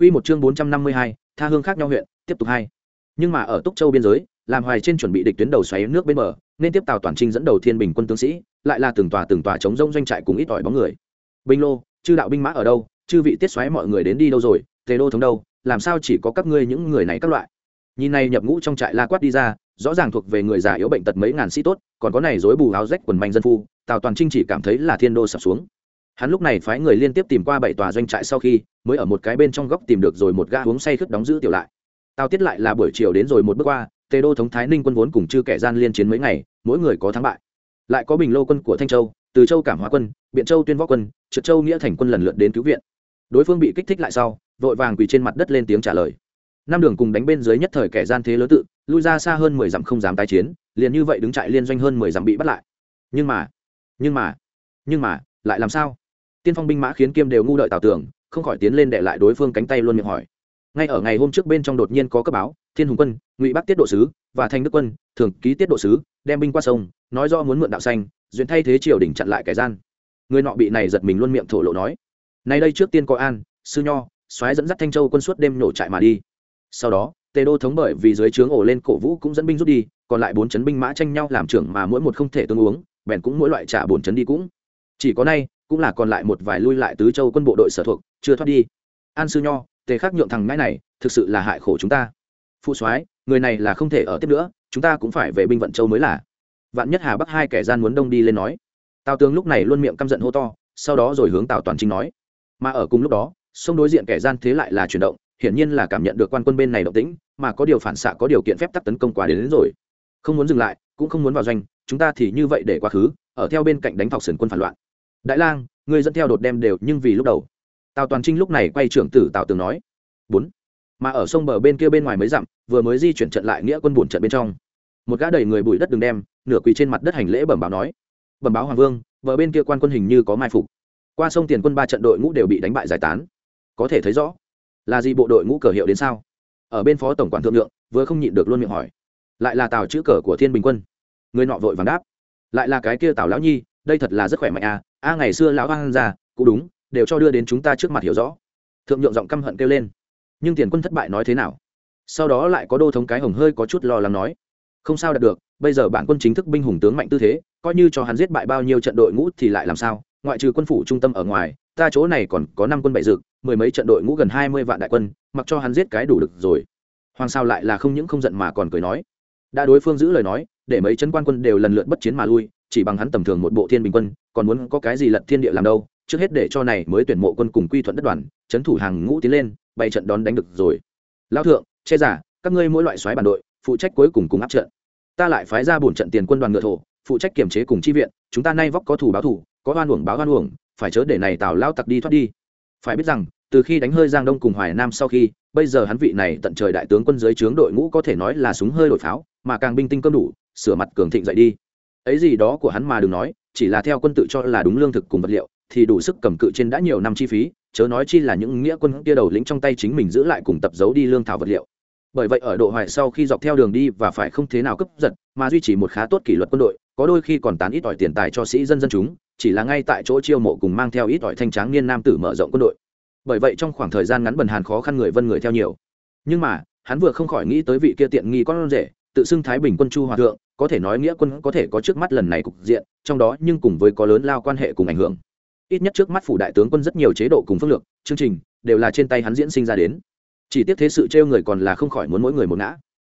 Quy một chương 452, tha hương khác nhau huyện, tiếp tục hai. Nhưng mà ở Túc Châu biên giới, làm hoài trên chuẩn bị địch tuyến đầu xoáy nước bên bờ, nên tiếp tàu toàn trinh dẫn đầu Thiên Bình quân tướng sĩ, lại là từng tòa từng tòa chống rông doanh trại cùng ít ỏi bóng người. Binh lô, chư đạo binh mã ở đâu, chư vị tiết xoáy mọi người đến đi đâu rồi, Tề đô thống đâu, làm sao chỉ có các ngươi những người này các loại. Nhìn này nhập ngũ trong trại La Quát đi ra, rõ ràng thuộc về người già yếu bệnh tật mấy ngàn sĩ tốt, còn có này rối bù áo rách quần manh dân phu, Tào Toàn Trinh chỉ cảm thấy là thiên đô sập xuống hắn lúc này phái người liên tiếp tìm qua bảy tòa doanh trại sau khi mới ở một cái bên trong góc tìm được rồi một ga uống say khướt đóng giữ tiểu lại. Tao tiết lại là buổi chiều đến rồi một bước qua, tề đô thống thái ninh quân vốn cùng chư kẻ gian liên chiến mấy ngày, mỗi người có thắng bại. Lại có bình lô quân của thanh châu, từ châu cảm hóa quân, biện châu tuyên võ quân, trượt châu nghĩa thành quân lần lượt đến cứu viện. Đối phương bị kích thích lại sau, vội vàng quỳ trên mặt đất lên tiếng trả lời. Năm đường cùng đánh bên dưới nhất thời kẻ gian thế lớn tự, lui ra xa hơn mười dặm không dám tái chiến, liền như vậy đứng trại liên doanh hơn mười dặm bị bắt lại. Nhưng mà nhưng mà nhưng mà, lại làm sao? Tiên phong binh mã khiến kiêm đều ngu đợi tào tưởng không khỏi tiến lên đệ lại đối phương cánh tay luôn miệng hỏi. Ngay ở ngày hôm trước bên trong đột nhiên có cấp báo, thiên hùng quân, ngụy bắc tiết độ sứ và thanh đức quân, thường ký tiết độ sứ, đem binh qua sông, nói do muốn mượn đạo xanh duyên thay thế triều đình chặn lại kẻ gian. Người nọ bị này giật mình luôn miệng thổ lộ nói. Nay đây trước tiên có an, sư nho xoáy dẫn dắt thanh châu quân suốt đêm nổ trại mà đi. Sau đó, tề đô thống bởi vì dưới trướng ổ lên cổ vũ cũng dẫn binh rút đi, còn lại bốn chấn binh mã tranh nhau làm trưởng mà mỗi một không thể tương uống, bèn cũng mỗi loại trả bốn chấn đi cũng. Chỉ có nay cũng là còn lại một vài lui lại tứ châu quân bộ đội sở thuộc chưa thoát đi. An sư nho tề khắc nhượng thằng ngãi này thực sự là hại khổ chúng ta. Phụ soái người này là không thể ở tiếp nữa chúng ta cũng phải về binh vận châu mới là. Vạn nhất hà bắc hai kẻ gian muốn đông đi lên nói. Tào tướng lúc này luôn miệng căm giận hô to sau đó rồi hướng tào toàn trinh nói. Mà ở cùng lúc đó sông đối diện kẻ gian thế lại là chuyển động hiển nhiên là cảm nhận được quan quân bên này động tĩnh mà có điều phản xạ có điều kiện phép tắc tấn công quá đến, đến rồi. Không muốn dừng lại cũng không muốn vào doanh chúng ta thì như vậy để quá khứ ở theo bên cạnh đánh thọc sườn quân phản loạn đại lang người dẫn theo đột đem đều nhưng vì lúc đầu. Tào toàn trinh lúc này quay trưởng tử tào tường nói. Bốn. Mà ở sông bờ bên kia bên ngoài mới dặm, vừa mới di chuyển trận lại nghĩa quân bùn trận bên trong. Một gã đầy người bụi đất đường đem, nửa quỳ trên mặt đất hành lễ bẩm báo nói. Bẩm báo hoàng vương vợ bên kia quan quân hình như có mai phục. Qua sông tiền quân ba trận đội ngũ đều bị đánh bại giải tán. Có thể thấy rõ, là gì bộ đội ngũ cờ hiệu đến sao? Ở bên phó tổng quản thượng lượng, vừa không nhịn được luôn miệng hỏi. Lại là tào chữ cờ của thiên bình quân. Người nọ vội vàng đáp. Lại là cái kia tào lão nhi đây thật là rất khỏe mạnh à a ngày xưa lão hoang ra, cũng đúng, đều cho đưa đến chúng ta trước mặt hiểu rõ. Thượng nhượng giọng căm hận kêu lên. Nhưng tiền quân thất bại nói thế nào? Sau đó lại có đô thống cái hồng hơi có chút lo lắng nói. Không sao đạt được, bây giờ bản quân chính thức binh hùng tướng mạnh tư thế, coi như cho hắn giết bại bao nhiêu trận đội ngũ thì lại làm sao? Ngoại trừ quân phủ trung tâm ở ngoài, ta chỗ này còn có năm quân bảy dực, mười mấy trận đội ngũ gần hai mươi vạn đại quân, mặc cho hắn giết cái đủ được rồi. Hoàng sao lại là không những không giận mà còn cười nói. Đã đối phương giữ lời nói, để mấy chân quan quân đều lần lượt bất chiến mà lui chỉ bằng hắn tầm thường một bộ thiên bình quân, còn muốn có cái gì lật thiên địa làm đâu, trước hết để cho này mới tuyển mộ quân cùng quy thuận đất đoàn trấn thủ hàng ngũ tiến lên, bày trận đón đánh được rồi. Lão thượng, che giả, các ngươi mỗi loại xoáy bản đội, phụ trách cuối cùng cùng áp trận. Ta lại phái ra bổn trận tiền quân đoàn ngựa thổ, phụ trách kiểm chế cùng chi viện, chúng ta nay vóc có thủ báo thủ có oan uổng báo oan uổng, phải chớ để này tào lao tặc đi thoát đi. Phải biết rằng, từ khi đánh hơi giang đông cùng hoài nam sau khi, bây giờ hắn vị này tận trời đại tướng quân dưới trướng đội ngũ có thể nói là súng hơi đổi pháo, mà càng binh tinh cơm đủ, sửa mặt cường thịnh dậy đi ấy gì đó của hắn mà đừng nói, chỉ là theo quân tự cho là đúng lương thực cùng vật liệu, thì đủ sức cầm cự trên đã nhiều năm chi phí, chớ nói chi là những nghĩa quân kia đầu lĩnh trong tay chính mình giữ lại cùng tập giấu đi lương thảo vật liệu. Bởi vậy ở độ hoài sau khi dọc theo đường đi và phải không thế nào cấp giật, mà duy trì một khá tốt kỷ luật quân đội, có đôi khi còn tán ít ỏi tiền tài cho sĩ dân dân chúng, chỉ là ngay tại chỗ chiêu mộ cùng mang theo ít ỏi thanh tráng niên nam tử mở rộng quân đội. Bởi vậy trong khoảng thời gian ngắn bần hàn khó khăn người vân người theo nhiều. Nhưng mà, hắn vừa không khỏi nghĩ tới vị kia tiện nghi con rể, tự xưng thái bình quân chu hòa thượng có thể nói nghĩa quân có thể có trước mắt lần này cục diện, trong đó nhưng cùng với có lớn lao quan hệ cùng ảnh hưởng. Ít nhất trước mắt phủ đại tướng quân rất nhiều chế độ cùng phương lược, chương trình đều là trên tay hắn diễn sinh ra đến. Chỉ tiếc thế sự trêu người còn là không khỏi muốn mỗi người một ngã.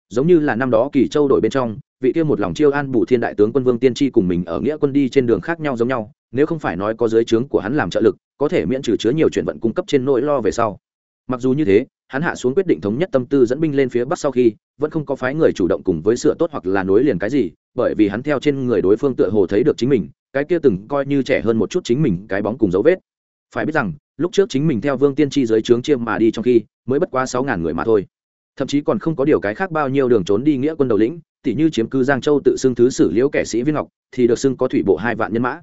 Giống như là năm đó kỳ châu đổi bên trong, vị kia một lòng chiêu an bù thiên đại tướng quân vương tiên tri cùng mình ở nghĩa quân đi trên đường khác nhau giống nhau, nếu không phải nói có giới trướng của hắn làm trợ lực, có thể miễn trừ chứa nhiều chuyển vận cung cấp trên nỗi lo về sau. Mặc dù như thế hắn hạ xuống quyết định thống nhất tâm tư dẫn binh lên phía bắc sau khi, vẫn không có phái người chủ động cùng với sửa tốt hoặc là nối liền cái gì, bởi vì hắn theo trên người đối phương tựa hồ thấy được chính mình, cái kia từng coi như trẻ hơn một chút chính mình cái bóng cùng dấu vết. Phải biết rằng, lúc trước chính mình theo vương tiên tri dưới trướng chiêm mà đi trong khi, mới bất quá sáu ngàn người mà thôi. Thậm chí còn không có điều cái khác bao nhiêu đường trốn đi nghĩa quân đầu lĩnh, tỉ như chiếm cư giang châu tự xưng thứ sử liễu kẻ sĩ viên ngọc, thì được xưng có thủy bộ hai vạn nhân mã.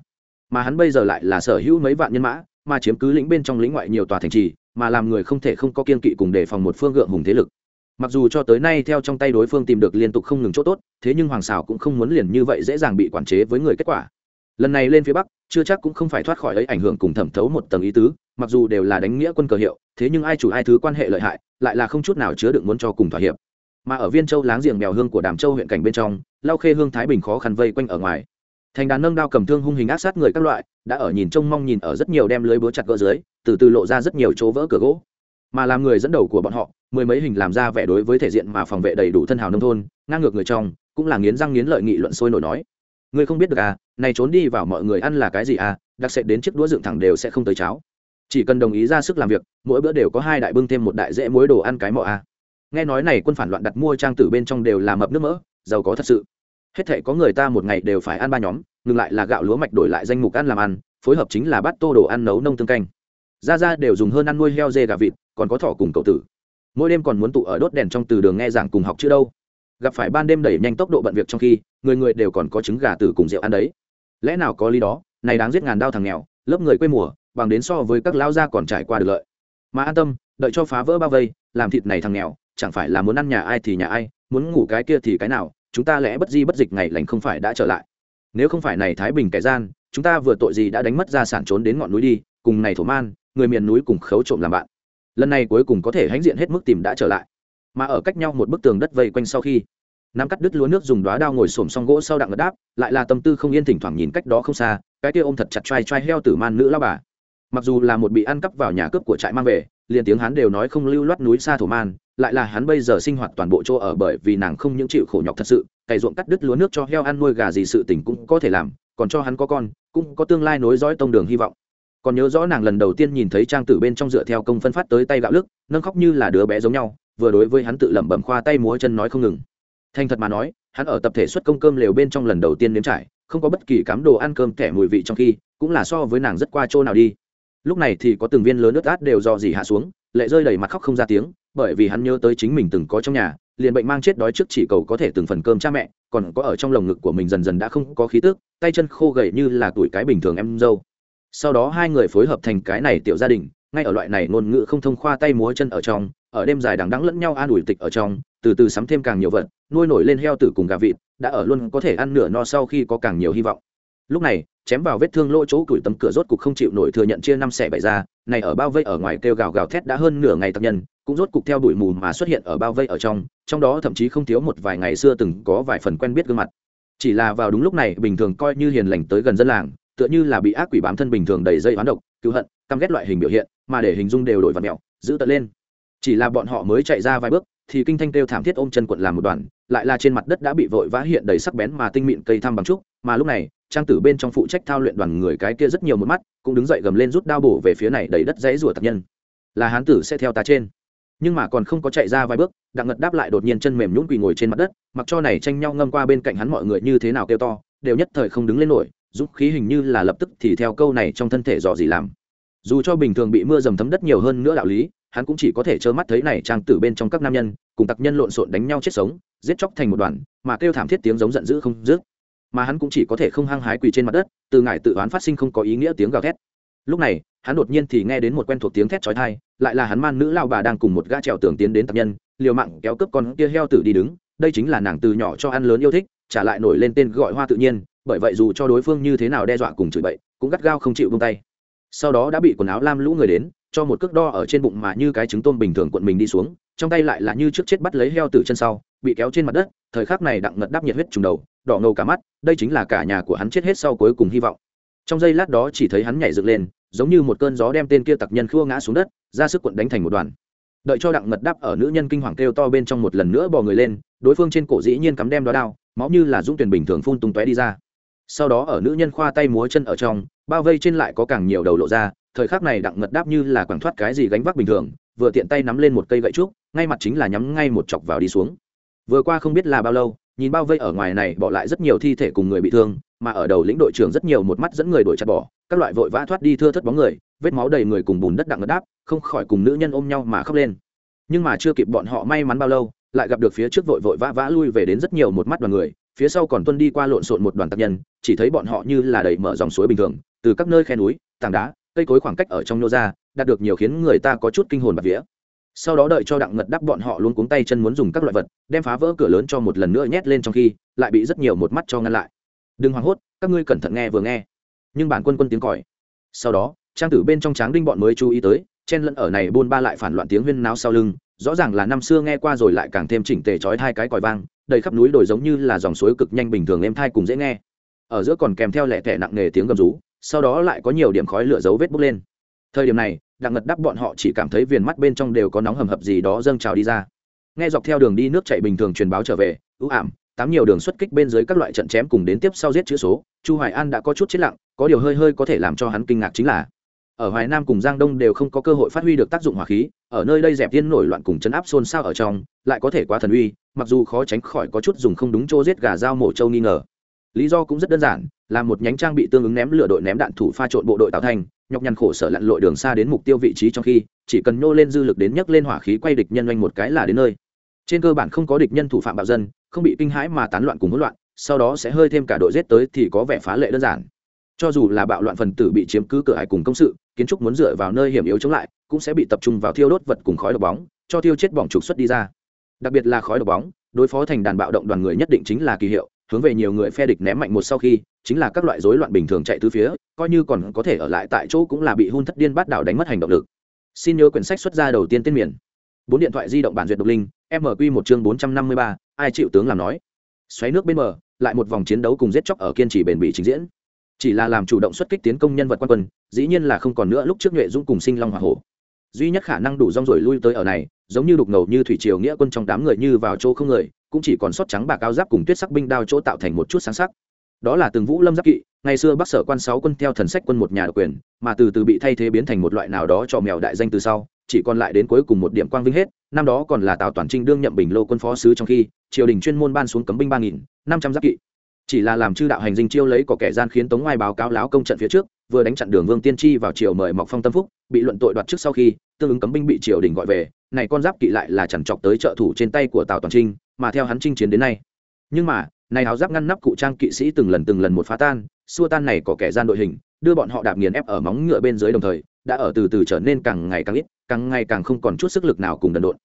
Mà hắn bây giờ lại là sở hữu mấy vạn nhân mã, mà chiếm cứ lĩnh bên trong lĩnh ngoại nhiều tòa thành trì mà làm người không thể không có kiên kỵ cùng đề phòng một phương gượng hùng thế lực. Mặc dù cho tới nay theo trong tay đối phương tìm được liên tục không ngừng chỗ tốt, thế nhưng hoàng xảo cũng không muốn liền như vậy dễ dàng bị quản chế với người kết quả. Lần này lên phía bắc, chưa chắc cũng không phải thoát khỏi ấy ảnh hưởng cùng thẩm thấu một tầng ý tứ, mặc dù đều là đánh nghĩa quân cờ hiệu, thế nhưng ai chủ ai thứ quan hệ lợi hại, lại là không chút nào chứa đựng muốn cho cùng thỏa hiệp. Mà ở viên châu láng giềng bèo hương của đàm châu huyện cảnh bên trong lao khê hương thái bình khó khăn vây quanh ở ngoài. Thành đàn nâng đao cầm thương hung hình ác sát người các loại, đã ở nhìn trông mong nhìn ở rất nhiều đem lưới búa chặt gỡ dưới từ từ lộ ra rất nhiều chỗ vỡ cửa gỗ, mà làm người dẫn đầu của bọn họ, mười mấy hình làm ra vẻ đối với thể diện mà phòng vệ đầy đủ thân hào nông thôn, ngang ngược người trong, cũng là nghiến răng nghiến lợi nghị luận sôi nổi nói. Ngươi không biết được à này trốn đi vào mọi người ăn là cái gì à đặc sệt đến chiếc đũa dựng thẳng đều sẽ không tới cháo. Chỉ cần đồng ý ra sức làm việc, mỗi bữa đều có hai đại bưng thêm một đại dễ muối đồ ăn cái mọ à. Nghe nói này quân phản loạn đặt mua trang tử bên trong đều là mập nước mỡ, giàu có thật sự. Hết thể có người ta một ngày đều phải ăn ba nhóm, ngừng lại là gạo lúa mạch đổi lại danh mục ăn làm ăn, phối hợp chính là bát tô đồ ăn nấu nông tương canh ra ra đều dùng hơn ăn nuôi heo dê gà vịt, còn có thỏ cùng cậu tử. Mỗi đêm còn muốn tụ ở đốt đèn trong từ đường nghe giảng cùng học chữ đâu. Gặp phải ban đêm đẩy nhanh tốc độ bận việc trong khi, người người đều còn có trứng gà tử cùng rượu ăn đấy. Lẽ nào có lý đó, này đáng giết ngàn đau thằng nghèo, lớp người quê mùa, bằng đến so với các lao gia còn trải qua được lợi. Mà an tâm, đợi cho phá vỡ bao vây, làm thịt này thằng nghèo, chẳng phải là muốn ăn nhà ai thì nhà ai, muốn ngủ cái kia thì cái nào, chúng ta lẽ bất di bất dịch ngày lành không phải đã trở lại. Nếu không phải này thái bình kẻ gian, chúng ta vừa tội gì đã đánh mất gia sản trốn đến ngọn núi đi, cùng này thổ man người miền núi cùng khấu trộm làm bạn. Lần này cuối cùng có thể hãnh diện hết mức tìm đã trở lại. Mà ở cách nhau một bức tường đất vây quanh sau khi nắm cắt đứt lúa nước dùng đoá đao ngồi xổm xong gỗ sau đặng ngất đáp, lại là tâm tư không yên thỉnh thoảng nhìn cách đó không xa, cái kia ôm thật chặt trai trai heo tử man nữ lao bà. Mặc dù là một bị ăn cắp vào nhà cướp của trại mang về, liền tiếng hắn đều nói không lưu loát núi xa thổ man, lại là hắn bây giờ sinh hoạt toàn bộ chỗ ở bởi vì nàng không những chịu khổ nhọc thật sự, cày ruộng cắt đứt lúa nước cho heo ăn nuôi gà gì sự tình cũng có thể làm, còn cho hắn có con, cũng có tương lai nối dõi tông đường hy vọng còn nhớ rõ nàng lần đầu tiên nhìn thấy trang tử bên trong dựa theo công phân phát tới tay gạo lức, nâng khóc như là đứa bé giống nhau, vừa đối với hắn tự lẩm bẩm khoa tay múa chân nói không ngừng. Thành thật mà nói, hắn ở tập thể xuất công cơm lều bên trong lần đầu tiên nếm trải, không có bất kỳ cám đồ ăn cơm kẻ mùi vị trong khi, cũng là so với nàng rất qua chỗ nào đi. Lúc này thì có từng viên lớn nước át đều dò dỉ hạ xuống, lệ rơi đầy mặt khóc không ra tiếng, bởi vì hắn nhớ tới chính mình từng có trong nhà, liền bệnh mang chết đói trước chỉ cầu có thể từng phần cơm cha mẹ, còn có ở trong lồng ngực của mình dần dần đã không có khí tức, tay chân khô gầy như là tuổi cái bình thường em dâu sau đó hai người phối hợp thành cái này tiểu gia đình, ngay ở loại này ngôn ngữ không thông khoa tay múa chân ở trong, ở đêm dài đằng đắng lẫn nhau an ủi tịch ở trong, từ từ sắm thêm càng nhiều vật, nuôi nổi lên heo tử cùng gà vịt, đã ở luôn có thể ăn nửa no sau khi có càng nhiều hy vọng. Lúc này, chém vào vết thương lỗ chỗ củi tấm cửa rốt cục không chịu nổi thừa nhận chia năm xẻ bảy ra, này ở bao vây ở ngoài kêu gào gào thét đã hơn nửa ngày tập nhân, cũng rốt cục theo đuổi mù mà xuất hiện ở bao vây ở trong trong đó thậm chí không thiếu một vài ngày xưa từng có vài phần quen biết gương mặt. Chỉ là vào đúng lúc này, bình thường coi như hiền lành tới gần dân làng tựa như là bị ác quỷ bám thân bình thường đầy dây hoán độc, cứu hận, căm ghét loại hình biểu hiện, mà để hình dung đều đổi vật mẹo, giữ tận lên. Chỉ là bọn họ mới chạy ra vài bước, thì kinh thanh kêu thảm thiết ôm chân quận làm một đoàn, lại là trên mặt đất đã bị vội vã hiện đầy sắc bén mà tinh mịn cây thăm bằng trúc, mà lúc này, trang tử bên trong phụ trách thao luyện đoàn người cái kia rất nhiều một mắt, cũng đứng dậy gầm lên rút đao bổ về phía này đầy đất dãy rủa tập nhân. Là hán tử sẽ theo ta trên. Nhưng mà còn không có chạy ra vài bước, đặng ngật đáp lại đột nhiên chân mềm nhũn quỳ ngồi trên mặt đất, mặc cho này tranh nhau ngâm qua bên cạnh hắn mọi người như thế nào kêu to, đều nhất thời không đứng lên nổi dũng khí hình như là lập tức thì theo câu này trong thân thể dò gì làm. Dù cho bình thường bị mưa dầm thấm đất nhiều hơn nữa đạo lý, hắn cũng chỉ có thể trơ mắt thấy này trang tử bên trong các nam nhân, cùng tặc nhân lộn xộn đánh nhau chết sống, giết chóc thành một đoàn, mà kêu thảm thiết tiếng giống giận dữ không dứt. Mà hắn cũng chỉ có thể không hăng hái quỳ trên mặt đất, từ ngại tự oán phát sinh không có ý nghĩa tiếng gào thét. Lúc này, hắn đột nhiên thì nghe đến một quen thuộc tiếng thét chói tai, lại là hắn man nữ lao bà đang cùng một gã trèo tường tiến đến tập nhân, liều mạng kéo cướp con kia heo tử đi đứng, đây chính là nàng từ nhỏ cho ăn lớn yêu thích, trả lại nổi lên tên gọi hoa tự nhiên bởi vậy dù cho đối phương như thế nào đe dọa cùng chửi bậy, cũng gắt gao không chịu buông tay. Sau đó đã bị quần áo lam lũ người đến, cho một cước đo ở trên bụng mà như cái trứng tôm bình thường cuộn mình đi xuống, trong tay lại là như trước chết bắt lấy heo từ chân sau, bị kéo trên mặt đất, thời khắc này đặng ngật đáp nhiệt huyết trùng đầu, đỏ ngầu cả mắt, đây chính là cả nhà của hắn chết hết sau cuối cùng hy vọng. Trong giây lát đó chỉ thấy hắn nhảy dựng lên, giống như một cơn gió đem tên kia tặc nhân khua ngã xuống đất, ra sức cuộn đánh thành một đoàn. Đợi cho đặng ngật đáp ở nữ nhân kinh hoàng kêu to bên trong một lần nữa bò người lên, đối phương trên cổ dĩ nhiên cắm đem đó đao, máu như là dũng tuyển bình thường phun tung tóe đi ra sau đó ở nữ nhân khoa tay múa chân ở trong, bao vây trên lại có càng nhiều đầu lộ ra, thời khắc này đặng ngật đáp như là quảng thoát cái gì gánh vác bình thường, vừa tiện tay nắm lên một cây gậy trúc, ngay mặt chính là nhắm ngay một chọc vào đi xuống. Vừa qua không biết là bao lâu, nhìn bao vây ở ngoài này bỏ lại rất nhiều thi thể cùng người bị thương, mà ở đầu lĩnh đội trưởng rất nhiều một mắt dẫn người đuổi chặt bỏ, các loại vội vã thoát đi thưa thất bóng người, vết máu đầy người cùng bùn đất đặng ngật đáp, không khỏi cùng nữ nhân ôm nhau mà khóc lên. Nhưng mà chưa kịp bọn họ may mắn bao lâu, lại gặp được phía trước vội vội vã vã lui về đến rất nhiều một mắt đoàn người phía sau còn tuân đi qua lộn xộn một đoàn tác nhân, chỉ thấy bọn họ như là đầy mở dòng suối bình thường, từ các nơi khe núi, tảng đá, cây cối khoảng cách ở trong nô ra, đạt được nhiều khiến người ta có chút kinh hồn bạt vía. Sau đó đợi cho đặng ngật đắp bọn họ luôn cuống tay chân muốn dùng các loại vật, đem phá vỡ cửa lớn cho một lần nữa nhét lên trong khi, lại bị rất nhiều một mắt cho ngăn lại. Đừng hoảng hốt, các ngươi cẩn thận nghe vừa nghe. Nhưng bản quân quân tiếng còi. Sau đó, trang tử bên trong tráng đinh bọn mới chú ý tới, chen lẫn ở này buôn ba lại phản loạn tiếng huyên náo sau lưng, rõ ràng là năm xưa nghe qua rồi lại càng thêm chỉnh tề chói hai cái còi vang đầy khắp núi đồi giống như là dòng suối cực nhanh bình thường êm thai cùng dễ nghe. Ở giữa còn kèm theo lẻ tẻ nặng nề tiếng gầm rú, sau đó lại có nhiều điểm khói lửa dấu vết bốc lên. Thời điểm này, đặng ngật đắp bọn họ chỉ cảm thấy viền mắt bên trong đều có nóng hầm hập gì đó dâng trào đi ra. Nghe dọc theo đường đi nước chạy bình thường truyền báo trở về, ưu ảm, tám nhiều đường xuất kích bên dưới các loại trận chém cùng đến tiếp sau giết chữ số, chu hoài an đã có chút chết lặng, có điều hơi hơi có thể làm cho hắn kinh ngạc chính là ở hoài nam cùng giang đông đều không có cơ hội phát huy được tác dụng hỏa khí, ở nơi đây dẹp tiên nổi loạn cùng chấn áp xôn xao ở trong, lại có thể quá thần uy, mặc dù khó tránh khỏi có chút dùng không đúng chỗ giết gà dao mổ trâu nghi ngờ. Lý do cũng rất đơn giản, là một nhánh trang bị tương ứng ném lửa đội ném đạn thủ pha trộn bộ đội tạo thành, nhọc nhằn khổ sở lặn lội đường xa đến mục tiêu vị trí trong khi, chỉ cần nô lên dư lực đến nhấc lên hỏa khí quay địch nhân doanh một cái là đến nơi. Trên cơ bản không có địch nhân thủ phạm bạo dân, không bị kinh hãi mà tán loạn cùng hỗn loạn, sau đó sẽ hơi thêm cả đội giết tới thì có vẻ phá lệ đơn giản. Cho dù là bạo loạn phần tử bị chiếm cứ cửa hải cùng công sự kiến trúc muốn dựa vào nơi hiểm yếu chống lại, cũng sẽ bị tập trung vào thiêu đốt vật cùng khói độc bóng, cho thiêu chết bỏng trục xuất đi ra. Đặc biệt là khói độc bóng, đối phó thành đàn bạo động đoàn người nhất định chính là kỳ hiệu, hướng về nhiều người phe địch ném mạnh một sau khi, chính là các loại rối loạn bình thường chạy từ phía, coi như còn có thể ở lại tại chỗ cũng là bị hun thất điên bắt đảo đánh mất hành động lực. Xin nhớ quyển sách xuất ra đầu tiên tên miền. Bốn điện thoại di động bản duyệt độc linh mq một chương bốn trăm năm mươi ba, ai chịu tướng làm nói. Xoáy nước bên bờ, lại một vòng chiến đấu cùng giết chóc ở kiên trì bền bỉ trình diễn chỉ là làm chủ động xuất kích tiến công nhân vật quan quân, dĩ nhiên là không còn nữa, lúc trước nhuệ dũng cùng sinh long hỏa hổ. Duy nhất khả năng đủ rong rồi lui tới ở này, giống như đục ngầu như thủy triều nghĩa quân trong đám người như vào chỗ không người, cũng chỉ còn sót trắng bạc cao giáp cùng tuyết sắc binh đao chỗ tạo thành một chút sáng sắc. Đó là từng vũ lâm giáp kỵ, ngày xưa bắc sở quan sáu quân theo thần sách quân một nhà độc quyền, mà từ từ bị thay thế biến thành một loại nào đó cho mèo đại danh từ sau, chỉ còn lại đến cuối cùng một điểm quang vinh hết, năm đó còn là tào toàn trinh đương nhậm bình lô quân phó sứ trong khi, triều đình chuyên môn ban xuống cấm binh ba nghìn năm trăm giáp kỵ chỉ là làm chư đạo hành dinh chiêu lấy có kẻ gian khiến tống ngoài báo cáo láo công trận phía trước, vừa đánh chặn đường vương tiên tri vào triều mời mọc phong tâm phúc, bị luận tội đoạt trước sau khi, tương ứng cấm binh bị triều đình gọi về, này con giáp kỵ lại là chẳng chọc tới trợ thủ trên tay của tào toàn trinh, mà theo hắn chinh chiến đến nay. Nhưng mà, này áo giáp ngăn nắp cụ trang kỵ sĩ từng lần từng lần một phá tan, xua tan này có kẻ gian đội hình, đưa bọn họ đạp nghiền ép ở móng ngựa bên dưới đồng thời, đã ở từ từ trở nên càng ngày càng ít, càng ngày càng không còn chút sức lực nào cùng đần độn.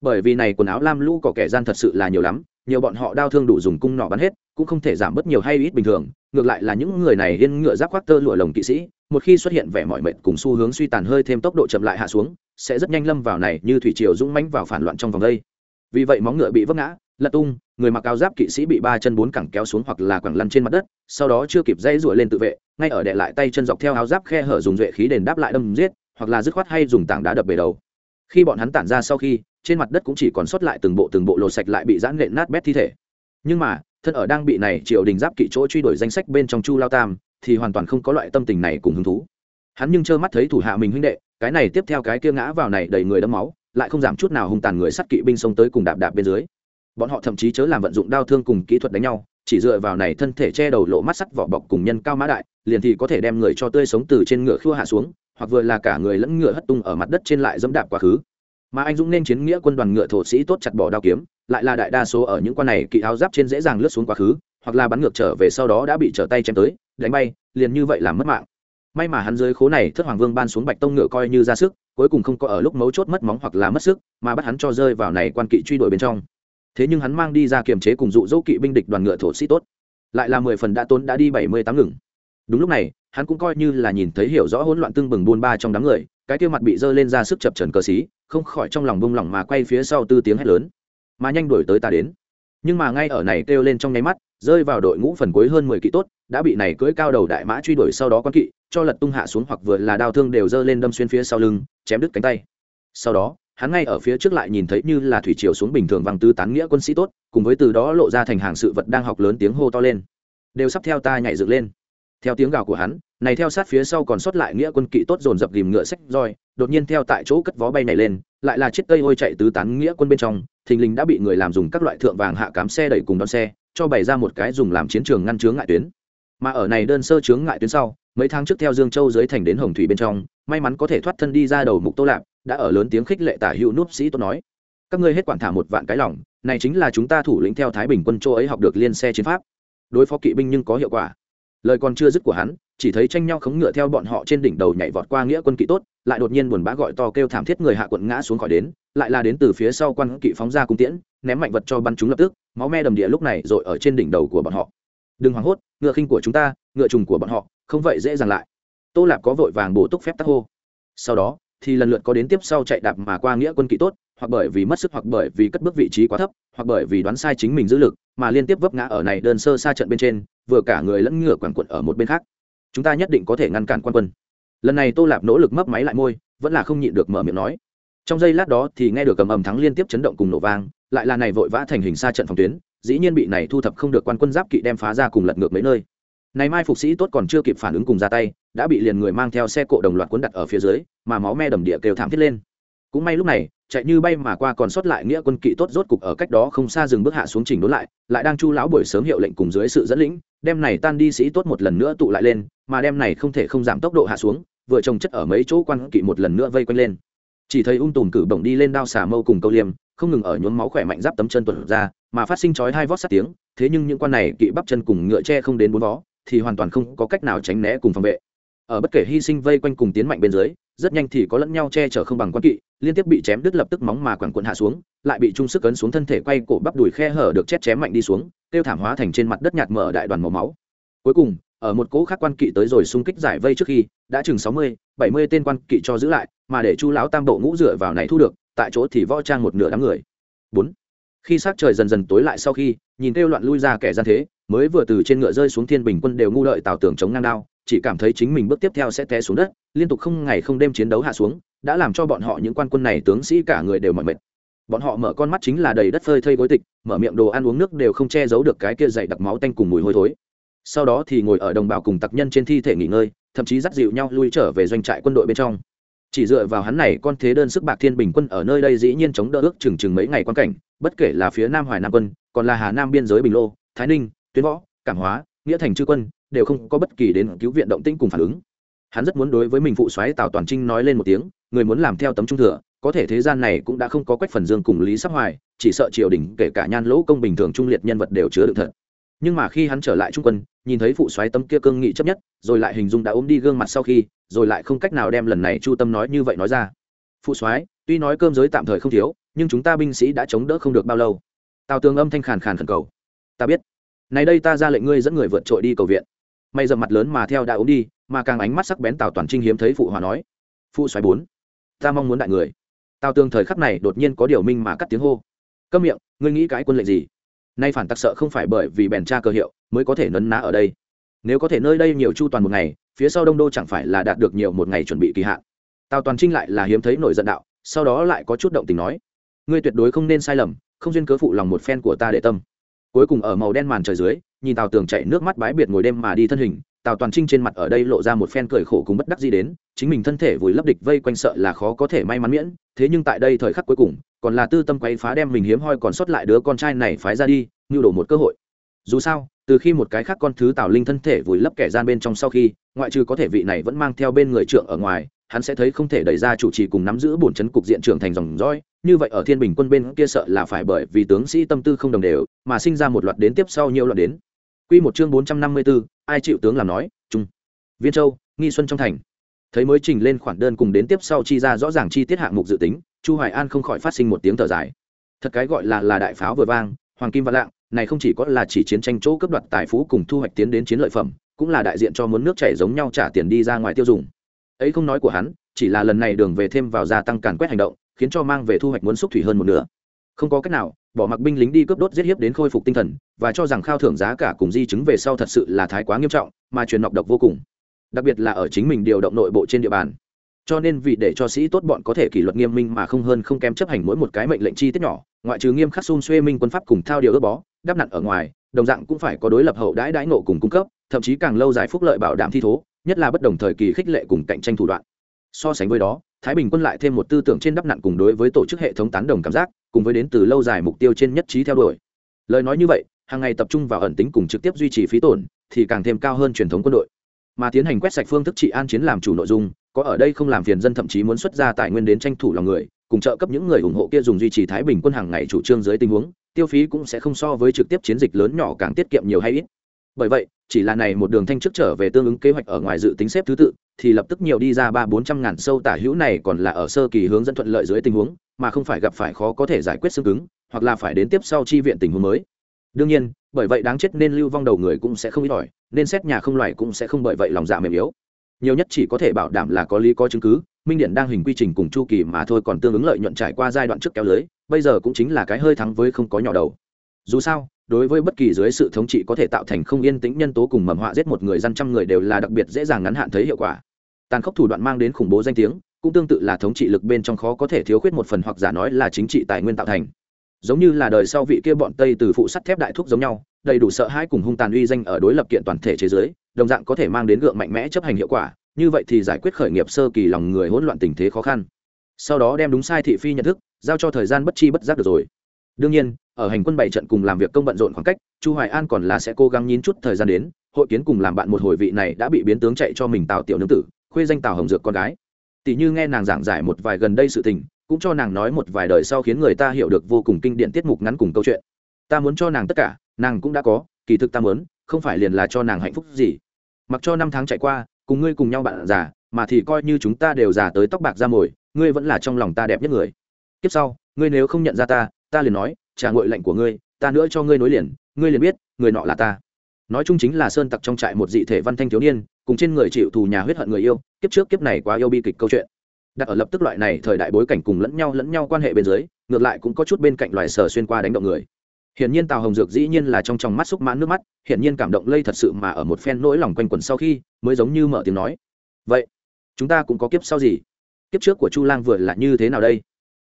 Bởi vì này quần áo lam lũ có kẻ gian thật sự là nhiều lắm, nhiều bọn họ đau thương đủ dùng cung nọ bắn hết cũng không thể giảm bớt nhiều hay ít bình thường, ngược lại là những người này yên ngựa giáp khoác tơ lụa lồng kỵ sĩ, một khi xuất hiện vẻ mọi mệt cùng xu hướng suy tàn hơi thêm tốc độ chậm lại hạ xuống, sẽ rất nhanh lâm vào này như thủy triều dũng mãnh vào phản loạn trong vòng đây. Vì vậy móng ngựa bị vấp ngã, lật tung, người mặc áo giáp kỵ sĩ bị ba chân bốn cẳng kéo xuống hoặc là quẳng lăn trên mặt đất, sau đó chưa kịp dây rủa lên tự vệ, ngay ở đệ lại tay chân dọc theo áo giáp khe hở dùng duệ khí đền đáp lại đâm giết, hoặc là dứt khoát hay dùng tảng đá đập bể đầu. Khi bọn hắn tản ra sau khi, trên mặt đất cũng chỉ còn sót lại từng bộ từng bộ lột sạch lại bị giãn nện nát bét thi thể. Nhưng mà thân ở đang bị này triều đình giáp kỵ chỗ truy đuổi danh sách bên trong chu lao tam, thì hoàn toàn không có loại tâm tình này cùng hứng thú. Hắn nhưng trơ mắt thấy thủ hạ mình huynh đệ, cái này tiếp theo cái kia ngã vào này đầy người đẫm máu, lại không giảm chút nào hung tàn người sắt kỵ binh xông tới cùng đạp đạp bên dưới. Bọn họ thậm chí chớ làm vận dụng đao thương cùng kỹ thuật đánh nhau, chỉ dựa vào này thân thể che đầu lộ mắt sắt vỏ bọc cùng nhân cao mã đại, liền thì có thể đem người cho tươi sống từ trên ngựa khua hạ xuống, hoặc vừa là cả người lẫn ngựa hất tung ở mặt đất trên lại dẫm đạp quá khứ mà anh dũng nên chiến nghĩa quân đoàn ngựa thổ sĩ tốt chặt bỏ đao kiếm, lại là đại đa số ở những quan này kỵ áo giáp trên dễ dàng lướt xuống quá khứ, hoặc là bắn ngược trở về sau đó đã bị trở tay chém tới, đánh bay, liền như vậy làm mất mạng. May mà hắn dưới khố này thất hoàng vương ban xuống bạch tông ngựa coi như ra sức, cuối cùng không có ở lúc mấu chốt mất móng hoặc là mất sức, mà bắt hắn cho rơi vào này quan kỵ truy đuổi bên trong. Thế nhưng hắn mang đi ra kiềm chế cùng dụ dỗ kỵ binh địch đoàn ngựa thổ sĩ tốt. Lại là mười phần đã tốn đã đi bảy mươi tám ngừng. Đúng lúc này, hắn cũng coi như là nhìn thấy hiểu rõ hỗn loạn tương bừng buôn ba trong đám người, cái kia mặt bị dơ lên ra sức chập trần cờ xí không khỏi trong lòng bông lỏng mà quay phía sau tư tiếng hét lớn. Mà nhanh đuổi tới ta đến. Nhưng mà ngay ở này kêu lên trong nháy mắt, rơi vào đội ngũ phần cuối hơn mười kỵ tốt, đã bị này cưỡi cao đầu đại mã truy đuổi sau đó quan kỵ, cho lật tung hạ xuống hoặc vừa là đao thương đều giơ lên đâm xuyên phía sau lưng, chém đứt cánh tay. Sau đó, hắn ngay ở phía trước lại nhìn thấy như là thủy triều xuống bình thường vàng tư tán nghĩa quân sĩ tốt, cùng với từ đó lộ ra thành hàng sự vật đang học lớn tiếng hô to lên. Đều sắp theo ta nhảy dựng lên. Theo tiếng gào của hắn này theo sát phía sau còn sót lại nghĩa quân kỵ tốt dồn dập ghìm ngựa sách roi, đột nhiên theo tại chỗ cất vó bay này lên, lại là chiếc cây hôi chạy tứ tán nghĩa quân bên trong, thình lình đã bị người làm dùng các loại thượng vàng hạ cám xe đẩy cùng đón xe, cho bày ra một cái dùng làm chiến trường ngăn chướng ngại tuyến. Mà ở này đơn sơ chướng ngại tuyến sau, mấy tháng trước theo dương châu dưới thành đến hồng thủy bên trong, may mắn có thể thoát thân đi ra đầu mục tô lạp, đã ở lớn tiếng khích lệ tả hữu núp sĩ tốt nói. Các ngươi hết quản thả một vạn cái lòng, này chính là chúng ta thủ lĩnh theo thái bình quân châu ấy học được liên xe chiến pháp. Đối phó kỵ binh nhưng có hiệu quả. Lời còn chưa dứt của hắn chỉ thấy tranh nhau khống ngựa theo bọn họ trên đỉnh đầu nhảy vọt qua nghĩa quân kỵ tốt, lại đột nhiên buồn bã gọi to kêu thảm thiết người hạ quận ngã xuống khỏi đến, lại là đến từ phía sau quan kỵ phóng ra cung tiễn, ném mạnh vật cho bắn chúng lập tức, máu me đầm địa lúc này rồi ở trên đỉnh đầu của bọn họ. Đừng hoảng hốt, ngựa khinh của chúng ta, ngựa trùng của bọn họ, không vậy dễ dàng lại. Tô lạp có vội vàng bổ túc phép tắc hô. Sau đó, thì lần lượt có đến tiếp sau chạy đạp mà qua nghĩa quân kỵ tốt, hoặc bởi vì mất sức hoặc bởi vì cất bước vị trí quá thấp, hoặc bởi vì đoán sai chính mình giữ lực, mà liên tiếp vấp ngã ở này đơn sơ xa trận bên trên, vừa cả người lẫn ngựa quẳng quận ở một bên khác chúng ta nhất định có thể ngăn cản quan quân. Lần này tô lạp nỗ lực mấp máy lại môi, vẫn là không nhịn được mở miệng nói. Trong giây lát đó thì nghe được cầm ầm thắng liên tiếp chấn động cùng nổ vang, lại là này vội vã thành hình xa trận phòng tuyến, dĩ nhiên bị này thu thập không được quan quân giáp kỵ đem phá ra cùng lật ngược mấy nơi. Này mai phục sĩ tốt còn chưa kịp phản ứng cùng ra tay, đã bị liền người mang theo xe cộ đồng loạt cuốn đặt ở phía dưới, mà máu me đầm địa kêu thảm thiết lên. Cũng may lúc này, chạy như bay mà qua còn sót lại nghĩa quân kỵ tốt rốt cục ở cách đó không xa dừng bước hạ xuống chỉnh đốn lại lại đang chu lão buổi sớm hiệu lệnh cùng dưới sự dẫn lĩnh, đem này tan đi sĩ tốt một lần nữa tụ lại lên mà đem này không thể không giảm tốc độ hạ xuống, vừa trồng chất ở mấy chỗ quan kỵ một lần nữa vây quanh lên. Chỉ thấy ung tùm cử bổng đi lên đao xà mâu cùng câu liềm, không ngừng ở nhuốm máu khỏe mạnh giáp tấm chân tuột ra, mà phát sinh chói hai vót sát tiếng, thế nhưng những quan này kỵ bắp chân cùng ngựa tre không đến bốn vó, thì hoàn toàn không có cách nào tránh né cùng phòng vệ. Ở bất kể hy sinh vây quanh cùng tiến mạnh bên dưới, rất nhanh thì có lẫn nhau che chở không bằng quan kỵ, liên tiếp bị chém đứt lập tức móng mà quẳng quận hạ xuống, lại bị trung sức cấn xuống thân thể quay cổ bắp đùi khe hở được chét chém mạnh đi xuống, tiêu thảm hóa thành trên mặt đất nhạt mở đại đoàn màu máu. Cuối cùng ở một cỗ khác quan kỵ tới rồi xung kích giải vây trước khi, đã chừng sáu mươi, bảy mươi tên quan kỵ cho giữ lại, mà để chu lão tam bộ ngũ dựa vào này thu được, tại chỗ thì võ trang một nửa đám người. Bốn. Khi sắc trời dần dần tối lại sau khi, nhìn kêu loạn lui ra kẻ gian thế, mới vừa từ trên ngựa rơi xuống thiên bình quân đều ngu lợi tào tưởng chống ngang đao, chỉ cảm thấy chính mình bước tiếp theo sẽ té xuống đất, liên tục không ngày không đêm chiến đấu hạ xuống, đã làm cho bọn họ những quan quân này tướng sĩ cả người đều mỏi mệt. Bọn họ mở con mắt chính là đầy đất phơi thây gối tịch, mở miệng đồ ăn uống nước đều không che giấu được cái kia dày đặc máu tanh cùng mùi hôi thối sau đó thì ngồi ở đồng bào cùng tặc nhân trên thi thể nghỉ ngơi, thậm chí dắt dịu nhau lui trở về doanh trại quân đội bên trong. Chỉ dựa vào hắn này, con thế đơn sức bạc thiên bình quân ở nơi đây dĩ nhiên chống đỡ ước chừng chừng mấy ngày quan cảnh, bất kể là phía nam hoài nam quân, còn là hà nam biên giới bình lô, thái ninh tuyến võ, cảm hóa, nghĩa thành chư quân, đều không có bất kỳ đến cứu viện động tĩnh cùng phản ứng. Hắn rất muốn đối với mình phụ soái tào toàn trinh nói lên một tiếng, người muốn làm theo tấm trung thừa, có thể thế gian này cũng đã không có quách phần dương cùng lý sắc hoài, chỉ sợ triều đình kể cả nhan lỗ công bình thường trung liệt nhân vật đều chứa được thật nhưng mà khi hắn trở lại trung quân, nhìn thấy phụ soái tâm kia cương nghị chấp nhất, rồi lại hình dung đã ôm đi gương mặt sau khi, rồi lại không cách nào đem lần này chu tâm nói như vậy nói ra. Phụ soái, tuy nói cơm giới tạm thời không thiếu, nhưng chúng ta binh sĩ đã chống đỡ không được bao lâu. Tào tường âm thanh khàn khàn khẩn cầu. Ta biết. Này đây ta ra lệnh ngươi dẫn người vượt trội đi cầu viện. Mày dầm mặt lớn mà theo đã ốm đi, mà càng ánh mắt sắc bén tào toàn trinh hiếm thấy phụ hòa nói. Phụ xoáy bốn, ta mong muốn đại người. Tào tường thời khắc này đột nhiên có điều minh mà cắt tiếng hô. Câm miệng, ngươi nghĩ cái quân lệnh gì? Nay phản tặc sợ không phải bởi vì bèn tra cơ hiệu mới có thể nấn ná ở đây. Nếu có thể nơi đây nhiều chu toàn một ngày, phía sau đông đô chẳng phải là đạt được nhiều một ngày chuẩn bị kỳ hạn. Tào toàn trinh lại là hiếm thấy nổi giận đạo, sau đó lại có chút động tình nói, ngươi tuyệt đối không nên sai lầm, không duyên cớ phụ lòng một phen của ta để tâm. Cuối cùng ở màu đen màn trời dưới, nhìn tào tường chạy nước mắt bái biệt ngồi đêm mà đi thân hình, tào toàn trinh trên mặt ở đây lộ ra một phen cười khổ cùng bất đắc gì đến, chính mình thân thể vùi lấp địch vây quanh sợ là khó có thể may mắn miễn, thế nhưng tại đây thời khắc cuối cùng còn là tư tâm quay phá đem mình hiếm hoi còn sót lại đứa con trai này phái ra đi như đổ một cơ hội dù sao từ khi một cái khác con thứ tào linh thân thể vùi lấp kẻ gian bên trong sau khi ngoại trừ có thể vị này vẫn mang theo bên người trượng ở ngoài hắn sẽ thấy không thể đẩy ra chủ trì cùng nắm giữ bổn chấn cục diện trưởng thành dòng dõi như vậy ở thiên bình quân bên kia sợ là phải bởi vì tướng sĩ tâm tư không đồng đều mà sinh ra một loạt đến tiếp sau nhiều loạt đến Quy một chương 454, ai chịu tướng làm nói, trung. Viên Châu, Nghi Xuân trong thành. Thấy mới trình lên khoản đơn cùng đến tiếp sau chi ra rõ ràng chi tiết hạng mục dự tính, Chu Hoài An không khỏi phát sinh một tiếng thở dài. Thật cái gọi là là đại pháo vừa vang, hoàng kim và lạng, này không chỉ có là chỉ chiến tranh chỗ cấp đoạt tài phú cùng thu hoạch tiến đến chiến lợi phẩm, cũng là đại diện cho muốn nước chảy giống nhau trả tiền đi ra ngoài tiêu dùng. Ấy không nói của hắn, chỉ là lần này đường về thêm vào gia tăng càn quét hành động, khiến cho mang về thu hoạch muốn xúc thủy hơn một nửa không có cách nào bỏ mặc binh lính đi cướp đốt giết hiếp đến khôi phục tinh thần và cho rằng khao thưởng giá cả cùng di chứng về sau thật sự là thái quá nghiêm trọng mà truyền nọc độc vô cùng đặc biệt là ở chính mình điều động nội bộ trên địa bàn cho nên vì để cho sĩ tốt bọn có thể kỷ luật nghiêm minh mà không hơn không kém chấp hành mỗi một cái mệnh lệnh chi tiết nhỏ, ngoại trừ nghiêm khắc xun xuê minh quân pháp cùng thao điều ước bó, đắp nặn ở ngoài, đồng dạng cũng phải có đối lập hậu đãi đãi nộ cùng cung cấp, thậm chí càng lâu dài phúc lợi bảo đảm thi thố, nhất là bất đồng thời kỳ khích lệ cùng cạnh tranh thủ đoạn. So sánh với đó, thái bình quân lại thêm một tư tưởng trên đắp nặn cùng đối với tổ chức hệ thống tán đồng cảm giác, cùng với đến từ lâu dài mục tiêu trên nhất trí theo đuổi. Lời nói như vậy, hàng ngày tập trung vào ẩn tính cùng trực tiếp duy trì phí tổn, thì càng thêm cao hơn truyền thống quân đội. Mà tiến hành quét sạch phương thức trị an chiến làm chủ nội dung có ở đây không làm phiền dân thậm chí muốn xuất ra tài nguyên đến tranh thủ lòng người, cùng trợ cấp những người ủng hộ kia dùng duy trì thái bình quân hàng ngày chủ trương dưới tình huống, tiêu phí cũng sẽ không so với trực tiếp chiến dịch lớn nhỏ càng tiết kiệm nhiều hay ít. Bởi vậy, chỉ là này một đường thanh chức trở về tương ứng kế hoạch ở ngoài dự tính xếp thứ tự, thì lập tức nhiều đi ra ba bốn trăm ngàn sâu tả hữu này còn là ở sơ kỳ hướng dẫn thuận lợi dưới tình huống, mà không phải gặp phải khó có thể giải quyết xương cứng, hoặc là phải đến tiếp sau chi viện tình huống mới. Đương nhiên, bởi vậy đáng chết nên lưu vong đầu người cũng sẽ không ít ỏi, nên xét nhà không loài cũng sẽ không bởi vậy lòng dạ mềm yếu nhiều nhất chỉ có thể bảo đảm là có lý có chứng cứ, minh điện đang hình quy trình cùng chu kỳ mà thôi còn tương ứng lợi nhuận trải qua giai đoạn trước kéo lưới, bây giờ cũng chính là cái hơi thắng với không có nhỏ đầu. Dù sao, đối với bất kỳ dưới sự thống trị có thể tạo thành không yên tĩnh nhân tố cùng mầm họa giết một người dân trăm người đều là đặc biệt dễ dàng ngắn hạn thấy hiệu quả. Tàn khốc thủ đoạn mang đến khủng bố danh tiếng, cũng tương tự là thống trị lực bên trong khó có thể thiếu khuyết một phần hoặc giả nói là chính trị tài nguyên tạo thành giống như là đời sau vị kia bọn tây từ phụ sắt thép đại thúc giống nhau, đầy đủ sợ hãi cùng hung tàn uy danh ở đối lập kiện toàn thể chế giới, đồng dạng có thể mang đến gượng mạnh mẽ chấp hành hiệu quả, như vậy thì giải quyết khởi nghiệp sơ kỳ lòng người hỗn loạn tình thế khó khăn. Sau đó đem đúng sai thị phi nhận thức, giao cho thời gian bất chi bất giác được rồi. Đương nhiên, ở hành quân bảy trận cùng làm việc công bận rộn khoảng cách, chu hoài an còn là sẽ cố gắng nhín chút thời gian đến, hội kiến cùng làm bạn một hồi vị này đã bị biến tướng chạy cho mình tào tiểu nương tử, khuê danh tào hồng dược con gái. Tỷ như nghe nàng giảng giải một vài gần đây sự tình cũng cho nàng nói một vài đời sau khiến người ta hiểu được vô cùng kinh điển tiết mục ngắn cùng câu chuyện. Ta muốn cho nàng tất cả, nàng cũng đã có, kỳ thực ta muốn, không phải liền là cho nàng hạnh phúc gì. Mặc cho năm tháng chạy qua, cùng ngươi cùng nhau bạn già, mà thì coi như chúng ta đều già tới tóc bạc ra mồi, ngươi vẫn là trong lòng ta đẹp nhất người. Tiếp sau, ngươi nếu không nhận ra ta ta liền nói trả ngội lệnh của ngươi, ta nữa cho ngươi nối liền, ngươi liền biết, người nọ là ta. Nói chung chính là sơn tặc trong trại một dị thể văn thanh thiếu niên, cùng trên người chịu thù nhà huyết hận người yêu, kiếp trước kiếp này quá yêu bi kịch câu chuyện đặt ở lập tức loại này thời đại bối cảnh cùng lẫn nhau lẫn nhau quan hệ bên dưới, ngược lại cũng có chút bên cạnh loài sở xuyên qua đánh động người. Hiển nhiên tào hồng dược dĩ nhiên là trong trong mắt xúc mãn nước mắt, hiển nhiên cảm động lây thật sự mà ở một phen nỗi lòng quanh quẩn sau khi, mới giống như mở tiếng nói. Vậy, chúng ta cũng có kiếp sau gì? Kiếp trước của chu lang vừa là như thế nào đây?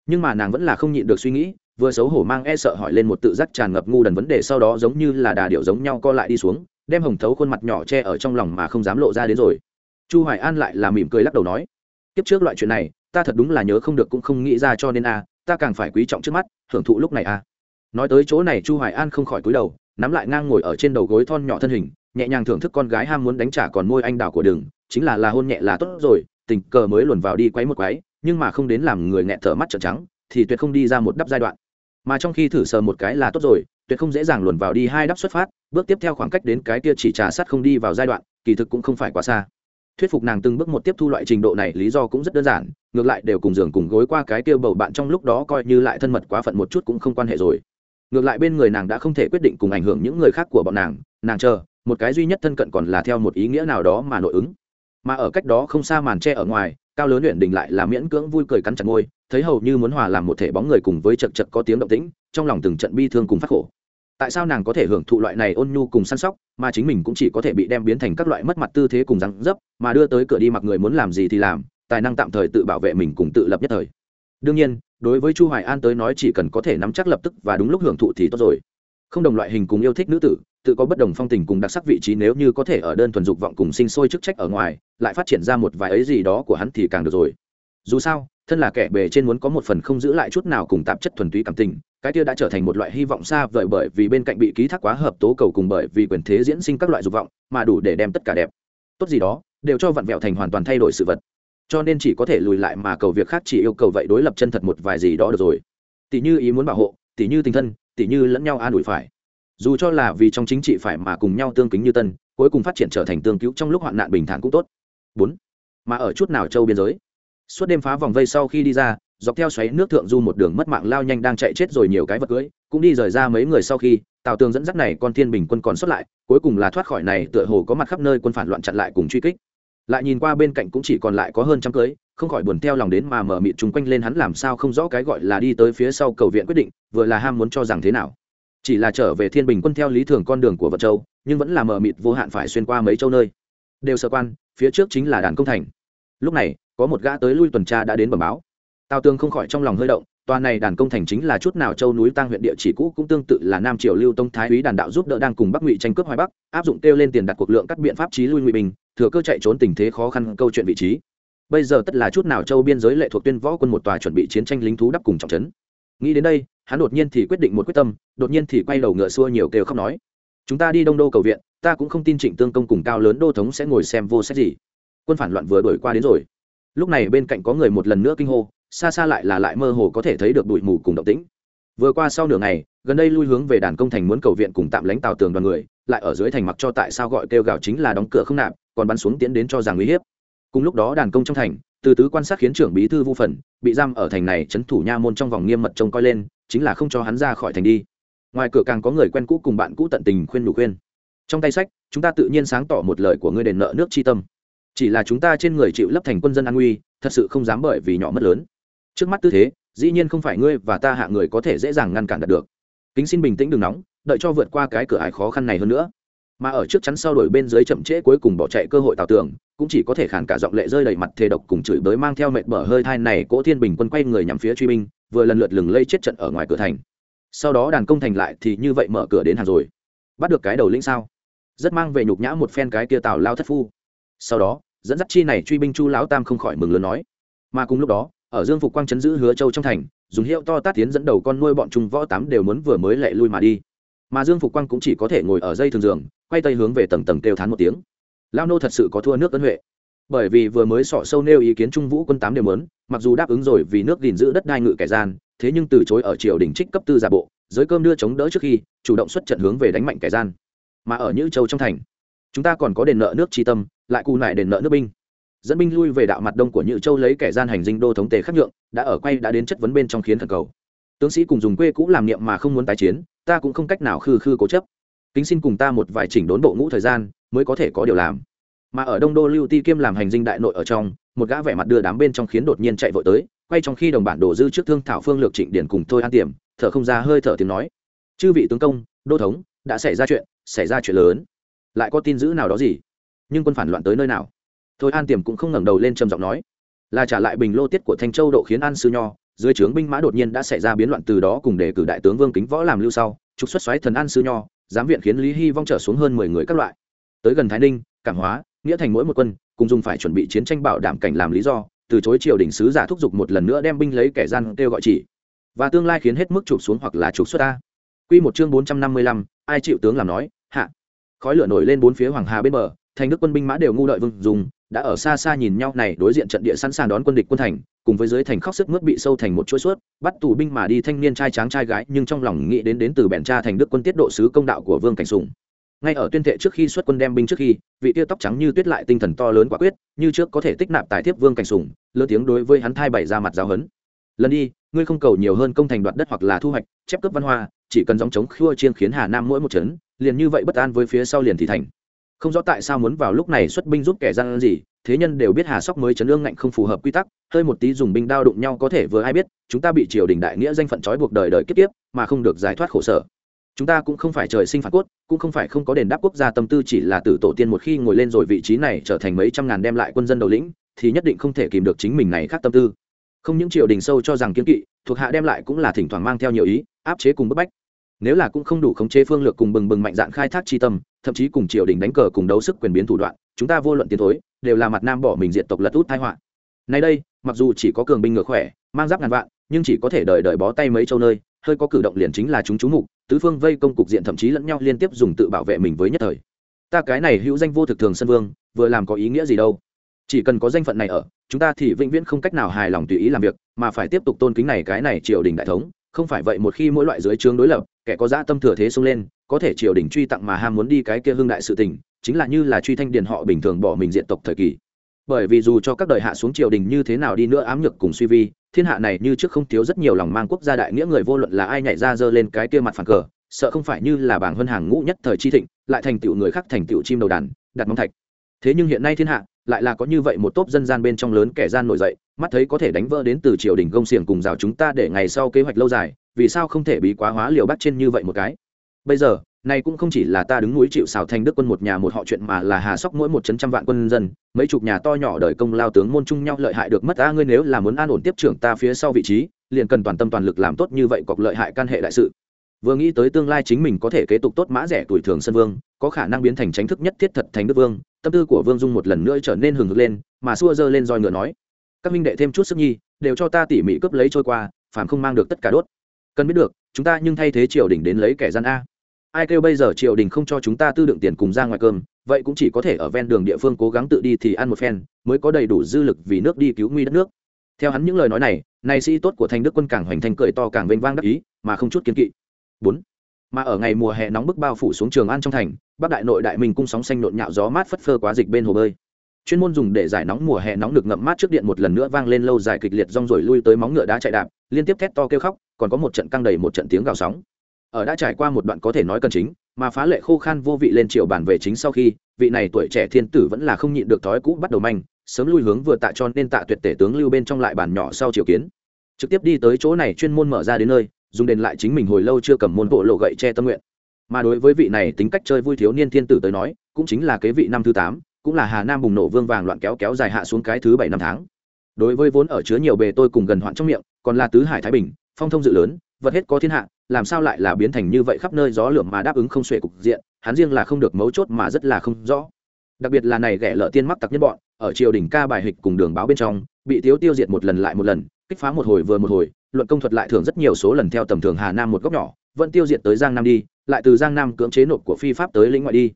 Nhưng mà nàng vẫn là không nhịn được suy nghĩ, vừa xấu hổ mang e sợ hỏi lên một tự giác tràn ngập ngu đần vấn đề sau đó giống như là đà điệu giống nhau co lại đi xuống, đem hồng thấu khuôn mặt nhỏ che ở trong lòng mà không dám lộ ra đến rồi. Chu hoài an lại là mỉm cười lắc đầu nói kiếp trước loại chuyện này, ta thật đúng là nhớ không được cũng không nghĩ ra cho nên a, ta càng phải quý trọng trước mắt, hưởng thụ lúc này a. Nói tới chỗ này chu hoài an không khỏi cúi đầu, nắm lại ngang ngồi ở trên đầu gối thon nhỏ thân hình, nhẹ nhàng thưởng thức con gái ham muốn đánh trả còn môi anh đào của đường, chính là là hôn nhẹ là tốt rồi, tình cờ mới luồn vào đi quấy một quấy, nhưng mà không đến làm người nghẹn thở mắt trợn trắng, thì tuyệt không đi ra một đắp giai đoạn. Mà trong khi thử sờ một cái là tốt rồi, tuyệt không dễ dàng luồn vào đi hai đắp xuất phát, bước tiếp theo khoảng cách đến cái kia chỉ trà sát không đi vào giai đoạn, kỳ thực cũng không phải quá xa thuyết phục nàng từng bước một tiếp thu loại trình độ này, lý do cũng rất đơn giản, ngược lại đều cùng giường cùng gối qua cái kia bầu bạn trong lúc đó coi như lại thân mật quá phận một chút cũng không quan hệ rồi. Ngược lại bên người nàng đã không thể quyết định cùng ảnh hưởng những người khác của bọn nàng nàng chờ, một cái duy nhất thân cận còn là theo một ý nghĩa nào đó mà nội ứng. Mà ở cách đó không xa màn tre ở ngoài, cao lớn luyện đình lại là miễn cưỡng vui cười cắn chặt ngôi thấy hầu như muốn hòa làm một thể bóng người cùng với chật chật có tiếng động tĩnh, trong lòng từng trận bi thương cùng phát khổ tại sao nàng có thể hưởng thụ loại này ôn nhu cùng săn sóc, mà chính mình cũng chỉ có thể bị đem biến thành các loại mất mặt tư thế cùng răng dấp, mà đưa tới cửa đi mặc người muốn làm gì thì làm, tài năng tạm thời tự bảo vệ mình cùng tự lập nhất thời. Đương nhiên, đối với chu hoài an tới nói chỉ cần có thể nắm chắc lập tức và đúng lúc hưởng thụ thì tốt rồi. Không đồng loại hình cùng yêu thích nữ tử, tự có bất đồng phong tình cùng đặc sắc vị trí nếu như có thể ở đơn thuần dục vọng cùng sinh sôi chức trách ở ngoài, lại phát triển ra một vài ấy gì đó của hắn thì càng được rồi. Dù sao, thân là kẻ bề trên muốn có một phần không giữ lại chút nào cùng tạp chất thuần túy cảm tình cái kia đã trở thành một loại hy vọng xa vời bởi vì bên cạnh bị ký thác quá hợp tố cầu cùng bởi vì quyền thế diễn sinh các loại dục vọng, mà đủ để đem tất cả đẹp, tốt gì đó, đều cho vặn vẹo thành hoàn toàn thay đổi sự vật. Cho nên chỉ có thể lùi lại mà cầu việc khác chỉ yêu cầu vậy đối lập chân thật một vài gì đó được rồi. Tỷ như ý muốn bảo hộ, tỷ như tình thân, tỷ như lẫn nhau an ủi phải. Dù cho là vì trong chính trị phải mà cùng nhau tương kính như tân, cuối cùng phát triển trở thành tương cứu trong lúc hoạn nạn bình thản cũng tốt. Bốn, mà ở chút nào châu biên giới? Suốt đêm phá vòng vây sau khi đi ra dọc theo xoáy nước thượng du một đường mất mạng lao nhanh đang chạy chết rồi nhiều cái vật cưới, cũng đi rời ra mấy người sau khi, tào tường dẫn dắt này con thiên bình quân còn xuất lại, cuối cùng là thoát khỏi này, tựa hồ có mặt khắp nơi quân phản loạn chặn lại cùng truy kích. Lại nhìn qua bên cạnh cũng chỉ còn lại có hơn trăm cưới, không khỏi buồn theo lòng đến mà mở mịt chung quanh lên hắn làm sao không rõ cái gọi là đi tới phía sau cầu viện quyết định, vừa là ham muốn cho rằng thế nào. Chỉ là trở về thiên bình quân theo lý thường con đường của vật châu, nhưng vẫn là mở mịt vô hạn phải xuyên qua mấy châu nơi. Đều sơ quan, phía trước chính là đàn công thành. Lúc này, có một gã tới lui tuần tra đã đến bẩm báo tào tương không khỏi trong lòng hơi động, tòa này đàn công thành chính là chút nào châu núi tăng huyện địa chỉ cũ cũng tương tự là nam triều lưu tông thái úy đàn đạo giúp đỡ đang cùng bắc ngụy tranh cướp hoài bắc, áp dụng kêu lên tiền đặt cuộc lượng các biện pháp trí lui ngụy bình, thừa cơ chạy trốn tình thế khó khăn câu chuyện vị trí. Bây giờ tất là chút nào châu biên giới lệ thuộc tuyên võ quân một tòa chuẩn bị chiến tranh lính thú đắp cùng trọng trấn. Nghĩ đến đây, hắn đột nhiên thì quyết định một quyết tâm, đột nhiên thì quay đầu ngựa xua nhiều kêu khóc nói, chúng ta đi đông đô cầu viện, ta cũng không tin trịnh tương công cùng cao lớn đô thống sẽ ngồi xem vô sách gì. Quân phản loạn vừa đổi qua đến rồi. Lúc này bên cạnh có người một lần nữa kinh hô xa xa lại là lại mơ hồ có thể thấy được bụi mù cùng động tĩnh. Vừa qua sau nửa ngày, gần đây lui hướng về đàn công thành muốn cầu viện cùng tạm lánh tàu tường đoàn người, lại ở dưới thành mặc cho tại sao gọi kêu gào chính là đóng cửa không nạp, còn bắn xuống tiến đến cho rằng uy hiếp. Cùng lúc đó đàn công trong thành, từ tứ quan sát khiến trưởng bí thư vu phần, bị giam ở thành này trấn thủ nha môn trong vòng nghiêm mật trông coi lên, chính là không cho hắn ra khỏi thành đi. Ngoài cửa càng có người quen cũ cùng bạn cũ tận tình khuyên nhủ khuyên. Trong tay sách, chúng ta tự nhiên sáng tỏ một lời của ngươi đền nợ nước chi tâm. Chỉ là chúng ta trên người chịu lấp thành quân dân an nguy, thật sự không dám bởi vì nhỏ mất lớn trước mắt tư thế, dĩ nhiên không phải ngươi và ta hạ người có thể dễ dàng ngăn cản được. Kính xin bình tĩnh đừng nóng, đợi cho vượt qua cái cửa ải khó khăn này hơn nữa. Mà ở trước chắn sau đổi bên dưới chậm trễ cuối cùng bỏ chạy cơ hội tào tưởng cũng chỉ có thể khản cả giọng lệ rơi đầy mặt thề độc cùng chửi bới mang theo mệt bở hơi thai này cỗ thiên bình quân quay người nhằm phía truy binh, vừa lần lượt lừng lây chết trận ở ngoài cửa thành. Sau đó đàn công thành lại thì như vậy mở cửa đến hàng rồi. Bắt được cái đầu lĩnh sao? Rất mang về nhục nhã một phen cái kia tào lao thất phu. Sau đó, dẫn dắt chi này truy binh chu lão tam không khỏi mừng lớn nói. Mà cùng lúc đó ở dương phục quang chấn giữ hứa châu trong thành, dùng hiệu to tát tiến dẫn đầu con nuôi bọn trung võ tám đều muốn vừa mới lệ lui mà đi. Mà dương phục quang cũng chỉ có thể ngồi ở dây thường giường, quay tay hướng về tầng tầng kêu thán một tiếng. Lao nô thật sự có thua nước ân huệ. Bởi vì vừa mới sọ sâu nêu ý kiến trung vũ quân tám đều mớn mặc dù đáp ứng rồi vì nước gìn giữ đất đai ngự kẻ gian, thế nhưng từ chối ở triều đình trích cấp tư giả bộ, giới cơm đưa chống đỡ trước khi, chủ động xuất trận hướng về đánh mạnh kẻ gian. Mà ở những châu trong thành, chúng ta còn có đền nợ nước tri tâm, lại cù nại đền nợ nước binh dẫn binh lui về đạo mặt đông của nhự châu lấy kẻ gian hành dinh đô thống tề khắc nhượng, đã ở quay đã đến chất vấn bên trong khiến thần cầu. Tướng sĩ cùng dùng quê cũ làm niệm mà không muốn tái chiến, ta cũng không cách nào khư khư cố chấp. Kính xin cùng ta một vài chỉnh đốn bộ ngũ thời gian, mới có thể có điều làm. Mà ở đông đô lưu ti kiêm làm hành dinh đại nội ở trong, một gã vẻ mặt đưa đám bên trong khiến đột nhiên chạy vội tới, quay trong khi đồng bản đồ dư trước thương thảo phương lược trịnh điển cùng thôi an tiềm, thở không ra hơi thở tiếng nói. Chư vị tướng công, đô thống, đã xảy ra chuyện, xảy ra chuyện lớn. Lại có tin dữ nào đó gì? Nhưng quân phản loạn tới nơi nào? Thôi an tiềm cũng không ngẩng đầu lên trầm giọng nói, là trả lại bình lô tiết của thanh châu độ khiến an sư nho, dưới trướng binh mã đột nhiên đã xảy ra biến loạn từ đó cùng đề cử đại tướng vương kính võ làm lưu sau, trục xuất xoáy thần an sư nho, giám viện khiến lý hy vong trở xuống hơn mười người các loại. Tới gần thái ninh cảng hóa, nghĩa thành mỗi một quân cùng dùng phải chuẩn bị chiến tranh bảo đảm cảnh làm lý do, từ chối triều đình sứ giả thúc giục một lần nữa đem binh lấy kẻ gian kêu gọi chỉ. Và tương lai khiến hết mức trục xuống hoặc là trục xuất ta. Quy một chương bốn trăm năm mươi lăm, ai chịu tướng làm nói, hạ. Khói lửa nổi lên bốn phía hoàng hà bên bờ, thành đức quân binh mã đều ngu đợi vương dùng đã ở xa xa nhìn nhau này đối diện trận địa sẵn sàng đón quân địch quân thành, cùng với dưới thành khóc sức mướt bị sâu thành một chuỗi suốt, bắt tù binh mà đi thanh niên trai tráng trai gái, nhưng trong lòng nghĩ đến đến từ bèn tra thành đức quân tiết độ sứ công đạo của vương cảnh sùng. Ngay ở tuyên thệ trước khi xuất quân đem binh trước khi, vị tiêu tóc trắng như tuyết lại tinh thần to lớn quả quyết, như trước có thể tích nạp tài thiếp vương cảnh sùng, lớn tiếng đối với hắn thai bày ra mặt giáo hấn lần đi, ngươi không cầu nhiều hơn công thành đoạt đất hoặc là thu hoạch, chép cướp văn hoa, chỉ cần dòng chống khua chiên khiến hà nam mỗi một chấn, liền như vậy bất an với phía sau liền thì thành không rõ tại sao muốn vào lúc này xuất binh giúp kẻ gian gì, thế nhân đều biết hà sóc mới chấn ương ngạnh không phù hợp quy tắc, hơi một tí dùng binh đao đụng nhau có thể vừa ai biết, chúng ta bị triều đình đại nghĩa danh phận trói buộc đời đời kiếp tiếp mà không được giải thoát khổ sở. Chúng ta cũng không phải trời sinh phản cốt, cũng không phải không có đền đáp quốc gia tâm tư chỉ là tử tổ tiên một khi ngồi lên rồi vị trí này trở thành mấy trăm ngàn đem lại quân dân đầu lĩnh, thì nhất định không thể kìm được chính mình này khác tâm tư. Không những triều đình sâu cho rằng kiến kỵ, thuộc hạ đem lại cũng là thỉnh thoảng mang theo nhiều ý, áp chế cùng bức bách. Nếu là cũng không đủ khống chế phương lược cùng bừng bừng mạnh dạn khai thác chi tâm thậm chí cùng triều đình đánh cờ cùng đấu sức quyền biến thủ đoạn, chúng ta vô luận tiến thối, đều là mặt nam bỏ mình diện tộc lật út thái họa. Nay đây, mặc dù chỉ có cường binh ngựa khỏe, mang giáp ngàn vạn, nhưng chỉ có thể đợi đợi bó tay mấy châu nơi, hơi có cử động liền chính là chúng chú mục, tứ phương vây công cục diện thậm chí lẫn nhau liên tiếp dùng tự bảo vệ mình với nhất thời. Ta cái này hữu danh vô thực thường sân vương, vừa làm có ý nghĩa gì đâu? Chỉ cần có danh phận này ở, chúng ta thì vĩnh viễn không cách nào hài lòng tùy ý làm việc, mà phải tiếp tục tôn kính này cái này triều đình đại thống không phải vậy một khi mỗi loại dưới trướng đối lập, kẻ có dã tâm thừa thế xông lên, có thể triều đình truy tặng mà ham muốn đi cái kia hương đại sự tình, chính là như là truy thanh điền họ bình thường bỏ mình diện tộc thời kỳ. Bởi vì dù cho các đời hạ xuống triều đình như thế nào đi nữa ám nhược cùng suy vi, thiên hạ này như trước không thiếu rất nhiều lòng mang quốc gia đại nghĩa người vô luận là ai nhảy ra giơ lên cái kia mặt phản cờ, sợ không phải như là bảng huân hàng ngũ nhất thời chi thịnh, lại thành tựu người khác thành tựu chim đầu đàn, đặt mong thạch thế nhưng hiện nay thiên hạ, lại là có như vậy một tốp dân gian bên trong lớn kẻ gian nổi dậy, mắt thấy có thể đánh vỡ đến từ triều đình công xiềng cùng rào chúng ta để ngày sau kế hoạch lâu dài, vì sao không thể bị quá hóa liều bắt trên như vậy một cái? Bây giờ này cũng không chỉ là ta đứng núi chịu xào thành đức quân một nhà một họ chuyện mà là hà sóc mỗi một chấn trăm vạn quân dân, mấy chục nhà to nhỏ đời công lao tướng môn chung nhau lợi hại được mất ta, ngươi nếu là muốn an ổn tiếp trưởng ta phía sau vị trí, liền cần toàn tâm toàn lực làm tốt như vậy cọc lợi hại can hệ đại sự. Vừa nghĩ tới tương lai chính mình có thể kế tục tốt mã rẻ tuổi thường sân vương có khả năng biến thành tránh thức nhất thiết thật thành đức vương, tâm tư của vương dung một lần nữa trở nên hừng hực lên, mà xua dơ lên roi ngựa nói, các minh đệ thêm chút sức nhi, đều cho ta tỉ mỉ cướp lấy trôi qua, phàm không mang được tất cả đốt. Cần biết được, chúng ta nhưng thay thế triều đình đến lấy kẻ gian a. Ai kêu bây giờ triều đình không cho chúng ta tư đựng tiền cùng ra ngoài cơm, vậy cũng chỉ có thể ở ven đường địa phương cố gắng tự đi thì ăn một phen, mới có đầy đủ dư lực vì nước đi cứu nguy đất nước. Theo hắn những lời nói này này sĩ tốt của thành đức quân càng hoành thành cười to càng vênh vang đắc ý, mà không chút kiến kỵ. Bốn mà ở ngày mùa hè nóng bức bao phủ xuống trường an trong thành, bắc đại nội đại minh cung sóng xanh nộn nhạo gió mát phất phơ quá dịch bên hồ bơi. Chuyên môn dùng để giải nóng mùa hè nóng được ngậm mát trước điện một lần nữa vang lên lâu dài kịch liệt rong rồi lui tới móng ngựa đá chạy đạp, liên tiếp thét to kêu khóc, còn có một trận căng đầy một trận tiếng gào sóng. Ở đã trải qua một đoạn có thể nói cần chính, mà phá lệ khô khan vô vị lên triều bản về chính sau khi, vị này tuổi trẻ thiên tử vẫn là không nhịn được thói cũ bắt đầu manh, sớm lui hướng vừa tạ cho nên tạ tuyệt tể tướng lưu bên trong lại bản nhỏ sau triều kiến. Trực tiếp đi tới chỗ này chuyên môn mở ra đến nơi dùng đền lại chính mình hồi lâu chưa cầm môn bộ lộ gậy che tâm nguyện. Mà đối với vị này tính cách chơi vui thiếu niên thiên tử tới nói, cũng chính là kế vị năm thứ tám, cũng là hà nam bùng nổ vương vàng loạn kéo kéo dài hạ xuống cái thứ bảy năm tháng. Đối với vốn ở chứa nhiều bề tôi cùng gần hoạn trong miệng, còn là tứ hải thái bình, phong thông dự lớn, vật hết có thiên hạ, làm sao lại là biến thành như vậy khắp nơi gió lượm mà đáp ứng không xuể cục diện, hắn riêng là không được mấu chốt mà rất là không rõ. Đặc biệt là này ghẻ lợ tiên mắc tặc nhân bọn, ở triều đình ca bài hịch cùng đường báo bên trong, bị thiếu tiêu diệt một lần lại một lần, kích phá một hồi vừa một hồi luận công thuật lại thường rất nhiều số lần theo tầm thường hà nam một góc nhỏ, vẫn tiêu diệt tới giang nam đi, lại từ giang nam cưỡng chế nộp của phi pháp tới lĩnh ngoại đi.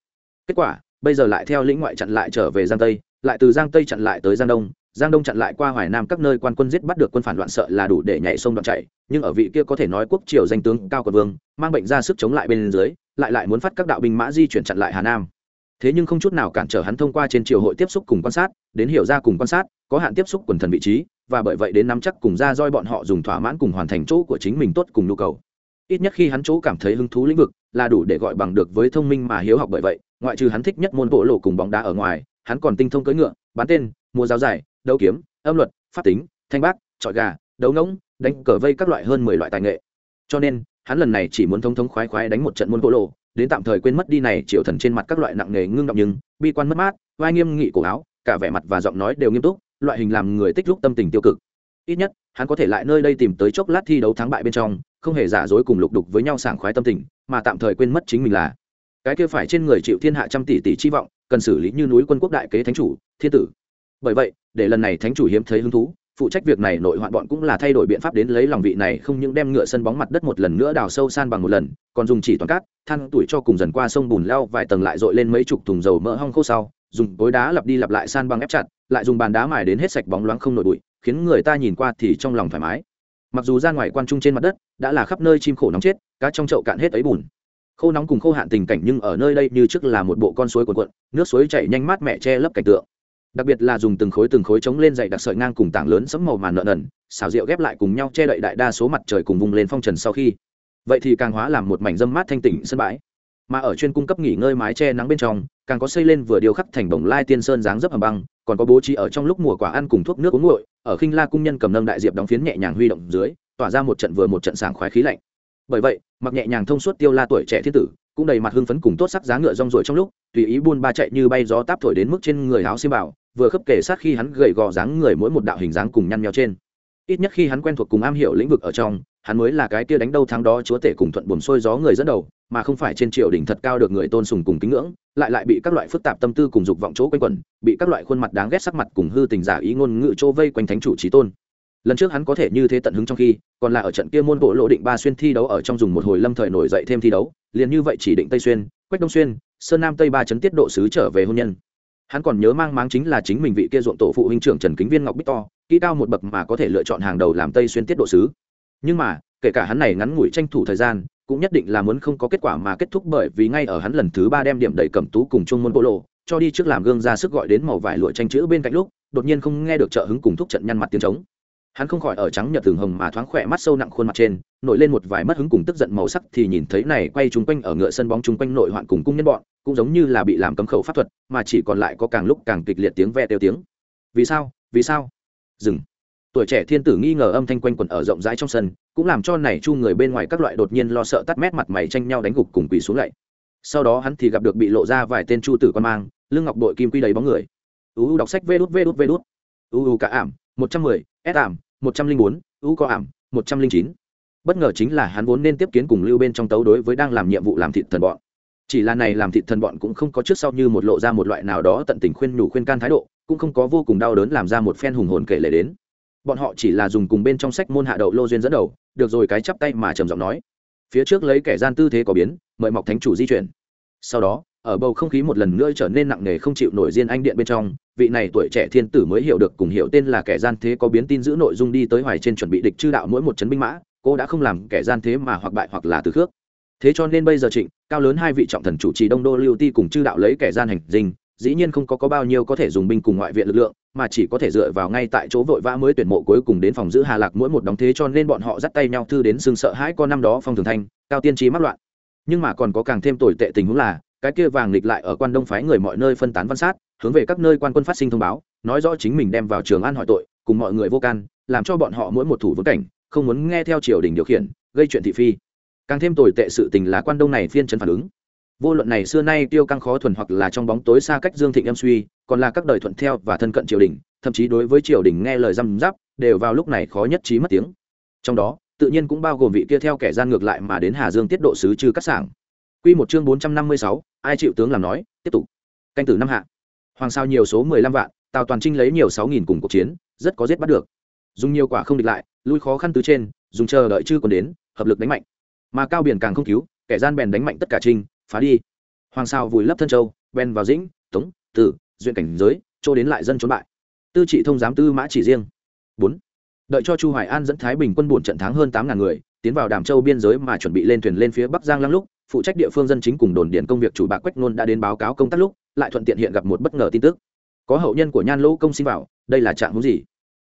Kết quả, bây giờ lại theo lĩnh ngoại chặn lại trở về giang tây, lại từ giang tây chặn lại tới giang đông. Giang đông chặn lại qua hoài nam, các nơi quan quân giết bắt được quân phản loạn sợ là đủ để nhảy sông đoạn chạy, nhưng ở vị kia có thể nói quốc triều danh tướng cao quận vương, mang bệnh ra sức chống lại bên dưới, lại lại muốn phát các đạo binh mã di chuyển chặn lại hà nam. Thế nhưng không chút nào cản trở hắn thông qua trên triều hội tiếp xúc cùng quan sát, đến hiểu ra cùng quan sát, có hạn tiếp xúc quần thần vị trí và bởi vậy đến nắm chắc cùng ra roi bọn họ dùng thỏa mãn cùng hoàn thành chỗ của chính mình tốt cùng nhu cầu. Ít nhất khi hắn chỗ cảm thấy hứng thú lĩnh vực là đủ để gọi bằng được với thông minh mà hiếu học bởi vậy, ngoại trừ hắn thích nhất môn bộ lộ cùng bóng đá ở ngoài, hắn còn tinh thông cưỡi ngựa bán tên mua giáo giải, đấu kiếm, âm luật, pháp tính, thanh bác trọi gà, đấu ngỗng, đánh cờ vây các loại hơn mười loại tài nghệ. Cho nên, hắn lần này chỉ muốn thông thống khoái khoái đánh một trận môn bộ lộ, đến tạm thời quên mất đi này triệu thần trên mặt các loại nặng nghề ngưng động nhưng, bi quan mất mát vai nghiêm nghị cổ áo, cả vẻ mặt và giọng nói đều nghiêm túc loại hình làm người tích lúc tâm tình tiêu cực. Ít nhất, hắn có thể lại nơi đây tìm tới chốc lát thi đấu thắng bại bên trong, không hề giả dối cùng lục đục với nhau sảng khoái tâm tình, mà tạm thời quên mất chính mình là. Cái kia phải trên người chịu thiên hạ trăm tỷ tỷ chi vọng, cần xử lý như núi quân quốc đại kế thánh chủ, thiên tử. Bởi vậy, để lần này thánh chủ hiếm thấy hứng thú, phụ trách việc này nội hoạn bọn cũng là thay đổi biện pháp đến lấy lòng vị này không những đem ngựa sân bóng mặt đất một lần nữa đào sâu san bằng một lần, còn dùng chỉ toàn cát, than tuổi cho cùng dần qua sông bùn leo vài tầng lại dội lên mấy chục thùng dầu mỡ hong khô sau dùng cối đá lặp đi lặp lại san bằng ép chặt, lại dùng bàn đá mài đến hết sạch bóng loáng không nổi bụi, khiến người ta nhìn qua thì trong lòng thoải mái. Mặc dù ra ngoài quan trung trên mặt đất, đã là khắp nơi chim khổ nóng chết, cá trong chậu cạn hết ấy bùn. Khô nóng cùng khô hạn tình cảnh nhưng ở nơi đây như trước là một bộ con suối cuộn cuộn, nước suối chảy nhanh mát mẹ che lấp cảnh tượng. Đặc biệt là dùng từng khối từng khối chống lên dậy đặc sợi ngang cùng tảng lớn sẫm màu màn nợ nần, xào rượu ghép lại cùng nhau che đậy đại đa số mặt trời cùng vùng lên phong trần sau khi. Vậy thì càng hóa làm một mảnh dâm mát thanh tỉnh sân bãi mà ở chuyên cung cấp nghỉ ngơi mái che nắng bên trong, càng có xây lên vừa điều khắc thành bồng lai tiên sơn dáng dấp hầm băng, còn có bố trí ở trong lúc mùa quả ăn cùng thuốc nước uống nguội, ở khinh la cung nhân cầm nâng đại diệp đóng phiến nhẹ nhàng huy động dưới, tỏa ra một trận vừa một trận sảng khoái khí lạnh. Bởi vậy, mặc nhẹ nhàng thông suốt tiêu la tuổi trẻ thiên tử, cũng đầy mặt hưng phấn cùng tốt sắc giá ngựa rong ruổi trong lúc, tùy ý buôn ba chạy như bay gió táp thổi đến mức trên người áo xiêm bảo vừa khớp kể sát khi hắn gầy gò dáng người mỗi một đạo hình dáng cùng nhăn nheo trên. Ít nhất khi hắn quen thuộc cùng am hiểu lĩnh vực ở trong, hắn mới là cái kia đánh đâu thắng đó chúa tể cùng thuận buồn xôi gió người dẫn đầu mà không phải trên triều đình thật cao được người tôn sùng cùng kính ngưỡng, lại lại bị các loại phức tạp tâm tư cùng dục vọng chỗ quanh quẩn, bị các loại khuôn mặt đáng ghét sắc mặt cùng hư tình giả ý ngôn ngữ chỗ vây quanh thánh chủ trí tôn. Lần trước hắn có thể như thế tận hứng trong khi, còn là ở trận kia môn bộ lộ định ba xuyên thi đấu ở trong dùng một hồi lâm thời nổi dậy thêm thi đấu, liền như vậy chỉ định tây xuyên, quách đông xuyên, sơn nam tây ba chấn tiết độ sứ trở về hôn nhân. Hắn còn nhớ mang máng chính là chính mình vị kia ruộng tổ phụ huynh trưởng trần kính viên ngọc bích to, kỹ cao một bậc mà có thể lựa chọn hàng đầu làm tây xuyên tiết độ sứ. Nhưng mà, kể cả hắn này ngắn ngủi tranh thủ thời gian cũng nhất định là muốn không có kết quả mà kết thúc bởi vì ngay ở hắn lần thứ ba đem điểm đầy cầm tú cùng chung môn bộ lộ, cho đi trước làm gương ra sức gọi đến màu vải lụa tranh chữ bên cạnh lúc, đột nhiên không nghe được trợ hứng cùng thúc trận nhăn mặt tiếng trống. Hắn không khỏi ở trắng nhợt thường hồng mà thoáng khỏe mắt sâu nặng khuôn mặt trên, nổi lên một vài mất hứng cùng tức giận màu sắc thì nhìn thấy này quay chung quanh ở ngựa sân bóng chung quanh nội hoạn cùng cung nhân bọn, cũng giống như là bị làm cấm khẩu pháp thuật, mà chỉ còn lại có càng lúc càng kịch liệt tiếng ve tiêu tiếng. Vì sao? Vì sao? Dừng tuổi trẻ thiên tử nghi ngờ âm thanh quanh quẩn ở rộng rãi trong sân, cũng làm cho này chu người bên ngoài các loại đột nhiên lo sợ tắt mét mặt mày tranh nhau đánh gục cùng quỳ xuống lạy sau đó hắn thì gặp được bị lộ ra vài tên chu tử quan mang, lưng ngọc đội kim quy đầy bóng người. U đọc sách vê đút vê đút vê đút. U cả ảm, một trăm mười, s ảm, một trăm linh bốn, u có ảm, một trăm linh chín. Bất ngờ chính là hắn vốn nên tiếp kiến cùng lưu bên trong tấu đối với đang làm nhiệm vụ làm thịt thần bọn. Chỉ là này làm thịt thần bọn cũng không có trước sau như một lộ ra một loại nào đó tận tình khuyên nhủ khuyên can thái độ, cũng không có vô cùng đau đớn làm ra một phen hùng hồn kể lể đến bọn họ chỉ là dùng cùng bên trong sách môn hạ đậu lô duyên dẫn đầu, được rồi cái chắp tay mà trầm giọng nói. Phía trước lấy kẻ gian tư thế có biến, mời mọc thánh chủ di chuyển. Sau đó, ở bầu không khí một lần nữa trở nên nặng nề không chịu nổi riêng anh điện bên trong, vị này tuổi trẻ thiên tử mới hiểu được cùng hiểu tên là kẻ gian thế có biến tin giữ nội dung đi tới hoài trên chuẩn bị địch chư đạo mỗi một chấn binh mã, cô đã không làm kẻ gian thế mà hoặc bại hoặc là từ khước. Thế cho nên bây giờ trịnh, cao lớn hai vị trọng thần chủ trì đông đô lưu ti cùng chư đạo lấy kẻ gian hành dinh dĩ nhiên không có, có bao nhiêu có thể dùng binh cùng ngoại viện lực lượng mà chỉ có thể dựa vào ngay tại chỗ vội vã mới tuyển mộ cuối cùng đến phòng giữ hà lạc mỗi một đóng thế cho nên bọn họ dắt tay nhau thư đến sừng sợ hãi con năm đó phong thường thanh cao tiên trí mắc loạn. Nhưng mà còn có càng thêm tồi tệ tình huống là cái kia vàng lịch lại ở quan đông phái người mọi nơi phân tán văn sát hướng về các nơi quan quân phát sinh thông báo nói rõ chính mình đem vào trường an hỏi tội cùng mọi người vô can làm cho bọn họ mỗi một thủ vững cảnh không muốn nghe theo triều đình điều khiển gây chuyện thị phi. Càng thêm tồi tệ sự tình là quan đông này phiên trấn phản ứng vô luận này xưa nay tiêu căng khó thuần hoặc là trong bóng tối xa cách dương thịnh em suy còn là các đời thuận theo và thân cận triều đình thậm chí đối với triều đình nghe lời răm giáp đều vào lúc này khó nhất trí mất tiếng trong đó tự nhiên cũng bao gồm vị kia theo kẻ gian ngược lại mà đến hà dương tiết độ sứ trừ cắt sảng Quy một chương bốn trăm năm mươi sáu, ai chịu tướng làm nói, tiếp tục. Canh tử năm hạ. Hoàng sao nhiều số mười lăm vạn, Tào Toàn Trinh lấy nhiều sáu nghìn cùng cuộc chiến, rất có giết bắt được. Dùng nhiều quả không địch lại, lui khó khăn từ trên, dùng chờ đợi chư còn đến, hợp lực đánh mạnh. Mà cao biển càng không cứu, kẻ gian bèn đánh mạnh tất cả trinh, phá đi. Hoàng sao vùi lấp thân châu, bèn vào dĩnh, tống, tử, duyên cảnh giới, trô đến lại dân trốn bại. Tư trị thông giám tư mã chỉ riêng. bốn Đợi cho Chu Hoài An dẫn Thái Bình quân buồn trận thắng hơn tám ngàn người, tiến vào Đàm Châu biên giới mà chuẩn bị lên thuyền lên phía Bắc Giang lăng lúc, phụ trách địa phương dân chính cùng đồn điện công việc chủ bạc quách nôn đã đến báo cáo công tác lúc lại thuận tiện hiện gặp một bất ngờ tin tức có hậu nhân của nhan lỗ công xin vào đây là trạng hướng gì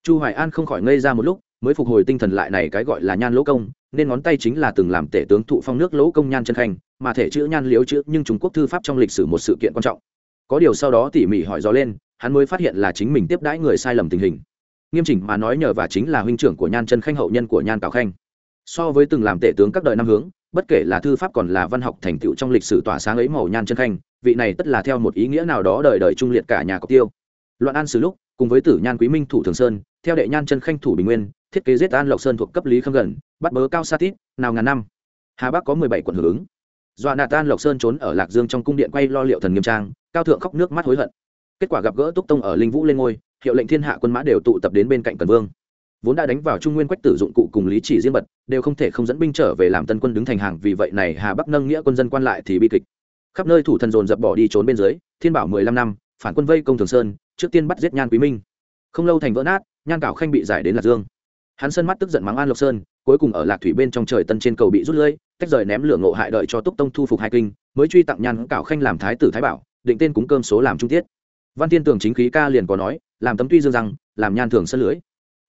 chu hoài an không khỏi ngây ra một lúc mới phục hồi tinh thần lại này cái gọi là nhan lỗ công, nên ngón tay chính là từng làm tể tướng thụ phong nước lỗ công nhan chân khanh, mà thể chữ nhan liếu chữ nhưng trung quốc thư pháp trong lịch sử một sự kiện quan trọng. Có điều sau đó tỉ mỉ hỏi rõ lên, hắn mới phát hiện là chính mình tiếp đãi người sai lầm tình hình. Nghiêm chỉnh mà nói nhờ và chính là huynh trưởng của nhan chân khanh hậu nhân của nhan tào khanh. So với từng làm tể tướng các đời năm hướng, bất kể là thư pháp còn là văn học thành tựu trong lịch sử tỏa sáng ấy màu nhan chân khanh, vị này tất là theo một ý nghĩa nào đó đời đời trung liệt cả nhà cọc tiêu. Loạn an sử lúc, cùng với tử nhan quý minh thủ thường sơn, theo đệ nhan chân khanh thủ bình nguyên thiết kế giết an lộc sơn thuộc cấp lý khâm gần, bắt bớ cao sa tít, nào ngàn năm. Hà bắc có mười bảy quận hưởng ứng. Dọa nạt an lộc sơn trốn ở lạc dương trong cung điện quay lo liệu thần nghiêm trang, cao thượng khóc nước mắt hối hận. Kết quả gặp gỡ túc tông ở linh vũ lên ngôi, hiệu lệnh thiên hạ quân mã đều tụ tập đến bên cạnh cần vương. Vốn đã đánh vào trung nguyên quách tử dụng cụ cùng lý chỉ riêng bật, đều không thể không dẫn binh trở về làm tân quân đứng thành hàng, vì vậy này hà bắc nâng nghĩa quân dân quan lại thì bi kịch. Khắp nơi thủ thần dồn dập bỏ đi trốn bên dưới, thiên bảo mười lăm năm, phản quân vây công thường sơn, trước tiên bắt giết nhan quý minh. Không lâu thành vỡ nát, nhan cảo khanh bị giải đến lạc dương hắn sân mắt tức giận mắng an lộc sơn, cuối cùng ở lạc thủy bên trong trời tân trên cầu bị rút lưỡi tách rời ném lửa ngộ hại đợi cho túc tông thu phục hai kinh, mới truy tặng nhan cảo khanh làm thái tử thái bảo, định tên cúng cơm số làm trung tiết. Văn tiên tường chính khí ca liền có nói, làm tấm tuy dương rằng làm nhan thường sân lưới.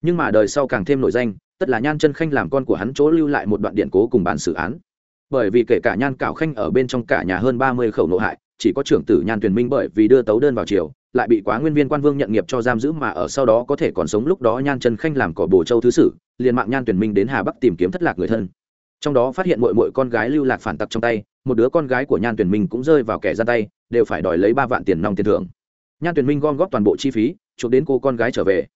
Nhưng mà đời sau càng thêm nổi danh, tất là nhan chân khanh làm con của hắn chỗ lưu lại một đoạn điện cố cùng bản xử án. Bởi vì kể cả nhan cảo khanh ở bên trong cả nhà hơn ba mươi khẩu nộ hại chỉ có trưởng tử nhan tuyền minh bởi vì đưa tấu đơn vào triều, lại bị quá nguyên viên quan vương nhận nghiệp cho giam giữ mà ở sau đó có thể còn sống lúc đó nhan chân khanh làm cỏ bồ châu thứ sử, liền mạng nhan tuyển minh đến hà bắc tìm kiếm thất lạc người thân. Trong đó phát hiện mội mội con gái lưu lạc phản tặc trong tay, một đứa con gái của nhan tuyển minh cũng rơi vào kẻ ra tay, đều phải đòi lấy ba vạn tiền nòng tiền thưởng. Nhan tuyển minh gom góp toàn bộ chi phí, chuộc đến cô con gái trở về.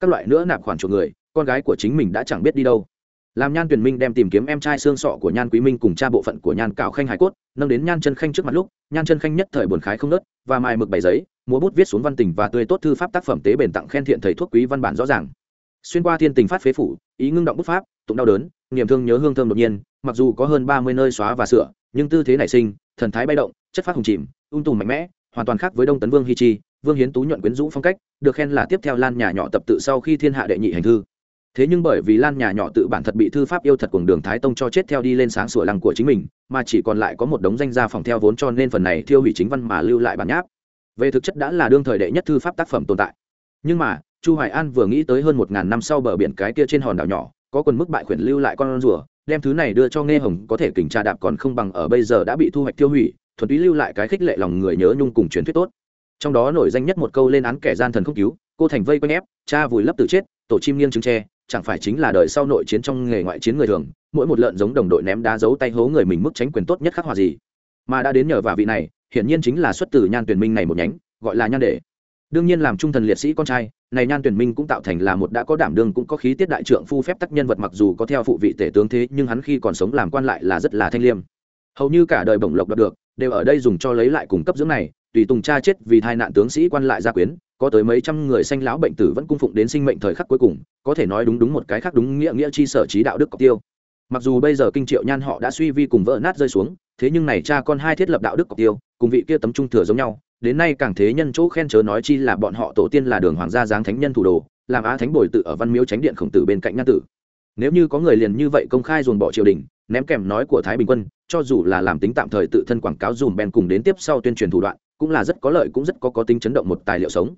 Các loại nữa nạp khoản chuộc người, con gái của chính mình đã chẳng biết đi đâu làm nhan tuyển minh đem tìm kiếm em trai xương sọ của nhan quý minh cùng cha bộ phận của nhan cạo khanh hải cốt, nâng đến nhan chân khanh trước mặt lúc, nhan chân khanh nhất thời buồn khái không nớt, và mài mực bảy giấy, múa bút viết xuống văn tình và tươi tốt thư pháp tác phẩm tế bền tặng khen thiện thầy thuốc quý văn bản rõ ràng. Xuyên qua thiên tình phát phế phủ, ý ngưng động bút pháp, tụng đau đớn, niềm thương nhớ hương thơm đột nhiên, mặc dù có hơn ba mươi nơi xóa và sửa, nhưng tư thế nảy sinh, thần thái bay động, chất phát hùng chìm, ung tùng mạnh mẽ, hoàn toàn khác với đông tấn vương hi chi, vương hiến tú nhuận quyến rũ phong cách, được khen là tiếp theo lan nhà nhỏ tập tự sau khi thiên hạ đệ nhị hành thư thế nhưng bởi vì lan nhà nhỏ tự bản thật bị thư pháp yêu thật cùng đường thái tông cho chết theo đi lên sáng sủa lăng của chính mình, mà chỉ còn lại có một đống danh gia phòng theo vốn cho nên phần này thiêu hủy chính văn mà lưu lại bản nháp. Về thực chất đã là đương thời đệ nhất thư pháp tác phẩm tồn tại. Nhưng mà, chu hoài an vừa nghĩ tới hơn một ngàn năm sau bờ biển cái kia trên hòn đảo nhỏ, có quần mức bại khuyển lưu lại con rùa, đem thứ này đưa cho nghe hồng, có thể kình tra đạp còn không bằng ở bây giờ đã bị thu hoạch tiêu hủy, thuần túy lưu lại cái khích lệ lòng người nhớ nhung cùng truyền thuyết tốt. Trong đó nổi danh nhất một câu lên án kẻ gian thần không cứu, cô thành vây quanh ép, cha vùi lấp tự chết, tổ chim nghiêng trứng tre chẳng phải chính là đời sau nội chiến trong nghề ngoại chiến người thường, mỗi một lợn giống đồng đội ném đá giấu tay hố người mình mức tránh quyền tốt nhất khắc hòa gì. Mà đã đến nhờ vào vị này, hiển nhiên chính là xuất từ nhan tuyển minh này một nhánh, gọi là nhan đệ. Đương nhiên làm trung thần liệt sĩ con trai, này nhan tuyển minh cũng tạo thành là một đã có đảm đương cũng có khí tiết đại trượng phu phép tắc nhân vật mặc dù có theo phụ vị tể tướng thế, nhưng hắn khi còn sống làm quan lại là rất là thanh liêm. Hầu như cả đời bổng lộc đạt được, đều ở đây dùng cho lấy lại cùng cấp dưỡng này tùy tùng cha chết vì tai nạn tướng sĩ quan lại gia quyến, có tới mấy trăm người sanh lão bệnh tử vẫn cung phụng đến sinh mệnh thời khắc cuối cùng, có thể nói đúng đúng một cái khác đúng nghĩa nghĩa chi sở trí đạo đức cọc tiêu. Mặc dù bây giờ kinh triệu nhan họ đã suy vi cùng vỡ nát rơi xuống, thế nhưng này cha con hai thiết lập đạo đức cọc tiêu, cùng vị kia tấm trung thừa giống nhau, đến nay càng thế nhân chỗ khen chớ nói chi là bọn họ tổ tiên là đường hoàng gia giáng thánh nhân thủ đồ, làm á thánh bồi tự ở văn miếu tránh điện khổng tử bên cạnh nhan tử. Nếu như có người liền như vậy công khai dồn bỏ triều đình, ném kèm nói của thái bình quân, cho dù là làm tính tạm thời tự thân quảng cáo dùm bèn cùng đến tiếp sau tuyên truyền thủ đoạn cũng là rất có lợi cũng rất có có tính chấn động một tài liệu sống.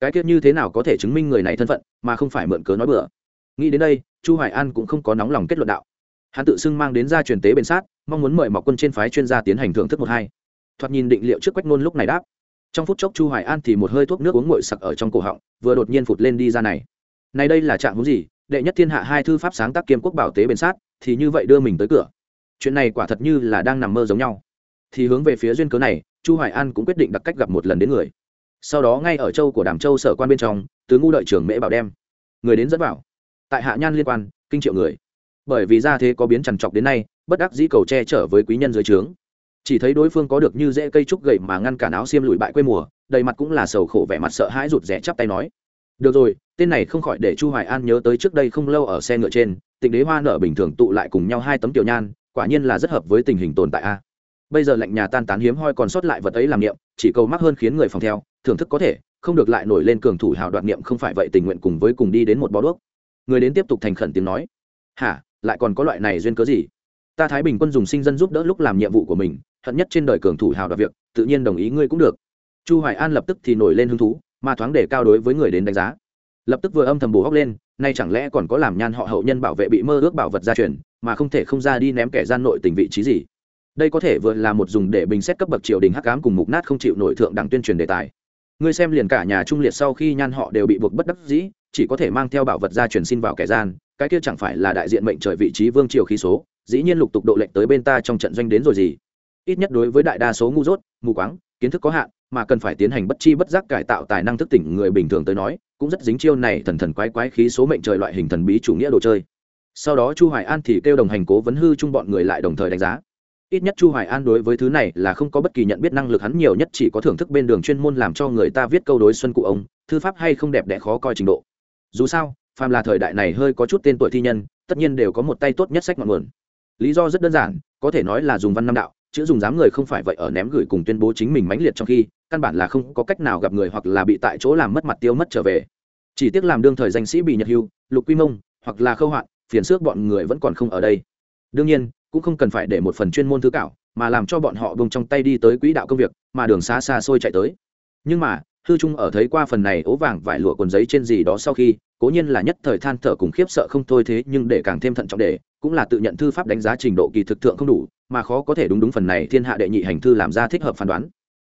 Cái tiết như thế nào có thể chứng minh người này thân phận, mà không phải mượn cớ nói bừa? Nghĩ đến đây, chu hoài an cũng không có nóng lòng kết luận đạo. Hắn tự xưng mang đến gia truyền tế bên sát, mong muốn mời mọc quân trên phái chuyên gia tiến hành thưởng thức một hai. Thoạt nhìn định liệu trước quách nôn lúc này đáp. Trong phút chốc chu hoài an thì một hơi thuốc nước uống nguội sặc ở trong cổ họng, vừa đột nhiên phụt lên đi ra này. Này đây là trạng huống gì? Đệ nhất thiên hạ hai thư pháp sáng tác kiêm quốc bảo tế bền sát, thì như vậy đưa mình tới cửa. Chuyện này quả thật như là đang nằm mơ giống nhau thì hướng về phía duyên cớ này, chu hoài an cũng quyết định đặt cách gặp một lần đến người. Sau đó ngay ở châu của đàm châu sở quan bên trong, tứ ngu đợi trưởng mễ bảo đem người đến dẫn vào. Tại hạ nhan liên quan, kinh triệu người. Bởi vì ra thế có biến trằn trọc đến nay, bất đắc dĩ cầu che chở với quý nhân dưới trướng. Chỉ thấy đối phương có được như dễ cây trúc gậy mà ngăn cản áo xiêm lụi bại quê mùa, đầy mặt cũng là sầu khổ vẻ mặt sợ hãi rụt rè chắp tay nói. Được rồi, tên này không khỏi để chu hoài an nhớ tới trước đây không lâu ở xe ngựa trên, tịnh đế hoa nở bình thường tụ lại cùng nhau hai tấm tiểu nhan, quả nhiên là rất hợp với tình hình tồn tại a bây giờ lệnh nhà tan tán hiếm hoi còn sót lại vật ấy làm niệm, chỉ cầu mắc hơn khiến người phòng theo, thưởng thức có thể, không được lại nổi lên cường thủ hào đoạt niệm không phải vậy tình nguyện cùng với cùng đi đến một bó đuốc. Người đến tiếp tục thành khẩn tiếng nói, hả, lại còn có loại này duyên cớ gì? Ta thái bình quân dùng sinh dân giúp đỡ lúc làm nhiệm vụ của mình, hận nhất trên đời cường thủ hào đoạt việc, tự nhiên đồng ý ngươi cũng được. Chu hoài an lập tức thì nổi lên hứng thú, mà thoáng để cao đối với người đến đánh giá. Lập tức vừa âm thầm bù hóc lên, nay chẳng lẽ còn có làm nhan họ hậu nhân bảo vệ bị mơ ước bảo vật gia truyền, mà không thể không ra đi ném kẻ gian nội tình vị trí gì? Đây có thể vừa là một dùng để bình xét cấp bậc triều đình hắc ám cùng mục nát không chịu nổi thượng đẳng tuyên truyền đề tài. Ngươi xem liền cả nhà trung liệt sau khi nhan họ đều bị buộc bất đắc dĩ, chỉ có thể mang theo bảo vật gia truyền xin vào kẻ gian, cái kia chẳng phải là đại diện mệnh trời vị trí vương triều khí số, dĩ nhiên lục tục độ lệnh tới bên ta trong trận doanh đến rồi gì. Ít nhất đối với đại đa số ngu dốt, mù quáng, kiến thức có hạn, mà cần phải tiến hành bất chi bất giác cải tạo tài năng thức tỉnh người bình thường tới nói, cũng rất dính chiêu này thần thần quái quái khí số mệnh trời loại hình thần bí chủ nghĩa đồ chơi. Sau đó chu hoài an thì kêu đồng hành cố vấn hư chung bọn người lại đồng thời đánh giá ít nhất chu hoài an đối với thứ này là không có bất kỳ nhận biết năng lực hắn nhiều nhất, chỉ có thưởng thức bên đường chuyên môn làm cho người ta viết câu đối xuân cụ ông, thư pháp hay không đẹp đẽ khó coi trình độ. Dù sao, phàm là thời đại này hơi có chút tên tuổi thi nhân, tất nhiên đều có một tay tốt nhất sách ngọn nguồn. Lý do rất đơn giản, có thể nói là dùng văn năm đạo, chữ dùng dám người không phải vậy ở ném gửi cùng tuyên bố chính mình mãnh liệt trong khi, căn bản là không có cách nào gặp người hoặc là bị tại chỗ làm mất mặt tiêu mất trở về. Chỉ tiếc làm đương thời danh sĩ bị nhật hưu, lục quy mông, hoặc là khâu hoạn, phiền xước bọn người vẫn còn không ở đây. Đương nhiên cũng không cần phải để một phần chuyên môn thư cảo, mà làm cho bọn họ bông trong tay đi tới quỹ đạo công việc, mà đường xa xa xôi chạy tới. Nhưng mà, hư trung ở thấy qua phần này ố vàng vải lụa quần giấy trên gì đó sau khi, cố nhiên là nhất thời than thở cùng khiếp sợ không thôi thế, nhưng để càng thêm thận trọng để, cũng là tự nhận thư pháp đánh giá trình độ kỳ thực thượng không đủ, mà khó có thể đúng đúng phần này thiên hạ đệ nhị hành thư làm ra thích hợp phán đoán.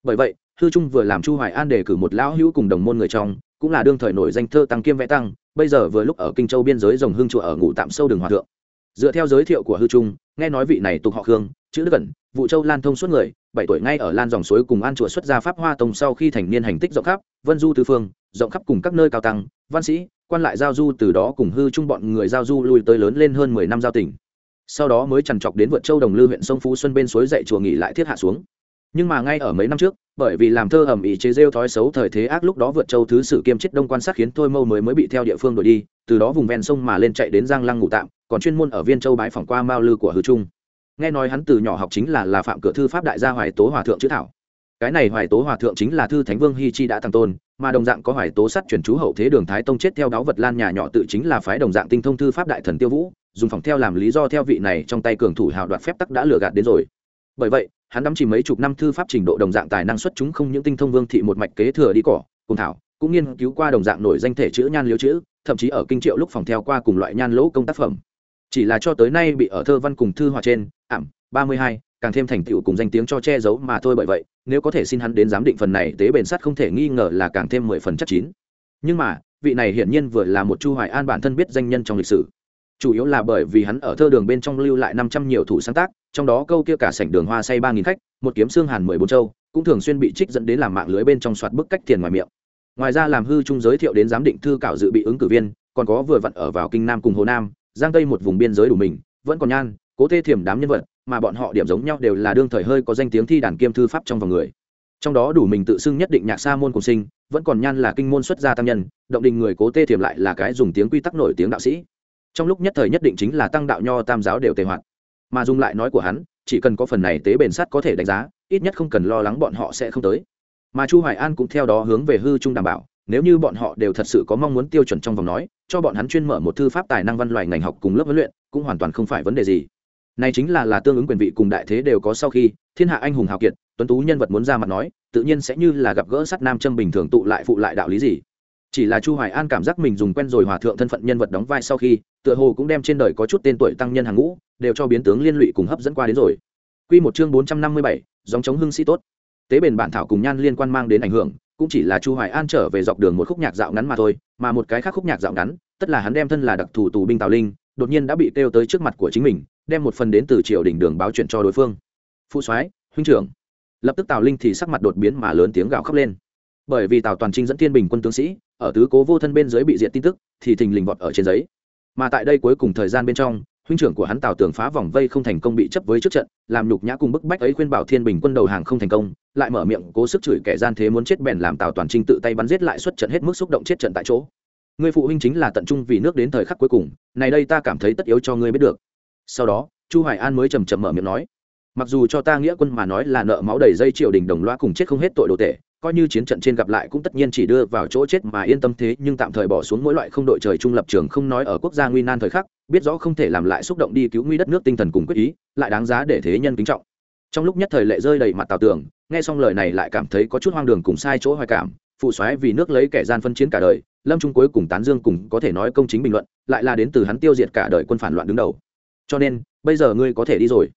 Bởi vậy, hư trung vừa làm chu hoài an đề cử một lão hữu cùng đồng môn người trong, cũng là đương thời nổi danh thơ tăng kiêm vẽ tăng, bây giờ vừa lúc ở kinh châu biên giới rồng hương chùa ở ngủ tạm sâu đường hòa thượng. Dựa theo giới thiệu của hư trung nghe nói vị này tục họ khương, chữ đức cẩn, vụ châu lan thông suốt người, bảy tuổi ngay ở lan dòng suối cùng an chùa xuất gia pháp hoa tông sau khi thành niên hành tích rộng khắp, vân du tứ phương, rộng khắp cùng các nơi cao tăng, văn sĩ, quan lại giao du từ đó cùng hư trung bọn người giao du lui tới lớn lên hơn mười năm giao tỉnh sau đó mới trằn trọc đến vượt châu đồng lư huyện sông phú xuân bên suối dậy chùa nghỉ lại thiết hạ xuống. Nhưng mà ngay ở mấy năm trước, bởi vì làm thơ ẩm ý chế rêu thói xấu thời thế ác lúc đó vượt châu thứ sử kiêm chết đông quan sát khiến thôi mâu mới mới bị theo địa phương đổi đi, từ đó vùng ven sông mà lên chạy đến giang lăng ngủ tạm còn chuyên môn ở viên châu bái phỏng qua mao lư của hư trung. Nghe nói hắn từ nhỏ học chính là là phạm cửa thư pháp đại gia hoài tố hòa thượng chữ thảo. Cái này hoài tố hòa thượng chính là thư thánh vương hi chi đã tăng tôn, mà đồng dạng có hoài tố sát chuyển chú hậu thế đường thái tông chết theo đáo vật lan nhà nhỏ tự chính là phái đồng dạng tinh thông thư pháp đại thần tiêu vũ, dùng phòng theo làm lý do theo vị này trong tay cường thủ hào đoạt phép tắc đã lừa gạt đến rồi. Bởi vậy, hắn đắm chỉ mấy chục năm thư pháp trình độ đồng dạng tài năng xuất chúng không những tinh thông vương thị một mạch kế thừa đi cỏ, cùng thảo, cũng nghiên cứu qua đồng dạng nổi danh thể chữ nhan liếu chữ, thậm chí ở kinh triệu lúc phòng theo qua cùng loại nhan lỗ công tác phẩm chỉ là cho tới nay bị ở thơ văn cùng thư họa trên, ảm, ba mươi hai, càng thêm thành tựu cùng danh tiếng cho che giấu mà thôi bởi vậy, nếu có thể xin hắn đến giám định phần này tế bền sắt không thể nghi ngờ là càng thêm mười phần chắc chín. Nhưng mà, vị này hiển nhiên vừa là một chu hoài an bản thân biết danh nhân trong lịch sử. Chủ yếu là bởi vì hắn ở thơ đường bên trong lưu lại năm trăm nhiều thủ sáng tác, trong đó câu kia cả sảnh đường hoa say ba nghìn khách, một kiếm xương hàn mười bốn châu, cũng thường xuyên bị trích dẫn đến làm mạng lưới bên trong soạt bức cách tiền ngoài miệng. Ngoài ra làm hư trung giới thiệu đến giám định thư cảo dự bị ứng cử viên, còn có vừa vặn ở vào kinh nam cùng hồ nam giang tây một vùng biên giới đủ mình, vẫn còn nhan, cố tê thiểm đám nhân vật, mà bọn họ điểm giống nhau đều là đương thời hơi có danh tiếng thi đàn kiêm thư pháp trong vòng người. Trong đó đủ mình tự xưng nhất định nhạc sa môn cùng sinh, vẫn còn nhan là kinh môn xuất gia tăng nhân, động đình người cố tê thiểm lại là cái dùng tiếng quy tắc nổi tiếng đạo sĩ. Trong lúc nhất thời nhất định chính là tăng đạo nho tam giáo đều tề hoạt. Mà dùng lại nói của hắn, chỉ cần có phần này tế bền sắt có thể đánh giá, ít nhất không cần lo lắng bọn họ sẽ không tới. Mà chu hoài an cũng theo đó hướng về hư trung đảm bảo, nếu như bọn họ đều thật sự có mong muốn tiêu chuẩn trong vòng nói cho bọn hắn chuyên mở một thư pháp tài năng văn loại ngành học cùng lớp huấn luyện cũng hoàn toàn không phải vấn đề gì. Này chính là là tương ứng quyền vị cùng đại thế đều có sau khi thiên hạ anh hùng hào kiệt tuấn tú nhân vật muốn ra mặt nói tự nhiên sẽ như là gặp gỡ sắt nam châm bình thường tụ lại phụ lại đạo lý gì. Chỉ là chu hoài an cảm giác mình dùng quen rồi hòa thượng thân phận nhân vật đóng vai sau khi tựa hồ cũng đem trên đời có chút tên tuổi tăng nhân hàng ngũ đều cho biến tướng liên lụy cùng hấp dẫn qua đến rồi. Quy một chương 457, dòng chống hưng sĩ tốt. Tế bền bản thảo cùng nhan liên quan mang đến ảnh hưởng cũng chỉ là chu hoài an trở về dọc đường một khúc nhạc dạo ngắn mà thôi mà một cái khác khúc nhạc dạo ngắn tất là hắn đem thân là đặc thù tù binh tào linh, đột nhiên đã bị kêu tới trước mặt của chính mình, đem một phần đến từ triều đình đường báo chuyện cho đối phương. Phụ soái, huynh trưởng. Lập tức tào linh thì sắc mặt đột biến mà lớn tiếng gào khóc lên. Bởi vì tào toàn trinh dẫn thiên bình quân tướng sĩ, ở tứ cố vô thân bên dưới bị diện tin tức, thì thình lình vọt ở trên giấy. Mà tại đây cuối cùng thời gian bên trong, huynh trưởng của hắn tào tường phá vòng vây không thành công bị chấp với trước trận, làm nhục nhã cùng bức bách ấy khuyên bảo thiên bình quân đầu hàng không thành công, lại mở miệng cố sức chửi kẻ gian thế muốn chết bèn làm tào toàn trinh tự tay bắn giết lại xuất trận hết mức xúc động chết trận tại chỗ người phụ huynh chính là tận trung vì nước đến thời khắc cuối cùng, này đây ta cảm thấy tất yếu cho ngươi biết được. Sau đó, chu hoài an mới trầm trầm mở miệng nói, mặc dù cho ta nghĩa quân mà nói là nợ máu đầy dây triều đình đồng loa cùng chết không hết tội đồ tệ coi như chiến trận trên gặp lại cũng tất nhiên chỉ đưa vào chỗ chết mà yên tâm thế, nhưng tạm thời bỏ xuống mỗi loại không đội trời trung lập trường không nói ở quốc gia nguy nan thời khắc, biết rõ không thể làm lại xúc động đi cứu nguy đất nước tinh thần cùng quyết ý, lại đáng giá để thế nhân kính trọng. Trong lúc nhất thời lệ rơi đầy mặt tào tưởng nghe xong lời này lại cảm thấy có chút hoang đường cùng sai chỗ hoài cảm, phụ soái vì nước lấy kẻ gian phân chiến cả đời lâm trung cuối cùng tán dương cùng có thể nói công chính bình luận, lại là đến từ hắn tiêu diệt cả đời quân phản loạn đứng đầu. Cho nên, bây giờ ngươi có thể đi rồi.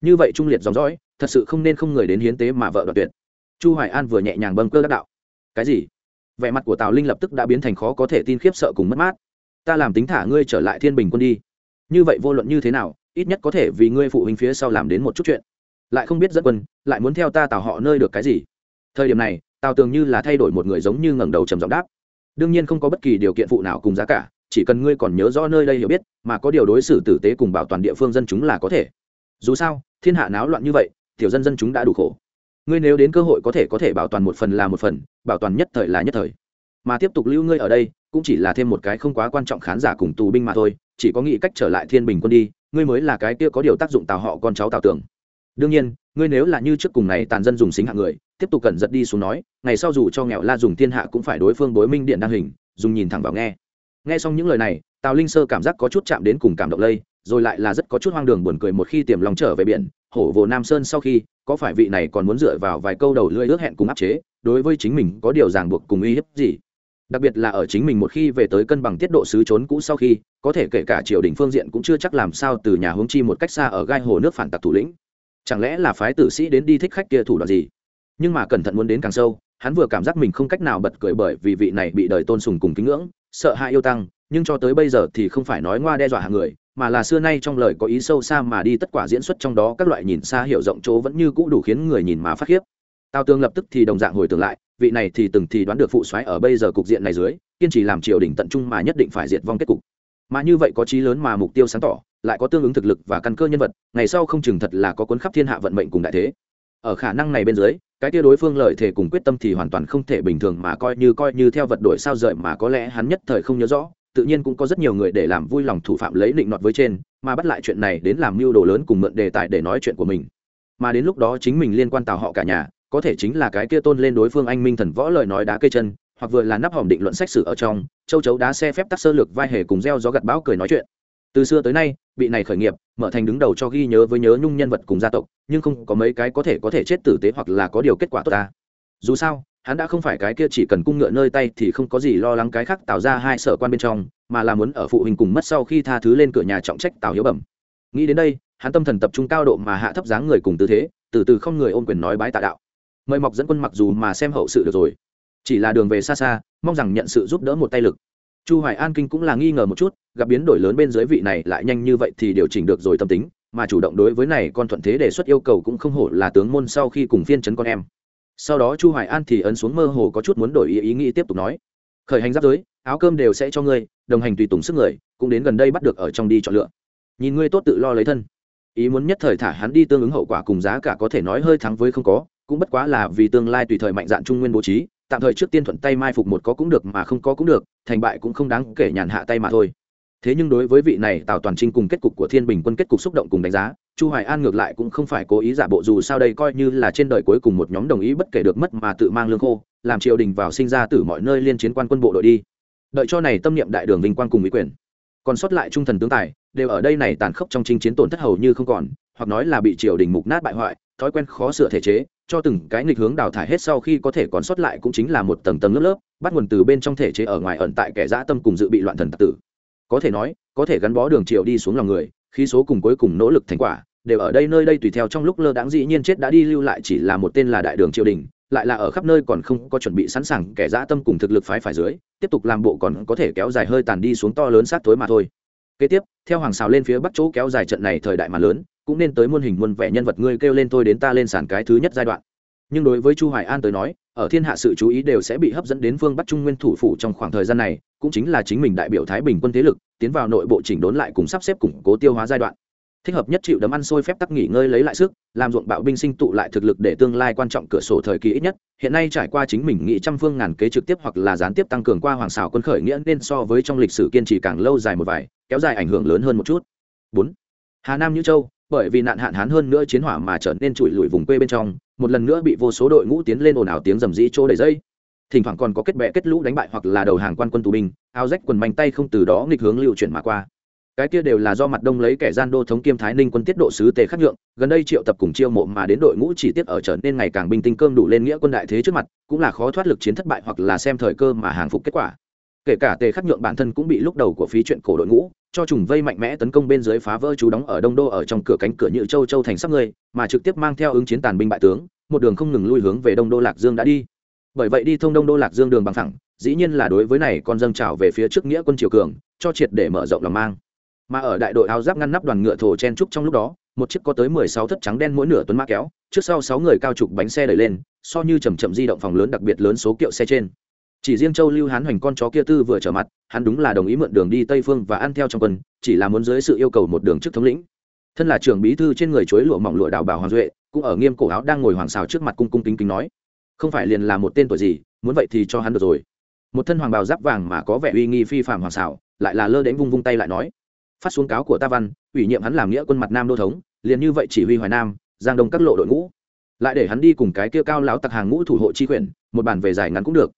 Như vậy trung liệt dòng dõi, thật sự không nên không người đến hiến tế mà vợ đoạt tuyệt. Chu hoài an vừa nhẹ nhàng bâng cơ đắc đạo. Cái gì? Vẻ mặt của tào linh lập tức đã biến thành khó có thể tin khiếp sợ cùng mất mát. Ta làm tính thả ngươi trở lại thiên bình quân đi. Như vậy vô luận như thế nào, ít nhất có thể vì ngươi phụ huynh phía sau làm đến một chút chuyện. Lại không biết dẫn quân, lại muốn theo ta tào họ nơi được cái gì. Thời điểm này, tào tường như là thay đổi một người giống như ngẩng đầu trầm giọng đáp đương nhiên không có bất kỳ điều kiện phụ nào cùng giá cả, chỉ cần ngươi còn nhớ rõ nơi đây hiểu biết, mà có điều đối xử tử tế cùng bảo toàn địa phương dân chúng là có thể. Dù sao, thiên hạ náo loạn như vậy, tiểu dân dân chúng đã đủ khổ. Ngươi nếu đến cơ hội có thể có thể bảo toàn một phần là một phần, bảo toàn nhất thời là nhất thời. Mà tiếp tục lưu ngươi ở đây, cũng chỉ là thêm một cái không quá quan trọng khán giả cùng tù binh mà thôi, chỉ có nghĩ cách trở lại thiên bình quân đi, ngươi mới là cái kia có điều tác dụng tào họ con cháu tào tưởng. Đương nhiên, ngươi nếu là như trước cùng này tàn dân dùng xính hạng người tiếp tục cẩn giật đi xuống nói, ngày sau dù cho nghèo la dùng thiên hạ cũng phải đối phương đối minh điện đăng hình, dùng nhìn thẳng vào nghe. Nghe xong những lời này, tào linh sơ cảm giác có chút chạm đến cùng cảm động lây, rồi lại là rất có chút hoang đường buồn cười một khi tiềm lòng trở về biển, hổ vồ nam sơn sau khi, có phải vị này còn muốn dựa vào vài câu đầu lưỡi ước hẹn cùng áp chế, đối với chính mình có điều ràng buộc cùng uy hiếp gì? Đặc biệt là ở chính mình một khi về tới cân bằng tiết độ xứ trốn cũ sau khi, có thể kể cả triều đình phương diện cũng chưa chắc làm sao từ nhà hướng chi một cách xa ở gai hồ nước phản tặc thủ lĩnh. Chẳng lẽ là phái tử sĩ đến đi thích khách kia thủ đoạn gì? Nhưng mà cẩn thận muốn đến càng sâu, hắn vừa cảm giác mình không cách nào bật cười bởi vì vị này bị đời tôn sùng cùng kính ngưỡng, sợ hãi yêu tăng, nhưng cho tới bây giờ thì không phải nói ngoa đe dọa hàng người, mà là xưa nay trong lời có ý sâu xa mà đi tất quả diễn xuất trong đó các loại nhìn xa hiểu rộng chỗ vẫn như cũ đủ khiến người nhìn mà phát khiếp. Tào tương lập tức thì đồng dạng hồi tưởng lại, vị này thì từng thì đoán được phụ soái ở bây giờ cục diện này dưới, kiên trì làm triều đình tận trung mà nhất định phải diệt vong kết cục. Mà như vậy có chí lớn mà mục tiêu sáng tỏ, lại có tương ứng thực lực và căn cơ nhân vật, ngày sau không chừng thật là có cuốn khắp thiên hạ vận mệnh cùng đại thế ở khả năng này bên dưới, cái tia đối phương lợi thể cùng quyết tâm thì hoàn toàn không thể bình thường mà coi như coi như theo vật đổi sao rời mà có lẽ hắn nhất thời không nhớ rõ, tự nhiên cũng có rất nhiều người để làm vui lòng thủ phạm lấy định nọt với trên, mà bắt lại chuyện này đến làm mưu đồ lớn cùng mượn đề tài để nói chuyện của mình. Mà đến lúc đó chính mình liên quan tào họ cả nhà, có thể chính là cái kia tôn lên đối phương anh minh thần võ lời nói đá cây chân, hoặc vừa là nắp hòm định luận sách sử ở trong, châu chấu đá xe phép tắc sơ lược vai hề cùng gieo gió gặt bão cười nói chuyện. Từ xưa tới nay, bị này khởi nghiệp mở thành đứng đầu cho ghi nhớ với nhớ nhung nhân vật cùng gia tộc, nhưng không có mấy cái có thể có thể chết tử tế hoặc là có điều kết quả tốt ta. Dù sao, hắn đã không phải cái kia chỉ cần cung ngựa nơi tay thì không có gì lo lắng cái khác tạo ra hai sở quan bên trong, mà là muốn ở phụ huynh cùng mất sau khi tha thứ lên cửa nhà trọng trách tào hiếu bẩm. Nghĩ đến đây, hắn tâm thần tập trung cao độ mà hạ thấp dáng người cùng tư thế, từ từ không người ôm quyền nói bái tạ đạo. Mời mọc dẫn quân mặc dù mà xem hậu sự được rồi, chỉ là đường về xa xa, mong rằng nhận sự giúp đỡ một tay lực chu hoài an kinh cũng là nghi ngờ một chút, gặp biến đổi lớn bên dưới vị này lại nhanh như vậy thì điều chỉnh được rồi tâm tính, mà chủ động đối với này con thuận thế đề xuất yêu cầu cũng không hổ là tướng môn sau khi cùng phiên chấn con em. Sau đó chu hoài an thì ấn xuống mơ hồ có chút muốn đổi ý ý nghĩ tiếp tục nói, khởi hành giáp giới, áo cơm đều sẽ cho ngươi, đồng hành tùy tùng sức người, cũng đến gần đây bắt được ở trong đi chọn lựa. Nhìn ngươi tốt tự lo lấy thân. Ý muốn nhất thời thả hắn đi tương ứng hậu quả cùng giá cả có thể nói hơi thắng với không có, cũng bất quá là vì tương lai tùy thời mạnh dạn trung nguyên bố trí tạm thời trước tiên thuận tay mai phục một có cũng được mà không có cũng được, thành bại cũng không đáng kể nhàn hạ tay mà thôi. Thế nhưng đối với vị này tào toàn trinh cùng kết cục của thiên bình quân kết cục xúc động cùng đánh giá, chu hoài an ngược lại cũng không phải cố ý giả bộ dù sao đây coi như là trên đời cuối cùng một nhóm đồng ý bất kể được mất mà tự mang lương khô, làm triều đình vào sinh ra từ mọi nơi liên chiến quan quân bộ đội đi. Đợi cho này tâm niệm đại đường vinh quang cùng ý quyền. Còn sót lại trung thần tướng tài, đều ở đây này tàn khốc trong chinh chiến tổn thất hầu như không còn, hoặc nói là bị triều đình mục nát bại hoại, thói quen khó sửa thể chế cho từng cái nghịch hướng đào thải hết sau khi có thể còn sót lại cũng chính là một tầng tầng lớp lớp, bắt nguồn từ bên trong thể chế ở ngoài ẩn tại kẻ dã tâm cùng dự bị loạn thần tặc tử. Có thể nói, có thể gắn bó đường triều đi xuống lòng người khi số cùng cuối cùng nỗ lực thành quả, đều ở đây nơi đây tùy theo trong lúc lơ đáng dĩ nhiên chết đã đi lưu lại chỉ là một tên là đại đường triều đình, lại là ở khắp nơi còn không có chuẩn bị sẵn sàng kẻ dã tâm cùng thực lực phái phải dưới, tiếp tục làm bộ còn có thể kéo dài hơi tàn đi xuống to lớn sát tối mà thôi. Kế tiếp, theo hoàng xào lên phía bắc chỗ kéo dài trận này thời đại mà lớn cũng nên tới muôn hình muôn vẻ nhân vật ngươi kêu lên tôi đến ta lên sàn cái thứ nhất giai đoạn. Nhưng đối với chu hoài an tới nói, ở thiên hạ sự chú ý đều sẽ bị hấp dẫn đến phương bắc trung nguyên thủ phủ trong khoảng thời gian này, cũng chính là chính mình đại biểu thái bình quân thế lực, tiến vào nội bộ chỉnh đốn lại cùng sắp xếp củng cố tiêu hóa giai đoạn. Thích hợp nhất chịu đấm ăn sôi phép tắc nghỉ ngơi lấy lại sức, làm ruộng bạo binh sinh tụ lại thực lực để tương lai quan trọng cửa sổ thời kỳ ít nhất, hiện nay trải qua chính mình nghĩ trăm phương ngàn kế trực tiếp hoặc là gián tiếp tăng cường qua hoàng xảo quân khởi nghĩa nên so với trong lịch sử kiên trì càng lâu dài một vài, kéo dài ảnh hưởng lớn hơn một chút. Bốn. Hà nam như châu bởi vì nạn hạn hán hơn nữa chiến hỏa mà trở nên trụi lùi vùng quê bên trong, một lần nữa bị vô số đội ngũ tiến lên ồn ào tiếng rầm rĩ chỗ đầy dây. Thỉnh thoảng còn có kết bè kết lũ đánh bại hoặc là đầu hàng quan quân tù binh, áo rách quần manh tay không từ đó nghịch hướng lưu chuyển mà qua. Cái kia đều là do mặt đông lấy kẻ gian đô thống kiêm thái ninh quân tiết độ sứ tề khắc nhượng, gần đây triệu tập cùng chiêu mộ mà đến đội ngũ chỉ tiết ở trở nên ngày càng binh tinh cơm đủ lên nghĩa quân đại thế trước mặt, cũng là khó thoát lực chiến thất bại hoặc là xem thời cơ mà hàng phục kết quả. Kể cả tề khắc nhượng bản thân cũng bị lúc đầu của phí chuyện cổ đội ngũ cho trùng vây mạnh mẽ tấn công bên dưới phá vỡ chú đóng ở đông đô ở trong cửa cánh cửa như châu châu thành sắp người mà trực tiếp mang theo ứng chiến tàn binh bại tướng, một đường không ngừng lui hướng về đông đô lạc dương đã đi. Bởi vậy đi thông đông đô lạc dương đường bằng thẳng, dĩ nhiên là đối với này con dâng trào về phía trước nghĩa quân triều cường, cho triệt để mở rộng lòng mang. Mà ở đại đội áo giáp ngăn nắp đoàn ngựa thổ chen trúc trong lúc đó, một chiếc có tới mười sáu thất trắng đen mỗi nửa tuấn mã kéo, trước sau sáu người cao trục bánh xe đẩy lên, so như chầm chậm di động phòng lớn đặc biệt lớn số kiệu xe trên chỉ riêng châu lưu hán hoành con chó kia tư vừa trở mặt, hắn đúng là đồng ý mượn đường đi tây phương và ăn theo trong quân, chỉ là muốn dưới sự yêu cầu một đường trước thống lĩnh. Thân là trưởng bí thư trên người chuối lụa mỏng lụa đào bảo hoàng duệ, cũng ở nghiêm cổ áo đang ngồi hoàng xào trước mặt cung cung kính kính nói, không phải liền là một tên tuổi gì, muốn vậy thì cho hắn được rồi. Một thân hoàng bào giáp vàng mà có vẻ uy nghi phi phạm hoàng xào, lại là lơ đánh vung vung tay lại nói, phát xuống cáo của ta văn, ủy nhiệm hắn làm nghĩa quân mặt nam đô thống, liền như vậy chỉ huy hoài nam, giang đông các lộ đội ngũ. Lại để hắn đi cùng cái kia cao lão tặc hàng ngũ thủ hộ chi quyền, một bản về giải ngắn cũng được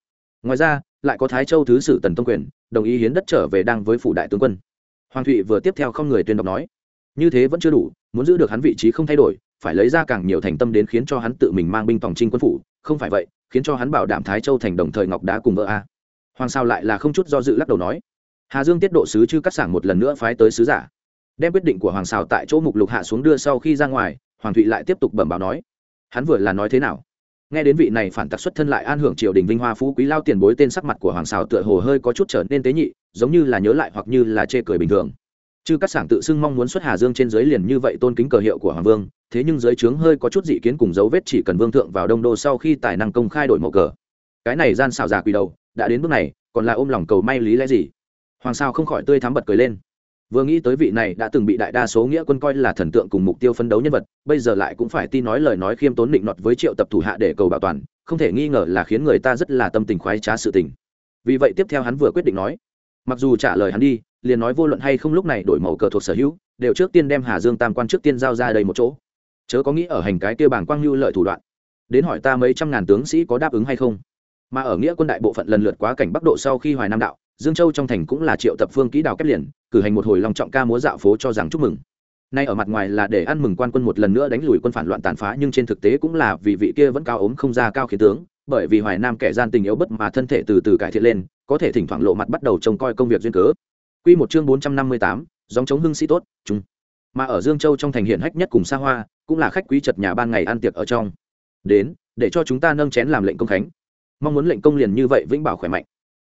ngoài ra, lại có thái châu thứ sử tần tông quyền, đồng ý hiến đất trở về đang với phủ đại tướng quân. Hoàng thụy vừa tiếp theo không người tuyên đọc nói, như thế vẫn chưa đủ, muốn giữ được hắn vị trí không thay đổi, phải lấy ra càng nhiều thành tâm đến khiến cho hắn tự mình mang binh tổng trinh quân phủ, không phải vậy, khiến cho hắn bảo đảm thái châu thành đồng thời ngọc đá cùng vợ a. Hoàng sao lại là không chút do dự lắc đầu nói, hà dương tiết độ sứ chư cắt sảng một lần nữa phái tới sứ giả. Đem quyết định của hoàng xào tại chỗ mục lục hạ xuống đưa sau khi ra ngoài, hoàng thụy lại tiếp tục bẩm báo nói, hắn vừa là nói thế nào? Nghe đến vị này phản tặc xuất thân lại an hưởng triều đình vinh hoa phú quý lao tiền bối, tên sắc mặt của hoàng xào tựa hồ hơi có chút trở nên tế nhị, giống như là nhớ lại hoặc như là chê cười bình thường. Chứ các sảng tự xưng mong muốn xuất hà dương trên dưới liền như vậy tôn kính cờ hiệu của hoàng vương, thế nhưng dưới trướng hơi có chút dị kiến cùng dấu vết chỉ cần vương thượng vào đông đô sau khi tài năng công khai đổi màu cờ. Cái này gian xảo già quỳ đầu, đã đến bước này, còn là ôm lòng cầu may lý lẽ gì? Hoàng sao không khỏi tươi thắm bật cười lên vừa nghĩ tới vị này đã từng bị đại đa số nghĩa quân coi là thần tượng cùng mục tiêu phân đấu nhân vật, bây giờ lại cũng phải tin nói lời nói khiêm tốn định nọt với triệu tập thủ hạ để cầu bảo toàn, không thể nghi ngờ là khiến người ta rất là tâm tình khoái trá sự tình. Vì vậy tiếp theo hắn vừa quyết định nói, mặc dù trả lời hắn đi, liền nói vô luận hay không lúc này đổi màu cờ thuộc sở hữu, đều trước tiên đem hà dương tam quan trước tiên giao ra đây một chỗ. Chớ có nghĩ ở hành cái tiêu bảng quang lưu lợi thủ đoạn. Đến hỏi ta mấy trăm ngàn tướng sĩ có đáp ứng hay không? Mà ở nghĩa quân đại bộ phận lần lượt quá cảnh bắc độ sau khi hoài nam đạo dương châu trong thành cũng là triệu tập phương kỹ đào kép liền cử hành một hồi lòng trọng ca múa dạo phố cho rằng chúc mừng nay ở mặt ngoài là để ăn mừng quan quân một lần nữa đánh lùi quân phản loạn tàn phá nhưng trên thực tế cũng là vì vị kia vẫn cao ốm không ra cao khiến tướng bởi vì hoài nam kẻ gian tình yếu bất mà thân thể từ từ cải thiện lên có thể thỉnh thoảng lộ mặt bắt đầu trông coi công việc duyên cớ Quy một chương bốn trăm năm mươi tám, dòng chống hưng sĩ tốt, chung. Mà ở Dương Châu trong thành hiện hách nhất cùng xa hoa, cũng là khách quý chật nhà ban ngày ăn tiệc ở trong. Đến, để cho chúng ta nâng chén làm lệnh công khánh. Mong muốn lệnh công liền như vậy vĩnh bảo khỏe mạnh.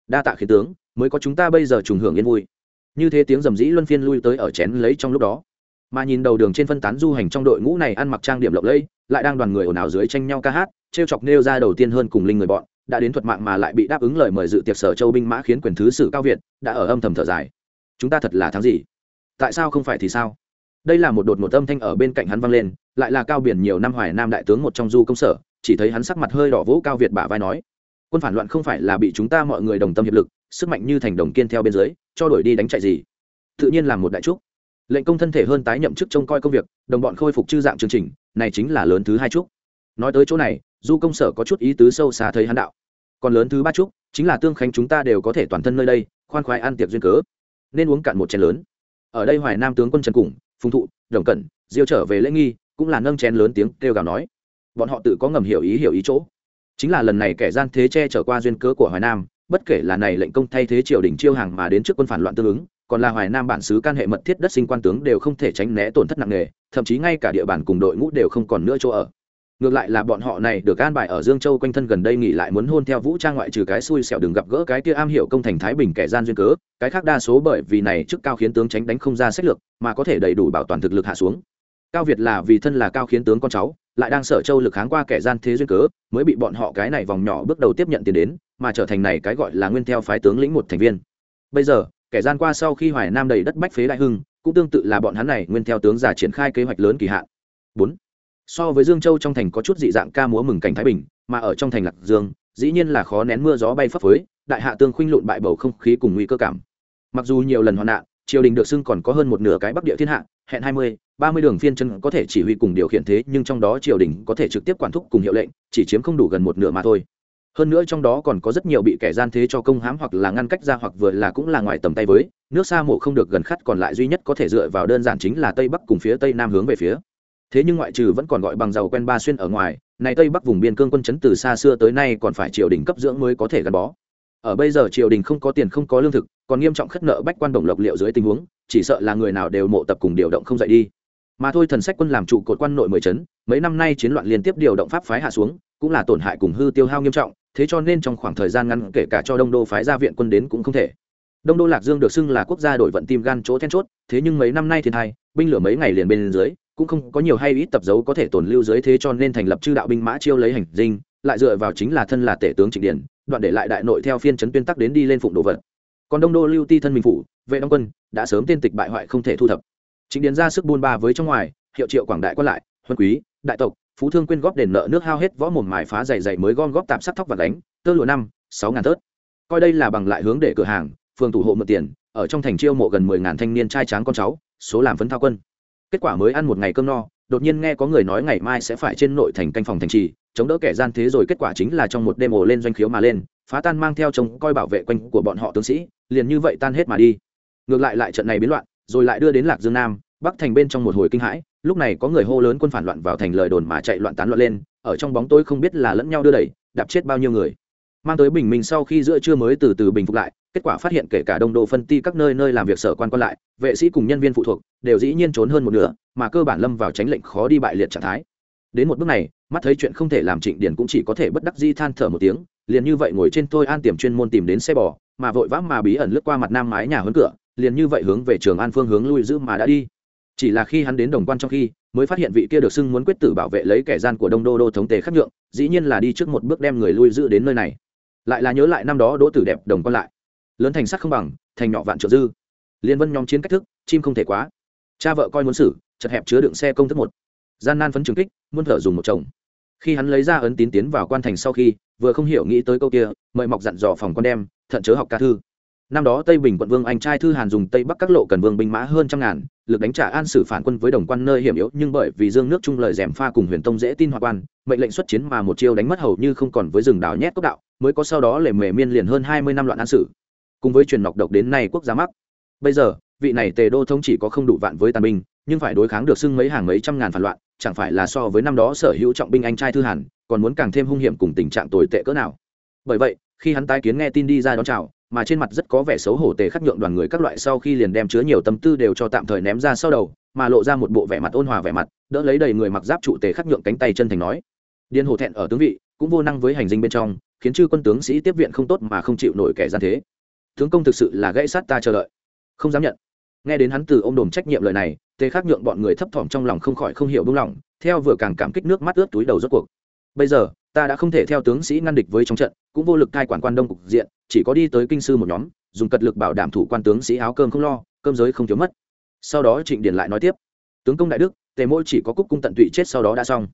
Đa tạ khiến tướng, mới có chúng ta bây giờ trùng hưởng yên vui. Như thế tiếng rầm rĩ luân phiên lui tới ở chén lấy trong lúc đó. Mà nhìn đầu đường trên phân tán du hành trong đội ngũ này ăn mặc trang điểm lộng lẫy lại đang đoàn người ồn ào dưới tranh nhau ca hát trêu chọc nêu ra đầu tiên hơn cùng linh người bọn đã đến thuật mạng mà lại bị đáp ứng lời mời dự tiệc sở châu binh mã khiến quyền thứ sử cao việt đã ở âm thầm thở dài. Chúng ta thật là thắng gì? Tại sao không phải thì sao? Đây là một đột một âm thanh ở bên cạnh hắn vang lên lại là cao biển nhiều năm hoài nam đại tướng một trong du công sở chỉ thấy hắn sắc mặt hơi đỏ vỗ cao việt bả vai nói quân phản loạn không phải là bị chúng ta mọi người đồng tâm hiệp lực, sức mạnh như thành đồng kiên theo bên dưới, cho đổi đi đánh chạy gì. Tự nhiên là một đại trúc. Lệnh công thân thể hơn tái nhậm chức trông coi công việc, đồng bọn khôi phục chư dạng chương trình, này chính là lớn thứ hai trúc. Nói tới chỗ này, du công sở có chút ý tứ sâu xa thấy hắn đạo. Còn lớn thứ ba trúc, chính là tương khánh chúng ta đều có thể toàn thân nơi đây, khoan khoái ăn tiệc duyên cớ. Nên uống cạn một chén lớn. Ở đây hoài nam tướng quân trần củng phùng thụ, đồng cẩn, diêu trở về lễ nghi, cũng là nâng chén lớn tiếng kêu gào nói. Bọn họ tự có ngầm hiểu ý hiểu ý chỗ chính là lần này kẻ gian thế che trở qua duyên cớ của hoài nam, bất kể là này lệnh công thay thế triều đình chiêu hàng mà đến trước quân phản loạn tương ứng, còn là hoài nam bản xứ can hệ mật thiết đất sinh quan tướng đều không thể tránh né tổn thất nặng nề, thậm chí ngay cả địa bàn cùng đội ngũ đều không còn nữa chỗ ở. Ngược lại là bọn họ này được an bài ở dương châu quanh thân gần đây nghỉ lại muốn hôn theo vũ trang ngoại trừ cái xui xẻo đừng gặp gỡ cái kia am hiểu công thành thái bình kẻ gian duyên cớ, cái khác đa số bởi vì này chức cao khiến tướng tránh đánh không ra sách lược, mà có thể đầy đủ bảo toàn thực lực hạ xuống. Cao việt là vì thân là cao khiến tướng con cháu lại đang sở châu lực kháng qua kẻ gian thế duyên cớ, mới bị bọn họ cái này vòng nhỏ bước đầu tiếp nhận tiền đến, mà trở thành này cái gọi là nguyên theo phái tướng lĩnh một thành viên. Bây giờ, kẻ gian qua sau khi hoài nam đầy đất bách phế đại hưng, cũng tương tự là bọn hắn này nguyên theo tướng giả triển khai kế hoạch lớn kỳ hạn. Bốn, so với dương châu trong thành có chút dị dạng ca múa mừng cảnh thái bình, mà ở trong thành lạc dương, dĩ nhiên là khó nén mưa gió bay phấp phới, đại hạ tương khuynh lụn bại bầu không khí cùng nguy cơ cảm. Mặc dù nhiều lần hoạn nạn, triều đình được xưng còn có hơn một nửa cái bắc địa thiên hạ, hẹn hai mươi ba mươi đường phiên chân có thể chỉ huy cùng điều khiển thế, nhưng trong đó triều đình có thể trực tiếp quản thúc cùng hiệu lệnh, chỉ chiếm không đủ gần một nửa mà thôi. Hơn nữa trong đó còn có rất nhiều bị kẻ gian thế cho công hãm hoặc là ngăn cách ra hoặc vừa là cũng là ngoài tầm tay với, nước xa mộ không được gần khắt còn lại duy nhất có thể dựa vào đơn giản chính là tây bắc cùng phía tây nam hướng về phía. Thế nhưng ngoại trừ vẫn còn gọi bằng giàu quen ba xuyên ở ngoài, này tây bắc vùng biên cương quân chấn từ xa xưa tới nay còn phải triều đình cấp dưỡng mới có thể gắn bó. Ở bây giờ triều đình không có tiền không có lương thực, còn nghiêm trọng khất nợ bách quan đồng lộc liệu dưới tình huống, chỉ sợ là người nào đều mộ tập cùng điều động không dậy đi mà thôi thần sách quân làm trụ cột quan nội mười chấn, mấy năm nay chiến loạn liên tiếp điều động pháp phái hạ xuống, cũng là tổn hại cùng hư tiêu hao nghiêm trọng, thế cho nên trong khoảng thời gian ngắn kể cả cho đông đô phái ra viện quân đến cũng không thể. Đông đô lạc dương được xưng là quốc gia đội vận tim gan chỗ then chốt, thế nhưng mấy năm nay thiên hai binh lửa mấy ngày liền bên dưới, cũng không có nhiều hay ít tập dấu có thể tồn lưu dưới thế cho nên thành lập chư đạo binh mã chiêu lấy hành dinh, lại dựa vào chính là thân là tể tướng trịnh điển đoạn để lại đại nội theo phiên chấn tuyên tắc đến đi lên phụng đồ vật. Còn đông đô lưu ti thân minh phủ, vệ đông quân, đã sớm tên tịch bại hoại không thể thu thập chính điền ra sức buôn ba với trong ngoài, hiệu triệu quảng đại quan lại, huân quý, đại tộc, phú thương quyên góp đền nợ nước hao hết võ mồm mài phá dày dày mới gom góp tạm sắt thóc và đánh tơ lụa năm, sáu ngàn tớt coi đây là bằng lại hướng để cửa hàng, phường thủ hộ mượn tiền, ở trong thành chiêu mộ gần mười ngàn thanh niên trai tráng con cháu, số làm phấn thao quân. Kết quả mới ăn một ngày cơm no, đột nhiên nghe có người nói ngày mai sẽ phải trên nội thành canh phòng thành trì, chống đỡ kẻ gian thế rồi kết quả chính là trong một đêm ồ lên doanh khiếu mà lên, phá tan mang theo chồng coi bảo vệ quanh của bọn họ tướng sĩ, liền như vậy tan hết mà đi. Ngược lại lại trận này biến loạn rồi lại đưa đến lạc dương nam, bắc thành bên trong một hồi kinh hãi. Lúc này có người hô lớn quân phản loạn vào thành lời đồn mà chạy loạn tán loạn lên. Ở trong bóng tối không biết là lẫn nhau đưa đẩy, đạp chết bao nhiêu người. Mang tới bình minh sau khi giữa trưa mới từ từ bình phục lại, kết quả phát hiện kể cả đông đô phân ti các nơi nơi làm việc sở quan quan lại, vệ sĩ cùng nhân viên phụ thuộc đều dĩ nhiên trốn hơn một nửa, mà cơ bản lâm vào tránh lệnh khó đi bại liệt trạng thái. Đến một bước này, mắt thấy chuyện không thể làm trịnh điển cũng chỉ có thể bất đắc di than thở một tiếng, liền như vậy ngồi trên tôi an tiềm chuyên môn tìm đến xe bò, mà vội vã mà bí ẩn lướt qua mặt nam mái nhà hơn cửa liền như vậy hướng về trường an phương hướng lui giữ mà đã đi. Chỉ là khi hắn đến đồng quan trong khi, mới phát hiện vị kia được xưng muốn quyết tử bảo vệ lấy kẻ gian của đông đô đô thống tề khắc nhượng, dĩ nhiên là đi trước một bước đem người lui giữ đến nơi này. Lại là nhớ lại năm đó đỗ tử đẹp đồng quan lại. Lớn thành sắt không bằng, thành nhỏ vạn trợ dư. Liên vân nhóm chiến cách thức, chim không thể quá. Cha vợ coi muốn xử, chật hẹp chứa đựng xe công thức một. Gian nan phấn trường kích, muôn thở dùng một chồng. Khi hắn lấy ra ấn tín tiến vào quan thành sau khi, vừa không hiểu nghĩ tới câu kia, mời mọc dặn dò phòng con đem, thận chớ học ca thư năm đó tây bình quận vương anh trai thư hàn dùng tây bắc các lộ cần vương binh mã hơn trăm ngàn, lực đánh trả an sử phản quân với đồng quan nơi hiểm yếu, nhưng bởi vì dương nước trung lời dèm pha cùng huyền tông dễ tin hoa quan, mệnh lệnh xuất chiến mà một chiêu đánh mất hầu như không còn với rừng đảo nhét cốc đạo, mới có sau đó lề mề miên liền hơn hai mươi năm loạn an sử. Cùng với truyền nọc độc đến nay quốc gia mắc. Bây giờ, vị này tề đô thống chỉ có không đủ vạn với tàn binh, nhưng phải đối kháng được xưng mấy hàng mấy trăm ngàn phản loạn, chẳng phải là so với năm đó sở hữu trọng binh anh trai thư hàn, còn muốn càng thêm hung hiểm cùng tình trạng tồi tệ cỡ nào. Bởi vậy, khi hắn tái kiến nghe tin đi ra đón chào mà trên mặt rất có vẻ xấu hổ tề khắc nhượng đoàn người các loại sau khi liền đem chứa nhiều tâm tư đều cho tạm thời ném ra sau đầu, mà lộ ra một bộ vẻ mặt ôn hòa vẻ mặt, đỡ lấy đầy người mặc giáp trụ tề khắc nhượng cánh tay chân thành nói. Điên hồ thẹn ở tướng vị, cũng vô năng với hành dinh bên trong, khiến chư quân tướng sĩ tiếp viện không tốt mà không chịu nổi kẻ gian thế. Tướng công thực sự là gãy sát ta chờ đợi. Không dám nhận. Nghe đến hắn từ ô m đồm trách nhiệm lời này, tề khắc nhượng bọn người thấp thỏm trong lòng không khỏi không hiểu đúng lòng theo vừa càng cảm kích nước mắt ướt túi đầu rốt cuộc. Bây giờ ta đã không thể theo tướng sĩ ngăn địch với trong trận, cũng vô lực cai quản quan đông cục diện, chỉ có đi tới kinh sư một nhóm, dùng cật lực bảo đảm thủ quan tướng sĩ áo cơm không lo, cơm giới không thiếu mất. Sau đó trịnh điển lại nói tiếp, tướng công đại đức, tề mỗi chỉ có cúc cung tận tụy chết sau đó đã xong.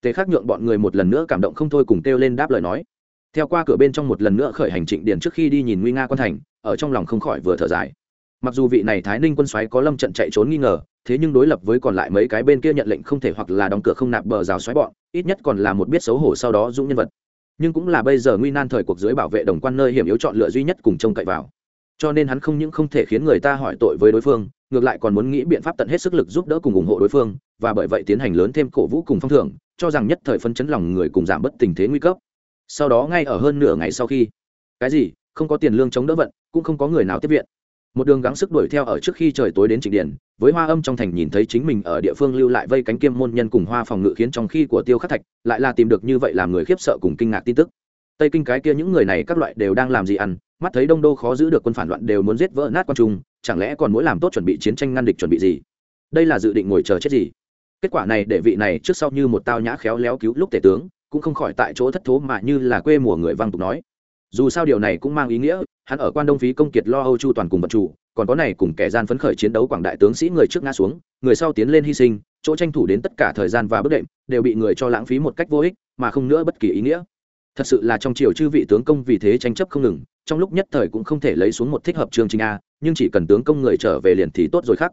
Tề khắc nhượng bọn người một lần nữa cảm động không thôi cùng kêu lên đáp lời nói. Theo qua cửa bên trong một lần nữa khởi hành trịnh điển trước khi đi nhìn nguy nga quan thành, ở trong lòng không khỏi vừa thở dài mặc dù vị này thái ninh quân xoáy có lâm trận chạy trốn nghi ngờ, thế nhưng đối lập với còn lại mấy cái bên kia nhận lệnh không thể hoặc là đóng cửa không nạp bờ rào xoáy bọn, ít nhất còn là một biết xấu hổ sau đó dũng nhân vật. Nhưng cũng là bây giờ nguy nan thời cuộc dưới bảo vệ đồng quan nơi hiểm yếu chọn lựa duy nhất cùng trông cậy vào. Cho nên hắn không những không thể khiến người ta hỏi tội với đối phương, ngược lại còn muốn nghĩ biện pháp tận hết sức lực giúp đỡ cùng ủng hộ đối phương, và bởi vậy tiến hành lớn thêm cổ vũ cùng phong thưởng, cho rằng nhất thời phân chấn lòng người cùng giảm bất tình thế nguy cấp. Sau đó ngay ở hơn nửa ngày sau khi, cái gì, không có tiền lương chống đỡ vận, cũng không có người nào tiếp viện một đường gắng sức đuổi theo ở trước khi trời tối đến trịnh điển với hoa âm trong thành nhìn thấy chính mình ở địa phương lưu lại vây cánh kiêm môn nhân cùng hoa phòng ngự khiến trong khi của tiêu khắc thạch, lại là tìm được như vậy làm người khiếp sợ cùng kinh ngạc tin tức. Tây kinh cái kia những người này các loại đều đang làm gì ăn, mắt thấy đông đô khó giữ được quân phản loạn đều muốn giết vỡ nát quan trung, chẳng lẽ còn mỗi làm tốt chuẩn bị chiến tranh ngăn địch chuẩn bị gì? Đây là dự định ngồi chờ chết gì? Kết quả này để vị này trước sau như một tao nhã khéo léo cứu lúc tể tướng, cũng không khỏi tại chỗ thất thố mà như là quê mùa người văng tục nói dù sao điều này cũng mang ý nghĩa, hắn ở quan đông phí công kiệt lo âu chu toàn cùng vật chủ, còn có này cùng kẻ gian phấn khởi chiến đấu quảng đại tướng sĩ người trước ngã xuống, người sau tiến lên hy sinh, chỗ tranh thủ đến tất cả thời gian và bất đệm, đều bị người cho lãng phí một cách vô ích, mà không nữa bất kỳ ý nghĩa. Thật sự là trong triều chư vị tướng công vì thế tranh chấp không ngừng, trong lúc nhất thời cũng không thể lấy xuống một thích hợp chương trình a, nhưng chỉ cần tướng công người trở về liền thì tốt rồi khác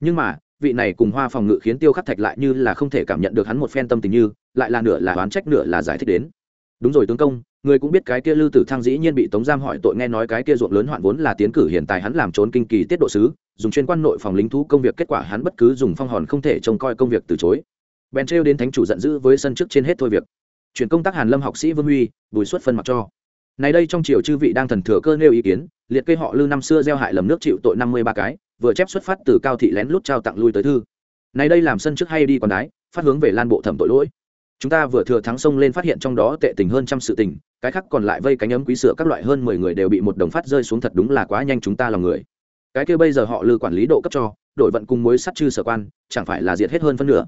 nhưng mà, vị này cùng hoa phòng ngự khiến tiêu khắc thạch lại như là không thể cảm nhận được hắn một phen tâm tình như, lại là nửa là oán trách nửa là giải thích đến. Đúng rồi tướng công người cũng biết cái kia lư tử thăng dĩ nhiên bị tống giam hỏi tội, nghe nói cái kia ruộng lớn hoạn vốn là tiến cử hiện tại hắn làm trốn kinh kỳ tiết độ sứ, dùng chuyên quan nội phòng lính thú công việc, kết quả hắn bất cứ dùng phong hòn không thể trông coi công việc từ chối. Bèn trêu đến thánh chủ giận dữ với sân trước trên hết thôi việc. Chuyển công tác hàn lâm học sĩ vương huy, bùi xuất phân mặc cho. Này đây trong triều chư vị đang thần thừa cơ nêu ý kiến, liệt kê họ lư năm xưa gieo hại lầm nước chịu tội năm mươi ba cái, vừa chép xuất phát từ cao thị lén lút trao tặng lui tới thư. Này đây làm sân trước hay đi còn đái, phát hướng về lan bộ thẩm tội lỗi chúng ta vừa thừa thắng sông lên phát hiện trong đó tệ tình hơn trăm sự tình, cái khác còn lại vây cánh ấm quý sửa các loại hơn mười người đều bị một đồng phát rơi xuống thật đúng là quá nhanh chúng ta lòng người. Cái kia bây giờ họ lư quản lý độ cấp cho đội vận cùng mối sắt chư sở quan, chẳng phải là diệt hết hơn phân nửa.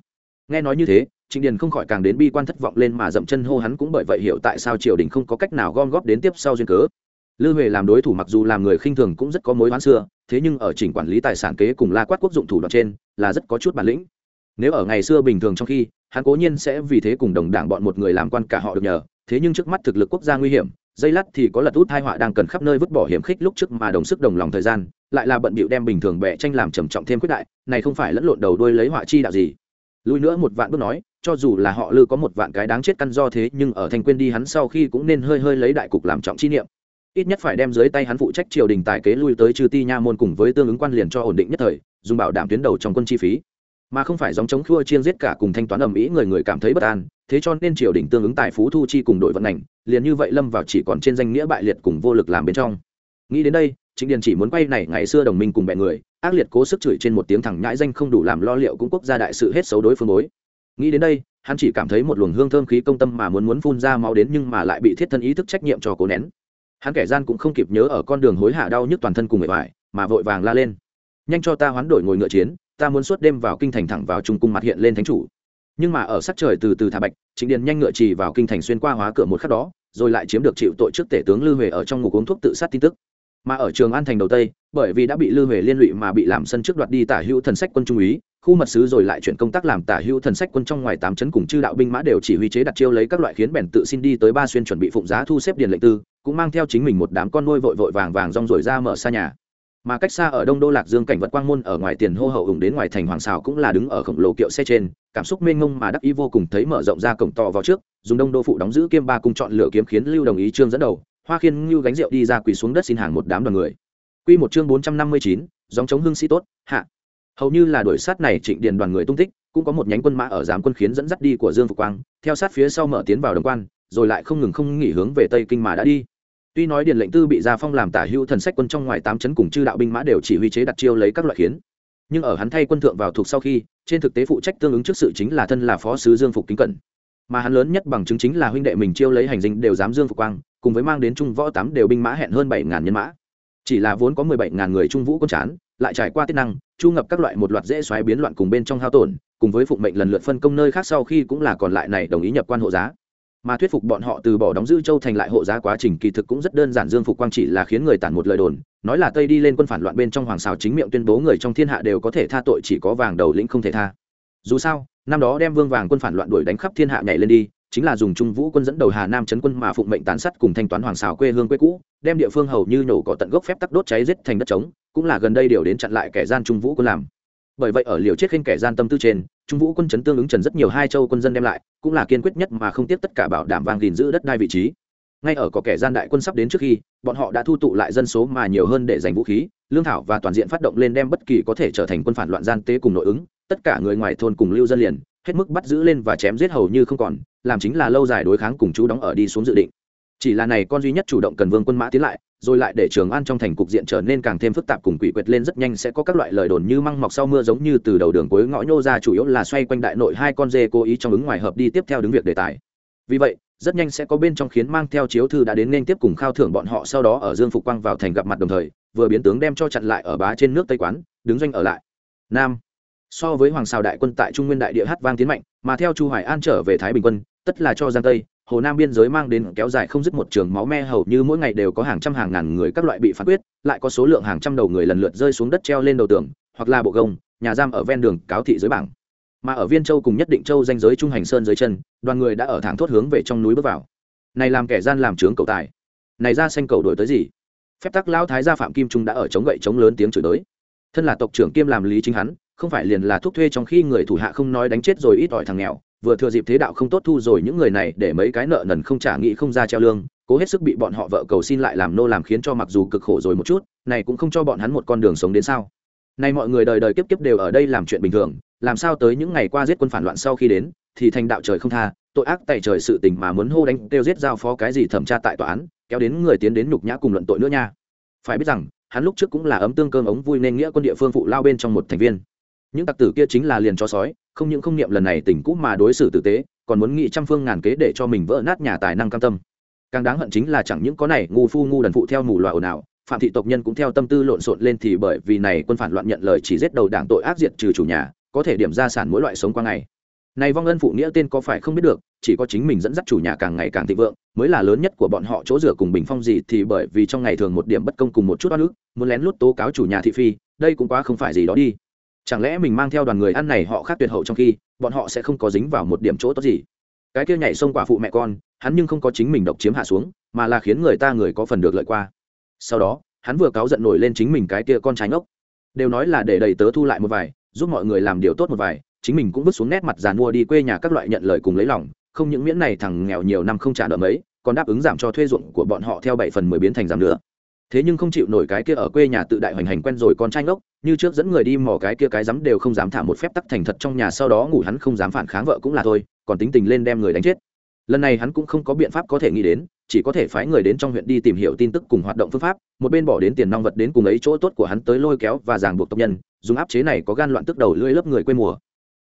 Nghe nói như thế, trịnh điền không khỏi càng đến bi quan thất vọng lên mà dậm chân hô hắn cũng bởi vậy hiểu tại sao triều đình không có cách nào gom góp đến tiếp sau duyên cớ. Lư huệ làm đối thủ mặc dù làm người khinh thường cũng rất có mối hoán xưa, thế nhưng ở chỉnh quản lý tài sản kế cùng la quát quốc dụng thủ đoạn trên, là rất có chút bản lĩnh nếu ở ngày xưa bình thường trong khi, hắn cố nhiên sẽ vì thế cùng đồng đảng bọn một người làm quan cả họ được nhờ, thế nhưng trước mắt thực lực quốc gia nguy hiểm, dây lắt thì có lật út hai họa đang cần khắp nơi vứt bỏ hiểm khích lúc trước mà đồng sức đồng lòng thời gian, lại là bận bịu đem bình thường bẻ tranh làm trầm trọng thêm quyết đại, này không phải lẫn lộn đầu đuôi lấy họa chi đạo gì. Lùi nữa một vạn bước nói, cho dù là họ lư có một vạn cái đáng chết căn do thế, nhưng ở thanh quên đi hắn sau khi cũng nên hơi hơi lấy đại cục làm trọng chi niệm. Ít nhất phải đem dưới tay hắn phụ trách triều đình tài kế lui tới trừ ti nha môn cùng với tương ứng quan liền cho ổn định nhất thời, dùng bảo đảm tuyến đầu trong quân chi phí mà không phải dòng chống khua chiên giết cả cùng thanh toán ầm ĩ người người cảm thấy bất an, thế cho nên triều đình tương ứng tài phú thu chi cùng đội vận ngành liền như vậy lâm vào chỉ còn trên danh nghĩa bại liệt cùng vô lực làm bên trong. Nghĩ đến đây chính điền chỉ muốn quay này ngày xưa đồng minh cùng bè người, ác liệt cố sức chửi trên một tiếng thẳng nhãi danh không đủ làm lo liệu cũng quốc gia đại sự hết xấu đối phương bối. Nghĩ đến đây, hắn chỉ cảm thấy một luồng hương thơm khí công tâm mà muốn muốn phun ra máu đến nhưng mà lại bị thiết thân ý thức trách nhiệm cho cố nén. Hắn kẻ gian cũng không kịp nhớ ở con đường hối hạ đau nhức toàn thân cùng người vải mà vội vàng la lên. Nhanh cho ta hoán đổi ngồi ngựa chiến ta muốn suốt đêm vào kinh thành thẳng vào trung cung mặt hiện lên thánh chủ. Nhưng mà ở sắc trời từ từ thả bạch, trịnh điền nhanh ngựa trì vào kinh thành xuyên qua hóa cửa một khắc đó, rồi lại chiếm được chịu tội trước tể tướng lư huệ ở trong ngục uống thuốc tự sát tin tức. Mà ở trường an thành đầu tây, bởi vì đã bị lư huệ liên lụy mà bị làm sân trước đoạt đi tả hữu thần sách quân trung úy, khu mật sứ rồi lại chuyển công tác làm tả hữu thần sách quân trong ngoài tám chấn cùng chư đạo binh mã đều chỉ huy chế đặt chiêu lấy các loại khiến bèn tự xin đi tới ba xuyên chuẩn bị phụng giá thu xếp điền lệnh tư, cũng mang theo chính mình một đám con nuôi vội vội vàng vàng rong rồi ra mở xa nhà mà cách xa ở đông đô lạc dương cảnh vật quang môn ở ngoài tiền hô hậu ủng đến ngoài thành hoàng xào cũng là đứng ở khổng lồ kiệu xe trên, cảm xúc mênh ngông mà đắc ý vô cùng thấy mở rộng ra cổng to vào trước, dùng đông đô phụ đóng giữ kiêm ba cung chọn lựa kiếm khiến lưu đồng ý trương dẫn đầu, hoa khiên ngưu gánh rượu đi ra quỳ xuống đất xin hàng một đám đoàn người. Quy một chương bốn trăm năm mươi chín dòng chống hương sĩ tốt, hạ. Hầu như là đuổi sát này trịnh điền đoàn người tung tích, cũng có một nhánh quân mã ở giám quân khiến dẫn dắt đi của dương phục quang, theo sát phía sau mở tiến vào đồng quan, rồi lại không ngừng không nghỉ hướng về tây kinh mà đã đi tuy nói điền lệnh tư bị gia phong làm tả hữu thần sách quân trong ngoài tám chấn cùng chư đạo binh mã đều chỉ huy chế đặt chiêu lấy các loại khiến. Nhưng ở hắn thay quân thượng vào thuộc sau khi, trên thực tế phụ trách tương ứng trước sự chính là thân là phó sứ dương phục kính cẩn. Mà hắn lớn nhất bằng chứng chính là huynh đệ mình chiêu lấy hành dinh đều dám dương phục quang, cùng với mang đến trung võ tám đều binh mã hẹn hơn bảy ngàn nhân mã. Chỉ là vốn có mười bảy ngàn người trung vũ quân chán, lại trải qua tiết năng, chu ngập các loại một loạt dễ xoáy biến loạn cùng bên trong hao tổn, cùng với phụng mệnh lần lượt phân công nơi khác sau khi cũng là còn lại này đồng ý nhập quan hộ giá mà thuyết phục bọn họ từ bỏ đóng giữ châu thành lại hộ giá quá trình kỳ thực cũng rất đơn giản dương phục quang chỉ là khiến người tản một lời đồn, nói là tây đi lên quân phản loạn bên trong hoàng xào chính miệng tuyên bố người trong thiên hạ đều có thể tha tội chỉ có vàng đầu lĩnh không thể tha. Dù sao, năm đó đem vương vàng quân phản loạn đuổi đánh khắp thiên hạ nhảy lên đi, chính là dùng trung vũ quân dẫn đầu hà nam chấn quân mà phụng mệnh tán sắt cùng thanh toán hoàng xào quê hương quê cũ, đem địa phương hầu như nổ cỏ tận gốc phép tắc đốt cháy giết thành đất trống, cũng là gần đây điều đến chặn lại kẻ gian trung vũ quân làm. Bởi vậy ở liều chết khinh kẻ gian tâm tư trên trung vũ quân chấn tương ứng trần rất nhiều hai châu quân dân đem lại, cũng là kiên quyết nhất mà không tiếc tất cả bảo đảm vàng gìn giữ đất đai vị trí. Ngay ở có kẻ gian đại quân sắp đến trước khi, bọn họ đã thu tụ lại dân số mà nhiều hơn để giành vũ khí, lương thảo và toàn diện phát động lên đem bất kỳ có thể trở thành quân phản loạn gian tế cùng nội ứng, tất cả người ngoài thôn cùng lưu dân liền, hết mức bắt giữ lên và chém giết hầu như không còn, làm chính là lâu dài đối kháng cùng chú đóng ở đi xuống dự định. Chỉ là này con duy nhất chủ động cần vương quân mã tiến lại rồi lại để trường an trong thành cục diện trở nên càng thêm phức tạp cùng quỷ quyệt lên rất nhanh sẽ có các loại lời đồn như măng mọc sau mưa giống như từ đầu đường cuối ngõ nhô ra chủ yếu là xoay quanh đại nội hai con dê cố ý trong ứng ngoài hợp đi tiếp theo đứng việc đề tài. Vì vậy, rất nhanh sẽ có bên trong khiến mang theo chiếu thư đã đến nên tiếp cùng khao thưởng bọn họ sau đó ở dương phục quang vào thành gặp mặt đồng thời, vừa biến tướng đem cho chặn lại ở bá trên nước tây quán, đứng doanh ở lại. Nam. So với hoàng sao đại quân tại trung nguyên đại địa hát vang tiến mạnh, mà theo chu hoài an trở về thái bình quân, tất là cho giang tây hồ nam biên giới mang đến kéo dài không dứt một trường máu me hầu như mỗi ngày đều có hàng trăm hàng ngàn người các loại bị phán quyết, lại có số lượng hàng trăm đầu người lần lượt rơi xuống đất treo lên đầu tường, hoặc là bộ gông, nhà giam ở ven đường, cáo thị dưới bảng. Mà ở viên châu cùng nhất định châu danh giới trung hành sơn dưới chân, đoàn người đã ở thẳng thốt hướng về trong núi bước vào. Này làm kẻ gian làm trướng cầu tài. Này ra xanh cầu đổi tới gì? Phép tắc lão thái gia phạm kim trung đã ở chống gậy chống lớn tiếng chửi tới. Thân là tộc trưởng kiêm làm lý chính hắn, không phải liền là thúc thuê trong khi người thủ hạ không nói đánh chết rồi ít ỏi thằng nghèo vừa thừa dịp thế đạo không tốt thu rồi những người này để mấy cái nợ nần không trả nghĩ không ra treo lương, cố hết sức bị bọn họ vợ cầu xin lại làm nô làm khiến cho mặc dù cực khổ rồi một chút, này cũng không cho bọn hắn một con đường sống đến sao. Nay mọi người đời đời kiếp kiếp đều ở đây làm chuyện bình thường, làm sao tới những ngày qua giết quân phản loạn sau khi đến, thì thành đạo trời không tha, tội ác tại trời sự tình mà muốn hô đánh, kêu giết giao phó cái gì thẩm tra tại tòa án, kéo đến người tiến đến nhục nhã cùng luận tội nữa nha. Phải biết rằng, hắn lúc trước cũng là ấm tương cơm ống vui nên nghĩa quân địa phương phụ lao bên trong một thành viên. Những tặc tử kia chính là liền cho sói không những không niệm lần này tình cũ mà đối xử tử tế, còn muốn nghĩ trăm phương ngàn kế để cho mình vỡ nát nhà tài năng cam tâm. Càng đáng hận chính là chẳng những có này, ngu phu ngu đần phụ theo mù loà ồn ào, phạm thị tộc nhân cũng theo tâm tư lộn xộn lên thì bởi vì này quân phản loạn nhận lời chỉ giết đầu đảng tội ác diệt trừ chủ nhà, có thể điểm ra sản mỗi loại sống qua ngày. Này vong ân phụ nghĩa tên có phải không biết được, chỉ có chính mình dẫn dắt chủ nhà càng ngày càng thịnh vượng, mới là lớn nhất của bọn họ chỗ rửa cùng bình phong gì thì bởi vì trong ngày thường một điểm bất công cùng một chút oan ức, muốn lén lút tố cáo chủ nhà thị phi, đây cũng quá không phải gì đó đi chẳng lẽ mình mang theo đoàn người ăn này họ khác tuyệt hậu trong khi, bọn họ sẽ không có dính vào một điểm chỗ tốt gì? Cái kia nhảy sông quả phụ mẹ con, hắn nhưng không có chính mình độc chiếm hạ xuống, mà là khiến người ta người có phần được lợi qua. Sau đó, hắn vừa cáu giận nổi lên chính mình cái kia con trái ngốc. Đều nói là để đầy tớ thu lại một vài, giúp mọi người làm điều tốt một vài, chính mình cũng vứt xuống nét mặt giàn mua đi quê nhà các loại nhận lời cùng lấy lòng, không những miễn này thằng nghèo nhiều năm không trả nợ mấy, còn đáp ứng giảm cho thuê ruộng của bọn họ theo bảy phần mười biến thành giảm nữa thế nhưng không chịu nổi cái kia ở quê nhà tự đại hoành hành quen rồi con trai ngốc, như trước dẫn người đi mò cái kia cái dám đều không dám thả một phép tắc thành thật trong nhà sau đó ngủ hắn không dám phản kháng vợ cũng là thôi, còn tính tình lên đem người đánh chết. Lần này hắn cũng không có biện pháp có thể nghĩ đến, chỉ có thể phái người đến trong huyện đi tìm hiểu tin tức cùng hoạt động phương pháp, một bên bỏ đến tiền nong vật đến cùng ấy chỗ tốt của hắn tới lôi kéo và ràng buộc tộc nhân, dùng áp chế này có gan loạn tức đầu lưỡi lớp người quê mùa.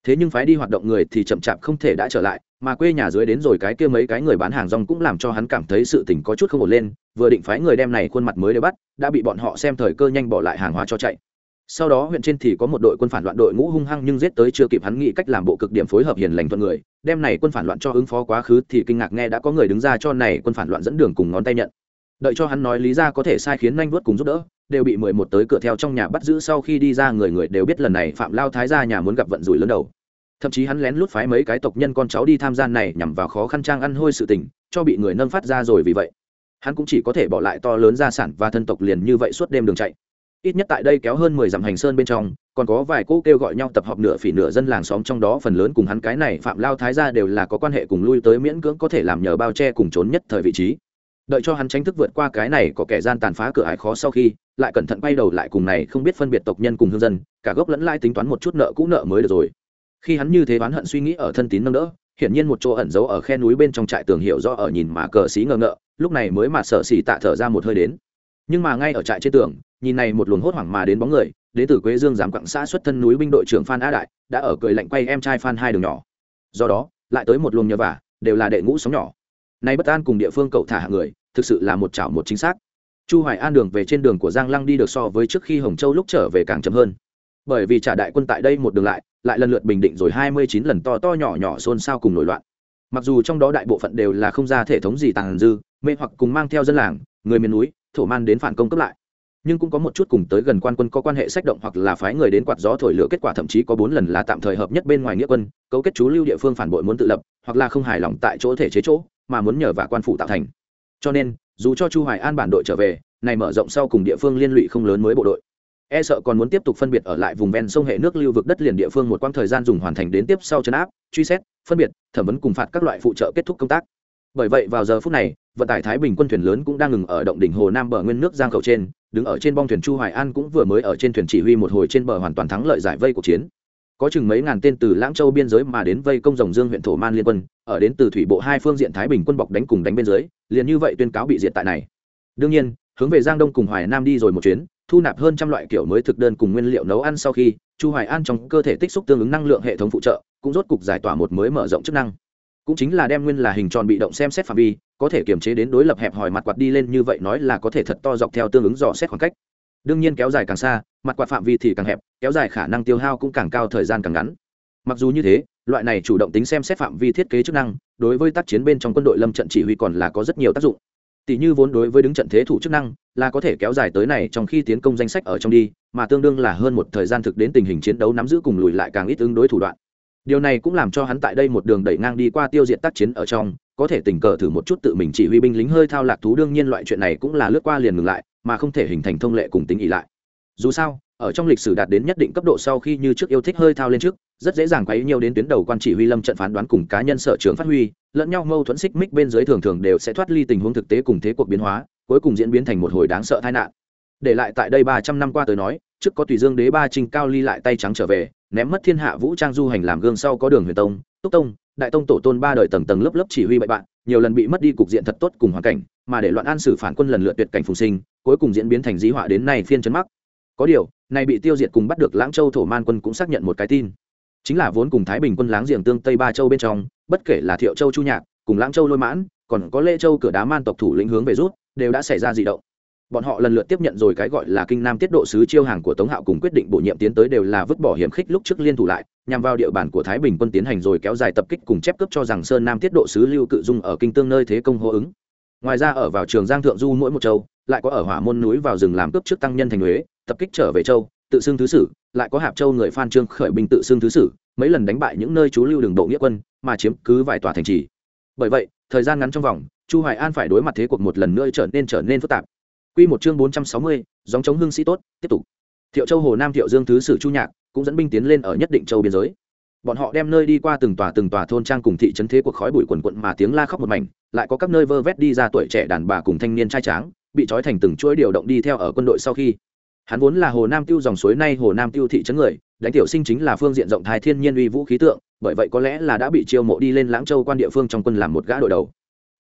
Thế nhưng phái đi hoạt động người thì chậm chạp không thể đã trở lại mà quê nhà dưới đến rồi cái kia mấy cái người bán hàng rong cũng làm cho hắn cảm thấy sự tình có chút không ổn lên, vừa định phái người đem này khuôn mặt mới để bắt, đã bị bọn họ xem thời cơ nhanh bỏ lại hàng hóa cho chạy. Sau đó huyện trên thì có một đội quân phản loạn đội ngũ hung hăng nhưng giết tới chưa kịp hắn nghĩ cách làm bộ cực điểm phối hợp hiền lành thuận người, đem này quân phản loạn cho ứng phó quá khứ thì kinh ngạc nghe đã có người đứng ra cho này quân phản loạn dẫn đường cùng ngón tay nhận. Đợi cho hắn nói lý ra có thể sai khiến nhanh vuốt cùng giúp đỡ, đều bị mười một tới cửa theo trong nhà bắt giữ sau khi đi ra người người đều biết lần này phạm lao thái ra nhà muốn gặp vận rủi lớn đầu thậm chí hắn lén lút phái mấy cái tộc nhân con cháu đi tham gia này nhằm vào khó khăn trang ăn hôi sự tình, cho bị người nâng phát ra rồi vì vậy. Hắn cũng chỉ có thể bỏ lại to lớn gia sản và thân tộc liền như vậy suốt đêm đường chạy. Ít nhất tại đây kéo hơn mười dặm hành sơn bên trong, còn có vài cô kêu gọi nhau tập hợp nửa phỉ nửa dân làng xóm trong đó phần lớn cùng hắn cái này phạm lao thái ra đều là có quan hệ cùng lui tới miễn cưỡng có thể làm nhờ bao che cùng trốn nhất thời vị trí. Đợi cho hắn tránh thức vượt qua cái này có kẻ gian tàn phá cửa ải khó sau khi, lại cẩn thận bay đầu lại cùng này không biết phân biệt tộc nhân cùng hương dân, cả gốc lẫn lai tính toán một chút nợ cũ nợ mới được rồi khi hắn như thế oán hận suy nghĩ ở thân tín nâng đỡ, hiển nhiên một chỗ ẩn giấu ở khe núi bên trong trại tường hiệu do ở nhìn mà cờ xí ngờ ngợ, lúc này mới mà sợ xỉ tạ thở ra một hơi đến. Nhưng mà ngay ở trại trên tường, nhìn này một luồng hốt hoảng mà đến bóng người đến từ quế dương giám quặng xã xuất thân núi binh đội trưởng phan á đại, đã ở cười lạnh quay em trai phan hai đường nhỏ. Do đó, lại tới một luồng nhờ vả, đều là đệ ngũ sóng nhỏ. Nay bất an cùng địa phương cậu thả hạng người, thực sự là một chảo một chính xác. Chu hoài an đường về trên đường của giang lăng đi được so với trước khi hồng châu lúc trở về càng chậm hơn bởi vì trả đại quân tại đây một đường lại lại lần lượt bình định rồi hai mươi chín lần to to nhỏ nhỏ xôn xao cùng nổi loạn. Mặc dù trong đó đại bộ phận đều là không ra thể thống gì tàn dư, mê hoặc cùng mang theo dân làng, người miền núi, thổ man đến phản công cấp lại. Nhưng cũng có một chút cùng tới gần quan quân có quan hệ sách động hoặc là phái người đến quạt gió thổi lửa kết quả thậm chí có bốn lần là tạm thời hợp nhất bên ngoài nghĩa quân, cấu kết chú lưu địa phương phản bội muốn tự lập, hoặc là không hài lòng tại chỗ thể chế chỗ, mà muốn nhờ vả quan phủ tạo thành. Cho nên, dù cho chu hoài an bản đội trở về, này mở rộng sau cùng địa phương liên lụy không lớn mới bộ đội e sợ còn muốn tiếp tục phân biệt ở lại vùng ven sông hệ nước lưu vực đất liền địa phương một quãng thời gian dùng hoàn thành đến tiếp sau chấn áp, truy xét, phân biệt, thẩm vấn cùng phạt các loại phụ trợ kết thúc công tác. Bởi vậy vào giờ phút này, vận tải thái bình quân thuyền lớn cũng đang ngừng ở động đỉnh hồ nam bờ nguyên nước giang khẩu trên, đứng ở trên bong thuyền chu hoài an cũng vừa mới ở trên thuyền chỉ huy một hồi trên bờ hoàn toàn thắng lợi giải vây cuộc chiến. Có chừng mấy ngàn tên từ lãng châu biên giới mà đến vây công rồng dương huyện thổ man liên quân, ở đến từ thủy bộ hai phương diện thái bình quân bọc đánh cùng đánh bên dưới, liền như vậy tuyên cáo bị diệt tại này. Đương nhiên, hướng về giang đông cùng hoài nam đi rồi một chuyến thu nạp hơn trăm loại kiểu mới thực đơn cùng nguyên liệu nấu ăn sau khi, chu hoài an trong cơ thể tích xúc tương ứng năng lượng hệ thống phụ trợ, cũng rốt cục giải tỏa một mới mở rộng chức năng. Cũng chính là đem nguyên là hình tròn bị động xem xét phạm vi, có thể kiềm chế đến đối lập hẹp hòi mặt quạt đi lên như vậy nói là có thể thật to dọc theo tương ứng dò xét khoảng cách. Đương nhiên kéo dài càng xa, mặt quạt phạm vi thì càng hẹp, kéo dài khả năng tiêu hao cũng càng cao thời gian càng ngắn. Mặc dù như thế, loại này chủ động tính xem xét phạm vi thiết kế chức năng, đối với tác chiến bên trong quân đội lâm trận chỉ huy còn là có rất nhiều tác dụng tỷ như vốn đối với đứng trận thế thủ chức năng, là có thể kéo dài tới này trong khi tiến công danh sách ở trong đi, mà tương đương là hơn một thời gian thực đến tình hình chiến đấu nắm giữ cùng lùi lại càng ít ứng đối thủ đoạn. Điều này cũng làm cho hắn tại đây một đường đẩy ngang đi qua tiêu diệt tác chiến ở trong, có thể tình cờ thử một chút tự mình chỉ huy binh lính hơi thao lạc thú, đương nhiên loại chuyện này cũng là lướt qua liền ngừng lại, mà không thể hình thành thông lệ cùng tính ỉ lại. Dù sao ở trong lịch sử đạt đến nhất định cấp độ sau khi như trước yêu thích hơi thao lên trước, rất dễ dàng quấy nhiều đến tuyến đầu quan chỉ huy lâm trận phán đoán cùng cá nhân sở trường phát huy, lẫn nhau mâu thuẫn xích mích bên dưới thường thường đều sẽ thoát ly tình huống thực tế cùng thế cuộc biến hóa, cuối cùng diễn biến thành một hồi đáng sợ tai nạn. Để lại tại đây ba trăm năm qua tới nói, trước có tùy dương đế ba trinh cao ly lại tay trắng trở về, ném mất thiên hạ vũ trang du hành làm gương sau có đường huyền tông, túc tông, đại tông tổ tôn ba đời tầng tầng lớp lớp chỉ huy bậy bạn, nhiều lần bị mất đi cục diện thật tốt cùng hoàn cảnh, mà để loạn an xử phản quân lần lượt tuyệt cảnh phùng sinh, cuối cùng diễn biến thành dí họa đến nay phiên chấn mắc. Có điều này bị tiêu diệt cùng bắt được lãng châu thổ man quân cũng xác nhận một cái tin. Chính là vốn cùng thái bình quân láng giềng tương tây ba châu bên trong, bất kể là thiệu châu chu nhạc, cùng lãng châu lôi mãn, còn có lê châu cửa đá man tộc thủ lĩnh hướng về rút, đều đã xảy ra dị động. Bọn họ lần lượt tiếp nhận rồi cái gọi là kinh nam tiết độ sứ chiêu hàng của tống hạo cùng quyết định bổ nhiệm tiến tới đều là vứt bỏ hiểm khích lúc trước liên thủ lại, nhằm vào địa bàn của thái bình quân tiến hành rồi kéo dài tập kích cùng chép cướp cho rằng sơn nam tiết độ sứ lưu cự dung ở kinh tương nơi thế công hô ứng. Ngoài ra ở vào trường giang thượng du mỗi một châu lại có ở hỏa môn núi vào rừng làm cướp trước tăng nhân thành huế tập kích trở về châu tự xưng thứ sử lại có hạp châu người phan trương khởi binh tự xưng thứ sử mấy lần đánh bại những nơi chú lưu đường bộ nghĩa quân mà chiếm cứ vài tòa thành trì. Bởi vậy thời gian ngắn trong vòng chu hoài an phải đối mặt thế cuộc một lần nữa trở nên trở nên phức tạp. Quy một chương 460, dòng chống hương sĩ tốt tiếp tục. Thiệu châu hồ nam thiệu dương thứ sử chu nhạc cũng dẫn binh tiến lên ở nhất định châu biên giới. Bọn họ đem nơi đi qua từng tòa từng tòa thôn trang cùng thị trấn thế cuộc khói bụi quần quận mà tiếng la khóc một mảnh lại có các nơi vơ vét đi ra tuổi trẻ đàn bà cùng thanh niên trai tráng bị trói thành từng chuỗi điều động đi theo ở quân đội sau khi. Hắn vốn là hồ nam tiêu dòng suối nay hồ nam tiêu thị trấn người, đánh tiểu sinh chính là phương diện rộng thái thiên nhiên uy vũ khí tượng, bởi vậy có lẽ là đã bị chiêu mộ đi lên lãng châu quan địa phương trong quân làm một gã đội đầu.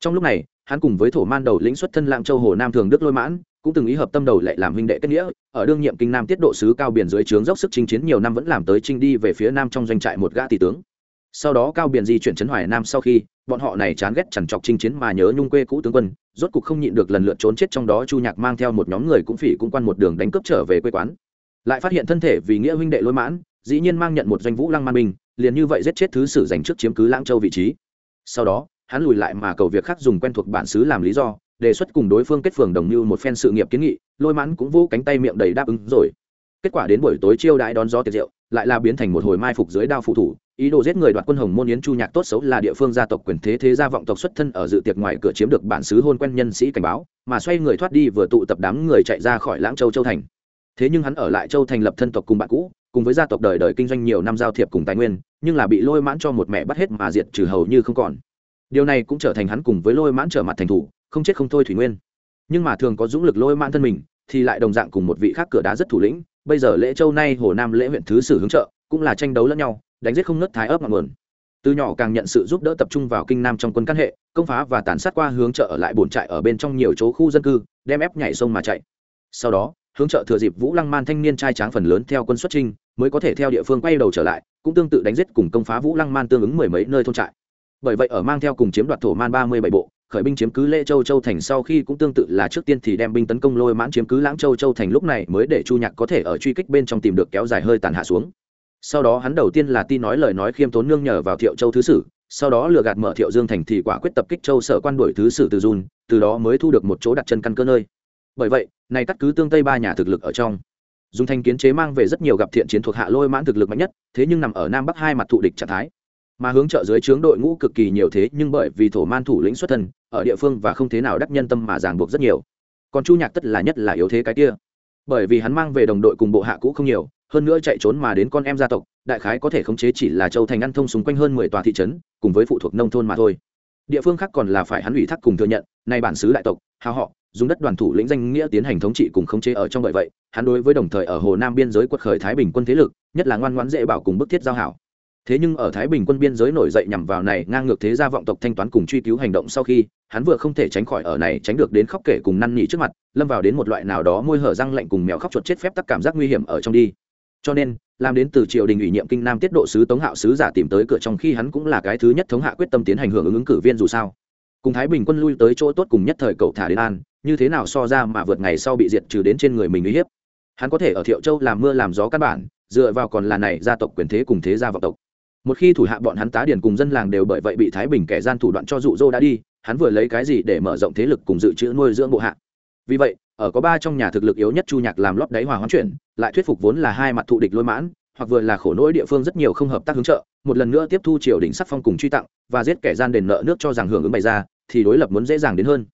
Trong lúc này, hắn cùng với thổ man đầu lĩnh xuất thân lãng châu hồ nam thường đức lôi mãn, cũng từng ý hợp tâm đầu lại làm huynh đệ kết nghĩa, ở đương nhiệm kinh nam tiết độ sứ cao biển dưới trướng dốc sức chinh chiến nhiều năm vẫn làm tới trinh đi về phía nam trong doanh trại một gã tỷ tướng. Sau đó cao biển di chuyển trấn hoài nam sau khi bọn họ này chán ghét chằn trọc chinh chiến mà nhớ nhung quê cũ tướng quân rốt cục không nhịn được lần lượt trốn chết trong đó chu nhạc mang theo một nhóm người cũng phỉ cũng quan một đường đánh cướp trở về quê quán. Lại phát hiện thân thể vì nghĩa huynh đệ lôi mãn dĩ nhiên mang nhận một doanh vũ lăng man minh, liền như vậy giết chết thứ sử giành trước chiếm cứ lãng châu vị trí. Sau đó hắn lùi lại mà cầu việc khác dùng quen thuộc bản xứ làm lý do đề xuất cùng đối phương kết phường đồng như một phen sự nghiệp kiến nghị lôi mãn cũng vô cánh tay miệng đầy đáp ứng rồi. Kết quả đến buổi tối chiêu đãi đón gió tiệc rượu lại là biến thành một hồi mai phục dưới đao phụ thủ. Ý đồ giết người đoạt quân hồng môn yến chu nhạc tốt xấu là địa phương gia tộc quyền thế thế gia vọng tộc xuất thân ở dự tiệc ngoài cửa chiếm được bản xứ hôn quen nhân sĩ cảnh báo, mà xoay người thoát đi vừa tụ tập đám người chạy ra khỏi lãng châu châu thành. Thế nhưng hắn ở lại châu thành lập thân tộc cùng bạn cũ, cùng với gia tộc đời đời kinh doanh nhiều năm giao thiệp cùng tài nguyên, nhưng là bị lôi mãn cho một mẹ bắt hết mà diệt trừ hầu như không còn. Điều này cũng trở thành hắn cùng với lôi mãn trở mặt thành thủ, không chết không thôi thủy nguyên. Nhưng mà thường có dũng lực lôi mãn thân mình, thì lại đồng dạng cùng một vị khác cửa đá rất thủ lĩnh bây giờ lễ châu nay hồ nam lễ huyện thứ sử hướng trợ, cũng là tranh đấu lẫn nhau, đánh giết không nứt thái ấp ngọn nguồn. Từ nhỏ càng nhận sự giúp đỡ tập trung vào kinh nam trong quân căn hệ, công phá và tàn sát qua hướng trợ ở lại bổn trại ở bên trong nhiều chỗ khu dân cư, đem ép nhảy sông mà chạy. Sau đó, hướng trợ thừa dịp vũ lăng man thanh niên trai tráng phần lớn theo quân xuất trinh mới có thể theo địa phương quay đầu trở lại, cũng tương tự đánh giết cùng công phá vũ lăng man tương ứng mười mấy nơi thôn trại. Bởi vậy ở mang theo cùng chiếm đoạt thổ man ba mươi bảy bộ khởi binh chiếm cứ lễ châu châu thành sau khi cũng tương tự là trước tiên thì đem binh tấn công lôi mãn chiếm cứ lãng châu châu thành lúc này mới để chu nhạc có thể ở truy kích bên trong tìm được kéo dài hơi tàn hạ xuống. Sau đó hắn đầu tiên là tin nói lời nói khiêm tốn nương nhờ vào thiệu châu thứ sử, sau đó lừa gạt mở thiệu dương thành thì quả quyết tập kích châu sở quan đuổi thứ sử từ dùn từ đó mới thu được một chỗ đặt chân căn cơ nơi. Bởi vậy, này cắt cứ tương tây ba nhà thực lực ở trong. Dùng thanh kiến chế mang về rất nhiều gặp thiện chiến thuộc hạ lôi mãn thực lực mạnh nhất, thế nhưng nằm ở nam bắc hai mặt thụ địch trạng thái. Mà hướng trợ dưới trướng đội ngũ cực kỳ nhiều thế nhưng bởi vì thổ man thủ lĩnh xuất thân ở địa phương và không thế nào đắc nhân tâm mà ràng buộc rất nhiều. Còn chu nhạc tất là nhất là yếu thế cái kia. Bởi vì hắn mang về đồng đội cùng bộ hạ cũ không nhiều, hơn nữa chạy trốn mà đến con em gia tộc, đại khái có thể khống chế chỉ là châu thành ăn thông xung quanh hơn mười tòa thị trấn, cùng với phụ thuộc nông thôn mà thôi. Địa phương khác còn là phải hắn ủy thác cùng thừa nhận, nay bản xứ đại tộc, hào họ, dùng đất đoàn thủ lĩnh danh nghĩa tiến hành thống trị cùng khống chế ở trong bởi vậy, hắn đối với đồng thời ở hồ nam biên giới quật khởi thái bình quân thế lực, nhất là ngoan ngoãn dễ bảo cùng bức thiết giao hảo thế nhưng ở thái bình quân biên giới nổi dậy nhằm vào này ngang ngược thế gia vọng tộc thanh toán cùng truy cứu hành động sau khi, hắn vừa không thể tránh khỏi ở này tránh được đến khóc kể cùng năn nỉ trước mặt, lâm vào đến một loại nào đó môi hở răng lạnh cùng mèo khóc chuột chết phép tắc cảm giác nguy hiểm ở trong đi. Cho nên, làm đến từ triều đình ủy nhiệm kinh nam tiết độ sứ tống hạo sứ giả tìm tới cửa trong khi hắn cũng là cái thứ nhất thống hạ quyết tâm tiến hành hưởng ứng ứng cử viên dù sao. Cùng thái bình quân lui tới chỗ tốt cùng nhất thời cậu thả đến an, như thế nào so ra mà vượt ngày sau bị diệt trừ đến trên người mình uy hiếp. Hắn có thể ở thiệu châu làm mưa làm gió căn bản, dựa vào còn là này gia tộc quyền thế cùng thế gia vọng tộc một khi thủ hạ bọn hắn tá điền cùng dân làng đều bởi vậy bị thái bình kẻ gian thủ đoạn cho dụ dỗ đã đi, hắn vừa lấy cái gì để mở rộng thế lực cùng dự trữ nuôi dưỡng bộ hạ? Vì vậy, ở có ba trong nhà thực lực yếu nhất chu nhạc làm lót đáy hòa hoán chuyển, lại thuyết phục vốn là hai mặt thụ địch lôi mãn, hoặc vừa là khổ nỗi địa phương rất nhiều không hợp tác hướng trợ, một lần nữa tiếp thu triều đình sắc phong cùng truy tặng, và giết kẻ gian đền nợ nước cho rằng hưởng ứng bày ra, thì đối lập muốn dễ dàng đến hơn.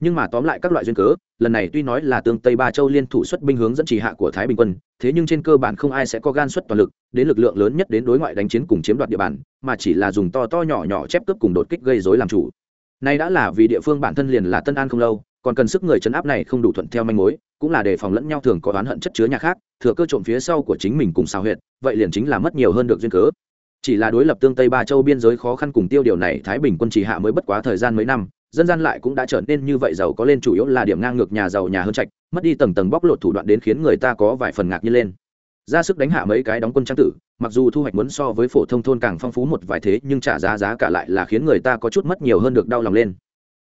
Nhưng mà tóm lại các loại duyên cớ lần này tuy nói là tương tây ba châu liên thủ xuất binh hướng dẫn chỉ hạ của thái bình quân, thế nhưng trên cơ bản không ai sẽ có gan xuất toàn lực, đến lực lượng lớn nhất đến đối ngoại đánh chiến cùng chiếm đoạt địa bàn, mà chỉ là dùng to to nhỏ nhỏ chép cướp cùng đột kích gây dối làm chủ. Nay đã là vì địa phương bản thân liền là tân an không lâu, còn cần sức người chấn áp này không đủ thuận theo manh mối, cũng là đề phòng lẫn nhau thường có oán hận chất chứa nhà khác, thừa cơ trộm phía sau của chính mình cùng xào huyệt, vậy liền chính là mất nhiều hơn được duyên cớ. Chỉ là đối lập tương tây ba châu biên giới khó khăn cùng tiêu điều này thái bình quân chỉ hạ mới bất quá thời gian mấy năm dân gian lại cũng đã trở nên như vậy giàu có lên, chủ yếu là điểm ngang ngược nhà giàu nhà hơn trạch, mất đi tầng tầng bóc lột thủ đoạn đến khiến người ta có vài phần ngạc nhiên lên. Ra sức đánh hạ mấy cái đóng quân trang tử, mặc dù thu hoạch muốn so với phổ thông thôn càng phong phú một vài thế, nhưng trả giá giá cả lại là khiến người ta có chút mất nhiều hơn được đau lòng lên.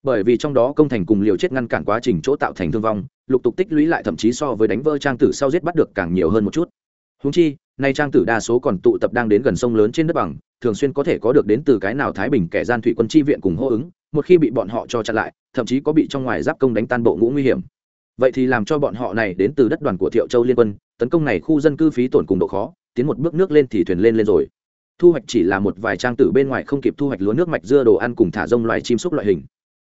Bởi vì trong đó công thành cùng liều chết ngăn cản quá trình chỗ tạo thành thương vong, lục tục tích lũy lại thậm chí so với đánh vỡ trang tử sau giết bắt được càng nhiều hơn một chút. Húng chi, nay trang tử đa số còn tụ tập đang đến gần sông lớn trên đất bằng, thường xuyên có thể có được đến từ cái nào thái bình kẻ gian thủy quân chi viện cùng hô ứng một khi bị bọn họ cho chặn lại, thậm chí có bị trong ngoài giáp công đánh tan bộ ngũ nguy hiểm. Vậy thì làm cho bọn họ này đến từ đất đoàn của thiệu châu liên quân, tấn công này khu dân cư phí tổn cùng độ khó, tiến một bước nước lên thì thuyền lên lên rồi. Thu hoạch chỉ là một vài trang tử bên ngoài không kịp thu hoạch lúa nước mạch dưa đồ ăn cùng thả rông loài chim súc loại hình.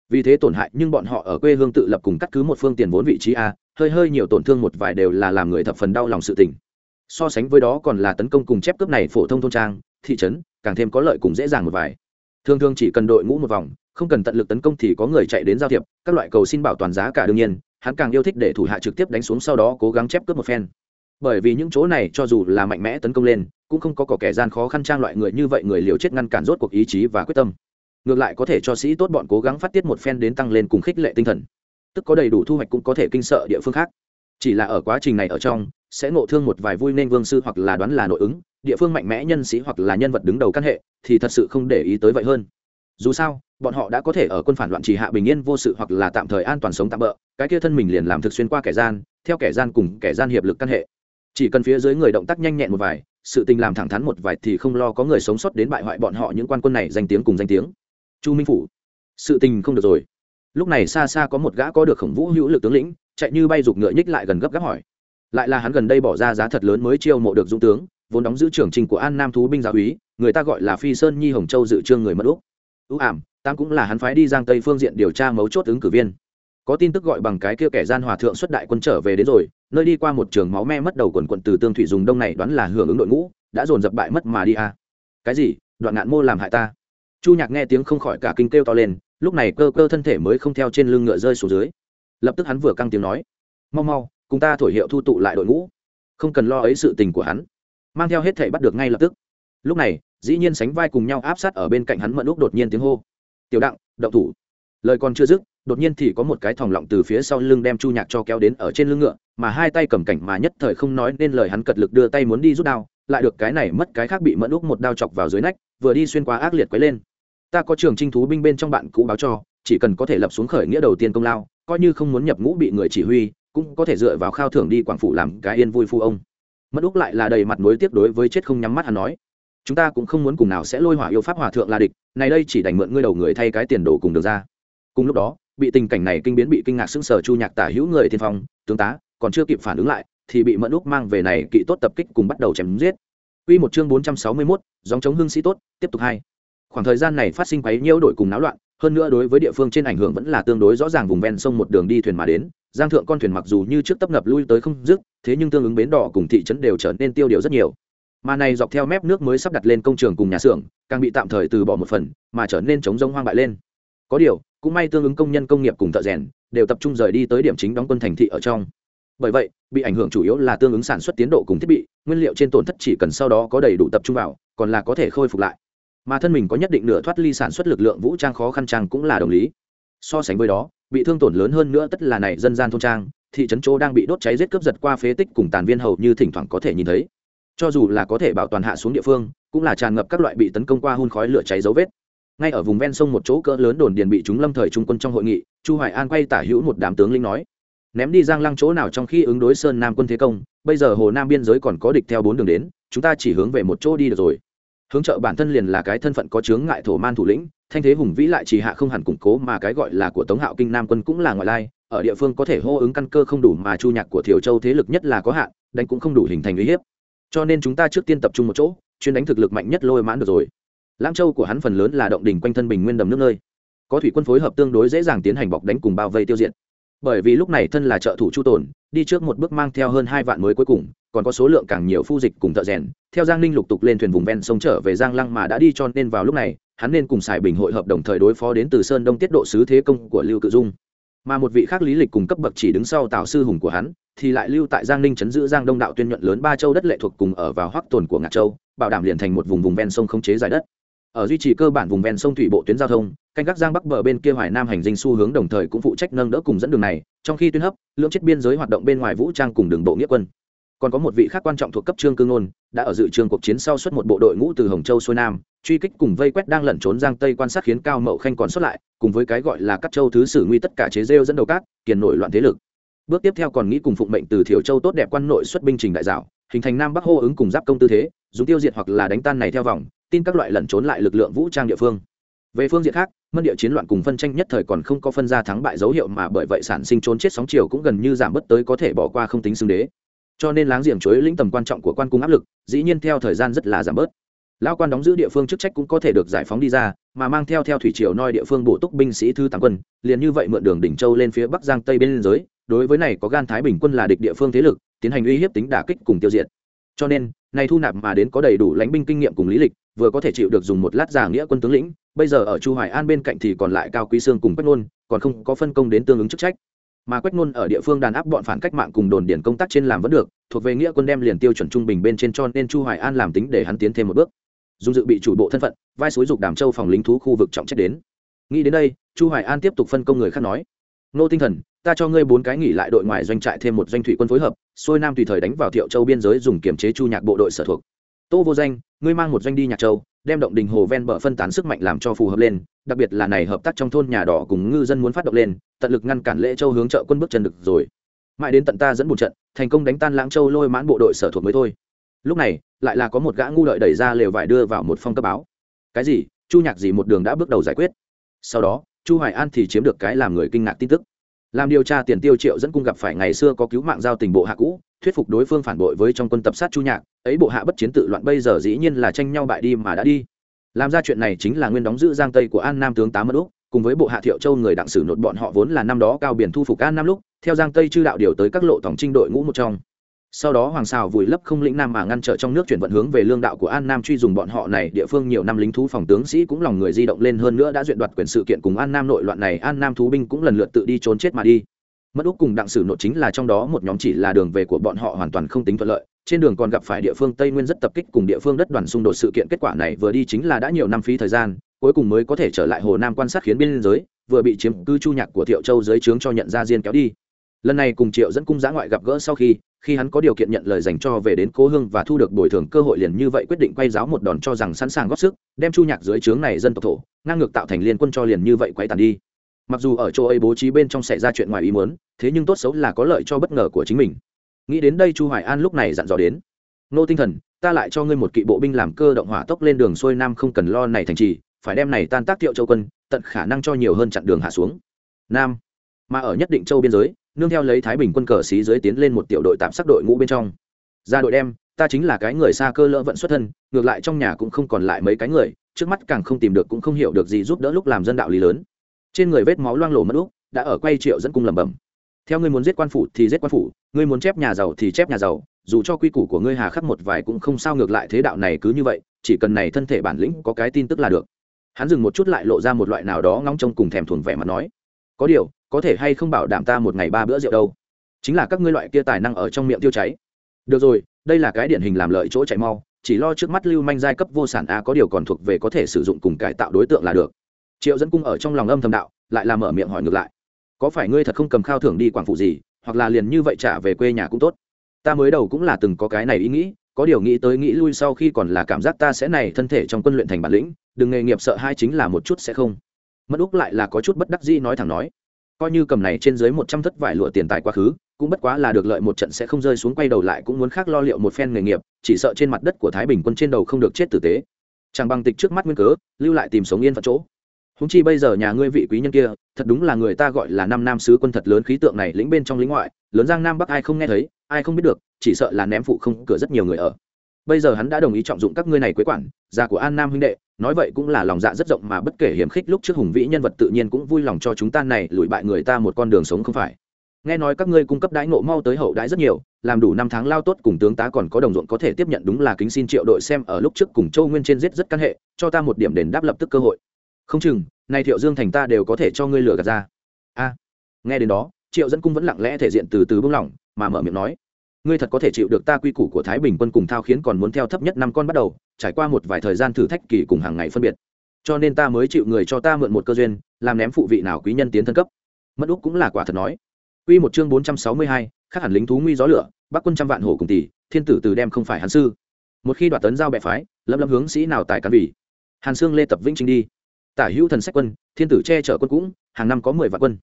Vì thế tổn hại, nhưng bọn họ ở quê hương tự lập cùng cắt cứ một phương tiền vốn vị trí a, hơi hơi nhiều tổn thương một vài đều là làm người thập phần đau lòng sự tình. So sánh với đó còn là tấn công cùng chép cướp này phổ thông thôn trang, thị trấn, càng thêm có lợi cùng dễ dàng một vài. Thường thường chỉ cần đội ngũ một vòng không cần tận lực tấn công thì có người chạy đến giao thiệp, các loại cầu xin bảo toàn giá cả đương nhiên, hắn càng yêu thích để thủ hạ trực tiếp đánh xuống sau đó cố gắng chép cướp một phen. Bởi vì những chỗ này cho dù là mạnh mẽ tấn công lên, cũng không có cỏ kẻ gian khó khăn trang loại người như vậy người liều chết ngăn cản rốt cuộc ý chí và quyết tâm. Ngược lại có thể cho sĩ tốt bọn cố gắng phát tiết một phen đến tăng lên cùng khích lệ tinh thần. Tức có đầy đủ thu hoạch cũng có thể kinh sợ địa phương khác. Chỉ là ở quá trình này ở trong, sẽ ngộ thương một vài vui nên vương sư hoặc là đoán là nội ứng, địa phương mạnh mẽ nhân sĩ hoặc là nhân vật đứng đầu căn hệ, thì thật sự không để ý tới vậy hơn. Dù sao bọn họ đã có thể ở quân phản loạn trì hạ bình yên vô sự hoặc là tạm thời an toàn sống tạm bỡ, cái kia thân mình liền làm thực xuyên qua kẻ gian, theo kẻ gian cùng kẻ gian hiệp lực căn hệ. Chỉ cần phía dưới người động tác nhanh nhẹn một vài, sự tình làm thẳng thắn một vài thì không lo có người sống sót đến bại hoại bọn họ những quan quân này danh tiếng cùng danh tiếng. Chu minh phủ, sự tình không được rồi. Lúc này xa xa có một gã có được khổng vũ hữu lực tướng lĩnh, chạy như bay giục ngựa nhích lại gần gấp gáp hỏi. Lại là hắn gần đây bỏ ra giá thật lớn mới chiêu mộ được dũng tướng, vốn đóng giữ trưởng trình của an nam thú binh giáo úy, người ta gọi là phi sơn nhi hồng châu dự trương người mất úc. Ưu ảm tam cũng là hắn phái đi giang tây phương diện điều tra mấu chốt ứng cử viên. Có tin tức gọi bằng cái kia kẻ gian hòa thượng xuất đại quân trở về đến rồi, nơi đi qua một trường máu me mất đầu quần quận từ tương thủy dùng đông này đoán là hưởng ứng đội ngũ, đã dồn dập bại mất mà đi à. cái gì? Đoạn ngạn mô làm hại ta. Chu nhạc nghe tiếng không khỏi cả kinh kêu to lên, lúc này cơ cơ thân thể mới không theo trên lưng ngựa rơi xuống dưới. Lập tức hắn vừa căng tiếng nói, mau mau, cùng ta thổi hiệu thu tụ lại đội ngũ. Không cần lo ấy sự tình của hắn. Mang theo hết thể bắt được ngay lập tức. Lúc này, dĩ nhiên sánh vai cùng nhau áp sát ở bên cạnh hắn mận lúc đột nhiên tiếng hô tiểu đặng, động thủ. Lời còn chưa dứt, đột nhiên thì có một cái thòng lọng từ phía sau lưng đem chu nhạc cho kéo đến ở trên lưng ngựa, mà hai tay cầm cảnh mà nhất thời không nói nên lời hắn cật lực đưa tay muốn đi rút đao, lại được cái này mất cái khác bị mẫn úc một đao chọc vào dưới nách, vừa đi xuyên qua ác liệt quấy lên. Ta có trường trinh thú binh bên trong bạn cũ báo cho, chỉ cần có thể lập xuống khởi nghĩa đầu tiên công lao, coi như không muốn nhập ngũ bị người chỉ huy, cũng có thể dựa vào khao thưởng đi quảng phủ làm cái yên vui phu ông. Mất úc lại là đầy mặt nối tiếp đối với chết không nhắm mắt hắn nói chúng ta cũng không muốn cùng nào sẽ lôi hỏa yêu pháp hòa thượng là địch này đây chỉ đành mượn ngươi đầu người thay cái tiền đồ cùng được ra cùng lúc đó bị tình cảnh này kinh biến bị kinh ngạc sững sờ chu nhạc tả hữu người thiên phong tướng tá còn chưa kịp phản ứng lại thì bị mẫn úc mang về này kỵ tốt tập kích cùng bắt đầu chém giết Quy một chương 461, dòng chống hương sĩ tốt, tiếp tục hai. Khoảng thời gian này phát sinh quấy nhiễu đổi cùng náo loạn, hơn nữa đối với địa phương trên ảnh hưởng vẫn là tương đối rõ ràng vùng ven sông một đường đi thuyền mà đến, giang thượng con thuyền mặc dù như trước tấp nập lui tới không dứt, thế nhưng tương ứng bến đỏ cùng thị trấn đều trở nên tiêu điều rất nhiều. Mà này dọc theo mép nước mới sắp đặt lên công trường cùng nhà xưởng, càng bị tạm thời từ bỏ một phần, mà trở nên chống rông hoang bại lên. Có điều, cũng may tương ứng công nhân công nghiệp cùng thợ rèn đều tập trung rời đi tới điểm chính đóng quân thành thị ở trong. Bởi vậy bị ảnh hưởng chủ yếu là tương ứng sản xuất tiến độ cùng thiết bị nguyên liệu trên tổn thất chỉ cần sau đó có đầy đủ tập trung vào còn là có thể khôi phục lại. Mà thân mình có nhất định nửa thoát ly sản xuất lực lượng vũ trang khó khăn trang cũng là đồng lý. So sánh với đó bị thương tổn lớn hơn nữa tất là này dân gian thôn trang thị trấn chỗ đang bị đốt cháy giết cướp giật qua phế tích cùng tàn viên hầu như thỉnh thoảng có thể nhìn thấy cho dù là có thể bảo toàn hạ xuống địa phương, cũng là tràn ngập các loại bị tấn công qua hun khói lửa cháy dấu vết. Ngay ở vùng ven sông một chỗ cỡ lớn đồn điền bị chúng lâm thời trung quân trong hội nghị, chu hoài an quay tả hữu một đám tướng lĩnh nói, ném đi giang lăng chỗ nào trong khi ứng đối sơn nam quân thế công, bây giờ hồ nam biên giới còn có địch theo bốn đường đến, chúng ta chỉ hướng về một chỗ đi được rồi. Hướng trợ bản thân liền là cái thân phận có chướng ngại thổ man thủ lĩnh, thanh thế hùng vĩ lại chỉ hạ không hẳn củng cố mà cái gọi là của tống hạo kinh nam quân cũng là ngoại lai, ở địa phương có thể hô ứng căn cơ không đủ mà chu nhạc của thiểu châu thế lực nhất là có hạn, đánh cũng không đủ hình thành uy hiếp cho nên chúng ta trước tiên tập trung một chỗ, chuyên đánh thực lực mạnh nhất lôi mãn được rồi. Lãng châu của hắn phần lớn là động đỉnh quanh thân bình nguyên đầm nước nơi. Có thủy quân phối hợp tương đối dễ dàng tiến hành bọc đánh cùng bao vây tiêu diệt. Bởi vì lúc này thân là trợ thủ chu tồn, đi trước một bước mang theo hơn hai vạn mới cuối cùng, còn có số lượng càng nhiều phu dịch cùng thợ rèn, theo giang ninh lục tục lên thuyền vùng ven sông trở về giang lăng mà đã đi cho nên vào lúc này, hắn nên cùng xài bình hội hợp đồng thời đối phó đến từ sơn đông tiết độ sứ thế công của lưu cự dung mà một vị khác lý lịch cùng cấp bậc chỉ đứng sau tào sư hùng của hắn, thì lại lưu tại giang ninh chấn giữ giang đông đạo tuyên nhuận lớn ba châu đất lệ thuộc cùng ở vào hoắc tồn của ngạc châu, bảo đảm liền thành một vùng vùng ven sông không chế giải đất. Ở duy trì cơ bản vùng ven sông thủy bộ tuyến giao thông, canh gác giang bắc bờ bên kia hoài nam hành dinh xu hướng đồng thời cũng phụ trách nâng đỡ cùng dẫn đường này, trong khi tuyến hấp, lưỡng chết biên giới hoạt động bên ngoài vũ trang cùng đường bộ nghĩa quân còn có một vị khác quan trọng thuộc cấp trương cương ngôn, đã ở dự trường cuộc chiến sau xuất một bộ đội ngũ từ hồng châu xuôi nam, truy kích cùng vây quét đang lẩn trốn giang tây quan sát khiến cao mậu khanh còn xuất lại, cùng với cái gọi là các châu thứ sử nguy tất cả chế rêu dẫn đầu các, kiền nổi loạn thế lực. Bước tiếp theo còn nghĩ cùng phụng mệnh từ thiểu châu tốt đẹp quan nội xuất binh trình đại dạo hình thành nam bắc hô ứng cùng giáp công tư thế, dùng tiêu diệt hoặc là đánh tan này theo vòng, tin các loại lẩn trốn lại lực lượng vũ trang địa phương. Về phương diện khác, mân địa chiến loạn cùng phân tranh nhất thời còn không có phân ra thắng bại dấu hiệu mà bởi vậy sản sinh trốn chết sóng chiều cũng gần như giảm bớt tới có thể bỏ qua không tính xưng đế cho nên láng giềng chối lĩnh tầm quan trọng của quan cung áp lực, dĩ nhiên theo thời gian rất là giảm bớt. Lao quan đóng giữ địa phương chức trách cũng có thể được giải phóng đi ra, mà mang theo theo thủy triều noi địa phương bổ túc binh sĩ thư tám quân, liền như vậy mượn đường đỉnh châu lên phía bắc giang tây bên liên giới, đối với này có gan thái bình quân là địch địa phương thế lực, tiến hành uy hiếp tính đả kích cùng tiêu diệt. Cho nên, này thu nạp mà đến có đầy đủ lãnh binh kinh nghiệm cùng lý lịch, vừa có thể chịu được dùng một lát giả nghĩa quân tướng lĩnh, bây giờ ở chu hoài an bên cạnh thì còn lại cao quý sương cùng quách nôn, còn không có phân công đến tương ứng chức trách mà quách nôn ở địa phương đàn áp bọn phản cách mạng cùng đồn điển công tác trên làm vẫn được, thuộc về nghĩa quân đem liền tiêu chuẩn trung bình bên trên cho nên chu hoài an làm tính để hắn tiến thêm một bước. Dùng dự bị chủ bộ thân phận, vai suối dục đàm châu phòng lính thú khu vực trọng trách đến. Nghĩ đến đây, chu hoài an tiếp tục phân công người khác nói, nô tinh thần, ta cho ngươi bốn cái nghỉ lại đội ngoài doanh trại thêm một doanh thủy quân phối hợp, xuôi nam tùy thời đánh vào thiệu châu biên giới dùng kiểm chế chu nhạc bộ đội sở thuộc. Tô vô danh, ngươi mang một doanh đi nhạc châu đem động đình hồ ven bờ phân tán sức mạnh làm cho phù hợp lên, đặc biệt là này hợp tác trong thôn nhà đỏ cùng ngư dân muốn phát động lên, tận lực ngăn cản lễ châu hướng trợ quân bước chân được rồi. Mãi đến tận ta dẫn một trận, thành công đánh tan lãng châu lôi mãn bộ đội sở thuộc mới thôi. Lúc này, lại là có một gã ngu lợi đẩy ra lều vải đưa vào một phong cấp báo. Cái gì? Chu nhạc gì một đường đã bước đầu giải quyết. Sau đó, chu hoài an thì chiếm được cái làm người kinh ngạc tin tức. Làm điều tra tiền tiêu triệu dẫn cung gặp phải ngày xưa có cứu mạng giao tình bộ hạ cũ thuyết phục đối phương phản bội với trong quân tập sát chu nhạc, ấy bộ hạ bất chiến tự loạn bây giờ dĩ nhiên là tranh nhau bại đi mà đã đi. Làm ra chuyện này chính là nguyên đóng giữ giang tây của an nam tướng tám mất úc, cùng với bộ hạ thiệu châu người đặng sử nột bọn họ vốn là năm đó cao biển thu phục an nam lúc, theo giang tây chư đạo điều tới các lộ tổng trinh đội ngũ một trong. Sau đó hoàng xào vùi lấp không lĩnh nam mà ngăn trở trong nước chuyển vận hướng về lương đạo của an nam truy dùng bọn họ này, địa phương nhiều năm lính thú phòng tướng sĩ cũng lòng người di động lên hơn nữa đã duyệt đoạt quyền sự kiện cùng an nam nội loạn này, an nam thú binh cũng lần lượt tự đi trốn chết mà đi mất úc cùng đặng sử nội chính là trong đó một nhóm chỉ là đường về của bọn họ hoàn toàn không tính thuận lợi. Trên đường còn gặp phải địa phương tây nguyên rất tập kích cùng địa phương đất đoàn xung đột sự kiện. Kết quả này vừa đi chính là đã nhiều năm phí thời gian, cuối cùng mới có thể trở lại hồ nam quan sát khiến biên giới, vừa bị chiếm cư chu nhạc của thiệu châu dưới trướng cho nhận ra diên kéo đi. Lần này cùng triệu dẫn cung giã ngoại gặp gỡ sau khi khi hắn có điều kiện nhận lời dành cho về đến cố hương và thu được bồi thường cơ hội liền như vậy quyết định quay giáo một đòn cho rằng sẵn sàng góp sức, đem chu nhạc dưới trướng này dân tộc thổ, ngang ngược tạo thành liên quân cho liền như vậy quay tàn đi mặc dù ở chỗ ấy bố trí bên trong xảy ra chuyện ngoài ý muốn, thế nhưng tốt xấu là có lợi cho bất ngờ của chính mình. Nghĩ đến đây chu hoài an lúc này dặn dò đến. Nô tinh thần, ta lại cho ngươi một kỵ bộ binh làm cơ động hỏa tốc lên đường xuôi nam không cần lo này thành trì, phải đem này tan tác tiệu châu quân, tận khả năng cho nhiều hơn chặn đường hạ xuống. Nam. Mà ở nhất định châu biên giới, nương theo lấy thái bình quân cờ xí dưới tiến lên một tiểu đội tạm sắc đội ngũ bên trong. Ra đội đem, ta chính là cái người xa cơ lỡ vận xuất thân, ngược lại trong nhà cũng không còn lại mấy cái người, trước mắt càng không tìm được cũng không hiểu được gì giúp đỡ lúc làm dân đạo lý lớn trên người vết máu loang lổ mất úc, đã ở quay triệu dẫn cung lẩm bẩm. Theo ngươi muốn giết quan phủ thì giết quan phủ, ngươi muốn chép nhà giàu thì chép nhà giàu, dù cho quy củ của ngươi hà khắc một vài cũng không sao ngược lại thế đạo này cứ như vậy, chỉ cần này thân thể bản lĩnh có cái tin tức là được. Hắn dừng một chút lại lộ ra một loại nào đó ngóng trông cùng thèm thuồng vẻ mà nói, có điều, có thể hay không bảo đảm ta một ngày ba bữa rượu đâu? Chính là các ngươi loại kia tài năng ở trong miệng tiêu cháy. Được rồi, đây là cái điển hình làm lợi chỗ chạy mau, chỉ lo trước mắt lưu manh giai cấp vô sản a có điều còn thuộc về có thể sử dụng cùng cải tạo đối tượng là được triệu dẫn cung ở trong lòng âm thầm đạo, lại làm mở miệng hỏi ngược lại. Có phải ngươi thật không cầm khao thưởng đi quảng phụ gì, hoặc là liền như vậy trả về quê nhà cũng tốt? Ta mới đầu cũng là từng có cái này ý nghĩ, có điều nghĩ tới nghĩ lui sau khi còn là cảm giác ta sẽ này thân thể trong quân luyện thành bản lĩnh, đừng nghề nghiệp sợ hai chính là một chút sẽ không. Mất úc lại là có chút bất đắc dĩ nói thẳng nói, coi như cầm này trên dưới một trăm thất vải lụa tiền tài quá khứ, cũng bất quá là được lợi một trận sẽ không rơi xuống quay đầu lại cũng muốn khác lo liệu một phen nghề nghiệp, chỉ sợ trên mặt đất của thái bình quân trên đầu không được chết tử tế. Chẳng bằng tịch trước mắt nguyên cớ, lưu lại tìm sống yên phận chỗ húng chi bây giờ nhà ngươi vị quý nhân kia, thật đúng là người ta gọi là năm nam sứ quân thật lớn khí tượng này lĩnh bên trong lĩnh ngoại, lớn giang nam bắc ai không nghe thấy, ai không biết được, chỉ sợ là ném phụ không cửa rất nhiều người ở. Bây giờ hắn đã đồng ý trọng dụng các ngươi này quế quản, già của an nam huynh đệ, nói vậy cũng là lòng dạ rất rộng mà bất kể hiểm khích lúc trước hùng vĩ nhân vật tự nhiên cũng vui lòng cho chúng ta này lùi bại người ta một con đường sống không phải. Nghe nói các ngươi cung cấp đãi ngộ mau tới hậu đãi rất nhiều, làm đủ năm tháng lao tốt cùng tướng tá còn có đồng ruộng có thể tiếp nhận đúng là kính xin triệu đội xem ở lúc trước cùng châu nguyên trên giết rất căn hệ, cho ta một điểm đền đáp lập tức cơ hội không chừng nay thiệu dương thành ta đều có thể cho ngươi lừa gạt ra a nghe đến đó triệu dẫn cung vẫn lặng lẽ thể diện từ từ bưng lỏng mà mở miệng nói ngươi thật có thể chịu được ta quy củ của thái bình quân cùng thao khiến còn muốn theo thấp nhất năm con bắt đầu trải qua một vài thời gian thử thách kỳ cùng hàng ngày phân biệt cho nên ta mới chịu người cho ta mượn một cơ duyên làm ném phụ vị nào quý nhân tiến thân cấp mất úc cũng là quả thật nói Quy một chương bốn trăm sáu mươi hai, khác hẳn lính thú nguy gió lửa, Bắc quân trăm vạn hổ cùng tỷ, thiên tử từ đem không phải hắn sư. Một khi đoạt tấn giao bệ phái, lâm lâm hướng sĩ nào tại cán vị. Hàn xương Lê tập vĩnh chính đi. Tả Hữu thần sách quân, thiên tử che chở quân cũng, hàng năm có mười vạn quân.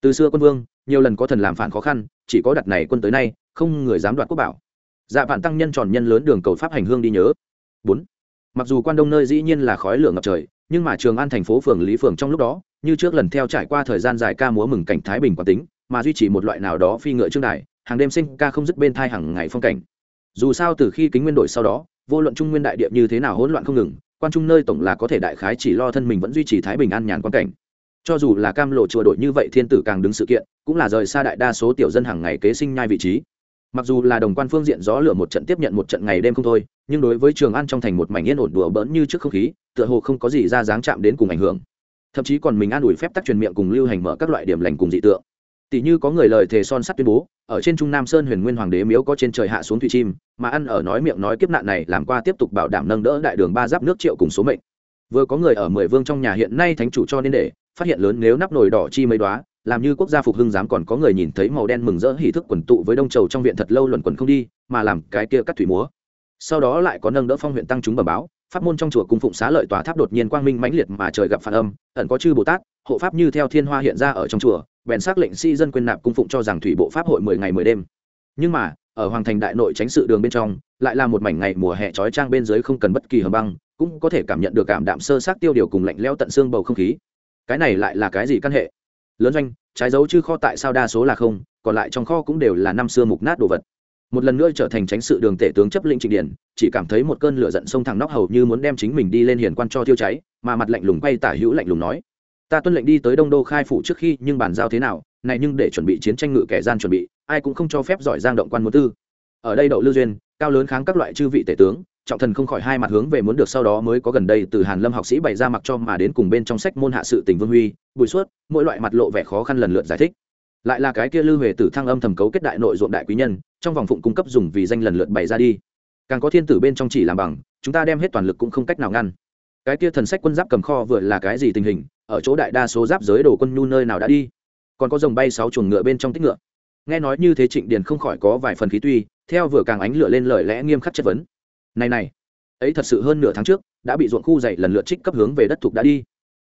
Từ xưa quân vương, nhiều lần có thần làm phản khó khăn, chỉ có đặt này quân tới nay, không người dám đoạt quốc bảo. Dạ vạn tăng nhân tròn nhân lớn đường cầu pháp hành hương đi nhớ. Bốn. Mặc dù quan đông nơi dĩ nhiên là khói lửa ngập trời nhưng mà trường an thành phố phường lý phường trong lúc đó như trước lần theo trải qua thời gian dài ca múa mừng cảnh thái bình quán tính mà duy trì một loại nào đó phi ngựa trương đại hàng đêm sinh ca không dứt bên thai hàng ngày phong cảnh. Dù sao từ khi kính nguyên đội sau đó vô luận trung nguyên đại địa như thế nào hỗn loạn không ngừng quan trung nơi tổng là có thể đại khái chỉ lo thân mình vẫn duy trì thái bình an nhàn quan cảnh. Cho dù là cam lộ chùa đội như vậy thiên tử càng đứng sự kiện, cũng là rời xa đại đa số tiểu dân hàng ngày kế sinh nhai vị trí. Mặc dù là đồng quan phương diện gió lửa một trận tiếp nhận một trận ngày đêm không thôi, nhưng đối với trường an trong thành một mảnh yên ổn đùa bỡn như trước không khí, tựa hồ không có gì ra dáng chạm đến cùng ảnh hưởng. Thậm chí còn mình an ủi phép tắc truyền miệng cùng lưu hành mở các loại điểm lành cùng dị tượng tỷ như có người lời thề son sắt tuyên bố, ở trên trung nam sơn huyền nguyên hoàng đế miếu có trên trời hạ xuống thủy chim, mà ăn ở nói miệng nói kiếp nạn này làm qua tiếp tục bảo đảm nâng đỡ đại đường ba giáp nước triệu cùng số mệnh. Vừa có người ở mười vương trong nhà hiện nay thánh chủ cho nên để, phát hiện lớn nếu nắp nồi đỏ chi mấy đoá làm như quốc gia phục hưng dám còn có người nhìn thấy màu đen mừng rỡ hỉ thức quần tụ với đông trầu trong viện thật lâu luẩn quần không đi, mà làm cái kia cắt thủy múa. Sau đó lại có nâng đỡ phong huyện tăng chúng bẩm báo, pháp môn trong chùa cung phụng xá lợi tòa tháp đột nhiên quang minh mãnh liệt mà trời gặp phản âm, ẩn có chư bồ tát, hộ pháp như theo thiên hoa hiện ra ở trong chùa bèn xác lệnh si dân quên nạp cung phụng cho rằng thủy bộ pháp hội mười ngày mười đêm. Nhưng mà, ở hoàng thành đại nội tránh sự đường bên trong, lại là một mảnh ngày mùa hè trói trang bên dưới không cần bất kỳ hầm băng, cũng có thể cảm nhận được cảm đạm sơ sát tiêu điều cùng lạnh leo tận xương bầu không khí. Cái này lại là cái gì căn hệ? Lớn doanh, trái dấu chứ kho tại sao đa số là không, còn lại trong kho cũng đều là năm xưa mục nát đồ vật. Một lần nữa trở thành tránh sự đường tể tướng chấp lĩnh trịnh điển, chỉ cảm thấy một cơn lửa giận sông thẳng nóc hầu như muốn đem chính mình đi lên hiền quan cho thiêu cháy, mà mặt lạnh lùng quay tả hữu lạnh lùng nói ta tuân lệnh đi tới đông đô khai phủ trước khi nhưng bàn giao thế nào, này nhưng để chuẩn bị chiến tranh ngự kẻ gian chuẩn bị, ai cũng không cho phép giỏi giang động quan muốn tư. Ở đây đậu lưu duyên, cao lớn kháng các loại chư vị tể tướng, trọng thần không khỏi hai mặt hướng về muốn được sau đó mới có gần đây từ hàn lâm học sĩ bày ra mặc cho mà đến cùng bên trong sách môn hạ sự tình vương huy, bùi suốt, mỗi loại mặt lộ vẻ khó khăn lần lượt giải thích. Lại là cái kia lưu huệ tử thăng âm thầm cấu kết đại nội ruộng đại quý nhân, trong vòng phụng cung cấp dùng vì danh lần lượt bày ra đi. Càng có thiên tử bên trong chỉ làm bằng, chúng ta đem hết toàn lực cũng không cách nào ngăn cái kia thần sách quân giáp cầm kho vừa là cái gì tình hình, ở chỗ đại đa số giáp giới đồ quân nhu nơi nào đã đi? Còn có dòng bay sáu chuồng ngựa bên trong tích ngựa. Nghe nói như thế trịnh điền không khỏi có vài phần khí tuy, theo vừa càng ánh lửa lên lời lẽ nghiêm khắc chất vấn. Này này, ấy thật sự hơn nửa tháng trước, đã bị ruộng khu dậy lần lượt trích cấp hướng về đất thục đã đi.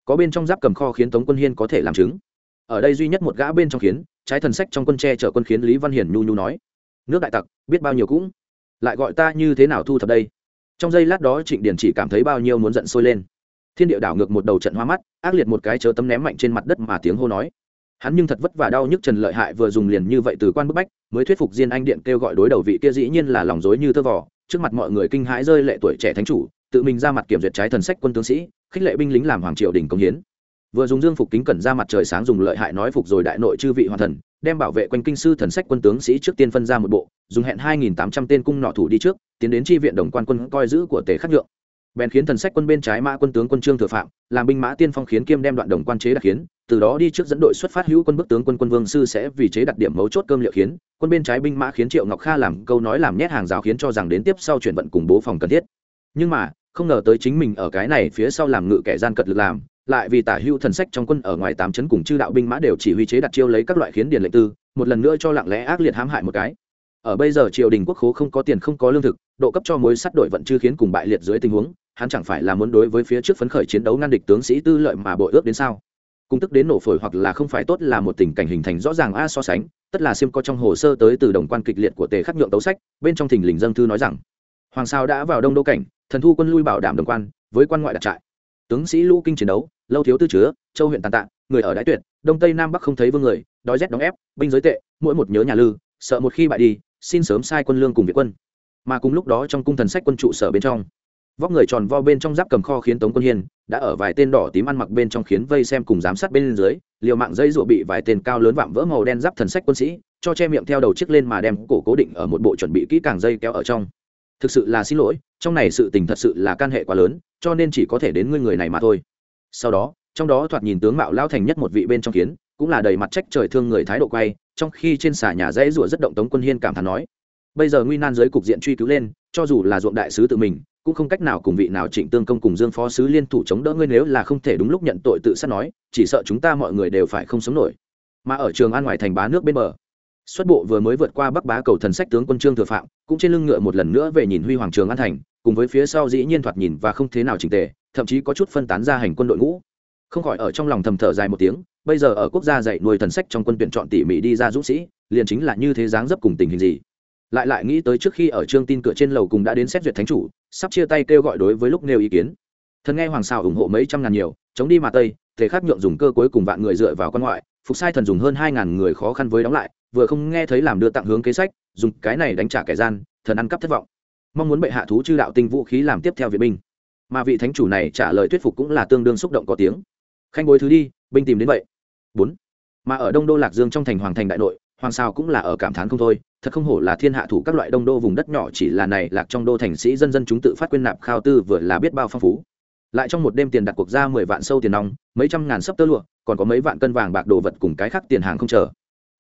Có bên trong giáp cầm kho khiến tống quân hiên có thể làm chứng. Ở đây duy nhất một gã bên trong khiến, trái thần sách trong quân tre chở quân khiến lý văn hiển nhu nhu nói. Nước đại tặc, biết bao nhiêu cũng. Lại gọi ta như thế nào thu thập đây? Trong giây lát đó trịnh điền chỉ cảm thấy bao nhiêu muốn giận sôi lên. Thiên địa đảo ngược một đầu trận hoa mắt, ác liệt một cái chớ tấm ném mạnh trên mặt đất mà tiếng hô nói. Hắn nhưng thật vất vả đau nhức trần lợi hại vừa dùng liền như vậy từ quan bức bách, mới thuyết phục diên anh điện kêu gọi đối đầu vị kia dĩ nhiên là lòng dối như tơ vỏ trước mặt mọi người kinh hãi rơi lệ tuổi trẻ thánh chủ, tự mình ra mặt kiểm duyệt trái thần sách quân tướng sĩ, khích lệ binh lính làm hoàng triều đình công hiến. Vừa dùng dương phục kính cẩn ra mặt trời sáng dùng lợi hại nói phục rồi đại nội chư vị hoàng thần đem bảo vệ quanh kinh sư thần sách quân tướng sĩ trước tiên phân ra một bộ, dùng hẹn hai nghìn tám trăm tên cung nọ thủ đi trước, tiến đến tri viện đồng quan quân coi giữ của tề khắc nhượng. Bèn khiến thần sách quân bên trái mã quân tướng quân trương thừa phạm, làm binh mã tiên phong khiến kiêm đem đoạn đồng quan chế đặc khiến, từ đó đi trước dẫn đội xuất phát hữu quân bức tướng quân quân vương sư sẽ vì chế đặt điểm mấu chốt cơm liệu khiến, quân bên trái binh mã khiến triệu ngọc kha làm câu nói làm nhét hàng rào khiến cho rằng đến tiếp sau chuyển vận cùng bố phòng cần thiết. Nhưng mà, không ngờ tới chính mình ở cái này phía sau làm ngự kẻ gian cật lực làm lại vì tả hữu thần sách trong quân ở ngoài tám chấn cùng chư đạo binh mã đều chỉ huy chế đặt chiêu lấy các loại khiến điền lệnh tư, một lần nữa cho lặng lẽ ác liệt hãm hại một cái. Ở bây giờ triều đình quốc khố không có tiền không có lương thực, độ cấp cho mối sắt đội vận chưa khiến cùng bại liệt dưới tình huống, hắn chẳng phải là muốn đối với phía trước phấn khởi chiến đấu ngăn địch tướng sĩ tư lợi mà bội ước đến sao? Cung tức đến nổ phổi hoặc là không phải tốt là một tình cảnh hình thành rõ ràng a so sánh, tất là xem có trong hồ sơ tới từ đồng quan kịch liệt của tề khắc nhượng tấu sách, bên trong thình lình dân thư nói rằng, hoàng sao đã vào đông đô cảnh, thần thu quân lui bảo đảm đồng quan, với quan ngoại đặt trại tướng sĩ lũ kinh chiến đấu, lâu thiếu tư chứa, châu huyện tàn tạ, người ở đái tuyệt, đông tây nam bắc không thấy vương người, đói rét đóng ép, binh giới tệ, mỗi một nhớ nhà lư, sợ một khi bại đi, xin sớm sai quân lương cùng việt quân. Mà cùng lúc đó trong cung thần sách quân trụ sở bên trong, vóc người tròn vo bên trong giáp cầm kho khiến tống quân hiền đã ở vài tên đỏ tím ăn mặc bên trong khiến vây xem cùng giám sát bên dưới, liều mạng dây rụa bị vài tên cao lớn vạm vỡ màu đen giáp thần sách quân sĩ, cho che miệng theo đầu chiếc lên mà đem cổ cố định ở một bộ chuẩn bị kỹ càng dây kéo ở trong thực sự là xin lỗi, trong này sự tình thật sự là can hệ quá lớn, cho nên chỉ có thể đến ngươi người này mà thôi. Sau đó, trong đó thoạt nhìn tướng mạo lao thành nhất một vị bên trong kiến, cũng là đầy mặt trách trời thương người thái độ quay, trong khi trên xà nhà dãy rủa rất động tống quân hiên cảm thán nói, bây giờ nguy nan giới cục diện truy cứu lên, cho dù là ruộng đại sứ tự mình, cũng không cách nào cùng vị nào trịnh tương công cùng dương phó sứ liên thủ chống đỡ ngươi nếu là không thể đúng lúc nhận tội tự sát nói, chỉ sợ chúng ta mọi người đều phải không sống nổi. Mà ở trường an ngoài thành bá nước bên bờ xuất bộ vừa mới vượt qua bắc bá cầu thần sách tướng quân trương thừa phạm, cũng trên lưng ngựa một lần nữa về nhìn huy hoàng trường an thành, cùng với phía sau dĩ nhiên thoạt nhìn và không thế nào trình tề, thậm chí có chút phân tán ra hành quân đội ngũ. Không khỏi ở trong lòng thầm thở dài một tiếng, bây giờ ở quốc gia dạy nuôi thần sách trong quân tuyển chọn tỉ mỉ đi ra dũng sĩ, liền chính là như thế dáng dấp cùng tình hình gì. Lại lại nghĩ tới trước khi ở trương tin cửa trên lầu cùng đã đến xét duyệt thánh chủ, sắp chia tay kêu gọi đối với lúc nêu ý kiến. Thần nghe hoàng xào ủng hộ mấy trăm ngàn nhiều, chống đi mà tây thể khắc nhượng dùng cơ cuối cùng vạn người dựa vào quan ngoại, phục sai thần dùng hơn hai ngàn người khó khăn với đóng lại vừa không nghe thấy làm đưa tặng hướng kế sách, dùng cái này đánh trả kẻ gian, thần ăn cắp thất vọng. Mong muốn bệ hạ thú chư đạo tinh vũ khí làm tiếp theo viện binh. Mà vị thánh chủ này trả lời thuyết phục cũng là tương đương xúc động có tiếng. Khanh bối thứ đi, binh tìm đến vậy. Bốn. Mà ở đông đô lạc dương trong thành hoàng thành đại nội, hoàng sao cũng là ở cảm thán không thôi, thật không hổ là thiên hạ thủ các loại đông đô vùng đất nhỏ chỉ là này lạc trong đô thành sĩ dân dân chúng tự phát quyên nạp khao tư vừa là biết bao phong phú. Lại trong một đêm tiền đặt cuộc ra mười vạn sâu tiền nong, mấy trăm ngàn sấp tơ lụa, còn có mấy vạn cân vàng bạc đồ vật cùng cái khác tiền hàng không chờ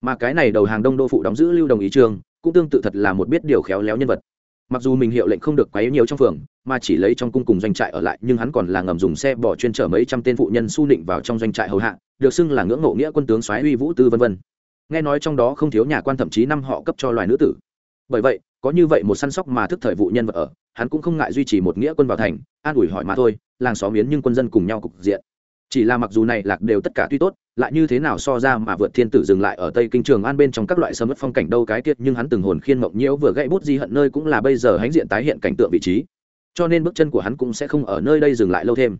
mà cái này đầu hàng đông đô phụ đóng giữ lưu đồng ý trường, cũng tương tự thật là một biết điều khéo léo nhân vật. Mặc dù mình hiệu lệnh không được quá nhiều trong phường, mà chỉ lấy trong cung cùng doanh trại ở lại, nhưng hắn còn là ngầm dùng xe bỏ chuyên chở mấy trăm tên phụ nhân su nịnh vào trong doanh trại hầu hạ, được xưng là ngưỡng ngộ nghĩa quân tướng soái uy vũ tư vân vân. Nghe nói trong đó không thiếu nhà quan thậm chí năm họ cấp cho loài nữ tử. Bởi vậy, có như vậy một săn sóc mà thức thời vụ nhân vật ở, hắn cũng không ngại duy trì một nghĩa quân vào thành, an ủi hỏi mà thôi, làng xóm yến nhưng quân dân cùng nhau cục diện. Chỉ là mặc dù này lạc đều tất cả tuy tốt lại như thế nào so ra mà vượt thiên tử dừng lại ở tây kinh trường an bên trong các loại sâm mất phong cảnh đâu cái tiết nhưng hắn từng hồn khiên mộng nhiễu vừa gãy bút di hận nơi cũng là bây giờ hãnh diện tái hiện cảnh tượng vị trí. Cho nên bước chân của hắn cũng sẽ không ở nơi đây dừng lại lâu thêm.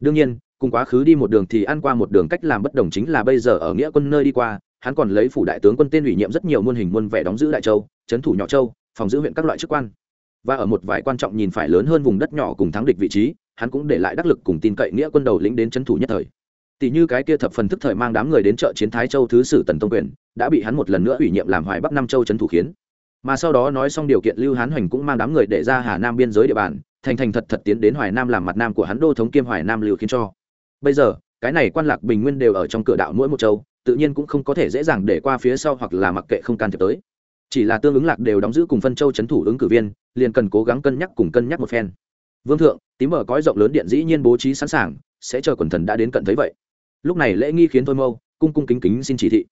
Đương nhiên, cùng quá khứ đi một đường thì ăn qua một đường cách làm bất đồng chính là bây giờ ở nghĩa quân nơi đi qua, hắn còn lấy phủ đại tướng quân tên ủy nhiệm rất nhiều muôn hình muôn vẻ đóng giữ đại châu, trấn thủ nhỏ châu, phòng giữ huyện các loại chức quan. Và ở một vài quan trọng nhìn phải lớn hơn vùng đất nhỏ cùng thắng địch vị trí, hắn cũng để lại đắc lực cùng tin cậy nghĩa quân đầu lĩnh đến trấn thủ nhất thời tỷ như cái kia thập phần thức thời mang đám người đến chợ chiến thái châu thứ sử tần tông quyền, đã bị hắn một lần nữa ủy nhiệm làm hoài bắc nam châu trấn thủ khiến. Mà sau đó nói xong điều kiện lưu hán hoành cũng mang đám người để ra hà nam biên giới địa bàn, thành thành thật thật tiến đến hoài nam làm mặt nam của hắn đô thống kiêm hoài nam lưu khiến cho. Bây giờ, cái này quan lạc bình nguyên đều ở trong cửa đạo mỗi một châu, tự nhiên cũng không có thể dễ dàng để qua phía sau hoặc là mặc kệ không can thiệp tới. Chỉ là tương ứng lạc đều đóng giữ cùng phân châu c h ấ n thủ ứng cử viên, liền cần cố gắng cân nhắc cùng cân nhắc một phen. Vương thượng, tím mở cõi rộng lớn điện dĩ nhiên bố trí sẵn sàng, sẽ chờ quần thần đã đến cận thấy vậy lúc này lễ nghi khiến thôi mâu, cung cung kính kính xin chỉ thị.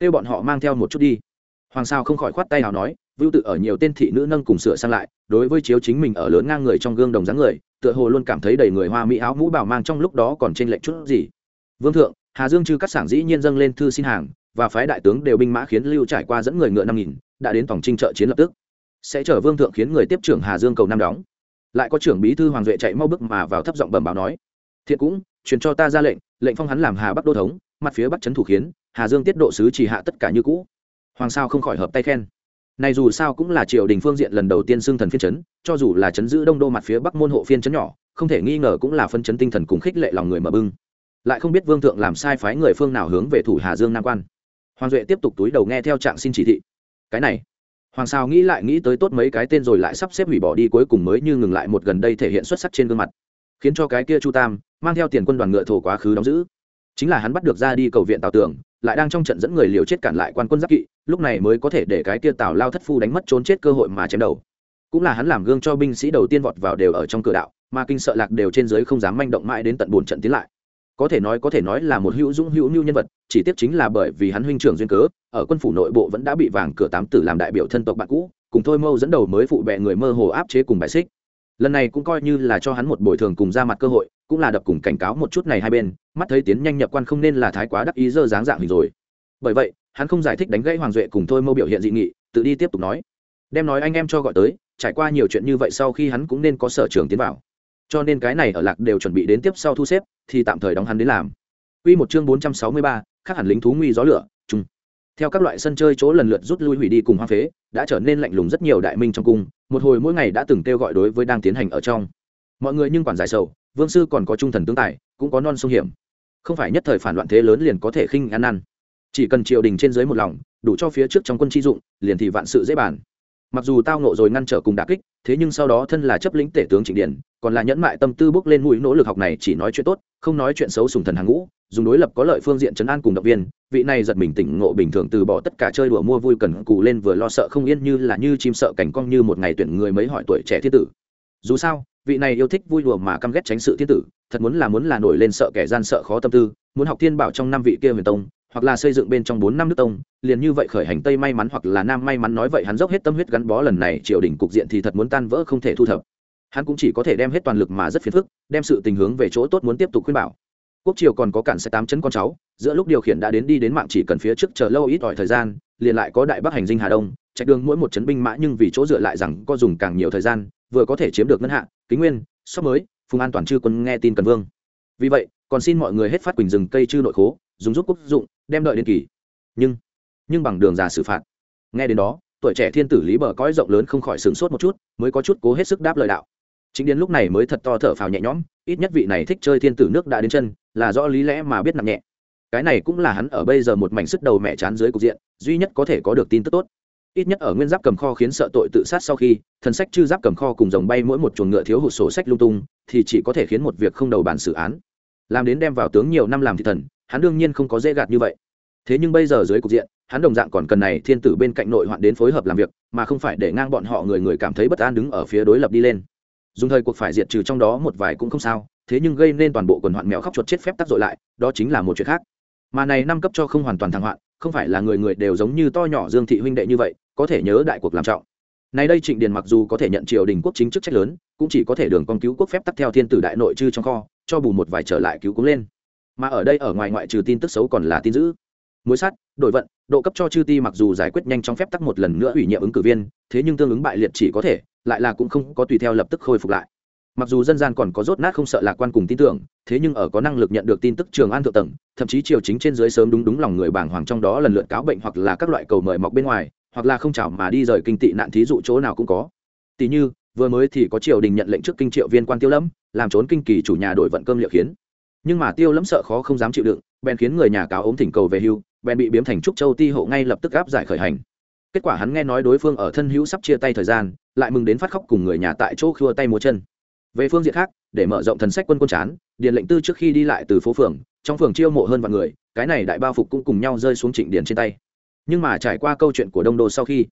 Kêu bọn họ mang theo một chút đi. Hoàng sao không khỏi khoát tay nào nói, vưu tự ở nhiều tên thị nữ nâng cùng sửa sang lại, đối với chiếu chính mình ở lớn ngang người trong gương đồng dáng người, tựa hồ luôn cảm thấy đầy người hoa mỹ áo mũ bảo mang trong lúc đó còn trên lệnh chút gì. Vương thượng, hà dương chư cắt sảng dĩ nhiên dâng lên thư xin hàng, và phái đại tướng đều binh mã khiến lưu trải qua dẫn người ngựa năm nghìn, đã đến tổng trinh trợ chiến lập tức. Sẽ chở vương thượng khiến người tiếp trưởng hà dương cầu năm đóng. Lại có trưởng bí thư hoàng duệ chạy mau bước mà vào thấp giọng bẩm báo nói, thiện cũng, truyền cho ta ra lệnh lệnh phong hắn làm hà bắc đô thống, mặt phía bắc trấn thủ khiến, hà dương tiết độ sứ chỉ hạ tất cả như cũ. Hoàng sao không khỏi hợp tay khen. Này dù sao cũng là triều đình phương diện lần đầu tiên xưng thần phiên chấn, cho dù là chấn giữ đông đô mặt phía bắc môn hộ phiên chấn nhỏ, không thể nghi ngờ cũng là phân chấn tinh thần cùng khích lệ lòng người mà bưng. Lại không biết vương thượng làm sai phái người phương nào hướng về thủ hà dương nam quan. Hoàng duệ tiếp tục túi đầu nghe theo trạng xin chỉ thị. Cái này, hoàng sao nghĩ lại nghĩ tới tốt mấy cái tên rồi lại sắp xếp hủy bỏ đi cuối cùng mới như ngừng lại một gần đây thể hiện xuất sắc trên gương mặt. Khiến cho cái kia chu tam mang theo tiền quân đoàn ngựa thổ quá khứ đóng giữ. Chính là hắn bắt được ra đi cầu viện tào tưởng lại đang trong trận dẫn người liều chết cản lại quan quân giáp kỵ, lúc này mới có thể để cái kia tào lao thất phu đánh mất trốn chết cơ hội mà chém đầu. Cũng là hắn làm gương cho binh sĩ đầu tiên vọt vào đều ở trong cửa đạo, mà kinh sợ lạc đều trên dưới không dám manh động mãi đến tận bốn trận tiến lại. Có thể nói, có thể nói là một hữu dũng hữu nhu nhân vật, chỉ tiếc chính là bởi vì hắn huynh trưởng duyên cớ, ở quân phủ nội bộ vẫn đã bị vàng cửa tám tử làm đại biểu thân tộc bạn cũ, cùng thôi mâu dẫn đầu mới phụ bẹ người mơ hồ áp chế cùng bài xích lần này cũng coi như là cho hắn một bồi thường cùng ra mặt cơ hội cũng là đập cùng cảnh cáo một chút này hai bên mắt thấy tiến nhanh nhập quan không nên là thái quá đắc ý dơ dáng dạng hình rồi. Bởi vậy hắn không giải thích đánh gãy hoàng duệ cùng thôi mâu biểu hiện dị nghị tự đi tiếp tục nói. Đem nói anh em cho gọi tới trải qua nhiều chuyện như vậy sau khi hắn cũng nên có sở trường tiến vào. Cho nên cái này ở lạc đều chuẩn bị đến tiếp sau thu xếp thì tạm thời đóng hắn đến làm. Quy một chương 463, khác hẳn lính thú nguy gió lửa, chung. Theo các loại sân chơi chỗ lần lượt rút lui hủy đi cùng hoang phế, đã trở nên lạnh lùng rất nhiều đại minh trong cung, một hồi mỗi ngày đã từng kêu gọi đối với đang tiến hành ở trong. Mọi người nhưng quản giải sầu, vương sư còn có trung thần tướng tài, cũng có non sông hiểm. Không phải nhất thời phản loạn thế lớn liền có thể khinh ăn năn. Chỉ cần triều đình trên dưới một lòng, đủ cho phía trước trong quân chi dụng, liền thì vạn sự dễ bàn mặc dù tao nộ rồi ngăn trở cùng đà kích, thế nhưng sau đó thân là chấp lĩnh tể tướng trịnh điển còn là nhẫn mại tâm tư bước lên mũi nỗ lực học này chỉ nói chuyện tốt, không nói chuyện xấu sùng thần hàng ngũ, dùng đối lập có lợi phương diện chấn an cùng động viên, vị này giật mình tỉnh ngộ bình thường từ bỏ tất cả chơi đùa mua vui cần cù lên vừa lo sợ không yên như là như chim sợ cảnh cong như một ngày tuyển người mấy hỏi tuổi trẻ thiên tử. Dù sao, vị này yêu thích vui đùa mà căm ghét tránh sự thiên tử, thật muốn là muốn là nổi lên sợ kẻ gian sợ khó tâm tư, muốn học thiên bảo trong năm vị kia huyền tông hoặc là xây dựng bên trong bốn năm nước tông, liền như vậy khởi hành tây may mắn hoặc là nam may mắn nói vậy hắn dốc hết tâm huyết gắn bó lần này triều đình cục diện thì thật muốn tan vỡ không thể thu thập. Hắn cũng chỉ có thể đem hết toàn lực mà rất phiền phức, đem sự tình hướng về chỗ tốt muốn tiếp tục khuyên bảo. Quốc triều còn có cản xe tám chấn con cháu, giữa lúc điều khiển đã đến đi đến mạng chỉ cần phía trước chờ lâu ít ỏi thời gian, liền lại có đại bắc hành dinh hà đông chạy đường mỗi một chấn binh mã nhưng vì chỗ dựa lại rằng có dùng càng nhiều thời gian, vừa có thể chiếm được ngân hạ, kính nguyên, sóc mới, phùng an toàn chư quân nghe tin cần vương vì vậy, còn xin mọi người hết phát quỳnh rừng cây chư nội khố, dùng giúp quốc dụng, đem đợi đến kỳ. Nhưng nhưng bằng đường già xử phạt. Nghe đến đó, tuổi trẻ thiên tử lý bờ cõi rộng lớn không khỏi sửng sốt một chút, mới có chút cố hết sức đáp lời đạo. Chính đến lúc này mới thật to thở phào nhẹ nhõm, ít nhất vị này thích chơi thiên tử nước đã đến chân, là do lý lẽ mà biết nặng nhẹ. Cái này cũng là hắn ở bây giờ một mảnh sức đầu mẹ chán dưới cục diện, duy nhất có thể có được tin tức tốt ít nhất ở nguyên giáp cầm kho khiến sợ tội tự sát sau khi, thần sách chư giáp cầm kho cùng dòng bay mỗi một chuồng ngựa thiếu hụt sổ sách lung tung, thì chỉ có thể khiến một việc không đầu bản xử án. Làm đến đem vào tướng nhiều năm làm thị thần, hắn đương nhiên không có dễ gạt như vậy. Thế nhưng bây giờ dưới cục diện, hắn đồng dạng còn cần này thiên tử bên cạnh nội hoạn đến phối hợp làm việc, mà không phải để ngang bọn họ người người cảm thấy bất an đứng ở phía đối lập đi lên. Dùng thời cuộc phải diệt trừ trong đó một vài cũng không sao, thế nhưng gây nên toàn bộ quần hoạn mèo khóc chuột chết phép tác dội lại, đó chính là một chuyện khác. Mà này năm cấp cho không hoàn toàn thăng hoạn, không phải là người người đều giống như to nhỏ dương thị huynh đệ như vậy có thể nhớ đại cuộc làm trọng. Nay đây trịnh điền mặc dù có thể nhận triều đình quốc chính chức trách lớn, cũng chỉ có thể đường con cứu quốc phép tắc theo thiên tử đại nội chư trong kho, cho bù một vài trở lại cứu cũng lên. Mà ở đây ở ngoài ngoại trừ tin tức xấu còn là tin dữ. Muối sắt đội vận, độ cấp cho chư ti mặc dù giải quyết nhanh chóng phép tắc một lần nữa ủy nhiệm ứng cử viên, thế nhưng tương ứng bại liệt chỉ có thể, lại là cũng không có tùy theo lập tức khôi phục lại. Mặc dù dân gian còn có rốt nát không sợ lạc quan cùng tin tưởng, thế nhưng ở có năng lực nhận được tin tức trường an thượng tầng, thậm chí triều chính trên dưới sớm đúng đúng lòng người bảng hoàng trong đó lần lượt cáo bệnh hoặc là các loại cầu mời mọc bên ngoài hoặc là không chào mà đi rời kinh tị nạn thí dụ chỗ nào cũng có. Tỷ như, vừa mới thì có triều đình nhận lệnh trước kinh triệu viên quan tiêu lâm làm trốn kinh kỳ chủ nhà đổi vận cơm liệu khiến. Nhưng mà tiêu lâm sợ khó không dám chịu đựng, bèn khiến người nhà cáo ốm thỉnh cầu về hưu, bèn bị biếm thành trúc châu ti hộ ngay lập tức áp giải khởi hành. Kết quả hắn nghe nói đối phương ở thân hữu sắp chia tay thời gian, lại mừng đến phát khóc cùng người nhà tại chỗ khua tay múa chân. Về phương diện khác, để mở rộng thần sách quân quân chán, điền lệnh tư trước khi đi lại từ phố phường, trong phường chiêu mộ hơn vạn người, cái này đại bao phục cũng cùng nhau rơi xuống trịnh điền trên tay nhưng mà trải qua câu chuyện của đông đô sau khi,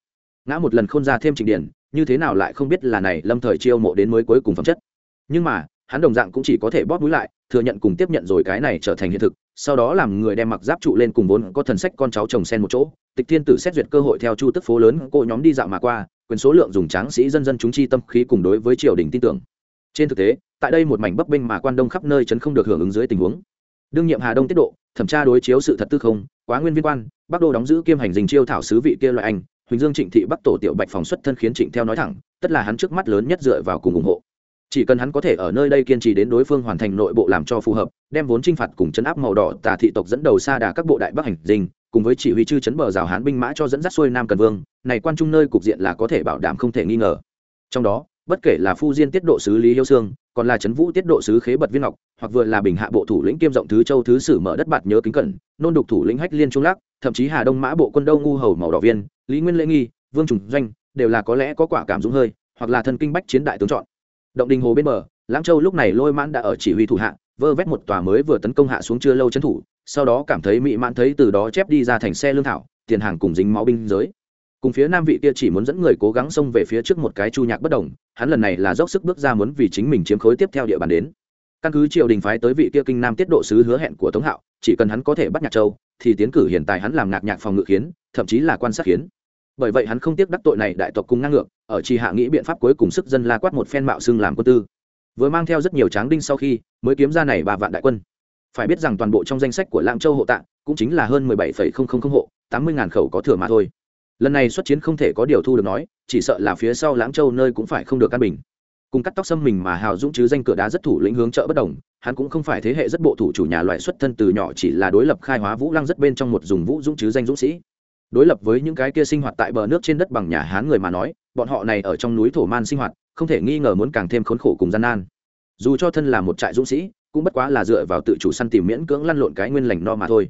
ngã một lần không ra thêm trịnh điền, như thế nào lại không biết là này lâm thời chiêu mộ đến mới cuối cùng phẩm chất. Nhưng mà, hắn đồng dạng cũng chỉ có thể bóp mũi lại, thừa nhận cùng tiếp nhận rồi cái này trở thành hiện thực, sau đó làm người đem mặc giáp trụ lên cùng vốn có thần sách con cháu chồng sen một chỗ, tịch thiên tử xét duyệt cơ hội theo chu tức phố lớn cô nhóm đi dạo mà qua, quyền số lượng dùng tráng sĩ dân dân chúng chi tâm khí cùng đối với triều đình tin tưởng. Trên thực tế, tại đây một mảnh bấp bênh mà quan đông khắp nơi chấn không được hưởng ứng dưới tình huống. Đương nhiệm hà đông tiết độ thẩm tra đối chiếu sự thật tư không, quá nguyên viên quan, bắc đô đóng giữ kiêm hành dình chiêu thảo sứ vị kia loại anh, huỳnh dương trịnh thị bắc tổ tiểu bạch phòng xuất thân khiến trịnh theo nói thẳng, tất là hắn trước mắt lớn nhất dựa vào cùng ủng hộ. Chỉ cần hắn có thể ở nơi đây kiên trì đến đối phương hoàn thành nội bộ làm cho phù hợp, đem vốn t r i n h phạt cùng chấn áp màu đỏ tà thị tộc dẫn đầu xa đà các bộ đại bắc hành dinh cùng với chỉ huy chư chấn bờ rào hán binh mã cho dẫn dắt xuôi nam cần vương, này quan trung nơi cục diện là có thể bảo đảm không thể nghi ngờ. Trong đó, bất kể là phu diên tiết độ sứ lý hiếu sương còn là trấn vũ tiết độ sứ khế bật viên ngọc, hoặc vừa là bình hạ bộ thủ lĩnh kiêm rộng thứ châu thứ sử mở đất bạt nhớ kính cẩn, nôn đục thủ lĩnh hách liên trung lắc, thậm chí hà đông mã bộ quân đâu ngu hầu màu đỏ viên, lý nguyên lễ nghi, vương trùng doanh, đều là có lẽ có quả cảm dũng hơi, hoặc là thân kinh bách chiến đại tướng chọn. Động đình hồ bên bờ, lãng châu lúc này lôi mãn đã ở chỉ huy thủ hạ, vơ vét một tòa mới vừa tấn công hạ xuống chưa lâu trấn thủ, sau đó cảm thấy mỹ mãn thấy từ đó chép đi ra thành xe lương thảo, tiền hàng cùng dính máu binh giới cùng phía nam vị kia chỉ muốn dẫn người cố gắng xông về phía trước một cái chu nhạc bất đồng, hắn lần này là dốc sức bước ra muốn vì chính mình chiếm khối tiếp theo địa bàn đến. Căn cứ triều đình phái tới vị kia kinh nam tiết độ sứ hứa hẹn của tống hạo, chỉ cần hắn có thể bắt nhạc châu, thì tiến cử hiện tại hắn làm ngạc nhạc phòng ngự khiến, thậm chí là quan sát khiến. Bởi vậy hắn không tiếc đắc tội này đại tộc cùng ngang ngược, ở tri hạ nghĩ biện pháp cuối cùng sức dân la quát một phen mạo xưng làm quân tư. Vừa mang theo rất nhiều tráng đinh sau khi, mới kiếm ra này ba vạn đại quân. Phải biết rằng toàn bộ trong danh sách của lạng châu hộ tạng cũng chính là hơn mười bảy phẩy không không không hộ, tám mươi ngàn khẩu có thừa mà thôi lần này xuất chiến không thể có điều thu được nói, chỉ sợ là phía sau lãng châu nơi cũng phải không được căn bình. Cùng cắt tóc xâm mình mà hào dũng chứ danh cửa đá rất thủ lĩnh hướng trợ bất đồng, hắn cũng không phải thế hệ rất bộ thủ chủ nhà loại xuất thân từ nhỏ chỉ là đối lập khai hóa vũ lăng rất bên trong một dùng vũ dũng chứ danh dũng sĩ. Đối lập với những cái kia sinh hoạt tại bờ nước trên đất bằng nhà hán người mà nói, bọn họ này ở trong núi thổ man sinh hoạt, không thể nghi ngờ muốn càng thêm khốn khổ cùng gian nan. Dù cho thân là một trại dũng sĩ, cũng bất quá là dựa vào tự chủ săn tìm miễn cưỡng lăn lộn cái nguyên lành no mà thôi.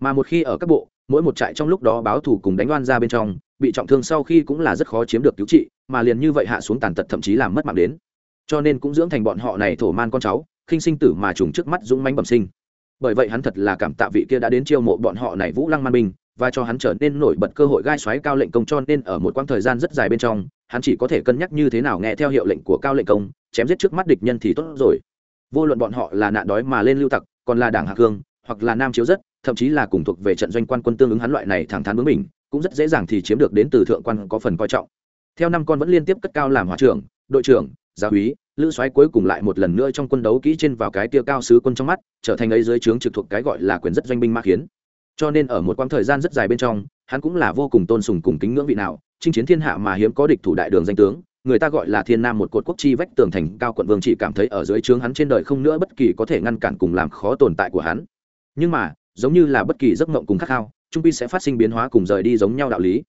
Mà một khi ở các bộ mỗi một trại trong lúc đó báo thù cùng đánh oan ra bên trong, bị trọng thương sau khi cũng là rất khó chiếm được cứu trị, mà liền như vậy hạ xuống tàn tật thậm chí làm mất mạng đến. Cho nên cũng dưỡng thành bọn họ này thổ man con cháu, khinh sinh tử mà trùng trước mắt dũng mánh bẩm sinh. Bởi vậy hắn thật là cảm tạ vị kia đã đến chiêu mộ bọn họ này vũ lăng man binh và cho hắn trở nên nổi bật cơ hội gai xoáy cao lệnh công cho nên ở một quãng thời gian rất dài bên trong, hắn chỉ có thể cân nhắc như thế nào nghe theo hiệu lệnh của cao lệnh công, chém giết trước mắt địch nhân thì tốt rồi. Vô luận bọn họ là nạn đói mà lên lưu tặc, còn là đảng hạ hương hoặc là nam chiếu rất thậm chí là cùng thuộc về trận doanh quan quân tương ứng hắn loại này thẳng thắn bướng mình, cũng rất dễ dàng thì chiếm được đến từ thượng quan có phần coi trọng. Theo năm con vẫn liên tiếp cất cao làm hòa trưởng, đội trưởng, giáo úy, lữ soái cuối cùng lại một lần nữa trong quân đấu kỹ trên vào cái tia cao sứ quân trong mắt, trở thành ấy dưới trướng trực thuộc cái gọi là quyền rất doanh binh ma khiến cho nên ở một quãng thời gian rất dài bên trong, hắn cũng là vô cùng tôn sùng cùng kính ngưỡng vị nào, chinh chiến thiên hạ mà hiếm có địch thủ đại đường danh tướng, người ta gọi là thiên nam một cột quốc chi vách tường thành cao quận vương chỉ cảm thấy ở dưới trướng hắn trên đời không nữa bất kỳ có thể ngăn cản cùng làm khó tồn tại của hắn. Nhưng mà giống như là bất kỳ giấc mộng cùng khát khao, trung pi sẽ phát sinh biến hóa cùng rời đi giống nhau đạo lý.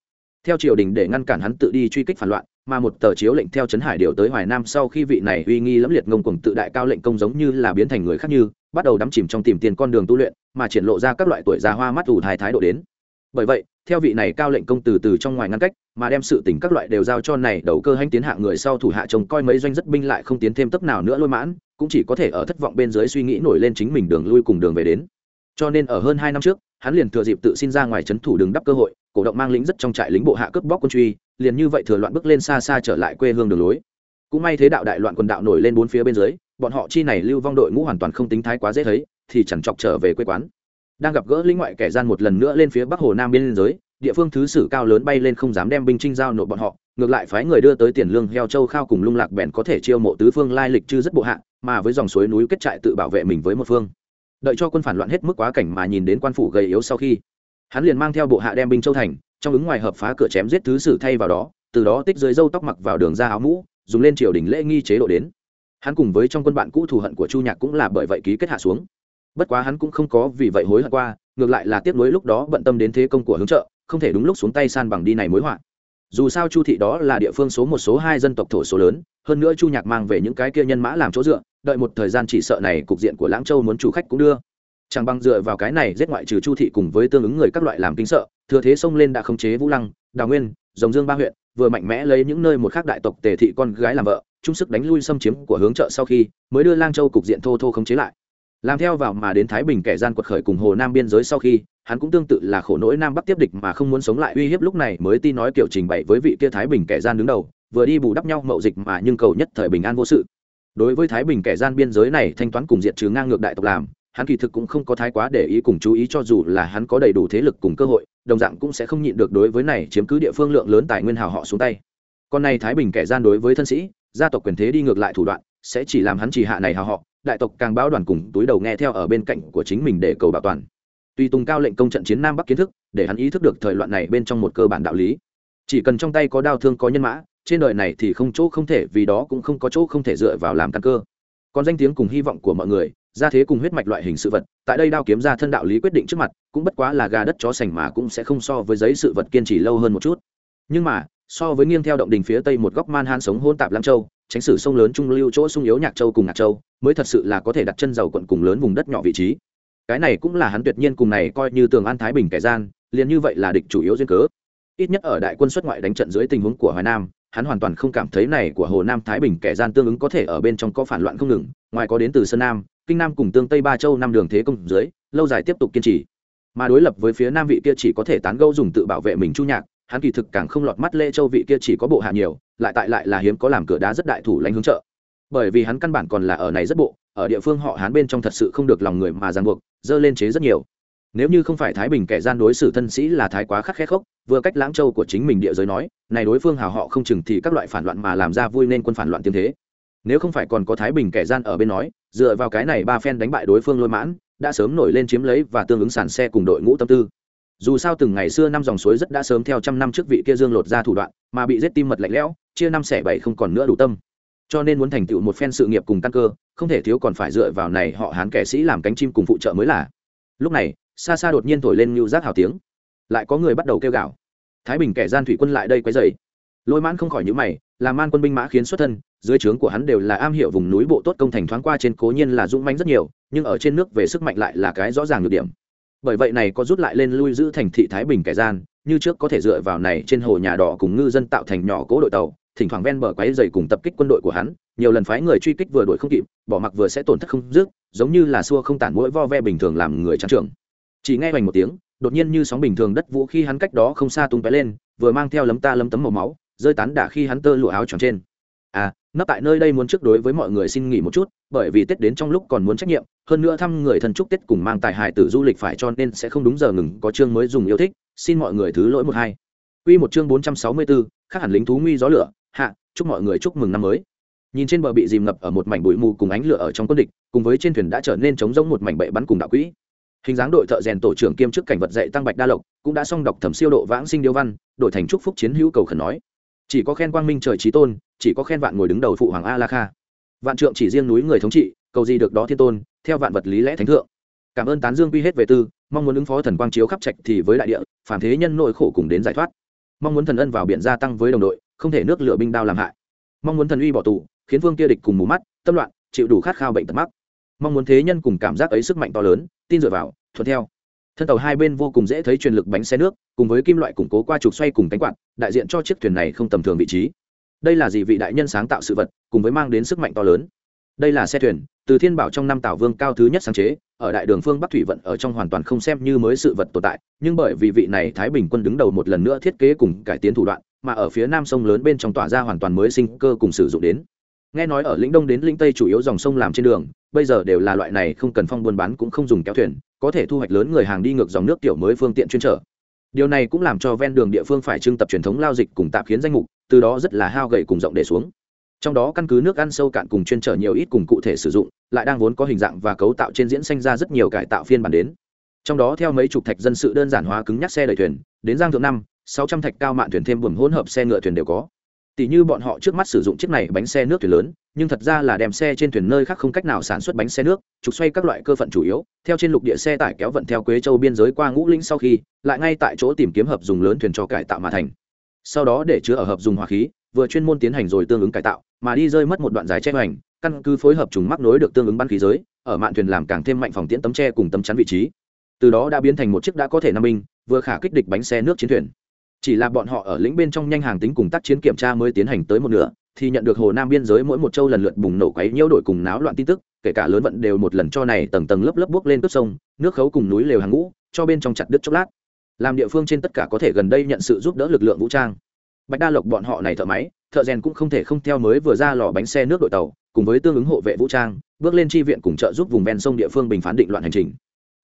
Theo triều đình để ngăn cản hắn tự đi truy kích phản loạn, mà một tờ chiếu lệnh theo trấn hải điều tới hoài nam sau khi vị này uy nghi lẫm liệt ngông cùng tự đại cao lệnh công giống như là biến thành người khác như, bắt đầu đắm chìm trong tìm tiền con đường tu luyện, mà triển lộ ra các loại tuổi già hoa mắt ủ thái thái độ đến. Bởi vậy, theo vị này cao lệnh công từ từ trong ngoài ngăn cách, mà đem sự tỉnh các loại đều giao cho này đầu cơ hanh tiến hạ người sau thủ hạ trông coi mấy doanh rất binh lại không tiến thêm tấp nào nữa lôi mãn, cũng chỉ có thể ở thất vọng bên dưới suy nghĩ nổi lên chính mình đường lui cùng đường về đến cho nên ở hơn hai năm trước, hắn liền thừa dịp tự xin ra ngoài trấn thủ đường đắp cơ hội, cổ động mang lính rất trong trại lính bộ hạ cướp bóc quân truy, liền như vậy thừa loạn bước lên xa xa trở lại quê hương đường lối. Cũng may thế đạo đại loạn quần đạo nổi lên bốn phía bên dưới, bọn họ chi này lưu vong đội ngũ hoàn toàn không tính thái quá dễ thấy, thì chẳng chọc trở về quê quán. Đang gặp gỡ lính ngoại kẻ gian một lần nữa lên phía bắc hồ nam biên giới, địa phương thứ sử cao lớn bay lên không dám đem binh trinh giao nộp bọn họ, ngược lại phái người đưa tới tiền lương heo châu khao cùng lung lạc bèn có thể chiêu mộ tứ phương lai lịch chư rất bộ hạ, mà với dòng suối núi kết trại tự bảo vệ mình với một phương đợi cho quân phản loạn hết mức quá cảnh mà nhìn đến quan phủ gầy yếu sau khi, hắn liền mang theo bộ hạ đem binh châu thành, trong ứng ngoài hợp phá cửa chém giết thứ sử thay vào đó, từ đó tích dưới dâu tóc mặc vào đường ra áo mũ, dùng lên triều đình lễ nghi chế độ đến. Hắn cùng với trong quân bạn cũ thù hận của chu nhạc cũng là bởi vậy ký kết hạ xuống. Bất quá hắn cũng không có vì vậy hối hận qua, ngược lại là tiếc nuối lúc đó bận tâm đến thế công của hướng trợ, không thể đúng lúc xuống tay san bằng đi này mối họa. Dù sao chu thị đó là địa phương số một, số hai dân tộc thổ số lớn, hơn nữa chu nhạc mang về những cái kia nhân mã làm chỗ dựa đợi một thời gian chỉ sợ này cục diện của lãng châu muốn chủ khách cũng đưa. Chẳng bằng dựa vào cái này giết ngoại trừ chu thị cùng với tương ứng người các loại làm kinh sợ, thừa thế xông lên đã khống chế vũ lăng, đào nguyên, rồng dương ba huyện, vừa mạnh mẽ lấy những nơi một khác đại tộc tề thị con gái làm vợ, chung sức đánh lui xâm chiếm của hướng trợ sau khi mới đưa lang châu cục diện thô thô khống chế lại. Làm theo vào mà đến thái bình kẻ gian quật khởi cùng hồ nam biên giới sau khi, hắn cũng tương tự là khổ nỗi nam bắc tiếp địch mà không muốn sống lại. Uy hiếp lúc này mới tin nói kiểu trình bày với vị kia thái bình kẻ gian đứng đầu, vừa đi bù đắp nhau mậu dịch mà nhưng cầu nhất thời bình an vô sự đối với thái bình kẻ gian biên giới này thanh toán cùng diện trừ ngang ngược đại tộc làm, hắn kỳ thực cũng không có thái quá để ý cùng chú ý cho dù là hắn có đầy đủ thế lực cùng cơ hội, đồng dạng cũng sẽ không nhịn được đối với này chiếm cứ địa phương lượng lớn tài nguyên hào họ xuống tay. Còn này thái bình kẻ gian đối với thân sĩ, gia tộc quyền thế đi ngược lại thủ đoạn, sẽ chỉ làm hắn chỉ hạ này hào họ, đại tộc càng báo đoàn cùng túi đầu nghe theo ở bên cạnh của chính mình để cầu bảo toàn. Tuy tùng cao lệnh công trận chiến nam bắc kiến thức, để hắn ý thức được thời loạn này bên trong một cơ bản đạo lý. Chỉ cần trong tay có đao thương có nhân mã trên đời này thì không chỗ không thể, vì đó cũng không có chỗ không thể dựa vào làm căn cơ. Còn danh tiếng cùng hy vọng của mọi người ra thế cùng huyết mạch loại hình sự vật, tại đây đao kiếm ra thân đạo lý quyết định trước mặt, cũng bất quá là gà đất chó sành mà cũng sẽ không so với giấy sự vật kiên trì lâu hơn một chút. Nhưng mà, so với nghiêng theo động đình phía tây một góc man han sống hôn tạp lam châu, tránh sử sông lớn trung lưu chỗ sung yếu nhạc châu cùng nhạc châu, mới thật sự là có thể đặt chân giàu quận cùng lớn vùng đất nhỏ vị trí. Cái này cũng là hắn tuyệt nhiên cùng này coi như tường an thái bình kẻ gian, liền như vậy là địch chủ yếu duyên cớ. Ít nhất ở đại quân xuất ngoại đánh trận dưới tình huống của hoài nam hắn hoàn toàn không cảm thấy này của hồ nam thái bình kẻ gian tương ứng có thể ở bên trong có phản loạn không ngừng, ngoài có đến từ sơn nam, kinh nam cùng tương tây ba châu năm đường thế công dưới, lâu dài tiếp tục kiên trì. Mà đối lập với phía nam vị kia chỉ có thể tán gẫu dùng tự bảo vệ mình chu nhạc, hắn kỳ thực càng không lọt mắt lễ châu vị kia chỉ có bộ hạ nhiều, lại tại lại là hiếm có làm cửa đá rất đại thủ lãnh hướng trợ. Bởi vì hắn căn bản còn là ở này rất bộ, ở địa phương họ hắn bên trong thật sự không được lòng người mà ràng buộc, dơ lên chế rất nhiều. Nếu như không phải thái bình kẻ gian đối xử thân sĩ là thái quá khắc khét khốc vừa cách lãng châu của chính mình địa giới nói, này đối phương hào họ không chừng thì các loại phản loạn mà làm ra vui nên quân phản loạn tiêm thế. Nếu không phải còn có thái bình kẻ gian ở bên nói, dựa vào cái này ba phen đánh bại đối phương lôi mãn, đã sớm nổi lên chiếm lấy và tương ứng sàn xe cùng đội ngũ tâm tư. Dù sao từng ngày xưa năm dòng suối rất đã sớm theo trăm năm trước vị kia dương lột ra thủ đoạn, mà bị giết tim mật lạnh lẽo, chia năm xẻ bảy không còn nữa đủ tâm. Cho nên muốn thành tựu một phen sự nghiệp cùng căn cơ, không thể thiếu còn phải dựa vào này họ hán kẻ sĩ làm cánh chim cùng phụ trợ mới là. Lúc này xa xa đột nhiên thổi lên như giác hào tiếng lại có người bắt đầu kêu gào. Thái bình kẻ gian thủy quân lại đây quấy dày lôi mãn không khỏi nhữ mày làm man quân binh mã khiến xuất thân, dưới trướng của hắn đều là am hiệu vùng núi bộ tốt công thành thoáng qua trên cố nhiên là dũng mãnh rất nhiều, nhưng ở trên nước về sức mạnh lại là cái rõ ràng được điểm. Bởi vậy này có rút lại lên lui giữ thành thị thái bình kẻ gian, như trước có thể dựa vào này trên hồ nhà đỏ cùng ngư dân tạo thành nhỏ cố đội tàu, thỉnh thoảng ven bờ quấy dày cùng tập kích quân đội của hắn, nhiều lần phái người truy kích vừa đuổi không kịp, bỏ mặc vừa sẽ tổn thất không dứt, giống như là xua không tản mũi vo ve bình thường làm người trang trưởng. Chỉ nghe hoành một tiếng đột nhiên như sóng bình thường đất vũ khi hắn cách đó không xa tung tóe lên vừa mang theo lấm ta lấm tấm màu máu rơi tán đả khi hắn tơ lụa áo tròn trên à nấp tại nơi đây muốn trước đối với mọi người xin nghỉ một chút bởi vì tết đến trong lúc còn muốn trách nhiệm hơn nữa thăm người thân chúc tết cùng mang tài hải tử du lịch phải cho nên sẽ không đúng giờ ngừng có chương mới dùng yêu thích xin mọi người thứ lỗi một hai Quy một chương 464, khác hẳn lính thú nguy gió lửa, hạ, chúc mọi người chúc mừng năm mới. Nhìn trên bờ bị dìm ngập ở một mảnh bụi mù cùng ánh lửa ở trong quân địch, cùng với trên thuyền đã trở nên trống rỗng một mảnh bệ bắn cùng đạo quỹ. Hình dáng đội thợ rèn tổ trưởng kiêm chức cảnh vật dạy tăng bạch đa lộc, cũng đã xong đọc thẩm siêu độ vãng sinh điêu văn, đổi thành chúc phúc chiến hữu cầu khẩn nói. Chỉ có khen quang minh trời trí tôn, chỉ có khen vạn ngồi đứng đầu phụ hoàng a la kha. Vạn trượng chỉ riêng núi người thống trị, cầu gì được đó thiên tôn, theo vạn vật lý lẽ thánh thượng. Cảm ơn tán dương quy hết về tư, mong muốn ứng phó thần quang chiếu khắp trạch thì với đại địa, phản thế nhân nội khổ cùng đến giải thoát mong muốn thần ân vào biển gia tăng với đồng đội không thể nước lửa binh đao làm hại mong muốn thần uy bỏ tù khiến vương kia địch cùng mù mắt tâm loạn chịu đủ khát khao bệnh tật mắc mong muốn thế nhân cùng cảm giác ấy sức mạnh to lớn, tin dựa vào, thuận theo. Thân tàu hai bên vô cùng dễ thấy truyền lực bánh xe nước, cùng với kim loại củng cố qua trục xoay cùng cánh quạt, đại diện cho chiếc thuyền này không tầm thường vị trí. Đây là gì vị đại nhân sáng tạo sự vật, cùng với mang đến sức mạnh to lớn. Đây là xe thuyền, từ thiên bảo trong năm tảo vương cao thứ nhất sáng chế, ở đại đường phương bắc thủy vận ở trong hoàn toàn không xem như mới sự vật tồn tại, nhưng bởi vì vị này thái bình quân đứng đầu một lần nữa thiết kế cùng cải tiến thủ đoạn, mà ở phía nam sông lớn bên trong tỏa ra hoàn toàn mới sinh cơ cùng sử dụng đến. Nghe nói ở lĩnh đông đến lĩnh tây chủ yếu dòng sông làm trên đường bây giờ đều là loại này không cần phong buôn bán cũng không dùng kéo thuyền, có thể thu hoạch lớn người hàng đi ngược dòng nước tiểu mới phương tiện chuyên trở. Điều này cũng làm cho ven đường địa phương phải trưng tập truyền thống lao dịch cùng tạm khiến danh mục, từ đó rất là hao gậy cùng rộng để xuống. Trong đó căn cứ nước ăn sâu cạn cùng chuyên trở nhiều ít cùng cụ thể sử dụng, lại đang vốn có hình dạng và cấu tạo trên diễn sinh ra rất nhiều cải tạo phiên bản đến. Trong đó theo mấy chục thạch dân sự đơn giản hóa cứng nhắc xe đẩy thuyền, đến giang thượng năm, sáu trăm thạch cao mạn thuyền thêm buồm hỗn hợp xe ngựa thuyền đều có tỷ như bọn họ trước mắt sử dụng chiếc này bánh xe nước thuyền lớn, nhưng thật ra là đem xe trên thuyền nơi khác không cách nào sản xuất bánh xe nước, trục xoay các loại cơ phận chủ yếu, theo trên lục địa xe tải kéo vận theo quế châu biên giới qua ngũ linh sau khi, lại ngay tại chỗ tìm kiếm hợp dùng lớn thuyền cho cải tạo mà thành. Sau đó để chứa ở hợp dùng hỏa khí, vừa chuyên môn tiến hành rồi tương ứng cải tạo, mà đi rơi mất một đoạn dài che hoành, căn cứ phối hợp trùng mắc nối được tương ứng bắn khí giới, ở mạn thuyền làm càng thêm mạnh phòng tiễn tấm tre cùng tấm chắn vị trí. Từ đó đã biến thành một chiếc đã có thể năm binh, vừa khả kích địch bánh xe nước chiến thuyền chỉ là bọn họ ở lĩnh bên trong nhanh hàng tính cùng tác chiến kiểm tra mới tiến hành tới một nửa, thì nhận được hồ nam biên giới mỗi một châu lần lượt bùng nổ quấy nhiễu đổi cùng náo loạn tin tức, kể cả lớn vận đều một lần cho này tầng tầng lớp lớp bước lên cướp sông, nước khấu cùng núi lều hàng ngũ, cho bên trong chặt đứt chốc lát. Làm địa phương trên tất cả có thể gần đây nhận sự giúp đỡ lực lượng vũ trang. Bạch đa lộc bọn họ này thợ máy, thợ rèn cũng không thể không theo mới vừa ra lò bánh xe nước đội tàu, cùng với tương ứng hộ vệ vũ trang, bước lên tri viện cùng trợ giúp vùng ven sông địa phương bình phán định loạn hành trình.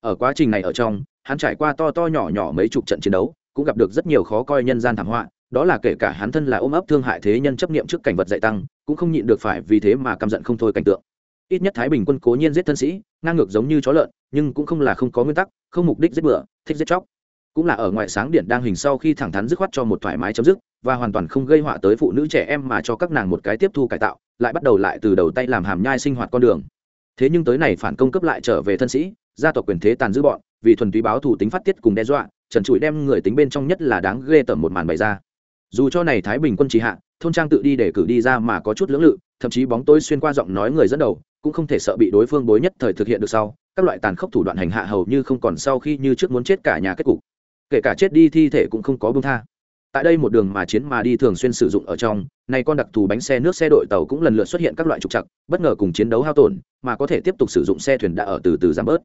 Ở quá trình này ở trong, hắn trải qua to to nhỏ nhỏ mấy chục trận chiến đấu cũng gặp được rất nhiều khó coi nhân gian thảm họa, đó là kể cả hắn thân là ôm ấp thương hại thế nhân chấp niệm trước cảnh vật dạy tăng, cũng không nhịn được phải vì thế mà căm giận không thôi cảnh tượng. Ít nhất thái bình quân cố nhiên giết thân sĩ, ngang ngược giống như chó lợn, nhưng cũng không là không có nguyên tắc, không mục đích giết bừa, thích giết chóc. Cũng là ở ngoại sáng điện đang hình sau khi thẳng thắn dứt khoát cho một thoải mái chấm dứt, và hoàn toàn không gây họa tới phụ nữ trẻ em mà cho các nàng một cái tiếp thu cải tạo, lại bắt đầu lại từ đầu tay làm hàm nhai sinh hoạt con đường. Thế nhưng tới này phản công cấp lại trở về thân sĩ, gia tộc quyền thế tàn dư bọn vì thuần túy báo thủ tính phát tiết cùng đe dọa, trần trụi đem người tính bên trong nhất là đáng ghê tởm một màn bày ra. Dù cho này thái bình quân trì hạ, thôn trang tự đi để cử đi ra mà có chút lưỡng lự, thậm chí bóng tối xuyên qua giọng nói người dẫn đầu, cũng không thể sợ bị đối phương bối nhất thời thực hiện được sau, các loại tàn khốc thủ đoạn hành hạ hầu như không còn sau khi như trước muốn chết cả nhà kết cục. Kể cả chết đi thi thể cũng không có bông tha. Tại đây một đường mà chiến mà đi thường xuyên sử dụng ở trong, nay con đặc thù bánh xe nước xe đội tàu cũng lần lượt xuất hiện các loại trục chặt bất ngờ cùng chiến đấu hao tổn, mà có thể tiếp tục sử dụng xe thuyền đã ở từ từ giảm bớt.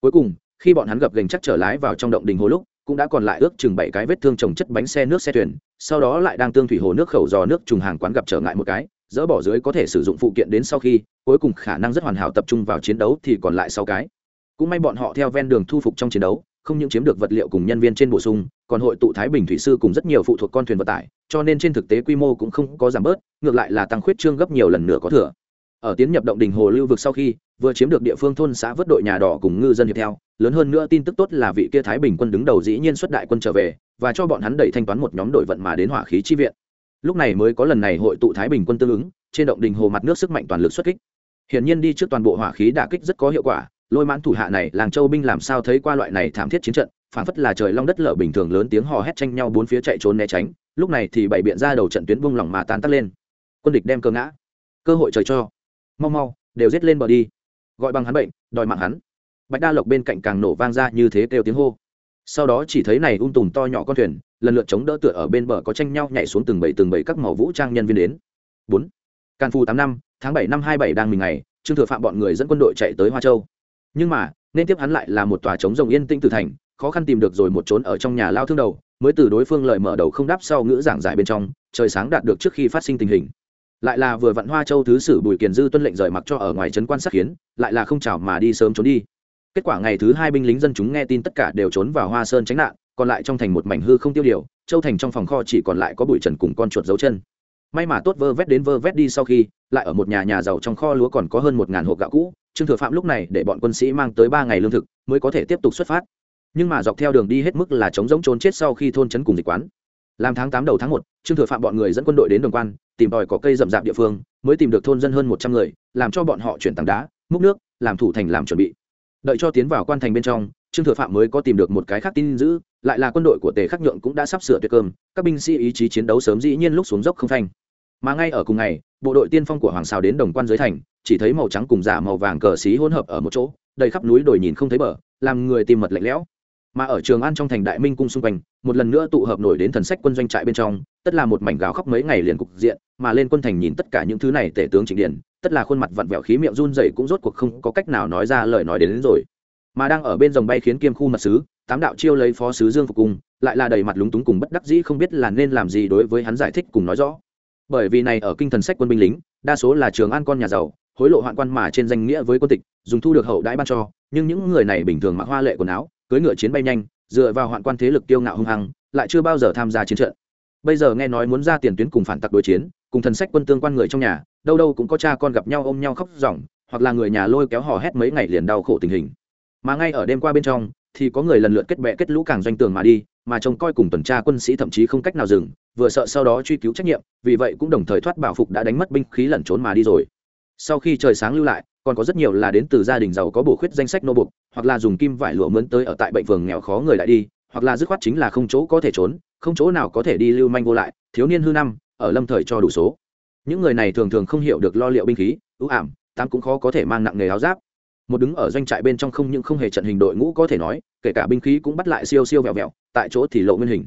Cuối cùng khi bọn hắn gặp gành chắc trở lái vào trong động đình hồ lúc, cũng đã còn lại ước chừng bảy cái vết thương trồng chất bánh xe nước xe thuyền, sau đó lại đang tương thủy hồ nước khẩu dò nước trùng hàng quán gặp trở ngại một cái, dỡ bỏ dưới có thể sử dụng phụ kiện đến sau khi, cuối cùng khả năng rất hoàn hảo tập trung vào chiến đấu thì còn lại sáu cái. Cũng may bọn họ theo ven đường thu phục trong chiến đấu, không những chiếm được vật liệu cùng nhân viên trên bổ sung, còn hội tụ thái bình thủy sư cùng rất nhiều phụ thuộc con thuyền vận tải, cho nên trên thực tế quy mô cũng không có giảm bớt, ngược lại là tăng khuyết trương gấp nhiều lần nữa có thừa. Ở tiến nhập động đình hồ lưu vực sau khi, vừa chiếm được địa phương thôn xã vớt đội nhà đỏ cùng ngư dân hiệp theo lớn hơn nữa tin tức tốt là vị kia thái bình quân đứng đầu dĩ nhiên xuất đại quân trở về, và cho bọn hắn đẩy thanh toán một nhóm đội vận mà đến hỏa khí chi viện. Lúc này mới có lần này hội tụ thái bình quân tương ứng, trên động đình hồ mặt nước sức mạnh toàn lực xuất kích. Hiển nhiên đi trước toàn bộ hỏa khí đả kích rất có hiệu quả, lôi mãn thủ hạ này, làng châu binh làm sao thấy qua loại này thảm thiết chiến trận phản phất là trời long đất lở bình thường lớn tiếng hò hét tranh nhau bốn phía chạy trốn né tránh, lúc này thì bảy biện ra đầu trận tuyến buông lỏng mà tán tắt lên. Quân địch đem cơ ngã. Cơ hội trời cho. Mau mau, đều giết lên bờ đi. Gọi bằng hắn bệnh, đòi mạng hắn bạch đa lộc bên cạnh càng nổ vang ra như thế kêu tiếng hô. Sau đó chỉ thấy này ung tùm to nhỏ con thuyền, lần lượt chống đỡ tựa ở bên bờ có tranh nhau nhảy xuống từng bảy từng bảy các màu vũ trang nhân viên đến. Bốn. Can phu tám năm, tháng bảy năm hai bảy đang mình ngày, trương thừa phạm bọn người dẫn quân đội chạy tới hoa châu. Nhưng mà, nên tiếp hắn lại là một tòa trống rồng yên tĩnh từ thành, khó khăn tìm được rồi một trốn ở trong nhà lao thương đầu, mới từ đối phương lời mở đầu không đáp sau ngữ giảng giải bên trong, trời sáng đạt được trước khi phát sinh tình hình. Lại là vừa vặn hoa châu thứ sử bùi kiền dư tuân lệnh rời mặc cho ở ngoài trấn quan sát khiến lại là không chào mà đi sớm trốn đi kết quả ngày thứ hai binh lính dân chúng nghe tin tất cả đều trốn vào hoa sơn tránh nạn, còn lại trong thành một mảnh hư không tiêu điều, châu thành trong phòng kho chỉ còn lại có bụi trần cùng con chuột dấu chân. May mà tốt vơ vét đến vơ vét đi sau khi, lại ở một nhà nhà giàu trong kho lúa còn có hơn một ngàn hộp gạo cũ, trương thừa phạm lúc này để bọn quân sĩ mang tới ba ngày lương thực, mới có thể tiếp tục xuất phát. Nhưng mà dọc theo đường đi hết mức là chống giống trốn chết sau khi thôn trấn cùng dịch quán. Làm tháng tám đầu tháng một, trương thừa phạm bọn người dẫn quân đội đến đồng quan, tìm tòi có cây rậm rạp địa phương, mới tìm được thôn dân hơn một trăm người, làm cho bọn họ chuyển tảng đá, múc nước, làm thủ thành làm chuẩn bị đợi cho tiến vào quan thành bên trong, trương thừa phạm mới có tìm được một cái khác tin giữ, lại là quân đội của tề khắc nhượng cũng đã sắp sửa tuyệt cơm, các binh sĩ ý chí chiến đấu sớm dĩ nhiên lúc xuống dốc không thanh mà ngay ở cùng ngày, bộ đội tiên phong của hoàng xào đến đồng quan dưới thành, chỉ thấy màu trắng cùng giả màu vàng cờ xí hỗn hợp ở một chỗ, đầy khắp núi đồi nhìn không thấy bờ, làm người tìm mật lạnh lẽo. Mà ở trường an trong thành đại minh cung xung quanh, một lần nữa tụ hợp nổi đến thần sách quân doanh trại bên trong, tất là một mảnh gào khóc mấy ngày liền cục diện, mà lên quân thành nhìn tất cả những thứ này tể tướng trịnh điển tất là khuôn mặt vặn vẹo khí miệng run rẩy cũng rốt cuộc không có cách nào nói ra lời nói đến, đến rồi. Mà đang ở bên dòng bay khiến kiêm khu mật sứ tám đạo chiêu lấy phó sứ dương phục cung lại là đầy mặt lúng túng cùng bất đắc dĩ không biết là nên làm gì đối với hắn giải thích cùng nói rõ. Bởi vì này ở kinh thần sách quân binh lính đa số là trường an con nhà giàu hối lộ hoạn quan mà trên danh nghĩa với quân tịch dùng thu được hậu đãi ban cho nhưng những người này bình thường mặc hoa lệ quần áo cưỡi ngựa chiến bay nhanh dựa vào hoạn quan thế lực tiêu ngạo hung hăng lại chưa bao giờ tham gia chiến trận. Bây giờ nghe nói muốn ra tiền tuyến cùng phản tặc đối chiến cùng thần sách quân tương quan người trong nhà, đâu đâu cũng có cha con gặp nhau ôm nhau khóc ròng, hoặc là người nhà lôi kéo hò hét mấy ngày liền đau khổ tình hình. Mà ngay ở đêm qua bên trong, thì có người lần lượt kết bè kết lũ càng doanh tường mà đi, mà trông coi cùng tuần tra quân sĩ thậm chí không cách nào dừng, vừa sợ sau đó truy cứu trách nhiệm, vì vậy cũng đồng thời thoát bảo phục đã đánh mất binh khí lẩn trốn mà đi rồi. Sau khi trời sáng lưu lại, còn có rất nhiều là đến từ gia đình giàu có bổ khuyết danh sách nô bục hoặc là dùng kim vải lụa mướn tới ở tại bệnh phường nghèo khó người lại đi, hoặc là dứt khoát chính là không chỗ có thể trốn, không chỗ nào có thể đi lưu manh vô lại, thiếu niên hư năm ở lâm thời cho đủ số. Những người này thường thường không hiểu được lo liệu binh khí, ưu ảm tam cũng khó có thể mang nặng nghề áo giáp. Một đứng ở doanh trại bên trong không những không hề trận hình đội ngũ có thể nói, kể cả binh khí cũng bắt lại siêu siêu vẹo vẹo, tại chỗ thì lộ nguyên hình.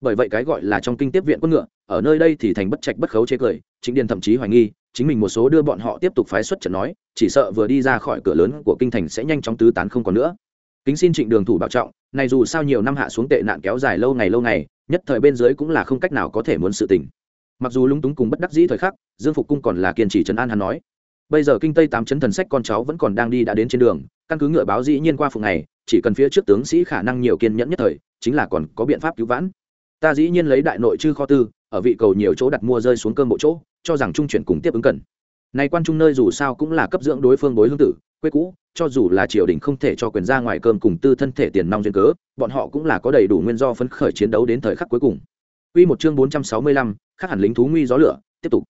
Bởi vậy cái gọi là trong kinh tiếp viện quân ngựa, ở nơi đây thì thành bất trạch bất khấu chế cười, chính điền thậm chí hoài nghi, chính mình một số đưa bọn họ tiếp tục phái xuất trận nói, chỉ sợ vừa đi ra khỏi cửa lớn của kinh thành sẽ nhanh chóng tứ tán không còn nữa. Kính xin trịnh đường thủ bảo trọng, này dù sao nhiều năm hạ xuống tệ nạn kéo dài lâu ngày lâu ngày, nhất thời bên dưới cũng là không cách nào có thể muốn sự tình mặc dù lúng túng cùng bất đắc dĩ thời khắc, dương phục cung còn là kiên trì trấn an hắn nói. Bây giờ kinh tây tám chấn thần sách con cháu vẫn còn đang đi đã đến trên đường, căn cứ ngựa báo dĩ nhiên qua phục này chỉ cần phía trước tướng sĩ khả năng nhiều kiên nhẫn nhất thời, chính là còn có biện pháp cứu vãn. Ta dĩ nhiên lấy đại nội chư kho tư, ở vị cầu nhiều chỗ đặt mua rơi xuống cơm bộ chỗ, cho rằng trung chuyển cùng tiếp ứng cần. Này quan trung nơi dù sao cũng là cấp dưỡng đối phương bối hương tử, quê cũ, cho dù là triều đình không thể cho quyền ra ngoài cơm cùng tư thân thể tiền nong duyên cớ, bọn họ cũng là có đầy đủ nguyên do phấn khởi chiến đấu đến thời khắc cuối cùng. Quy một chương 465, khắc hẳn lính thú nguy gió lửa, tiếp tục.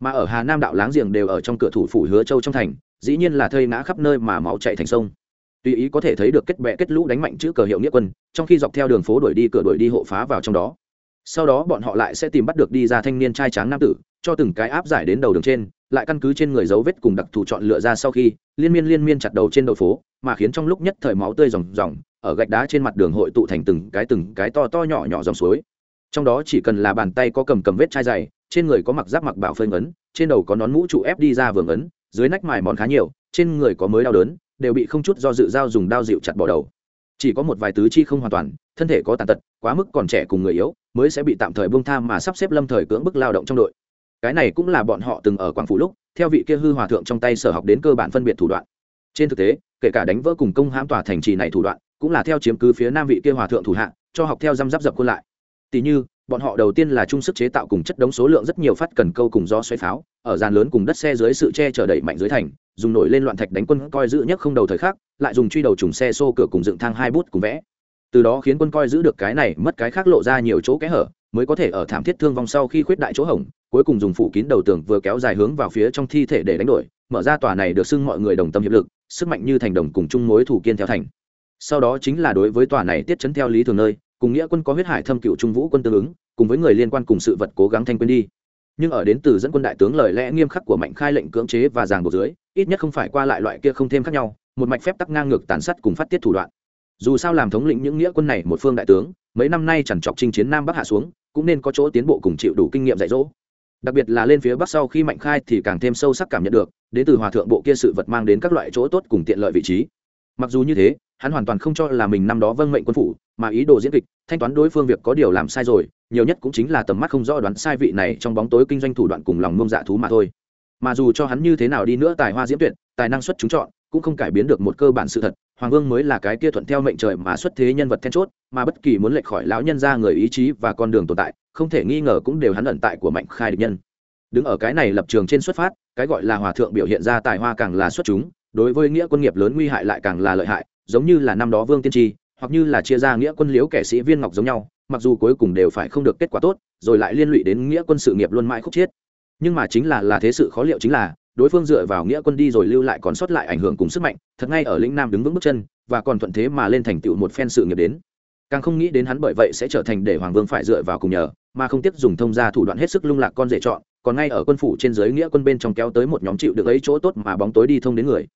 Mà ở Hà Nam đạo láng giềng đều ở trong cửa thủ phủ Hứa Châu trong thành, dĩ nhiên là thây ngã khắp nơi mà máu chảy thành sông. Tùy ý có thể thấy được kết bè kết lũ đánh mạnh chữ cờ hiệu nghĩa quân, trong khi dọc theo đường phố đuổi đi cửa đuổi đi hộ phá vào trong đó. Sau đó bọn họ lại sẽ tìm bắt được đi ra thanh niên trai tráng nam tử, cho từng cái áp giải đến đầu đường trên, lại căn cứ trên người dấu vết cùng đặc thù chọn lựa ra sau khi liên miên liên miên chặt đầu trên đầu phố, mà khiến trong lúc nhất thời máu tươi ròng ròng, ở gạch đá trên mặt đường hội tụ thành từng cái từng cái to to nhỏ nhỏ dòng suối, trong đó chỉ cần là bàn tay có cầm cầm vết chai dày, trên người có mặc giáp mặc bảo phơi ngấn, trên đầu có nón mũ trụ ép đi ra vườn ấn dưới nách mài mòn khá nhiều, trên người có mới đau đớn, đều bị không chút do dự dao dùng đao dịu chặt bỏ đầu. Chỉ có một vài tứ chi không hoàn toàn, thân thể có tàn tật, quá mức còn trẻ cùng người yếu, mới sẽ bị tạm thời buông tham mà sắp xếp lâm thời cưỡng bức lao động trong đội. Cái này cũng là bọn họ từng ở quảng phủ lúc, theo vị kia hư hòa thượng trong tay sở học đến cơ bản phân biệt thủ đoạn. Trên thực tế, kể cả đánh vỡ cùng công hãm tòa thành trì này thủ đoạn, cũng là theo chiếm cứ phía nam vị kia hòa thượng thủ hạ, cho học theo răm giáp dập quân lại tỷ như, bọn họ đầu tiên là chung sức chế tạo cùng chất đống số lượng rất nhiều phát cần câu cùng do xoáy pháo, ở dàn lớn cùng đất xe dưới sự che chở đẩy mạnh dưới thành, dùng nổi lên loạn thạch đánh quân coi giữ nhất không đầu thời khắc, lại dùng truy đầu trùng xe xô cửa cùng dựng thang hai bút cùng vẽ. Từ đó khiến quân coi giữ được cái này mất cái khác lộ ra nhiều chỗ kẽ hở, mới có thể ở thảm thiết thương vong sau khi khuyết đại chỗ hỏng cuối cùng dùng phủ kín đầu tường vừa kéo dài hướng vào phía trong thi thể để đánh đổi, mở ra tòa này được xưng mọi người đồng tâm hiệp lực, sức mạnh như thành đồng cùng chung mối thủ kiên theo thành. Sau đó chính là đối với tòa này tiết chấn theo lý thường nơi cùng nghĩa quân có huyết hải thâm cựu trung vũ quân tương ứng, cùng với người liên quan cùng sự vật cố gắng thanh quên đi. Nhưng ở đến từ dẫn quân đại tướng lời lẽ nghiêm khắc của mạnh khai lệnh cưỡng chế và giảng buộc dưới, ít nhất không phải qua lại loại kia không thêm khác nhau, một mạch phép tắc ngang ngược tàn sát cùng phát tiết thủ đoạn. Dù sao làm thống lĩnh những nghĩa quân này một phương đại tướng, mấy năm nay chẳng chọc chinh chiến nam bắc hạ xuống, cũng nên có chỗ tiến bộ cùng chịu đủ kinh nghiệm dạy dỗ. Đặc biệt là lên phía bắc sau khi mạnh khai thì càng thêm sâu sắc cảm nhận được, đến từ hòa thượng bộ kia sự vật mang đến các loại chỗ tốt cùng tiện lợi vị trí mặc dù như thế, hắn hoàn toàn không cho là mình năm đó vâng mệnh quân phủ, mà ý đồ diễn kịch, thanh toán đối phương việc có điều làm sai rồi, nhiều nhất cũng chính là tầm mắt không rõ đoán sai vị này trong bóng tối kinh doanh thủ đoạn cùng lòng ngông dạ thú mà thôi. Mà dù cho hắn như thế nào đi nữa tài hoa diễm tuyệt, tài năng xuất chúng chọn, cũng không cải biến được một cơ bản sự thật, hoàng vương mới là cái kia thuận theo mệnh trời mà xuất thế nhân vật then chốt, mà bất kỳ muốn lệch khỏi lão nhân ra người ý chí và con đường tồn tại, không thể nghi ngờ cũng đều hắn ẩn tại của mạnh khai địch nhân. Đứng ở cái này lập trường trên xuất phát, cái gọi là hòa thượng biểu hiện ra tài hoa càng là xuất chúng đối với nghĩa quân nghiệp lớn nguy hại lại càng là lợi hại, giống như là năm đó vương tiên tri, hoặc như là chia ra nghĩa quân liếu kẻ sĩ viên ngọc giống nhau, mặc dù cuối cùng đều phải không được kết quả tốt, rồi lại liên lụy đến nghĩa quân sự nghiệp luôn mãi khúc chiết. Nhưng mà chính là là thế sự khó liệu chính là, đối phương dựa vào nghĩa quân đi rồi lưu lại còn sót lại ảnh hưởng cùng sức mạnh, thật ngay ở lĩnh nam đứng vững bước chân, và còn thuận thế mà lên thành tựu một phen sự nghiệp đến. Càng không nghĩ đến hắn bởi vậy sẽ trở thành để hoàng vương phải dựa vào cùng nhờ, mà không tiếp dùng thông gia thủ đoạn hết sức lung lạc con dễ chọn còn ngay ở quân phủ trên giới nghĩa quân bên trong kéo tới một nhóm chịu được ấy chỗ tốt mà bóng tối đi thông đến người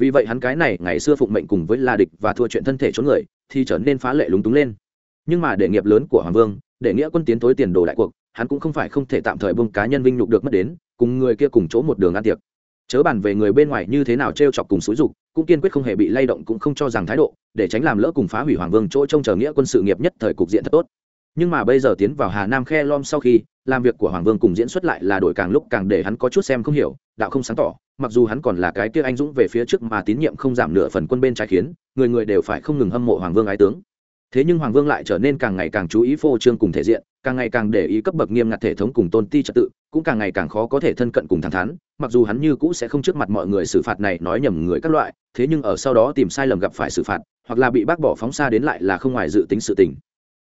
vì vậy hắn cái này ngày xưa phụng mệnh cùng với la địch và thua chuyện thân thể trốn người, thì trở nên phá lệ lúng túng lên. Nhưng mà để nghiệp lớn của hoàng vương, để nghĩa quân tiến tối tiền đồ đại cuộc, hắn cũng không phải không thể tạm thời bông cá nhân vinh nhục được mất đến, cùng người kia cùng chỗ một đường ăn tiệc. Chớ bàn về người bên ngoài như thế nào t r e o chọc cùng xúi dục, cũng kiên quyết không hề bị lay động cũng không cho rằng thái độ, để tránh làm lỡ cùng phá hủy hoàng vương chỗ trông chờ nghĩa quân sự nghiệp nhất thời cục diện thật tốt nhưng mà bây giờ tiến vào hà nam khe lom sau khi, làm việc của hoàng vương cùng diễn xuất lại là đổi càng lúc càng để hắn có chút xem không hiểu, đạo không sáng tỏ, mặc dù hắn còn là cái kia anh dũng về phía trước mà tín nhiệm không giảm nửa phần quân bên trái khiến, người người đều phải không ngừng hâm mộ hoàng vương ái tướng. Thế nhưng hoàng vương lại trở nên càng ngày càng chú ý phô trương cùng thể diện, càng ngày càng để ý cấp bậc nghiêm ngặt thể thống cùng tôn ti trật tự, cũng càng ngày càng khó có thể thân cận cùng thẳng thắn, mặc dù hắn như cũ sẽ không trước mặt mọi người xử phạt này nói nhầm người các loại, thế nhưng ở sau đó tìm sai lầm gặp phải xử phạt, hoặc là bị bác bỏ phóng xa đến lại là không ngoài dự tính sự tình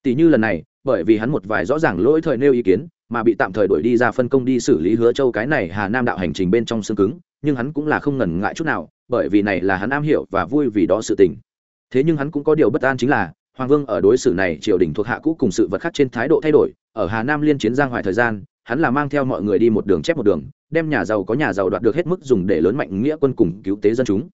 tỷ như lần này, bởi vì hắn một vài rõ ràng lỗi thời nêu ý kiến, mà bị tạm thời đuổi đi ra phân công đi xử lý hứa châu cái này hà nam đạo hành trình bên trong xương cứng, nhưng hắn cũng là không ngần ngại chút nào, bởi vì này là hắn am hiểu và vui vì đó sự tình. Thế nhưng hắn cũng có điều bất an chính là, hoàng vương ở đối xử này triều đình thuộc hạ cũ cùng sự vật khác trên thái độ thay đổi, ở hà nam liên chiến giang hoài thời gian, hắn là mang theo mọi người đi một đường chép một đường, đem nhà giàu có nhà giàu đoạt được hết mức dùng để lớn mạnh nghĩa quân cùng cứu tế dân chúng.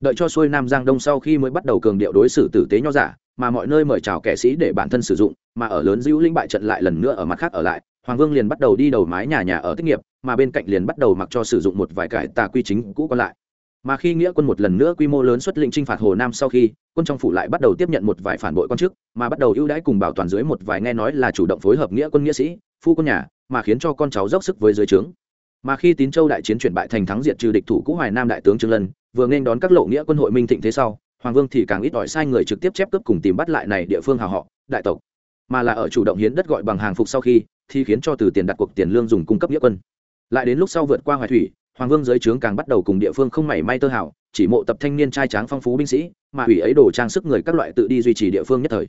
Đợi cho xuôi nam giang đông sau khi mới bắt đầu cường điệu đối xử tử tế nho giả mà mọi nơi mời chào kẻ sĩ để bản thân sử dụng, mà ở lớn dữ linh bại trận lại lần nữa ở mặt khác ở lại, hoàng vương liền bắt đầu đi đầu mái nhà nhà ở tiết nghiệp, mà bên cạnh liền bắt đầu mặc cho sử dụng một vài cải tà quy chính cũ còn lại. Mà khi nghĩa quân một lần nữa quy mô lớn xuất lĩnh chinh phạt hồ nam sau khi, quân trong phủ lại bắt đầu tiếp nhận một vài phản bội quan chức, mà bắt đầu ưu đãi cùng bảo toàn dưới một vài nghe nói là chủ động phối hợp nghĩa quân nghĩa sĩ, phu quân nhà, mà khiến cho con cháu dốc sức với dưới trướng. Mà khi tín châu đại chiến chuyển bại thành thắng diệt trừ địch thủ cũ hoài nam đại tướng trương lân, vừa nên đón các lộ nghĩa quân hội minh thịnh thế sau hoàng vương thì càng ít ỏi sai người trực tiếp chép cướp cùng tìm bắt lại này địa phương hào họ, đại tộc. Mà là ở chủ động hiến đất gọi bằng hàng phục sau khi, thì khiến cho từ tiền đặt cuộc tiền lương dùng cung cấp nghĩa quân. Lại đến lúc sau vượt qua hoài thủy, hoàng vương giới trướng càng bắt đầu cùng địa phương không mảy may tơ hảo chỉ mộ tập thanh niên trai tráng phong phú binh sĩ, mà ủy ấy đổ trang sức người các loại tự đi duy trì địa phương nhất thời.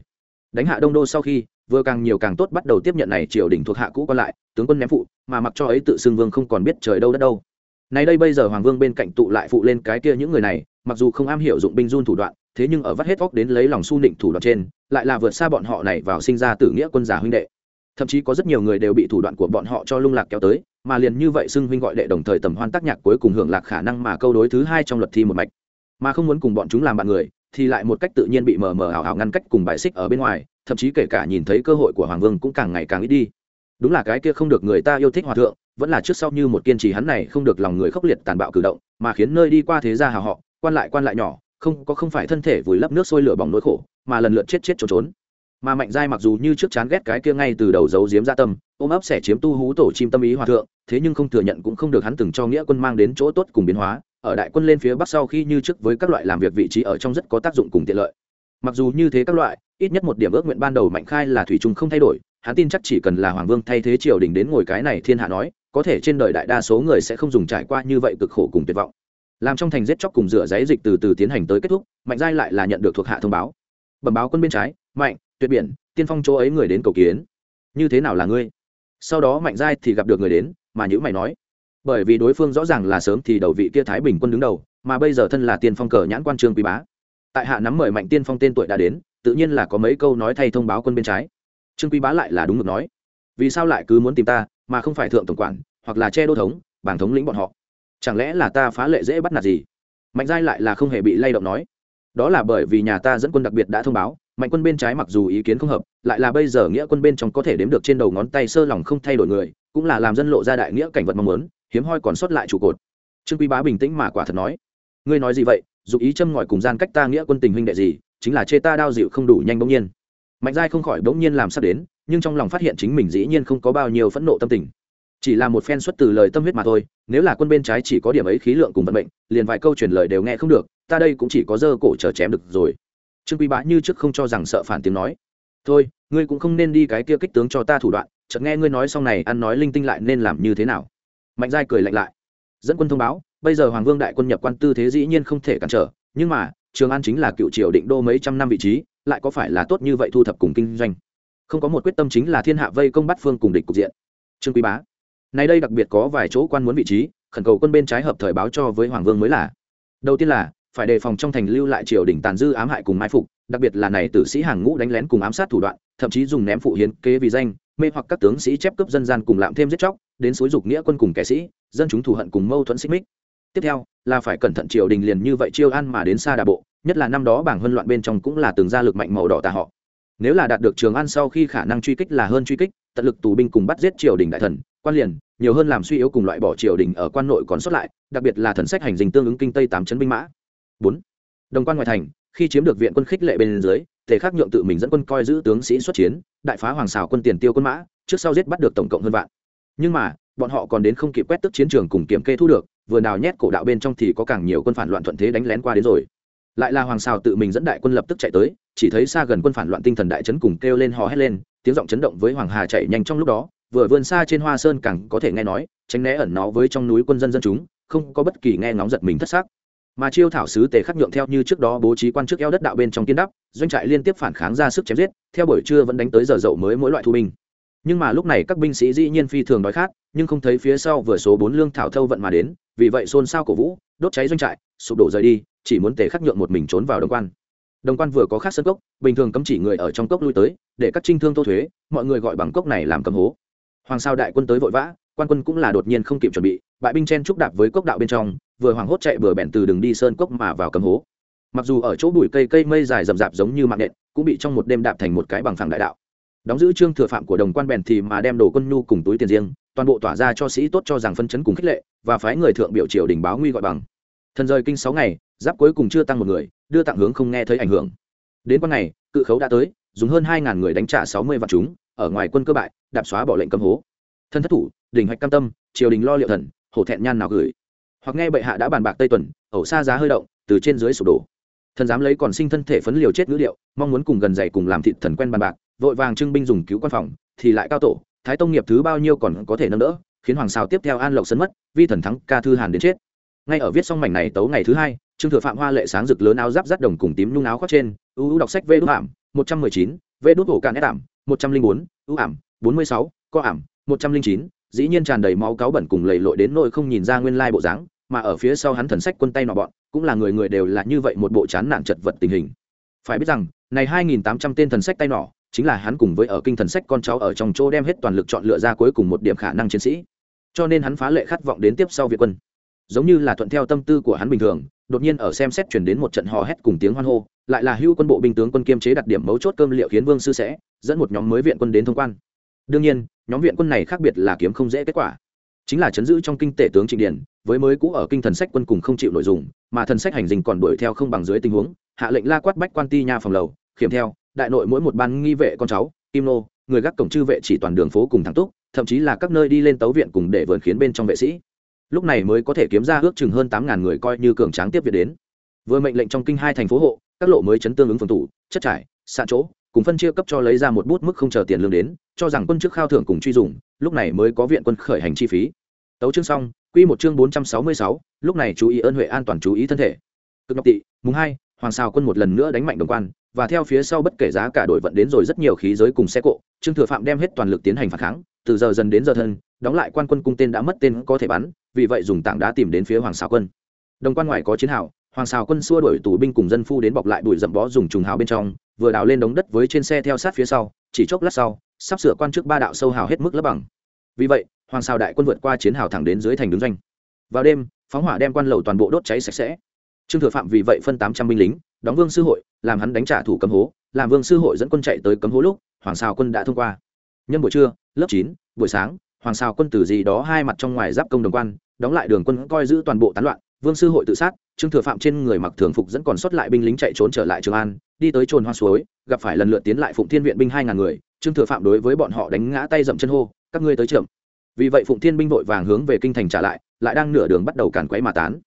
Đánh hạ đông đô sau khi, vừa càng nhiều càng tốt bắt đầu tiếp nhận này triều đình thuộc hạ cũ còn lại, tướng quân ném phụ, mà mặc cho ấy tự xưng vương không còn biết trời đâu đất đâu này đây bây giờ hoàng vương bên cạnh tụ lại phụ lên cái kia những người này, mặc dù không am hiểu dụng binh run thủ đoạn, thế nhưng ở vắt hết óc đến lấy lòng su nịnh thủ đoạn trên, lại là vượt xa bọn họ này vào sinh ra tử nghĩa quân giả huynh đệ. Thậm chí có rất nhiều người đều bị thủ đoạn của bọn họ cho lung lạc kéo tới, mà liền như vậy xưng huynh gọi đệ đồng thời tầm hoan tác nhạc cuối cùng hưởng lạc khả năng mà câu đối thứ hai trong luật thi một mạch. Mà không muốn cùng bọn chúng làm bạn người, thì lại một cách tự nhiên bị mờ mờ ảo ảo ngăn cách cùng bài xích ở bên ngoài, thậm chí kể cả nhìn thấy cơ hội của hoàng vương cũng càng ngày càng ít đi. Đúng là cái kia không được người ta yêu thích hòa thượng vẫn là trước sau như một kiên trì hắn này không được lòng người khốc liệt tàn bạo cử động, mà khiến nơi đi qua thế gia hào họ, quan lại quan lại nhỏ, không, có không phải thân thể vùi lấp nước sôi lửa bỏng nỗi khổ, mà lần lượt chết chết trốn trốn. Mà mạnh giai mặc dù như trước chán ghét cái kia ngay từ đầu giấu giếm gia tâm, ôm ấp sẽ chiếm tu hú tổ chim tâm ý hòa thượng, thế nhưng không thừa nhận cũng không được hắn từng cho nghĩa quân mang đến chỗ tốt cùng biến hóa, ở đại quân lên phía bắc sau khi như trước với các loại làm việc vị trí ở trong rất có tác dụng cùng tiện lợi. Mặc dù như thế các loại, ít nhất một điểm ước nguyện ban đầu mạnh khai là thủy trung không thay đổi, hắn tin chắc chỉ cần là hoàng vương thay thế triều đình đến ngồi cái này thiên hạ nói có thể trên đời đại đa số người sẽ không dùng trải qua như vậy cực khổ cùng tuyệt vọng. Làm trong thành giết chóc cùng rửa giấy dịch từ từ tiến hành tới kết thúc, mạnh giai lại là nhận được thuộc hạ thông báo. Bẩm báo quân bên trái, mạnh, tuyệt biển, tiên phong chỗ ấy người đến cầu kiến. Như thế nào là ngươi? Sau đó mạnh giai thì gặp được người đến, mà nhữ mày nói, bởi vì đối phương rõ ràng là sớm thì đầu vị kia thái bình quân đứng đầu, mà bây giờ thân là tiên phong cờ nhãn quan trương quý bá. Tại hạ nắm mời mạnh tiên phong tên tuổi đã đến, tự nhiên là có mấy câu nói thay thông báo quân bên trái. Trương quý bá lại là đúng được nói, vì sao lại cứ muốn tìm ta, mà không phải thượng tổng quản hoặc là che đô thống bảng thống lĩnh bọn họ. Chẳng lẽ là ta phá lệ dễ bắt nạt gì? Mạnh giai lại là không hề bị lay động nói. Đó là bởi vì nhà ta dẫn quân đặc biệt đã thông báo, mạnh quân bên trái mặc dù ý kiến không hợp, lại là bây giờ nghĩa quân bên trong có thể đếm được trên đầu ngón tay sơ lòng không thay đổi người, cũng là làm dân lộ ra đại nghĩa cảnh vật mong muốn, hiếm hoi còn sót lại trụ cột. Trương quý bá bình tĩnh mà quả thật nói. Ngươi nói gì vậy? Dù ý châm ngòi cùng gian cách ta nghĩa quân tình huynh đệ gì? Chính là chê ta đao dịu không đủ nhanh bỗng nhiên. Mạnh giai không khỏi bỗng nhiên làm sắp đến, nhưng trong lòng phát hiện chính mình dĩ nhiên không có bao nhiêu phẫn nộ tâm tình chỉ là một phen xuất từ lời tâm huyết mà thôi, nếu là quân bên trái chỉ có điểm ấy khí lượng cùng vận mệnh, liền vài câu truyền lời đều nghe không được, ta đây cũng chỉ có dơ cổ chờ chém được rồi. Trương quý bá như trước không cho rằng sợ phản tiếng nói. Thôi, ngươi cũng không nên đi cái kia kích tướng cho ta thủ đoạn, chợt nghe ngươi nói xong này, ăn nói linh tinh lại nên làm như thế nào? Mạnh giai cười lạnh lại. Dẫn quân thông báo, bây giờ hoàng vương đại quân nhập quan tư thế dĩ nhiên không thể cản trở, nhưng mà, trường an chính là cựu triều định đô mấy trăm năm vị trí, lại có phải là tốt như vậy thu thập cùng kinh doanh? Không có một quyết tâm chính là thiên hạ vây công bắt phương cùng địch cục diện. Trương quý bá nay đây đặc biệt có vài chỗ quan muốn vị trí, khẩn cầu quân bên trái hợp thời báo cho với hoàng vương mới là. Đầu tiên là, phải đề phòng trong thành lưu lại triều đình tàn dư ám hại cùng mai phục, đặc biệt là này tử sĩ hàng ngũ đánh lén cùng ám sát thủ đoạn, thậm chí dùng ném phụ hiến kế vì danh, mê hoặc các tướng sĩ chép cướp dân gian cùng lạm thêm giết chóc, đến xúi dục nghĩa quân cùng kẻ sĩ, dân chúng thù hận cùng mâu thuẫn xích mích. Tiếp theo, là phải cẩn thận triều đình liền như vậy chiêu ăn mà đến xa đà bộ, nhất là năm đó bảng huân loạn bên trong cũng là từng gia lực mạnh màu đỏ tà họ. Nếu là đạt được trường an sau khi khả năng truy kích là hơn truy kích, tận lực tù binh cùng bắt giết triều đình đại thần quan liền, nhiều hơn làm suy yếu cùng loại bỏ triều đình ở quan nội còn sót lại, đặc biệt là thần sách hành dinh tương ứng kinh tây tám chấn binh mã. Bốn, đồng quan ngoại thành, khi chiếm được viện quân khích lệ bên dưới thể khắc nhượng tự mình dẫn quân coi giữ tướng sĩ xuất chiến, đại phá hoàng xào quân tiền tiêu quân mã, trước sau giết bắt được tổng cộng hơn vạn. Nhưng mà, bọn họ còn đến không kịp quét tức chiến trường cùng kiểm kê thu được, vừa nào nhét cổ đạo bên trong thì có càng nhiều quân phản loạn thuận thế đánh lén qua đến rồi. Lại là hoàng xào tự mình dẫn đại quân lập tức chạy tới, chỉ thấy xa gần quân phản loạn tinh thần đại trấn cùng kêu lên hò hét lên, tiếng giọng chấn động với hoàng hà chạy nhanh trong lúc đó vừa vươn xa trên hoa sơn càng có thể nghe nói, tránh né ẩn nó với trong núi quân dân dân chúng, không có bất kỳ nghe ngóng giật mình thất xác. Mà chiêu thảo sứ tề khắc nhượng theo như trước đó bố trí quan chức eo đất đạo bên trong kiên đắp doanh trại liên tiếp phản kháng ra sức chém giết, theo buổi trưa vẫn đánh tới giờ dậu mới mỗi loại thu binh. Nhưng mà lúc này các binh sĩ dĩ nhiên phi thường đói khát, nhưng không thấy phía sau vừa số bốn lương thảo thâu vận mà đến, vì vậy xôn xao cổ vũ, đốt cháy doanh trại, sụp đổ rời đi, chỉ muốn tề khắc nhượng một mình trốn vào đồng quan. Đồng quan vừa có khác sân cốc, bình thường cấm chỉ người ở trong cốc lui tới, để các trinh thương tô thuế, mọi người gọi bằng cốc này làm cầm hố hoàng sao đại quân tới vội vã, quan quân cũng là đột nhiên không kịp chuẩn bị, bại binh chen trúc đạp với cốc đạo bên trong, vừa hoảng hốt chạy vừa bèn từ đường đi sơn cốc mà vào cầm hố. Mặc dù ở chỗ bụi cây cây mây dài rậm rạp giống như mạng nện, cũng bị trong một đêm đạp thành một cái bằng phẳng đại đạo. Đóng giữ trương thừa phạm của đồng quan bèn thì mà đem đồ quân nhu cùng túi tiền riêng, toàn bộ tỏa ra cho sĩ tốt cho rằng phân chấn cùng khích lệ, và phái người thượng biểu triều đình báo nguy gọi bằng. Thần rời kinh sáu ngày, giáp cuối cùng chưa tăng một người, đưa tặng hướng không nghe thấy ảnh hưởng. Đến quan ngày, cự khấu đã tới, dùng hơn hai ngàn người đánh trả sáu mươi vạn chúng ở ngoài quân cơ bại, đạp xóa bỏ lệnh cầm hố. Thân thất thủ đình hoạch cam tâm, triều đình lo liệu thần, hổ thẹn nhan nào gửi. Hoặc nghe bệ hạ đã bàn bạc tây tuần, ẩu xa giá hơi động, từ trên dưới sụp đổ. Thần dám lấy còn sinh thân thể phấn liều chết ngữ liệu mong muốn cùng gần dày cùng làm thịt thần quen bàn bạc, vội vàng trưng binh dùng cứu quan phòng, thì lại cao tổ, thái tông nghiệp thứ bao nhiêu còn có thể nâng đỡ, khiến hoàng sao tiếp theo an lộc sấn mất, vi thần thắng ca thư hàn đến chết. Ngay ở viết xong mảnh này tấu ngày thứ hai, trương thừa phạm hoa lệ sáng rực lớn áo giáp rắt đồng cùng tím nhung áo khoác trên ưu đọc sách vê đốt ảm một trăm mười chín, vê đốt hổ cạn ép ảm một trăm linh bốn, ưu ảm, bốn mươi sáu, co ảm, một trăm linh chín, dĩ nhiên tràn đầy máu cáo bẩn cùng lầy lội đến nỗi không nhìn ra nguyên lai bộ dáng, mà ở phía sau hắn thần sách quân tay nọ bọn, cũng là người người đều là như vậy một bộ chán nản chật vật tình hình. Phải biết rằng, này hai nghìn tám trăm tên thần sách tay nọ, chính là hắn cùng với ở kinh thần sách con cháu ở trong chỗ đem hết toàn lực chọn lựa ra cuối cùng một điểm khả năng chiến sĩ. Cho nên hắn phá lệ khát vọng đến tiếp sau việt quân. Giống như là thuận theo tâm tư của hắn bình thường, đột nhiên ở xem xét chuyển đến một trận hò hét cùng tiếng hoan hô lại là hưu quân bộ binh tướng quân kiêm chế đặt điểm mấu chốt cơm liệu khiến vương sư sẽ dẫn một nhóm mới viện quân đến thông quan. Đương nhiên, nhóm viện quân này khác biệt là kiếm không dễ kết quả. Chính là chấn giữ trong kinh tể tướng trịnh điển với mới cũ ở kinh thần sách quân cùng không chịu nội dung mà thần sách hành dinh còn đuổi theo không bằng dưới tình huống, hạ lệnh la quát bách quan ti nha phòng lầu, khiểm theo, đại nội mỗi một ban nghi vệ con cháu, kim nô, người gác cổng chư vệ chỉ toàn đường phố cùng thắng túc, thậm chí là các nơi đi lên tấu viện cùng để vườn khiến bên trong vệ sĩ. Lúc này mới có thể kiếm ra ước chừng hơn tám ngàn người coi như cường tráng tiếp viện đến. Vừa mệnh lệnh trong kinh hai thành phố hộ các lộ mới chấn tương ứng phường tủ chất trải sạn chỗ, cùng phân chia cấp cho lấy ra một bút mức không chờ tiền lương đến, cho rằng quân chức khao thưởng cùng truy dùng, lúc này mới có viện quân khởi hành chi phí. Tấu chương xong, quy một chương bốn trăm sáu mươi sáu, lúc này chú ý ơn huệ an toàn chú ý thân thể. Cực ngọc tị, mùng hai, hoàng sao quân một lần nữa đánh mạnh đồng quan, và theo phía sau bất kể giá cả đội vận đến rồi rất nhiều khí giới cùng xe cộ, trương thừa phạm đem hết toàn lực tiến hành phản kháng, từ giờ dần đến giờ thân, đóng lại quan quân cung tên đã mất tên có thể bắn, vì vậy dùng tảng đá tìm đến phía hoàng sao quân. Đồng quan ngoài có chiến hào hoàng sao quân xua đuổi tù binh cùng dân phu đến bọc lại bụi rậm bó dùng trùng hào bên trong, vừa đào lên đống đất với trên xe theo sát phía sau, chỉ chốc lát sau, sắp sửa quan trước ba đạo sâu hào hết mức lấp bằng. Vì vậy, hoàng sao đại quân vượt qua chiến hào thẳng đến dưới thành đứng doanh. Vào đêm, phóng hỏa đem quan lầu toàn bộ đốt cháy sạch sẽ. Trương thừa phạm vì vậy phân tám trăm binh lính, đóng vương sư hội, làm hắn đánh trả thủ cấm hố, làm vương sư hội dẫn quân chạy tới cấm hố lúc, hoàng sao quân đã thông qua. Nhân buổi trưa, lớp chín, buổi sáng, hoàng sao quân từ gì đó hai mặt trong ngoài giáp công đồng quan, đóng lại đường quân coi giữ toàn bộ tán loạn vương sư hội tự sát, trương thừa phạm trên người mặc thường phục dẫn còn sót lại binh lính chạy trốn trở lại trường an, đi tới trồn hoa suối, gặp phải lần lượt tiến lại phụng thiên viện binh hai ngàn người, trương thừa phạm đối với bọn họ đánh ngã tay dậm chân hô, các ngươi tới trưởng vì vậy phụng thiên binh vội vàng hướng về kinh thành trả lại lại đang nửa đường bắt đầu càn quấy mà tán.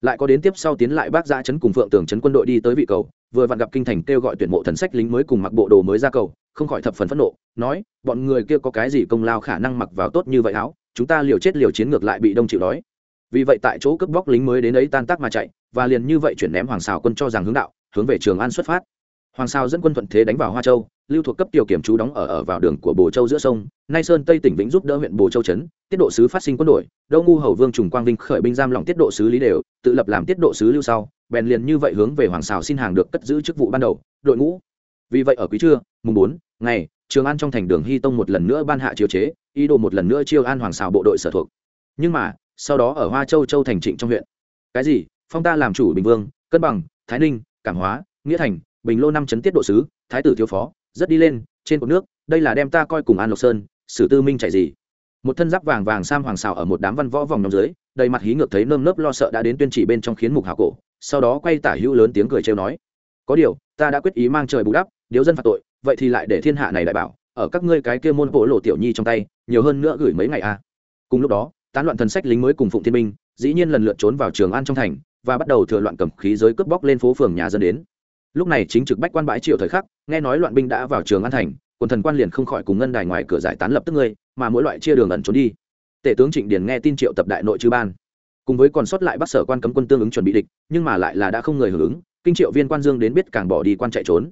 Lại có đến tiếp sau tiến lại bác giã chấn cùng phượng tường chấn quân đội đi tới vị cầu, vừa vặn gặp kinh thành kêu gọi tuyển mộ thần sách lính mới cùng mặc bộ đồ mới ra cầu, không khỏi thập phần phẫn nộ, nói, bọn người kia có cái gì công lao khả năng mặc vào tốt như vậy áo, chúng ta liều chết liều chiến ngược lại bị đông chịu đói vì vậy tại chỗ cướp bóc lính mới đến ấy tan tác mà chạy, và liền như vậy chuyển ném hoàng xào quân cho rằng hướng đạo, hướng về trường an xuất phát. Hoàng sao dẫn quân thuận thế đánh vào hoa châu, lưu thuộc cấp tiểu kiểm trú đóng ở ở vào đường của bồ châu giữa sông, nay sơn tây tỉnh vĩnh giúp đỡ huyện bồ châu trấn, tiết độ sứ phát sinh quân đội đâu ngu hầu vương trùng quang vinh khởi binh giam lòng tiết độ sứ lý đều, tự lập làm tiết độ sứ lưu sau, bèn liền như vậy hướng về hoàng xào xin hàng được cất giữ chức vụ ban đầu, đội ngũ. Vì vậy ở quý trưa, mùng bốn, ngày, trường an trong thành đường hy tông một lần nữa ban hạ chiếu chế, ý đồ một lần nữa chiêu an hoàng xào bộ đội sở thuộc. Nhưng mà sau đó ở hoa châu châu thành trịnh trong huyện. Cái gì? Phong ta làm chủ bình vương, cân bằng, thái ninh, cảm hóa, nghĩa thành, bình lô năm chấn tiết độ sứ, thái tử thiếu phó, rất đi lên, trên cột nước, đây là đem ta coi cùng an lộc sơn, sử tư minh chạy gì? Một thân giáp vàng vàng sam hoàng xào ở một đám văn võ vòng nhóm dưới, đầy mặt hí ngược thấy nơm nớp lo sợ đã đến tuyên chỉ bên trong khiến mục hào cổ, sau đó quay tả hữu lớn tiếng cười trêu nói. Có điều, ta đã quyết ý mang trời bù đắp, điếu dân phạt tội, vậy thì lại để thiên hạ này đại bảo, ở các ngươi cái kia môn bộ lộ tiểu nhi trong tay, nhiều hơn nữa gửi mấy ngày a à. cùng lúc đó tán loạn thần sách lính mới cùng phụng thiên minh dĩ nhiên lần lượt trốn vào trường an trong thành, và bắt đầu thừa loạn cầm khí giới cướp bóc lên phố phường nhà dân đến. Lúc này chính trực bách quan bãi triệu thời khắc, nghe nói loạn binh đã vào trường an thành, quần thần quan liền không khỏi cùng ngân đài ngoài cửa giải tán lập tức ngươi, mà mỗi loại chia đường ẩn trốn đi. Tể tướng trịnh điền nghe tin triệu tập đại nội chư ban, cùng với còn sót lại bắt sở quan cấm quân tương ứng chuẩn bị địch, nhưng mà lại là đã không người hưởng ứng, kinh triệu viên quan dương đến biết càng bỏ đi quan chạy trốn.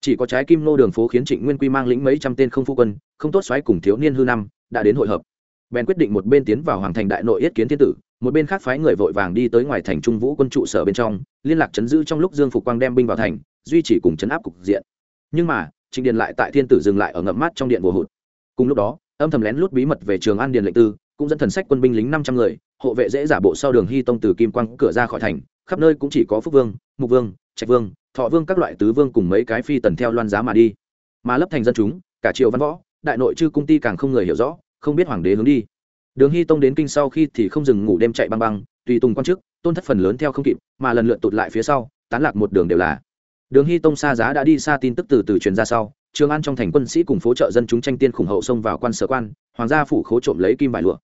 Chỉ có trái kim nô đường phố khiến trịnh nguyên quy mang lĩnh mấy trăm tên không phu quân, không tốt xoáy cùng thiếu niên hư năm, đã đến hội hợp bèn quyết định một bên tiến vào hoàng thành đại nội yết kiến thiên tử, một bên khác phái người vội vàng đi tới ngoài thành trung vũ quân trụ sở bên trong, liên lạc chấn giữ trong lúc dương phục quang đem binh vào thành, duy trì cùng chấn áp cục diện. Nhưng mà trịnh điền lại tại thiên tử dừng lại ở ngậm mát trong điện vô hụt. Cùng lúc đó, âm thầm lén lút bí mật về trường an điền lệnh tư, cũng dẫn thần sách quân binh lính năm trăm người, hộ vệ dễ giả bộ sau đường hy tông từ kim quang cửa ra khỏi thành, khắp nơi cũng chỉ có phúc vương, mục vương, trạch vương, thọ vương các loại tứ vương cùng mấy cái phi tần theo loan giá mà đi. Mà lấp thành dân chúng, cả triều văn võ, đại nội chư cung ti càng không người hiểu rõ không biết hoàng đế hướng đi. Đường hy tông đến kinh sau khi thì không dừng ngủ đêm chạy băng băng, tùy tùng quan chức, tôn thất phần lớn theo không kịp, mà lần lượt tụt lại phía sau, tán lạc một đường đều là. Đường hy tông xa giá đã đi xa tin tức từ từ truyền ra sau, trường an trong thành quân sĩ cùng phố trợ dân chúng tranh tiên khủng hậu xông vào quan sở quan, hoàng gia phủ khố trộm lấy kim vải lụa.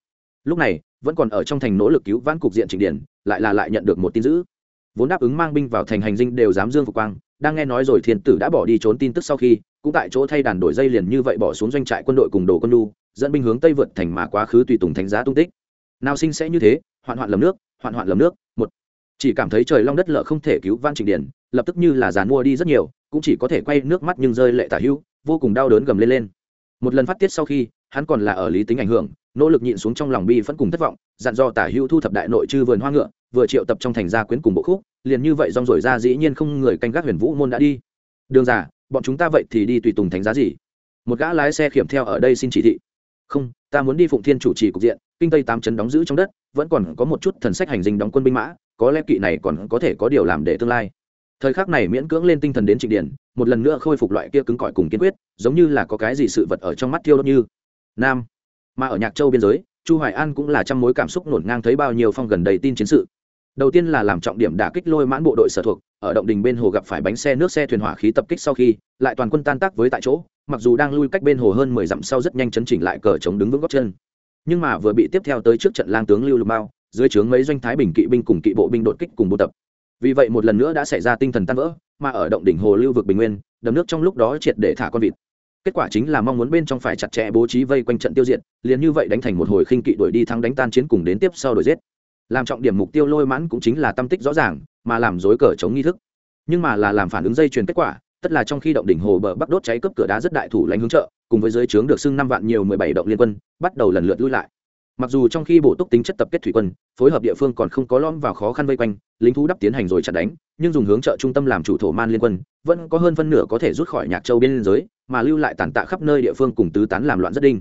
Lúc này, vẫn còn ở trong thành nỗ lực cứu vãn cục diện trịnh điển lại là lại nhận được một tin dữ. Vốn đáp ứng mang binh vào thành hành dinh đều dám dương phục quang, đang nghe nói rồi thiên tử đã bỏ đi trốn tin tức sau khi, cũng tại chỗ thay đàn đổi dây liền như vậy bỏ xuống doanh trại quân đội cùng đồ quân lu dẫn binh hướng tây vượt thành mà quá khứ tùy tùng thánh giá tung tích. Nào sinh sẽ như thế, hoạn hoạn lầm nước, hoạn hoạn lầm nước, một. Chỉ cảm thấy trời long đất lợ không thể cứu van trịnh điển, lập tức như là giàn mua đi rất nhiều, cũng chỉ có thể quay nước mắt nhưng rơi lệ tả hữu, vô cùng đau đớn gầm lên lên. Một lần phát tiết sau khi, hắn còn là ở lý tính ảnh hưởng, nỗ lực nhịn xuống trong lòng bi vẫn cùng thất vọng, dặn do tả hữu thu thập đại nội chư vườn hoa ngựa, vừa triệu tập trong thành gia quyến cùng bộ khúc, liền như vậy rong rổi ra dĩ nhiên không người canh gác huyền vũ môn đã đi. Đường giả bọn chúng ta vậy thì đi tùy tùng thánh giá gì? Một gã lái xe khiểm theo ở đây xin chỉ thị không, ta muốn đi phụng thiên chủ trì cục diện, kinh tây tám chấn đóng giữ trong đất, vẫn còn có một chút thần sách hành dinh đóng quân binh mã, có lẽ kỵ này còn có thể có điều làm để tương lai. Thời khắc này miễn cưỡng lên tinh thần đến trịnh điển, một lần nữa khôi phục loại kia cứng cỏi cùng kiên quyết, giống như là có cái gì sự vật ở trong mắt thiêu đốt như nam. Mà ở nhạc châu biên giới, chu hoài an cũng là trăm mối cảm xúc nổn ngang thấy bao nhiêu phong gần đầy tin chiến sự. Đầu tiên là làm trọng điểm đả kích lôi mãn bộ đội sở thuộc, ở động đình bên hồ gặp phải bánh xe nước xe thuyền hỏa khí tập kích sau khi, lại toàn quân tan tác với tại chỗ mặc dù đang lui cách bên hồ hơn mười dặm sau rất nhanh chấn chỉnh lại cờ chống đứng vững góc chân. Nhưng mà vừa bị tiếp theo tới trước trận lang tướng lưu lục bao dưới trướng mấy doanh thái bình kỵ binh cùng kỵ bộ binh đột kích cùng buôn tập. Vì vậy một lần nữa đã xảy ra tinh thần tan vỡ, mà ở động đỉnh hồ lưu vực bình nguyên, đầm nước trong lúc đó triệt để thả con vịt. Kết quả chính là mong muốn bên trong phải chặt chẽ bố trí vây quanh trận tiêu diệt, liền như vậy đánh thành một hồi khinh kỵ đuổi đi thắng đánh tan chiến cùng đến tiếp sau đuổi giết. Làm trọng điểm mục tiêu lôi mãn cũng chính là tâm tích rõ ràng, mà làm dối cờ chống nghi thức. Nhưng mà là làm phản ứng dây chuyền kết quả tất là trong khi động đỉnh hồ bờ bắc đốt cháy cướp cửa đá rất đại thủ lãnh hướng trợ cùng với dưới trướng được xưng năm vạn nhiều mười bảy động liên quân, bắt đầu lần lượt lui lại. Mặc dù trong khi bổ túc tính chất tập kết thủy quân, phối hợp địa phương còn không có lõm vào khó khăn vây quanh, lính thú đắp tiến hành rồi chặt đánh, nhưng dùng hướng trợ trung tâm làm chủ thổ man liên quân, vẫn có hơn phân nửa có thể rút khỏi nhạc châu biên giới, mà lưu lại tàn tạ khắp nơi địa phương cùng tứ tán làm loạn rất đinh.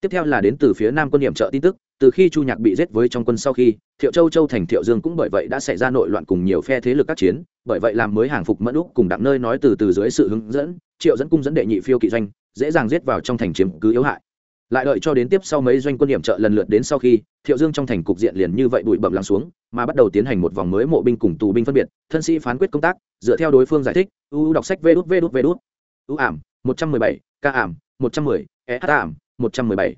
Tiếp theo là đến từ phía nam quân điểm trợ tin tức từ khi chu nhạc bị giết với trong quân sau khi, thiệu châu châu thành thiệu dương cũng bởi vậy đã xảy ra nội loạn cùng nhiều phe thế lực các chiến, bởi vậy làm mới hàng phục mẫn úc cùng đặng nơi nói từ từ dưới sự hướng dẫn, triệu dẫn cung dẫn đệ nhị phiêu kỵ doanh, dễ dàng giết vào trong thành chiếm cứ yếu hại. Lại đợi cho đến tiếp sau mấy doanh quân điểm trợ lần lượt đến sau khi, thiệu dương trong thành cục diện liền như vậy bụi bậm lắng xuống, mà bắt đầu tiến hành một vòng mới mộ binh cùng tù binh phân biệt, thân sĩ phán quyết công tác, dựa theo đối phương giải thích, u đọc sách vê đút vê đút vê đút. U ảm, một trăm mười bảy, ca ảm, một trăm mười e h ảm, một trăm mười bảy,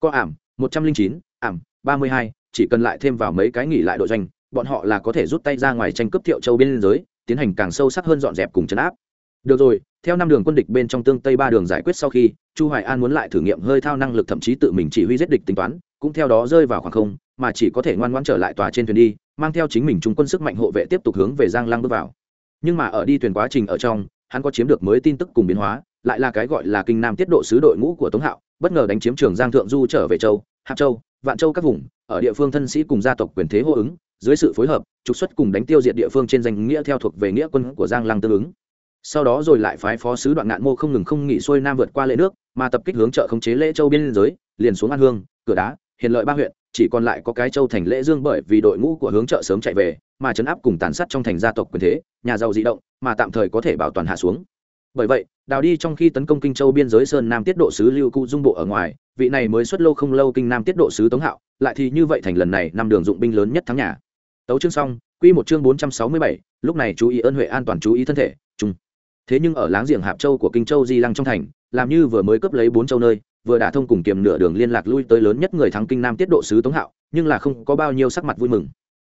co ảm, một trăm linh chín ảm, ba mươi hai, chỉ cần lại thêm vào mấy cái nghỉ lại đội doanh, bọn họ là có thể rút tay ra ngoài tranh cướp thiệu châu biên giới, tiến hành càng sâu sắc hơn dọn dẹp cùng chấn áp. Được rồi, theo năm đường quân địch bên trong tương tây ba đường giải quyết sau khi, chu hoài an muốn lại thử nghiệm hơi thao năng lực thậm chí tự mình chỉ huy giết địch tính toán, cũng theo đó rơi vào khoảng không, mà chỉ có thể ngoan ngoãn trở lại tòa trên thuyền đi, mang theo chính mình trung quân sức mạnh hộ vệ tiếp tục hướng về giang lăng bước vào. Nhưng mà ở đi thuyền quá trình ở trong, hắn có chiếm được mới tin tức cùng biến hóa, lại là cái gọi là kinh nam tiết độ sứ đội ngũ của tống hạo, bất ngờ đánh chiếm trường giang thượng du trở về châu hạp châu, vạn châu các vùng, ở địa phương thân sĩ cùng gia tộc quyền thế hô ứng, dưới sự phối hợp, trục xuất cùng đánh tiêu diệt địa phương trên danh nghĩa theo thuộc về nghĩa quân của giang lăng tương ứng. Sau đó rồi lại phái phó sứ đoạn ngạn mô không ngừng không nghỉ xuôi nam vượt qua lễ nước, mà tập kích hướng chợ khống chế lễ châu biên giới, liền xuống an hương, cửa đá, hiền lợi ba huyện, chỉ còn lại có cái châu thành lễ dương bởi vì đội ngũ của hướng chợ sớm chạy về, mà chấn áp cùng tàn sát trong thành gia tộc quyền thế, nhà giàu di động, mà tạm thời có thể bảo toàn hạ xuống. Bởi vậy, đào đi trong khi tấn công kinh châu biên giới sơn nam tiết độ sứ lưu cụ dung bộ ở ngoài vị này mới xuất lâu không lâu kinh nam tiết độ sứ tống hạo, lại thì như vậy thành lần này năm đường dụng binh lớn nhất thắng nhà. Tấu chương xong, quy một chương bốn trăm sáu mươi bảy, lúc này chú ý ơn huệ an toàn chú ý thân thể chung thế nhưng ở láng giềng hạp châu của kinh châu di lăng trong thành, làm như vừa mới cướp lấy bốn châu nơi, vừa đã thông cùng kiềm nửa đường liên lạc lui tới lớn nhất người thắng kinh nam tiết độ sứ tống hạo, nhưng là không có bao nhiêu sắc mặt vui mừng.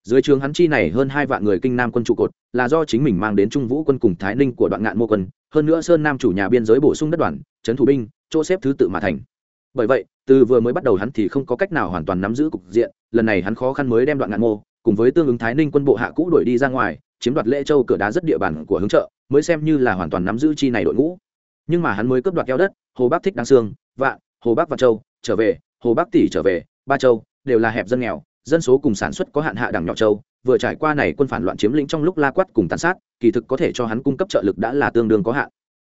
Dưới trường hắn chi này hơn hai vạn người kinh nam quân trụ cột, là do chính mình mang đến trung vũ quân cùng thái ninh của đoạn ngạn mô quân, hơn nữa sơn nam chủ nhà biên giới bổ sung đất đoàn, trấn thủ binh, chỗ xếp thứ tự mà thành bởi vậy, từ vừa mới bắt đầu hắn thì không có cách nào hoàn toàn nắm giữ cục diện, lần này hắn khó khăn mới đem đoạn ngạn mô, cùng với tương ứng thái ninh quân bộ hạ cũ đuổi đi ra ngoài, chiếm đoạt lễ châu cửa đá rất địa bàn của hướng trợ mới xem như là hoàn toàn nắm giữ chi này đội ngũ. Nhưng mà hắn mới cướp đoạt keo đất, hồ bắc thích đăng sương, vạn, hồ bắc và châu, trở về, hồ bắc tỷ trở về, ba châu, đều là hẹp dân nghèo, dân số cùng sản xuất có hạn hạ đẳng nhỏ châu, vừa trải qua này quân phản loạn chiếm lĩnh trong lúc la quát cùng tàn sát, kỳ thực có thể cho hắn cung cấp trợ lực đã là tương đương có hạn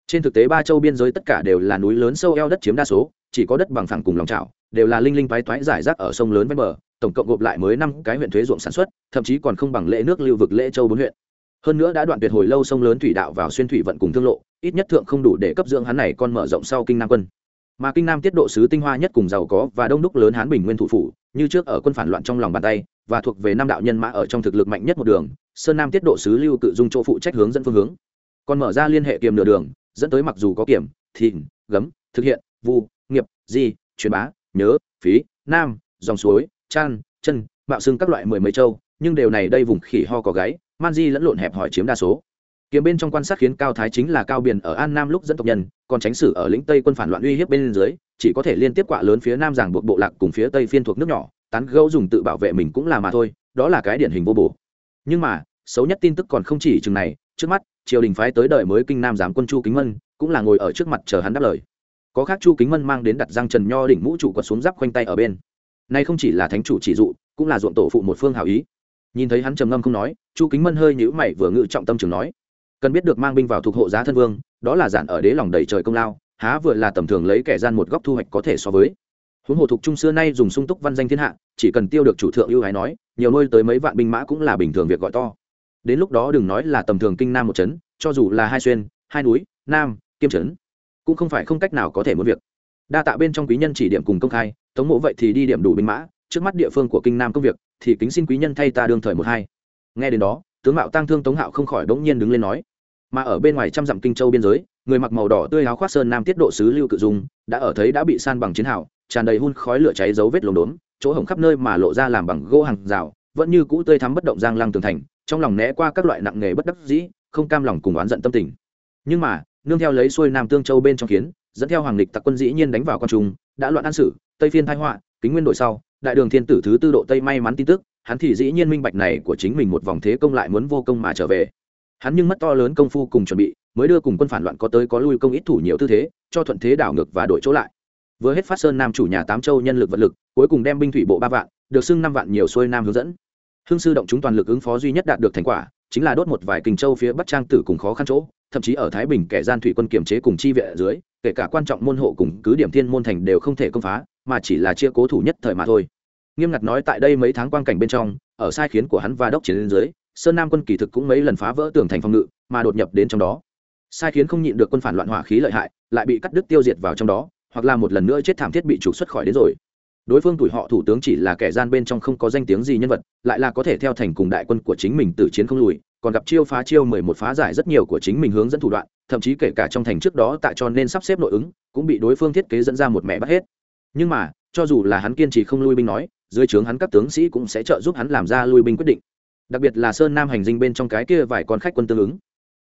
trên thực tế ba châu biên giới tất cả đều là núi lớn sâu eo đất chiếm đa số, chỉ có đất bằng phẳng cùng lòng trào đều là linh linh toái toái giải rác ở sông lớn ven bờ, tổng cộng gộp lại mới năm cái huyện thuế ruộng sản xuất, thậm chí còn không bằng lễ nước lưu vực lễ châu bốn huyện. Hơn nữa đã đoạn tuyệt hồi lâu sông lớn thủy đạo vào xuyên thủy vận cùng thương lộ, ít nhất thượng không đủ để cấp dưỡng hắn này còn mở rộng sau kinh nam quân. Mà kinh nam tiết độ sứ tinh hoa nhất cùng giàu có và đông đúc lớn hán bình nguyên thủ phủ, như trước ở quân phản loạn trong lòng bàn tay, và thuộc về năm đạo nhân mã ở trong thực lực mạnh nhất một đường, sơn nam tiết độ sứ lưu cự dung chỗ phụ trách hướng dẫn phương hướng. Còn mở ra liên hệ kiềm nửa đường dẫn tới mặc dù có kiểm thìn gấm, thực hiện, vu, nghiệp, di, truyền bá, nhớ, phí, nam, dòng suối, chan, chân bạo xương các loại mười mấy châu, nhưng đều này đây vùng khỉ ho có gáy, man di lẫn lộn hẹp hỏi chiếm đa số. Kiếm bên trong quan sát khiến cao thái chính là cao biển ở an nam lúc dẫn tộc nhân, còn tránh sử ở lĩnh tây quân phản loạn uy hiếp bên dưới, chỉ có thể liên tiếp quạ lớn phía nam giảng buộc bộ lạc cùng phía tây phiên thuộc nước nhỏ, tán gấu dùng tự bảo vệ mình cũng là mà thôi, đó là cái điển hình vô bổ. Nhưng mà, xấu nhất tin tức còn không chỉ chừng này, trước mắt triều đình phái tới đời mới kinh nam giám quân chu kính mân, cũng là ngồi ở trước mặt chờ hắn đáp lời. Có khác chu kính mân mang đến đặt răng trần nho đỉnh mũ trụ quật xuống giáp khoanh tay ở bên. Nay không chỉ là thánh chủ chỉ dụ, cũng là ruộng tổ phụ một phương hảo ý. Nhìn thấy hắn trầm ngâm không nói, chu kính mân hơi nhữ mày vừa ngự trọng tâm trường nói, cần biết được mang binh vào thuộc hộ giá thân vương, đó là giản ở đế lòng đầy trời công lao, há vừa là tầm thường lấy kẻ gian một góc thu hoạch có thể so với. Huống hồ thục trung xưa nay dùng sung túc văn danh thiên hạ, chỉ cần tiêu được chủ thượng ưu hái nói, nhiều nuôi tới mấy vạn binh mã cũng là bình thường việc gọi to đến lúc đó đừng nói là tầm thường kinh nam một trấn cho dù là hai xuyên, hai núi, nam, kiêm trấn cũng không phải không cách nào có thể muốn việc. Đa tạ bên trong quý nhân chỉ điểm cùng công khai, tống mộ vậy thì đi điểm đủ binh mã, trước mắt địa phương của kinh nam công việc, thì kính xin quý nhân thay ta đương thời một hai. Nghe đến đó, tướng mạo tăng thương tống hạo không khỏi bỗng nhiên đứng lên nói, mà ở bên ngoài trăm dặm kinh châu biên giới, người mặc màu đỏ tươi áo khoác sơn nam tiết độ sứ lưu cự dung, đã ở thấy đã bị san bằng chiến hào, tràn đầy hun khói lửa cháy dấu vết lốm đốm, chỗ hổng khắp nơi mà lộ ra làm bằng gỗ hàng rào, vẫn như cũ tươi thắm bất động giang lăng tường thành trong lòng né qua các loại nặng nghề bất đắc dĩ, không cam lòng cùng oán giận tâm tình. Nhưng mà, nương theo lấy xuôi nam tương châu bên trong kiến, dẫn theo hoàng lịch tặc quân dĩ nhiên đánh vào con trung, đã loạn an sử tây phiên thái họa, kính nguyên đội sau, đại đường thiên tử thứ tư độ tây may mắn tin tức, hắn thì dĩ nhiên minh bạch này của chính mình một vòng thế công lại muốn vô công mà trở về. Hắn nhưng mất to lớn công phu cùng chuẩn bị, mới đưa cùng quân phản loạn có tới có lui công ít thủ nhiều tư thế, cho thuận thế đảo ngược và đổi chỗ lại. Vừa hết phát sơn nam chủ nhà tám châu nhân lực vật lực, cuối cùng đem binh thủy bộ ba vạn, được xưng năm vạn nhiều xuôi nam hướng dẫn hương sư động chúng toàn lực ứng phó duy nhất đạt được thành quả, chính là đốt một vài kinh châu phía bắc trang tử cùng khó khăn chỗ, thậm chí ở thái bình kẻ gian thủy quân kiểm chế cùng chi vệ ở dưới, kể cả quan trọng môn hộ cùng cứ điểm thiên môn thành đều không thể công phá, mà chỉ là chia cố thủ nhất thời mà thôi. Nghiêm ngặt nói tại đây mấy tháng quan cảnh bên trong, ở sai khiến của hắn và đốc chiến lên dưới, sơn nam quân kỳ thực cũng mấy lần phá vỡ tường thành phòng ngự, mà đột nhập đến trong đó. Sai khiến không nhịn được quân phản loạn hỏa khí lợi hại, lại bị cắt đứt tiêu diệt vào trong đó, hoặc là một lần nữa chết thảm thiết bị trục xuất khỏi đến rồi đối phương tuổi họ thủ tướng chỉ là kẻ gian bên trong không có danh tiếng gì nhân vật, lại là có thể theo thành cùng đại quân của chính mình từ chiến không lùi, còn gặp chiêu phá chiêu mười một phá giải rất nhiều của chính mình hướng dẫn thủ đoạn, thậm chí kể cả trong thành trước đó tại cho nên sắp xếp nội ứng, cũng bị đối phương thiết kế dẫn ra một mẹ bắt hết. Nhưng mà, cho dù là hắn kiên trì không lui binh nói, dưới trướng hắn các tướng sĩ cũng sẽ trợ giúp hắn làm ra lui binh quyết định. Đặc biệt là sơn nam hành dinh bên trong cái kia vài con khách quân tương ứng.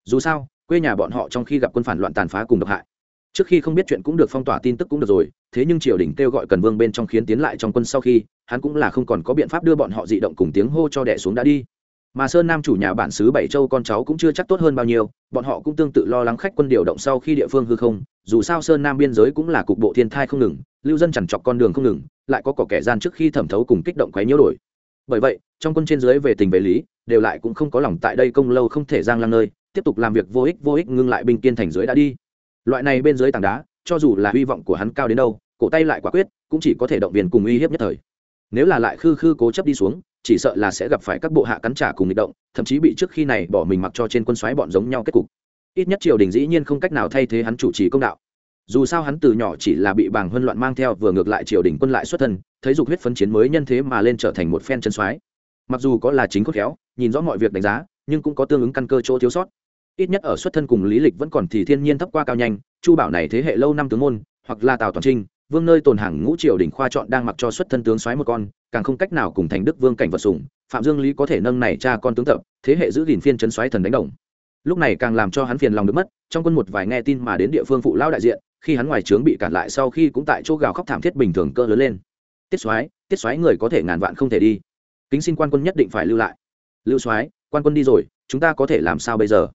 Dù sao, quê nhà bọn họ trong khi gặp quân phản loạn tàn phá cùng độc hại trước khi không biết chuyện cũng được phong tỏa tin tức cũng được rồi, thế nhưng triều đình kêu gọi cần vương bên trong khiến tiến lại trong quân sau khi, hắn cũng là không còn có biện pháp đưa bọn họ dị động cùng tiếng hô cho đẻ xuống đã đi. Mà sơn nam chủ nhà bản xứ bảy châu con cháu cũng chưa chắc tốt hơn bao nhiêu, bọn họ cũng tương tự lo lắng khách quân điều động sau khi địa phương hư không, dù sao sơn nam biên giới cũng là cục bộ thiên thai không ngừng, lưu dân chẳng chọc con đường không ngừng, lại có cỏ kẻ gian trước khi thẩm thấu cùng kích động quấy nhiễu đổi. Bởi vậy, trong quân trên dưới về tình về lý, đều lại cũng không có lòng tại đây công lâu không thể giang lăng nơi, tiếp tục làm việc vô ích vô ích ngưng lại binh kiên thành dưới đã đi loại này bên dưới tảng đá, cho dù là hy vọng của hắn cao đến đâu, cổ tay lại quả quyết, cũng chỉ có thể động viên cùng uy hiếp nhất thời. Nếu là lại khư khư cố chấp đi xuống, chỉ sợ là sẽ gặp phải các bộ hạ cắn trả cùng nghịch động, thậm chí bị trước khi này bỏ mình mặc cho trên quân xoáy bọn giống nhau kết cục. Ít nhất triều đình dĩ nhiên không cách nào thay thế hắn chủ trì công đạo. Dù sao hắn từ nhỏ chỉ là bị bảng huân loạn mang theo vừa ngược lại triều đình quân lại xuất thân, thấy dục huyết phấn chiến mới nhân thế mà lên trở thành một phen chân soái. Mặc dù có là chính cốt khéo, nhìn rõ mọi việc đánh giá, nhưng cũng có tương ứng căn cơ chỗ thiếu sót ít nhất ở xuất thân cùng lý lịch vẫn còn thì thiên nhiên thấp qua cao nhanh, chu bảo này thế hệ lâu năm tướng môn, hoặc là tào toàn trinh, vương nơi tồn hàng ngũ triều đỉnh khoa chọn đang mặc cho xuất thân tướng soái một con, càng không cách nào cùng thành đức vương cảnh vật sủng, phạm dương lý có thể nâng này cha con tướng tập, thế hệ giữ gìn phiên chấn soái thần đánh đồng. Lúc này càng làm cho hắn phiền lòng được mất, trong quân một vài nghe tin mà đến địa phương phụ lao đại diện, khi hắn ngoài trướng bị cản lại sau khi cũng tại chỗ gào khóc thảm thiết bình thường cơ lớn lên. Tiết soái tiết soái người có thể ngàn vạn không thể đi. Kính xin quan quân nhất định phải lưu lại. Lưu soái, quan quân đi rồi, chúng ta có thể làm sao bây giờ?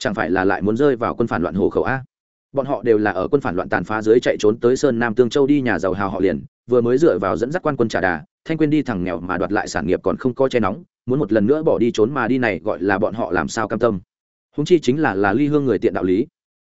Chẳng phải là lại muốn rơi vào quân phản loạn hồ khẩu a? Bọn họ đều là ở quân phản loạn tàn phá dưới chạy trốn tới sơn nam tương châu đi nhà giàu hào họ liền, vừa mới dựa vào dẫn dắt quan quân trả đà, thanh quyên đi thẳng nghèo mà đoạt lại sản nghiệp còn không có che nóng, muốn một lần nữa bỏ đi trốn mà đi này gọi là bọn họ làm sao cam tâm. Húng chi chính là là ly hương người tiện đạo lý.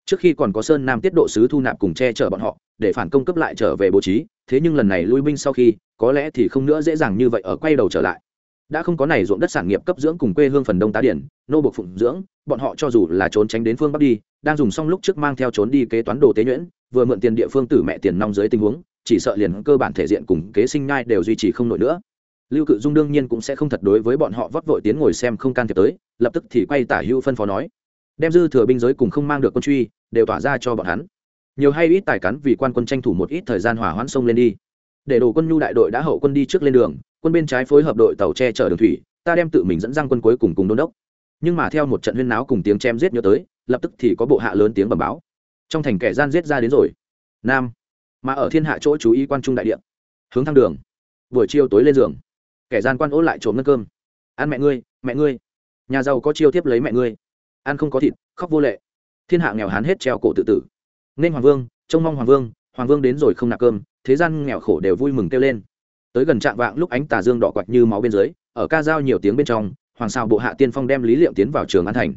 Trước khi còn có sơn nam tiết độ sứ thu nạp cùng che chở bọn họ, để phản công cấp lại trở về bố trí, thế nhưng lần này lui binh sau khi, có lẽ thì không nữa dễ dàng như vậy ở quay đầu trở lại đã không có này ruộng đất sản nghiệp cấp dưỡng cùng quê hương phần đông tá điển, nô buộc phụng dưỡng, bọn họ cho dù là trốn tránh đến phương bắc đi, đang dùng xong lúc trước mang theo trốn đi kế toán đồ tế nhuyễn, vừa mượn tiền địa phương tử mẹ tiền nong dưới tình huống, chỉ sợ liền cơ bản thể diện cùng kế sinh nhai đều duy trì không nổi nữa. Lưu cự dung đương nhiên cũng sẽ không thật đối với bọn họ vót vội tiến ngồi xem không can thiệp tới, lập tức thì quay tả hữu phân phó nói. Đem dư thừa binh giới cùng không mang được quân truy, đều tỏa ra cho bọn hắn. Nhiều hay ít tài cắn vì quan quân tranh thủ một ít thời gian hỏa hoãn sông lên đi để đồ quân nhu đại đội đã hậu quân đi trước lên đường, quân bên trái phối hợp đội tàu che chở đường thủy, ta đem tự mình dẫn răng quân cuối cùng cùng đôn đốc. Nhưng mà theo một trận huyên náo cùng tiếng chém giết nhớ tới, lập tức thì có bộ hạ lớn tiếng bẩm báo. Trong thành kẻ gian giết ra đến rồi. Nam. Mà ở thiên hạ chỗ chú ý quan trung đại điện hướng thang đường. Buổi chiều tối lên giường. Kẻ gian quan ố lại trộm ngân cơm. Ăn mẹ ngươi mẹ ngươi. Nhà giàu có chiêu tiếp lấy mẹ ngươi. Ăn không có thịt, khóc vô lệ. Thiên hạ nghèo hán hết treo cổ tự tử. Nên hoàng vương, trông mong hoàng vương hoàng vương đến rồi không nạp cơm, thế gian nghèo khổ đều vui mừng kêu lên. Tới gần trạm vạng lúc ánh tà dương đỏ quạch như máu bên dưới, ở ca dao nhiều tiếng bên trong, hoàng sao bộ hạ tiên phong đem lý liệu tiến vào trường an thành.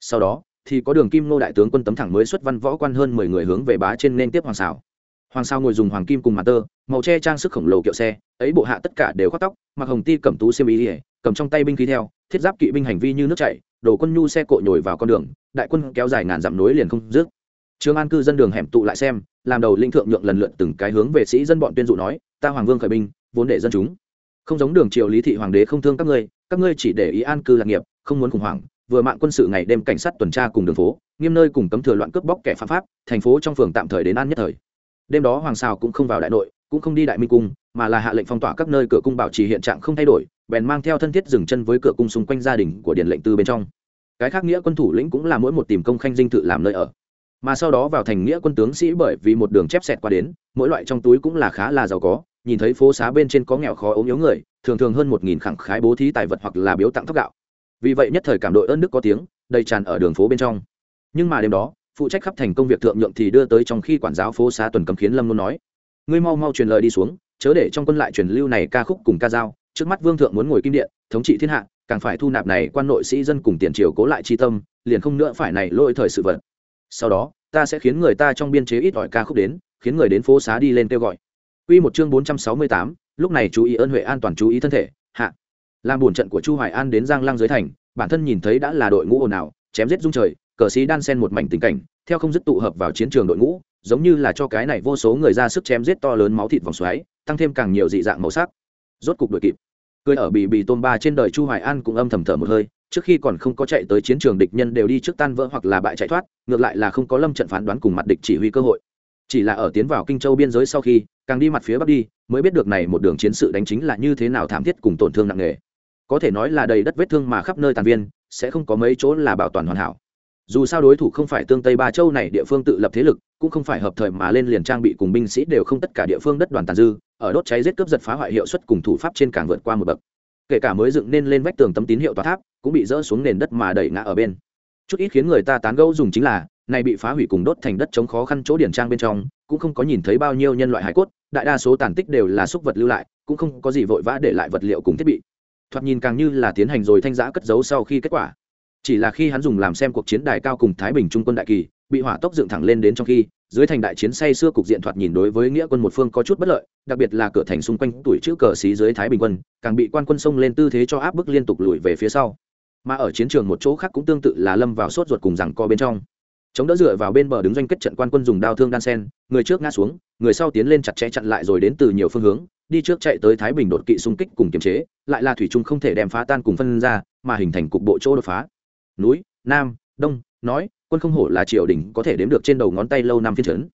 Sau đó, thì có đường kim nô đại tướng quân tấm thẳng mới xuất văn võ quan hơn mười người hướng về bá trên nên tiếp hoàng sao hoàng sao ngồi dùng hoàng kim cùng mặt tơ, màu che trang sức khổng lồ kiệu xe, ấy bộ hạ tất cả đều khoác tóc, mặc hồng ti cầm tú xiêm ý ỉa cầm trong tay binh khí theo, thiết giáp kỵ binh hành vi như nước chảy đổ quân nhu xe cộ nhồi vào con đường, đại quân kéo dài ngàn dặm nối liền không dứt trường an cư dân đường hẻm tụ lại xem, làm đầu linh thượng nhượng lần lượt từng cái hướng về sĩ dân bọn tuyên dụ nói, ta hoàng vương khởi binh, vốn để dân chúng. Không giống đường triều lý thị hoàng đế không thương các ngươi các ngươi chỉ để ý an cư lạc nghiệp, không muốn khủng hoảng, vừa mạng quân sự ngày đêm cảnh sát tuần tra cùng đường phố, nghiêm nơi cùng cấm thừa loạn cướp bóc kẻ phạm pháp, thành phố trong phường tạm thời đến an nhất thời. Đêm đó hoàng sao cũng không vào đại nội, cũng không đi đại minh cung, mà là hạ lệnh phong tỏa các nơi cửa cung bảo trì hiện trạng không thay đổi, bèn mang theo thân thiết dừng chân với cửa cung xung quanh gia đình của điện lệnh tư bên trong. Cái khác nghĩa quân thủ lĩnh cũng là mỗi một tìm công khanh dinh tự làm nơi ở mà sau đó vào thành nghĩa quân tướng sĩ bởi vì một đường chép xẹt qua đến, mỗi loại trong túi cũng là khá là giàu có, nhìn thấy phố xá bên trên có nghèo khó ốm yếu người, thường thường hơn một nghìn khẳng khái bố thí tài vật hoặc là biếu tặng thóc gạo. Vì vậy nhất thời cảm đội ơn đức có tiếng, đầy tràn ở đường phố bên trong. Nhưng mà đêm đó, phụ trách khắp thành công việc thượng nhượng thì đưa tới trong khi quản giáo phố xá tuần cấm khiến lâm luôn nói, ngươi mau mau truyền lời đi xuống, chớ để trong quân lại truyền lưu này ca khúc cùng ca dao, trước mắt vương thượng muốn ngồi kim điện, thống trị thiên hạ, càng phải thu nạp này quan nội sĩ dân cùng tiền triều cố lại chi tâm, liền không nữa phải này lỗi thời sự vật sau đó ta sẽ khiến người ta trong biên chế ít ỏi ca khúc đến khiến người đến phố xá đi lên kêu gọi Quy một chương 468, lúc này chú ý ơn huệ an toàn chú ý thân thể, hạ. Làm buồn trận của Chu Hoài An đến Giang Lăng dưới thành, bản thân nhìn thấy đã là đội ngũ ồn ào, chém giết dung trời, cờ sĩ đan sen một mảnh tình cảnh, theo không dứt tụ hợp vào chiến trường đội ngũ, giống như là cho cái này vô số người ra sức chém giết to lớn máu thịt vòng xoáy, tăng thêm càng nhiều dị dạng màu sắc. Rốt cục đội kịp. Cười ở bì bì tôm ba trên đời Chu Hoài An cũng âm thầm thở một hơi, trước khi còn không có chạy tới chiến trường địch nhân đều đi trước tan vỡ hoặc là bại chạy thoát, ngược lại là không có lâm trận phán đoán cùng mặt địch chỉ huy cơ hội. Chỉ là ở tiến vào kinh châu biên giới sau khi, càng đi mặt phía bắc đi, mới biết được này một đường chiến sự đánh chính là như thế nào thảm thiết cùng tổn thương nặng nề. Có thể nói là đầy đất vết thương mà khắp nơi tàn viên, sẽ không có mấy chỗ là bảo toàn hoàn hảo dù sao đối thủ không phải tương tây ba châu này địa phương tự lập thế lực cũng không phải hợp thời mà lên liền trang bị cùng binh sĩ đều không tất cả địa phương đất đoàn tàn dư ở đốt cháy giết cướp giật phá hoại hiệu suất cùng thủ pháp trên càng vượt qua một bậc kể cả mới dựng nên lên vách tường tấm tín hiệu tòa tháp, cũng bị rỡ xuống nền đất mà đẩy ngã ở bên. Chút ít khiến người ta tán gẫu dùng chính là, này bị phá hủy cùng đốt thành đất chống khó khăn chỗ điển trang bên trong, cũng không có nhìn thấy bao nhiêu nhân loại hải cốt, đại đa số tàn tích đều là xúc vật lưu lại, cũng không có gì vội vã để lại vật liệu cùng thiết bị. Thoạt nhìn càng như là tiến hành rồi thanh giã cất giấu sau khi kết quả. Chỉ là khi hắn dùng làm xem cuộc chiến đài cao cùng thái bình trung quân đại kỳ bị hỏa tốc dựng thẳng lên đến trong khi, dưới thành đại chiến say xưa cục diện thoạt nhìn đối với nghĩa quân một phương có chút bất lợi, đặc biệt là cửa thành xung quanh tuổi chữ cờ xí dưới thái bình quân, càng bị quan quân xông lên tư thế cho áp bức liên tục lùi về phía sau. Mà ở chiến trường một chỗ khác cũng tương tự là lâm vào sốt ruột cùng rằng co bên trong. Chống đỡ dựa vào bên bờ đứng doanh kết trận quan quân dùng đao thương đan sen, người trước ngã xuống, người sau tiến lên chặt chẽ chặn lại rồi đến từ nhiều phương hướng, đi trước chạy tới thái bình đột kỵ xung kích cùng kiềm chế, lại là thủy trung không thể đem phá tan cùng phân ra, mà hình thành cục bộ chỗ đột phá. Núi, nam, đông, nói quân không hổ là triều đình có thể đếm được trên đầu ngón tay lâu năm phiên trấn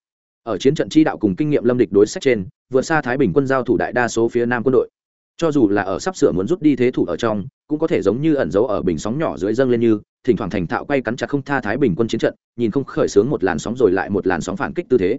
ở chiến trận chi đạo cùng kinh nghiệm lâm địch đối sách trên vượt xa thái bình quân giao thủ đại đa số phía nam quân đội. Cho dù là ở sắp sửa muốn rút đi thế thủ ở trong, cũng có thể giống như ẩn giấu ở bình sóng nhỏ dưới dâng lên như, thỉnh thoảng thành thạo quay cắn chặt không tha thái bình quân chiến trận, nhìn không khởi xướng một làn sóng rồi lại một làn sóng phản kích tư thế.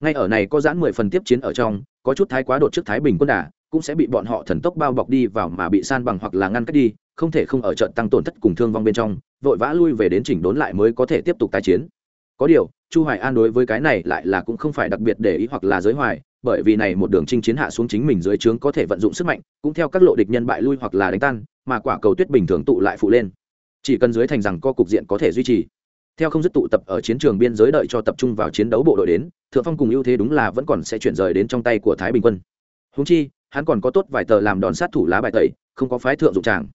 Ngay ở này có giãn mười phần tiếp chiến ở trong, có chút thái quá đột trước thái bình quân đà, cũng sẽ bị bọn họ thần tốc bao bọc đi vào mà bị san bằng hoặc là ngăn cách đi, không thể không ở trận tăng tổn thất cùng thương vong bên trong vội vã lui về đến chỉnh đốn lại mới có thể tiếp tục tái chiến. Có điều, chu hoài an đối với cái này lại là cũng không phải đặc biệt để ý hoặc là giới hoài, bởi vì này một đường chinh chiến hạ xuống chính mình dưới trướng có thể vận dụng sức mạnh, cũng theo các lộ địch nhân bại lui hoặc là đánh tan, mà quả cầu tuyết bình thường tụ lại phụ lên. Chỉ cần dưới thành rằng co cục diện có thể duy trì. Theo không dứt tụ tập ở chiến trường biên giới đợi cho tập trung vào chiến đấu bộ đội đến, thượng phong cùng ưu thế đúng là vẫn còn sẽ chuyển rời đến trong tay của thái bình quân. Húng chi, hắn còn có tốt vài tờ làm đòn sát thủ lá bài tẩy, không có phái thượng dụng tràng.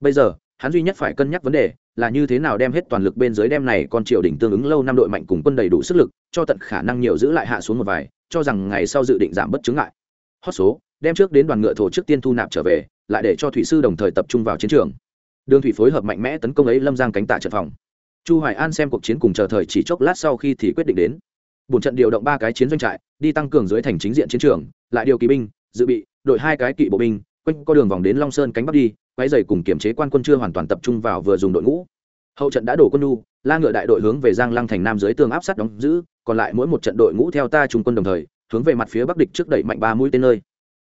Bây giờ, hắn duy nhất phải cân nhắc vấn đề là như thế nào đem hết toàn lực bên dưới đem này con triều đình tương ứng lâu năm đội mạnh cùng quân đầy đủ sức lực, cho tận khả năng nhiều giữ lại hạ xuống một vài, cho rằng ngày sau dự định giảm bất chứng ngại. Hót số, đem trước đến đoàn ngựa thổ trước tiên thu nạp trở về, lại để cho thủy sư đồng thời tập trung vào chiến trường. Đường thủy phối hợp mạnh mẽ tấn công ấy lâm giang cánh tạ trận phòng. Chu hoài an xem cuộc chiến cùng chờ thời chỉ chốc lát sau khi thì quyết định đến. Bổn trận điều động ba cái chiến doanh trại, đi tăng cường dưới thành chính diện chiến trường, lại điều kỳ binh, dự bị, đội hai cái kỵ bộ binh, quanh co đường vòng đến long sơn cánh bắc đi quay dày cùng kiểm chế quan quân chưa hoàn toàn tập trung vào vừa dùng đội ngũ. Hậu trận đã đổ quân nu la ngựa đại đội hướng về giang lăng thành nam dưới tường áp sát đóng giữ, còn lại mỗi một trận đội ngũ theo ta trung quân đồng thời, hướng về mặt phía bắc địch trước đẩy mạnh ba mũi tên nơi.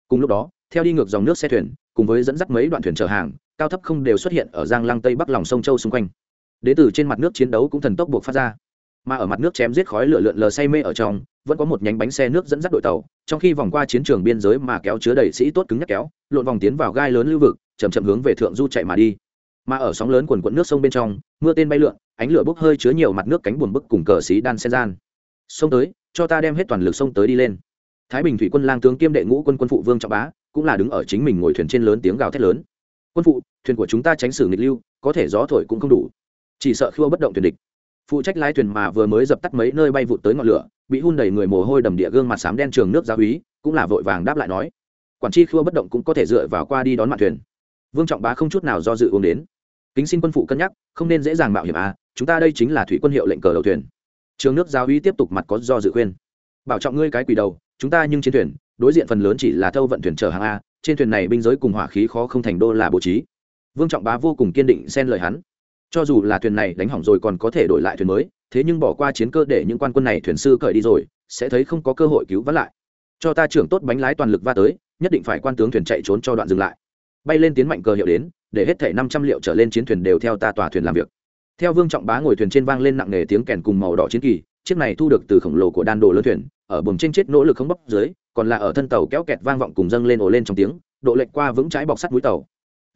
Cùng lúc đó, theo đi ngược dòng nước xe thuyền, cùng với dẫn dắt mấy đoạn thuyền chở hàng, cao thấp không đều xuất hiện ở giang lăng tây bắc lòng sông châu xung quanh. Đế tử trên mặt nước chiến đấu cũng thần tốc buộc phát ra. Mà ở mặt nước chém giết khói lửa lượn lờ say mê ở trong, vẫn có một nhánh bánh xe nước dẫn dắt đội tàu, trong khi vòng qua chiến trường biên giới mà kéo chứa đầy sĩ tốt cứng nhắc kéo, lộn vòng tiến vào gai lớn lưu vực chậm chậm hướng về thượng du chạy mà đi. Mà ở sóng lớn quần quận nước sông bên trong, mưa tên bay lượn, ánh lửa bốc hơi chứa nhiều mặt nước cánh buồn bức cùng cờ xí đan xe gian. Sông tới, cho ta đem hết toàn lực sông tới đi lên. Thái bình thủy quân lang tướng kiêm đệ ngũ quân quân phụ vương trọng bá, cũng là đứng ở chính mình ngồi thuyền trên lớn tiếng gào thét lớn. Quân phụ, thuyền của chúng ta tránh xử nghịch lưu, có thể gió thổi cũng không đủ. Chỉ sợ khua bất động thuyền địch. Phụ trách lái thuyền mà vừa mới dập tắt mấy nơi bay vụt tới ngọn lửa, bị hun đầy người mồ hôi đầm địa gương mặt xám đen trường nước gia úy, cũng là vội vàng đáp lại nói, quản chi khua bất động cũng có thể dựa vào qua đi đón mạn thuyền vương trọng bá không chút nào do dự uống đến. Kính xin quân phụ cân nhắc, không nên dễ dàng mạo hiểm à chúng ta đây chính là thủy quân hiệu lệnh cờ đầu thuyền. Trường nước giáo uy tiếp tục mặt có do dự khuyên. Bảo trọng ngươi cái quỷ đầu, chúng ta nhưng chiến thuyền, đối diện phần lớn chỉ là thâu vận thuyền chở hàng a, trên thuyền này binh giới cùng hỏa khí khó không thành đô là bố trí. Vương trọng bá vô cùng kiên định xen lời hắn. Cho dù là thuyền này đánh hỏng rồi còn có thể đổi lại thuyền mới, thế nhưng bỏ qua chiến cơ để những quan quân này thuyền sư cởi đi rồi, sẽ thấy không có cơ hội cứu vãn lại. Cho ta trưởng tốt bánh lái toàn lực va tới, nhất định phải quan tướng thuyền chạy trốn cho đoạn dừng lại bay lên tiến mạnh cờ hiệu đến, để hết thể năm trăm liệu trở lên chiến thuyền đều theo ta tòa thuyền làm việc. Theo vương trọng bá ngồi thuyền trên vang lên nặng nề tiếng kèn cùng màu đỏ chiến kỳ, chiếc này thu được từ khổng lồ của đan đồ lớn thuyền, ở buồng trên chết nỗ lực không bóc dưới, còn là ở thân tàu kéo kẹt vang vọng cùng dâng lên ổ lên trong tiếng, độ lệch qua vững trái bọc sắt mũi tàu.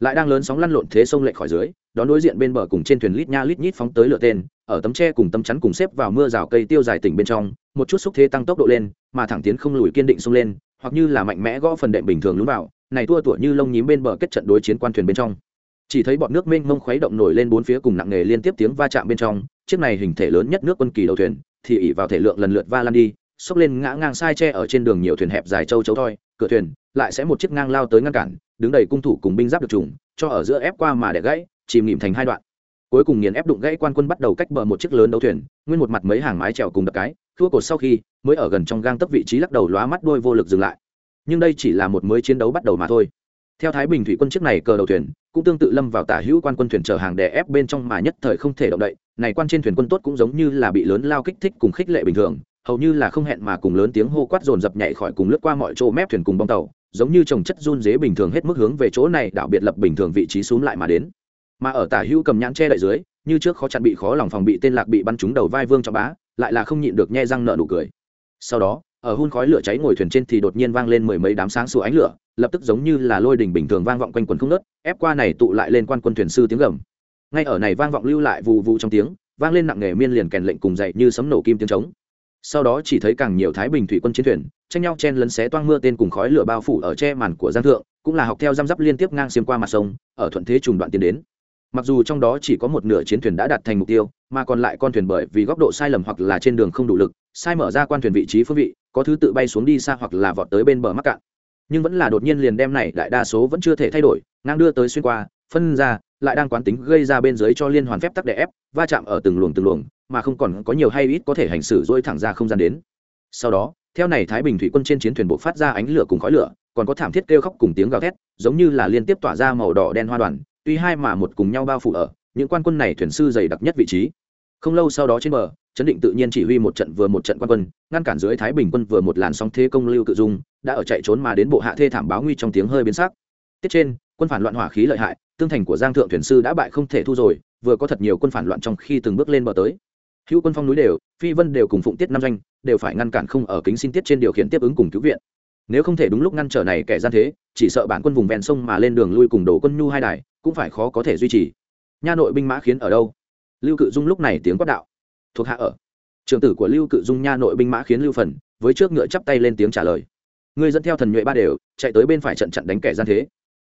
Lại đang lớn sóng lăn lộn thế sông lệch khỏi dưới, đón đối diện bên bờ cùng trên thuyền lít nha lít nhít phóng tới lửa tên, ở tấm tre cùng tấm chắn cùng xếp vào mưa rào cây tiêu dài tỉnh bên trong, một chút xúc thế tăng tốc độ lên, mà thẳng tiến không lùi kiên định xông lên, hoặc như là mạnh mẽ gõ phần đệm bình thường lún vào này tua tủa như lông nhím bên bờ kết trận đối chiến quan thuyền bên trong. Chỉ thấy bọn nước mênh mông khuấy động nổi lên bốn phía cùng nặng nề liên tiếp tiếng va chạm bên trong, chiếc này hình thể lớn nhất nước quân kỳ đầu thuyền, thì ỉ vào thể lượng lần lượt va lan đi, xốc lên ngã ngang sai tre ở trên đường nhiều thuyền hẹp dài châu chấu thoi, cửa thuyền lại sẽ một chiếc ngang lao tới ngăn cản, đứng đầy cung thủ cùng binh giáp được trùng, cho ở giữa ép qua mà để gãy, chìm nghỉm thành hai đoạn. Cuối cùng nghiền ép đụng gãy quan quân bắt đầu cách bờ một chiếc lớn đấu thuyền, nguyên một mặt mấy hàng mái trèo cùng đập cái, thua cột sau khi mới ở gần trong gang tấp vị trí lắc đầu lóa mắt đôi vô lực dừng lại nhưng đây chỉ là một mới chiến đấu bắt đầu mà thôi. Theo thái bình thủy quân chiếc này cờ đầu thuyền, cũng tương tự lâm vào tả hữu quan quân thuyền chở hàng đè ép bên trong mà nhất thời không thể động đậy, này quan trên thuyền quân tốt cũng giống như là bị lớn lao kích thích cùng khích lệ bình thường, hầu như là không hẹn mà cùng lớn tiếng hô quát dồn dập nhảy khỏi cùng lướt qua mọi chỗ mép thuyền cùng bong tàu, giống như trồng chất run dế bình thường hết mức hướng về chỗ này đảo biệt lập bình thường vị trí xuống lại mà đến. Mà ở tả hữu cầm nhãn che đậy dưới, như trước khó chặn bị khó lòng phòng bị tên lạc bị bắn trúng đầu vai vương cho bá, lại là không nhịn được nhe răng nợ nụ cười. Sau đó ở hun khói lửa cháy ngồi thuyền trên thì đột nhiên vang lên mười mấy đám sáng sủa ánh lửa, lập tức giống như là lôi đình bình thường vang vọng quanh quần không nớt ép qua này tụ lại lên quan quân thuyền sư tiếng gầm. Ngay ở này vang vọng lưu lại vụ vụ trong tiếng, vang lên nặng nề miên liền kèn lệnh cùng dậy như sấm nổ kim tiếng trống. Sau đó chỉ thấy càng nhiều thái bình thủy quân chiến thuyền, tranh nhau chen lấn xé toang mưa tên cùng khói lửa bao phủ ở che màn của giang thượng, cũng là học theo răm rắp liên tiếp ngang xiêm qua mặt sông, ở thuận thế trùng đoạn tiến đến. Mặc dù trong đó chỉ có một nửa chiến thuyền đã đạt thành mục tiêu, mà còn lại con thuyền bởi vì góc độ sai lầm hoặc là trên đường không đủ lực sai mở ra quan thuyền vị trí phương vị, có thứ tự bay xuống đi xa hoặc là vọt tới bên bờ mắc cạn. Nhưng vẫn là đột nhiên liền đem này đại đa số vẫn chưa thể thay đổi, ngang đưa tới xuyên qua, phân ra, lại đang quán tính gây ra bên dưới cho liên hoàn phép tắc đè ép, va chạm ở từng luồng từng luồng, mà không còn có nhiều hay ít có thể hành xử dỗi thẳng ra không gian đến. Sau đó, theo này thái bình thủy quân trên chiến thuyền bộ phát ra ánh lửa cùng khói lửa, còn có thảm thiết kêu khóc cùng tiếng gào thét, giống như là liên tiếp tỏa ra màu đỏ đen hoa đoàn, tuy hai mà một cùng nhau bao phủ ở, những quan quân này thuyền sư dày đặc nhất vị trí không lâu sau đó trên bờ chấn định tự nhiên chỉ huy một trận vừa một trận quan quân, ngăn cản dưới thái bình quân vừa một làn sóng thế công lưu cự dung, đã ở chạy trốn mà đến bộ hạ thê thảm báo nguy trong tiếng hơi biến sắc. Tiết trên, quân phản loạn hỏa khí lợi hại, tương thành của giang thượng thuyền sư đã bại không thể thu rồi, vừa có thật nhiều quân phản loạn trong khi từng bước lên bờ tới. Hữu quân phong núi đều, phi vân đều cùng phụng tiết năm doanh đều phải ngăn cản không ở kính xin tiết trên điều khiển tiếp ứng cùng cứu viện. Nếu không thể đúng lúc ngăn trở này kẻ gian thế, chỉ sợ bản quân vùng ven sông mà lên đường lui cùng đổ quân nhu hai đài, cũng phải khó có thể duy trì. Nha nội binh mã khiến ở đâu? Lưu cự dung lúc này tiếng quát đạo. Thuộc hạ ở. Trưởng tử của lưu cự dung nha nội binh mã khiến lưu phần, với trước ngựa chắp tay lên tiếng trả lời. Ngươi dẫn theo thần nhuệ ba đều, chạy tới bên phải trận trận đánh kẻ gian thế.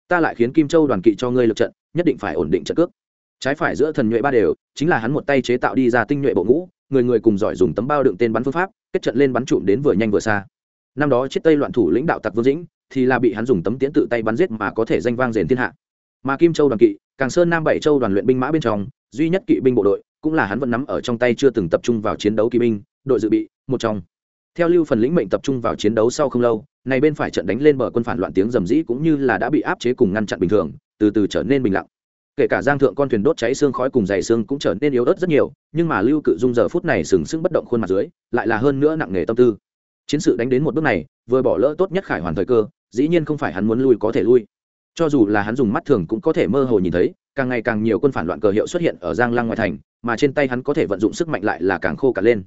Ta lại khiến kim châu đoàn kỵ cho ngươi lực trận, nhất định phải ổn định trận cước. Trái phải giữa thần nhuệ ba đều, chính là hắn một tay chế tạo đi ra tinh nhuệ bộ ngũ, người người cùng giỏi dùng tấm bao đựng tên bắn phương pháp, kết trận lên bắn trụm đến vừa nhanh vừa xa. Năm đó chiết tây loạn thủ lãnh đạo tặc vương dĩnh, thì là bị hắn dùng tấm tiễn tự tay bắn giết mà có thể danh vang rền thiên hạ. Mà kim châu đoàn kỵ, càng sơn nam bảy châu đoàn luyện binh mã bên trong duy nhất kỵ binh bộ đội cũng là hắn vẫn nắm ở trong tay chưa từng tập trung vào chiến đấu kỵ binh, đội dự bị, một trong. Theo lưu phần lĩnh mệnh tập trung vào chiến đấu sau không lâu, này bên phải trận đánh lên bờ quân phản loạn tiếng rầm rĩ cũng như là đã bị áp chế cùng ngăn chặn bình thường, từ từ trở nên bình lặng. Kể cả giang thượng con thuyền đốt cháy xương khói cùng dày xương cũng trở nên yếu ớt rất nhiều, nhưng mà lưu cự dung giờ phút này sừng sững bất động khuôn mặt dưới, lại là hơn nữa nặng nề tâm tư. Chiến sự đánh đến một bước này, vừa bỏ lỡ tốt nhất khải hoàn thời cơ, dĩ nhiên không phải hắn muốn lui có thể lui. Cho dù là hắn dùng mắt thường cũng có thể mơ hồ nhìn thấy càng ngày càng nhiều quân phản loạn cờ hiệu xuất hiện ở giang lăng ngoài thành, mà trên tay hắn có thể vận dụng sức mạnh lại là càng khô cả lên.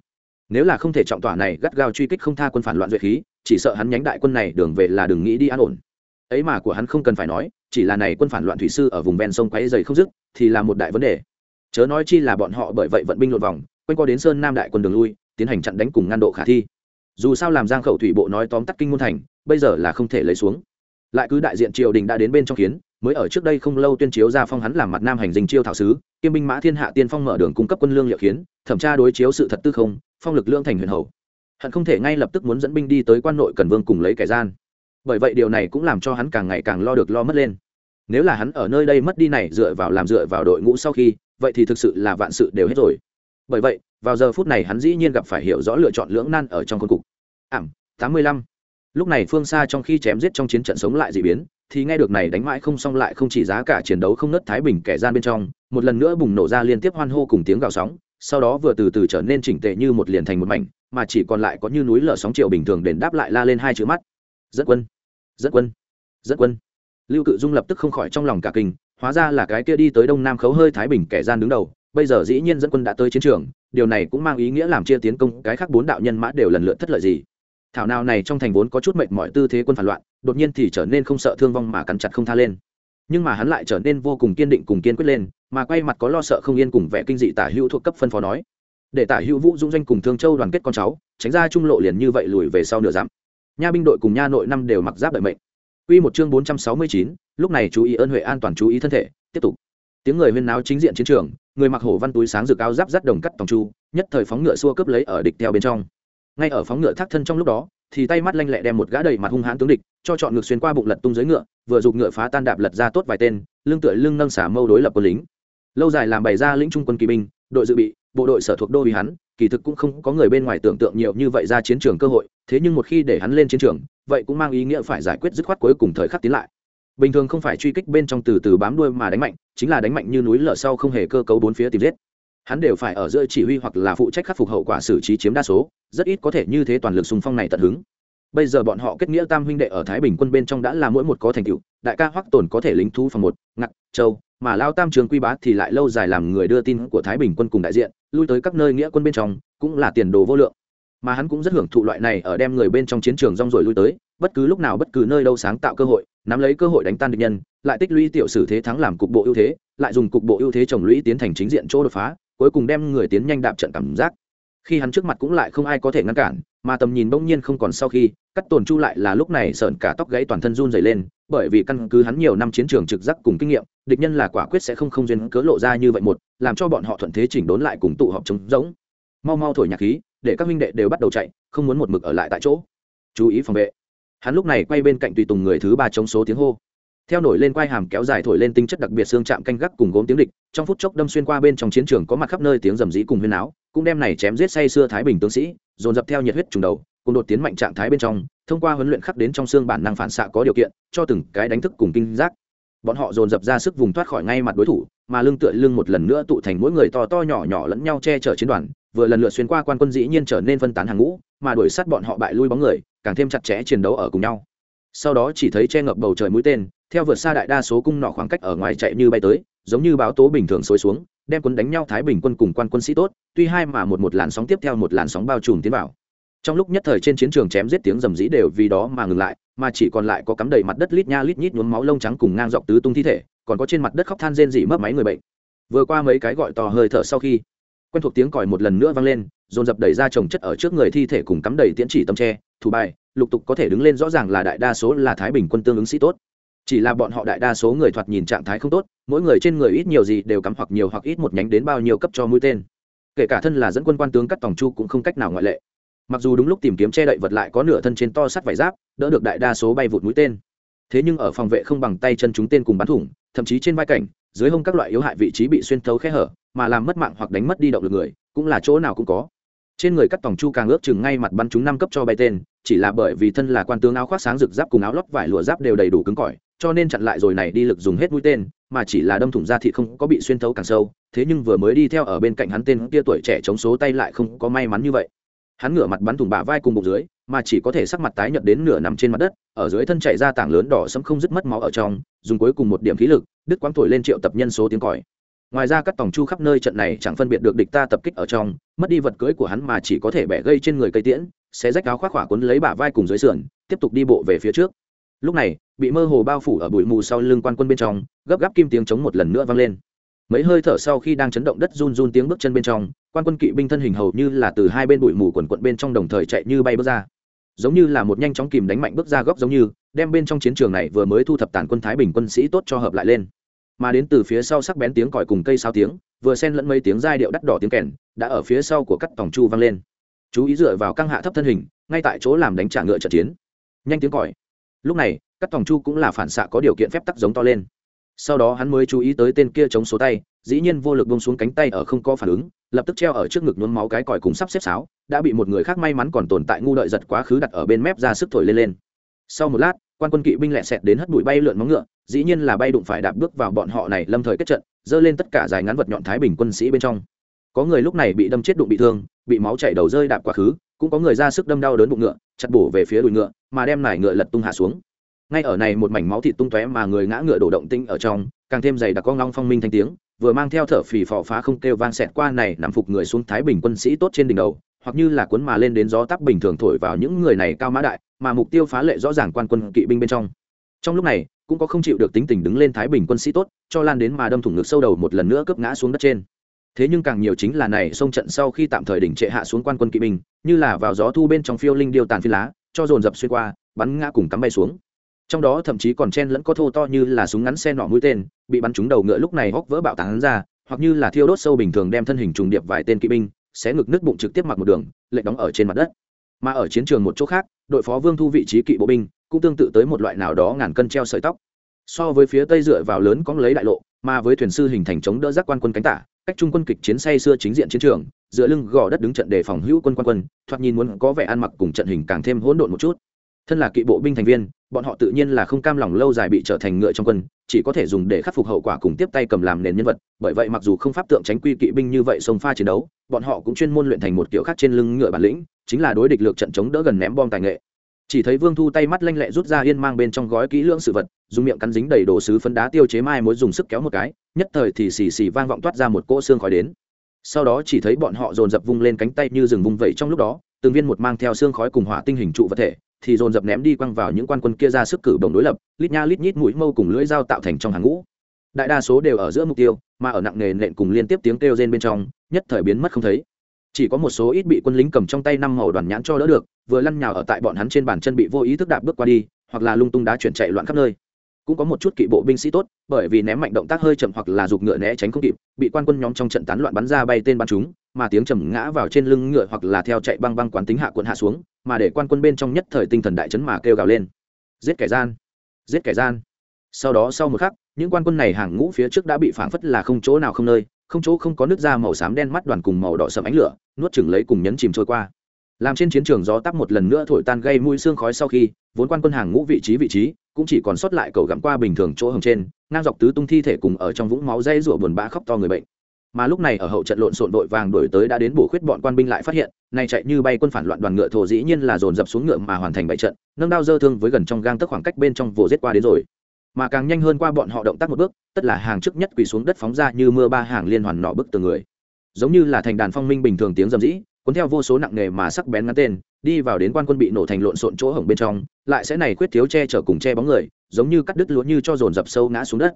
Nếu là không thể trọng tỏa này gắt gao truy kích không tha quân phản loạn duyệt khí, chỉ sợ hắn nhánh đại quân này đường về là đừng nghĩ đi an ổn. Ấy mà của hắn không cần phải nói, chỉ là này quân phản loạn thủy sư ở vùng ven sông quấy dày không dứt, thì là một đại vấn đề. Chớ nói chi là bọn họ bởi vậy vận binh lột vòng, quanh qua đến sơn nam đại quân đường lui, tiến hành chặn đánh cùng ngăn độ khả thi. Dù sao làm giang khẩu thủy bộ nói tóm tắt kinh môn thành, bây giờ là không thể lấy xuống lại cứ đại diện triều đình đã đến bên trong kiến, mới ở trước đây không lâu tuyên chiếu ra phong hắn làm mặt nam hành dinh chiêu thảo sứ, kiêm binh mã thiên hạ tiên phong mở đường cung cấp quân lương liệu khiến thẩm tra đối chiếu sự thật tư không, phong lực lương thành huyền hầu. Hận không thể ngay lập tức muốn dẫn binh đi tới quan nội cần vương cùng lấy kẻ gian. Bởi vậy điều này cũng làm cho hắn càng ngày càng lo được lo mất lên. Nếu là hắn ở nơi đây mất đi này dựa vào làm dựa vào đội ngũ sau khi, vậy thì thực sự là vạn sự đều hết rồi. Bởi vậy, vào giờ phút này hắn dĩ nhiên gặp phải hiểu rõ lựa chọn lưỡng nan ở trong con cục. Ảm, tám mươi lăm lúc này phương xa trong khi chém giết trong chiến trận sống lại d ị biến, thì nghe được này đánh mãi không xong lại không chỉ giá cả chiến đấu không nớt thái bình kẻ gian bên trong, một lần nữa bùng nổ ra liên tiếp hoan hô cùng tiếng gào sóng, sau đó vừa từ từ trở nên chỉnh tệ như một liền thành một mảnh, mà chỉ còn lại có như núi lở sóng triệu bình thường đền đáp lại la lên hai chữ mắt. Dẫn quân dẫn quân dẫn quân. Lưu cự dung lập tức không khỏi trong lòng cả kinh, hóa ra là cái kia đi tới đông nam khấu hơi thái bình kẻ gian đứng đầu, bây giờ dĩ nhiên dẫn quân đã tới chiến trường, điều này cũng mang ý nghĩa làm chia tiến công cái khác bốn đạo nhân mã đều lần lượt thất lợi gì thảo nào này trong thành vốn có chút mệnh mọi tư thế quân phản loạn đột nhiên thì trở nên không sợ thương vong mà cắn chặt không tha lên nhưng mà hắn lại trở nên vô cùng kiên định cùng kiên quyết lên mà quay mặt có lo sợ không yên cùng vẻ kinh dị tả hữu thuộc cấp phân phó nói để tả hữu vũ dung doanh cùng thương châu đoàn kết con cháu tránh ra trung lộ liền như vậy lùi về sau nửa dặm nha binh đội cùng nha nội năm đều mặc giáp đợi mệnh Quy một chương 469, lúc này chú ý ơn huệ an toàn chú ý thân thể, tiếp tục. Tiếng người huyên náo chính diện chiến trường, người mặc hổ văn túi sáng rực áo giáp rắt đồng cắt tòng chu, nhất thời phóng ngựa xua cướp lấy ở địch theo bên trong. Ngay ở phóng ngựa thác thân trong lúc đó, thì tay mắt lanh lẹ đem một gã đầy mặt hung hãn tướng địch, cho chọn ngược xuyên qua bụng lật tung dưới ngựa, vừa giục ngựa phá tan đạp lật ra tốt vài tên, lưng tựa lưng nâng xả mâu đối lập quân lính. Lâu dài làm bày ra lĩnh trung quân kỳ binh, đội dự bị, bộ đội sở thuộc đô uy hắn, kỳ thực cũng không có người bên ngoài tưởng tượng nhiều như vậy ra chiến trường cơ hội, thế nhưng một khi để hắn lên chiến trường, vậy cũng mang ý nghĩa phải giải quyết dứt khoát cuối cùng thời khắc tiến lại bình thường không phải truy kích bên trong từ từ bám đuôi mà đánh mạnh chính là đánh mạnh như núi lở sau không hề cơ cấu bốn phía tìm giết hắn đều phải ở giữa chỉ huy hoặc là phụ trách khắc phục hậu quả xử trí chiếm đa số, rất ít có thể như thế toàn lực xung phong này tận hứng. Bây giờ bọn họ kết nghĩa tam huynh đệ ở thái bình quân bên trong đã là mỗi một có thành tựu, đại ca hoắc tồn có thể lính thu phòng một ngặt châu, mà lao tam trường quy bá thì lại lâu dài làm người đưa tin của thái bình quân cùng đại diện, lui tới các nơi nghĩa quân bên trong, cũng là tiền đồ vô lượng. Mà hắn cũng rất hưởng thụ loại này ở đem người bên trong chiến trường rong rồi lui tới, bất cứ lúc nào bất cứ nơi đâu sáng tạo cơ hội, nắm lấy cơ hội đánh tan địch nhân, lại tích lũy tiểu sử thế thắng làm cục bộ ưu thế, lại dùng cục bộ ưu thế trồng lũy tiến thành chính diện chỗ đột phá cuối cùng đem người tiến nhanh đạp trận cảm giác. Khi hắn trước mặt cũng lại không ai có thể ngăn cản, mà tầm nhìn bỗng nhiên không còn sau khi, cắt tồn chu lại là lúc này sợn cả tóc gãy toàn thân run dày lên, bởi vì căn cứ hắn nhiều năm chiến trường trực giác cùng kinh nghiệm, địch nhân là quả quyết sẽ không không duyên cớ lộ ra như vậy một, làm cho bọn họ thuận thế chỉnh đốn lại cùng tụ họp chống giống mau mau thổi nhạc khí, để các minh đệ đều bắt đầu chạy, không muốn một mực ở lại tại chỗ. Chú ý phòng vệ. Hắn lúc này quay bên cạnh tùy tùng người thứ ba chống số tiếng hô theo nổi lên quai hàm kéo dài thổi lên tinh chất đặc biệt xương chạm canh gác cùng gốm tiếng địch, trong phút chốc đâm xuyên qua bên trong chiến trường có mặt khắp nơi tiếng rầm rĩ cùng huyên áo cũng đem này chém giết say xưa thái bình tướng sĩ, dồn dập theo nhiệt huyết trùng đầu, cùng đột tiến mạnh trạng thái bên trong, thông qua huấn luyện khắc đến trong xương bản năng phản xạ có điều kiện, cho từng cái đánh thức cùng kinh giác. Bọn họ dồn dập ra sức vùng thoát khỏi ngay mặt đối thủ, mà lưng tựa lưng một lần nữa tụ thành mỗi người to to nhỏ nhỏ lẫn nhau che chở chiến đoàn, vừa lần lượt xuyên qua quan quân dĩ nhiên trở nên phân tán hàng ngũ, mà đuổi sát bọn họ bại lui bóng người, càng thêm chặt chẽ chiến đấu ở cùng nhau. Sau đó chỉ thấy che ngập bầu trời mũi tên theo vượt xa đại đa số cung nọ khoảng cách ở ngoài chạy như bay tới, giống như báo tố bình thường xối xuống, đem quân đánh nhau thái bình quân cùng quan quân sĩ tốt, tuy hai mà một một làn sóng tiếp theo một làn sóng bao trùm tiến vào. Trong lúc nhất thời trên chiến trường chém giết tiếng rầm rĩ đều vì đó mà ngừng lại, mà chỉ còn lại có cắm đầy mặt đất lít nha lít nhít nhuốm máu lông trắng cùng ngang dọc tứ tung thi thể, còn có trên mặt đất khóc than rên dị mất máy người bệnh. Vừa qua mấy cái gọi to hơi thở sau khi, quen thuộc tiếng còi một lần nữa vang lên, dồn dập đẩy ra trồng chất ở trước người thi thể cùng cắm đầy tiễn chỉ tâm tre, thủ bài, lục tục có thể đứng lên rõ ràng là đại đa số là thái bình quân tương ứng sĩ tốt chỉ là bọn họ đại đa số người thoạt nhìn trạng thái không tốt, mỗi người trên người ít nhiều gì đều cắm hoặc nhiều hoặc ít một nhánh đến bao nhiêu cấp cho mũi tên. Kể cả thân là dẫn quân quan tướng cắt tòng chu cũng không cách nào ngoại lệ. Mặc dù đúng lúc tìm kiếm che đậy vật lại có nửa thân trên to sắt vải giáp, đỡ được đại đa số bay vụt mũi tên. Thế nhưng ở phòng vệ không bằng tay chân chúng tên cùng bắn thủng, thậm chí trên vai cảnh, dưới hông các loại yếu hại vị trí bị xuyên thấu khe hở, mà làm mất mạng hoặc đánh mất đi động lực người, cũng là chỗ nào cũng có. Trên người cắt tòng chu càng ước chừng ngay mặt bắn chúng năm cấp cho bay tên, chỉ là bởi vì thân là quan tướng áo khoác sáng rực giáp cùng áo lót vải lụa giáp đều đầy đủ cứng cỏi cho nên chặn lại rồi này đi lực dùng hết mũi tên, mà chỉ là đâm thủng ra thì không có bị xuyên thấu càng sâu, thế nhưng vừa mới đi theo ở bên cạnh hắn tên kia tuổi trẻ chống số tay lại không có may mắn như vậy. Hắn ngửa mặt bắn thủng bả vai cùng bụng dưới, mà chỉ có thể sắc mặt tái nhợt đến nửa nằm trên mặt đất, ở dưới thân chạy ra tảng lớn đỏ sẫm không dứt mất máu ở trong, dùng cuối cùng một điểm khí lực, đứt quãng thổi lên triệu tập nhân số tiếng còi. Ngoài ra các tòng chu khắp nơi trận này chẳng phân biệt được địch ta tập kích ở trong, mất đi vật cưới của hắn mà chỉ có thể bẻ gây trên người cây tiễn sẽ rách áo khoác khỏa cuốn lấy bả vai cùng dưới sườn, tiếp tục đi bộ về phía trước. Lúc này bị mơ hồ bao phủ ở bụi mù sau lưng quan quân bên trong, gấp gáp kim tiếng chống một lần nữa vang lên. Mấy hơi thở sau khi đang chấn động đất run run tiếng bước chân bên trong, quan quân kỵ binh thân hình hầu như là từ hai bên bụi mù quần quận bên trong đồng thời chạy như bay bước ra. Giống như là một nhanh chóng kìm đánh mạnh bước ra góc giống như, đem bên trong chiến trường này vừa mới thu thập tàn quân thái bình quân sĩ tốt cho hợp lại lên. Mà đến từ phía sau sắc bén tiếng còi cùng cây sao tiếng, vừa xen lẫn mấy tiếng giai điệu đắt đỏ tiếng kèn, đã ở phía sau của các tòng chu vang lên. Chú ý dựa vào căng hạ thấp thân hình, ngay tại chỗ làm đánh trả ngựa trận chiến. Nhanh tiếng còi. Lúc này cắt tòng chu cũng là phản xạ có điều kiện phép tắc giống to lên. Sau đó hắn mới chú ý tới tên kia chống số tay, dĩ nhiên vô lực bông xuống cánh tay ở không có phản ứng, lập tức treo ở trước ngực nhuốm máu cái còi cùng sắp xếp sáo, đã bị một người khác may mắn còn tồn tại ngu đợi giật quá khứ đặt ở bên mép ra sức thổi lên lên. Sau một lát, quan quân kỵ binh lẹ xẹt đến hất bụi bay lượn móng ngựa, dĩ nhiên là bay đụng phải đạp bước vào bọn họ này lâm thời kết trận dơ lên tất cả dài ngắn vật nhọn thái bình quân sĩ bên trong. Có người lúc này bị đâm chết đụng bị thương, bị máu chảy đầu rơi đạp quá khứ, cũng có người ra sức đâm đau đớn bụng ngựa, chặt bổ về phía đùi ngựa, mà đem nải ngựa lật tung hạ xuống ngay ở này một mảnh máu thịt tung tóe mà người ngã ngựa đổ động tinh ở trong, càng thêm dày đặc con long phong minh thanh tiếng, vừa mang theo thở phì phò phá không kêu vang xẹt qua này nằm phục người xuống thái bình quân sĩ tốt trên đỉnh đầu, hoặc như là cuốn mà lên đến gió tắp bình thường thổi vào những người này cao mã đại, mà mục tiêu phá lệ rõ ràng quan quân kỵ binh bên trong. Trong lúc này, cũng có không chịu được tính tình đứng lên thái bình quân sĩ tốt, cho lan đến mà đâm thủng ngực sâu đầu một lần nữa cướp ngã xuống đất trên. Thế nhưng càng nhiều chính là này xông trận sau khi tạm thời đỉnh trệ hạ xuống quan quân kỵ binh, như là vào gió thu bên trong phiêu linh điêu tàn phi lá, cho dồn dập xuyên qua, bắn ngã cùng cắm bay xuống trong đó thậm chí còn chen lẫn có thô to như là súng ngắn xe nỏ mũi tên, bị bắn trúng đầu ngựa lúc này hóc vỡ bạo tán ra, hoặc như là thiêu đốt sâu bình thường đem thân hình trùng điệp vài tên kỵ binh, xé ngực nước bụng trực tiếp mặc một đường lệnh đóng ở trên mặt đất. Mà ở chiến trường một chỗ khác, đội phó vương thu vị trí kỵ bộ binh, cũng tương tự tới một loại nào đó ngàn cân treo sợi tóc. So với phía tây dựa vào lớn có lấy đại lộ, mà với thuyền sư hình thành chống đỡ giác quan quân cánh tả, cách trung quân kịch chiến say xưa chính diện chiến trường dựa lưng gò đất đứng trận đề phòng hữu quân quan quân, thoạt nhìn muốn có vẻ ăn mặc cùng trận hình càng thêm hỗn độn một chút thân là kỵ bộ binh thành viên, bọn họ tự nhiên là không cam lòng lâu dài bị trở thành ngựa trong quân, chỉ có thể dùng để khắc phục hậu quả cùng tiếp tay cầm làm nền nhân vật. Bởi vậy mặc dù không pháp tượng tránh quy kỵ binh như vậy sông pha chiến đấu, bọn họ cũng chuyên môn luyện thành một kiểu khác trên lưng ngựa bản lĩnh, chính là đối địch lược trận chống đỡ gần ném bom tài nghệ. Chỉ thấy vương thu tay mắt lanh lẹ rút ra yên mang bên trong gói kỹ lưỡng sự vật, dùng miệng cắn dính đầy đồ sứ phấn đá tiêu chế mai mối dùng sức kéo một cái, nhất thời thì xì xì vang vọng toát ra một cỗ xương khói đến. Sau đó chỉ thấy bọn họ dồn dập vung lên cánh tay như rừng vung vẩy trong lúc đó, từng viên một mang theo xương khói cùng hỏa tinh hình trụ vật thể thì dồn dập ném đi quăng vào những quan quân kia ra sức cử đồng đối lập, lít nha lít nhít mũi mâu cùng lưỡi dao tạo thành trong hàng ngũ. Đại đa số đều ở giữa mục tiêu, mà ở nặng nề nện cùng liên tiếp tiếng kêu rên bên trong, nhất thời biến mất không thấy. Chỉ có một số ít bị quân lính cầm trong tay năm màu đoàn nhãn cho đỡ được, vừa lăn nhào ở tại bọn hắn trên bàn chân bị vô ý thức đạp bước qua đi, hoặc là lung tung đá chuyển chạy loạn khắp nơi. Cũng có một chút kỵ bộ binh sĩ tốt, bởi vì ném mạnh động tác hơi chậm hoặc là giục ngựa né tránh không kịp, bị quan quân nhóm trong trận tán loạn bắn ra bay tên bắn chúng, mà tiếng trầm ngã vào trên lưng ngựa hoặc là theo chạy băng băng quán tính hạ quận hạ xuống mà để quan quân bên trong nhất thời tinh thần đại chấn mà kêu gào lên. Giết kẻ gian, giết kẻ gian. Sau đó sau một khắc, những quan quân này hàng ngũ phía trước đã bị phảng phất là không chỗ nào không nơi, không chỗ không có nước da màu xám đen mắt đoàn cùng màu đỏ sầm ánh lửa, nuốt chừng lấy cùng nhấn chìm trôi qua. Làm trên chiến trường gió tắp một lần nữa thổi tan gây mũi xương khói sau khi, vốn quan quân hàng ngũ vị trí vị trí cũng chỉ còn sót lại cầu gặm qua bình thường chỗ hồng trên, ngang dọc tứ tung thi thể cùng ở trong vũng máu dây rủa buồn bã khóc to người bệnh mà lúc này ở hậu trận lộn xộn đội vàng đổi tới đã đến bổ khuyết bọn quan binh lại phát hiện, nay chạy như bay quân phản loạn đoàn ngựa thổ dĩ nhiên là dồn dập xuống ngựa mà hoàn thành bảy trận, nâng đao dơ thương với gần trong gang tức khoảng cách bên trong vồ giết qua đến rồi. Mà càng nhanh hơn qua bọn họ động tác một bước, tất là hàng trước nhất quỳ xuống đất phóng ra như mưa ba hàng liên hoàn nọ bức từ người. Giống như là thành đàn phong minh bình thường tiếng rầm rĩ, cuốn theo vô số nặng nghề mà sắc bén ngắn tên, đi vào đến quan quân bị nổ thành lộn xộn chỗ hổng bên trong, lại sẽ này quyết thiếu che chở cùng che bóng người, giống như cắt đứt lúa như cho dồn dập sâu ngã xuống đất.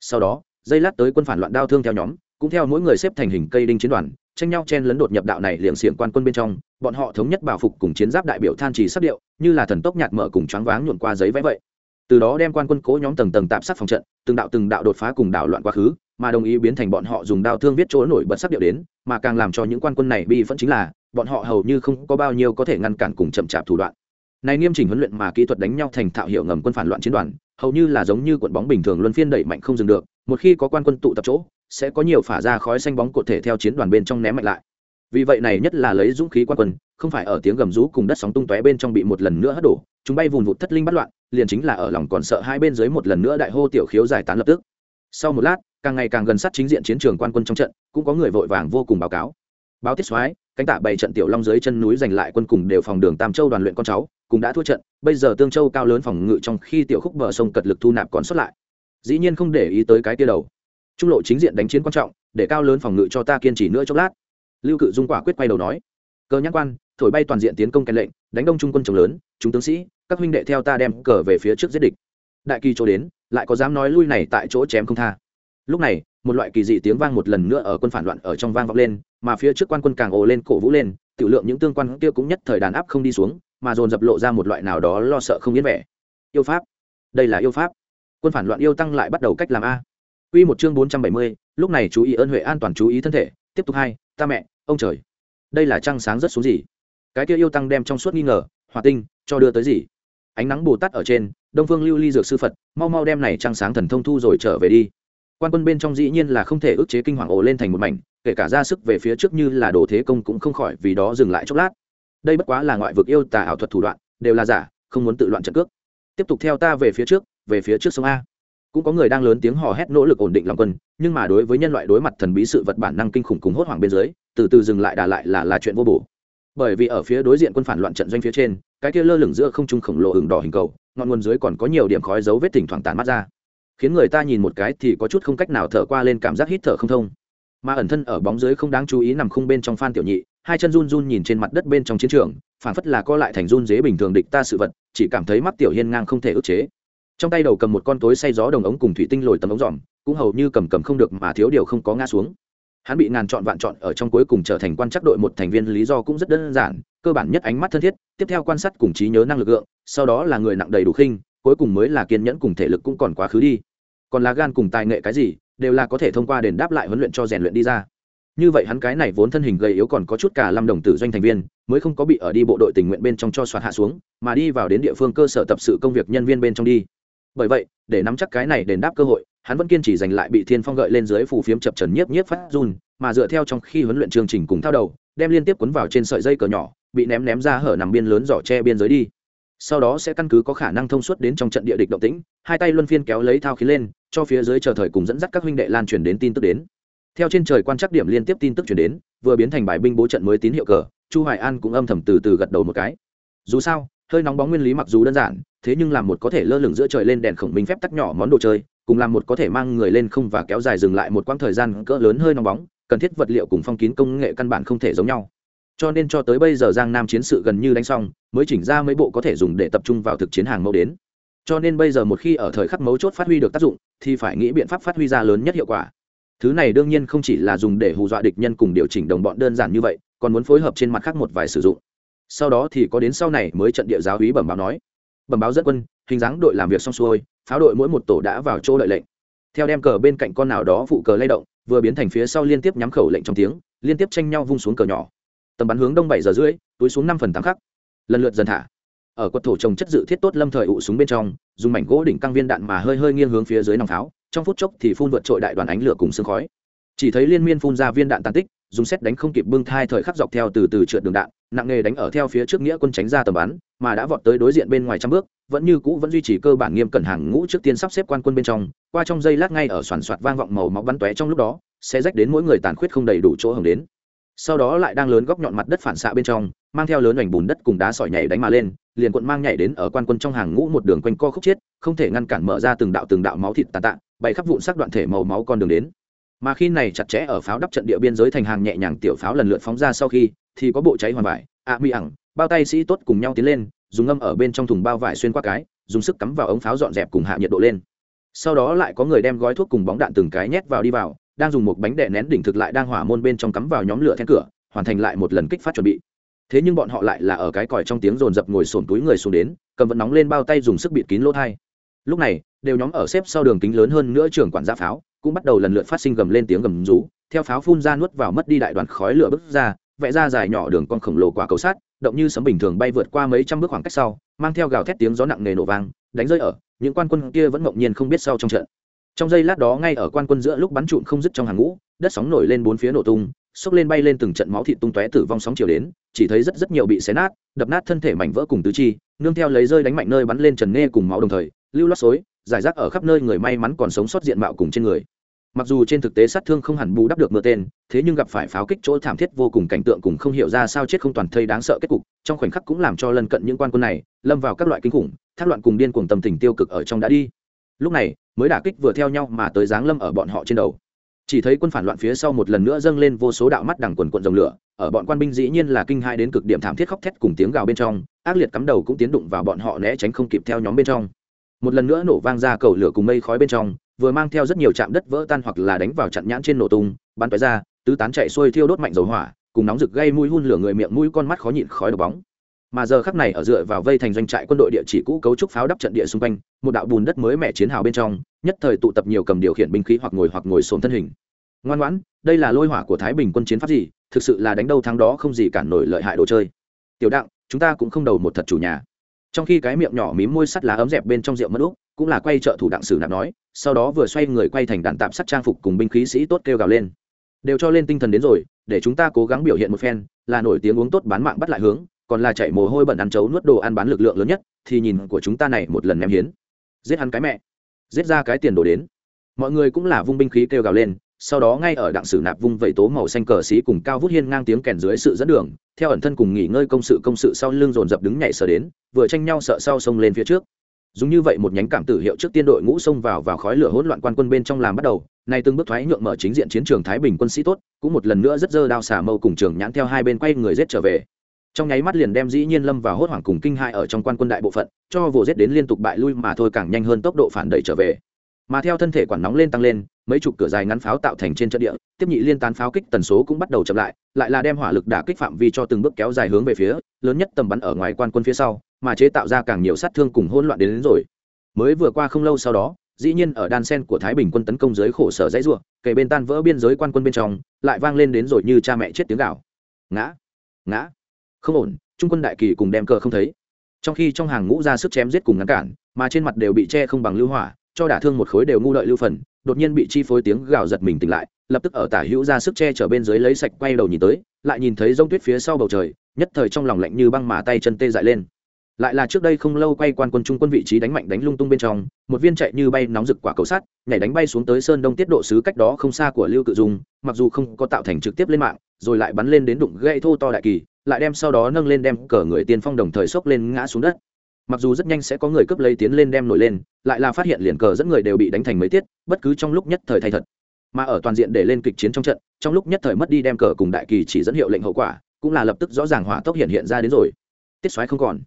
Sau đó, dây lát tới quân phản loạn đao thương theo nhóm cũng theo mỗi người xếp thành hình cây đinh chiến đoàn, tranh nhau chen lấn đột nhập đạo này liền xiềng quan quân bên trong, bọn họ thống nhất bảo phục cùng chiến giáp đại biểu than trì sắc điệu, như là thần tốc nhạt mở cùng choáng váng nhuộn qua giấy vẽ vậy. Từ đó đem quan quân cố nhóm tầng tầng tạm sát phòng trận, từng đạo từng đạo đột phá cùng đảo loạn quá khứ, mà đồng ý biến thành bọn họ dùng đao thương viết chỗ nổi bật sắc điệu đến, mà càng làm cho những quan quân này bi vẫn chính là, bọn họ hầu như không có bao nhiêu có thể ngăn cản cùng chậm chạp thủ đoạn. Này nghiêm chỉnh huấn luyện mà kỹ thuật đánh nhau thành thạo hiệu ngầm quân phản loạn chiến đoàn, hầu như là giống như cuộn bóng bình thường luân phiên đẩy mạnh không dừng được, một khi có quan quân tụ tập chỗ sẽ có nhiều phả ra khói xanh bóng cột thể theo chiến đoàn bên trong ném mạnh lại. Vì vậy này nhất là lấy dũng khí quan quân, không phải ở tiếng gầm rú cùng đất sóng tung tóe bên trong bị một lần nữa hất đổ, chúng bay vùn vụt thất linh bắt loạn, liền chính là ở lòng còn sợ hai bên dưới một lần nữa đại hô tiểu khiếu giải tán lập tức. Sau một lát, càng ngày càng gần sát chính diện chiến trường quan quân trong trận, cũng có người vội vàng vô cùng báo cáo. Báo tiết soái, cánh tả bảy trận tiểu long dưới chân núi giành lại quân cùng đều phòng đường tam châu đoàn luyện con cháu, cũng đã thua trận, bây giờ tương châu cao lớn phòng ngự trong khi tiểu khúc bờ sông cật lực thu nạp còn xuất lại. Dĩ nhiên không để ý tới cái tia đầu trung lộ chính diện đánh chiến quan trọng, để cao lớn phòng ngự cho ta kiên trì nữa chốc lát. Lưu cự dung quả quyết quay đầu nói. Cờ nhãn quan, thổi bay toàn diện tiến công kèn lệnh, đánh đông trung quân chồng lớn, chúng tướng sĩ, các huynh đệ theo ta đem cờ về phía trước giết địch. Đại kỳ chỗ đến, lại có dám nói lui này tại chỗ chém không tha. Lúc này, một loại kỳ dị tiếng vang một lần nữa ở quân phản loạn ở trong vang vọng lên, mà phía trước quan quân càng ồ lên, cổ vũ lên, tiểu lượng những tương quan kia cũng nhất thời đàn áp không đi xuống, mà dồn dập lộ ra một loại nào đó lo sợ không yên vẻ. Yêu pháp. Đây là yêu pháp. Quân phản loạn yêu tăng lại bắt đầu cách làm a. Quy một chương bốn trăm bảy mươi, lúc này chú ý ơn huệ an toàn chú ý thân thể, tiếp tục hai, ta mẹ, ông trời. Đây là trăng sáng rất xuống gì? Cái kia yêu tăng đem trong suốt nghi ngờ, hỏa tinh, cho đưa tới gì? Ánh nắng bù tát ở trên, đông phương lưu ly dược sư phật mau mau đem này trăng sáng thần thông thu rồi trở về đi quan quân bên trong dĩ nhiên là không thể ức chế kinh hoàng ồ lên thành một mảnh kể cả ra sức về phía trước như là đồ thế công cũng không khỏi vì đó dừng lại chốc lát đây bất quá là ngoại vực yêu tà ảo thuật thủ đoạn đều là giả không muốn tự loạn trận cước tiếp tục theo ta về phía trước về phía trước sông a cũng có người đang lớn tiếng hò hét nỗ lực ổn định lòng quân, nhưng mà đối với nhân loại đối mặt thần bí sự vật bản năng kinh khủng cùng hốt hoảng bên dưới, từ từ dừng lại đà lại là là chuyện vô bổ. Bởi vì ở phía đối diện quân phản loạn trận doanh phía trên, cái kia lơ lửng giữa không trung khổng lồ hừng đỏ hình cầu, ngọn nguồn dưới còn có nhiều điểm khói dấu vết thỉnh thoảng tàn mắt ra. Khiến người ta nhìn một cái thì có chút không cách nào thở qua lên cảm giác hít thở không thông. Mà ẩn thân ở bóng dưới không đáng chú ý nằm khung bên trong phan tiểu nhị, hai chân run run nhìn trên mặt đất bên trong chiến trường phản phất là co lại thành run dế bình thường địch ta sự vật, chỉ cảm thấy mắt tiểu hiên ngang không thể ức chế trong tay đầu cầm một con tối say gió đồng ống cùng thủy tinh lồi tấm ống dòm cũng hầu như cầm cầm không được mà thiếu điều không có ngã xuống. Hắn bị ngàn chọn vạn chọn ở trong cuối cùng trở thành quan chắc đội một thành viên, lý do cũng rất đơn giản, cơ bản nhất ánh mắt thân thiết, tiếp theo quan sát cùng trí nhớ năng lực lượng, sau đó là người nặng đầy đủ khinh, cuối cùng mới là kiên nhẫn cùng thể lực cũng còn quá khứ đi. Còn là gan cùng tài nghệ cái gì, đều là có thể thông qua đền đáp lại huấn luyện cho rèn luyện đi ra. Như vậy hắn cái này vốn thân hình gầy yếu còn có chút cả lâm đồng tử doanh thành viên, mới không có bị ở đi bộ đội tình nguyện bên trong cho soạt hạ xuống, mà đi vào đến địa phương cơ sở tập sự công việc nhân viên bên trong đi bởi vậy, để nắm chắc cái này đền đáp cơ hội, hắn vẫn kiên trì giành lại bị thiên phong gợi lên dưới phù phiếm chập trần nhiếp nhiếp phát run, mà dựa theo trong khi huấn luyện chương trình cùng thao đầu, đem liên tiếp cuốn vào trên sợi dây cờ nhỏ, bị ném ném ra hở nằm biên lớn giỏ tre biên giới đi. Sau đó sẽ căn cứ có khả năng thông suốt đến trong trận địa địch động tĩnh, hai tay luân phiên kéo lấy thao khí lên, cho phía dưới chờ thời cùng dẫn dắt các huynh đệ lan truyền đến tin tức đến. Theo trên trời quan trắc điểm liên tiếp tin tức chuyển đến, vừa biến thành bài binh bố trận mới tín hiệu cờ, chu hoài an cũng âm thầm từ từ gật đầu một cái. Dù sao hơi nóng bóng nguyên lý mặc dù đơn giản, thế nhưng làm một có thể lơ lửng giữa trời lên đèn khổng minh phép tắc nhỏ món đồ chơi, cùng làm một có thể mang người lên không và kéo dài dừng lại một quãng thời gian cỡ lớn hơi nóng bóng, cần thiết vật liệu cùng phong kín công nghệ căn bản không thể giống nhau. Cho nên cho tới bây giờ giang nam chiến sự gần như đánh xong, mới chỉnh ra mấy bộ có thể dùng để tập trung vào thực chiến hàng mẫu đến. Cho nên bây giờ một khi ở thời khắc mấu chốt phát huy được tác dụng, thì phải nghĩ biện pháp phát huy ra lớn nhất hiệu quả. Thứ này đương nhiên không chỉ là dùng để hù dọa địch nhân cùng điều chỉnh đồng bọn đơn giản như vậy, còn muốn phối hợp trên mặt khác một vài sử dụng sau đó thì có đến sau này mới trận địa giáo hí bẩm báo nói. Bẩm báo dẫn quân, hình dáng đội làm việc xong xuôi, pháo đội mỗi một tổ đã vào chỗ lợi lệnh. Theo đem cờ bên cạnh con nào đó phụ cờ lay động, vừa biến thành phía sau liên tiếp nhắm khẩu lệnh trong tiếng, liên tiếp tranh nhau vung xuống cờ nhỏ. Tầm bắn hướng đông bảy giờ rưỡi, túi xuống năm phần tám khắc. Lần lượt dần thả. Ở quật thổ trồng chất dự thiết tốt lâm thời ụ súng bên trong, dùng mảnh gỗ đỉnh căng viên đạn mà hơi hơi nghiêng hướng phía dưới nòng pháo, trong phút chốc thì phun vượt trội đại đoàn ánh lửa cùng sương khói. Chỉ thấy liên miên phun ra viên đạn tàn tích dùng xét đánh không kịp bưng thai thời khắc dọc theo từ từ trượt đường đạn, nặng nghề đánh ở theo phía trước nghĩa quân tránh ra tầm bắn, mà đã vọt tới đối diện bên ngoài trăm bước, vẫn như cũ vẫn duy trì cơ bản nghiêm cẩn hàng ngũ trước tiên sắp xếp quan quân bên trong, qua trong giây lát ngay ở soàn soạt vang vọng màu máu bắn tóe trong lúc đó, sẽ rách đến mỗi người tàn khuyết không đầy đủ chỗ hồng đến. Sau đó lại đang lớn góc nhọn mặt đất phản xạ bên trong, mang theo lớn hoành bùn đất cùng đá sỏi nhảy đánh mà lên, liền quận mang nhảy đến ở quan quân trong hàng ngũ một đường quanh co khúc chết không thể ngăn cản mở ra từng đạo từng đạo máu thịt tàn tạ, bày khắp vụn sắc đoạn thể màu máu con đường đến mà khi này chặt chẽ ở pháo đắp trận địa biên giới thành hàng nhẹ nhàng tiểu pháo lần lượt phóng ra sau khi, thì có bộ cháy hoàn vải, ạ mỹ ẳng, bao tay sĩ tốt cùng nhau tiến lên, dùng ngâm ở bên trong thùng bao vải xuyên qua cái, dùng sức cắm vào ống pháo dọn dẹp cùng hạ nhiệt độ lên. Sau đó lại có người đem gói thuốc cùng bóng đạn từng cái nhét vào đi vào, đang dùng một bánh đè nén đỉnh thực lại đang hỏa môn bên trong cắm vào nhóm lửa then cửa, hoàn thành lại một lần kích phát chuẩn bị. Thế nhưng bọn họ lại là ở cái còi trong tiếng rồn rập ngồi sồn túi người xuống đến, cầm vẫn nóng lên bao tay dùng sức bịt kín lỗ thai. Lúc này, đều nhóm ở xếp sau đường kính lớn hơn nữa trưởng quản gia pháo cũng bắt đầu lần lượt phát sinh gầm lên tiếng gầm rú, theo pháo phun ra nuốt vào mất đi đại đoàn khói lửa bứt ra, vẽ ra dài nhỏ đường con khổng lồ quả cầu sát động như sấm bình thường bay vượt qua mấy trăm bước khoảng cách sau, mang theo gào thét tiếng gió nặng nề nổ vang, đánh rơi ở, những quan quân kia vẫn mộng nhiên không biết sau trong trận. Trong giây lát đó ngay ở quan quân giữa lúc bắn trụn không dứt trong hàng ngũ, đất sóng nổi lên bốn phía nổ tung, xốc lên bay lên từng trận máu thịt tung tóe tử vong sóng chiều đến, chỉ thấy rất rất nhiều bị xé nát, đập nát thân thể mảnh vỡ cùng tứ chi, nương theo lấy rơi đánh mạnh nơi bắn lên trần nghe cùng máu đồng thời, lưu lót xối giải rác ở khắp nơi người may mắn còn sống sót diện mạo cùng trên người. Mặc dù trên thực tế sát thương không hẳn bù đắp được mưa tên, thế nhưng gặp phải pháo kích chỗ thảm thiết vô cùng cảnh tượng cùng không hiểu ra sao chết không toàn thây đáng sợ kết cục, trong khoảnh khắc cũng làm cho lân cận những quan quân này lâm vào các loại kinh khủng, thác loạn cùng điên cuồng tâm tình tiêu cực ở trong đã đi. Lúc này, mới đả kích vừa theo nhau mà tới giáng lâm ở bọn họ trên đầu. Chỉ thấy quân phản loạn phía sau một lần nữa dâng lên vô số đạo mắt đằng quần quận dòng lửa, ở bọn quan binh dĩ nhiên là kinh hai đến cực điểm thảm thiết khóc thét cùng tiếng gào bên trong, ác liệt cắm đầu cũng tiến đụng vào bọn họ né tránh không kịp theo nhóm bên trong một lần nữa nổ vang ra cầu lửa cùng mây khói bên trong, vừa mang theo rất nhiều trạm đất vỡ tan hoặc là đánh vào chặn nhãn trên nổ tung, bắn tói ra, tứ tán chạy xuôi thiêu đốt mạnh dầu hỏa, cùng nóng rực gây mũi hun lửa người miệng mũi con mắt khó nhịn khói độc bóng. Mà giờ khắc này ở dựa vào vây thành doanh trại quân đội địa chỉ cũ cấu trúc pháo đắp trận địa xung quanh, một đạo bùn đất mới mẻ chiến hào bên trong, nhất thời tụ tập nhiều cầm điều khiển binh khí hoặc ngồi hoặc ngồi xổm thân hình. Ngoan ngoãn, đây là lôi hỏa của thái bình quân chiến pháp gì? Thực sự là đánh đâu thắng đó không gì cản nổi lợi hại đồ chơi. Tiểu đặng, chúng ta cũng không đầu một thật chủ nhà trong khi cái miệng nhỏ mím môi sắt lá ấm dẹp bên trong rượu mất úc, cũng là quay trợ thủ đặng sử nạp nói, sau đó vừa xoay người quay thành đạn tạm sắt trang phục cùng binh khí sĩ tốt kêu gào lên. Đều cho lên tinh thần đến rồi, để chúng ta cố gắng biểu hiện một phen, là nổi tiếng uống tốt bán mạng bắt lại hướng, còn là chạy mồ hôi bẩn ăn chấu nuốt đồ ăn bán lực lượng lớn nhất, thì nhìn của chúng ta này một lần ném hiến. Giết hắn cái mẹ. Giết ra cái tiền đồ đến. Mọi người cũng là vung binh khí kêu gào lên sau đó ngay ở đặng sử nạp vung vẩy tố màu xanh cờ xí cùng cao vút hiên ngang tiếng kèn dưới sự dẫn đường, theo ẩn thân cùng nghỉ ngơi công sự công sự sau lưng dồn dập đứng nhảy sờ đến, vừa tranh nhau sợ sau sông lên phía trước. Dùng như vậy một nhánh cảm tử hiệu trước tiên đội ngũ xông vào vào khói lửa hỗn loạn quan quân bên trong làm bắt đầu, nay từng bước thoái nhượng mở chính diện chiến trường thái bình quân sĩ tốt, cũng một lần nữa rất dơ đao xả mâu cùng trường nhãn theo hai bên quay người giết trở về. Trong nháy mắt liền đem dĩ nhiên lâm vào hốt hoảng cùng kinh hại ở trong quan quân đại bộ phận, cho vồ giết đến liên tục bại lui mà thôi càng nhanh hơn tốc độ phản đẩy trở về. Mà theo thân thể quản nóng lên tăng lên mấy chục cửa dài ngắn pháo tạo thành trên trận địa tiếp nhị liên tán pháo kích tần số cũng bắt đầu chậm lại lại là đem hỏa lực đả kích phạm vi cho từng bước kéo dài hướng về phía lớn nhất tầm bắn ở ngoài quan quân phía sau mà chế tạo ra càng nhiều sát thương cùng hỗn loạn đến, đến rồi. Mới vừa qua không lâu sau đó dĩ nhiên ở đan sen của thái bình quân tấn công dưới khổ sở dãy ruộng kể bên tan vỡ biên giới quan quân bên trong lại vang lên đến rồi như cha mẹ chết tiếng gạo ngã ngã. Không ổn trung quân đại kỳ cùng đem cờ không thấy. Trong khi trong hàng ngũ ra sức chém giết cùng ngăn cản mà trên mặt đều bị che không bằng lưu hỏa cho đả thương một khối đều ngu lợi lưu phần đột nhiên bị chi phối tiếng gào giật mình tỉnh lại, lập tức ở tả hữu ra sức che chở bên dưới lấy sạch quay đầu nhìn tới, lại nhìn thấy rông tuyết phía sau bầu trời, nhất thời trong lòng lạnh như băng mà tay chân tê dại lên. Lại là trước đây không lâu quay quan quân trung quân vị trí đánh mạnh đánh lung tung bên trong, một viên chạy như bay nóng rực quả cầu sắt, nhảy đánh bay xuống tới sơn đông tiết độ sứ cách đó không xa của lưu cự dung, mặc dù không có tạo thành trực tiếp lên mạng, rồi lại bắn lên đến đụng gãy thô to đại kỳ, lại đem sau đó nâng lên đem cờ người tiên phong đồng thời xốc lên ngã xuống đất mặc dù rất nhanh sẽ có người cướp lấy tiến lên đem nổi lên, lại là phát hiện liền cờ dẫn người đều bị đánh thành mấy tiết, bất cứ trong lúc nhất thời thay thật. Mà ở toàn diện để lên kịch chiến trong trận, trong lúc nhất thời mất đi đem cờ cùng đại kỳ chỉ dẫn hiệu lệnh hậu quả, cũng là lập tức rõ ràng hỏa tốc hiện hiện ra đến rồi. Tiết xoáy không còn.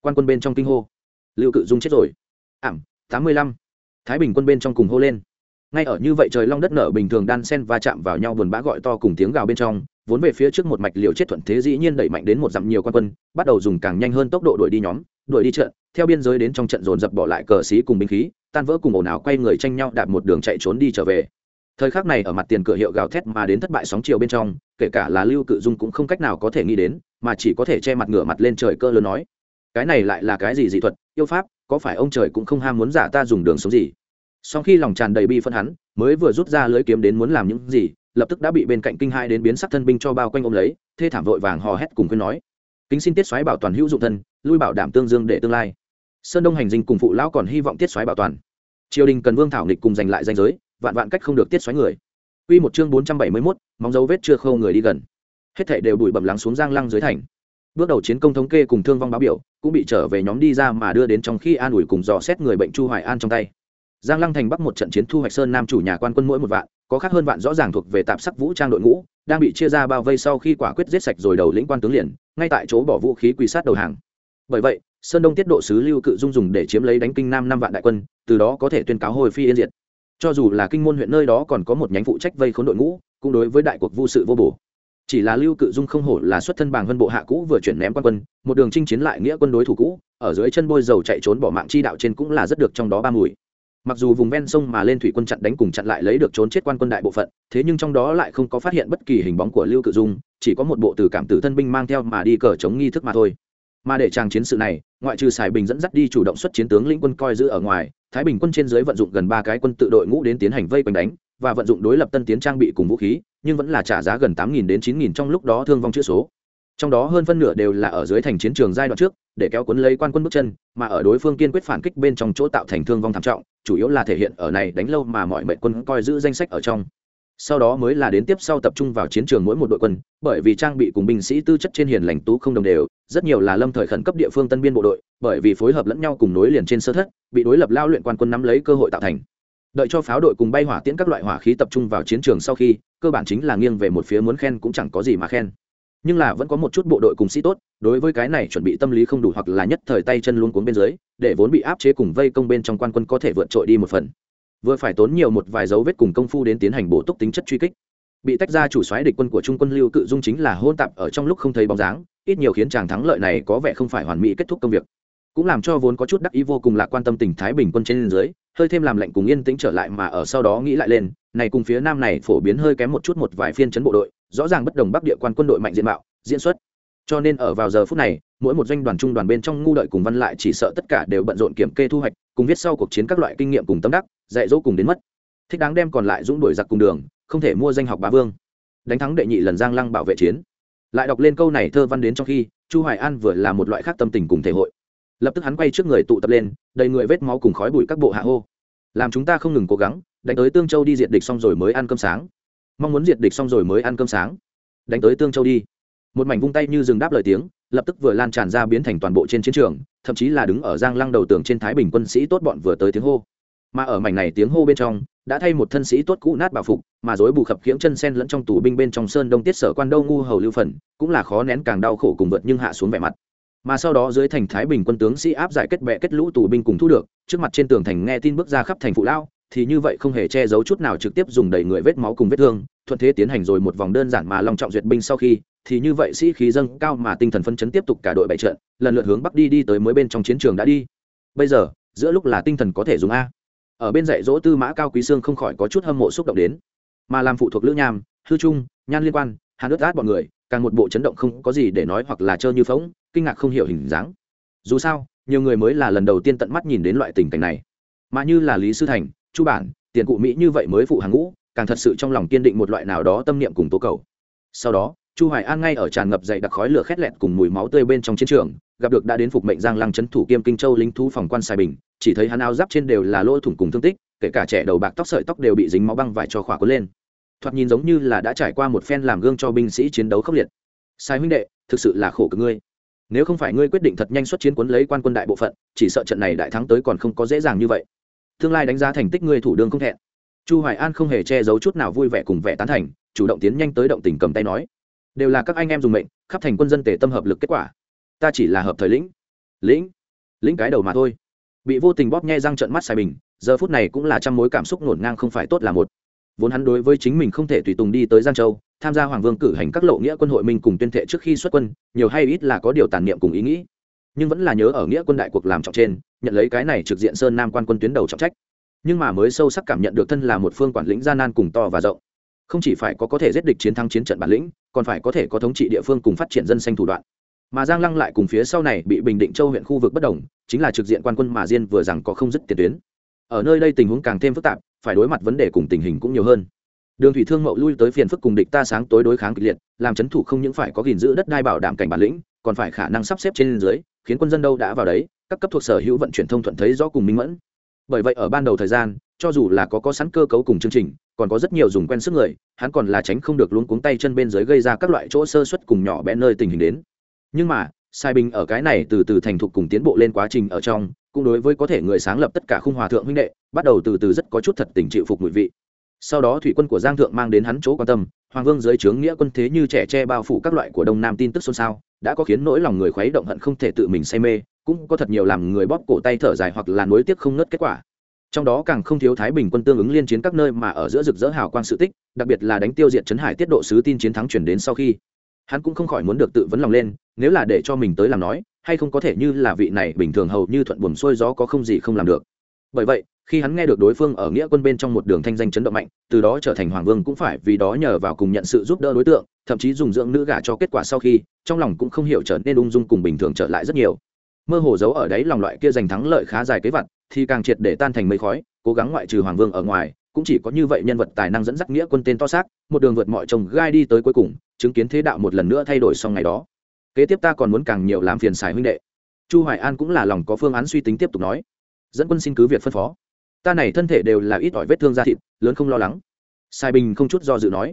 Quan quân bên trong kinh hô. Lưu cự dung chết rồi. Ảm, tám mươi lăm. Thái bình quân bên trong cùng hô lên. Ngay ở như vậy trời long đất nở bình thường đan sen va chạm vào nhau buồn bã gọi to cùng tiếng gào bên trong vốn về phía trước một mạch liều chết thuận thế dĩ nhiên đẩy mạnh đến một dặm nhiều quan quân, bắt đầu dùng càng nhanh hơn tốc độ đuổi đi nhóm, đuổi đi trận, theo biên giới đến trong trận dồn dập bỏ lại cờ xí cùng binh khí, tan vỡ cùng ồn ào quay người tranh nhau đạp một đường chạy trốn đi trở về. Thời khắc này ở mặt tiền cửa hiệu gào thét mà đến thất bại sóng chiều bên trong, kể cả là lưu cự dung cũng không cách nào có thể nghĩ đến, mà chỉ có thể che mặt ngửa mặt lên trời cơ lớn nói, cái này lại là cái gì dị thuật, yêu pháp, có phải ông trời cũng không ham muốn giả ta dùng đường sống gì? Sau khi lòng tràn đầy bi phân hắn, mới vừa rút ra lưới kiếm đến muốn làm những gì lập tức đã bị bên cạnh kinh hai đến biến sắc thân binh cho bao quanh ôm lấy thê thảm vội vàng hò hét cùng khuyên nói kính xin tiết xoáy bảo toàn hữu dụng thân lui bảo đảm tương dương để tương lai sơn đông hành dinh cùng phụ lão còn hy vọng tiết xoáy bảo toàn triều đình cần vương thảo nghịch cùng giành lại danh giới vạn vạn cách không được tiết xoáy người Quy một chương bốn trăm bảy mươi 471, móng dấu vết chưa khâu người đi gần. Hết thảy đều bụi bẩm lắng xuống giang lăng dưới thành. Bước đầu chiến công thống kê cùng thương vong báo biểu, cũng bị trở về nhóm đi ra mà đưa đến trong khi an ủi cùng dò xét người bệnh Chu Hoài An trong tay. Giang Lăng thành bắc một trận chiến thu hoạch sơn nam chủ nhà quan quân mỗi một vạn, có khác hơn vạn rõ ràng thuộc về tạp sắc vũ trang đội ngũ, đang bị chia ra bao vây sau khi quả quyết giết sạch rồi đầu lĩnh quan tướng liền, ngay tại chỗ bỏ vũ khí quỳ sát đầu hàng. Bởi vậy, Sơn Đông tiết độ sứ Lưu Cự Dung dùng để chiếm lấy đánh kinh nam năm vạn đại quân, từ đó có thể tuyên cáo hồi phi yên diệt. Cho dù là kinh môn huyện nơi đó còn có một nhánh phụ trách vây khốn đội ngũ, cũng đối với đại cuộc vu sự vô bổ. Chỉ là Lưu Cự Dung không hổ là xuất thân bằng vân bộ hạ cũ vừa chuyển ném quan quân, một đường chinh chiến lại nghĩa quân đối thủ cũ, ở dưới chân bôi dầu chạy trốn bỏ mạng chi đạo trên cũng là rất được trong đó ba mùi mặc dù vùng ven sông mà lên thủy quân chặn đánh cùng chặn lại lấy được trốn chết quan quân đại bộ phận, thế nhưng trong đó lại không có phát hiện bất kỳ hình bóng của lưu cự dung, chỉ có một bộ từ cảm tử thân binh mang theo mà đi cờ chống nghi thức mà thôi. Mà để trang chiến sự này, ngoại trừ sài bình dẫn dắt đi chủ động xuất chiến tướng lĩnh quân coi giữ ở ngoài, thái bình quân trên dưới vận dụng gần ba cái quân tự đội ngũ đến tiến hành vây quanh đánh, và vận dụng đối lập tân tiến trang bị cùng vũ khí, nhưng vẫn là trả giá gần tám nghìn đến chín nghìn trong lúc đó thương vong chữ số trong đó hơn phân nửa đều là ở dưới thành chiến trường giai đoạn trước, để kéo cuốn lấy quan quân bước chân, mà ở đối phương kiên quyết phản kích bên trong chỗ tạo thành thương vong thảm trọng, chủ yếu là thể hiện ở này đánh lâu mà mọi mệnh quân coi giữ danh sách ở trong. Sau đó mới là đến tiếp sau tập trung vào chiến trường mỗi một đội quân, bởi vì trang bị cùng binh sĩ tư chất trên hiền lành tú không đồng đều, rất nhiều là lâm thời khẩn cấp địa phương tân biên bộ đội, bởi vì phối hợp lẫn nhau cùng nối liền trên sơ thất, bị đối lập lao luyện quan quân nắm lấy cơ hội tạo thành. Đợi cho pháo đội cùng bay hỏa tiễn các loại hỏa khí tập trung vào chiến trường sau khi, cơ bản chính là nghiêng về một phía muốn khen cũng chẳng có gì mà khen nhưng là vẫn có một chút bộ đội cùng sĩ tốt, đối với cái này chuẩn bị tâm lý không đủ hoặc là nhất thời tay chân luôn cuốn bên dưới, để vốn bị áp chế cùng vây công bên trong quan quân có thể vượt trội đi một phần. Vừa phải tốn nhiều một vài dấu vết cùng công phu đến tiến hành bổ túc tính chất truy kích. Bị tách ra chủ soái địch quân của trung quân lưu cự dung chính là hôn tạp ở trong lúc không thấy bóng dáng, ít nhiều khiến chàng thắng lợi này có vẻ không phải hoàn mỹ kết thúc công việc. Cũng làm cho vốn có chút đắc ý vô cùng lạc quan tâm tình thái bình quân trên dưới hơi thêm làm lệnh cùng yên tĩnh trở lại mà ở sau đó nghĩ lại lên, này cùng phía nam này phổ biến hơi kém một chút một vài phiên chấn bộ đội, rõ ràng bất đồng bắc địa quan quân đội mạnh diện mạo, diễn xuất. Cho nên ở vào giờ phút này, mỗi một doanh đoàn trung đoàn bên trong ngu đợi cùng văn lại chỉ sợ tất cả đều bận rộn kiểm kê thu hoạch, cùng viết sau cuộc chiến các loại kinh nghiệm cùng tâm đắc, dạy dỗ cùng đến mất. Thích đáng đem còn lại dũng đuổi giặc cùng đường, không thể mua danh học bá vương. Đánh thắng đệ nhị lần giang lăng bảo vệ chiến. Lại đọc lên câu này thơ văn đến trong khi, chu hoài an vừa là một loại khác tâm tình cùng thể hội lập tức hắn quay trước người tụ tập lên, đầy người vết máu cùng khói bụi các bộ hạ hô. Làm chúng ta không ngừng cố gắng, đánh tới tương châu đi diệt địch xong rồi mới ăn cơm sáng. Mong muốn diệt địch xong rồi mới ăn cơm sáng. Đánh tới tương châu đi. Một mảnh vung tay như dừng đáp lời tiếng, lập tức vừa lan tràn ra biến thành toàn bộ trên chiến trường, thậm chí là đứng ở giang lăng đầu tường trên thái bình quân sĩ tốt bọn vừa tới tiếng hô. Mà ở mảnh này tiếng hô bên trong, đã thay một thân sĩ tốt cũ nát bảo phục, mà dối bù khập khiễng chân sen lẫn trong tù binh bên trong sơn đông tiết sở quan đâu ngu hầu lưu phần, cũng là khó nén càng đau khổ cùng vượt nhưng hạ xuống vẻ mặt mà sau đó dưới thành thái bình quân tướng sĩ áp giải kết bệ kết lũ tù binh cùng thu được, trước mặt trên tường thành nghe tin bước ra khắp thành phụ lao, thì như vậy không hề che giấu chút nào trực tiếp dùng đầy người vết máu cùng vết thương, thuận thế tiến hành rồi một vòng đơn giản mà long trọng duyệt binh sau khi, thì như vậy sĩ khí dâng cao mà tinh thần phân chấn tiếp tục cả đội bảy trận, lần lượt hướng bắc đi đi tới mới bên trong chiến trường đã đi. Bây giờ, giữa lúc là tinh thần có thể dùng a. Ở bên dạy dỗ tư mã cao quý sương không khỏi có chút hâm mộ xúc động đến. Mà làm phụ thuộc lữ nham, hư trung, nhan liên quan, hàn ướt át bọn người, càng một bộ chấn động không có gì để nói hoặc là chơi như phóng kinh ngạc không hiểu hình dáng. Dù sao, nhiều người mới là lần đầu tiên tận mắt nhìn đến loại tình cảnh này. Mà như là lý sư thành, chu bản, tiền cụ mỹ như vậy mới phụ hàng ngũ, càng thật sự trong lòng kiên định một loại nào đó tâm niệm cùng tố cầu. Sau đó, chu hoài an ngay ở tràn ngập dậy đặc khói lửa khét lẹt cùng mùi máu tươi bên trong chiến trường, gặp được đã đến phục mệnh giang lăng trấn thủ kiêm kinh châu lính thú phòng quan sai bình, chỉ thấy hắn áo giáp trên đều là lỗ thủng cùng thương tích, kể cả trẻ đầu bạc tóc sợi tóc đều bị dính máu băng vải cho khỏa cuốn lên. Thoạt nhìn giống như là đã trải qua một phen làm gương cho binh sĩ chiến đấu khốc liệt. Sai huynh đệ, thực sự là khổ cực ngươi nếu không phải ngươi quyết định thật nhanh xuất chiến cuốn lấy quan quân đại bộ phận, chỉ sợ trận này đại thắng tới còn không có dễ dàng như vậy. Tương lai đánh giá thành tích ngươi thủ đương không thẹn. Chu hoài an không hề che giấu chút nào vui vẻ cùng vẻ tán thành, chủ động tiến nhanh tới động tình cầm tay nói. Đều là các anh em dùng mệnh, khắp thành quân dân tề tâm hợp lực kết quả. Ta chỉ là hợp thời lĩnh. Lĩnh? Lĩnh cái đầu mà thôi. Bị vô tình bóp nhe răng trận mắt xài bình, giờ phút này cũng là trăm mối cảm xúc ngổn ngang không phải tốt là một vốn hắn đối với chính mình không thể tùy tùng đi tới giang châu, tham gia hoàng vương cử hành các lộ nghĩa quân hội minh cùng tuyên thệ trước khi xuất quân, nhiều hay ít là có điều tàn niệm cùng ý nghĩ. Nhưng vẫn là nhớ ở nghĩa quân đại cuộc làm trọng trên, nhận lấy cái này trực diện sơn nam quan quân tuyến đầu trọng trách. Nhưng mà mới sâu sắc cảm nhận được thân là một phương quản lĩnh gian nan cùng to và rộng. Không chỉ phải có có thể giết địch chiến thắng chiến trận bản lĩnh, còn phải có thể có thống trị địa phương cùng phát triển dân xanh thủ đoạn. Mà giang lăng lại cùng phía sau này bị bình định châu huyện khu vực bất đồng, chính là trực diện quan quân mà diên vừa rằng có không dứt tiền tuyến ở nơi đây tình huống càng thêm phức tạp, phải đối mặt vấn đề cùng tình hình cũng nhiều hơn. Đường thủy thương mậu lui tới phiền phức cùng địch ta sáng tối đối kháng kịch liệt, làm c thủ không những phải có gìn giữ đất đai bảo đảm cảnh bản lĩnh, còn phải khả năng sắp xếp trên dưới, khiến quân dân đâu đã vào đấy, các cấp thuộc sở hữu vận chuyển thông thuận thấy rõ cùng minh mẫn. Bởi vậy ở ban đầu thời gian, cho dù là có có sẵn cơ cấu cùng chương trình, còn có rất nhiều dùng quen sức người, hắn còn là tránh không được luống cuống tay chân bên dưới gây ra các loại chỗ sơ xuất cùng nhỏ bé nơi tình hình đến. Nhưng mà sai bình ở cái này từ từ thành thục cùng tiến bộ lên quá trình ở trong, cũng đối với có thể người sáng lập tất cả khung hòa thượng huynh đệ, bắt đầu từ từ rất có chút thật tình chịu phục mùi vị. Sau đó thủy quân của giang thượng mang đến hắn chỗ quan tâm, hoàng vương dưới trướng nghĩa quân thế như trẻ tre bao phủ các loại của đông nam tin tức xôn xao, đã có khiến nỗi lòng người khuấy động hận không thể tự mình say mê, cũng có thật nhiều làm người bóp cổ tay thở dài hoặc là nối tiếc không nớt kết quả. Trong đó càng không thiếu thái bình quân tương ứng liên chiến các nơi mà ở giữa rực rỡ hào quang sự tích, đặc biệt là đánh tiêu diệt trấn hải tiết độ sứ tin chiến thắng chuyển đến sau khi hắn cũng không khỏi muốn được tự vấn lòng lên, nếu là để cho mình tới làm nói, hay không có thể như là vị này bình thường hầu như thuận buồm xuôi gió có không gì không làm được. Bởi vậy, khi hắn nghe được đối phương ở nghĩa quân bên trong một đường thanh danh chấn động mạnh, từ đó trở thành hoàng vương cũng phải vì đó nhờ vào cùng nhận sự giúp đỡ đối tượng, thậm chí dùng dưỡng nữ gả cho kết quả sau khi, trong lòng cũng không hiểu trở nên ung dung cùng bình thường trở lại rất nhiều. Mơ hồ giấu ở đấy lòng loại kia giành thắng lợi khá dài kế vặt, thì càng triệt để tan thành mây khói, cố gắng ngoại trừ hoàng vương ở ngoài cũng chỉ có như vậy nhân vật tài năng dẫn dắt nghĩa quân tên to xác, một đường vượt mọi trồng gai đi tới cuối cùng, chứng kiến thế đạo một lần nữa thay đổi sau ngày đó. Kế tiếp ta còn muốn càng nhiều làm phiền xài huynh đệ. Chu hoài an cũng là lòng có phương án suy tính tiếp tục nói. Dẫn quân xin cứ việc phân phó. Ta này thân thể đều là ít ỏi vết thương da thịt, lớn không lo lắng. Sai bình không chút do dự nói.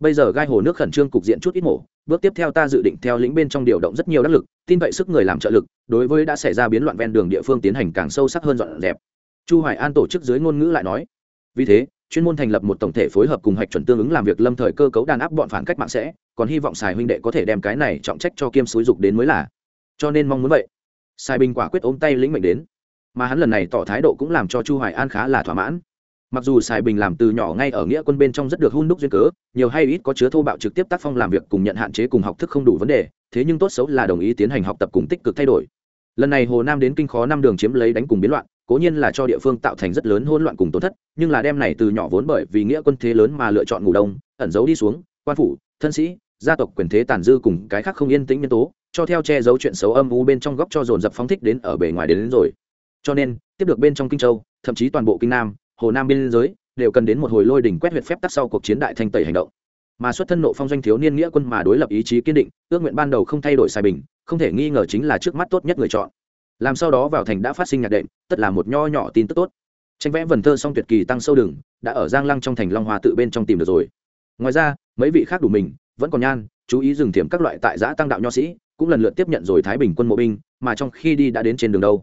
Bây giờ gai hồ nước khẩn trương cục diện chút ít mổ. Bước tiếp theo ta dự định theo lĩnh bên trong điều động rất nhiều đắc lực, tin vậy sức người làm trợ lực, đối với đã xảy ra biến loạn ven đường địa phương tiến hành càng sâu sắc hơn dọn dẹp. Chu hoài an tổ chức dưới ngôn ngữ lại nói vì thế, chuyên môn thành lập một tổng thể phối hợp cùng hạch chuẩn tương ứng làm việc lâm thời cơ cấu đàn áp bọn phản cách mạng sẽ, còn hy vọng xài huynh đệ có thể đem cái này trọng trách cho kiêm xúi dục đến mới là. Cho nên mong muốn vậy sai bình quả quyết ôm tay lĩnh mệnh đến. Mà hắn lần này tỏ thái độ cũng làm cho chu hoài an khá là thỏa mãn. Mặc dù sài bình làm từ nhỏ ngay ở nghĩa quân bên trong rất được hun đúc duyên cớ, nhiều hay ít có chứa thô bạo trực tiếp tác phong làm việc cùng nhận hạn chế cùng học thức không đủ vấn đề, thế nhưng tốt xấu là đồng ý tiến hành học tập cùng tích cực thay đổi. Lần này hồ nam đến kinh khó năm đường chiếm lấy đánh cùng biến loạn cố nhiên là cho địa phương tạo thành rất lớn hỗn loạn cùng tổn thất nhưng là đem này từ nhỏ vốn bởi vì nghĩa quân thế lớn mà lựa chọn ngủ đông ẩn giấu đi xuống quan phủ thân sĩ gia tộc quyền thế tàn dư cùng cái khác không yên tĩnh nhân tố cho theo che giấu chuyện xấu âm u bên trong góc cho dồn dập phóng thích đến ở bề ngoài đến, đến rồi. Cho nên tiếp được bên trong kinh châu thậm chí toàn bộ kinh nam hồ nam biên giới đều cần đến một hồi lôi đỉnh quét huyệt phép tắc sau cuộc chiến đại thanh tẩy hành động. Mà xuất thân nộ phong doanh thiếu niên nghĩa quân mà đối lập ý chí kiên định ước nguyện ban đầu không thay đổi sai bình không thể nghi ngờ chính là trước mắt tốt nhất người chọn làm sau đó vào thành đã phát sinh nhạc đệm, tất là một nho nhỏ tin tức tốt. Tranh vẽ vần thơ song tuyệt kỳ tăng sâu đừng, đã ở giang lăng trong thành long hoa tự bên trong tìm được rồi. Ngoài ra, mấy vị khác đủ mình, vẫn còn nhan, chú ý dừng thiểm các loại tại giã tăng đạo nho sĩ, cũng lần lượt tiếp nhận rồi thái bình quân mộ binh, mà trong khi đi đã đến trên đường đâu.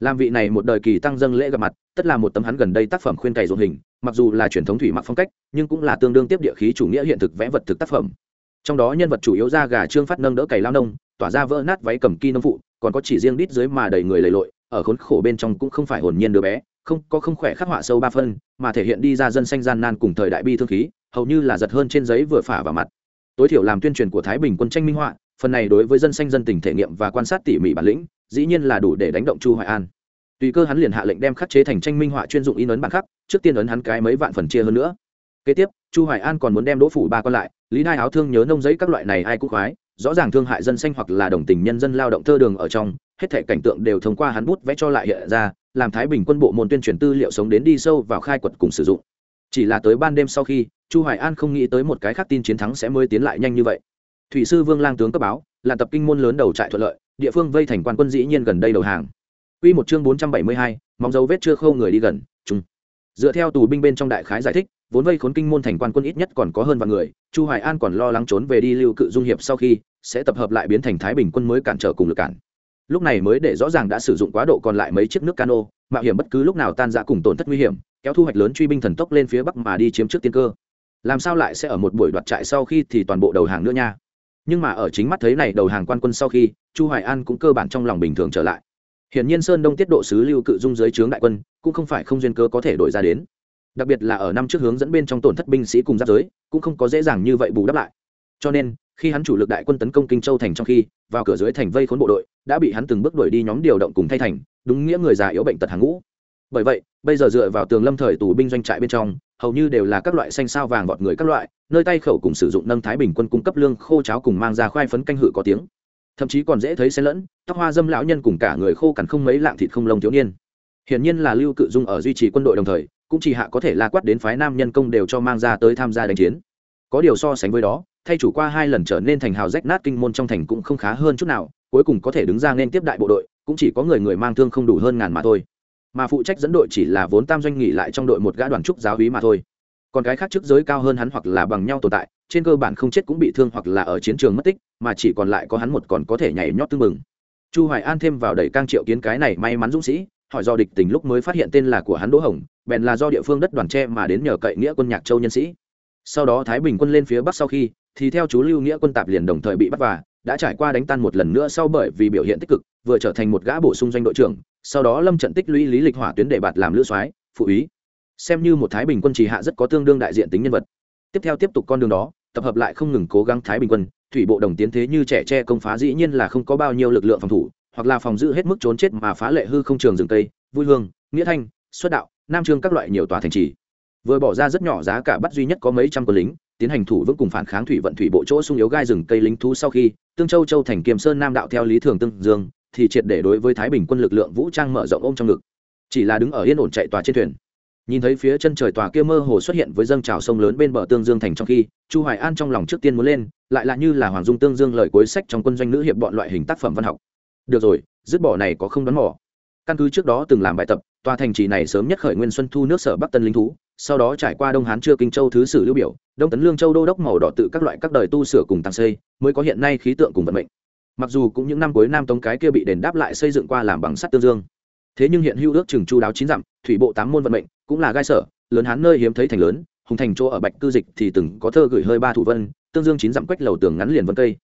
Làm vị này một đời kỳ tăng dâng lễ gặp mặt, tất là một tấm hắn gần đây tác phẩm khuyên cày dồn hình, mặc dù là truyền thống thủy mặc phong cách, nhưng cũng là tương đương tiếp địa khí chủ nghĩa hiện thực vẽ vật thực tác phẩm. Trong đó nhân vật chủ yếu ra gà trương phát nâng đỡ cày lao nông tỏa ra vỡ nát váy cầm kỳ nông phụ còn có chỉ riêng đít dưới mà đầy người lầy lội, ở khốn khổ bên trong cũng không phải hồn nhiên đứa bé, không, có không khỏe khắc họa sâu ba phân, mà thể hiện đi ra dân xanh gian nan cùng thời đại bi thương khí, hầu như là giật hơn trên giấy vừa phả vào mặt. Tối thiểu làm tuyên truyền của thái bình quân tranh minh họa, phần này đối với dân xanh dân tình thể nghiệm và quan sát tỉ mỉ bản lĩnh, dĩ nhiên là đủ để đánh động chu hoài an. Tùy cơ hắn liền hạ lệnh đem khắc chế thành tranh minh họa chuyên dụng in ấn bản khắc, trước tiên ấn hắn cái mấy vạn phần chia hơn nữa. Kế tiếp, chu hoài an còn muốn đem đỗ phủ ba con lại, lý nai áo thương nhớ nông giấy các loại này ai cũng khoái rõ ràng thương hại dân xanh hoặc là đồng tình nhân dân lao động thơ đường ở trong hết thể cảnh tượng đều thông qua hắn bút vẽ cho lại hiện ra làm thái bình quân bộ môn tuyên truyền tư liệu sống đến đi sâu vào khai quật cùng sử dụng. Chỉ là tới ban đêm sau khi chu hoài an không nghĩ tới một cái khác tin chiến thắng sẽ mới tiến lại nhanh như vậy. Thủy sư vương lang tướng cấp báo là tập kinh môn lớn đầu trại thuận lợi địa phương vây thành quan quân dĩ nhiên gần đây đầu hàng. Quy một chương 472, móng dấu vết chưa khâu người đi gần, chung. Dựa theo tù binh bên trong đại khái giải thích, vốn vây khốn kinh môn thành quan quân ít nhất còn có hơn vạn người, Chu Hoài An còn lo lắng trốn về đi lưu cự dung hiệp sau khi sẽ tập hợp lại biến thành Thái Bình quân mới cản trở cùng lực cản. Lúc này mới để rõ ràng đã sử dụng quá độ còn lại mấy chiếc nước cano, mạo hiểm bất cứ lúc nào tan rã cùng tổn thất nguy hiểm, kéo thu hoạch lớn truy binh thần tốc lên phía bắc mà đi chiếm trước tiên cơ. Làm sao lại sẽ ở một buổi đoạt trại sau khi thì toàn bộ đầu hàng nữa nha. Nhưng mà ở chính mắt thấy này đầu hàng quan quân sau khi, Chu Hoài An cũng cơ bản trong lòng bình thường trở lại Hiển nhiên Sơn Đông tiết độ sứ Lưu Cự Dung dưới trướng đại quân, cũng không phải không duyên cơ có thể đổi ra đến. Đặc biệt là ở năm trước hướng dẫn bên trong tổn thất binh sĩ cùng giáp giới, cũng không có dễ dàng như vậy bù đắp lại. Cho nên, khi hắn chủ lực đại quân tấn công Kinh Châu thành trong khi, vào cửa dưới thành vây khốn bộ đội, đã bị hắn từng bước đuổi đi nhóm điều động cùng thay thành, đúng nghĩa người già yếu bệnh tật hàng ngũ. Bởi vậy, bây giờ dựa vào tường lâm thời tù binh doanh trại bên trong, hầu như đều là các loại xanh sao vàng vọt người các loại, nơi tay khẩu cùng sử dụng nâng thái bình quân cung cấp lương khô cháo cùng mang ra khoai phấn canh hự có tiếng thậm chí còn dễ thấy xen lẫn tóc hoa dâm lão nhân cùng cả người khô cằn không mấy lạng thịt không lông thiếu niên hiển nhiên là lưu cự dung ở duy trì quân đội đồng thời cũng chỉ hạ có thể la quát đến phái nam nhân công đều cho mang ra tới tham gia đánh chiến. Có điều so sánh với đó, thay chủ qua hai lần trở nên thành hào rách nát kinh môn trong thành cũng không khá hơn chút nào, cuối cùng có thể đứng ra nên tiếp đại bộ đội, cũng chỉ có người người mang thương không đủ hơn ngàn mà thôi. Mà phụ trách dẫn đội chỉ là vốn tam doanh nghỉ lại trong đội một gã đoàn trúc giáo hí mà thôi. Còn cái khác chức giới cao hơn hắn hoặc là bằng nhau tồn tại, trên cơ bản không chết cũng bị thương hoặc là ở chiến trường mất tích, mà chỉ còn lại có hắn một còn có thể nhảy nhót tưng mừng. chu hoài an thêm vào đẩy cang triệu kiến cái này may mắn dũng sĩ, hỏi do địch tình lúc mới phát hiện tên là của hắn đỗ hồng bèn là do địa phương đất đoàn tre mà đến nhờ cậy nghĩa quân nhạc châu nhân sĩ. Sau đó thái bình quân lên phía bắc sau khi, thì theo chú lưu nghĩa quân tạp liền đồng thời bị bắt và đã trải qua đánh tan một lần nữa sau bởi vì biểu hiện tích cực, vừa trở thành một gã bổ sung doanh đội trưởng, sau đó lâm trận tích lũy lý lịch hỏa tuyến để bạt làm lữ soái, phụ úy. Xem như một thái bình quân trì hạ rất có tương đương đại diện tính nhân vật. Tiếp theo tiếp tục con đường đó, tập hợp lại không ngừng cố gắng thái bình quân, thủy bộ đồng tiến thế như trẻ tre công phá dĩ nhiên là không có bao nhiêu lực lượng phòng thủ, hoặc là phòng giữ hết mức trốn chết mà phá lệ hư không trường rừng tây vui hương, nghĩa thanh, xuất đạo nam trương các loại nhiều tòa thành trì. Vừa bỏ ra rất nhỏ giá cả bắt duy nhất có mấy trăm quân lính, tiến hành thủ vững cùng phản kháng thủy vận thủy bộ chỗ sung yếu gai rừng cây lính thú sau khi, tương châu châu thành kiềm sơn nam đạo theo lý thường tương dương, thì triệt để đối với thái bình quân lực lượng vũ trang mở rộng ôm trong ngực. Chỉ là đứng ở yên ổn chạy tòa trên thuyền. Nhìn thấy phía chân trời tòa kia mơ hồ xuất hiện với dâng trào sông lớn bên bờ tương dương thành trong khi, chu hoài an trong lòng trước tiên muốn lên, lại là như là hoàng dung tương dương lời cuối sách trong quân doanh nữ hiệp bọn loại hình tác phẩm văn học. Được rồi, dứt bỏ này có không đoán mỏ căn cứ trước đó từng làm bài tập tòa thành trì này sớm nhất khởi nguyên xuân thu nước sở bắc tân linh thú, sau đó trải qua đông hán chưa kinh châu thứ sử lưu biểu, đông tấn lương châu đô đốc màu đỏ tự các loại các đời tu sửa cùng tăng xây, mới có hiện nay khí tượng cùng vận mệnh. Mặc dù cũng những năm cuối nam tống cái kia bị đền đáp lại xây dựng qua làm bằng sắt tương dương. Thế nhưng hiện hữu ước chừng chu đáo chín dặm, thủy bộ tám môn vận mệnh, cũng là gai sở, lớn hán nơi hiếm thấy thành lớn, hùng thành chỗ ở bạch cư dịch thì từng có thơ gửi hơi ba thủ vân, tương dương chín dặm quách lầu tường ngắn liền vân cây.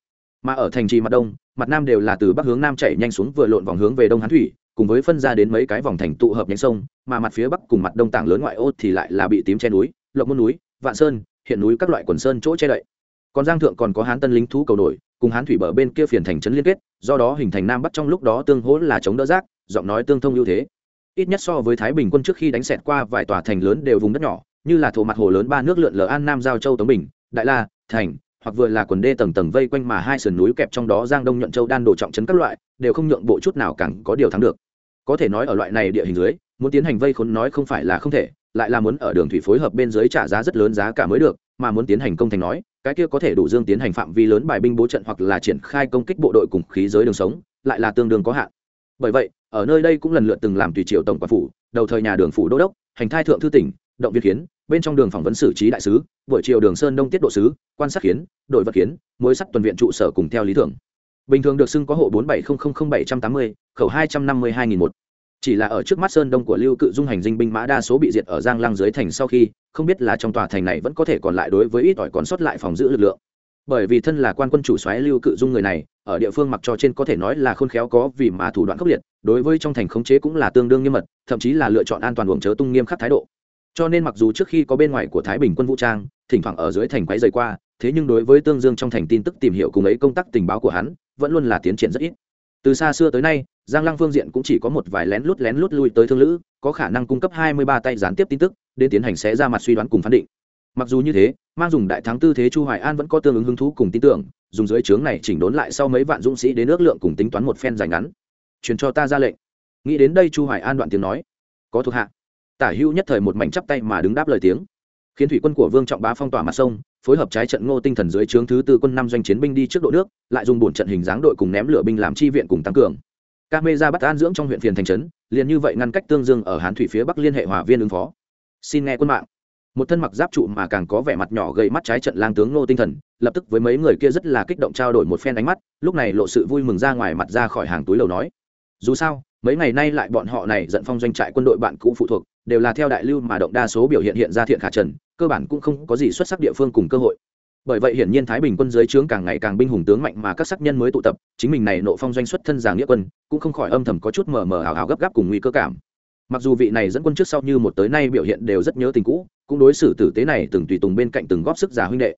Mà ở thành trì mặt đông, mặt nam đều là từ bắc hướng nam chảy nhanh xuống vừa lộn vòng hướng về đông hán thủy cùng với phân ra đến mấy cái vòng thành tụ hợp nhánh sông, mà mặt phía bắc cùng mặt đông tảng lớn ngoại ô thì lại là bị tím che núi lộng môn núi, vạn sơn, hiện núi các loại quần sơn chỗ che đậy. Còn giang thượng còn có hán tân lính thú cầu nổi, cùng hán thủy bờ bên kia phiền thành trấn liên kết, do đó hình thành nam bắc trong lúc đó tương hỗ là chống đỡ rác, giọng nói tương thông ưu thế. Ít nhất so với thái bình quân trước khi đánh xẹt qua vài tòa thành lớn đều vùng đất nhỏ, như là thổ mặt hồ lớn ba nước lượn lờ an nam giao châu tống bình, đại la, thành hoặc vừa là quần đê tầng tầng vây quanh mà hai sườn núi kẹp trong đó giang đông, nhuận châu, đan đồ trọng trấn các loại, đều không nhượng bộ chút nào càng có điều thắng được. Có thể nói ở loại này địa hình dưới, muốn tiến hành vây khốn nói không phải là không thể, lại là muốn ở đường thủy phối hợp bên dưới trả giá rất lớn giá cả mới được, mà muốn tiến hành công thành nói, cái kia có thể đủ dương tiến hành phạm vi lớn bài binh bố trận hoặc là triển khai công kích bộ đội cùng khí giới đường sống, lại là tương đương có hạn. Bởi vậy, ở nơi đây cũng lần lượt từng làm tùy triệu tổng quản phủ, đầu thời nhà đường phủ đô đốc, hành thai thượng thư tỉnh động viên kiến bên trong đường phỏng vấn xử trí đại sứ, buổi chiều đường sơn đông tiết độ sứ, quan sát kiến đội vật kiến mối sắt tuần viện trụ sở cùng theo lý tưởng bình thường được xưng có hộ bốn bảy bảy trăm tám mươi, khẩu hai trăm năm mươi hai nghìn một. Chỉ là ở trước mắt sơn đông của lưu cự dung hành dinh binh mã đa số bị diệt ở giang lăng dưới thành sau khi, không biết là trong tòa thành này vẫn có thể còn lại đối với ít ỏi còn sót lại phòng giữ lực lượng. Bởi vì thân là quan quân chủ xoáy lưu cự dung người này, ở địa phương mặc cho trên có thể nói là khôn khéo có vì mà thủ đoạn khốc liệt, đối với trong thành khống chế cũng là tương đương nghiêm mật, thậm chí là lựa chọn an toàn buồng chớ tung nghiêm khắc thái độ cho nên mặc dù trước khi có bên ngoài của thái bình quân vũ trang, thỉnh thoảng ở dưới thành quấy dày qua, thế nhưng đối với tương dương trong thành tin tức tìm hiểu cùng ấy công tác tình báo của hắn, vẫn luôn là tiến triển rất ít. Từ xa xưa tới nay, giang lăng phương diện cũng chỉ có một vài lén lút lén lút lui tới thương lữ, có khả năng cung cấp hai mươi ba tay gián tiếp tin tức, đến tiến hành sẽ ra mặt suy đoán cùng phán định. Mặc dù như thế, mang dùng đại thắng tư thế chu hoài an vẫn có tương ứng hứng thú cùng tin tưởng, dùng dưới trướng này chỉnh đốn lại sau mấy vạn dũng sĩ đến ước lượng cùng tính toán một phen dài ngắn. Truyền cho ta ra lệnh. Nghĩ đến đây chu hoài an đoạn tiếng nói. Có thuộc hạ tả hữu nhất thời một mảnh chắp tay mà đứng đáp lời tiếng. Khiến thủy quân của vương trọng bá phong tỏa mặt sông, phối hợp trái trận ngô tinh thần dưới trướng thứ tư quân năm doanh chiến binh đi trước độ nước, lại dùng bổn trận hình dáng đội cùng ném lửa binh làm chi viện cùng tăng cường. Ca mê ra bắt an dưỡng trong huyện phiền thành trấn, liền như vậy ngăn cách tương dương ở hán thủy phía bắc liên hệ hòa viên ứng phó. Xin nghe quân mạng. Một thân mặc giáp trụ mà càng có vẻ mặt nhỏ gây mắt trái trận lang tướng ngô tinh thần, lập tức với mấy người kia rất là kích động trao đổi một phen ánh mắt, lúc này lộ sự vui mừng ra ngoài mặt ra khỏi hàng túi lầu nói. Dù sao, mấy ngày nay lại bọn họ này giận phong doanh trại quân đội bạn cũ phụ thuộc đều là theo đại lưu mà động đa số biểu hiện hiện ra thiện khả trần, cơ bản cũng không có gì xuất sắc địa phương cùng cơ hội. Bởi vậy hiển nhiên thái bình quân dưới trướng càng ngày càng binh hùng tướng mạnh mà các sắc nhân mới tụ tập, chính mình này nộ phong doanh xuất thân giảng nghĩa quân, cũng không khỏi âm thầm có chút mờ mờ ảo ảo gấp gáp cùng nguy cơ cảm. Mặc dù vị này dẫn quân trước sau như một tới nay biểu hiện đều rất nhớ tình cũ, cũng đối xử tử tế này từng tùy tùng bên cạnh từng góp sức giả huynh đệ.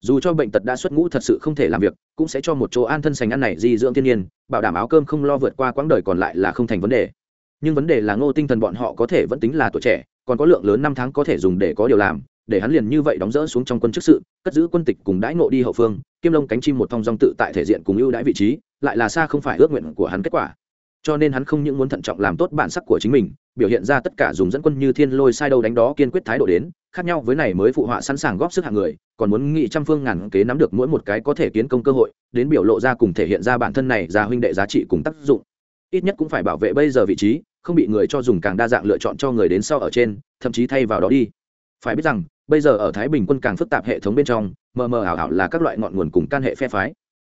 Dù cho bệnh tật đã xuất ngũ thật sự không thể làm việc, cũng sẽ cho một chỗ an thân sành ăn này di dưỡng thiên nhiên, bảo đảm áo cơm không lo vượt qua quãng đời còn lại là không thành vấn đề nhưng vấn đề là ngô tinh thần bọn họ có thể vẫn tính là tuổi trẻ, còn có lượng lớn năm tháng có thể dùng để có điều làm, để hắn liền như vậy đóng dỡ xuống trong quân chức sự, cất giữ quân tịch cùng đãi ngộ đi hậu phương kim lông cánh chim một thong dong tự tại thể diện cùng ưu đãi vị trí, lại là xa không phải ước nguyện của hắn kết quả. Cho nên hắn không những muốn thận trọng làm tốt bản sắc của chính mình, biểu hiện ra tất cả dùng dẫn quân như thiên lôi sai đâu đánh đó kiên quyết thái độ đến, khác nhau với này mới phụ họa sẵn sàng góp sức hạng người, còn muốn nghị trăm phương ngàn kế nắm được mỗi một cái có thể kiến công cơ hội, đến biểu lộ ra cùng thể hiện ra bản thân này ra huynh đệ giá trị cùng tác dụng ít nhất cũng phải bảo vệ bây giờ vị trí, không bị người cho dùng càng đa dạng lựa chọn cho người đến sau ở trên, thậm chí thay vào đó đi. Phải biết rằng, bây giờ ở thái bình quân càng phức tạp hệ thống bên trong, mờ mờ ảo ảo là các loại ngọn nguồn cùng can hệ phe phái.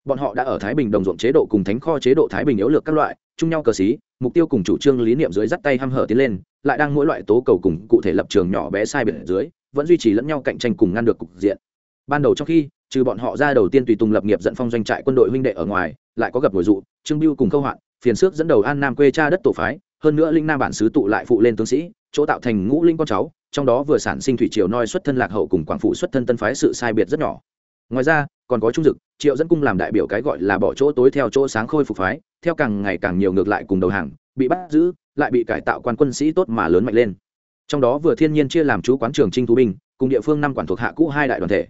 Bọn họ đã ở thái bình đồng ruộng chế độ cùng thánh kho chế độ thái bình yếu lược các loại, chung nhau cờ xí, mục tiêu cùng chủ trương lý niệm dưới dắt tay hăm hở tiến lên, lại đang mỗi loại tố cầu cùng cụ thể lập trường nhỏ bé sai biệt dưới, vẫn duy trì lẫn nhau cạnh tranh cùng ngăn được cục diện. Ban đầu trong khi, trừ bọn họ ra đầu tiên tùy tùng lập nghiệp dẫn phong doanh trại quân đội huynh đệ ở ngoài, lại có gặp ngồi dụ, trương biêu cùng câu hoạn phiền xước dẫn đầu an nam quê cha đất tổ phái, hơn nữa linh nam bản xứ tụ lại phụ lên tướng sĩ, chỗ tạo thành ngũ linh con cháu, trong đó vừa sản sinh thủy triều noi xuất thân lạc hậu cùng quảng phụ xuất thân tân phái sự sai biệt rất nhỏ. Ngoài ra, còn có trung dực, triệu dẫn cung làm đại biểu cái gọi là bỏ chỗ tối theo chỗ sáng khôi phục phái, theo càng ngày càng nhiều ngược lại cùng đầu hàng, bị bắt giữ, lại bị cải tạo quan quân sĩ tốt mà lớn mạnh lên. Trong đó vừa thiên nhiên chia làm chú quán trường trinh thú binh cùng địa phương năm quản thuộc hạ cũ hai đại đoàn thể.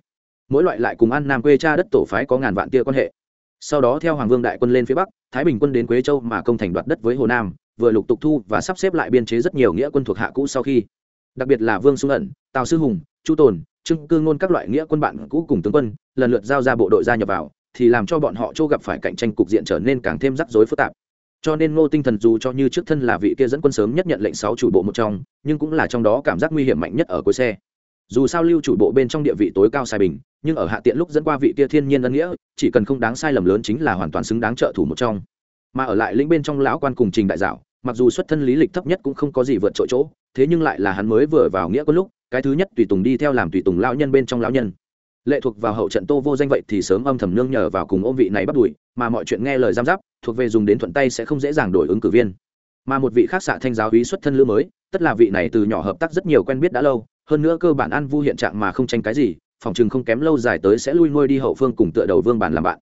Mỗi loại lại cùng ăn nam quê cha đất tổ phái có ngàn vạn tia quan hệ sau đó theo hoàng vương đại quân lên phía bắc, thái bình quân đến quế châu mà công thành đoạt đất với hồ nam, vừa lục tục thu và sắp xếp lại biên chế rất nhiều nghĩa quân thuộc hạ cũ sau khi. Đặc biệt là vương xuân ẩn, tào sư hùng, chu tồn trưng cư ngôn các loại nghĩa quân bạn cũ cùng tướng quân, lần lượt giao ra bộ đội gia nhập vào, thì làm cho bọn họ chỗ gặp phải cạnh tranh cục diện trở nên càng thêm rắc rối phức tạp. Cho nên ngô tinh thần dù cho như trước thân là vị kia dẫn quân sớm nhất nhận lệnh sáu chủ bộ một trong, nhưng cũng là trong đó cảm giác nguy hiểm mạnh nhất ở cuối xe dù sao lưu chủ bộ bên trong địa vị tối cao sai bình, nhưng ở hạ tiện lúc dẫn qua vị Tia thiên nhiên ân nghĩa, chỉ cần không đáng sai lầm lớn chính là hoàn toàn xứng đáng trợ thủ một trong. Mà ở lại lĩnh bên trong lão quan cùng trình đại dạo, mặc dù xuất thân lý lịch thấp nhất cũng không có gì vượt trội chỗ, thế nhưng lại là hắn mới vừa vào nghĩa quân lúc, cái thứ nhất tùy tùng đi theo làm tùy tùng lão nhân bên trong lão nhân. Lệ thuộc vào hậu trận tô vô danh vậy thì sớm âm thầm nương nhờ vào cùng ôm vị này bắt đuổi, mà mọi chuyện nghe lời giam giáp, thuộc về dùng đến thuận tay sẽ không dễ dàng đổi ứng cử viên. Mà một vị khác xạ thanh giáo úy xuất thân lữ mới, tất là vị này từ nhỏ hợp tác rất nhiều quen biết đã lâu hơn nữa cơ bản ăn vu hiện trạng mà không tranh cái gì, phòng chừng không kém lâu dài tới sẽ lui nuôi đi hậu phương cùng tựa đầu vương bản làm bạn.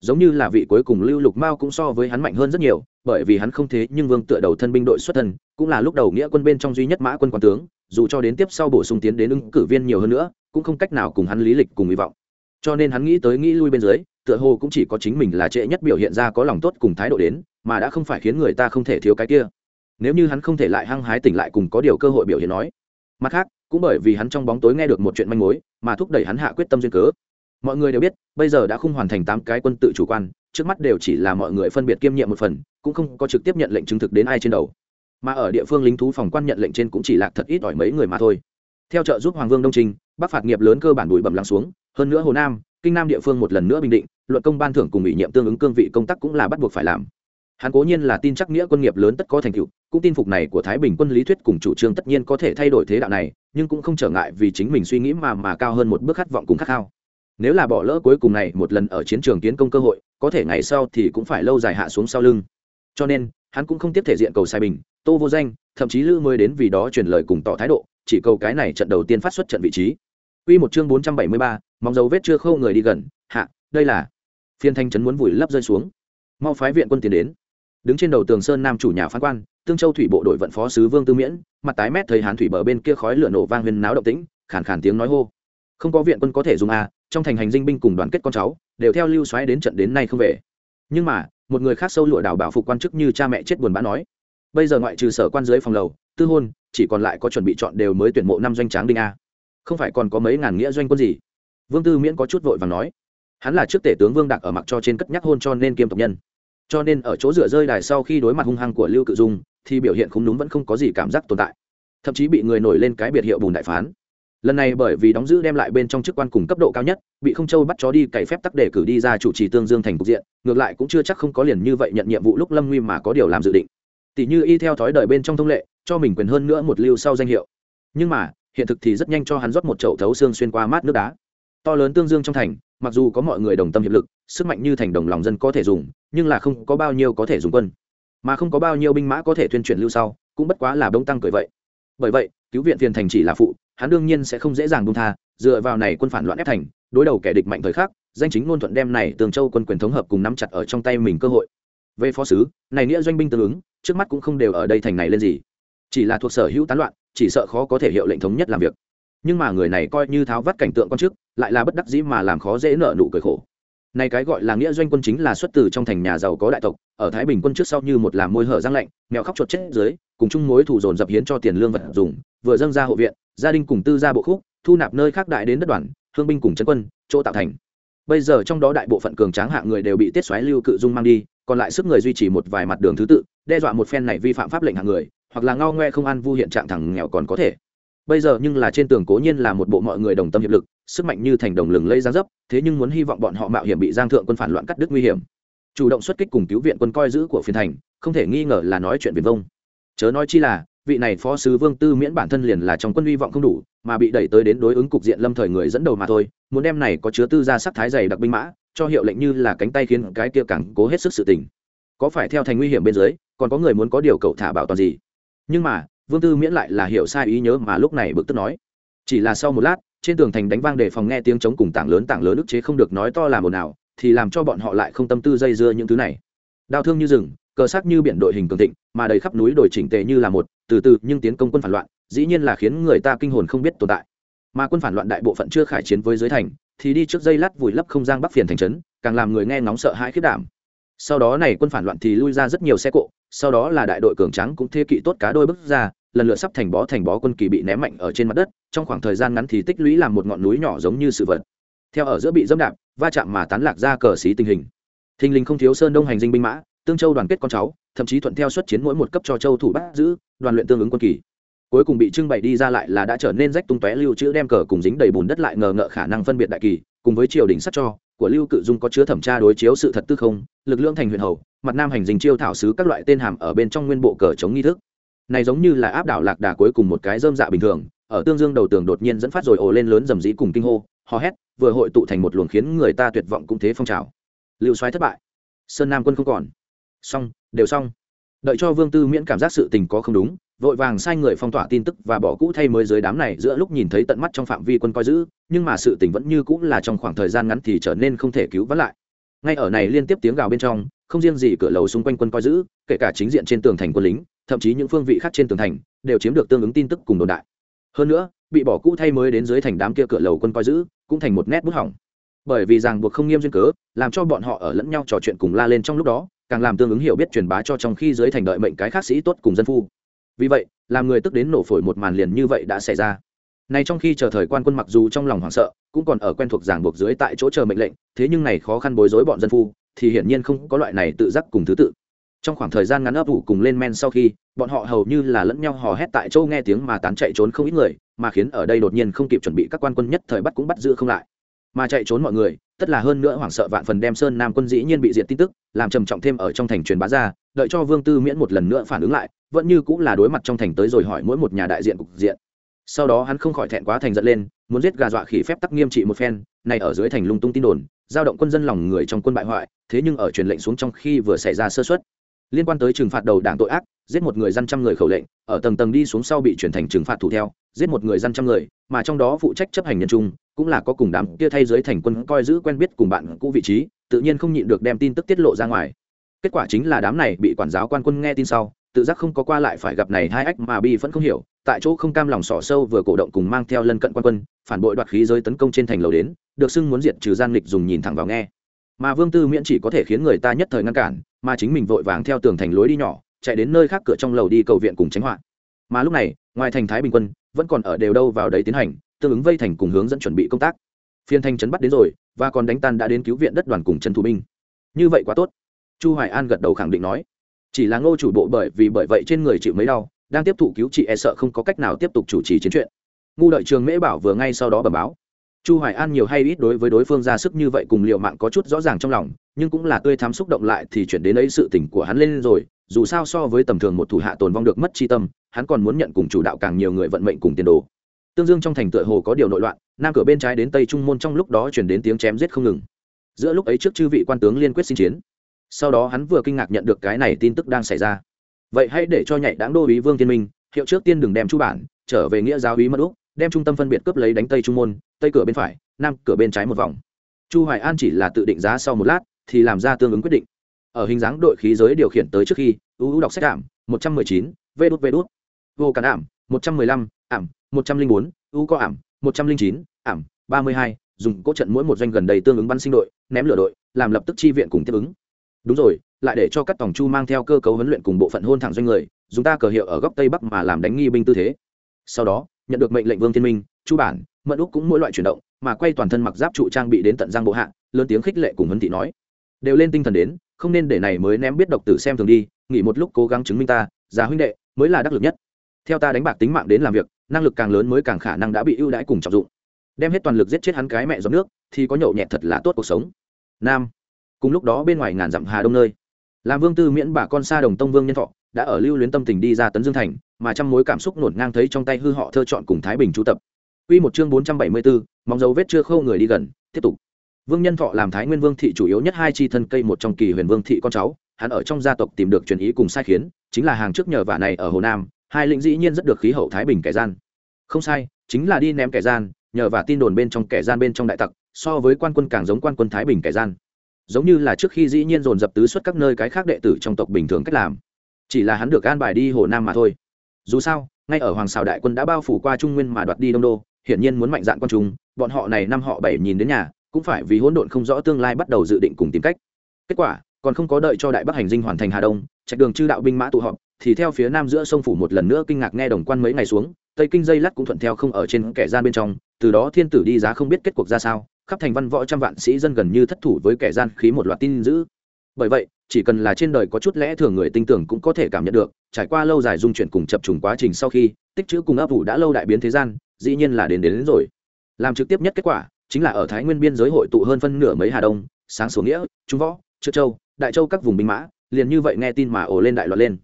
Giống như là vị cuối cùng lưu lục mao cũng so với hắn mạnh hơn rất nhiều, bởi vì hắn không thế nhưng vương tựa đầu thân binh đội xuất thân, cũng là lúc đầu nghĩa quân bên trong duy nhất mã quân quan tướng, dù cho đến tiếp sau bổ sung tiến đến ứng cử viên nhiều hơn nữa, cũng không cách nào cùng hắn lý lịch cùng hy vọng. Cho nên hắn nghĩ tới nghĩ lui bên dưới, tựa hồ cũng chỉ có chính mình là trễ nhất biểu hiện ra có lòng tốt cùng thái độ đến, mà đã không phải khiến người ta không thể thiếu cái kia. Nếu như hắn không thể lại hăng hái tỉnh lại cùng có điều cơ hội biểu hiện nói. Mặt khác cũng bởi vì hắn trong bóng tối nghe được một chuyện manh mối, mà thúc đẩy hắn hạ quyết tâm duyên cớ. Mọi người đều biết, bây giờ đã không hoàn thành tám cái quân tự chủ quan, trước mắt đều chỉ là mọi người phân biệt kiêm nhiệm một phần, cũng không có trực tiếp nhận lệnh chứng thực đến ai trên đầu. Mà ở địa phương lính thú phòng quan nhận lệnh trên cũng chỉ lạc thật ít ỏi mấy người mà thôi. Theo trợ giúp hoàng vương đông trình bắc phạt nghiệp lớn cơ bản bụi bẩm lắng xuống, hơn nữa hồ nam, kinh nam địa phương một lần nữa bình định, luận công ban thưởng cùng ủy nhiệm tương ứng cương vị công tác cũng là bắt buộc phải làm hắn cố nhiên là tin chắc nghĩa quân nghiệp lớn tất có thành tựu cũng tin phục này của thái bình quân lý thuyết cùng chủ trương tất nhiên có thể thay đổi thế đạo này nhưng cũng không trở ngại vì chính mình suy nghĩ mà mà cao hơn một bước khát vọng cùng khát khao nếu là bỏ lỡ cuối cùng này một lần ở chiến trường tiến công cơ hội có thể ngày sau thì cũng phải lâu dài hạ xuống sau lưng cho nên hắn cũng không tiếp thể diện cầu sai bình tô vô danh thậm chí lữ mới đến vì đó truyền lời cùng tỏ thái độ chỉ cầu cái này trận đầu tiên phát xuất trận vị trí Quy một chương 473, mong dấu vết chưa khâu người đi gần, hạ, đây là phiên thanh trấn muốn vùi lấp rơi xuống. Mau phái viện quân tiến đến. Đứng trên đầu tường sơn nam chủ nhà phán quan, Tương Châu thủy bộ đội vận phó sứ Vương Tư Miễn, mặt tái mét thấy hán thủy bờ bên kia khói lửa nổ vang huyền náo động tĩnh, khàn khàn tiếng nói hô. Không có viện quân có thể dùng a, trong thành hành dinh binh cùng đoàn kết con cháu, đều theo lưu xoáy đến trận đến nay không về. Nhưng mà, một người khác sâu lụa đảo bảo phục quan chức như cha mẹ chết buồn bã nói. Bây giờ ngoại trừ sở quan dưới phòng lầu, tư hôn, chỉ còn lại có chuẩn bị chọn đều mới tuyển mộ năm doanh tráng đinh a không phải còn có mấy ngàn nghĩa doanh quân gì vương tư miễn có chút vội và nói hắn là trước tể tướng vương đạc ở mặc cho trên cất nhắc hôn cho nên kiêm tộc nhân cho nên ở chỗ dựa rơi đài sau khi đối mặt hung hăng của lưu cự dung, thì biểu hiện không đúng vẫn không có gì cảm giác tồn tại. Thậm chí bị người nổi lên cái biệt hiệu bùn đại phán. Lần này bởi vì đóng giữ đem lại bên trong chức quan cùng cấp độ cao nhất, bị không châu bắt chó đi cày phép tắc để cử đi ra chủ trì tương dương thành cục diện, ngược lại cũng chưa chắc không có liền như vậy nhận nhiệm vụ lúc lâm nguy mà có điều làm dự định. Tỷ như y theo thói đời bên trong thông lệ, cho mình quyền hơn nữa một lưu sau danh hiệu. Nhưng mà, hiện thực thì rất nhanh cho hắn rót một chậu thấu xương xuyên qua mát nước đá. To lớn tương dương trong thành, mặc dù có mọi người đồng tâm hiệp lực, sức mạnh như thành đồng lòng dân có thể dùng nhưng là không có bao nhiêu có thể dùng quân, mà không có bao nhiêu binh mã có thể tuyên truyền lưu sau, cũng bất quá là đông tăng cười vậy. Bởi vậy, cứu viện phiền thành chỉ là phụ, hắn đương nhiên sẽ không dễ dàng buông tha, dựa vào này quân phản loạn ép thành, đối đầu kẻ địch mạnh thời khắc, danh chính ngôn thuận đem này tường châu quân quyền thống hợp cùng nắm chặt ở trong tay mình cơ hội. Về phó sứ, này nghĩa doanh binh tương ứng, trước mắt cũng không đều ở đây thành này lên gì. Chỉ là thuộc sở hữu tán loạn, chỉ sợ khó có thể hiệu lệnh thống nhất làm việc. Nhưng mà người này coi như tháo vắt cảnh tượng con trước, lại là bất đắc dĩ mà làm khó dễ nợ nụ cười khổ này cái gọi là nghĩa doanh quân chính là xuất từ trong thành nhà giàu có đại tộc, ở thái bình quân trước sau như một làm môi hở răng lạnh mèo khóc chuột chết dưới, cùng chung mối thủ dồn dập hiến cho tiền lương vật dùng, vừa dâng ra hộ viện, gia đình cùng tư gia bộ khúc, thu nạp nơi khác đại đến đất đoàn hương binh cùng chân quân, chỗ tạo thành. Bây giờ trong đó đại bộ phận cường tráng hạng người đều bị tiết xoáy lưu cự dung mang đi, còn lại sức người duy trì một vài mặt đường thứ tự, đe dọa một phen này vi phạm pháp lệnh hạng người, hoặc là ngao ngoe không ăn vu hiện trạng thằng nghèo còn có thể. Bây giờ nhưng là trên tường cố nhiên là một bộ mọi người đồng tâm hiệp lực sức mạnh như thành đồng lừng lây giáng dấp, thế nhưng muốn hy vọng bọn họ mạo hiểm bị giang thượng quân phản loạn cắt đứt nguy hiểm. Chủ động xuất kích cùng cứu viện quân coi giữ của phiên thành, không thể nghi ngờ là nói chuyện viền vông. Chớ nói chi là, vị này phó sứ vương tư miễn bản thân liền là trong quân hy vọng không đủ, mà bị đẩy tới đến đối ứng cục diện lâm thời người dẫn đầu mà thôi, muốn đem này có chứa tư gia sắc thái dày đặc binh mã, cho hiệu lệnh như là cánh tay khiến cái kia cẳng cố hết sức sự tình. Có phải theo thành nguy hiểm bên dưới, còn có người muốn có điều cậu thả bảo toàn gì? Nhưng mà, vương tư miễn lại là hiểu sai ý nhớ mà lúc này bực tức nói. Chỉ là sau một lát trên tường thành đánh vang để phòng nghe tiếng chống cùng tảng lớn tảng lớn ức chế không được nói to làm ồn ào, thì làm cho bọn họ lại không tâm tư dây dưa những thứ này. Đau thương như rừng, cờ sắc như biển đội hình cường thịnh, mà đầy khắp núi đồi chỉnh tề như là một, từ từ nhưng tiến công quân phản loạn, dĩ nhiên là khiến người ta kinh hồn không biết tồn tại. Mà quân phản loạn đại bộ phận chưa khải chiến với dưới thành, thì đi trước dây lát vùi lấp không gian bắc phiền thành trấn, càng làm người nghe ngóng sợ hãi khiết đảm. Sau đó này quân phản loạn thì lui ra rất nhiều xe cộ, sau đó là đại đội cường trắng cũng thê kỵ tốt cá đôi bước ra lần lượt sắp thành bó thành bó quân kỳ bị ném mạnh ở trên mặt đất, trong khoảng thời gian ngắn thì tích lũy làm một ngọn núi nhỏ giống như sự vật. Theo ở giữa bị dẫm đạp, va chạm mà tán lạc ra cờ xí tình hình. Thình lình không thiếu sơn đông hành dinh binh mã, tương châu đoàn kết con cháu, thậm chí thuận theo xuất chiến mỗi một cấp cho châu thủ bắt giữ, đoàn luyện tương ứng quân kỳ. Cuối cùng bị trưng bày đi ra lại là đã trở nên rách tung tóe lưu trữ đem cờ cùng dính đầy bùn đất lại ngờ ngợ khả năng phân biệt đại kỳ, cùng với triều đình sắt cho, của lưu cự dung có chứa thẩm tra đối chiếu sự thật tư không, lực lượng thành huyện hầu, mặt nam hành dinh chiêu thảo sứ các loại tên hàm ở bên trong nguyên bộ cờ chống nghi thức này giống như là áp đảo lạc đà cuối cùng một cái dơm dạ bình thường, ở tương dương đầu tường đột nhiên dẫn phát rồi ồ lên lớn dầm dĩ cùng kinh hô, hò hét, vừa hội tụ thành một luồng khiến người ta tuyệt vọng cũng thế phong trào. Lưu xoáy thất bại. Sơn nam quân không còn. Xong, đều xong. Đợi cho vương tư miễn cảm giác sự tình có không đúng, vội vàng sai người phong tỏa tin tức và bỏ cũ thay mới dưới đám này giữa lúc nhìn thấy tận mắt trong phạm vi quân coi giữ, nhưng mà sự tình vẫn như cũng là trong khoảng thời gian ngắn thì trở nên không thể cứu vãn lại. Ngay ở này liên tiếp tiếng gào bên trong, không riêng gì cửa lầu xung quanh quân coi giữ, kể cả chính diện trên tường thành quân lính thậm chí những phương vị khác trên tường thành đều chiếm được tương ứng tin tức cùng đồn đại. Hơn nữa, bị bỏ cũ thay mới đến dưới thành đám kia cửa lầu quân coi giữ, cũng thành một nét bút hỏng. Bởi vì ràng buộc không nghiêm duyên cớ, làm cho bọn họ ở lẫn nhau trò chuyện cùng la lên trong lúc đó, càng làm tương ứng hiểu biết truyền bá cho trong khi dưới thành đợi mệnh cái khác sĩ tốt cùng dân phu. Vì vậy, làm người tức đến nổ phổi một màn liền như vậy đã xảy ra. Này trong khi chờ thời quan quân mặc dù trong lòng hoảng sợ, cũng còn ở quen thuộc ràng buộc dưới tại chỗ chờ mệnh lệnh, thế nhưng này khó khăn bối rối bọn dân phu, thì hiển nhiên không có loại này tự giác cùng thứ tự. Trong khoảng thời gian ngắn ấp ủ cùng lên men sau khi bọn họ hầu như là lẫn nhau hò hét tại chỗ nghe tiếng mà tán chạy trốn không ít người, mà khiến ở đây đột nhiên không kịp chuẩn bị các quan quân nhất thời bắt cũng bắt giữ không lại. Mà chạy trốn mọi người, tất là hơn nữa hoảng sợ vạn phần đem sơn nam quân dĩ nhiên bị diệt tin tức, làm trầm trọng thêm ở trong thành truyền bá ra, đợi cho vương tư miễn một lần nữa phản ứng lại, vẫn như cũng là đối mặt trong thành tới rồi hỏi mỗi một nhà đại diện cục diện. Sau đó hắn không khỏi thẹn quá thành giận lên, muốn giết gà dọa khỉ phép tắc nghiêm trị một phen, này ở dưới thành lung tung tin đồn, giao động quân dân lòng người trong quân bại hoại, thế nhưng ở truyền lệnh xuống trong khi vừa xảy ra sơ xuất liên quan tới trừng phạt đầu đảng tội ác, giết một người dân trăm người khẩu lệnh, ở tầng tầng đi xuống sau bị chuyển thành trừng phạt thủ theo, giết một người dân trăm người, mà trong đó phụ trách chấp hành nhân trung, cũng là có cùng đám kia thay dưới thành quân coi giữ quen biết cùng bạn cũ vị trí, tự nhiên không nhịn được đem tin tức tiết lộ ra ngoài. Kết quả chính là đám này bị quản giáo quan quân nghe tin sau, tự giác không có qua lại phải gặp này hai ách mà bi vẫn không hiểu, tại chỗ không cam lòng sỏ sâu vừa cổ động cùng mang theo lân cận quan quân, phản bội đoạt khí giới tấn công trên thành lầu đến, được xưng muốn diệt trừ gian lịch dùng nhìn thẳng vào nghe mà vương tư miễn chỉ có thể khiến người ta nhất thời ngăn cản, mà chính mình vội vàng theo tường thành lối đi nhỏ, chạy đến nơi khác cửa trong lầu đi cầu viện cùng tránh họa. Mà lúc này, ngoài thành thái bình quân, vẫn còn ở đều đâu vào đấy tiến hành, tương ứng vây thành cùng hướng dẫn chuẩn bị công tác. Phiên thanh trấn bắt đến rồi, và còn đánh tan đã đến cứu viện đất đoàn cùng trần thủ binh. Như vậy quá tốt. Chu hoài an gật đầu khẳng định nói. Chỉ là ngô chủ bộ bởi vì bởi vậy trên người chịu mấy đau, đang tiếp thụ cứu trị e sợ không có cách nào tiếp tục chủ trì chiến chuyện. Ngu đợi trường mễ bảo vừa ngay sau đó bẩm báo chu hoài an nhiều hay ít đối với đối phương ra sức như vậy cùng liệu mạng có chút rõ ràng trong lòng, nhưng cũng là tươi thắm xúc động lại thì chuyển đến ấy sự tình của hắn lên rồi, dù sao so với tầm thường một thủ hạ tồn vong được mất chi tâm, hắn còn muốn nhận cùng chủ đạo càng nhiều người vận mệnh cùng tiền đồ. Tương dương trong thành tựa hồ có điều nội loạn, nam cửa bên trái đến tây trung môn trong lúc đó chuyển đến tiếng chém giết không ngừng. Giữa lúc ấy trước chư vị quan tướng liên quyết xin chiến. Sau đó hắn vừa kinh ngạc nhận được cái này tin tức đang xảy ra. Vậy hãy để cho nhạy đáng đô ý vương Thiên minh, hiệu trước tiên đừng đem chu bản, trở về nghĩa giáo ý mất úc đem trung tâm phân biệt cướp lấy đánh tây trung môn, tây cửa bên phải, nam cửa bên trái một vòng. Chu hoài an chỉ là tự định giá sau một lát, thì làm ra tương ứng quyết định. Ở hình dáng đội khí giới điều khiển tới trước khi ưu đọc sách ảm, một trăm mười chín, vê đốt vê đốt vô cản ảm, một trăm mười lăm, ảm, một trăm linh bốn ưu có ảm, một trăm linh chín, ảm, ba mươi hai. Dùng cỗ trận mỗi một doanh gần đầy tương ứng bắn sinh đội, ném lửa đội, làm lập tức chi viện cùng tiếp ứng. Đúng rồi, lại để cho các tổng chu mang theo cơ cấu huấn luyện cùng bộ phận hôn thẳng doanh người, dùng ta cờ hiệu ở góc tây bắc mà làm đánh nghi binh tư thế. Sau đó nhận được mệnh lệnh vương thiên minh, chu bản mận úc cũng mỗi loại chuyển động, mà quay toàn thân mặc giáp trụ trang bị đến tận giang bộ hạ, lớn tiếng khích lệ cùng huấn thị nói. Đều lên tinh thần đến, không nên để này mới ném biết độc tử xem thường đi, nghỉ một lúc cố gắng chứng minh ta, già huynh đệ, mới là đắc lực nhất. Theo ta đánh bạc tính mạng đến làm việc, năng lực càng lớn mới càng khả năng đã bị ưu đãi cùng trọng dụng. Đem hết toàn lực giết chết hắn cái mẹ giọt nước, thì có nhậu nhẹt thật là tốt cuộc sống. Nam. Cùng lúc đó bên ngoài ngàn dặm hà đông nơi, làm vương tư miễn bà con xa đồng tông vương nhân thọ đã ở lưu luyến tâm tình đi ra tấn dương thành mà trăm mối cảm xúc nổn ngang thấy trong tay hư họ thơ chọn cùng thái bình chú tập Quy một chương 474, mong dấu vết chưa khâu người đi gần, tiếp tục. Vương Nhân Thọ làm Thái Nguyên Vương thị chủ yếu nhất hai chi thân cây một trong kỳ Huyền Vương thị con cháu, hắn ở trong gia tộc tìm được truyền ý cùng sai khiến, chính là hàng trước nhờ vả này ở Hồ Nam, hai lĩnh dĩ nhiên rất được khí hậu thái bình kẻ gian. Không sai, chính là đi ném kẻ gian, nhờ vả tin đồn bên trong kẻ gian bên trong đại tặc, so với quan quân càng giống quan quân thái bình kẻ gian. Giống như là trước khi dĩ nhiên dồn dập tứ xuất các nơi cái khác đệ tử trong tộc bình thường cách làm. Chỉ là hắn được an bài đi Hồ Nam mà thôi. Dù sao, ngay ở Hoàng xào đại quân đã bao phủ qua Trung Nguyên mà đoạt đi Đông Đô, hiển nhiên muốn mạnh dạn quan trung bọn họ này năm họ bảy nhìn đến nhà cũng phải vì hỗn độn không rõ tương lai bắt đầu dự định cùng tìm cách kết quả còn không có đợi cho đại bắc hành dinh hoàn thành hà đông trạch đường chư đạo binh mã tụ họp thì theo phía nam giữa sông phủ một lần nữa kinh ngạc nghe đồng quan mấy ngày xuống tây kinh dây lắt cũng thuận theo không ở trên kẻ gian bên trong từ đó thiên tử đi giá không biết kết cuộc ra sao khắp thành văn võ trăm vạn sĩ dân gần như thất thủ với kẻ gian khí một loạt tin dữ bởi vậy chỉ cần là trên đời có chút lẽ thường người tin tưởng cũng có thể cảm nhận được trải qua lâu dài dung chuyển cùng chập trùng quá trình sau khi tích chữ cùng ấp ủ đã lâu đại biến thế gian dĩ nhiên là đến đến, đến rồi. Làm trực tiếp nhất kết quả chính là ở thái nguyên biên giới hội tụ hơn phân nửa mấy hà đông sáng sổ nghĩa trung võ trước châu đại châu các vùng binh mã liền như vậy nghe tin mà ồ lên đại loạn lên.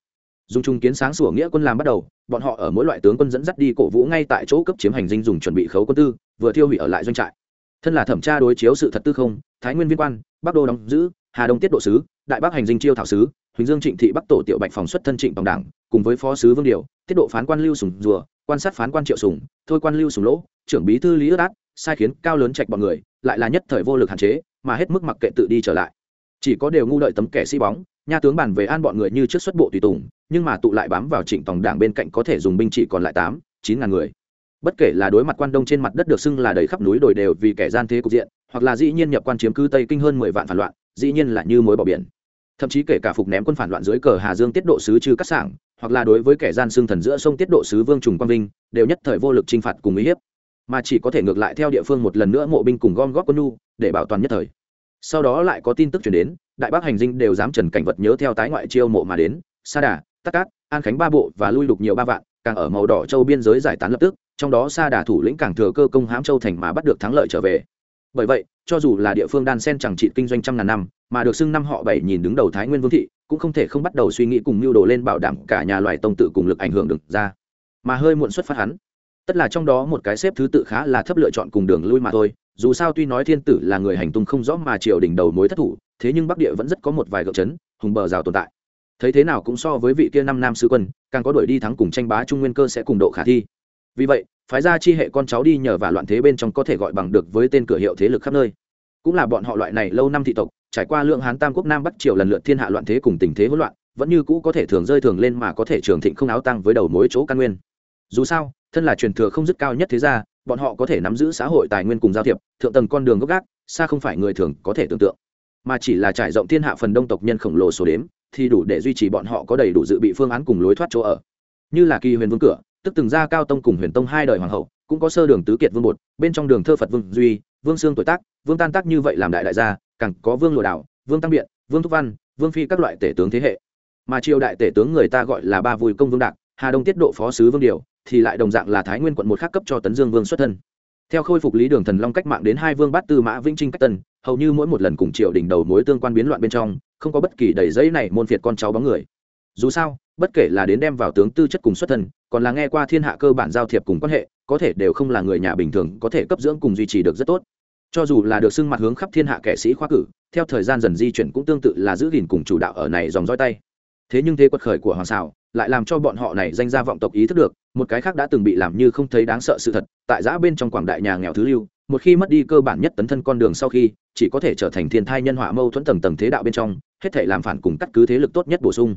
Dùng trung kiến sáng sủa nghĩa quân làm bắt đầu bọn họ ở mỗi loại tướng quân dẫn dắt đi cổ vũ ngay tại chỗ cấp chiếm hành dinh dùng chuẩn bị khấu quân tư vừa tiêu hủy ở lại doanh trại. Thân là thẩm tra đối chiếu sự thật tư không thái nguyên viên quan bắc đô đóng giữ hà đông tiết độ sứ, đại bắc hành dinh chiêu thảo sứ, huỳnh dương trịnh thị bắc tổ tiểu bạch phòng xuất thân trịnh tổng đảng, cùng với phó sứ vương điều, tiết độ phán quan lưu sùng rùa, quan sát phán quan triệu sùng, thôi quan lưu sùng lỗ, trưởng bí thư lý ước át, sai khiến cao lớn trạch bọn người, lại là nhất thời vô lực hạn chế, mà hết mức mặc kệ tự đi trở lại. Chỉ có đều ngu đợi tấm kẻ si bóng, nha tướng bàn về an bọn người như trước xuất bộ tùy tùng, nhưng mà tụ lại bám vào trịnh tổng đảng bên cạnh có thể dùng binh chỉ còn lại tám, chín ngàn người. Bất kể là đối mặt quan đông trên mặt đất được xưng là đầy khắp núi đồi đều vì kẻ gian thế cục diện, hoặc là dĩ nhiên nhập quan chiếm cư tây kinh hơn mười vạn phản loạn dĩ nhiên là như mối bỏ biển. Thậm chí kể cả phục ném quân phản loạn dưới cờ hà dương tiết độ sứ trừ cắt sảng, hoặc là đối với kẻ gian xương thần giữa sông tiết độ sứ vương trùng quang vinh, đều nhất thời vô lực chinh phạt cùng uy hiếp. Mà chỉ có thể ngược lại theo địa phương một lần nữa mộ binh cùng gom góp quân nu để bảo toàn nhất thời. Sau đó lại có tin tức chuyển đến, đại bác hành dinh đều dám trần cảnh vật nhớ theo tái ngoại chiêu mộ mà đến. Sa đà, tắc cát, an khánh ba bộ và lui lục nhiều ba vạn, càng ở màu đỏ châu biên giới giải tán lập tức, trong đó sa đà thủ lĩnh càng thừa cơ công hãm châu thành mà bắt được thắng lợi trở về bởi vậy, cho dù là địa phương đan sen chẳng trị kinh doanh trăm ngàn năm, mà được xưng năm họ bảy nhìn đứng đầu thái nguyên vương thị, cũng không thể không bắt đầu suy nghĩ cùng mưu đồ lên bảo đảm cả nhà loài tông tự cùng lực ảnh hưởng được ra. Mà hơi muộn xuất phát hắn. Tất là trong đó một cái xếp thứ tự khá là thấp lựa chọn cùng đường lui mà thôi, dù sao tuy nói thiên tử là người hành tung không rõ mà triều đỉnh đầu mối thất thủ, thế nhưng bắc địa vẫn rất có một vài gợi chấn, hùng bờ rào tồn tại. Thấy thế nào cũng so với vị kia năm nam sứ quân, càng có đuổi đi thắng cùng tranh bá trung nguyên cơ sẽ cùng độ khả thi. Vì vậy phái ra chi hệ con cháu đi nhờ và loạn thế bên trong có thể gọi bằng được với tên cửa hiệu thế lực khắp nơi. Cũng là bọn họ loại này lâu năm thị tộc trải qua lượng hán tam quốc nam bắc triều lần lượt thiên hạ loạn thế cùng tình thế hỗn loạn vẫn như cũ có thể thường rơi thường lên mà có thể trường thịnh không áo tăng với đầu mối chỗ căn nguyên. Dù sao thân là truyền thừa không dứt cao nhất thế gia, bọn họ có thể nắm giữ xã hội tài nguyên cùng giao thiệp thượng tầng con đường gốc gác xa không phải người thường có thể tưởng tượng. Mà chỉ là trải rộng thiên hạ phần đông tộc nhân khổng lồ số đếm thì đủ để duy trì bọn họ có đầy đủ dự bị phương án cùng lối thoát chỗ ở. Như là kỳ huyền vương cửa tức từng ra cao tông cùng huyền tông hai đời hoàng hậu, cũng có sơ đường tứ kiệt vương bột, bên trong đường thơ phật vương duy, vương sương tuổi tác, vương tan tác như vậy làm đại đại gia, càng có vương lụa đảo vương tăng biện, vương thúc văn, vương phi các loại tể tướng thế hệ. Mà triều đại tể tướng người ta gọi là ba vùi công vương đạc, hà đông tiết độ phó sứ vương điều, thì lại đồng dạng là thái nguyên quận một khác cấp cho tấn dương vương xuất thân. Theo khôi phục lý đường thần long cách mạng đến hai vương bát tư mã vĩnh trinh cách tân, hầu như mỗi một lần cùng triều đỉnh đầu mối tương quan biến loạn bên trong, không có bất kỳ đầy giấy này môn phiệt con cháu bóng người. Dù sao bất kể là đến đem vào tướng tư chất cùng xuất thân, còn là nghe qua thiên hạ cơ bản giao thiệp cùng quan hệ, có thể đều không là người nhà bình thường, có thể cấp dưỡng cùng duy trì được rất tốt. Cho dù là được xưng mặt hướng khắp thiên hạ kẻ sĩ khoa cử, theo thời gian dần di chuyển cũng tương tự là giữ gìn cùng chủ đạo ở này dòng roi tay. Thế nhưng thế quật khởi của hoàng xảo lại làm cho bọn họ này danh ra vọng tộc ý thức được, một cái khác đã từng bị làm như không thấy đáng sợ sự thật, tại giã bên trong quảng đại nhà nghèo thứ lưu, một khi mất đi cơ bản nhất tấn thân con đường sau khi, chỉ có thể trở thành thiên thai nhân họa mâu thuẫn tầng tầng thế đạo bên trong, hết thể làm phản cùng cắt cứ thế lực tốt nhất bổ sung.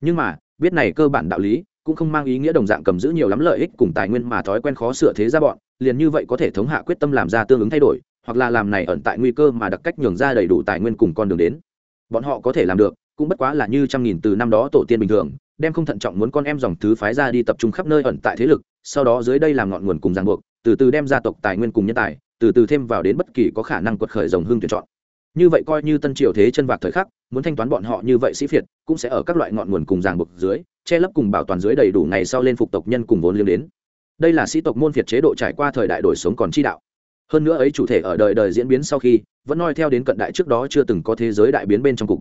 Nhưng mà biết này cơ bản đạo lý, cũng không mang ý nghĩa đồng dạng cầm giữ nhiều lắm lợi ích cùng tài nguyên mà thói quen khó sửa thế ra bọn, liền như vậy có thể thống hạ quyết tâm làm ra tương ứng thay đổi, hoặc là làm này ẩn tại nguy cơ mà đặc cách nhường ra đầy đủ tài nguyên cùng con đường đến. Bọn họ có thể làm được, cũng bất quá là như trăm nghìn từ năm đó tổ tiên bình thường, đem không thận trọng muốn con em dòng thứ phái ra đi tập trung khắp nơi ẩn tại thế lực, sau đó dưới đây làm ngọn nguồn cùng ràng buộc, từ từ đem gia tộc tài nguyên cùng nhân tài, từ từ thêm vào đến bất kỳ có khả năng quật khởi dòng hương tuyển chọn như vậy coi như tân triều thế chân vạc thời khắc, muốn thanh toán bọn họ như vậy sĩ phiệt, cũng sẽ ở các loại ngọn nguồn cùng ràng buộc dưới, che lấp cùng bảo toàn dưới đầy đủ ngày sau lên phục tộc nhân cùng vốn liếng đến. Đây là sĩ tộc môn phiệt chế độ trải qua thời đại đổi sống còn chi đạo. Hơn nữa ấy chủ thể ở đời đời diễn biến sau khi, vẫn noi theo đến cận đại trước đó chưa từng có thế giới đại biến bên trong cục.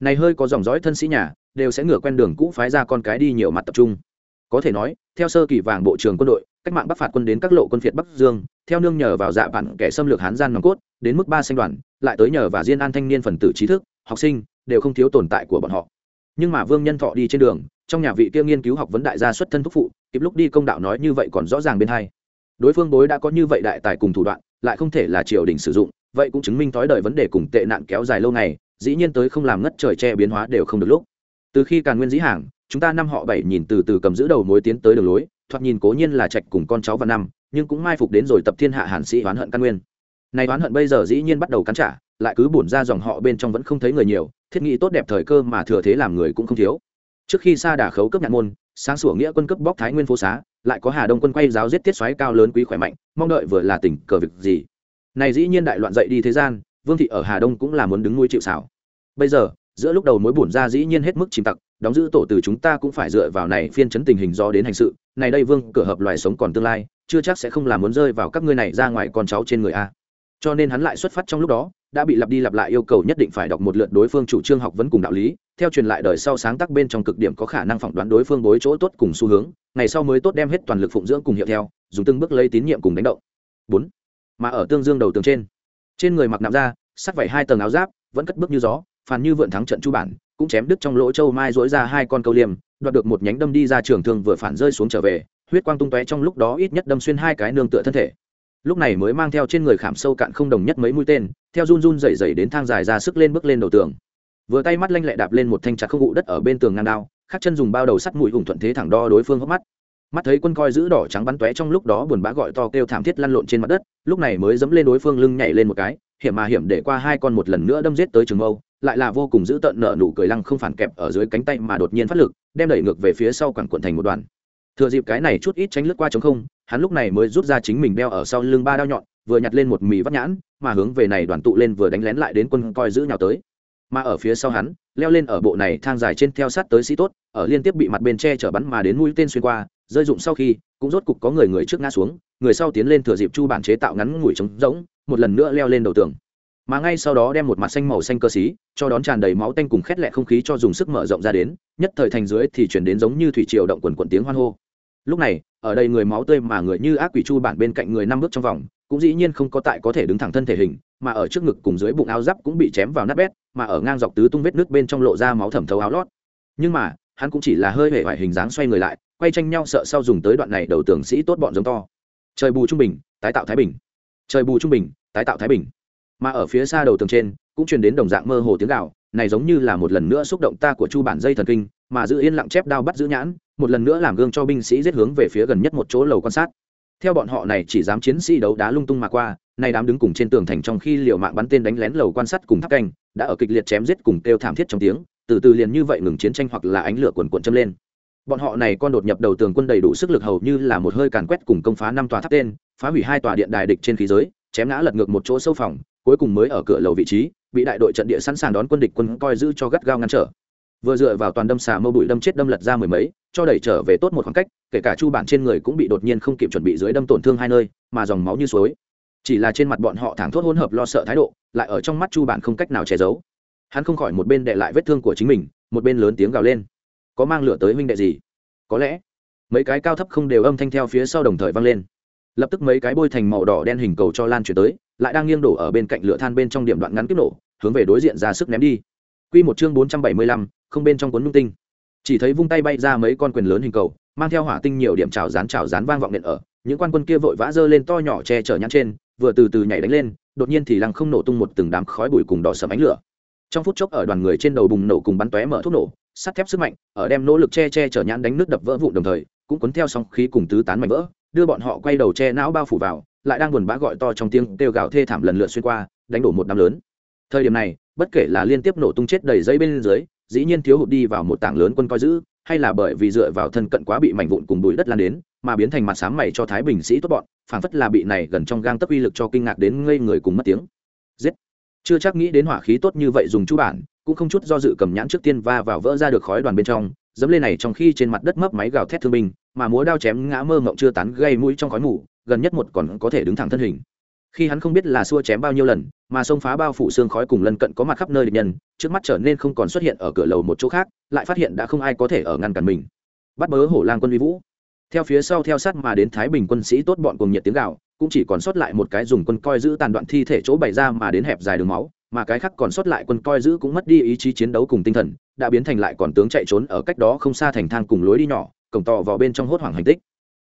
Này hơi có dòng dõi thân sĩ nhà, đều sẽ ngửa quen đường cũ phái ra con cái đi nhiều mặt tập trung. Có thể nói, theo sơ kỳ vàng bộ trưởng quân đội, cách mạng bắc phạt quân đến các lộ quân phiệt bắc dương theo nương nhờ vào dạ bản kẻ xâm lược hán gian nòng cốt, đến mức ba sinh đoàn, lại tới nhờ và diên an thanh niên phần tử trí thức, học sinh, đều không thiếu tồn tại của bọn họ. Nhưng mà vương nhân thọ đi trên đường, trong nhà vị kia nghiên cứu học vấn đại gia xuất thân thúc phụ, kịp lúc đi công đạo nói như vậy còn rõ ràng bên hai. Đối phương bối đã có như vậy đại tài cùng thủ đoạn, lại không thể là triều đình sử dụng, vậy cũng chứng minh thói đời vấn đề cùng tệ nạn kéo dài lâu ngày, dĩ nhiên tới không làm ngất trời che biến hóa đều không được lúc. Từ khi càn nguyên dĩ hàng, chúng ta năm họ bảy nhìn từ từ cầm giữ đầu mối tiến tới đường lối thoạt nhìn cố nhiên là trạch cùng con cháu và năm, nhưng cũng mai phục đến rồi tập thiên hạ hàn sĩ oán hận căn nguyên. Này oán hận bây giờ dĩ nhiên bắt đầu cắn trả, lại cứ bổn ra dòng họ bên trong vẫn không thấy người nhiều, thiết nghĩ tốt đẹp thời cơ mà thừa thế làm người cũng không thiếu. Trước khi xa đà khấu cấp nhạn môn, sáng sủa nghĩa quân cấp bóc thái nguyên phố xá, lại có hà đông quân quay giáo giết tiết xoáy cao lớn quý khỏe mạnh, mong đợi vừa là tình cờ việc gì. Này dĩ nhiên đại loạn dậy đi thế gian, vương thị ở hà đông cũng là muốn đứng nuôi chịu xảo bây giờ, giữa lúc đầu mối bổn ra dĩ nhiên hết mức chìm tặc đóng giữ tổ từ chúng ta cũng phải dựa vào này phiên chấn tình hình do đến hành sự. Này đây vương, cửa hợp loài sống còn tương lai, chưa chắc sẽ không làm muốn rơi vào các ngươi này ra ngoài con cháu trên người a. Cho nên hắn lại xuất phát trong lúc đó, đã bị lặp đi lặp lại yêu cầu nhất định phải đọc một lượt đối phương chủ trương học vấn cùng đạo lý. Theo truyền lại đời sau sáng tác bên trong cực điểm có khả năng phỏng đoán đối phương bối chỗ tốt cùng xu hướng, ngày sau mới tốt đem hết toàn lực phụng dưỡng cùng hiệu theo, dùng từng bước lấy tín nhiệm cùng đánh động. Bốn, mà ở tương dương đầu tường trên trên người mặc nạm ra sắc vảy hai tầng áo giáp, vẫn cất bước như gió phàn như vượn thắng trận chu bản, cũng chém đứt trong lỗ châu mai dối ra hai con câu liềm, đoạt được một nhánh đâm đi ra trường thương vừa phản rơi xuống trở về, huyết quang tung tóe trong lúc đó ít nhất đâm xuyên hai cái nương tựa thân thể. Lúc này mới mang theo trên người khảm sâu cạn không đồng nhất mấy mũi tên, theo run run dày dày đến thang dài ra sức lên bước lên đầu tường. Vừa tay mắt lanh lẹ đạp lên một thanh chặt không gụ đất ở bên tường ngang đao, khắc chân dùng bao đầu sắt mũi hùng thuận thế thẳng đo đối phương hốc mắt. Mắt thấy quân coi giữ đỏ trắng bắn tóe trong lúc đó buồn bã gọi to kêu thảm thiết lăn lộn trên mặt đất, lúc này mới dẫm lên đối phương lưng nhảy lên một cái, hiểm mà hiểm để qua hai con một lần nữa đâm giết tới trường mâu lại là vô cùng giữ tợn nợ nụ cười lăng không phản kẹp ở dưới cánh tay mà đột nhiên phát lực, đem đẩy ngược về phía sau quẳng quận thành một đoàn. Thừa dịp cái này chút ít tránh lướt qua chống không, hắn lúc này mới rút ra chính mình đeo ở sau lưng ba đao nhọn, vừa nhặt lên một mì vắt nhãn, mà hướng về này đoàn tụ lên vừa đánh lén lại đến quân coi giữ nhào tới. Mà ở phía sau hắn, leo lên ở bộ này thang dài trên theo sát tới sĩ tốt, ở liên tiếp bị mặt bên che chở bắn mà đến mũi tên xuyên qua, rơi dụng sau khi, cũng rốt cục có người người trước ngã xuống, người sau tiến lên thừa dịp chu bản chế tạo ngắn ngủi trống rỗng, một lần nữa leo lên đầu tường mà ngay sau đó đem một mặt xanh màu xanh cơ xí, cho đón tràn đầy máu tanh cùng khét lẹ không khí cho dùng sức mở rộng ra đến, nhất thời thành dưới thì chuyển đến giống như thủy triều động quần quần tiếng hoan hô. Lúc này, ở đây người máu tươi mà người như ác quỷ chu bản bên cạnh người năm bước trong vòng, cũng dĩ nhiên không có tại có thể đứng thẳng thân thể hình, mà ở trước ngực cùng dưới bụng áo giáp cũng bị chém vào nát bét, mà ở ngang dọc tứ tung vết nước bên trong lộ ra máu thẩm thấu áo lót. Nhưng mà, hắn cũng chỉ là hơi hề vải hình dáng xoay người lại, quay tranh nhau sợ sau dùng tới đoạn này đầu tưởng sĩ tốt bọn giống to. Trời bù trung bình, tái tạo thái bình. Trời bù trung bình, tái tạo thái bình mà ở phía xa đầu tường trên cũng truyền đến đồng dạng mơ hồ tiếng gạo, này giống như là một lần nữa xúc động ta của chu bản dây thần kinh, mà giữ yên lặng chép đao bắt giữ nhãn, một lần nữa làm gương cho binh sĩ giết hướng về phía gần nhất một chỗ lầu quan sát. Theo bọn họ này chỉ dám chiến sĩ đấu đá lung tung mà qua, nay đám đứng cùng trên tường thành trong khi liều mạng bắn tên đánh lén lầu quan sát cùng tháp canh, đã ở kịch liệt chém giết cùng kêu thảm thiết trong tiếng, từ từ liền như vậy ngừng chiến tranh hoặc là ánh lửa cuồn cuộn châm lên. Bọn họ này con đột nhập đầu tường quân đầy đủ sức lực hầu như là một hơi càn quét cùng công phá năm tòa tháp tên, phá hủy hai tòa điện đài địch trên khí giới, chém ngã lật ngược một chỗ sâu phòng cuối cùng mới ở cửa lầu vị trí, bị đại đội trận địa sẵn sàng đón quân địch quân coi giữ cho gắt gao ngăn trở. Vừa dựa vào toàn đâm xà mâu bụi đâm chết đâm lật ra mười mấy, cho đẩy trở về tốt một khoảng cách, kể cả chu bản trên người cũng bị đột nhiên không kịp chuẩn bị dưới đâm tổn thương hai nơi, mà dòng máu như suối. Chỉ là trên mặt bọn họ thảng thốt hỗn hợp lo sợ thái độ, lại ở trong mắt chu bản không cách nào che giấu. Hắn không khỏi một bên đệ lại vết thương của chính mình, một bên lớn tiếng gào lên. Có mang lửa tới huynh đệ gì? Có lẽ mấy cái cao thấp không đều âm thanh theo phía sau đồng thời vang lên. Lập tức mấy cái bôi thành màu đỏ đen hình cầu cho lan chuyển tới lại đang nghiêng đổ ở bên cạnh lửa than bên trong điểm đoạn ngắn kiếp nổ hướng về đối diện ra sức ném đi Quy một chương bốn trăm bảy mươi lăm, không bên trong cuốn lung tinh. Chỉ thấy vung tay bay ra mấy con quyền lớn hình cầu, mang theo hỏa tinh nhiều điểm trào rán trào rán vang vọng điện ở, những quan quân kia vội vã dơ lên to nhỏ che chở nhăn trên, vừa từ từ nhảy đánh lên, đột nhiên thì lăng không nổ tung một từng đám khói bụi cùng đỏ sẫm ánh lửa. Trong phút chốc ở đoàn người trên đầu bùng nổ cùng bắn tóe mở thuốc nổ, sắt thép sức mạnh, ở đem nỗ lực che che chở nhãn đánh nước đập vỡ vụn đồng thời, cũng cuốn theo sóng khí cùng tứ tán mảnh vỡ, đưa bọn họ quay đầu che não bao phủ vào, lại đang buồn bã gọi to trong tiếng kêu gào thê thảm lần lượt xuyên qua, đánh đổ một đám lớn. Thời điểm này, bất kể là liên tiếp nổ tung chết đầy dây bên dưới dĩ nhiên thiếu hụt đi vào một tảng lớn quân coi giữ hay là bởi vì dựa vào thân cận quá bị mảnh vụn cùng bụi đất lan đến mà biến thành mặt sáng mày cho thái bình sĩ tốt bọn phảng phất là bị này gần trong gang tấp uy lực cho kinh ngạc đến ngây người cùng mất tiếng giết chưa chắc nghĩ đến hỏa khí tốt như vậy dùng chú bản cũng không chút do dự cầm nhãn trước tiên va vào vỡ ra được khói đoàn bên trong dẫm lên này trong khi trên mặt đất mấp máy gào thét thương binh mà múa đao chém ngã mơ mộng chưa tán gây mũi trong khói mù gần nhất một còn có thể đứng thẳng thân hình. Khi hắn không biết là xua chém bao nhiêu lần, mà xông phá bao phủ xương khói cùng lân cận có mặt khắp nơi địch nhân, trước mắt trở nên không còn xuất hiện ở cửa lầu một chỗ khác, lại phát hiện đã không ai có thể ở ngăn cản mình. Bắt bớ hổ lang quân vi vũ. Theo phía sau theo sát mà đến thái bình quân sĩ tốt bọn cùng nhiệt tiếng gạo cũng chỉ còn sót lại một cái dùng quân coi giữ tàn đoạn thi thể chỗ bày ra mà đến hẹp dài đường máu, mà cái khác còn sót lại quân coi giữ cũng mất đi ý chí chiến đấu cùng tinh thần, đã biến thành lại còn tướng chạy trốn ở cách đó không xa thành thang cùng lối đi nhỏ, cổng tò vào bên trong hốt hoảng hành tích.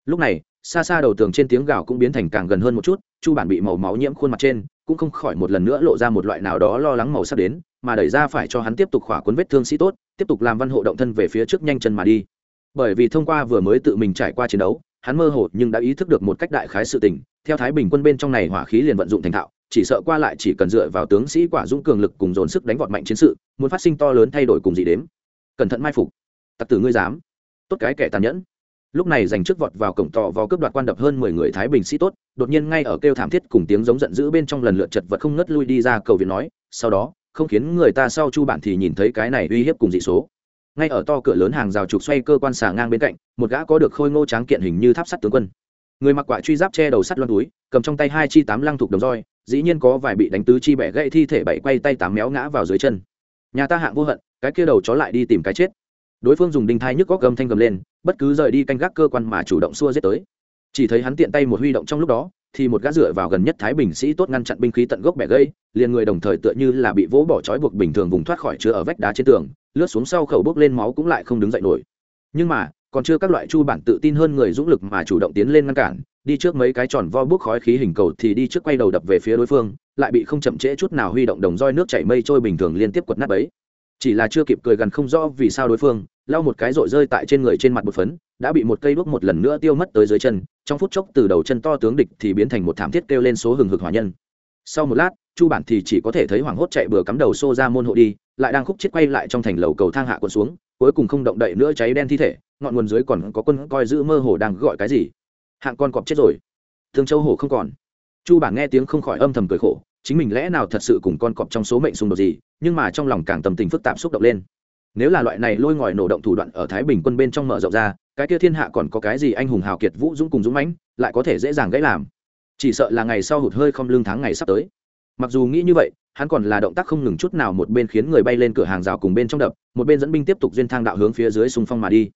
Lúc này xa xa đầu tường trên tiếng gào cũng biến thành càng gần hơn một chút, chu bản bị màu máu nhiễm khuôn mặt trên, cũng không khỏi một lần nữa lộ ra một loại nào đó lo lắng màu sắc đến, mà đẩy ra phải cho hắn tiếp tục khỏa cuốn vết thương sĩ tốt, tiếp tục làm văn hộ động thân về phía trước nhanh chân mà đi. Bởi vì thông qua vừa mới tự mình trải qua chiến đấu, hắn mơ hồ nhưng đã ý thức được một cách đại khái sự tình, theo thái bình quân bên trong này hỏa khí liền vận dụng thành thạo, chỉ sợ qua lại chỉ cần dựa vào tướng sĩ quả dũng cường lực cùng dồn sức đánh vọt mạnh chiến sự, muốn phát sinh to lớn thay đổi cùng gì đếm. Cẩn thận mai phục. Tặc tử ngươi dám. Tốt cái kẻ tàn nhẫn lúc này giành trước vọt vào cổng tọ vào cướp đoạt quan đập hơn mười người thái bình sĩ tốt, đột nhiên ngay ở kêu thảm thiết cùng tiếng giống giận dữ bên trong lần lượt chật vật không ngất lui đi ra cầu viện nói, sau đó, không khiến người ta sau chu bản thì nhìn thấy cái này uy hiếp cùng dị số. Ngay ở to cửa lớn hàng rào trục xoay cơ quan xà ngang bên cạnh, một gã có được khôi ngô tráng kiện hình như tháp sắt tướng quân. Người mặc quả truy giáp che đầu sắt loan túi, cầm trong tay hai chi tám lăng thục đồng roi, dĩ nhiên có vài bị đánh tứ chi bẻ gãy thi thể bảy quay tay tám méo ngã vào dưới chân. Nhà ta hạng vô hận, cái kia đầu chó lại đi tìm cái chết đối phương dùng đinh thai nhức góc gầm thanh gầm lên, bất cứ rời đi canh gác cơ quan mà chủ động xua giết tới. Chỉ thấy hắn tiện tay một huy động trong lúc đó, thì một gã dựa vào gần nhất thái bình sĩ tốt ngăn chặn binh khí tận gốc bẻ gây, liền người đồng thời tựa như là bị vỗ bỏ trói buộc bình thường vùng thoát khỏi chứa ở vách đá trên tường, lướt xuống sau khẩu bốc lên máu cũng lại không đứng dậy nổi. Nhưng mà, còn chưa các loại chu bản tự tin hơn người dũng lực mà chủ động tiến lên ngăn cản, đi trước mấy cái tròn vo bước khói khí hình cầu thì đi trước quay đầu đập về phía đối phương, lại bị không chậm trễ chút nào huy động đồng roi nước chảy mây trôi bình thường liên tiếp quật nát ấy chỉ là chưa kịp cười gần không rõ vì sao đối phương lau một cái rội rơi tại trên người trên mặt một phấn, đã bị một cây đuốc một lần nữa tiêu mất tới dưới chân, trong phút chốc từ đầu chân to tướng địch thì biến thành một thảm thiết kêu lên số hừng hực hỏa nhân. Sau một lát, chu bản thì chỉ có thể thấy hoảng hốt chạy bừa cắm đầu xô ra môn hộ đi, lại đang khúc chết quay lại trong thành lầu cầu thang hạ quân xuống, cuối cùng không động đậy nữa cháy đen thi thể, ngọn nguồn dưới còn có quân coi giữ mơ hồ đang gọi cái gì. Hạng con cọp chết rồi. Thương châu hồ không còn. Chu bản nghe tiếng không khỏi âm thầm cười khổ, chính mình lẽ nào thật sự cùng con cọp trong số mệnh xung đột gì, nhưng mà trong lòng càng tâm tình phức tạp xúc động lên nếu là loại này lôi ngòi nổ động thủ đoạn ở thái bình quân bên trong mở rộng ra, cái kia thiên hạ còn có cái gì anh hùng hào kiệt vũ dũng cùng dũng mãnh, lại có thể dễ dàng gãy làm? Chỉ sợ là ngày sau hụt hơi không lương tháng ngày sắp tới. Mặc dù nghĩ như vậy, hắn còn là động tác không ngừng chút nào một bên khiến người bay lên cửa hàng rào cùng bên trong đập, một bên dẫn binh tiếp tục duyên thang đạo hướng phía dưới xung phong mà đi.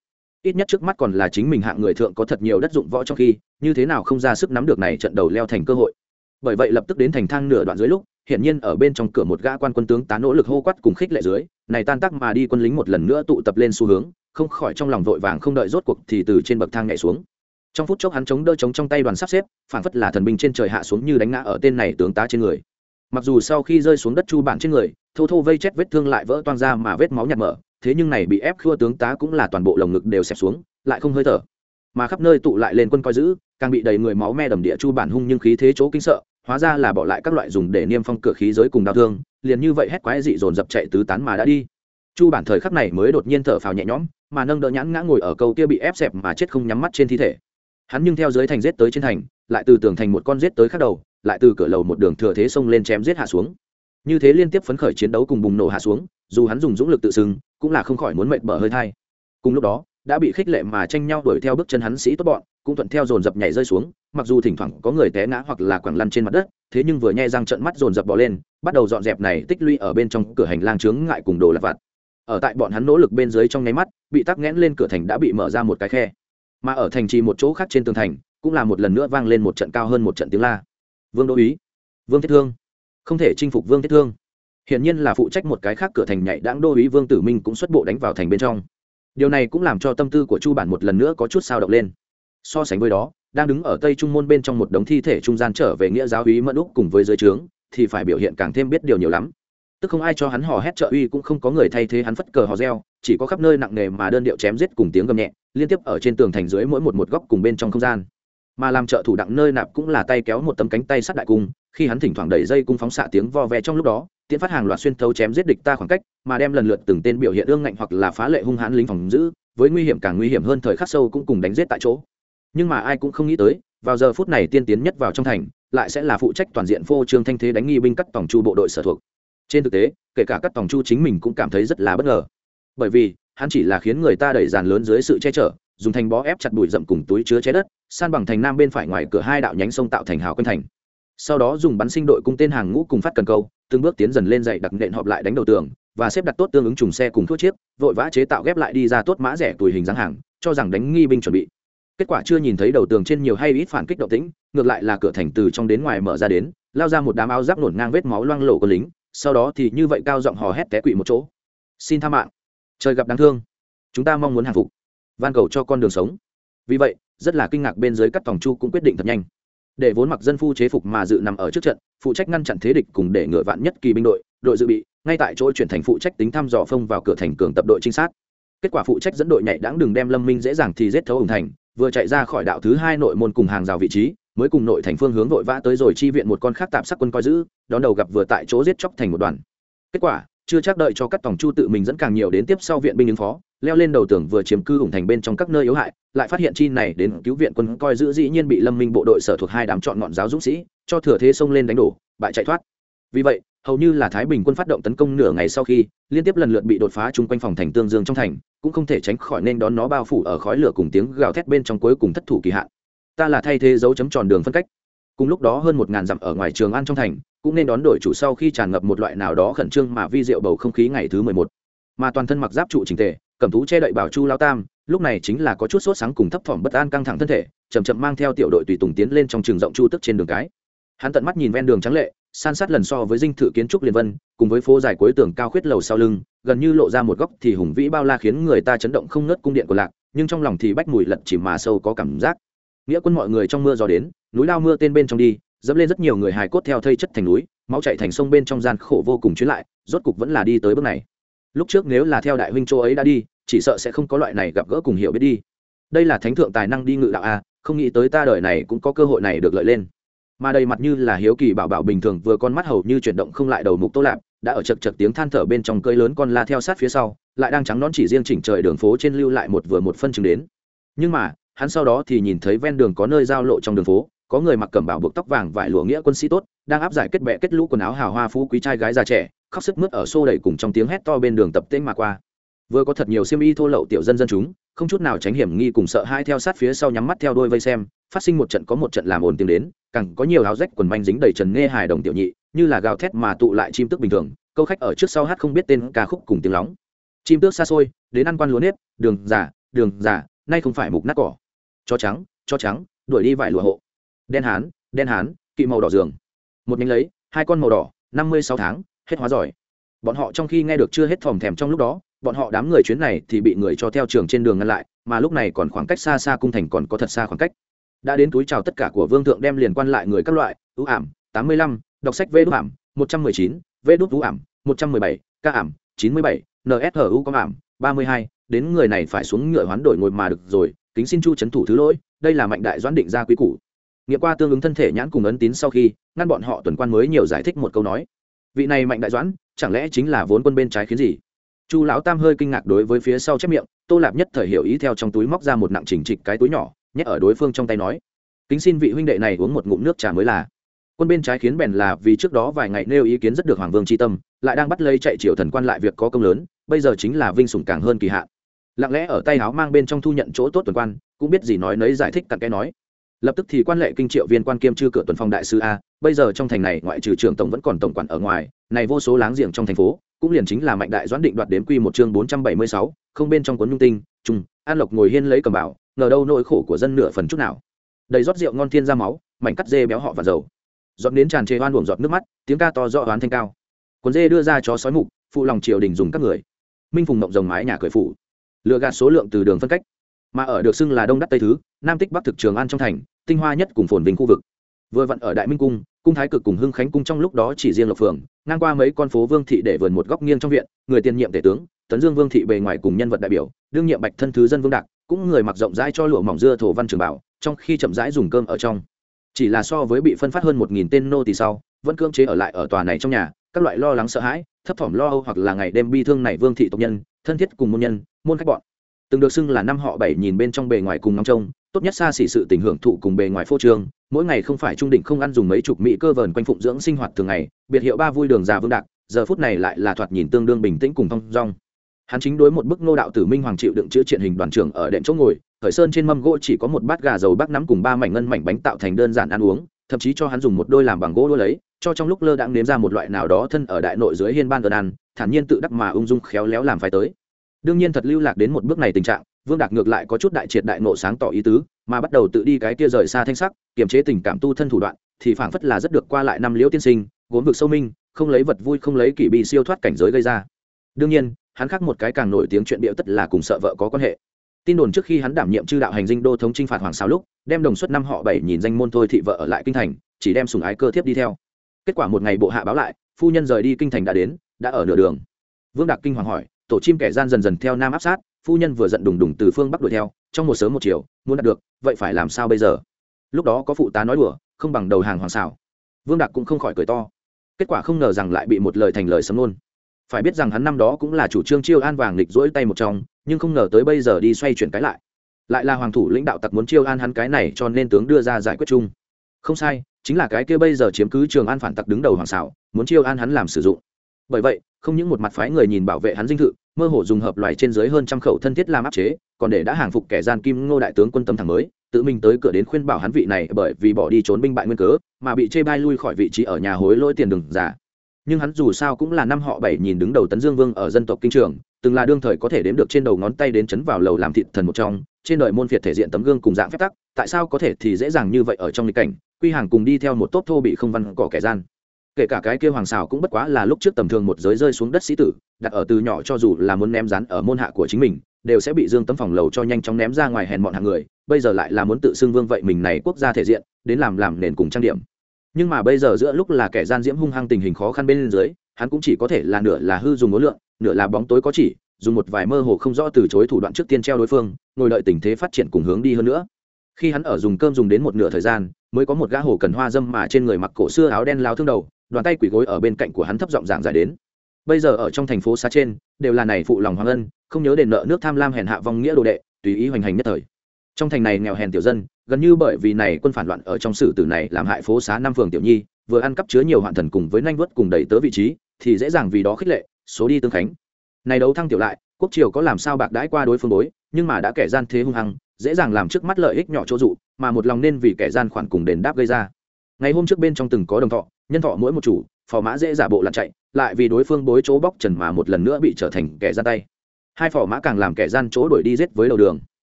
Ít nhất trước mắt còn là chính mình hạng người thượng có thật nhiều đất dụng võ trong khi, như thế nào không ra sức nắm được này trận đầu leo thành cơ hội bởi vậy lập tức đến thành thang nửa đoạn dưới lúc hiện nhiên ở bên trong cửa một gã quan quân tướng tá nỗ lực hô quát cùng khích lệ dưới, này tan tác mà đi quân lính một lần nữa tụ tập lên xu hướng, không khỏi trong lòng vội vàng không đợi rốt cuộc thì từ trên bậc thang nhảy xuống. Trong phút chốc hắn chống đỡ chống trong tay đoàn sắp xếp phản phất là thần binh trên trời hạ xuống như đánh ngã ở tên này tướng tá trên người. Mặc dù sau khi rơi xuống đất chu bản trên người, thô thô vây chết vết thương lại vỡ toang ra mà vết máu nhạt mở, thế nhưng này bị ép khua tướng tá cũng là toàn bộ lồng ngực đều xẹp xuống, lại không hơi thở. Mà khắp nơi tụ lại lên quân coi giữ càng bị đầy người máu me đầm địa chu bản hung nhưng khí thế chỗ kinh sợ, hóa ra là bỏ lại các loại dùng để niêm phong cửa khí giới cùng đau thương, liền như vậy hét quái dị dồn dập chạy tứ tán mà đã đi. Chu bản thời khắc này mới đột nhiên thở phào nhẹ nhõm, mà nâng đỡ nhãn ngã ngồi ở câu kia bị ép xẹp mà chết không nhắm mắt trên thi thể. Hắn nhưng theo dưới thành giết tới trên thành, lại từ tường thành một con giết tới khắc đầu, lại từ cửa lầu một đường thừa thế xông lên chém giết hạ xuống. Như thế liên tiếp phấn khởi chiến đấu cùng bùng nổ hạ xuống, dù hắn dùng dũng lực tự xưng, cũng là không khỏi muốn mệt bở hơi thai. Cùng lúc đó đã bị khích lệ mà tranh nhau đuổi theo bước chân hắn sĩ tốt bọn, cũng thuận theo dồn dập nhảy rơi xuống, mặc dù thỉnh thoảng có người té ngã hoặc là quẳng lăn trên mặt đất, thế nhưng vừa nhai răng trận mắt dồn dập bỏ lên, bắt đầu dọn dẹp này tích lũy ở bên trong cửa hành lang chướng ngại cùng đồ lặt vặt. Ở tại bọn hắn nỗ lực bên dưới trong nháy mắt, bị tắc nghẽn lên cửa thành đã bị mở ra một cái khe. Mà ở thành trì một chỗ khác trên tường thành, cũng là một lần nữa vang lên một trận cao hơn một trận tiếng la. Vương đô ý vương thiết thương. Không thể chinh phục vương thiết thương. Hiển nhiên là phụ trách một cái khác cửa thành nhảy đáng đô ý vương tử minh cũng xuất bộ đánh vào thành bên trong điều này cũng làm cho tâm tư của chu bản một lần nữa có chút sao động lên. So sánh với đó, đang đứng ở tây trung môn bên trong một đống thi thể trung gian trở về nghĩa giáo úy mẫn úc cùng với giới trướng, thì phải biểu hiện càng thêm biết điều nhiều lắm. Tức không ai cho hắn hò hét trợ uy cũng không có người thay thế hắn phất cờ hò reo, chỉ có khắp nơi nặng nề mà đơn điệu chém giết cùng tiếng gầm nhẹ, liên tiếp ở trên tường thành dưới mỗi một một góc cùng bên trong không gian. Mà làm trợ thủ đặng nơi nạp cũng là tay kéo một tấm cánh tay sát đại cung, khi hắn thỉnh thoảng đẩy dây cung phóng xạ tiếng vo ve trong lúc đó tiến phát hàng loạt xuyên thấu chém giết địch ta khoảng cách, mà đem lần lượt từng tên biểu hiện ương ngạnh hoặc là phá lệ hung hãn lính phòng giữ, với nguy hiểm càng nguy hiểm hơn thời khắc sâu cũng cùng đánh giết tại chỗ. Nhưng mà ai cũng không nghĩ tới, vào giờ phút này tiên tiến nhất vào trong thành, lại sẽ là phụ trách toàn diện phô trương thanh thế đánh nghi binh cắt tổng chu bộ đội sở thuộc. Trên thực tế, kể cả các tổng chu chính mình cũng cảm thấy rất là bất ngờ. Bởi vì, hắn chỉ là khiến người ta đẩy dàn lớn dưới sự che chở, dùng thành bó ép chặt bụi rậm cùng túi chứa trái đất, san bằng thành nam bên phải ngoài cửa hai đạo nhánh sông tạo thành hào quanh thành sau đó dùng bắn sinh đội cung tên hàng ngũ cùng phát cần câu, từng bước tiến dần lên dậy đặc nện họp lại đánh đầu tường, và xếp đặt tốt tương ứng trùng xe cùng thuốc chiếc, vội vã chế tạo ghép lại đi ra tốt mã rẻ tuổi hình dáng hàng, cho rằng đánh nghi binh chuẩn bị. Kết quả chưa nhìn thấy đầu tường trên nhiều hay ít phản kích động tĩnh, ngược lại là cửa thành từ trong đến ngoài mở ra đến, lao ra một đám áo giáp nổn ngang vết máu loang lổ của lính, sau đó thì như vậy cao giọng hò hét té quỵ một chỗ. Xin tha mạng. Trời gặp đáng thương. Chúng ta mong muốn hàng phục. Van cầu cho con đường sống. Vì vậy, rất là kinh ngạc bên dưới các phòng chu cũng quyết định thật nhanh để vốn mặc dân phu chế phục mà dự nằm ở trước trận, phụ trách ngăn chặn thế địch cùng để ngựa vạn nhất kỳ binh đội đội dự bị, ngay tại chỗ chuyển thành phụ trách tính thăm dò phông vào cửa thành cường tập đội trinh sát. Kết quả phụ trách dẫn đội nhảy đáng đừng đem lâm minh dễ dàng thì giết thấu ổng thành, vừa chạy ra khỏi đạo thứ hai nội môn cùng hàng rào vị trí, mới cùng nội thành phương hướng vội vã tới rồi chi viện một con khác tạm sắc quân coi giữ, đón đầu gặp vừa tại chỗ giết chóc thành một đoàn. Kết quả chưa chắc đợi cho các tổng chu tự mình dẫn càng nhiều đến tiếp sau viện binh ứng phó, leo lên đầu tường vừa chiếm cư ủng thành bên trong các nơi yếu hại, lại phát hiện chi này đến cứu viện quân coi giữ dĩ nhiên bị lâm minh bộ đội sở thuộc hai đám chọn ngọn giáo dũng sĩ, cho thừa thế xông lên đánh đổ, bại chạy thoát. Vì vậy, hầu như là thái bình quân phát động tấn công nửa ngày sau khi, liên tiếp lần lượt bị đột phá chung quanh phòng thành tương dương trong thành, cũng không thể tránh khỏi nên đón nó bao phủ ở khói lửa cùng tiếng gào thét bên trong cuối cùng thất thủ kỳ hạn. Ta là thay thế dấu chấm tròn đường phân cách. Cùng lúc đó hơn một ngàn dặm ở ngoài trường an trong thành cũng nên đón đổi chủ sau khi tràn ngập một loại nào đó khẩn trương mà vi diệu bầu không khí ngày thứ mười một. Mà toàn thân mặc giáp trụ trình tề, cầm thú che đậy bảo chu lao tam, lúc này chính là có chút sốt sáng cùng thấp thỏm bất an căng thẳng thân thể chầm chậm mang theo tiểu đội tùy tùng tiến lên trong trường rộng chu tức trên đường cái. Hắn tận mắt nhìn ven đường trắng lệ, san sát lần so với dinh thự kiến trúc liên vân, cùng với phố dài cuối tường cao khuyết lầu sau lưng, gần như lộ ra một góc thì hùng vĩ bao la khiến người ta chấn động không ngớt cung điện của lạc, nhưng trong lòng thì bách mùi lật chỉ mà sâu có cảm giác. Nghĩa quân mọi người trong mưa gió đến, núi lao mưa tên bên trong đi dẫm lên rất nhiều người hài cốt theo thây chất thành núi, máu chạy thành sông bên trong gian khổ vô cùng chuyến lại, rốt cục vẫn là đi tới bước này. Lúc trước nếu là theo đại huynh châu ấy đã đi, chỉ sợ sẽ không có loại này gặp gỡ cùng hiểu biết đi. Đây là thánh thượng tài năng đi ngự đạo a, không nghĩ tới ta đời này cũng có cơ hội này được lợi lên. Mà đầy mặt như là hiếu kỳ bảo bảo bình thường vừa con mắt hầu như chuyển động không lại đầu mục tô lạp, đã ở chật chật tiếng than thở bên trong cơi lớn con la theo sát phía sau, lại đang trắng nón chỉ riêng chỉnh trời đường phố trên lưu lại một vừa một phân chừng đến. Nhưng mà, hắn sau đó thì nhìn thấy ven đường có nơi giao lộ trong đường phố có người mặc cẩm bảo buộc tóc vàng vải lụa nghĩa quân sĩ tốt, đang áp giải kết bệ kết lũ quần áo hào hoa phú quý trai gái già trẻ, khóc sức mướt ở xô đẩy cùng trong tiếng hét to bên đường tập tễnh mà qua. Vừa có thật nhiều siêm y thô lậu tiểu dân dân chúng, không chút nào tránh hiểm nghi cùng sợ hai theo sát phía sau nhắm mắt theo đôi vây xem, phát sinh một trận có một trận làm ồn tiếng đến, càng có nhiều áo rách quần manh dính đầy trần nghe hài đồng tiểu nhị, như là gào thét mà tụ lại chim tức bình thường, câu khách ở trước sau hát không biết tên ca khúc cùng tiếng lóng. Chim tước xa xôi, đến ăn quan lúa nếp, đường giả đường giả nay không phải mục nát cỏ. Cho trắng cho trắng, đuổi đi vải lụa hộ đen hán đen hán, kỵ màu đỏ giường. Một nhánh lấy, hai con màu đỏ, năm mươi sáu tháng, hết hóa giỏi. Bọn họ trong khi nghe được chưa hết thòm thèm trong lúc đó, bọn họ đám người chuyến này thì bị người cho theo trường trên đường ngăn lại, mà lúc này còn khoảng cách xa xa cung thành còn có thật xa khoảng cách. Đã đến túi chào tất cả của vương thượng đem liền quan lại người các loại, ưu ảm, tám mươi lăm, đọc sách vê đúc ảm, một trăm mười chín, vê đúc ưu ảm, một trăm mười bảy, ca ảm, chín mươi bảy nsu có ảm, ba mươi hai, đến người này phải xuống ngựa hoán đổi ngồi mà được rồi, kính xin chu trấn thủ thứ lỗi, đây là mạnh đại doãn định ra quý củ nghiệm qua tương ứng thân thể nhãn cùng ấn tín sau khi, ngăn bọn họ tuần quan mới nhiều giải thích một câu nói. Vị này mạnh đại doãn, chẳng lẽ chính là vốn quân bên trái khiến gì? Chu lão tam hơi kinh ngạc đối với phía sau chép miệng, tô lạp nhất thời hiểu ý theo trong túi móc ra một nặng chỉnh trịch cái túi nhỏ, nhét ở đối phương trong tay nói. Kính xin vị huynh đệ này uống một ngụm nước trà mới là. Quân bên trái khiến bèn là vì trước đó vài ngày nêu ý kiến rất được hoàng vương tri tâm, lại đang bắt lấy chạy triệu thần quan lại việc có công lớn, bây giờ chính là vinh sủng càng hơn kỳ hạn. Lặng lẽ ở tay áo mang bên trong thu nhận chỗ tốt tuần quan, cũng biết gì nói nấy giải thích tặng cái nói lập tức thì quan lệ kinh triệu viên quan kiêm chư cửa tuần phong đại sư a, bây giờ trong thành này ngoại trừ trưởng tổng vẫn còn tổng quản ở ngoài, này vô số láng giềng trong thành phố, cũng liền chính là mạnh đại doãn định đoạt đếm quy một chương bốn trăm bảy mươi sáu, không bên trong cuốn nhung tinh trung an lộc ngồi hiên lấy cầm bảo, ngờ đâu nỗi khổ của dân nửa phần chút nào. Đầy rót rượu ngon thiên ra máu, mảnh cắt dê béo họ và dầu. Dọn đến tràn trề oan buồng giọt nước mắt, tiếng ca to rõ oán thanh cao. Cuốn dê đưa ra chó sói mục, phụ lòng triều đình dùng các người. Minh phùng mộng rồng mái nhà cười phủ. Lựa gạt số lượng từ đường phân cách mà ở được xưng là đông đắc tây thứ, nam tích bắc thực trường an trong thành, tinh hoa nhất cùng phồn vinh khu vực. Vừa vặn ở đại minh cung cung thái cực cùng hưng khánh cung trong lúc đó chỉ riêng lộc phường, ngang qua mấy con phố vương thị để vườn một góc nghiêng trong viện, người tiền nhiệm tể tướng, tấn dương vương thị bề ngoài cùng nhân vật đại biểu, đương nhiệm bạch thân thứ dân vương đạc, cũng người mặc rộng rãi cho lụa mỏng dưa thổ văn trường bảo, trong khi chậm rãi dùng cơm ở trong. Chỉ là so với bị phân phát hơn một nghìn tên nô tỳ sau, vẫn cưỡng chế ở lại ở tòa này trong nhà, các loại lo lắng sợ hãi, thấp thỏm lo âu hoặc là ngày đêm bi thương này vương thị tộc nhân, thân thiết cùng môn nhân, môn khách bọn từng được xưng là năm họ bảy nhìn bên trong bề ngoài cùng ngắm trông, tốt nhất xa xỉ sự tình hưởng thụ cùng bề ngoài phô trương, mỗi ngày không phải trung định không ăn dùng mấy chục mỹ cơ vờn quanh phụng dưỡng sinh hoạt thường ngày, biệt hiệu ba vui đường già vương đạc, giờ phút này lại là thoạt nhìn tương đương bình tĩnh cùng thong dong. Hắn chính đối một bức nô đạo tử minh hoàng chịu đựng chữa triện hình đoàn trưởng ở đệm chỗ ngồi khởi sơn trên mâm gỗ chỉ có một bát gà dầu bác nắm cùng ba mảnh ngân mảnh bánh tạo thành đơn giản ăn uống, thậm chí cho hắn dùng một đôi làm bằng gỗ đua lấy, cho trong lúc lơ đãng nếm ra một loại nào đó thân ở đại nội dưới hiên ban gần ăn, thản nhiên tự đắc mà ung dung khéo léo làm phải tới đương nhiên thật lưu lạc đến một bước này tình trạng, vương đạc ngược lại có chút đại triệt đại nộ sáng tỏ ý tứ, mà bắt đầu tự đi cái kia rời xa thanh sắc, kiềm chế tình cảm tu thân thủ đoạn, thì phảng phất là rất được qua lại năm liễu tiên sinh, gốm vực sâu minh, không lấy vật vui không lấy kỷ bị siêu thoát cảnh giới gây ra. Đương nhiên, hắn khác một cái càng nổi tiếng chuyện điệu tất là cùng sợ vợ có quan hệ. Tin đồn trước khi hắn đảm nhiệm chư đạo hành dinh đô thống chinh phạt hoàng sao lúc, đem đồng suất năm họ bảy nhìn danh môn thôi thị vợ ở lại kinh thành, chỉ đem sùng ái cơ thiếp đi theo. Kết quả một ngày bộ hạ báo lại, phu nhân rời đi kinh thành đã đến, đã ở nửa đường. Vương đạc kinh hoàng hỏi tổ chim kẻ gian dần dần theo nam áp sát, phu nhân vừa giận đùng đùng từ phương bắc đuổi theo, trong một sớm một chiều, muốn đạt được, vậy phải làm sao bây giờ? Lúc đó có phụ tá nói đùa, không bằng đầu hàng hoàng xảo. Vương đạc cũng không khỏi cười to. Kết quả không ngờ rằng lại bị một lời thành lời sấm luôn. Phải biết rằng hắn năm đó cũng là chủ trương chiêu an vàng lịch rỗi tay một trong, nhưng không ngờ tới bây giờ đi xoay chuyển cái lại. Lại là hoàng thủ lãnh đạo tặc muốn chiêu an hắn cái này cho nên tướng đưa ra giải quyết chung. Không sai, chính là cái kia bây giờ chiếm cứ trường an phản tặc đứng đầu hoàng xảo, muốn chiêu an hắn làm sử dụng. Bởi vậy không những một mặt phái người nhìn bảo vệ hắn dinh thự, mơ hồ dùng hợp loài trên dưới hơn trăm khẩu thân thiết làm áp chế, còn để đã hàng phục kẻ gian kim ngô đại tướng quân tâm thẳng mới, tự mình tới cửa đến khuyên bảo hắn vị này bởi vì bỏ đi trốn binh bại nguyên cớ, mà bị chê bai lui khỏi vị trí ở nhà hối lỗi tiền đừng giả. Nhưng hắn dù sao cũng là năm họ bảy nhìn đứng đầu tấn dương vương ở dân tộc kinh trường, từng là đương thời có thể đếm được trên đầu ngón tay đến chấn vào lầu làm thịt thần một trong, trên đời môn phiệt thể diện tấm gương cùng dạng phép tắc, tại sao có thể thì dễ dàng như vậy ở trong lịch cảnh, quy hàng cùng đi theo một tốp thô bị không văn cỏ kẻ gian kể cả cái kia hoàng xào cũng bất quá là lúc trước tầm thường một giới rơi xuống đất sĩ tử, đặt ở từ nhỏ cho dù là muốn ném rán ở môn hạ của chính mình, đều sẽ bị dương tấm phòng lầu cho nhanh chóng ném ra ngoài hèn bọn hàng người, bây giờ lại là muốn tự xưng vương vậy mình này quốc gia thể diện, đến làm làm nền cùng trang điểm. Nhưng mà bây giờ giữa lúc là kẻ gian diễm hung hăng tình hình khó khăn bên dưới, hắn cũng chỉ có thể là nửa là hư dùng ngối lượng, nửa là bóng tối có chỉ, dùng một vài mơ hồ không rõ từ chối thủ đoạn trước tiên treo đối phương, ngồi đợi tình thế phát triển cùng hướng đi hơn nữa. Khi hắn ở dùng cơm dùng đến một nửa thời gian, mới có một gã hồ cần hoa dâm mà trên người mặc cổ xưa áo đen lao thương đầu đoàn tay quỷ gối ở bên cạnh của hắn thấp giọng giảng giải đến. Bây giờ ở trong thành phố xa trên, đều là này phụ lòng hoàng ân, không nhớ đền nợ nước tham lam hèn hạ vong nghĩa đồ đệ, tùy ý hoành hành nhất thời. Trong thành này nghèo hèn tiểu dân, gần như bởi vì này quân phản loạn ở trong sử tử này làm hại phố xá năm phường tiểu nhi, vừa ăn cắp chứa nhiều hoạn thần cùng với nanh vớt cùng đẩy tớ vị trí, thì dễ dàng vì đó khích lệ, số đi tương khánh. Này đấu thăng tiểu lại, quốc triều có làm sao bạc đãi qua đối phương đối nhưng mà đã kẻ gian thế hung hăng, dễ dàng làm trước mắt lợi ích nhỏ chỗ dụ, mà một lòng nên vì kẻ gian khoản cùng đền đáp gây ra. Ngày hôm trước bên trong từng có đồng thọ nhân thọ mỗi một chủ, phò mã dễ giả bộ lặn chạy, lại vì đối phương bối chỗ bóc trần mà một lần nữa bị trở thành kẻ gian tay. Hai phò mã càng làm kẻ gian chỗ đuổi đi giết với đầu đường.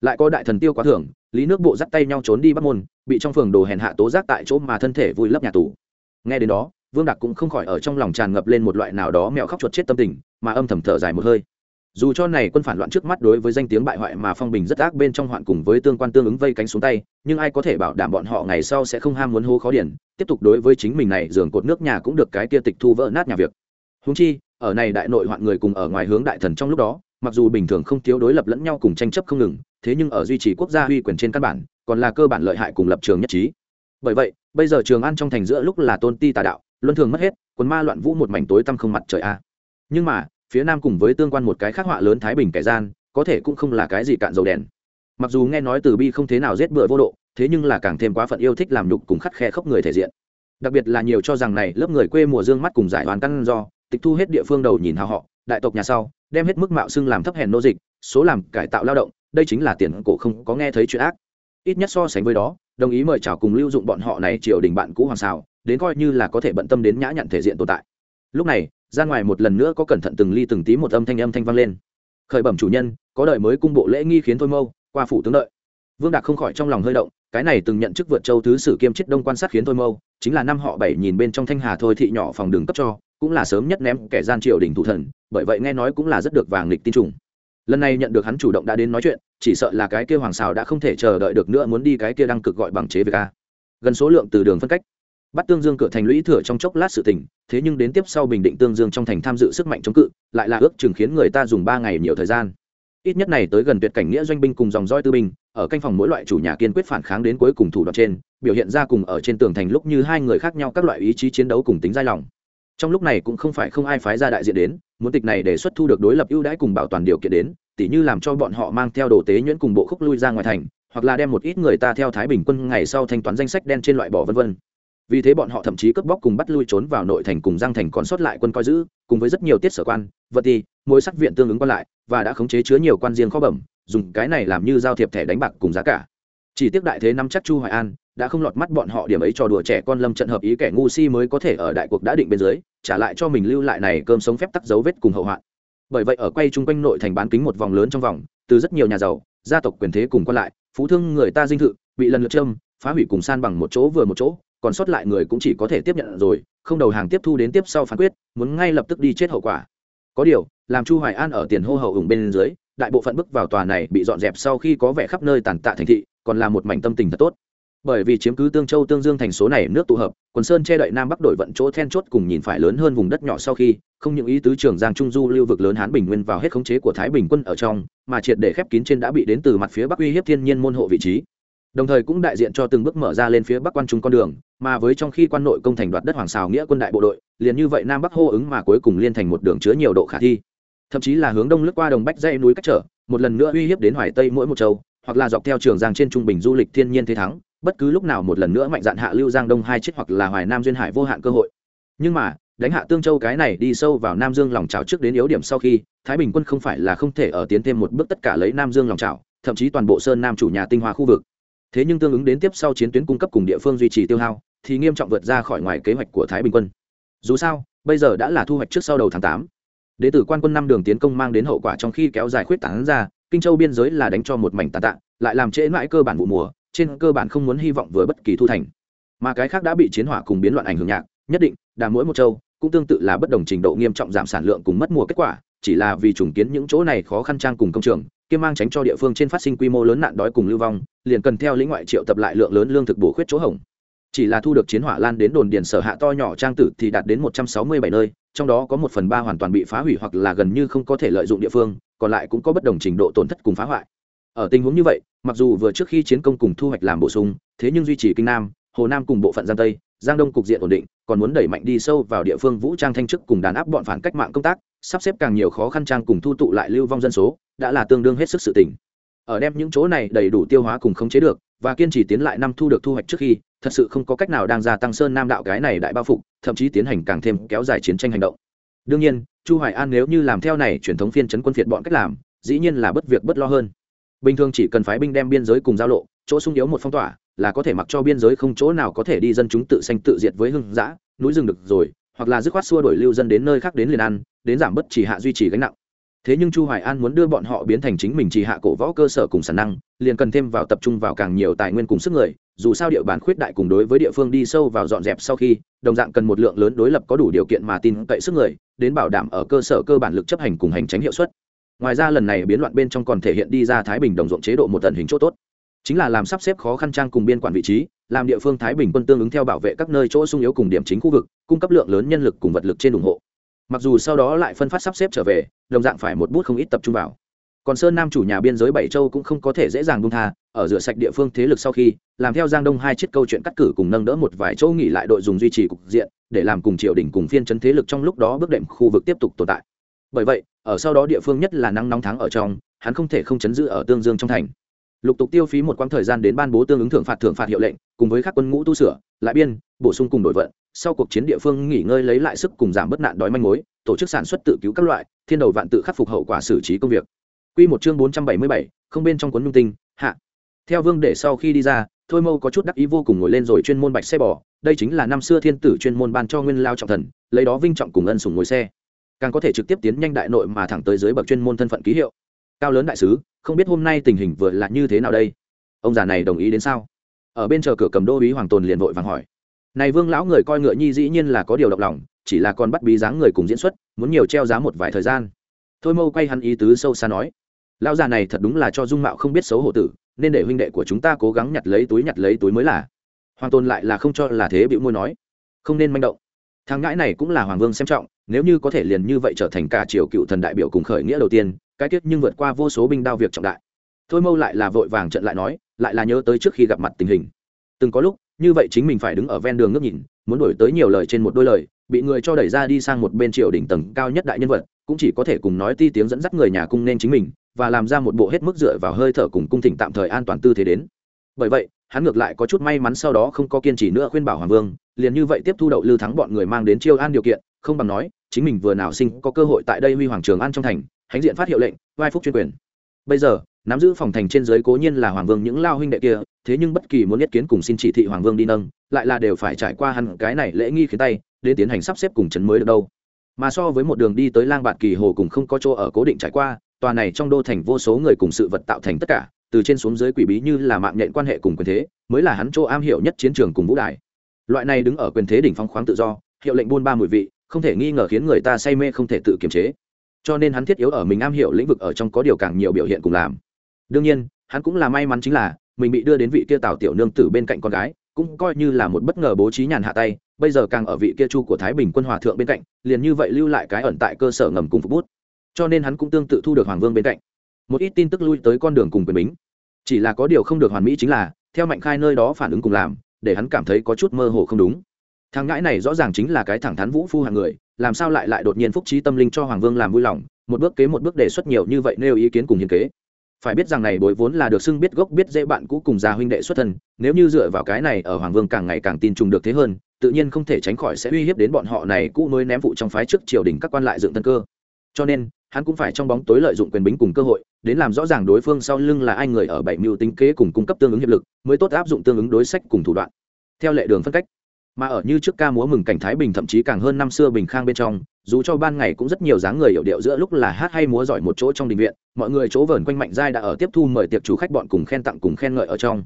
Lại có đại thần tiêu quá thưởng, lý nước bộ dắt tay nhau trốn đi bắt môn, bị trong phường đồ hèn hạ tố giác tại chỗ mà thân thể vui lấp nhà tù. Nghe đến đó, vương đặc cũng không khỏi ở trong lòng tràn ngập lên một loại nào đó mèo khóc chuột chết tâm tình, mà âm thầm thở dài một hơi dù cho này quân phản loạn trước mắt đối với danh tiếng bại hoại mà phong bình rất ác bên trong hoạn cùng với tương quan tương ứng vây cánh xuống tay, nhưng ai có thể bảo đảm bọn họ ngày sau sẽ không ham muốn hô khó điển, tiếp tục đối với chính mình này giường cột nước nhà cũng được cái kia tịch thu vỡ nát nhà việc. Húng chi, ở này đại nội hoạn người cùng ở ngoài hướng đại thần trong lúc đó, mặc dù bình thường không thiếu đối lập lẫn nhau cùng tranh chấp không ngừng, thế nhưng ở duy trì quốc gia uy quyền trên căn bản, còn là cơ bản lợi hại cùng lập trường nhất trí. Bởi vậy, bây giờ trường an trong thành giữa lúc là tôn ti tà đạo, luân thường mất hết, quân ma loạn vũ một mảnh tối tăm không mặt trời a. Nhưng mà phía nam cùng với tương quan một cái khắc họa lớn thái bình kẻ gian, có thể cũng không là cái gì cạn dầu đèn. Mặc dù nghe nói từ bi không thế nào giết bựa vô độ, thế nhưng là càng thêm quá phận yêu thích làm nhục cùng khắt khe khốc người thể diện. Đặc biệt là nhiều cho rằng này, lớp người quê mùa dương mắt cùng giải hoàn căn do, tịch thu hết địa phương đầu nhìn hào họ, đại tộc nhà sau, đem hết mức mạo xưng làm thấp hèn nô dịch, số làm cải tạo lao động, đây chính là tiền cổ không có nghe thấy chuyện ác. Ít nhất so sánh với đó, đồng ý mời chào cùng lưu dụng bọn họ này triều đình bạn cũ hoàng xào, đến coi như là có thể bận tâm đến nhã nhặn thể diện tồn tại. Lúc này ra ngoài một lần nữa có cẩn thận từng ly từng tí một âm thanh âm thanh vang lên. Khởi bẩm chủ nhân, có đợi mới cung bộ lễ nghi khiến thôi mâu, qua phủ tướng đợi. Vương đạc không khỏi trong lòng hơi động, cái này từng nhận chức vượt châu thứ sử kiêm chết đông quan sát khiến thôi mâu, chính là năm họ bảy nhìn bên trong thanh hà thôi thị nhỏ phòng đường cấp cho, cũng là sớm nhất ném kẻ gian triều đình thủ thần, bởi vậy nghe nói cũng là rất được vàng lịch tin trùng. Lần này nhận được hắn chủ động đã đến nói chuyện, chỉ sợ là cái kia hoàng xào đã không thể chờ đợi được nữa muốn đi cái kia đăng cực gọi bằng chế về a. Gần số lượng từ đường phân cách bắt tương dương cửa thành lũy thừa trong chốc lát sự tình, thế nhưng đến tiếp sau bình định tương dương trong thành tham dự sức mạnh chống cự, lại là ước chừng khiến người ta dùng ba ngày nhiều thời gian. Ít nhất này tới gần tuyệt cảnh nghĩa doanh binh cùng dòng roi tư binh, ở canh phòng mỗi loại chủ nhà kiên quyết phản kháng đến cuối cùng thủ đoạn trên, biểu hiện ra cùng ở trên tường thành lúc như hai người khác nhau các loại ý chí chiến đấu cùng tính dai lòng. Trong lúc này cũng không phải không ai phái ra đại diện đến, muốn tịch này đề xuất thu được đối lập ưu đãi cùng bảo toàn điều kiện đến, tỉ như làm cho bọn họ mang theo đồ tế nhuyễn cùng bộ khúc lui ra ngoài thành, hoặc là đem một ít người ta theo thái bình quân ngày sau thanh toán danh sách đen trên loại bỏ vân vân vì thế bọn họ thậm chí cướp bóc cùng bắt lui trốn vào nội thành cùng giang thành còn sót lại quân coi giữ, cùng với rất nhiều tiết sở quan, vật ti mối sắc viện tương ứng quan lại, và đã khống chế chứa nhiều quan riêng kho bẩm, dùng cái này làm như giao thiệp thẻ đánh bạc cùng giá cả. Chỉ tiếc đại thế năm chắc chu hoài an, đã không lọt mắt bọn họ điểm ấy cho đùa trẻ con lâm trận hợp ý kẻ ngu si mới có thể ở đại cuộc đã định bên dưới, trả lại cho mình lưu lại này cơm sống phép tắc dấu vết cùng hậu hoạn. Bởi vậy ở quay chung quanh nội thành bán kính một vòng lớn trong vòng, từ rất nhiều nhà giàu, gia tộc quyền thế cùng quan lại, phú thương người ta dinh thự, bị lần lượt châm, phá hủy cùng san bằng một chỗ vừa một chỗ còn sót lại người cũng chỉ có thể tiếp nhận rồi, không đầu hàng tiếp thu đến tiếp sau phán quyết, muốn ngay lập tức đi chết hậu quả. Có điều, làm chu hoài an ở tiền hô hậu ủng bên dưới, đại bộ phận bước vào tòa này bị dọn dẹp sau khi có vẻ khắp nơi tàn tạ thành thị, còn là một mảnh tâm tình thật tốt. Bởi vì chiếm cứ tương châu, tương dương thành số này nước tụ hợp, quần sơn che đậy nam bắc đổi vận chỗ then chốt cùng nhìn phải lớn hơn vùng đất nhỏ sau khi, không những ý tứ trường giang trung du lưu vực lớn hán bình nguyên vào hết khống chế của thái bình quân ở trong, mà triệt để khép kín trên đã bị đến từ mặt phía bắc uy hiếp thiên nhiên môn hộ vị trí. Đồng thời cũng đại diện cho từng bước mở ra lên phía bắc quan trung con đường mà với trong khi quan nội công thành đoạt đất hoàng xào nghĩa quân đại bộ đội, liền như vậy nam bắc hô ứng mà cuối cùng liên thành một đường chứa nhiều độ khả thi. Thậm chí là hướng đông lướt qua đồng bách dây núi cách trở, một lần nữa uy hiếp đến hoài tây mỗi một châu, hoặc là dọc theo trường giang trên trung bình du lịch thiên nhiên thế thắng, bất cứ lúc nào một lần nữa mạnh dạn hạ lưu giang đông hai chiếc hoặc là hoài nam duyên hải vô hạn cơ hội. Nhưng mà, đánh hạ tương châu cái này đi sâu vào nam dương lòng trào trước đến yếu điểm sau khi, thái bình quân không phải là không thể ở tiến thêm một bước tất cả lấy nam dương lòng trào, thậm chí toàn bộ sơn nam chủ nhà tinh hoa khu vực. Thế nhưng tương ứng đến tiếp sau chiến tuyến cung cấp cùng địa phương duy trì tiêu hao thì nghiêm trọng vượt ra khỏi ngoài kế hoạch của thái bình quân. Dù sao, bây giờ đã là thu hoạch trước sau đầu tháng tám. Đ ế tử quan quân năm đường tiến công mang đến hậu quả trong khi kéo dài khuyết tảng ra, kinh châu biên giới là đánh cho một mảnh tàn tạ, lại làm trễ mãi cơ bản vụ mùa, trên cơ bản không muốn hy vọng vừa bất kỳ thu thành. Mà cái khác đã bị chiến hỏa cùng biến loạn ảnh hưởng nhạc, nhất định, đà mỗi một châu, cũng tương tự là bất đồng trình độ nghiêm trọng giảm sản lượng cùng mất mùa kết quả, chỉ là vì trùng kiến những chỗ này khó khăn trang cùng công trường, kiêm mang tránh cho địa phương trên phát sinh quy mô lớn nạn đói cùng lưu vong, liền cần theo lĩnh ngoại triệu tập lại lượng lớn lương thực bổ khuyết chỗ hỏng chỉ là thu được chiến hỏa lan đến đồn điền sở hạ to nhỏ trang tử thì đạt đến một trăm sáu mươi bảy nơi, trong đó có một phần ba hoàn toàn bị phá hủy hoặc là gần như không có thể lợi dụng địa phương, còn lại cũng có bất đồng trình độ tổn thất cùng phá hoại. Ở tình huống như vậy, mặc dù vừa trước khi chiến công cùng thu hoạch làm bổ sung, thế nhưng duy trì kinh nam, hồ nam cùng bộ phận giang tây, giang đông cục diện ổn định, còn muốn đẩy mạnh đi sâu vào địa phương vũ trang thanh chức cùng đàn áp bọn phản cách mạng công tác, sắp xếp càng nhiều khó khăn trang cùng thu tụ lại lưu vong dân số, đã là tương đương hết sức sự tỉnh ở đem những chỗ này đầy đủ tiêu hóa cùng khống chế được và kiên trì tiến lại năm thu được thu hoạch trước khi, thật sự không có cách nào đang gia tăng sơn nam đạo cái này đại bao phục, thậm chí tiến hành càng thêm kéo dài chiến tranh hành động. Đương nhiên, chu hoài an nếu như làm theo này truyền thống phiên chấn quân phiệt bọn cách làm, dĩ nhiên là bất việc bất lo hơn. Bình thường chỉ cần phái binh đem biên giới cùng giao lộ, chỗ sung yếu một phong tỏa, là có thể mặc cho biên giới không chỗ nào có thể đi dân chúng tự sanh tự diệt với hưng dã, núi rừng được rồi, hoặc là dứt khoát xua đổi lưu dân đến nơi khác đến liền ăn, đến giảm bất chỉ hạ duy trì gánh nặng thế nhưng chu hoài an muốn đưa bọn họ biến thành chính mình chỉ hạ cổ võ cơ sở cùng sản năng, liền cần thêm vào tập trung vào càng nhiều tài nguyên cùng sức người, dù sao địa bàn khuyết đại cùng đối với địa phương đi sâu vào dọn dẹp sau khi, đồng dạng cần một lượng lớn đối lập có đủ điều kiện mà tin cậy sức người, đến bảo đảm ở cơ sở cơ bản lực chấp hành cùng hành tránh hiệu suất. Ngoài ra lần này biến loạn bên trong còn thể hiện đi ra thái bình đồng ruộng chế độ một tần hình chỗ tốt. Chính là làm sắp xếp khó khăn trang cùng biên quản vị trí, làm địa phương thái bình quân tương ứng theo bảo vệ các nơi chỗ sung yếu cùng điểm chính khu vực, cung cấp lượng lớn nhân lực cùng vật lực trên ủng hộ mặc dù sau đó lại phân phát sắp xếp trở về, đồng dạng phải một bút không ít tập trung vào. Còn sơn nam chủ nhà biên giới bảy châu cũng không có thể dễ dàng bung tha, ở rửa sạch địa phương thế lực sau khi, làm theo giang đông hai chiếc câu chuyện cắt cử cùng nâng đỡ một vài châu nghỉ lại đội dùng duy trì cục diện, để làm cùng triều đình cùng phiên chấn thế lực trong lúc đó bước đệm khu vực tiếp tục tồn tại. Bởi vậy, ở sau đó địa phương nhất là nắng nóng tháng ở trong, hắn không thể không chấn giữ ở tương dương trong thành. Lục tục tiêu phí một quãng thời gian đến ban bố tương ứng thưởng phạt thưởng phạt hiệu lệnh, cùng với các quân ngũ tu sửa, lại biên, bổ sung cùng đổi vận sau cuộc chiến địa phương nghỉ ngơi lấy lại sức cùng giảm bớt nạn đói manh mối tổ chức sản xuất tự cứu các loại thiên đầu vạn tự khắc phục hậu quả xử trí công việc Quy một chương bốn trăm bảy mươi bảy, không bên trong cuốn nhung tinh, hạ. Theo Vương để sau khi đi ra, Thôi Mâu có chút đắc ý vô cùng ngồi lên rồi chuyên môn bạch xe bò, đây chính là năm xưa thiên tử chuyên môn ban cho Nguyên Lao trọng thần, lấy đó vinh trọng cùng ân sủng ngồi xe. Càng có thể trực tiếp tiến nhanh đại nội mà thẳng tới dưới bậc chuyên môn thân phận ký hiệu. Cao lớn đại sứ, không biết hôm nay tình hình vừa là như thế nào đây? Ông già này đồng ý đến sao? Ở bên chờ cửa cầm đô úy hoàng tồn liền vội vàng hỏi. Này Vương lão người coi ngựa nhi dĩ nhiên là có điều động lòng, chỉ là còn bắt bí dáng người cùng diễn xuất, muốn nhiều treo giá một vài thời gian. Thôi Mâu quay hắn ý tứ sâu xa nói lão già này thật đúng là cho dung mạo không biết xấu hổ tử nên để huynh đệ của chúng ta cố gắng nhặt lấy túi nhặt lấy túi mới là. Hoàng tôn lại là không cho là thế bịu môi nói không nên manh động. Thằng ngãi này cũng là hoàng vương xem trọng nếu như có thể liền như vậy trở thành cả triều cựu thần đại biểu cùng khởi nghĩa đầu tiên cái tiết nhưng vượt qua vô số binh đao việc trọng đại. Thôi mâu lại là vội vàng trận lại nói lại là nhớ tới trước khi gặp mặt tình hình. Từng có lúc như vậy chính mình phải đứng ở ven đường ngước nhìn, muốn đổi tới nhiều lời trên một đôi lời, bị người cho đẩy ra đi sang một bên triều đỉnh tầng cao nhất đại nhân vật, cũng chỉ có thể cùng nói ti tiếng dẫn dắt người nhà cung nên chính mình, và làm ra một bộ hết mức dựa vào hơi thở cùng cung thỉnh tạm thời an toàn tư thế đến. Bởi vậy, hắn ngược lại có chút may mắn sau đó không có kiên trì nữa khuyên bảo hoàng vương, liền như vậy tiếp thu đậu lưu thắng bọn người mang đến chiêu an điều kiện, không bằng nói, chính mình vừa nào sinh có cơ hội tại đây huy hoàng trường an trong thành, hãnh diện phát hiệu lệnh vai phúc chuyên quyền. Bây giờ nắm giữ phòng thành trên giới cố nhiên là hoàng vương những lao huynh đệ kia, thế nhưng bất kỳ muốn nhất kiến cùng xin chỉ thị hoàng vương đi nâng, lại là đều phải trải qua hẳn cái này lễ nghi khiến tay để tiến hành sắp xếp cùng chấn mới được đâu. Mà so với một đường đi tới lang bạn kỳ hồ cùng không có chỗ ở cố định trải qua, tòa này trong đô thành vô số người cùng sự vật tạo thành tất cả, từ trên xuống dưới quỷ bí như là mạng nhện quan hệ cùng quyền thế, mới là hắn chỗ am hiểu nhất chiến trường cùng vũ đài. Loại này đứng ở quyền thế đỉnh phong khoáng tự do, hiệu lệnh buôn ba mùi vị, không thể nghi ngờ khiến người ta say mê không thể tự kiềm chế. Cho nên hắn thiết yếu ở mình am hiểu lĩnh vực ở trong có điều càng nhiều biểu hiện cùng làm đương nhiên, hắn cũng là may mắn chính là, mình bị đưa đến vị kia tào tiểu nương tử bên cạnh con gái, cũng coi như là một bất ngờ bố trí nhàn hạ tay, bây giờ càng ở vị kia chu của thái bình quân hòa thượng bên cạnh, liền như vậy lưu lại cái ẩn tại cơ sở ngầm cùng phục bút. Cho nên hắn cũng tương tự thu được hoàng vương bên cạnh. Một ít tin tức lui tới con đường cùng quyền bính. Chỉ là có điều không được hoàn mỹ chính là, theo mạnh khai nơi đó phản ứng cùng làm, để hắn cảm thấy có chút mơ hồ không đúng. Thằng ngãi này rõ ràng chính là cái thẳng thắn vũ phu hàng người, làm sao lại lại đột nhiên phúc trí tâm linh cho hoàng vương làm vui lòng, một bước kế một bước đề xuất nhiều như vậy nêu ý kiến cùng hiền kế phải biết rằng này bối vốn là được xưng biết gốc biết dễ bạn cũ cùng già huynh đệ xuất thân, nếu như dựa vào cái này ở hoàng vương càng ngày càng tin trùng được thế hơn, tự nhiên không thể tránh khỏi sẽ uy hiếp đến bọn họ này cũ nuôi ném vụ trong phái trước triều đình các quan lại dựng tân cơ. Cho nên, hắn cũng phải trong bóng tối lợi dụng quyền bính cùng cơ hội, đến làm rõ ràng đối phương sau lưng là ai người ở bảy mưu tính kế cùng cung cấp tương ứng hiệp lực, mới tốt áp dụng tương ứng đối sách cùng thủ đoạn. Theo lệ đường phân cách mà ở như trước ca múa mừng cảnh thái bình thậm chí càng hơn năm xưa bình khang bên trong, dù cho ban ngày cũng rất nhiều dáng người hiểu điệu giữa lúc là hát hay múa giỏi một chỗ trong đình viện, mọi người chỗ vờn quanh mạnh giai đã ở tiếp thu mời tiệc chủ khách bọn cùng khen tặng cùng khen ngợi ở trong.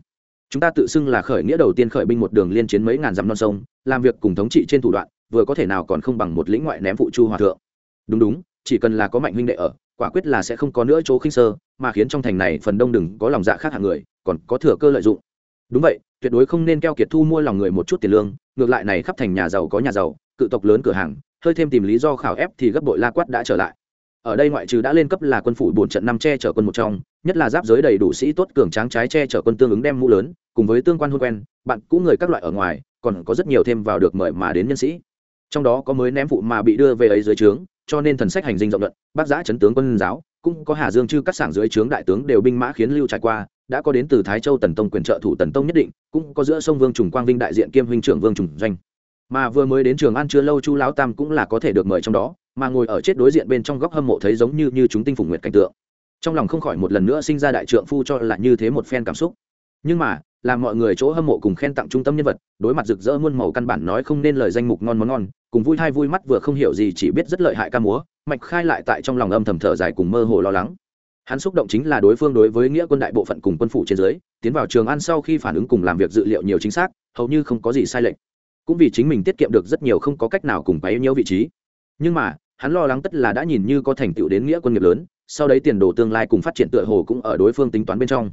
Chúng ta tự xưng là khởi nghĩa đầu tiên khởi binh một đường liên chiến mấy ngàn dặm non sông, làm việc cùng thống trị trên thủ đoạn, vừa có thể nào còn không bằng một lĩnh ngoại ném phụ chu hòa thượng. Đúng đúng, chỉ cần là có mạnh huynh đệ ở, quả quyết là sẽ không có nữa chỗ khinh sơ, mà khiến trong thành này phần đông đừng có lòng dạ khác hạng người, còn có thừa cơ lợi dụng. Đúng vậy tuyệt đối không nên keo kiệt thu mua lòng người một chút tiền lương, ngược lại này khắp thành nhà giàu có nhà giàu, cự tộc lớn cửa hàng, hơi thêm tìm lý do khảo ép thì gấp bội la quát đã trở lại. Ở đây ngoại trừ đã lên cấp là quân phủ bổn trận năm che chở quân một trong, nhất là giáp giới đầy đủ sĩ tốt cường tráng trái che chở quân tương ứng đem mũ lớn, cùng với tương quan hôn quen, bạn cũ người các loại ở ngoài, còn có rất nhiều thêm vào được mời mà đến nhân sĩ. Trong đó có mới ném phụ mà bị đưa về ấy dưới trướng, cho nên thần sách hành dinh rộng luận, bác giã chấn tướng quân giáo cũng có hà dương chư các sảng dưới trướng đại tướng đều binh mã khiến lưu trải qua, đã có đến từ thái châu tần tông quyền trợ thủ tần tông nhất định, cũng có giữa sông vương trùng quang vinh đại diện kiêm huynh trưởng vương trùng doanh. Mà vừa mới đến trường ăn chưa lâu chu lão tam cũng là có thể được mời trong đó, mà ngồi ở chết đối diện bên trong góc hâm mộ thấy giống như như chúng tinh phùng nguyệt cảnh tượng. Trong lòng không khỏi một lần nữa sinh ra đại trượng phu cho là như thế một phen cảm xúc. Nhưng mà làm mọi người chỗ hâm mộ cùng khen tặng trung tâm nhân vật, đối mặt rực rỡ muôn màu căn bản nói không nên lời danh mục ngon món ngon, cùng vui hai vui mắt vừa không hiểu gì chỉ biết rất lợi hại ca múa, mạch khai lại tại trong lòng âm thầm thở dài cùng mơ hồ lo lắng. Hắn xúc động chính là đối phương đối với nghĩa quân đại bộ phận cùng quân phủ trên dưới, tiến vào trường ăn sau khi phản ứng cùng làm việc dự liệu nhiều chính xác, hầu như không có gì sai lệch. Cũng vì chính mình tiết kiệm được rất nhiều không có cách nào cùng bấy nhiêu vị trí. Nhưng mà, hắn lo lắng tất là đã nhìn như có thành tựu đến nghĩa quân nghiệp lớn, sau đấy tiền đồ tương lai cùng phát triển tựa hồ cũng ở đối phương tính toán bên trong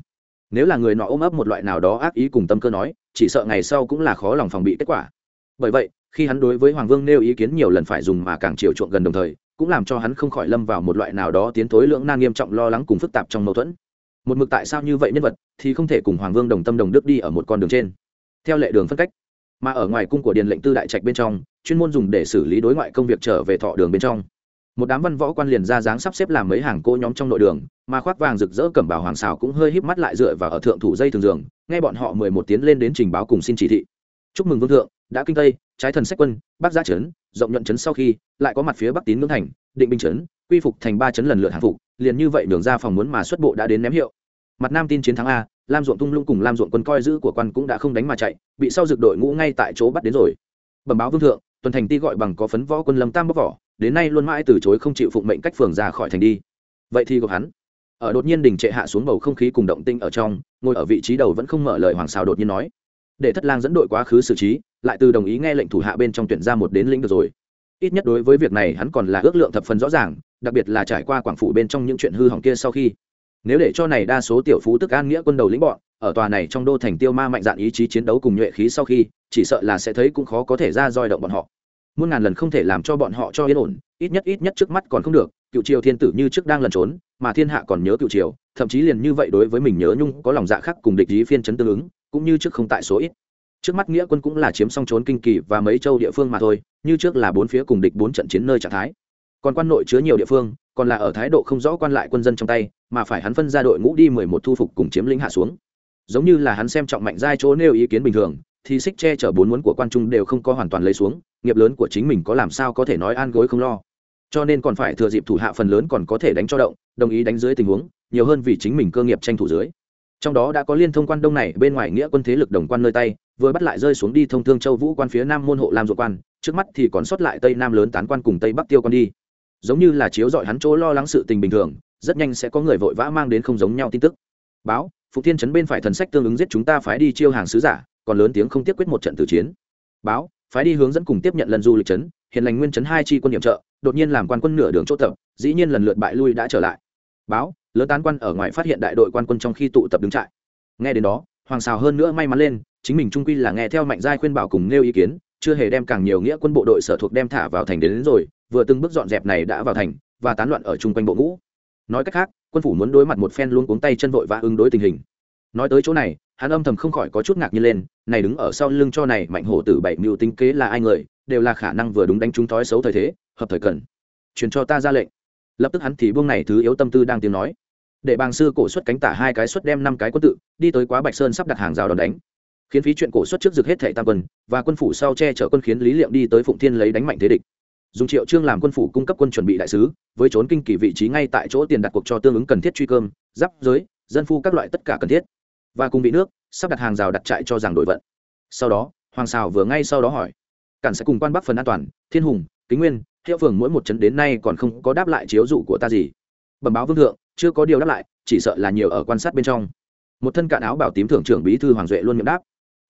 nếu là người nọ ôm ấp một loại nào đó ác ý cùng tâm cơ nói, chỉ sợ ngày sau cũng là khó lòng phòng bị kết quả. Bởi vậy, khi hắn đối với hoàng vương nêu ý kiến nhiều lần phải dùng mà càng chiều chuộng gần đồng thời, cũng làm cho hắn không khỏi lâm vào một loại nào đó tiến thối lưỡng nan nghiêm trọng lo lắng cùng phức tạp trong mâu thuẫn. Một mực tại sao như vậy nhân vật, thì không thể cùng hoàng vương đồng tâm đồng đức đi ở một con đường trên. Theo lệ đường phân cách, mà ở ngoài cung của điền lệnh tư đại trạch bên trong, chuyên môn dùng để xử lý đối ngoại công việc trở về thọ đường bên trong một đám văn võ quan liền ra dáng sắp xếp làm mấy hàng cô nhóm trong nội đường, mà khoác vàng rực rỡ cẩm bào hoàng xào cũng hơi híp mắt lại dựa vào ở thượng thủ dây thường giường, nghe bọn họ mười một tiếng lên đến trình báo cùng xin chỉ thị. Chúc mừng vương thượng, đã kinh tây, trái thần sách quân, bắc gia trấn, rộng nhuận trấn sau khi, lại có mặt phía bắc tín ngưỡng thành, định binh trấn, quy phục thành ba trấn lần lượt hàng phục, liền như vậy đường ra phòng muốn mà xuất bộ đã đến ném hiệu. Mặt nam tin chiến thắng a, lam ruộng tung lung cùng lam ruộng quân coi giữ của quan cũng đã không đánh mà chạy, bị sau dực đội ngũ ngay tại chỗ bắt đến rồi. Bẩm báo vương thượng, tuần thành ti gọi bằng có phấn võ quân lâm tam bóc vỏ đến nay luôn mãi từ chối không chịu phụng mệnh cách phường ra khỏi thành đi. Vậy thì gặp hắn. Ở đột nhiên đình trệ hạ xuống bầu không khí cùng động tinh ở trong, ngồi ở vị trí đầu vẫn không mở lời hoàng xào đột nhiên nói. Để thất lang dẫn đội quá khứ xử trí, lại từ đồng ý nghe lệnh thủ hạ bên trong tuyển ra một đến lĩnh được rồi. Ít nhất đối với việc này hắn còn là ước lượng thập phần rõ ràng, đặc biệt là trải qua quảng phủ bên trong những chuyện hư hỏng kia sau khi. Nếu để cho này đa số tiểu phú tức an nghĩa quân đầu lĩnh bọn, ở tòa này trong đô thành tiêu ma mạnh dạn ý chí chiến đấu cùng nhuệ khí sau khi, chỉ sợ là sẽ thấy cũng khó có thể ra roi động bọn họ muôn ngàn lần không thể làm cho bọn họ cho yên ổn, ít nhất ít nhất trước mắt còn không được, cựu triều thiên tử như trước đang lẩn trốn, mà thiên hạ còn nhớ cựu triều, thậm chí liền như vậy đối với mình nhớ nhung có lòng dạ khác cùng địch lý phiên chấn tương ứng, cũng như trước không tại số ít. Trước mắt nghĩa quân cũng là chiếm xong trốn kinh kỳ và mấy châu địa phương mà thôi, như trước là bốn phía cùng địch bốn trận chiến nơi trạng thái. Còn quan nội chứa nhiều địa phương, còn là ở thái độ không rõ quan lại quân dân trong tay, mà phải hắn phân ra đội ngũ đi mười một thu phục cùng chiếm lĩnh hạ xuống. Giống như là hắn xem trọng mạnh giai chỗ nêu ý kiến bình thường thì xích che chở bốn muốn của quan trung đều không có hoàn toàn lấy xuống, nghiệp lớn của chính mình có làm sao có thể nói an gối không lo. Cho nên còn phải thừa dịp thủ hạ phần lớn còn có thể đánh cho động, đồng ý đánh dưới tình huống, nhiều hơn vì chính mình cơ nghiệp tranh thủ dưới. Trong đó đã có liên thông quan đông này, bên ngoài nghĩa quân thế lực đồng quan nơi tay, vừa bắt lại rơi xuống đi thông thương châu vũ quan phía nam môn hộ lam ruột quan, trước mắt thì còn sót lại tây nam lớn tán quan cùng tây bắc tiêu quan đi. Giống như là chiếu dọi hắn chỗ lo lắng sự tình bình thường, rất nhanh sẽ có người vội vã mang đến không giống nhau tin tức. Báo phụ thiên chấn bên phải thần sách tương ứng giết chúng ta phái đi chiêu hàng sứ giả còn lớn tiếng không tiếp quyết một trận tử chiến. Báo phái đi hướng dẫn cùng tiếp nhận lần du lịch chấn hiện lành nguyên chấn hai chi quân điểm trợ đột nhiên làm quan quân nửa đường chỗ tập dĩ nhiên lần lượt bại lui đã trở lại. Báo lớn tán quan ở ngoài phát hiện đại đội quan quân trong khi tụ tập đứng trại. Nghe đến đó hoàng xào hơn nữa may mắn lên chính mình trung quy là nghe theo mạnh giai khuyên bảo cùng nêu ý kiến chưa hề đem càng nhiều nghĩa quân bộ đội sở thuộc đem thả vào thành đến, đến rồi vừa từng bước dọn dẹp này đã vào thành và tán loạn ở chung quanh bộ ngũ. Nói cách khác quân phủ muốn đối mặt một phen luôn cuống tay chân vội và ứng đối tình hình. Nói tới chỗ này hắn âm thầm không khỏi có chút ngạc nhiên lên, này đứng ở sau lưng cho này mạnh hổ tử bảy mưu tính kế là ai người, đều là khả năng vừa đúng đánh trúng thói xấu thời thế, hợp thời cần. Truyền cho ta ra lệnh. Lập tức hắn thì buông này thứ yếu tâm tư đang tiếng nói. Để bàng sư cổ xuất cánh tả hai cái xuất đem năm cái quân tự, đi tới quá bạch sơn sắp đặt hàng rào đòn đánh. Khiến phí chuyện cổ xuất trước dực hết thệ tam quân, và quân phủ sau che chở quân khiến lý liệm đi tới phụng thiên lấy đánh mạnh thế địch. Dùng triệu trương làm quân phủ cung cấp quân chuẩn bị đại sứ, với trốn kinh kỳ vị trí ngay tại chỗ tiền đặt cuộc cho tương ứng cần thiết truy cơm, giáp giới, dân phu các loại tất cả cần thiết và cùng vị nước, sắp đặt hàng rào đặt trại cho rằng đội vận. Sau đó, hoàng xào vừa ngay sau đó hỏi, cản sẽ cùng quan bắc phần an toàn, thiên hùng, kính nguyên, hiệu phường mỗi một chấn đến nay còn không có đáp lại chiếu dụ của ta gì? Bẩm báo vương thượng, chưa có điều đáp lại, chỉ sợ là nhiều ở quan sát bên trong. Một thân cạn áo bảo tím thưởng trưởng bí thư hoàng duệ luôn miệng đáp,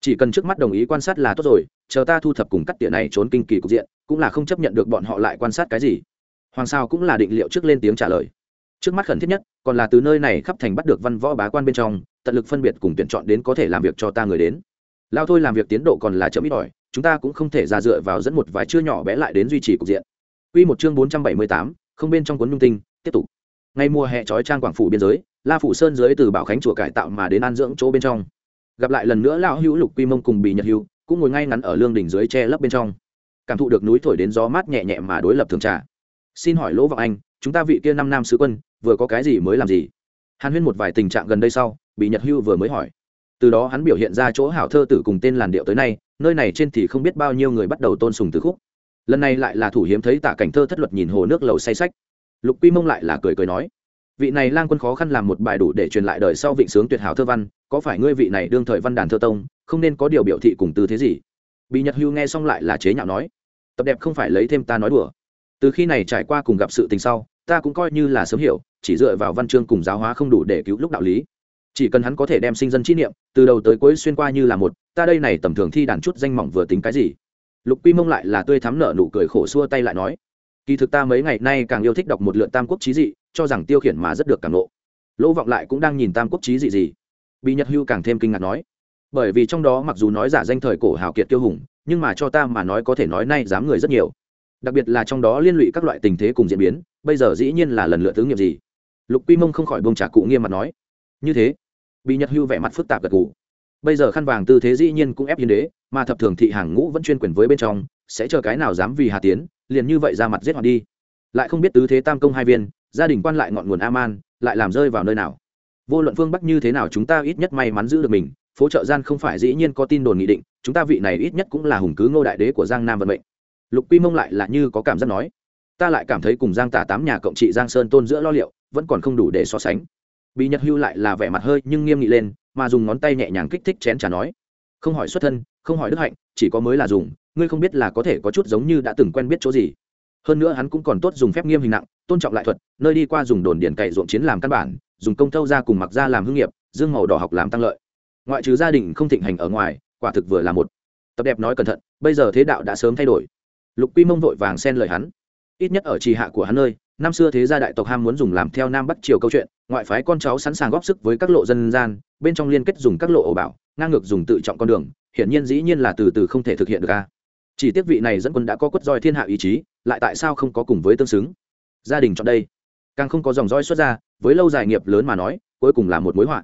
chỉ cần trước mắt đồng ý quan sát là tốt rồi, chờ ta thu thập cùng cắt tỉa này trốn kinh kỳ cục diện, cũng là không chấp nhận được bọn họ lại quan sát cái gì. Hoàng sao cũng là định liệu trước lên tiếng trả lời trước mắt khẩn thiết nhất còn là từ nơi này khắp thành bắt được văn võ bá quan bên trong tận lực phân biệt cùng tuyển chọn đến có thể làm việc cho ta người đến. Lao thôi làm việc tiến độ còn là chậm ít ỏi chúng ta cũng không thể ra dựa vào dẫn một vài chưa nhỏ bé lại đến duy trì cục diện. Quy một chương bốn trăm bảy mươi tám, không bên trong cuốn nhung tinh, tiếp tục. Ngày mùa hè trói trang quảng phủ biên giới la phủ sơn dưới từ bảo khánh chùa cải tạo mà đến an dưỡng chỗ bên trong. Gặp lại lần nữa lão hữu lục quy mông cùng bị nhật hữu cũng ngồi ngay ngắn ở lương đỉnh dưới che lấp bên trong. Cảm thụ được núi thổi đến gió mát nhẹ nhẹ mà đối lập thường trà. Xin hỏi lỗ vọng anh chúng ta vị kia năm nam sứ quân, vừa có cái gì mới làm gì? Hàn huyên một vài tình trạng gần đây sau bị nhật hưu vừa mới hỏi. Từ đó hắn biểu hiện ra chỗ hảo thơ tử cùng tên làn điệu tới nay, nơi này trên thì không biết bao nhiêu người bắt đầu tôn sùng từ khúc. Lần này lại là thủ hiếm thấy tả cảnh thơ thất luật nhìn hồ nước lầu say sách. Lục quy mông lại là cười cười nói, vị này lang quân khó khăn làm một bài đủ để truyền lại đời sau vịnh sướng tuyệt hảo thơ văn, có phải ngươi vị này đương thời văn đàn thơ tông, không nên có điều biểu thị cùng tư thế gì? Bị nhật hưu nghe xong lại là chế nhạo nói, tập đẹp không phải lấy thêm ta nói đùa từ khi này trải qua cùng gặp sự tình sau, ta cũng coi như là sớm hiểu, chỉ dựa vào văn chương cùng giáo hóa không đủ để cứu lúc đạo lý. Chỉ cần hắn có thể đem sinh dân chi niệm, từ đầu tới cuối xuyên qua như là một, ta đây này tầm thường thi đàn chút danh mỏng vừa tính cái gì? Lục quy mông lại là tươi thắm nở nụ cười khổ xua tay lại nói, kỳ thực ta mấy ngày nay càng yêu thích đọc một lượt tam quốc trí dị, cho rằng tiêu khiển mà rất được càng lộ lỗ vọng lại cũng đang nhìn tam quốc trí dị gì. Bị nhật hưu càng thêm kinh ngạc nói, bởi vì trong đó mặc dù nói giả danh thời cổ hào kiệt tiêu hùng, nhưng mà cho ta mà nói có thể nói nay dám người rất nhiều đặc biệt là trong đó liên lụy các loại tình thế cùng diễn biến, bây giờ dĩ nhiên là lần lựa tướng nghiệp gì? Lục quy mông không khỏi bông trả cụ nghiêm mặt nói. Như thế bị nhật hưu vẻ mặt phức tạp gật cụ bây giờ khăn vàng tư thế dĩ nhiên cũng ép hiến đế, mà thập thường thị hàng ngũ vẫn chuyên quyền với bên trong, sẽ chờ cái nào dám vì hà tiến, liền như vậy ra mặt giết họ đi. Lại không biết tứ thế tam công hai viên, gia đình quan lại ngọn nguồn aman, lại làm rơi vào nơi nào? Vô luận phương bắc như thế nào chúng ta ít nhất may mắn giữ được mình, phố trợ gian không phải dĩ nhiên có tin đồn nghị định, chúng ta vị này ít nhất cũng là hùng cứ ngô đại đế của giang nam vận mệnh lục quy mông lại là như có cảm giác nói, ta lại cảm thấy cùng giang tả tám nhà cộng trị giang sơn tôn giữa lo liệu, vẫn còn không đủ để so sánh. Bị nhật hưu lại là vẻ mặt hơi nhưng nghiêm nghị lên, mà dùng ngón tay nhẹ nhàng kích thích chén trà nói, không hỏi xuất thân, không hỏi đức hạnh, chỉ có mới là dùng, ngươi không biết là có thể có chút giống như đã từng quen biết chỗ gì. Hơn nữa hắn cũng còn tốt dùng phép nghiêm hình nặng, tôn trọng lại thuật, nơi đi qua dùng đồn điển cày ruộng chiến làm căn bản, dùng công thâu ra cùng mặc ra làm hương nghiệp, dương màu đỏ học làm tăng lợi. Ngoại trừ gia đình không thịnh hành ở ngoài, quả thực vừa là một. Tập đẹp nói cẩn thận, bây giờ thế đạo đã sớm thay đổi lục quy mông vội vàng xen lời hắn. Ít nhất ở trì hạ của hắn nơi, năm xưa thế gia đại tộc ham muốn dùng làm theo nam bắc triều câu chuyện, ngoại phái con cháu sẵn sàng góp sức với các lộ dân gian, bên trong liên kết dùng các lộ ổ bảo, ngang ngược dùng tự trọng con đường, hiển nhiên dĩ nhiên là từ từ không thể thực hiện được a. Chỉ tiếc vị này dẫn quân đã có quất roi thiên hạ ý chí, lại tại sao không có cùng với tương xứng? Gia đình chọn đây. Càng không có dòng roi xuất ra, với lâu dài nghiệp lớn mà nói, cuối cùng là một mối họa.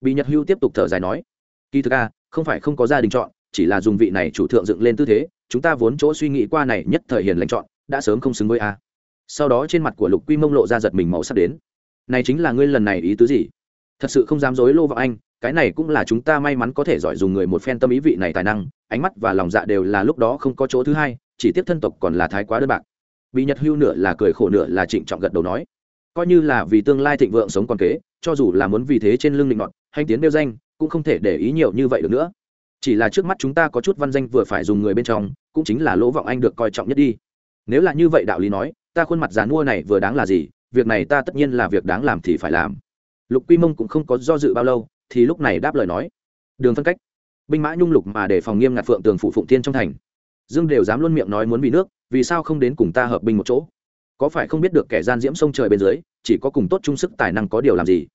Bị nhật hưu tiếp tục thở dài nói, kỳ thực a, không phải không có gia đình chọn, chỉ là dùng vị này chủ thượng dựng lên tư thế chúng ta vốn chỗ suy nghĩ qua này nhất thời hiền lành chọn, đã sớm không xứng với a. Sau đó trên mặt của lục quy mông lộ ra giật mình màu sắc đến. Này chính là ngươi lần này ý tứ gì? Thật sự không dám dối lô vào anh, cái này cũng là chúng ta may mắn có thể giỏi dùng người một phen tâm ý vị này tài năng, ánh mắt và lòng dạ đều là lúc đó không có chỗ thứ hai, chỉ tiếp thân tộc còn là thái quá đơn bạc. Bị nhật hưu nửa là cười khổ nửa là trịnh trọng gật đầu nói. Coi như là vì tương lai thịnh vượng sống còn kế, cho dù là muốn vì thế trên lưng định nọt, hành tiến đeo danh, cũng không thể để ý nhiều như vậy được nữa. Chỉ là trước mắt chúng ta có chút văn danh vừa phải dùng người bên trong cũng chính là lỗ vọng anh được coi trọng nhất đi. Nếu là như vậy đạo lý nói, ta khuôn mặt dàn mua này vừa đáng là gì, việc này ta tất nhiên là việc đáng làm thì phải làm. Lục quy mông cũng không có do dự bao lâu, thì lúc này đáp lời nói. Đường phân cách. Binh mã nhung lục mà để phòng nghiêm ngặt phượng tường phụ phụng tiên trong thành. Dương đều dám luôn miệng nói muốn vì nước, vì sao không đến cùng ta hợp binh một chỗ? Có phải không biết được kẻ gian diễm sông trời bên dưới, chỉ có cùng tốt trung sức tài năng có điều làm gì?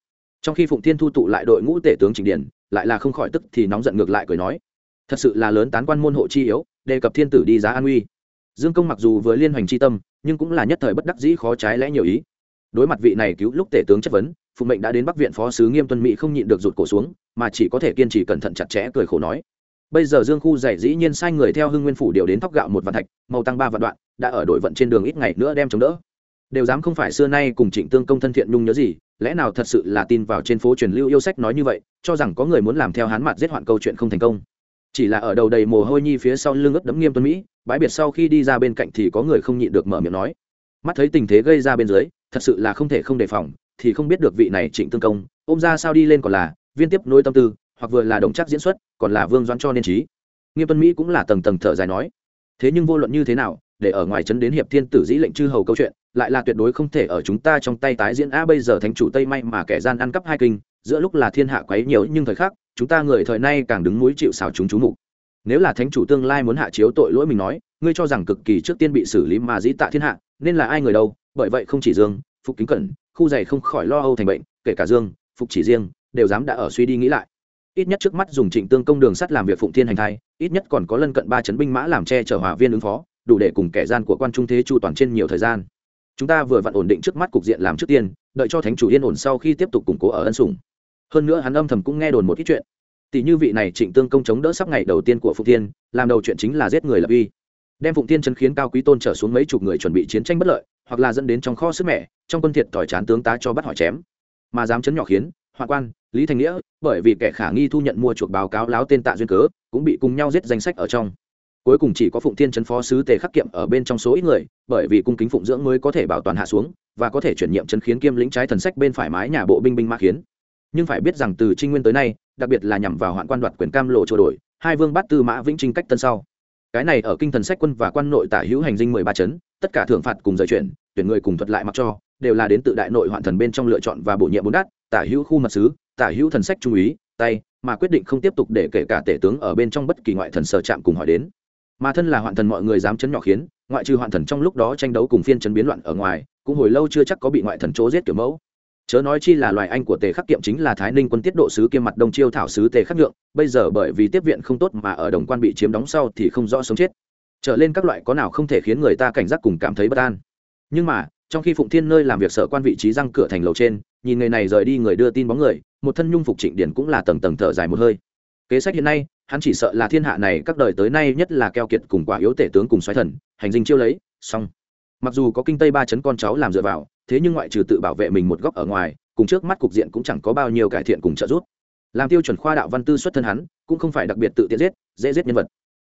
Trong khi phụng thiên thu tụ lại đội ngũ tể tướng trịnh điển lại là không khỏi tức thì nóng giận ngược lại cười nói. Thật sự là lớn tán quan môn hộ chi yếu đề cập thiên tử đi giá an uy. Dương công mặc dù với liên hoành chi tâm, nhưng cũng là nhất thời bất đắc dĩ khó trái lẽ nhiều ý. Đối mặt vị này cứu lúc tể tướng chất vấn, phụ mệnh đã đến bắc viện phó sứ nghiêm tuân mỹ không nhịn được rụt cổ xuống, mà chỉ có thể kiên trì cẩn thận chặt chẽ cười khổ nói. Bây giờ dương khu dạy dĩ nhiên sai người theo hưng nguyên phủ điều đến thóc gạo một vạn thạch, màu tăng ba vạn đoạn, đã ở đội vận trên đường ít ngày nữa đem chống đỡ. Đều dám không phải xưa nay cùng trịnh tương công thân thiện nhung nhớ gì, lẽ nào thật sự là tin vào trên phố truyền lưu yêu sách nói như vậy, cho rằng có người muốn làm theo hán mặt giết hoạn câu chuyện không thành công chỉ là ở đầu đầy mồ hôi nhi phía sau lưng ướt đẫm nghiêm tuấn mỹ, bãi biệt sau khi đi ra bên cạnh thì có người không nhịn được mở miệng nói. Mắt thấy tình thế gây ra bên dưới, thật sự là không thể không đề phòng, thì không biết được vị này trịnh tương công, ôm ra sao đi lên còn là viên tiếp nối tâm tư, hoặc vừa là đồng chắc diễn xuất, còn là vương doãn cho nên trí. Nghiêm tuấn mỹ cũng là tầng tầng thở dài nói. Thế nhưng vô luận như thế nào, để ở ngoài trấn đến hiệp thiên tử dĩ lệnh chư hầu câu chuyện, lại là tuyệt đối không thể ở chúng ta trong tay tái diễn. A, bây giờ thánh chủ tây may mà kẻ gian ăn cắp hai kinh, giữa lúc là thiên hạ quấy nhiều, nhưng thời khắc chúng ta người thời nay càng đứng mũi chịu xào chúng chú mục. Nếu là thánh chủ tương lai muốn hạ chiếu tội lỗi mình nói, ngươi cho rằng cực kỳ trước tiên bị xử lý mà dĩ tạ thiên hạ, nên là ai người đâu, bởi vậy không chỉ dương, phục kính cẩn, khu dày không khỏi lo âu thành bệnh, kể cả dương, phục chỉ riêng, đều dám đã ở suy đi nghĩ lại. Ít nhất trước mắt dùng trịnh tương công đường sắt làm việc phụng thiên hành thai, ít nhất còn có lân cận ba chấn binh mã làm che chở hòa viên ứng phó, đủ để cùng kẻ gian của quan trung thế chu toàn trên nhiều thời gian. Chúng ta vừa vặn ổn định trước mắt cục diện làm trước tiên, đợi cho thánh chủ yên ổn sau khi tiếp tục củng cố ở ân sủng hơn nữa hắn âm thầm cũng nghe đồn một ít chuyện. Tỷ như vị này trịnh tương công chống đỡ sắp ngày đầu tiên của phụng tiên làm đầu chuyện chính là giết người lập uy. Đem phụng tiên chân khiến cao quý tôn trở xuống mấy chục người chuẩn bị chiến tranh bất lợi, hoặc là dẫn đến trong kho sức mẹ trong quân thiệt tỏi chán tướng tá cho bắt hỏi chém. Mà dám chấn nhỏ khiến, hoạn quan, lý thành nghĩa, bởi vì kẻ khả nghi thu nhận mua chuộc báo cáo láo tên tạ duyên cớ, cũng bị cùng nhau giết danh sách ở trong. Cuối cùng chỉ có phụng thiên chấn phó sứ tề khắc kiệm ở bên trong số ít người, bởi vì cung kính phụng dưỡng mới có thể bảo toàn hạ xuống, và có thể chuyển nhiệm chấn khiến kiêm lĩnh trái thần sách bên phải mái nhà bộ binh binh mã khiến nhưng phải biết rằng từ trinh nguyên tới nay, đặc biệt là nhằm vào hoạn quan đoạt quyền cam lộ trôi đổi, hai vương bát tư mã vĩnh trinh cách tân sau. Cái này ở kinh thần sách quân và quan nội tả hữu hành dinh mười ba chấn, tất cả thưởng phạt cùng rời chuyển, tuyển người cùng thuật lại mặc cho, đều là đến tự đại nội hoạn thần bên trong lựa chọn và bổ nhiệm bốn đát, tả hữu khu mật sứ, tả hữu thần sách trung úy, tay, mà quyết định không tiếp tục để kể cả tể tướng ở bên trong bất kỳ ngoại thần sở chạm cùng hỏi đến. Mà thân là hoạn thần mọi người dám chấn nhỏ khiến, ngoại trừ hoạn thần trong lúc đó tranh đấu cùng phiên chấn biến loạn ở ngoài, cũng hồi lâu chưa chắc có bị ngoại thần chỗ giết kiểu mẫu chớ nói chi là loài anh của tề khắc kiệm chính là thái ninh quân tiết độ sứ kiêm mặt đông chiêu thảo sứ tề khắc nhượng. Bây giờ bởi vì tiếp viện không tốt mà ở đồng quan bị chiếm đóng sau thì không rõ sống chết. Trở lên các loại có nào không thể khiến người ta cảnh giác cùng cảm thấy bất an. Nhưng mà, trong khi phụng thiên nơi làm việc sở quan vị trí răng cửa thành lầu trên, nhìn người này rời đi người đưa tin bóng người, một thân nhung phục trịnh điển cũng là tầng tầng thở dài một hơi. Kế sách hiện nay, hắn chỉ sợ là thiên hạ này các đời tới nay nhất là keo kiệt cùng quả yếu tể tướng cùng xoáy thần, hành dinh chiêu lấy, xong. Mặc dù có kinh tây ba chấn con cháu làm dựa vào thế nhưng ngoại trừ tự bảo vệ mình một góc ở ngoài, cùng trước mắt cục diện cũng chẳng có bao nhiêu cải thiện cùng trợ giúp. Làm tiêu chuẩn khoa đạo văn tư xuất thân hắn, cũng không phải đặc biệt tự tiện giết, dễ giết nhân vật.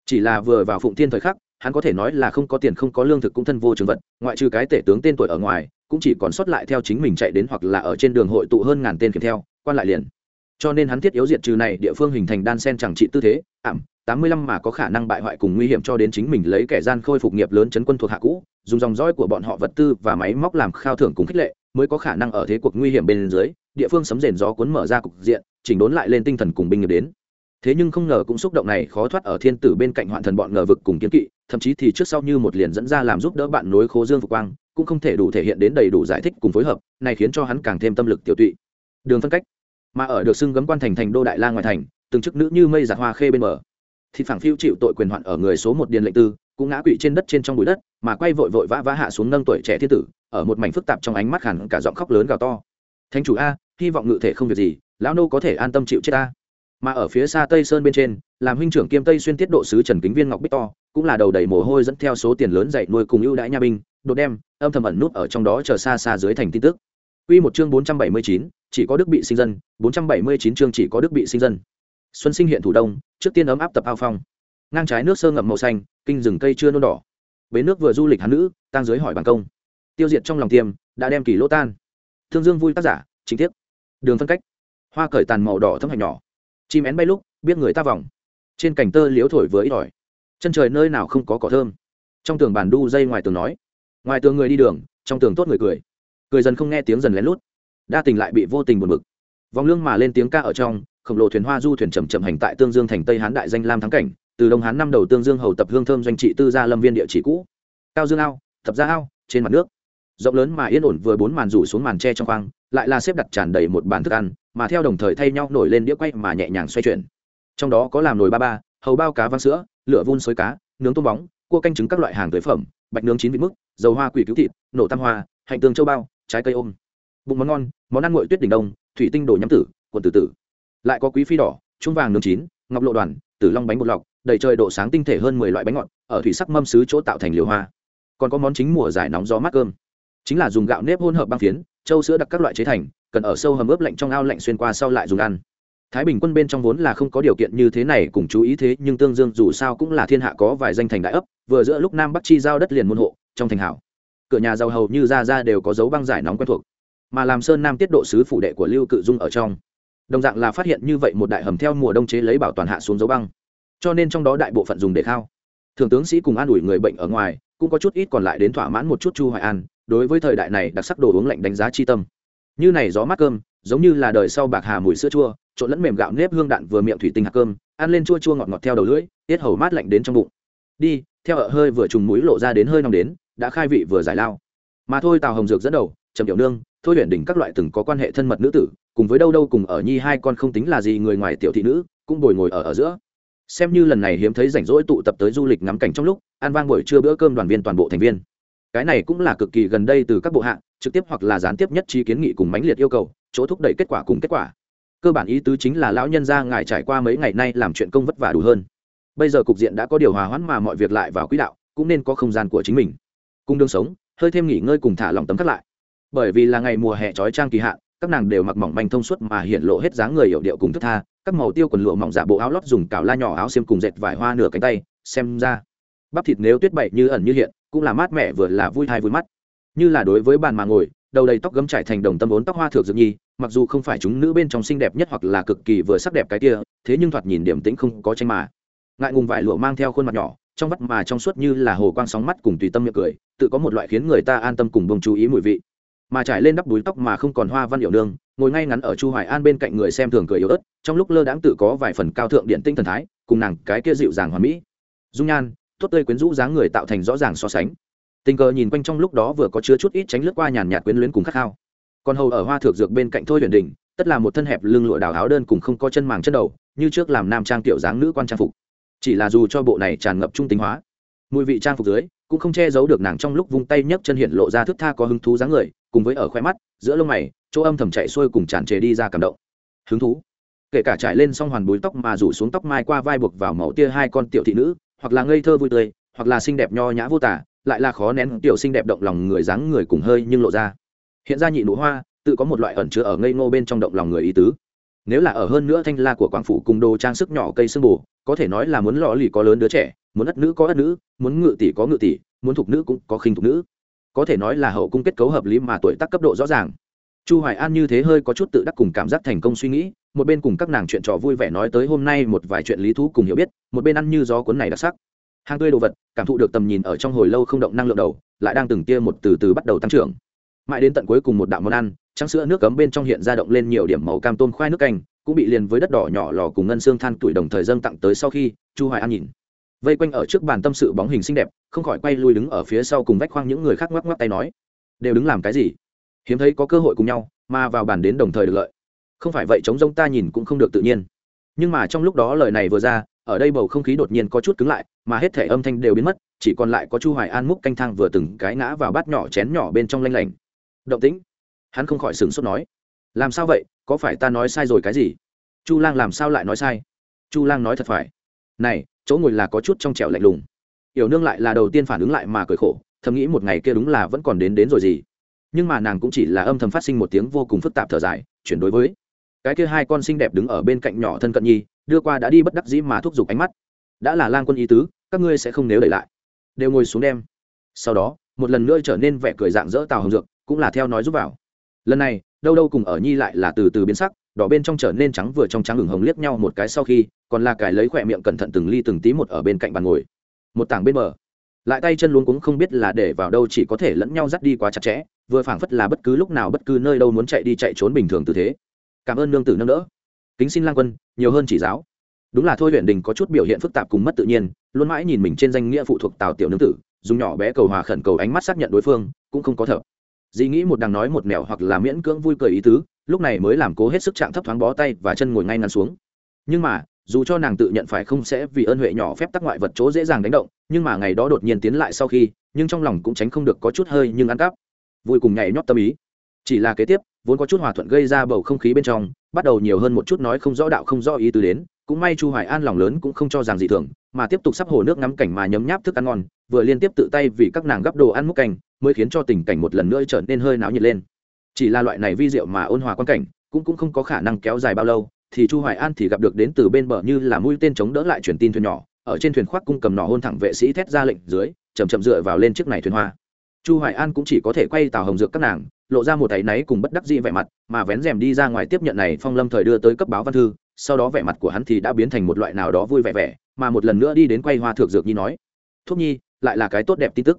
Chỉ là vừa vào phụng thiên thời khắc, hắn có thể nói là không có tiền không có lương thực cũng thân vô trường vật, ngoại trừ cái tể tướng tên tuổi ở ngoài, cũng chỉ còn sót lại theo chính mình chạy đến hoặc là ở trên đường hội tụ hơn ngàn tên kèm theo, quan lại liền cho nên hắn thiết yếu diệt trừ này địa phương hình thành đan sen chẳng trị tư thế, ảm, tám mươi lăm mà có khả năng bại hoại cùng nguy hiểm cho đến chính mình lấy kẻ gian khôi phục nghiệp lớn chấn quân thuộc hạ cũ, dùng dòng dõi của bọn họ vật tư và máy móc làm khao thưởng cùng khích lệ, mới có khả năng ở thế cuộc nguy hiểm bên dưới, địa phương sấm rền gió cuốn mở ra cục diện, chỉnh đốn lại lên tinh thần cùng binh nghiệp đến. Thế nhưng không ngờ cũng xúc động này khó thoát ở thiên tử bên cạnh hoạn thần bọn ngờ vực cùng kiến kỵ, thậm chí thì trước sau như một liền dẫn ra làm giúp đỡ bạn nối khố dương phục quang, cũng không thể đủ thể hiện đến đầy đủ giải thích cùng phối hợp, này khiến cho hắn càng thêm tâm lực tiểu tụy. Đường phân cách mà ở được xưng gấm quan thành thành đô đại la ngoài thành từng chức nữ như mây giặt hoa khê bên bờ. Thì phảng phiu chịu tội quyền hoạn ở người số một điền lệnh tư cũng ngã quỵ trên đất trên trong bụi đất mà quay vội vội vã vã hạ xuống nâng tuổi trẻ thiên tử ở một mảnh phức tạp trong ánh mắt hẳn cả giọng khóc lớn gào to. Thánh chủ a hy vọng ngự thể không việc gì lão nô có thể an tâm chịu chết ta. Mà ở phía xa tây sơn bên trên làm huynh trưởng kiêm tây xuyên tiết độ sứ trần kính viên ngọc bích to cũng là đầu đầy mồ hôi dẫn theo số tiền lớn dạy nuôi cùng ưu đãi nha binh đột đem âm thầm ẩn nút ở trong đó chờ xa xa dưới thành tin tức. Quy một chương 479, chỉ có đức bị sinh dân, 479 chương chỉ có đức bị sinh dân. Xuân sinh hiện thủ đông, trước tiên ấm áp tập ao phong. Ngang trái nước sơ ngậm màu xanh, kinh rừng cây chưa nôn đỏ. Bến nước vừa du lịch hắn nữ, tang dưới hỏi bàn công. Tiêu diệt trong lòng tiêm, đã đem kỳ lỗ tan. Thương Dương vui tác giả, chính tiết. Đường phân cách. Hoa cởi tàn màu đỏ thâm hạch nhỏ. Chim én bay lúc, biết người ta vòng. Trên cành tơ liếu thổi với ít ỏi. Chân trời nơi nào không có cỏ thơm. Trong tường bàn đu dây ngoài tường nói. Ngoài tường người đi đường, trong tường tốt người cười cười dần không nghe tiếng dần lén lút đa tình lại bị vô tình buồn bực. Vòng lương mà lên tiếng ca ở trong, khổng lồ thuyền hoa du thuyền chậm chậm hành tại tương dương thành tây hán đại danh lam thắng cảnh, từ đông hán năm đầu tương dương hầu tập hương thơm doanh trị tư gia lâm viên địa chỉ cũ. Cao dương ao tập gia ao, trên mặt nước. Rộng lớn mà yên ổn vừa bốn màn rủ xuống màn tre trong khoang, lại là xếp đặt tràn đầy một bàn thức ăn, mà theo đồng thời thay nhau nổi lên đĩa quay mà nhẹ nhàng xoay chuyển. Trong đó có làm nồi ba ba, hầu bao cá vang sữa, lửa vun xới cá, nướng tôm bóng, cua canh trứng các loại hàng tới phẩm, bạch nướng chín vị mức, dầu hoa quỷ cứu thịt, nổ tam hoa hạnh tương châu bao, trái cây ôm. Bụng món ngon món ăn nguội tuyết đỉnh đông, thủy tinh đồ nhắm tử quần tử tử. Lại có quý phi đỏ, trung vàng nướng chín, ngọc lộ đoàn, tử long bánh bột lọc, đầy trời độ sáng tinh thể hơn mười loại bánh ngọt, ở thủy sắc mâm sứ chỗ tạo thành liều hoa. Còn có món chính mùa giải nóng gió mát cơm. Chính là dùng gạo nếp hỗn hợp băng phiến châu sữa đặc các loại chế thành, cần ở sâu hầm ướp lạnh trong ao lạnh xuyên qua sau lại dùng ăn. Thái bình quân bên trong vốn là không có điều kiện như thế này cùng chú ý thế, nhưng tương dương dù sao cũng là thiên hạ có vài danh thành đại ấp, vừa giữa lúc nam bắc chi giao đất liền môn hộ, trong thành hảo. Cửa nhà giàu hầu như ra ra đều có dấu băng giải nóng quen thuộc mà làm sơn nam tiết độ sứ phủ đệ của lưu cự dung ở trong. Đồng dạng là phát hiện như vậy một đại hầm theo mùa đông chế lấy bảo toàn hạ xuống dấu băng. Cho nên trong đó đại bộ phận dùng để khao. Thường tướng sĩ cùng an ủi người bệnh ở ngoài, cũng có chút ít còn lại đến thỏa mãn một chút chu hoài an, đối với thời đại này đặc sắc đồ uống lạnh đánh giá chi tâm. Như này gió mát cơm, giống như là đời sau bạc hà mùi sữa chua, trộn lẫn mềm gạo nếp hương đạn vừa miệng thủy tinh hạt cơm, ăn lên chua chua ngọt ngọt theo đầu lưỡi, tiết hầu mát lạnh đến trong bụng. Đi, theo ở hơi vừa trùng mũi lộ ra đến hơi nóng đến, đã khai vị vừa giải lao. Mà thôi, tào hồng dược dẫn đầu, trầm tiểu nương thôi huyền đỉnh các loại từng có quan hệ thân mật nữ tử, cùng với đâu đâu cùng ở nhi hai con không tính là gì người ngoài tiểu thị nữ, cũng bồi ngồi ở ở giữa. Xem như lần này hiếm thấy rảnh rỗi tụ tập tới du lịch ngắm cảnh trong lúc ăn vang buổi trưa bữa cơm đoàn viên toàn bộ thành viên. Cái này cũng là cực kỳ gần đây từ các bộ hạ, trực tiếp hoặc là gián tiếp nhất trí kiến nghị cùng mãnh liệt yêu cầu, chỗ thúc đẩy kết quả cùng kết quả. Cơ bản ý tứ chính là lão nhân gia ngài trải qua mấy ngày nay làm chuyện công vất vả đủ hơn. Bây giờ cục diện đã có điều hòa hoãn mà mọi việc lại vào quỹ đạo, cũng nên có không gian của chính mình. Cung đương sống, hơi thêm nghỉ ngơi cùng thả lòng tấm cắt lại bởi vì là ngày mùa hè trói trang kỳ hạn, các nàng đều mặc mỏng manh thông suốt mà hiện lộ hết dáng người hiệu điệu cùng thức tha, các màu tiêu quần lụa mỏng giả bộ áo lót dùng cào la nhỏ áo xiêm cùng dệt vải hoa nửa cánh tay, xem ra. Bắp thịt nếu tuyết bậy như ẩn như hiện, cũng là mát mẻ vừa là vui hay vui mắt. Như là đối với bàn mà ngồi, đầu đầy tóc gấm trải thành đồng tâm bốn tóc hoa thược dược nhi, mặc dù không phải chúng nữ bên trong xinh đẹp nhất hoặc là cực kỳ vừa sắc đẹp cái kia, thế nhưng thoạt nhìn điểm tĩnh không có tranh mà. Ngại ngùng vải lụa mang theo khuôn mặt nhỏ, trong vắt mà trong suốt như là hồ quang sóng mắt cùng tùy tâm miệng cười, tự có một loại khiến người ta an tâm cùng bông chú ý mùi vị mà trải lên đắp đuối tóc mà không còn hoa văn hiệu nương, ngồi ngay ngắn ở chu hoài an bên cạnh người xem thường cười yếu ớt, trong lúc lơ đãng tự có vài phần cao thượng điện tinh thần thái, cùng nàng cái kia dịu dàng hoàn mỹ. Dung nhan, tốt tươi quyến rũ dáng người tạo thành rõ ràng so sánh. Tình cờ nhìn quanh trong lúc đó vừa có chứa chút ít tránh lướt qua nhàn nhạt quyến luyến cùng khát khao. Còn hầu ở hoa thược dược bên cạnh thôi huyền đình, tất là một thân hẹp lưng lụa đào áo đơn cùng không có chân màng chân đầu, như trước làm nam trang tiểu dáng nữ quan trang phục. Chỉ là dù cho bộ này tràn ngập trung tính hóa, mùi vị trang phục dưới cũng không che giấu được nàng trong lúc vung tay nhấc chân hiện lộ ra thức tha có hứng thú dáng người, cùng với ở khoe mắt, giữa lông mày, chỗ âm thầm chạy xuôi cùng tràn trề đi ra cảm động. Hứng thú. Kể cả trải lên xong hoàn búi tóc mà rủ xuống tóc mai qua vai buộc vào màu tia hai con tiểu thị nữ, hoặc là ngây thơ vui tươi, hoặc là xinh đẹp nho nhã vô tả, lại là khó nén tiểu xinh đẹp động lòng người dáng người cùng hơi nhưng lộ ra. Hiện ra nhị nụ hoa, tự có một loại ẩn chứa ở ngây ngô bên trong động lòng người ý tứ. Nếu là ở hơn nữa thanh la của quảng phủ cùng đồ trang sức nhỏ cây sương bù, có thể nói là muốn lọ lì có lớn đứa trẻ muốn ất nữ có ất nữ, muốn ngự tỷ có ngự tỷ, muốn thục nữ cũng có khinh thục nữ. Có thể nói là hậu cung kết cấu hợp lý mà tuổi tác cấp độ rõ ràng. Chu hoài an như thế hơi có chút tự đắc cùng cảm giác thành công suy nghĩ, một bên cùng các nàng chuyện trò vui vẻ nói tới hôm nay một vài chuyện lý thú cùng hiểu biết, một bên ăn như gió cuốn này đặc sắc. Hàng tươi đồ vật, cảm thụ được tầm nhìn ở trong hồi lâu không động năng lượng đầu, lại đang từng tia một từ từ bắt đầu tăng trưởng. Mãi đến tận cuối cùng một đạo món ăn, trắng sữa nước cấm bên trong hiện ra động lên nhiều điểm màu cam tôm khoai nước canh, cũng bị liền với đất đỏ nhỏ lò cùng ngân xương than tuổi đồng thời dâng tặng tới sau khi, chu hoài an nhìn vây quanh ở trước bàn tâm sự bóng hình xinh đẹp, không khỏi quay lui đứng ở phía sau cùng vách khoang những người khác ngoắc ngoắc tay nói, đều đứng làm cái gì? Hiếm thấy có cơ hội cùng nhau, mà vào bàn đến đồng thời được lợi. Không phải vậy chống rông ta nhìn cũng không được tự nhiên. Nhưng mà trong lúc đó lời này vừa ra, ở đây bầu không khí đột nhiên có chút cứng lại, mà hết thể âm thanh đều biến mất, chỉ còn lại có chu hoài an múc canh thang vừa từng cái ngã vào bát nhỏ chén nhỏ bên trong lanh lảnh. Động tĩnh. Hắn không khỏi sửng sốt nói, làm sao vậy? Có phải ta nói sai rồi cái gì? Chu lang làm sao lại nói sai? Chu lang nói thật phải này, chỗ ngồi là có chút trong trẻo lạnh lùng. Yểu nương lại là đầu tiên phản ứng lại mà cười khổ, thầm nghĩ một ngày kia đúng là vẫn còn đến đến rồi gì. Nhưng mà nàng cũng chỉ là âm thầm phát sinh một tiếng vô cùng phức tạp thở dài, chuyển đối với. Cái kia hai con xinh đẹp đứng ở bên cạnh nhỏ thân cận nhi, đưa qua đã đi bất đắc dĩ mà thúc giục ánh mắt. Đã là lang quân ý tứ, các ngươi sẽ không nếu đẩy lại. Đều ngồi xuống đem. Sau đó, một lần nữa trở nên vẻ cười dạng dỡ tào hồng dược, cũng là theo nói giúp vào. Lần này, đâu đâu cùng ở nhi lại là từ từ biến sắc đỏ bên trong trở nên trắng vừa trong trắng ửng hồng liếc nhau một cái sau khi, còn là cài lấy khỏe miệng cẩn thận từng ly từng tí một ở bên cạnh bàn ngồi. Một tảng bên bờ. Lại tay chân luống cũng không biết là để vào đâu chỉ có thể lẫn nhau dắt đi quá chặt chẽ, vừa phảng phất là bất cứ lúc nào bất cứ nơi đâu muốn chạy đi chạy trốn bình thường tư thế. Cảm ơn nương tử nâng đỡ. Kính xin lang quân, nhiều hơn chỉ giáo. Đúng là thôi huyện đình có chút biểu hiện phức tạp cùng mất tự nhiên, luôn mãi nhìn mình trên danh nghĩa phụ thuộc tào tiểu nương tử, dùng nhỏ bé cầu hòa khẩn cầu ánh mắt xác nhận đối phương, cũng không có thở. Dĩ nghĩ một đằng nói một mẹo hoặc là miễn cưỡng vui cười ý tứ lúc này mới làm cố hết sức trạng thấp thoáng bó tay và chân ngồi ngay ngắn xuống. Nhưng mà, dù cho nàng tự nhận phải không sẽ vì ơn huệ nhỏ phép tắc ngoại vật chỗ dễ dàng đánh động, nhưng mà ngày đó đột nhiên tiến lại sau khi, nhưng trong lòng cũng tránh không được có chút hơi nhưng ăn cắp. Vui cùng nhảy nhót tâm ý. Chỉ là kế tiếp, vốn có chút hòa thuận gây ra bầu không khí bên trong, bắt đầu nhiều hơn một chút nói không rõ đạo không rõ ý tứ đến, cũng may chu hoài an lòng lớn cũng không cho rằng gì thường, mà tiếp tục sắp hồ nước ngắm cảnh mà nhấm nháp thức ăn ngon, vừa liên tiếp tự tay vì các nàng gấp đồ ăn múc canh, mới khiến cho tình cảnh một lần nữa trở nên hơi náo nhiệt lên chỉ là loại này vi diệu mà ôn hòa quan cảnh, cũng cũng không có khả năng kéo dài bao lâu, thì chu hoài an thì gặp được đến từ bên bờ như là mũi tên chống đỡ lại truyền tin thuyền nhỏ, ở trên thuyền khoác cung cầm nỏ hôn thẳng vệ sĩ thét ra lệnh dưới, chậm chậm dựa vào lên chiếc này thuyền hoa. Chu hoài an cũng chỉ có thể quay tàu hồng dược các nàng, lộ ra một tay náy cùng bất đắc dĩ vẻ mặt, mà vén rèm đi ra ngoài tiếp nhận này phong lâm thời đưa tới cấp báo văn thư, sau đó vẻ mặt của hắn thì đã biến thành một loại nào đó vui vẻ vẻ, mà một lần nữa đi đến quay hoa thượng dược nhi nói thuốc nhi, lại là cái tốt đẹp tin tức.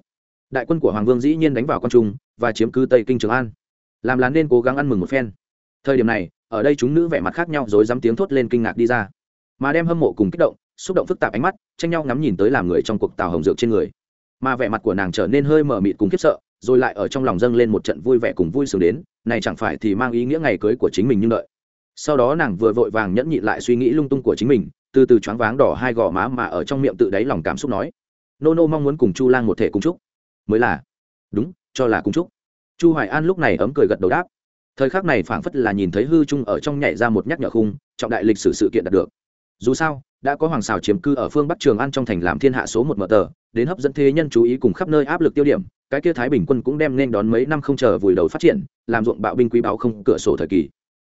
Đại quân của hoàng vương dĩ nhiên đánh vào con trung, và chiếm cứ tây kinh trường an làm là nên cố gắng ăn mừng một phen. Thời điểm này, ở đây chúng nữ vẻ mặt khác nhau rồi dám tiếng thốt lên kinh ngạc đi ra. Mà đem hâm mộ cùng kích động, xúc động phức tạp ánh mắt, tranh nhau ngắm nhìn tới làm người trong cuộc tàu hồng dược trên người. Mà vẻ mặt của nàng trở nên hơi mờ mịt cùng khiếp sợ, rồi lại ở trong lòng dâng lên một trận vui vẻ cùng vui sướng đến, này chẳng phải thì mang ý nghĩa ngày cưới của chính mình như đợi. Sau đó nàng vừa vội vàng nhẫn nhịn lại suy nghĩ lung tung của chính mình, từ từ choáng váng đỏ hai gò má mà ở trong miệng tự đáy lòng cảm xúc nói, nô nô mong muốn cùng chu lang một thể cùng chúc. Mới là. Đúng, cho là cung trúc chu hoài an lúc này ấm cười gật đầu đáp. Thời khắc này phảng phất là nhìn thấy hư trung ở trong nhảy ra một nhắc nhở khung, trọng đại lịch sử sự kiện đạt được. Dù sao, đã có hoàng xào chiếm cư ở phương bắc trường an trong thành làm thiên hạ số một mở tờ, đến hấp dẫn thế nhân chú ý cùng khắp nơi áp lực tiêu điểm, cái kia thái bình quân cũng đem nên đón mấy năm không chờ vùi đầu phát triển, làm ruộng bạo binh quý báo không cửa sổ thời kỳ.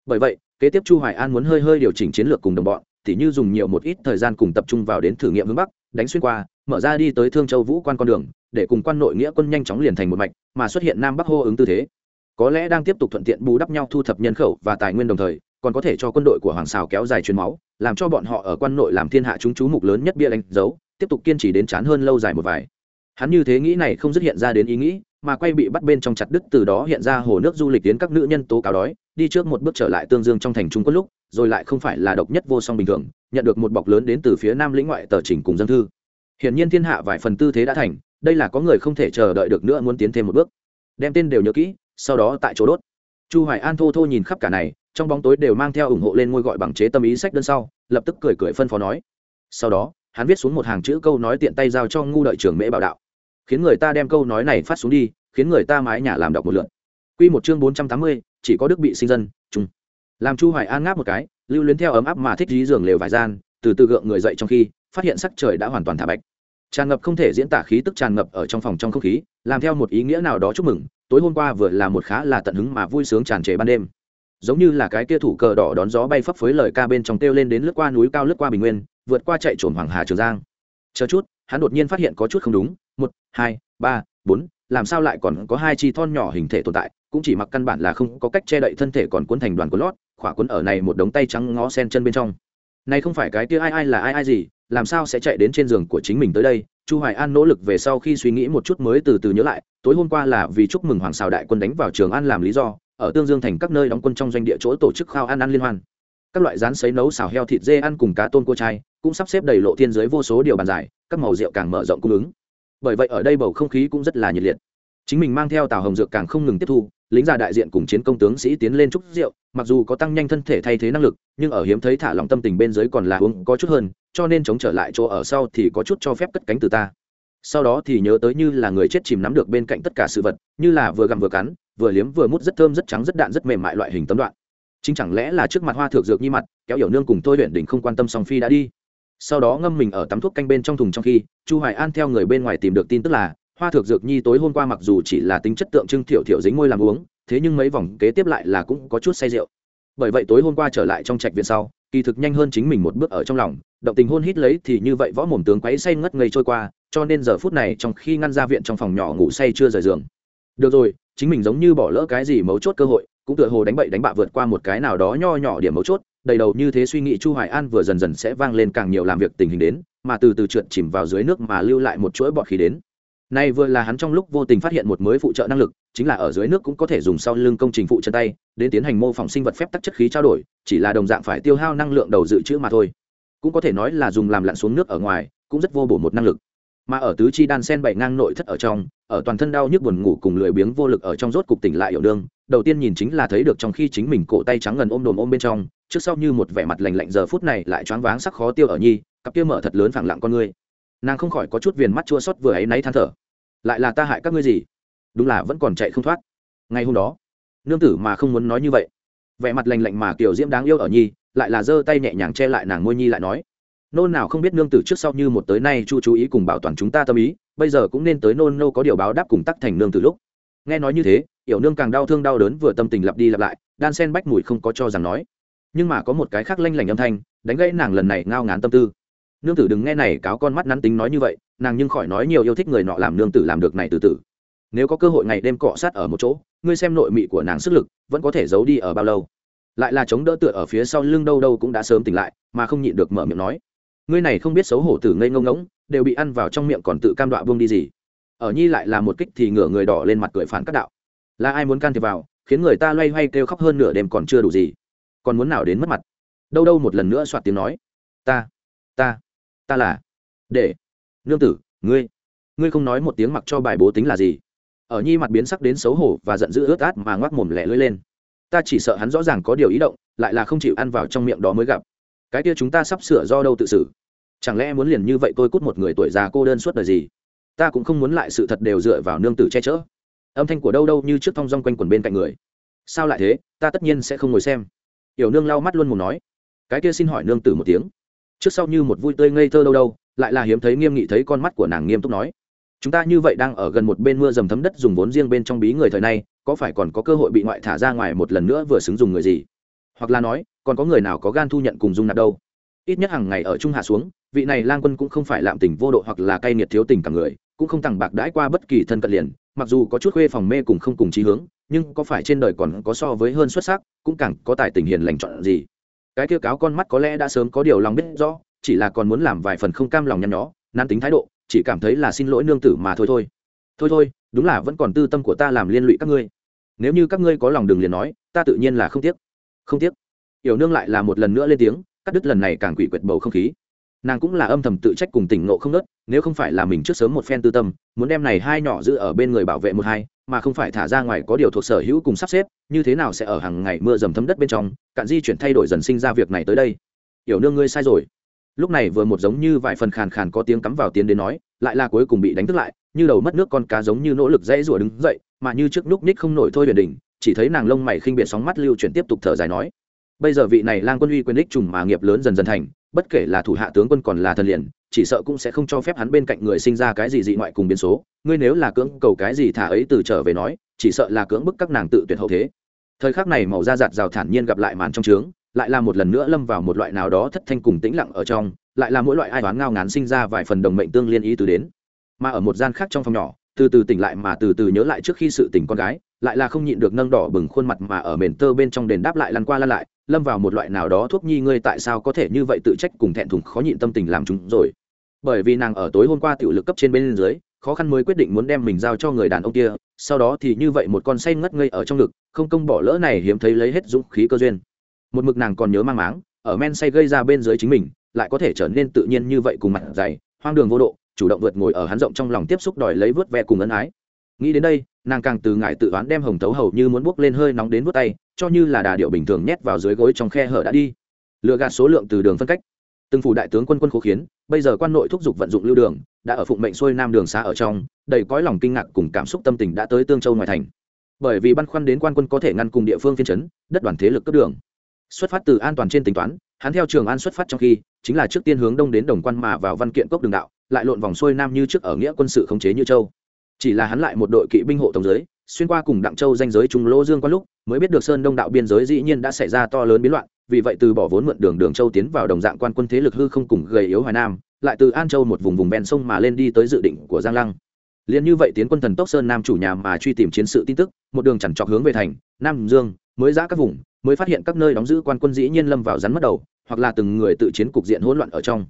Bởi vậy, kế tiếp chu hoài an muốn hơi hơi điều chỉnh chiến lược cùng đồng bọn tỉ như dùng nhiều một ít thời gian cùng tập trung vào đến thử nghiệm hướng bắc, đánh xuyên qua, mở ra đi tới thương châu vũ quan con đường, để cùng quan nội nghĩa quân nhanh chóng liền thành một mạch, mà xuất hiện nam bắc hô ứng tư thế. Có lẽ đang tiếp tục thuận tiện bù đắp nhau thu thập nhân khẩu và tài nguyên đồng thời, còn có thể cho quân đội của hoàng xào kéo dài truyền máu, làm cho bọn họ ở quan nội làm thiên hạ chúng chú mục lớn nhất bia đánh dấu, tiếp tục kiên trì đến chán hơn lâu dài một vài hắn như thế nghĩ này không dứt hiện ra đến ý nghĩ, mà quay bị bắt bên trong chặt đứt, từ đó hiện ra hồ nước du lịch tiến các nữ nhân tố cáo đói, đi trước một bước trở lại tương dương trong thành trung quốc lúc, rồi lại không phải là độc nhất vô song bình thường, nhận được một bọc lớn đến từ phía nam lĩnh ngoại tờ trình cùng dân thư. Hiển nhiên thiên hạ vài phần tư thế đã thành, đây là có người không thể chờ đợi được nữa muốn tiến thêm một bước. Đem tên đều nhớ kỹ, sau đó tại chỗ đốt. Chu hoài an thô thô nhìn khắp cả này, trong bóng tối đều mang theo ủng hộ lên ngôi gọi bằng chế tâm ý sách đơn sau, lập tức cười cười phân phó nói. Sau đó, hắn viết xuống một hàng chữ câu nói tiện tay giao cho ngu đợi trưởng mễ bảo đạo khiến người ta đem câu nói này phát xuống đi khiến người ta mái nhà làm đọc một lượt. Quy một chương bốn trăm tám mươi, chỉ có đức bị sinh dân chung làm chu hoài an ngáp một cái lưu luyến theo ấm áp mà thích dí giường lều vài gian từ từ gượng người dậy trong khi phát hiện sắc trời đã hoàn toàn thả bạch. Tràn ngập không thể diễn tả khí tức tràn ngập ở trong phòng trong không khí làm theo một ý nghĩa nào đó chúc mừng tối hôm qua vừa là một khá là tận hứng mà vui sướng tràn trề ban đêm. Giống như là cái kia thủ cờ đỏ đón gió bay phấp phới lời ca bên trong kêu lên đến lướt qua núi cao lướt qua bình nguyên vượt qua chạy trồn hoàng hà trường giang chờ chút, hắn đột nhiên phát hiện có chút không đúng. Một, hai, ba, bốn, làm sao lại còn có hai chi thon nhỏ hình thể tồn tại? Cũng chỉ mặc căn bản là không có cách che đậy thân thể còn cuốn thành đoàn cuốn lót, khỏa cuốn ở này một đống tay trắng ngó sen chân bên trong. Này không phải cái tia ai ai là ai ai gì, làm sao sẽ chạy đến trên giường của chính mình tới đây? Chu hoài an nỗ lực về sau khi suy nghĩ một chút mới từ từ nhớ lại, tối hôm qua là vì chúc mừng hoàng xào đại quân đánh vào trường an làm lý do, ở tương dương thành các nơi đóng quân trong doanh địa chỗ tổ chức khao an an liên hoan các loại rán sấy nấu xào heo thịt dê ăn cùng cá tôm cua chai, cũng sắp xếp đầy lộ thiên giới vô số điều bàn giải các màu rượu càng mở rộng cung ứng. Bởi vậy ở đây bầu không khí cũng rất là nhiệt liệt. Chính mình mang theo tàu hồng dược càng không ngừng tiếp thu, lính già đại diện cùng chiến công tướng sĩ tiến lên chúc rượu, mặc dù có tăng nhanh thân thể thay thế năng lực, nhưng ở hiếm thấy thả lòng tâm tình bên dưới còn là uống có chút hơn, cho nên chống trở lại chỗ ở sau thì có chút cho phép cất cánh từ ta. Sau đó thì nhớ tới như là người chết chìm nắm được bên cạnh tất cả sự vật, như là vừa gặm vừa cắn, vừa liếm vừa mút rất thơm rất trắng rất đạn rất mềm mại loại hình tấm đoạn chính chẳng lẽ là trước mặt hoa thược dược Nhi mặt, kéo hiểu nương cùng tôi luyện đỉnh không quan tâm song phi đã đi. Sau đó ngâm mình ở tắm thuốc canh bên trong thùng trong khi, chu hoài an theo người bên ngoài tìm được tin tức là, hoa thược dược nhi tối hôm qua mặc dù chỉ là tính chất tượng trưng thiểu thiểu dính môi làm uống, thế nhưng mấy vòng kế tiếp lại là cũng có chút say rượu. Bởi vậy tối hôm qua trở lại trong trạch viện sau, kỳ thực nhanh hơn chính mình một bước ở trong lòng, động tình hôn hít lấy thì như vậy võ mồm tướng quấy say ngất ngây trôi qua, cho nên giờ phút này trong khi ngăn ra viện trong phòng nhỏ ngủ say chưa rời giường. Được rồi, chính mình giống như bỏ lỡ cái gì mấu chốt cơ hội cũng tựa hồ đánh bậy đánh bạ vượt qua một cái nào đó nho nhỏ điểm mấu chốt, đầy đầu như thế suy nghĩ chu hoài an vừa dần dần sẽ vang lên càng nhiều làm việc tình hình đến, mà từ từ trượt chìm vào dưới nước mà lưu lại một chuỗi bọt khí đến. Nay vừa là hắn trong lúc vô tình phát hiện một mới phụ trợ năng lực, chính là ở dưới nước cũng có thể dùng sau lưng công trình phụ chân tay, đến tiến hành mô phỏng sinh vật phép tắc chất khí trao đổi, chỉ là đồng dạng phải tiêu hao năng lượng đầu dự trữ mà thôi. Cũng có thể nói là dùng làm lặn xuống nước ở ngoài, cũng rất vô bổ một năng lực mà ở tứ chi đan sen bảy ngang nội thất ở trong, ở toàn thân đau nhức buồn ngủ cùng lười biếng vô lực ở trong rốt cục tỉnh lại hiểu đương, đầu tiên nhìn chính là thấy được trong khi chính mình cổ tay trắng ngần ôm đồm ôm bên trong, trước sau như một vẻ mặt lành lạnh giờ phút này lại choáng váng sắc khó tiêu ở nhi, cặp kia mở thật lớn phẳng lặng con ngươi. Nàng không khỏi có chút viền mắt chua xót vừa ấy náy than thở. Lại là ta hại các ngươi gì? Đúng là vẫn còn chạy không thoát. Ngày hôm đó, nương tử mà không muốn nói như vậy. Vẻ mặt lành lạnh mà kiểu diễm đáng yêu ở nhi, lại là giơ tay nhẹ nhàng che lại nàng môi nhi lại nói Nô nào không biết nương tử trước sau như một tới nay chu chú ý cùng bảo toàn chúng ta tâm ý, bây giờ cũng nên tới nôn nô có điều báo đáp cùng tắc thành nương tử lúc. Nghe nói như thế, yểu nương càng đau thương đau đớn vừa tâm tình lặp đi lặp lại, đan sen bách mùi không có cho rằng nói. Nhưng mà có một cái khác lanh lảnh âm thanh, đánh gãy nàng lần này ngao ngán tâm tư. Nương tử đừng nghe này cáo con mắt nắn tính nói như vậy, nàng nhưng khỏi nói nhiều yêu thích người nọ làm nương tử làm được này từ từ. Nếu có cơ hội ngày đêm cọ sát ở một chỗ, ngươi xem nội mị của nàng sức lực, vẫn có thể giấu đi ở bao lâu. Lại là chống đỡ tựa ở phía sau lưng đâu đâu cũng đã sớm tỉnh lại, mà không nhịn được mở miệng nói ngươi này không biết xấu hổ tử ngây ngông ngỗng, đều bị ăn vào trong miệng còn tự cam đoạ buông đi gì. Ở nhi lại là một kích thì ngửa người đỏ lên mặt cười phản các đạo. Là ai muốn can thiệp vào, khiến người ta loay hoay kêu khóc hơn nửa đêm còn chưa đủ gì. Còn muốn nào đến mất mặt. Đâu đâu một lần nữa soạt tiếng nói. Ta ta ta là, để, nương tử, ngươi ngươi không nói một tiếng mặc cho bài bố tính là gì. Ở nhi mặt biến sắc đến xấu hổ và giận dữ ướt át mà ngoác mồm lẻ lưỡi lên. Ta chỉ sợ hắn rõ ràng có điều ý động, lại là không chịu ăn vào trong miệng đó mới gặp cái kia chúng ta sắp sửa do đâu tự xử? Chẳng lẽ muốn liền như vậy tôi cút một người tuổi già cô đơn suốt đời gì? Ta cũng không muốn lại sự thật đều dựa vào nương tử che chở. Âm thanh của đâu đâu như trước thong dong quanh quần bên cạnh người. Sao lại thế? Ta tất nhiên sẽ không ngồi xem. Yểu nương lau mắt luôn mồm nói. Cái kia xin hỏi nương tử một tiếng. Trước sau như một vui tươi ngây thơ đâu đâu, lại là hiếm thấy nghiêm nghị thấy con mắt của nàng nghiêm túc nói. Chúng ta như vậy đang ở gần một bên mưa dầm thấm đất dùng vốn riêng bên trong bí người thời nay, có phải còn có cơ hội bị ngoại thả ra ngoài một lần nữa vừa xứng dùng người gì? Hoặc là nói còn có người nào có gan thu nhận cùng dung nạp đâu? Ít nhất hàng ngày ở trung hạ xuống, vị này lang quân cũng không phải lạm tình vô độ hoặc là cay nghiệt thiếu tình cả người, cũng không tặng bạc đãi qua bất kỳ thân cận liền, mặc dù có chút khuê phòng mê cùng không cùng chí hướng, nhưng có phải trên đời còn có so với hơn xuất sắc, cũng càng có tài tình hiền lành chọn gì. Cái kia cáo con mắt có lẽ đã sớm có điều lòng biết rõ, chỉ là còn muốn làm vài phần không cam lòng nhăn nhó nan tính thái độ, chỉ cảm thấy là xin lỗi nương tử mà thôi thôi. Thôi thôi, đúng là vẫn còn tư tâm của ta làm liên lụy các ngươi. Nếu như các ngươi có lòng đừng liền nói, ta tự nhiên là không tiếc. Không tiếc yểu nương lại là một lần nữa lên tiếng, cắt đứt lần này càng quỷ quyệt bầu không khí. Nàng cũng là âm thầm tự trách cùng tỉnh ngộ không nớt, nếu không phải là mình trước sớm một phen tư tâm, muốn đem này hai nhỏ giữ ở bên người bảo vệ một hai, mà không phải thả ra ngoài có điều thuộc sở hữu cùng sắp xếp, như thế nào sẽ ở hàng ngày mưa dầm thấm đất bên trong, cạn di chuyển thay đổi dần sinh ra việc này tới đây. Yểu nương ngươi sai rồi. Lúc này vừa một giống như vài phần khàn khàn có tiếng cắm vào tiến đến nói, lại là cuối cùng bị đánh thức lại, như đầu mất nước con cá giống như nỗ lực dãy rủa đứng dậy, mà như trước lúc ních không nổi thôi huyền đỉnh, chỉ thấy nàng lông mày khinh biệt sóng mắt lưu chuyển tiếp tục thở dài nói bây giờ vị này lang quân uy quyền ích trùng mà nghiệp lớn dần dần thành, bất kể là thủ hạ tướng quân còn là thần liền, chỉ sợ cũng sẽ không cho phép hắn bên cạnh người sinh ra cái gì dị ngoại cùng biến số. Ngươi nếu là cưỡng cầu cái gì thả ấy từ trở về nói, chỉ sợ là cưỡng bức các nàng tự tuyệt hậu thế. Thời khắc này màu da giạt rào thản nhiên gặp lại màn trong trướng, lại là một lần nữa lâm vào một loại nào đó thất thanh cùng tĩnh lặng ở trong, lại là mỗi loại ai toán ngao ngán sinh ra vài phần đồng mệnh tương liên ý từ đến. Mà ở một gian khác trong phòng nhỏ, từ từ tỉnh lại mà từ từ nhớ lại trước khi sự tỉnh con gái, lại là không nhịn được nâng đỏ bừng khuôn mặt mà ở mền tơ bên trong đền đáp lại lăn qua lăn lại lâm vào một loại nào đó thuốc nhi ngươi tại sao có thể như vậy tự trách cùng thẹn thùng khó nhịn tâm tình làm chúng rồi? Bởi vì nàng ở tối hôm qua tiểu lực cấp trên bên dưới, khó khăn mới quyết định muốn đem mình giao cho người đàn ông kia, sau đó thì như vậy một con say ngất ngây ở trong ngực, không công bỏ lỡ này hiếm thấy lấy hết dũng khí cơ duyên. Một mực nàng còn nhớ mang máng, ở men say gây ra bên dưới chính mình, lại có thể trở nên tự nhiên như vậy cùng mặt dày, hoang đường vô độ, chủ động vượt ngồi ở hắn rộng trong lòng tiếp xúc đòi lấy vớt ve cùng ân ái nghĩ đến đây, nàng càng từ ngại tự oán đem hồng tấu hầu như muốn bốc lên hơi nóng đến vút tay, cho như là đà điệu bình thường nhét vào dưới gối trong khe hở đã đi. Lựa gạt số lượng từ đường phân cách. Từng phủ đại tướng quân quân khố khiến, bây giờ quan nội thúc giục vận dụng lưu đường, đã ở phụng mệnh xuôi nam đường xa ở trong, đầy cõi lòng kinh ngạc cùng cảm xúc tâm tình đã tới tương châu ngoài thành. Bởi vì băn khoăn đến quan quân có thể ngăn cùng địa phương phiên chấn, đất đoàn thế lực cấp đường. Xuất phát từ an toàn trên tính toán, hắn theo trường an xuất phát trong khi, chính là trước tiên hướng đông đến đồng quan mà vào văn kiện cốc đường đạo, lại lộn vòng xuôi nam như trước ở nghĩa quân sự khống chế như châu chỉ là hắn lại một đội kỵ binh hộ tổng giới, xuyên qua cùng đặng châu danh giới trung lỗ dương qua lúc, mới biết được sơn đông đạo biên giới dĩ nhiên đã xảy ra to lớn biến loạn, vì vậy từ bỏ vốn mượn đường đường châu tiến vào đồng dạng quan quân thế lực hư không cùng gầy yếu hoài nam, lại từ an châu một vùng vùng ven sông mà lên đi tới dự định của giang lăng. Liền như vậy tiến quân thần tốc sơn nam chủ nhà mà truy tìm chiến sự tin tức, một đường chẳng chọc hướng về thành, nam dương, mới ra các vùng, mới phát hiện các nơi đóng giữ quan quân dĩ nhiên lâm vào rắn mất đầu, hoặc là từng người tự chiến cục diện hỗn loạn ở trong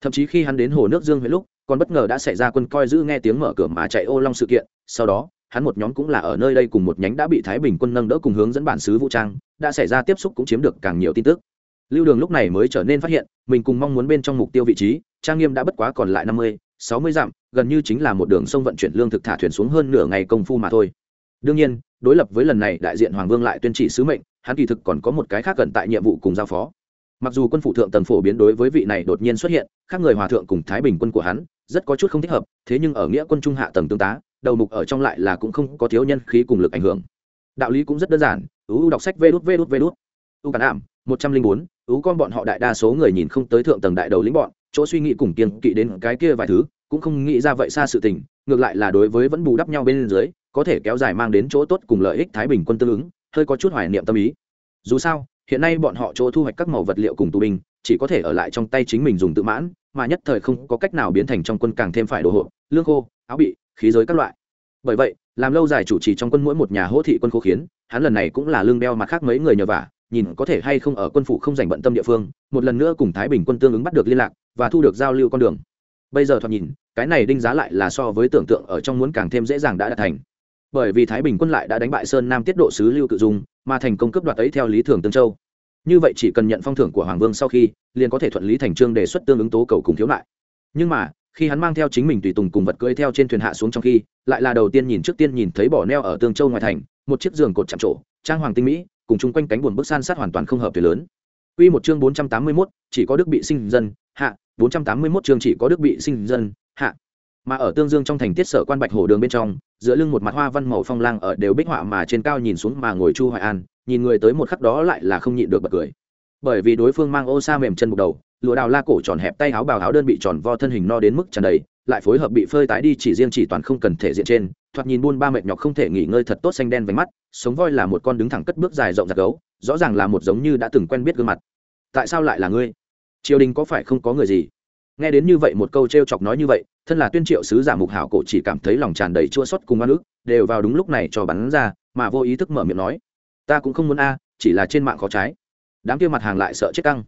thậm chí khi hắn đến hồ nước dương huyện lúc, còn bất ngờ đã xảy ra quân coi giữ nghe tiếng mở cửa mà chạy ô long sự kiện. Sau đó, hắn một nhóm cũng là ở nơi đây cùng một nhánh đã bị thái bình quân nâng đỡ cùng hướng dẫn bản xứ vũ trang, đã xảy ra tiếp xúc cũng chiếm được càng nhiều tin tức. Lưu đường lúc này mới trở nên phát hiện, mình cùng mong muốn bên trong mục tiêu vị trí, trang nghiêm đã bất quá còn lại năm mươi, sáu mươi dặm, gần như chính là một đường sông vận chuyển lương thực thả thuyền xuống hơn nửa ngày công phu mà thôi. Đương nhiên, đối lập với lần này đại diện hoàng vương lại tuyên chỉ sứ mệnh, hắn kỳ thực còn có một cái khác gần tại nhiệm vụ cùng giao phó mặc dù quân phụ thượng tầng phổ biến đối với vị này đột nhiên xuất hiện, khác người hòa thượng cùng thái bình quân của hắn, rất có chút không thích hợp, thế nhưng ở nghĩa quân trung hạ tầng tương tá, đầu mục ở trong lại là cũng không có thiếu nhân khí cùng lực ảnh hưởng. Đạo lý cũng rất đơn giản ú đọc sách vê đút vê đút vê đút. U cản ảm, một trăm linh bốn ú con bọn họ đại đa số người nhìn không tới thượng tầng đại đầu lĩnh bọn, chỗ suy nghĩ cùng kiên kỵ đến cái kia vài thứ, cũng không nghĩ ra vậy xa sự tình, ngược lại là đối với vẫn bù đắp nhau bên dưới, có thể kéo dài mang đến chỗ tốt cùng lợi ích thái bình quân tương ứng, hơi có chút hoài niệm tâm ý. Dù sao hiện nay bọn họ chỗ thu hoạch các màu vật liệu cùng tù binh, chỉ có thể ở lại trong tay chính mình dùng tự mãn, mà nhất thời không có cách nào biến thành trong quân càng thêm phải đồ hộ lương khô, áo bị, khí giới các loại. Bởi vậy, làm lâu dài chủ trì trong quân mỗi một nhà hỗ thị quân khô khiến, hắn lần này cũng là lương đeo mặt khác mấy người nhờ vả, nhìn có thể hay không ở quân phủ không dành bận tâm địa phương, một lần nữa cùng thái bình quân tương ứng bắt được liên lạc, và thu được giao lưu con đường. Bây giờ thoạt nhìn, cái này đinh giá lại là so với tưởng tượng ở trong muốn càng thêm dễ dàng đã đạt thành bởi vì thái bình quân lại đã đánh bại sơn nam tiết độ sứ lưu cự dung mà thành công cướp đoạt ấy theo lý thường tương châu. Như vậy chỉ cần nhận phong thưởng của hoàng vương sau khi liền có thể thuận lý thành trương đề xuất tương ứng tố cầu cùng thiếu lại nhưng mà khi hắn mang theo chính mình tùy tùng cùng vật cưỡi theo trên thuyền hạ xuống trong khi lại là đầu tiên nhìn trước tiên nhìn thấy bỏ neo ở tương châu ngoài thành một chiếc giường cột chạm trổ trang hoàng tinh mỹ cùng chung quanh cánh buồn bức san sát hoàn toàn không hợp thuyền lớn. Quy một chương 481, chỉ có đức bị sinh dân, hạ, 481 chương chỉ có đức bị sinh dân, hạ mà ở tương dương trong thành tiết sở quan bạch hổ đường bên trong, giữa lưng một mặt hoa văn màu phong lang ở đều bích họa mà trên cao nhìn xuống mà ngồi chu hoài an, nhìn người tới một khắc đó lại là không nhịn được bật cười. Bởi vì đối phương mang ô sa mềm chân bục đầu, lụa đào la cổ tròn hẹp tay áo bào áo đơn bị tròn vo thân hình no đến mức tràn đầy, lại phối hợp bị phơi tái đi chỉ riêng chỉ toàn không cần thể diện trên, thoạt nhìn buôn ba mệt nhọc không thể nghỉ ngơi thật tốt xanh đen với mắt, sống voi là một con đứng thẳng cất bước dài rộng giặc gấu, rõ ràng là một giống như đã từng quen biết gương mặt. Tại sao lại là ngươi? Triều đình có phải không có người gì? Nghe đến như vậy một câu t r e o chọc nói như vậy, thân là tuyên triệu sứ giả mục hảo cổ chỉ cảm thấy lòng tràn đầy chua xót cùng oan ức, đều vào đúng lúc này cho bắn ra, mà vô ý thức mở miệng nói, ta cũng không muốn a, chỉ là trên mạng khó trái. Đám kia mặt hàng lại sợ chết căng.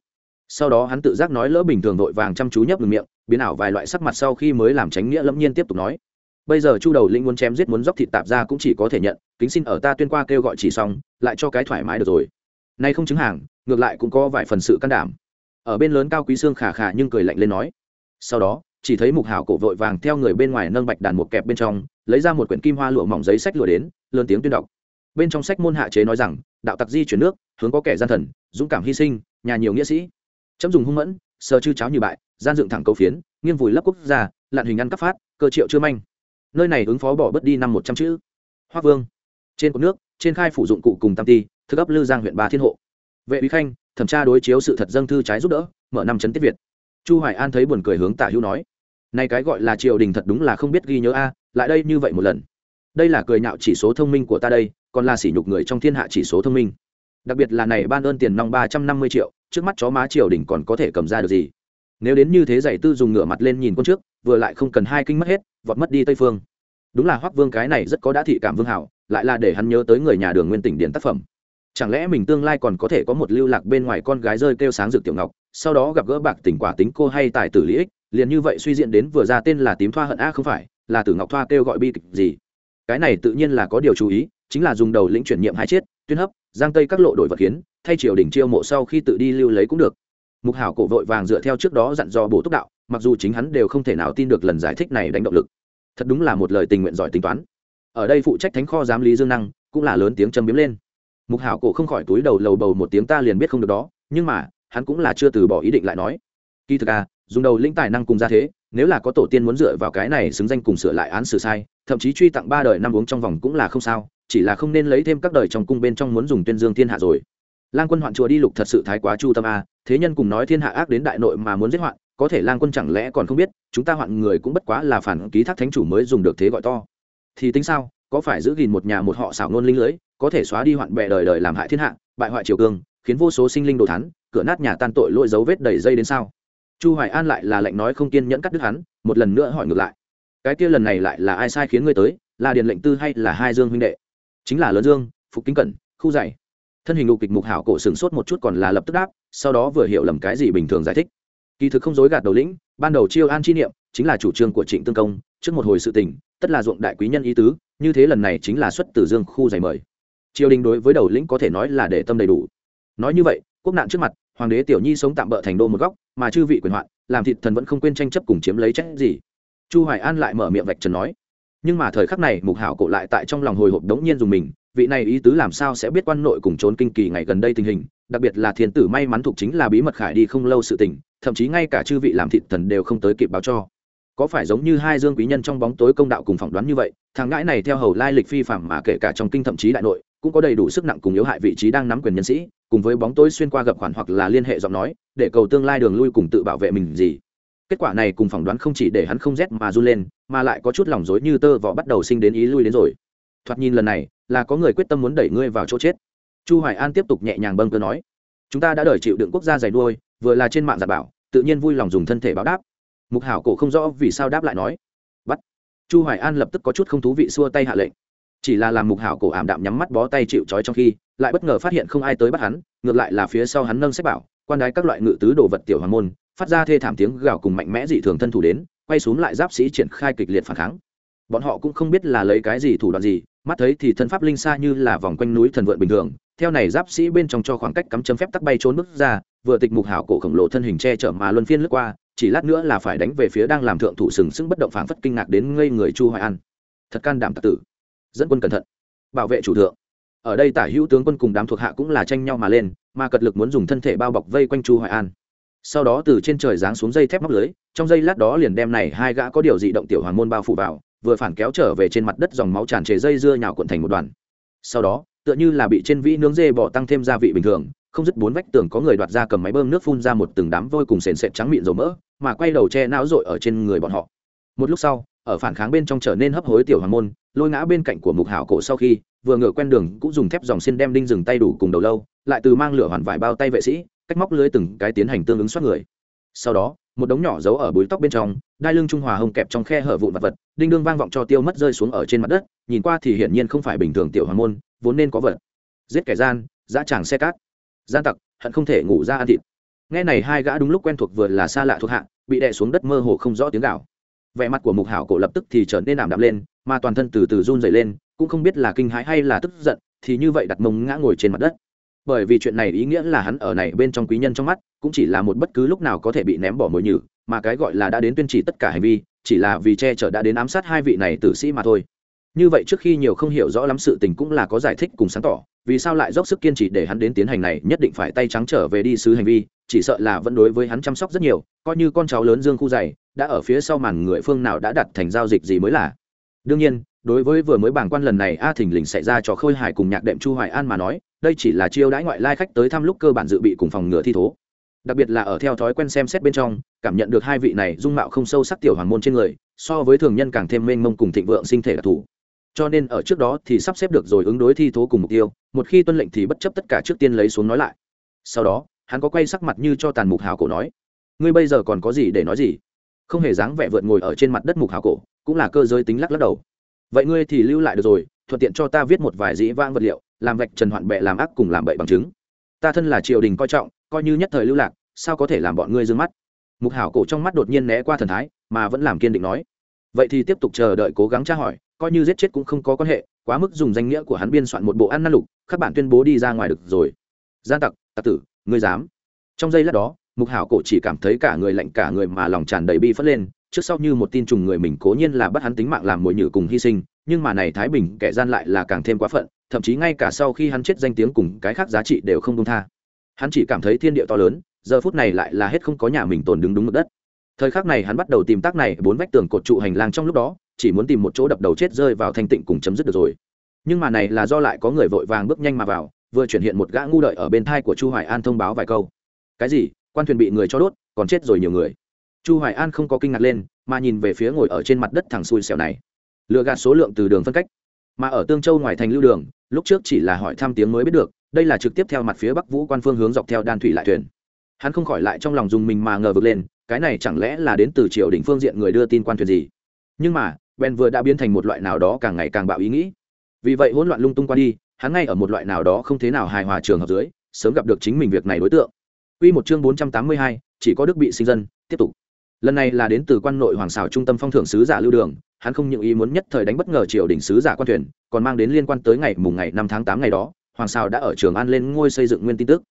Sau đó hắn tự giác nói lỡ bình thường vội vàng chăm chú nhấp ngừng miệng, biến ảo vài loại sắc mặt sau khi mới làm tránh nghĩa lẫm nhiên tiếp tục nói, bây giờ chu đầu linh muốn chém giết muốn dốc thịt tạp ra cũng chỉ có thể nhận, kính xin ở ta tuyên qua kêu gọi chỉ xong, lại cho cái thoải mái được rồi. Nay không chứng hàng, ngược lại cũng có vài phần sự can đảm. Ở bên lớn cao quý xương khả khả nhưng cười lạnh lên nói sau đó, chỉ thấy mục hảo cổ vội vàng theo người bên ngoài nâng bạch đàn một kẹp bên trong, lấy ra một quyển kim hoa lụa mỏng giấy sách lụa đến, lớn tiếng tuyên đọc. Bên trong sách môn hạ chế nói rằng, đạo tặc di chuyển nước, hướng có kẻ gian thần, dũng cảm hy sinh, nhà nhiều nghĩa sĩ. Chấm dùng hung mẫn, sờ chư cháo như bại, gian dựng thẳng cầu phiến, nghiêng vùi lấp quốc gia, lạn hình ăn cắp phát, cơ triệu chưa manh. Nơi này ứng phó bỏ bớt đi năm một trăm chữ. Hoa vương. Trên cột nước, trên khai phủ dụng cụ cùng tam ti, thức ấp lư giang huyện ba thiên hộ. Vệ bí khanh, thẩm tra đối chiếu sự thật dâng thư trái giúp đỡ, mở năm chấn tiết việt chu hoài an thấy buồn cười hướng tả hữu nói, này cái gọi là triều đình thật đúng là không biết ghi nhớ a, lại đây như vậy một lần. Đây là cười nhạo chỉ số thông minh của ta đây, còn là sỉ nhục người trong thiên hạ chỉ số thông minh. Đặc biệt là này ban ơn tiền nong ba trăm năm mươi triệu, trước mắt chó má triều đình còn có thể cầm ra được gì? Nếu đến như thế giày tư dùng ngửa mặt lên nhìn con trước, vừa lại không cần hai kinh mất hết, vọt mất đi tây phương. Đúng là hoắc vương cái này rất có đã thị cảm vương hảo, lại là để hắn nhớ tới người nhà đường nguyên tỉnh điển tác phẩm chẳng lẽ mình tương lai còn có thể có một lưu lạc bên ngoài con gái rơi kêu sáng rực tiểu ngọc, sau đó gặp gỡ bạc tỉnh quả tính cô hay tài tử lý ích, liền như vậy suy diễn đến vừa ra tên là tím thoa hận a không phải, là tử ngọc thoa kêu gọi bi kịch gì? Cái này tự nhiên là có điều chú ý, chính là dùng đầu lĩnh chuyển nhiệm hai chết tuyên hấp, giang tây các lộ đội vật kiến, thay triều đình chiêu mộ sau khi tự đi lưu lấy cũng được. Mục hảo cổ vội vàng dựa theo trước đó dặn dò bổ túc đạo, mặc dù chính hắn đều không thể nào tin được lần giải thích này đánh động lực. Thật đúng là một lời tình nguyện giỏi tính toán. Ở đây phụ trách thánh kho giám lý dương năng, cũng là lớn tiếng châm biếm lên mục hảo cổ không khỏi túi đầu lầu bầu một tiếng ta liền biết không được đó, nhưng mà, hắn cũng là chưa từ bỏ ý định lại nói. Kỳ thực à dùng đầu linh tài năng cùng ra thế, nếu là có tổ tiên muốn dựa vào cái này xứng danh cùng sửa lại án xử sai, thậm chí truy tặng ba đời năm uống trong vòng cũng là không sao, chỉ là không nên lấy thêm các đời trong cung bên trong muốn dùng tuyên dương thiên hạ rồi. Lang quân hoạn chùa đi lục thật sự thái quá chu tâm a thế nhân cùng nói thiên hạ ác đến đại nội mà muốn giết hoạn, có thể lang quân chẳng lẽ còn không biết, chúng ta hoạn người cũng bất quá là phản ký thác thánh chủ mới dùng được thế gọi to. Thì tính sao, có phải giữ gìn một nhà một họ xảo ngôn linh lưới có thể xóa đi hoạn bè đời đời làm hại thiên hạ, bại hoại triều cương, khiến vô số sinh linh đồ thắn cửa nát nhà tan tội lỗi dấu vết đầy dây đến sao? Chu hoài an lại là lệnh nói không kiên nhẫn cắt đứt hắn, một lần nữa hỏi ngược lại. Cái kia lần này lại là ai sai khiến ngươi tới, là điền lệnh tư hay là hai dương huynh đệ? Chính là lớn dương, phục kính cẩn, khu dạy thân hình ngục kịch mục hảo cổ sừng sốt một chút còn là lập tức đáp, sau đó vừa hiểu lầm cái gì bình thường giải thích. Kỳ thực không dối gạt đầu lĩnh, ban đầu chiêu an chi niệm, chính là chủ trương của trịnh tương công, trước một hồi sự tình, tất là ruộng đại quý nhân ý tứ, như thế lần này chính là xuất từ dương khu giày mời triều đình đối với đầu lĩnh có thể nói là để tâm đầy đủ. Nói như vậy, quốc nạn trước mặt, hoàng đế tiểu nhi sống tạm bỡ thành đô một góc, mà chư vị quyền hoạn, làm thịt thần vẫn không quên tranh chấp cùng chiếm lấy trách gì. Chu hoài an lại mở miệng vạch trần nói, nhưng mà thời khắc này, mục hảo cổ lại tại trong lòng hồi hộp đống nhiên dùng mình, vị này ý tứ làm sao sẽ biết quan nội cùng trốn kinh kỳ ngày gần đây tình hình, đặc biệt là thiên tử may mắn thuộc chính là bí mật khải đi không lâu sự tình, thậm chí ngay cả chư vị làm thịt thần đều không tới kịp báo cho. Có phải giống như hai dương quý nhân trong bóng tối công đạo cùng phỏng đoán như vậy, thằng ngãi này theo hầu lai lịch phi phạm mà kể cả trong kinh thậm chí đại nội cũng có đầy đủ sức nặng cùng yếu hại vị trí đang nắm quyền nhân sĩ, cùng với bóng tối xuyên qua gặp khoản hoặc là liên hệ giọng nói, để cầu tương lai đường lui cùng tự bảo vệ mình gì. Kết quả này cùng phỏng đoán không chỉ để hắn không rét mà run lên, mà lại có chút lòng dối như tơ vỏ bắt đầu sinh đến ý lui đến rồi. Thoạt nhìn lần này, là có người quyết tâm muốn đẩy ngươi vào chỗ chết. Chu hoài an tiếp tục nhẹ nhàng bâng cơ nói, chúng ta đã đợi chịu đựng quốc gia dày đuôi, vừa là trên mạng giả bảo, tự nhiên vui lòng dùng thân thể báo đáp. Mục hảo cổ không rõ vì sao đáp lại nói, bắt. Chu hoài an lập tức có chút không thú vị xua tay hạ lệnh chỉ là làm mục hảo cổ ảm đạm nhắm mắt bó tay chịu trói trong khi, lại bất ngờ phát hiện không ai tới bắt hắn, ngược lại là phía sau hắn nâng sách bảo, quan đái các loại ngự tứ đồ vật tiểu hoàng môn, phát ra thê thảm tiếng gào cùng mạnh mẽ dị thường thân thủ đến, quay xuống lại giáp sĩ triển khai kịch liệt phản kháng. Bọn họ cũng không biết là lấy cái gì thủ đoạn gì, mắt thấy thì thân pháp linh xa như là vòng quanh núi thần vượn bình thường, theo này giáp sĩ bên trong cho khoảng cách cắm chấm phép tắc bay trốn bước ra, vừa tịch mục hảo cổ khổng lồ thân hình che chở mà luân phiên lướt qua, chỉ lát nữa là phải đánh về phía đang làm thượng thủ sừng sững bất động phảng phất kinh ngạc đến ngây người chu hoài an. Thật can đảm tạc tử dẫn quân cẩn thận, bảo vệ chủ thượng. Ở đây tả hữu tướng quân cùng đám thuộc hạ cũng là tranh nhau mà lên, mà cật lực muốn dùng thân thể bao bọc vây quanh chu hoài an. Sau đó từ trên trời giáng xuống dây thép móc lưới, trong dây lát đó liền đem này hai gã có điều dị động tiểu hoàng môn bao phủ vào, vừa phản kéo trở về trên mặt đất dòng máu tràn trề dây dưa nhào cuộn thành một đoàn. Sau đó, tựa như là bị trên vĩ nướng dê bỏ tăng thêm gia vị bình thường, không dứt bốn vách tường có người đoạt ra cầm máy bơm nước phun ra một từng đám vôi cùng sền sệt trắng mịn dầu mỡ, mà quay đầu che não rội ở trên người bọn họ. Một lúc sau, ở phản kháng bên trong trở nên hấp hối tiểu hoàng môn lôi ngã bên cạnh của mục hảo cổ sau khi, vừa ngựa quen đường cũng dùng thép dòng xin đem đinh dừng tay đủ cùng đầu lâu, lại từ mang lửa hoàn vải bao tay vệ sĩ, cách móc lưới từng cái tiến hành tương ứng xoát người. Sau đó, một đống nhỏ giấu ở búi tóc bên trong, đai lưng trung hòa hông kẹp trong khe hở vụn vật vật đinh đương vang vọng cho tiêu mất rơi xuống ở trên mặt đất, nhìn qua thì hiển nhiên không phải bình thường tiểu hoàng môn, vốn nên có vật. Giết kẻ gian, dã tràng xe cát. Gian tặc, hận không thể ngủ ra ăn thịt. Nghe này hai gã đúng lúc quen thuộc vừa là xa lạ thuộc hạ, bị đè xuống đất mơ hồ không rõ tiếng gạo vẻ mặt của mục hảo cổ lập tức thì trở nên ảm đạm lên mà toàn thân từ từ run dày lên, cũng không biết là kinh hãi hay là tức giận, thì như vậy đặt mông ngã ngồi trên mặt đất. Bởi vì chuyện này ý nghĩa là hắn ở này bên trong quý nhân trong mắt, cũng chỉ là một bất cứ lúc nào có thể bị ném bỏ mồi nhử, mà cái gọi là đã đến tuyên chỉ tất cả hành vi, chỉ là vì che chở đã đến ám sát hai vị này tử sĩ mà thôi. Như vậy trước khi nhiều không hiểu rõ lắm sự tình cũng là có giải thích cùng sáng tỏ, vì sao lại dốc sức kiên trì để hắn đến tiến hành này, nhất định phải tay trắng trở về đi sứ hành vi, chỉ sợ là vẫn đối với hắn chăm sóc rất nhiều, coi như con cháu lớn dương khu dày, đã ở phía sau màn người phương nào đã đặt thành giao dịch gì mới là đương nhiên, đối với vừa mới bảng quan lần này, a thình lình xảy ra cho khôi Hải cùng nhạc đệm chu hoài an mà nói, đây chỉ là chiêu đãi ngoại lai khách tới thăm lúc cơ bản dự bị cùng phòng ngừa thi thố. Đặc biệt là ở theo thói quen xem xét bên trong, cảm nhận được hai vị này dung mạo không sâu sắc tiểu hoàng môn trên người, so với thường nhân càng thêm mênh mông cùng thịnh vượng sinh thể đặc thù. Cho nên ở trước đó thì sắp xếp được rồi ứng đối thi thố cùng mục tiêu, một khi tuân lệnh thì bất chấp tất cả trước tiên lấy xuống nói lại. Sau đó, hắn có quay sắc mặt như cho tàn mục hào cổ nói, ngươi bây giờ còn có gì để nói gì? Không hề dáng vẻ vượt ngồi ở trên mặt đất mục hào cổ cũng là cơ giới tính lắc lắc đầu. Vậy ngươi thì lưu lại được rồi, thuận tiện cho ta viết một vài dĩ vang vật liệu, làm vạch trần hoạn bệ làm ác cùng làm bậy bằng chứng. Ta thân là triều đình coi trọng, coi như nhất thời lưu lạc, sao có thể làm bọn ngươi d ư ơ n g mắt? Mục hảo cổ trong mắt đột nhiên né qua thần thái, mà vẫn làm kiên định nói. Vậy thì tiếp tục chờ đợi cố gắng tra hỏi, coi như giết chết cũng không có quan hệ, quá mức dùng danh nghĩa của hắn biên soạn một bộ ăn năn lục, các bạn tuyên bố đi ra ngoài được rồi. Gian tặc tặc tử, ngươi dám. Trong giây lát đó, mục hảo cổ chỉ cảm thấy cả người lạnh cả người mà lòng tràn đầy bi phất lên trước sau như một tin trùng người mình cố nhiên là bắt hắn tính mạng làm mồi nhử cùng hy sinh, nhưng mà này thái bình kẻ gian lại là càng thêm quá phận, thậm chí ngay cả sau khi hắn chết danh tiếng cùng cái khác giá trị đều không công tha. Hắn chỉ cảm thấy thiên địa to lớn, giờ phút này lại là hết không có nhà mình tồn đứng đúng mặt đất. Thời khắc này hắn bắt đầu tìm tác này bốn vách tường cột trụ hành lang trong lúc đó, chỉ muốn tìm một chỗ đập đầu chết rơi vào thanh tịnh cùng chấm dứt được rồi. Nhưng mà này là do lại có người vội vàng bước nhanh mà vào, vừa chuyển hiện một gã ngu đợi ở bên thai của chu hoài an thông báo vài câu. Cái gì? Quan thuyền bị người cho đốt, còn chết rồi nhiều người chu hoài an không có kinh ngạc lên mà nhìn về phía ngồi ở trên mặt đất thẳng xui xẻo này. Lừa gạt số lượng từ đường phân cách. Mà ở tương châu ngoài thành lưu đường lúc trước chỉ là hỏi thăm tiếng mới biết được đây là trực tiếp theo mặt phía bắc vũ quan phương hướng dọc theo đan thủy lại thuyền. Hắn không khỏi lại trong lòng dùng mình mà ngờ vực lên cái này chẳng lẽ là đến từ triều đình phương diện người đưa tin quan thuyền gì? Nhưng mà ben vừa đã biến thành một loại nào đó càng ngày càng bạo ý nghĩ. Vì vậy hỗn loạn lung tung qua đi hắn ngay ở một loại nào đó không thế nào hài hòa trường hợp dưới sớm gặp được chính mình việc này đối tượng. Quy một chương 482, chỉ có đức bị sinh dân, tiếp tục. Lần này là đến từ quan nội hoàng xảo trung tâm phong thưởng sứ giả lưu đường, hắn không những ý muốn nhất thời đánh bất ngờ triều đình sứ giả quan thuyền còn mang đến liên quan tới ngày mùng ngày năm tháng tám ngày đó hoàng xảo đã ở trường an lên ngôi xây dựng nguyên tin tức.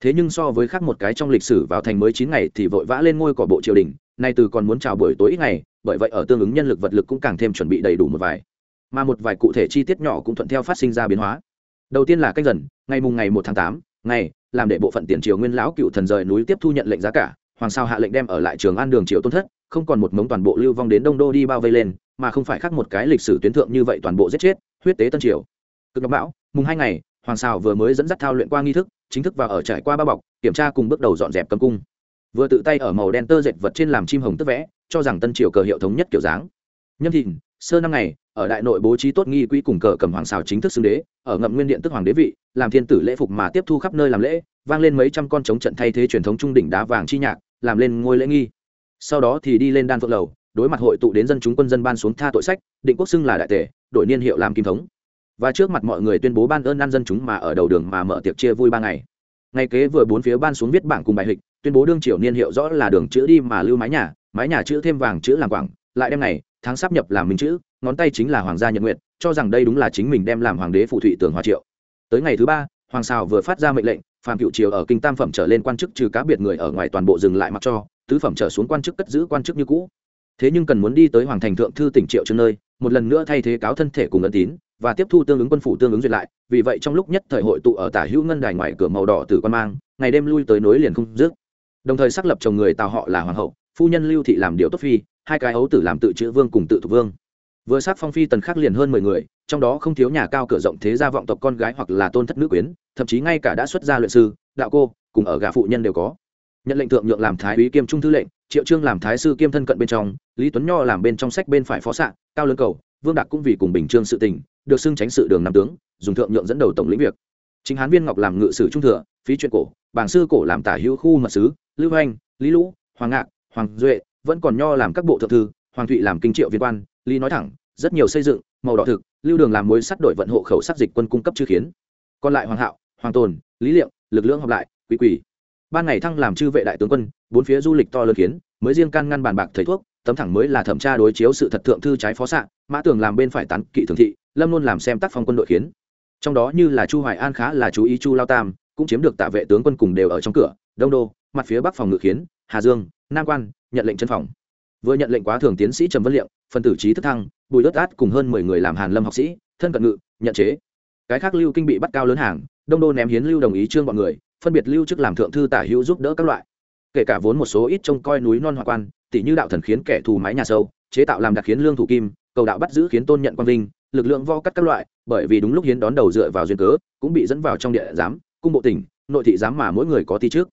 Thế nhưng so với khác một cái trong lịch sử vào thành mới chín ngày thì vội vã lên ngôi cỏ bộ triều đình nay từ còn muốn chào buổi tối ít ngày bởi vậy ở tương ứng nhân lực vật lực cũng càng thêm chuẩn bị đầy đủ một vài. Mà một vài cụ thể chi tiết nhỏ cũng thuận theo phát sinh ra biến hóa. Đầu tiên là canh dần ngày mùng ngày một tháng tám ngày làm để bộ phận tiền triều nguyên lão cựu thần rời núi tiếp thu nhận lệnh giá cả hoàng sao hạ lệnh đem ở lại trường an đường triều tôn thất, không còn một mống toàn bộ lưu vong đến đông đô đi bao vây lên, mà không phải khác một cái lịch sử tuyến thượng như vậy toàn bộ giết chết, huyết tế tân triều. Cực ngọc bão mùng hai ngày, hoàng sao vừa mới dẫn dắt thao luyện qua nghi thức, chính thức vào ở trải qua ba bọc, kiểm tra cùng bước đầu dọn dẹp cấm cung. Vừa tự tay ở màu đen tơ dệt vật trên làm chim hồng tức vẽ, cho rằng tân triều cờ hiệu thống nhất kiểu dáng. Nhâm thìn, sơ năm ngày, ở đại nội bố trí tốt nghi quỹ cùng cờ cầm hoàng xào chính thức xưng đế, ở ngậm nguyên điện tức hoàng đế vị, làm thiên tử lễ phục mà tiếp thu khắp nơi làm lễ, vang lên mấy trăm con trống trận thay thế truyền thống trung đỉnh đá vàng chi nhạc làm lên ngôi lễ nghi. Sau đó thì đi lên đan phượng lầu, đối mặt hội tụ đến dân chúng quân dân ban xuống tha tội sách, định quốc xưng là đại tể, đổi niên hiệu làm kim thống. Và trước mặt mọi người tuyên bố ban ơn ăn dân chúng mà ở đầu đường mà mở tiệc chia vui ba ngày. Ngày kế vừa bốn phía ban xuống viết bảng cùng bài hịch, tuyên bố đương triều niên hiệu rõ là đường chữ đi mà lưu mái nhà mái nhà chữ thêm vàng chữ làm quảng, lại đem này tháng sắp nhập làm minh chữ, ngón tay chính là hoàng gia nhật nguyện cho rằng đây đúng là chính mình đem làm hoàng đế phụ thụy tường hòa triệu. Tới ngày thứ ba, hoàng xào vừa phát ra mệnh lệnh phàm cựu triều ở kinh tam phẩm trở lên quan chức trừ cá biệt người ở ngoài toàn bộ dừng lại mặc cho, tứ phẩm trở xuống quan chức cất giữ quan chức như cũ. Thế nhưng cần muốn đi tới hoàng thành thượng thư tỉnh triệu trương nơi, một lần nữa thay thế cáo thân thể cùng ấn tín, và tiếp thu tương ứng quân phủ tương ứng duyệt lại, vì vậy trong lúc nhất thời hội tụ ở tả hữu ngân đài ngoài cửa màu đỏ từ quan mang, ngày đêm lui tới nối liền không dứt. Đồng thời xác lập chồng người tào họ là hoàng hậu, phu nhân lưu thị làm điều tốt phi, hai cái ấu tử làm tự chữ vương cùng tự thuộc vương. Vừa sát phong phi tần khắc liền hơn mười người, trong đó không thiếu nhà cao cửa rộng thế gia vọng tộc con gái hoặc là tôn thất nữ quyến thậm chí ngay cả đã xuất gia luyện sư, đạo cô, cùng ở gà phụ nhân đều có. Nhận lệnh thượng nhượng làm thái úy kiêm trung thư lệnh, triệu trương làm thái sư kiêm thân cận bên trong, lý tuấn nho làm bên trong sách bên phải phó xạ, cao lớn cầu, vương đạt cũng vì cùng bình trương sự tình, được xưng tránh sự đường nam tướng, dùng thượng nhượng dẫn đầu tổng lĩnh việc. Chính hán viên ngọc làm ngự sử trung thừa, phí chuyện cổ bảng sư cổ làm tả hữu khu mật sứ, lưu anh lý lũ, hoàng ngạc, hoàng duệ, vẫn còn nho làm các bộ thượng thư, hoàng thụy làm kinh triệu viên quan, lý nói thẳng, rất nhiều xây dựng, màu đỏ thực, lưu đường làm mối sắt đội vận hộ khẩu sắc dịch quân cung cấp chư khiến còn lại hoàng hạo hoàng tồn lý liệu lực lượng hợp lại quý quỷ. Ban ngày thăng làm chư vệ đại tướng quân bốn phía du lịch to lớn kiến, mới riêng can ngăn bàn bạc thầy thuốc tấm thẳng mới là thẩm tra đối chiếu sự thật thượng thư trái phó xạ mã tường làm bên phải tán kỵ thường thị lâm luôn làm xem tác phong quân đội kiến. trong đó như là chu hoài an khá là chú ý chu lao tam cũng chiếm được tạ vệ tướng quân cùng đều ở trong cửa đông đô mặt phía bắc phòng ngự kiến, hà dương nam quan nhận lệnh chân phòng. Vừa nhận lệnh quá thường tiến sĩ trầm Văn liệu phần tử trí thức thăng bùi đất át cùng hơn mười người làm hàn lâm học sĩ thân cận ngự nhận chế. Cái khác lưu kinh bị bắt cao lớn hàng đông đô ném hiến lưu đồng ý trương bọn người, phân biệt lưu chức làm thượng thư tả hữu giúp đỡ các loại. Kể cả vốn một số ít trông coi núi non hoa quan tỷ như đạo thần khiến kẻ thù mái nhà sâu, chế tạo làm đặc khiến lương thủ kim, cầu đạo bắt giữ khiến tôn nhận quang vinh, lực lượng vo cắt các loại, bởi vì đúng lúc hiến đón đầu dựa vào duyên cớ, cũng bị dẫn vào trong địa giám, cung bộ tỉnh, nội thị giám mà mỗi người có thi trước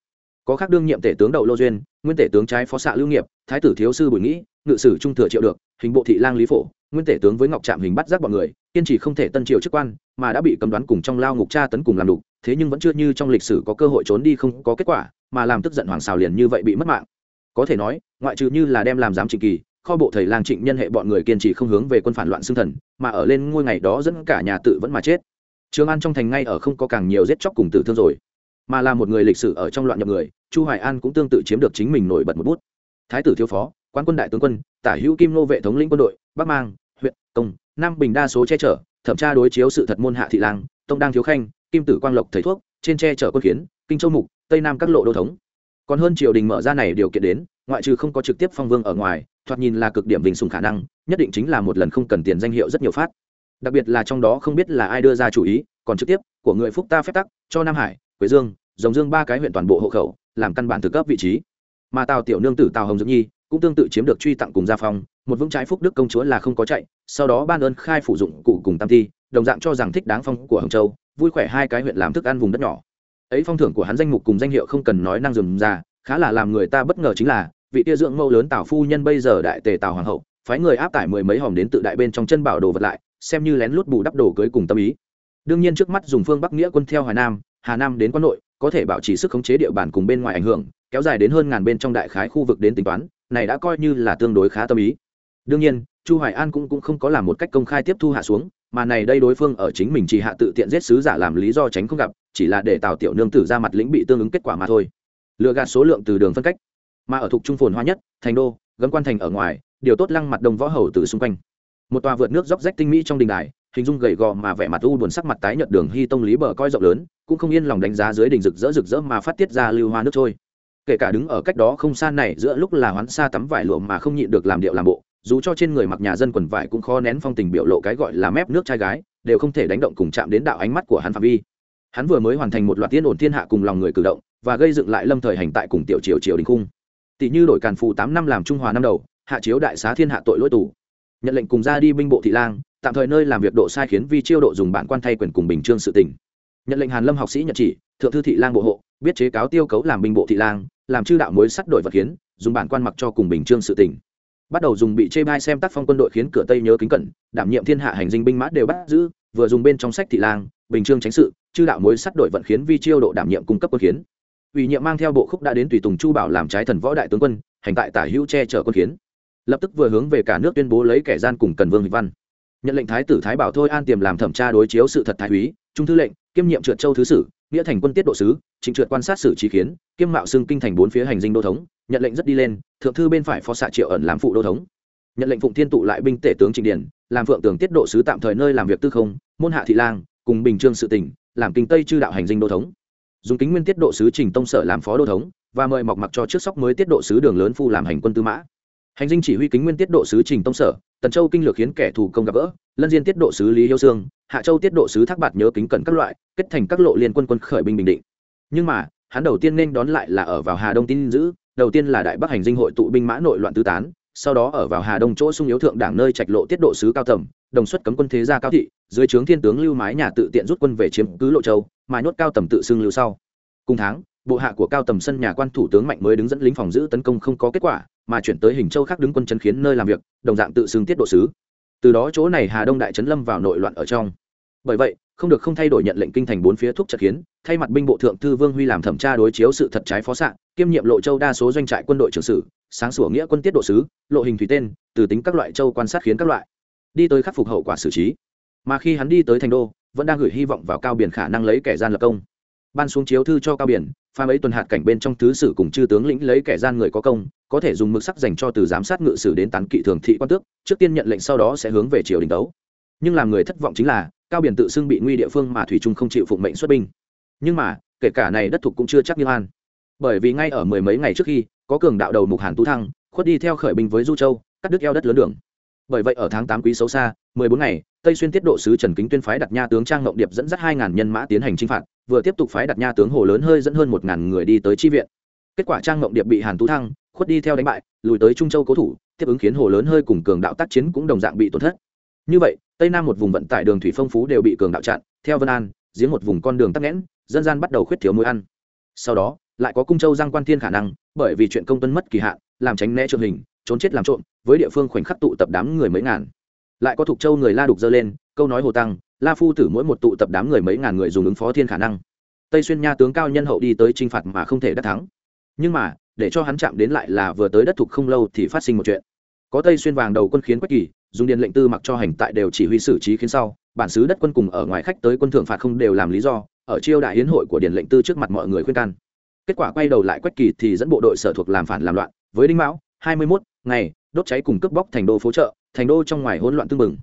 có khác đương nhiệm tể tướng đậu lô duyên, nguyên tể tướng trái phó xạ lưu nghiệp, thái tử thiếu sư bùi nghĩ, ngự sử trung thừa triệu được, hình bộ thị lang lý phổ, nguyên tể tướng với ngọc trạm hình bắt giác bọn người, kiên trì không thể tân triều chức quan mà đã bị cấm đoán cùng trong lao ngục tra tấn cùng làm đục, thế nhưng vẫn chưa như trong lịch sử có cơ hội trốn đi không có kết quả, mà làm tức giận hoàng xào liền như vậy bị mất mạng. Có thể nói, ngoại trừ như là đem làm giám trịnh kỳ, kho bộ thầy lang trịnh nhân hệ bọn người kiên trì không hướng về quân phản loạn xương thần, mà ở lên ngôi ngày đó dẫn cả nhà tự vẫn mà chết. Trường an trong thành ngay ở không có càng nhiều giết chóc cùng tử thương rồi. Mà là một người lịch sử ở trong loạn nhập người, chu hoài an cũng tương tự chiếm được chính mình nổi bật một bút. Thái tử thiếu phó quan quân đại tướng quân, tả hữu kim nô vệ thống lĩnh quân đội, bắc mang, huyện công nam bình đa số che chở thẩm tra đối chiếu sự thật môn hạ thị lang, tông đang thiếu khanh, kim tử quang lộc thầy thuốc, trên tre chở quân kiến kinh châu mục, tây nam các lộ đô thống. Còn hơn triều đình mở ra này điều kiện đến, ngoại trừ không có trực tiếp phong vương ở ngoài, thoạt nhìn là cực điểm vinh sùng khả năng, nhất định chính là một lần không cần tiền danh hiệu rất nhiều phát. Đặc biệt là trong đó không biết là ai đưa ra chủ ý, còn trực tiếp, của người phúc ta phép tắc, cho nam hải, quế dương, rồng dương ba cái huyện toàn bộ hộ khẩu, làm căn bản thực cấp vị trí. Mà tào tiểu nương tử tào hồng dưỡng nhi cũng tương tự chiếm được truy tặng cùng gia phong, một vững trái phúc đức công chúa là không có chạy, sau đó ban ơn khai phủ dụng cụ cùng tam thi, đồng dạng cho rằng thích đáng phong của hồng châu, vui khỏe hai cái huyện làm thức ăn vùng đất nhỏ. Ấy phong thưởng của hắn danh mục cùng danh hiệu không cần nói năng dườm ra, khá là làm người ta bất ngờ chính là, vị tia dưỡng mẫu lớn tào phu nhân bây giờ đại tề tào hoàng hậu, phái người áp tải mười mấy hòm đến tự đại bên trong chân bảo đồ vật lại, xem như lén lút bù đắp đồ cưới cùng tâm ý. Đương nhiên trước mắt dùng phương bắc nghĩa quân theo hà nam hà nam đến quan nội, có thể bảo trì sức khống chế địa bàn cùng bên ngoài ảnh hưởng, kéo dài đến hơn ngàn bên trong đại khái khu vực đến tính toán này đã coi như là tương đối khá tâm ý. Đương nhiên, chu hoài an cũng cũng không có làm một cách công khai tiếp thu hạ xuống, mà này đây đối phương ở chính mình chỉ hạ tự tiện giết sứ giả làm lý do tránh không gặp, chỉ là để tào tiểu nương tử ra mặt lĩnh bị tương ứng kết quả mà thôi. Lựa gạt số lượng từ đường phân cách, mà ở thuộc trung phồn hoa nhất, thành đô, gấm quan thành ở ngoài, điều tốt lăng mặt đồng võ hầu từ xung quanh. Một tòa vượt nước dốc rách tinh mỹ trong đình đài, hình dung gầy gò mà vẻ mặt u buồn sắc mặt tái nhợt đường hy tông lý bờ coi rộng lớn, cũng không yên lòng đánh giá dưới đỉnh rực rỡ rực rỡ mà phát tiết ra lưu hoa nước trôi kể cả đứng ở cách đó không xa này giữa lúc là hoán xa tắm vải lụa mà không nhịn được làm điệu làm bộ, dù cho trên người mặc nhà dân quần vải cũng khó nén phong tình biểu lộ cái gọi là mép nước trai gái, đều không thể đánh động cùng chạm đến đạo ánh mắt của hắn phạm vi. Hắn vừa mới hoàn thành một loạt tiên ổn thiên hạ cùng lòng người cử động, và gây dựng lại lâm thời hành tại cùng tiểu triều triều đình cung tỷ như đổi càn phù tám năm làm trung hòa năm đầu, hạ chiếu đại xá thiên hạ tội lỗi tù. Nhận lệnh cùng ra đi binh bộ thị lang, tạm thời nơi làm việc độ sai khiến vi chiêu độ dùng bản quan thay quyền cùng bình trương sự tỉnh nhận lệnh hàn lâm học sĩ nhật chỉ, thượng thư thị lang bộ hộ, biết chế cáo tiêu cấu làm binh bộ thị lang làm chư đạo mối sắt đổi vật khiến, dùng bản quan mặc cho cùng bình trương sự tình. Bắt đầu dùng bị chê bai xem tác phong quân đội khiến cửa tây nhớ kính cẩn, đảm nhiệm thiên hạ hành dinh binh mã đều bắt giữ, vừa dùng bên trong sách thị lang, bình trương tránh sự, chư đạo mối sắt đổi vận khiến vi chiêu độ đảm nhiệm cung cấp quân khiến. Ủy nhiệm mang theo bộ khúc đã đến tùy tùng chu bảo làm trái thần võ đại tướng quân, hành tại tả hữu che chở quân khiến. Lập tức vừa hướng về cả nước tuyên bố lấy kẻ gian cùng cần vương vị văn. Nhận lệnh thái tử thái bảo thôi an tiềm làm thẩm tra đối chiếu sự thật thái úy, trung thư lệnh, kiêm nhiệm trượt châu thứ sử nghĩa thành quân tiết độ sứ, trịnh trượt quan sát sử trí kiến, kiêm mạo xưng kinh thành bốn phía hành dinh đô thống, nhận lệnh rất đi lên, thượng thư bên phải phó xạ triệu ẩn làm phụ đô thống. Nhận lệnh phụng thiên tụ lại binh tể tướng trịnh điển làm phượng tường tiết độ sứ tạm thời nơi làm việc tư không, môn hạ thị lang, cùng bình trương sự tỉnh, làm kinh tây chư đạo hành dinh đô thống. Dùng kính nguyên tiết độ sứ trình tông sở làm phó đô thống, và mời mọc mặc cho trước sóc mới tiết độ sứ đường lớn phu làm hành quân tư mã. Hành dinh chỉ huy kính nguyên tiết độ sứ trình tông sở tần châu kinh lược khiến kẻ thù công gặp gỡ, lân diên tiết độ sứ lý yêu sương, hạ châu tiết độ sứ thác bạt nhớ kính cẩn các loại, kết thành các lộ liên quân quân khởi binh bình định. Nhưng mà, hắn đầu tiên nên đón lại là ở vào hà đông tin giữ, đầu tiên là đại bắc hành dinh hội tụ binh mã nội loạn tứ tán, sau đó ở vào hà đông chỗ sung yếu thượng đảng nơi trạch lộ tiết độ sứ cao tầm đồng xuất cấm quân thế gia cao thị, dưới trướng thiên tướng lưu mái nhà tự tiện rút quân về chiếm cứ lộ châu, mà nhốt cao tầm tự xưng lưu sau. Cùng tháng, bộ hạ của cao tầm sân nhà quan thủ tướng mạnh mới đứng dẫn lính phòng giữ tấn công không có kết quả mà chuyển tới hình châu khác đứng quân chân khiến nơi làm việc, đồng dạng tự xưng tiết độ sứ. Từ đó chỗ này hà đông đại trấn lâm vào nội loạn ở trong. Bởi vậy, không được không thay đổi nhận lệnh kinh thành bốn phía thúc trật khiến thay mặt binh bộ thượng thư vương huy làm thẩm tra đối chiếu sự thật trái phó xạ, kiêm nhiệm lộ châu đa số doanh trại quân đội trưởng sử, sáng sủa nghĩa quân tiết độ sứ, lộ hình thủy tên, từ tính các loại châu quan sát khiến các loại. Đi tới khắc phục hậu quả xử trí. Mà khi hắn đi tới thành đô, vẫn đang gửi hy vọng vào cao biển khả năng lấy kẻ gian lập công. Ban xuống chiếu thư cho cao biển pha ấy tuần hạt cảnh bên trong thứ sử cùng chư tướng lĩnh lấy kẻ gian người có công, có thể dùng mực sắc dành cho từ giám sát ngự sử đến tán kỵ thường thị quan tước, trước tiên nhận lệnh sau đó sẽ hướng về triều đình đấu. nhưng làm người thất vọng chính là, cao biển tự xưng bị nguy địa phương mà thủy trung không chịu phụng mệnh xuất binh. Nhưng mà, kể cả này đất thuộc cũng chưa chắc như an. Bởi vì ngay ở mười mấy ngày trước khi, có cường đạo đầu mục hàn tú thăng, khuất đi theo khởi binh với du châu, cắt đứt eo đất lớn đường. Bởi vậy ở tháng tám quý xấu xa, mười bốn ngày, tây xuyên tiết độ sứ trần kính tuyên phái đặt nha tướng trang ngộng điệp dẫn dắt hai ngàn nhân mã tiến hành chinh phạt vừa tiếp tục phái đặt nha tướng hồ lớn hơi dẫn hơn một ngàn người đi tới chi viện. Kết quả trang mộng điệp bị hàn tú thăng, khuất đi theo đánh bại, lùi tới trung châu cố thủ, tiếp ứng khiến hồ lớn hơi cùng cường đạo tác chiến cũng đồng dạng bị tổn thất. Như vậy, tây nam một vùng vận tải đường thủy phong phú đều bị cường đạo chặn, theo vân an, giếng một vùng con đường tắc nghẽn, dân gian bắt đầu khuyết thiếu mối ăn. Sau đó, lại có cung châu giang quan thiên khả năng, bởi vì chuyện công tuân mất kỳ hạn, làm tránh né trường hình, trốn chết làm trộm, với địa phương khoảnh khắc tụ tập đám người mấy ngàn. Lại có thuộc châu người la đục dơ lên, câu nói hồ tăng la phu tử mỗi một tụ tập đám người mấy ngàn người dùng ứng phó thiên khả năng. Tây xuyên nha tướng cao nhân hậu đi tới t r i n h phạt mà không thể đắc thắng. Nhưng mà, để cho hắn chạm đến lại là vừa tới đất thục không lâu thì phát sinh một chuyện. Có tây xuyên vàng đầu quân khiến quách kỳ, dùng điện lệnh tư mặc cho hành tại đều chỉ huy xử trí khiến sau, bản xứ đất quân cùng ở ngoài khách tới quân thượng phạt không đều làm lý do, ở chiêu đại hiến hội của điện lệnh tư trước mặt mọi người khuyên can. Kết quả quay đầu lại quách kỳ thì dẫn bộ đội sở thuộc làm phản làm loạn, với đinh mão, hai mươi mốt ngày, đốt cháy cùng cướp bóc thành đô phố chợ, thành đô trong ngoài hỗn loạn tương mừng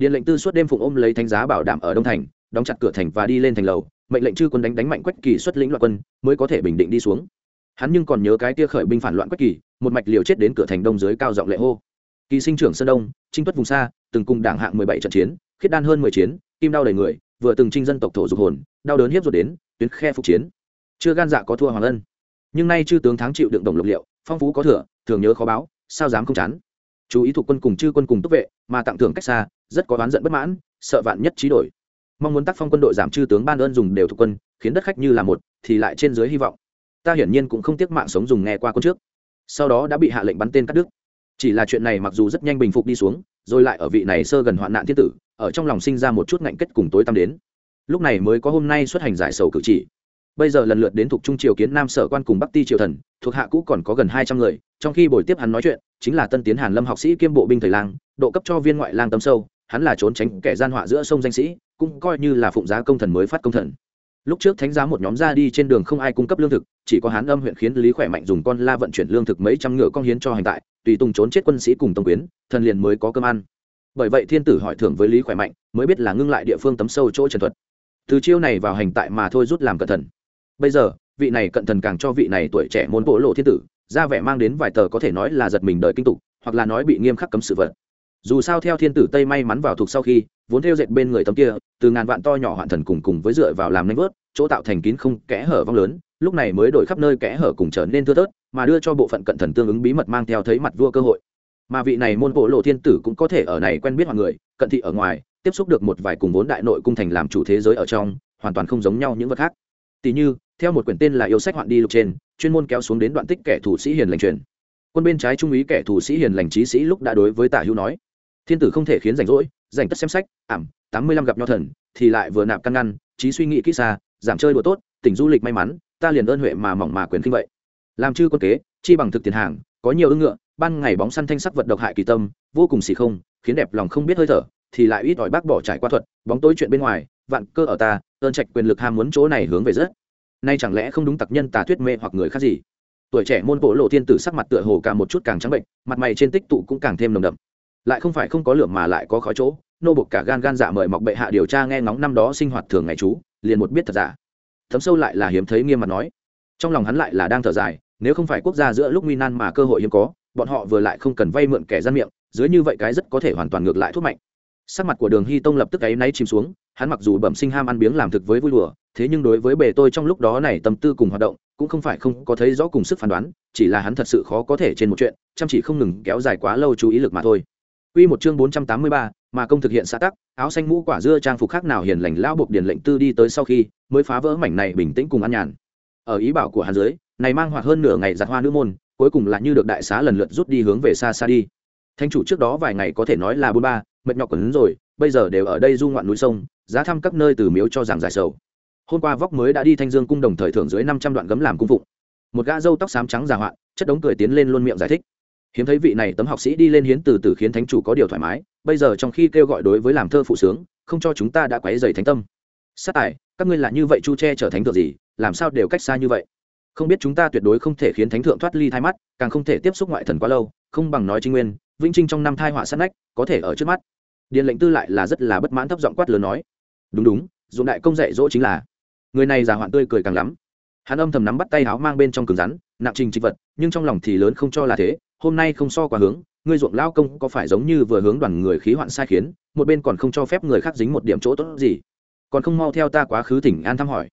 điện lệnh tư suốt đêm phụng ôm lấy thánh giá bảo đảm ở đông thành, đóng chặt cửa thành và đi lên thành lầu, mệnh lệnh chư quân đánh đánh mạnh quách kỳ xuất lĩnh loạn quân, mới có thể bình định đi xuống. Hắn nhưng còn nhớ cái tia khởi binh phản loạn quách kỳ, một mạch liều chết đến cửa thành đông dưới cao giọng lệ hô. Kỳ sinh trưởng sơn đông, trinh tuất vùng xa, từng cùng đảng hạng mười bảy trận chiến, khiết đan hơn mười chiến, kim đau đầy người, vừa từng trinh dân tộc thổ dục hồn, đau đớn hiếp ruột đến, tuyến khe phục chiến. Chưa gan dạ có thua hoàng ân. Nhưng nay chư tướng thắng chịu đựng đồng lục liệu, phong phú có thừa, thường nhớ khó báo, sao dám không chán? Chú ý thuộc quân cùng chư quân cùng túc vệ, mà tặng thưởng cách xa, rất có oán giận bất mãn, sợ vạn nhất trí đổi. Mong muốn tác phong quân đội giảm chư tướng ban ơn dùng đều thuộc quân, khiến đất khách như là một, thì lại trên dưới hy vọng. Ta hiển nhiên cũng không tiếc mạng sống dùng nghe qua quân trước. Sau đó đã bị hạ lệnh bắn tên cắt đứt. Chỉ là chuyện này mặc dù rất nhanh bình phục đi xuống, rồi lại ở vị này sơ gần hoạn nạn thiên tử, ở trong lòng sinh ra một chút ngạnh kết cùng tối tăm đến. Lúc này mới có hôm nay xuất hành giải sầu cử chỉ bây giờ lần lượt đến thuộc trung triều kiến nam sở quan cùng bắc ti triều thần, thuộc hạ cũ còn có gần hai trăm người, trong khi buổi tiếp hắn nói chuyện, chính là tân tiến hàn lâm học sĩ kiêm bộ binh thời lang, độ cấp cho viên ngoại lang tâm sâu, hắn là trốn tránh kẻ gian họa giữa sông danh sĩ, cũng coi như là phụng giá công thần mới phát công thần. Lúc trước thánh giá một nhóm ra đi trên đường không ai cung cấp lương thực, chỉ có hán âm huyện khiến lý khỏe mạnh dùng con la vận chuyển lương thực mấy trăm ngựa con hiến cho hành tại, tùy tùng trốn chết quân sĩ cùng tông quyến, thần liền mới có cơm ăn. Bởi vậy thiên tử hỏi thưởng với lý khỏe mạnh, mới biết là ngưng lại địa phương tấm sâu chỗ trần thuật. Từ chiêu này vào hành tại mà thôi rút làm cẩn thận bây giờ, vị này cận thần càng cho vị này tuổi trẻ môn bộ lộ thiên tử, ra vẻ mang đến vài tờ có thể nói là giật mình đời kinh tục, hoặc là nói bị nghiêm khắc cấm sự vật. Dù sao theo thiên tử tây may mắn vào thuộc sau khi, vốn theo dệt bên người tấm kia, từ ngàn vạn to nhỏ hoạn thần cùng cùng với dựa vào làm nanh vớt, chỗ tạo thành kín không, kẽ hở vong lớn, lúc này mới đổi khắp nơi kẽ hở cùng trở nên thưa thớt, mà đưa cho bộ phận cận thần tương ứng bí mật mang theo thấy mặt vua cơ hội. Mà vị này môn bộ lộ thiên tử cũng có thể ở này quen biết mọi người, cận thị ở ngoài, tiếp xúc được một vài cùng vốn đại nội cung thành làm chủ thế giới ở trong, hoàn toàn không giống nhau những vật khác. Tỷ như theo một quyển tên là yêu sách hoạn đi lục trên, chuyên môn kéo xuống đến đoạn tích kẻ thủ sĩ hiền lành truyền. Quân bên trái trung úy kẻ thủ sĩ hiền lành trí sĩ lúc đã đối với tả hữu nói, thiên tử không thể khiến rảnh rỗi, rảnh tất xem sách, ảm, tám mươi lăm gặp nho thần, thì lại vừa nạp căn ngăn, trí suy nghĩ kỹ xa, giảm chơi đùa tốt, tỉnh du lịch may mắn, ta liền ơn huệ mà mỏng mà quyền kinh vậy. Làm chư quân kế, chi bằng thực tiền hàng, có nhiều ưng ngựa, ban ngày bóng săn thanh sắc vật độc hại kỳ tâm, vô cùng xỉ không, khiến đẹp lòng không biết hơi thở, thì lại ít ỏi bác bỏ trải qua thuật, bóng tối chuyện bên ngoài, vạn cơ ở ta, ơn trạch quyền lực ham muốn chỗ này hướng về rất nay chẳng lẽ không đúng tặc nhân tà thuyết mê hoặc người khác gì? Tuổi trẻ môn bộ lộ thiên tử sắc mặt tựa hồ càng một chút càng trắng bệnh, mặt mày trên tích tụ cũng càng thêm nồng đậm. Lại không phải không có lửa mà lại có khói chỗ, nô bột cả gan gan dạ mời mọc bệ hạ điều tra nghe ngóng năm đó sinh hoạt thường ngày chú, liền một biết thật giả. Thấm sâu lại là hiếm thấy nghiêm mặt nói. Trong lòng hắn lại là đang thở dài, nếu không phải quốc gia giữa lúc nguy nan mà cơ hội hiếm có, bọn họ vừa lại không cần vay mượn kẻ gian miệng, dưới như vậy cái rất có thể hoàn toàn ngược lại thuốc mạnh sắc mặt của đường hy tông lập tức áy náy chìm xuống hắn mặc dù bẩm sinh ham ăn biếng làm thực với vui đùa thế nhưng đối với bề tôi trong lúc đó này tâm tư cùng hoạt động cũng không phải không có thấy rõ cùng sức phán đoán chỉ là hắn thật sự khó có thể trên một chuyện chăm chỉ không ngừng kéo dài quá lâu chú ý lực mà thôi Quy một chương 483, mà công thực hiện xã tắc, áo xanh mũ quả dưa trang phục khác nào hiền lành lão buộc điền lệnh tư đi tới sau khi, mới phá vỡ mảnh này bình tĩnh cùng ăn nhàn. Ở ý bảo của hắn dưới, này mang hoạt hơn nửa ngày giặt hoa nữ môn, cuối cùng là như được đại xá lần lượt rút đi hướng về xa xa đi. Thánh chủ trước đó vài ngày có thể nói là bốn ba, mệt nhọc quấn rồi, bây giờ đều ở đây du ngoạn núi sông, giá thăm các nơi từ miếu cho rằng giải sầu. Hôm qua vóc mới đã đi Thanh Dương cung đồng thời thưởng dưới 500 đoạn gấm làm cung phụng. Một gã râu tóc xám trắng già hoạn, chất đống cười tiến lên luôn miệng giải thích hiếm thấy vị này tấm học sĩ đi lên hiến từ từ khiến thánh chủ có điều thoải mái bây giờ trong khi kêu gọi đối với làm thơ phụ sướng không cho chúng ta đã quấy dày thánh tâm sát tài các ngươi là như vậy chu che trở thánh thượng gì làm sao đều cách xa như vậy không biết chúng ta tuyệt đối không thể khiến thánh thượng thoát ly thai mắt càng không thể tiếp xúc ngoại thần quá lâu không bằng nói chính nguyên vĩnh trinh trong năm thai họa sát nách, có thể ở trước mắt. Điện lệnh tư lại là rất là bất mãn thấp giọng quát lớn nói. Đúng đúng dụng đại công dạy dỗ chính là. Người này già hoạn tươi cười càng lắm. Hắn âm thầm nắm bắt tay áo mang bên trong cứng rắn, nặng trình trịch vật, nhưng trong lòng thì lớn không cho là thế. Hôm nay không so qua hướng, ngươi ruộng lao công có phải giống như vừa hướng đoàn người khí hoạn sai khiến, một bên còn không cho phép người khác dính một điểm chỗ tốt gì? Còn không mau theo ta quá khứ thỉnh an thăm hỏi.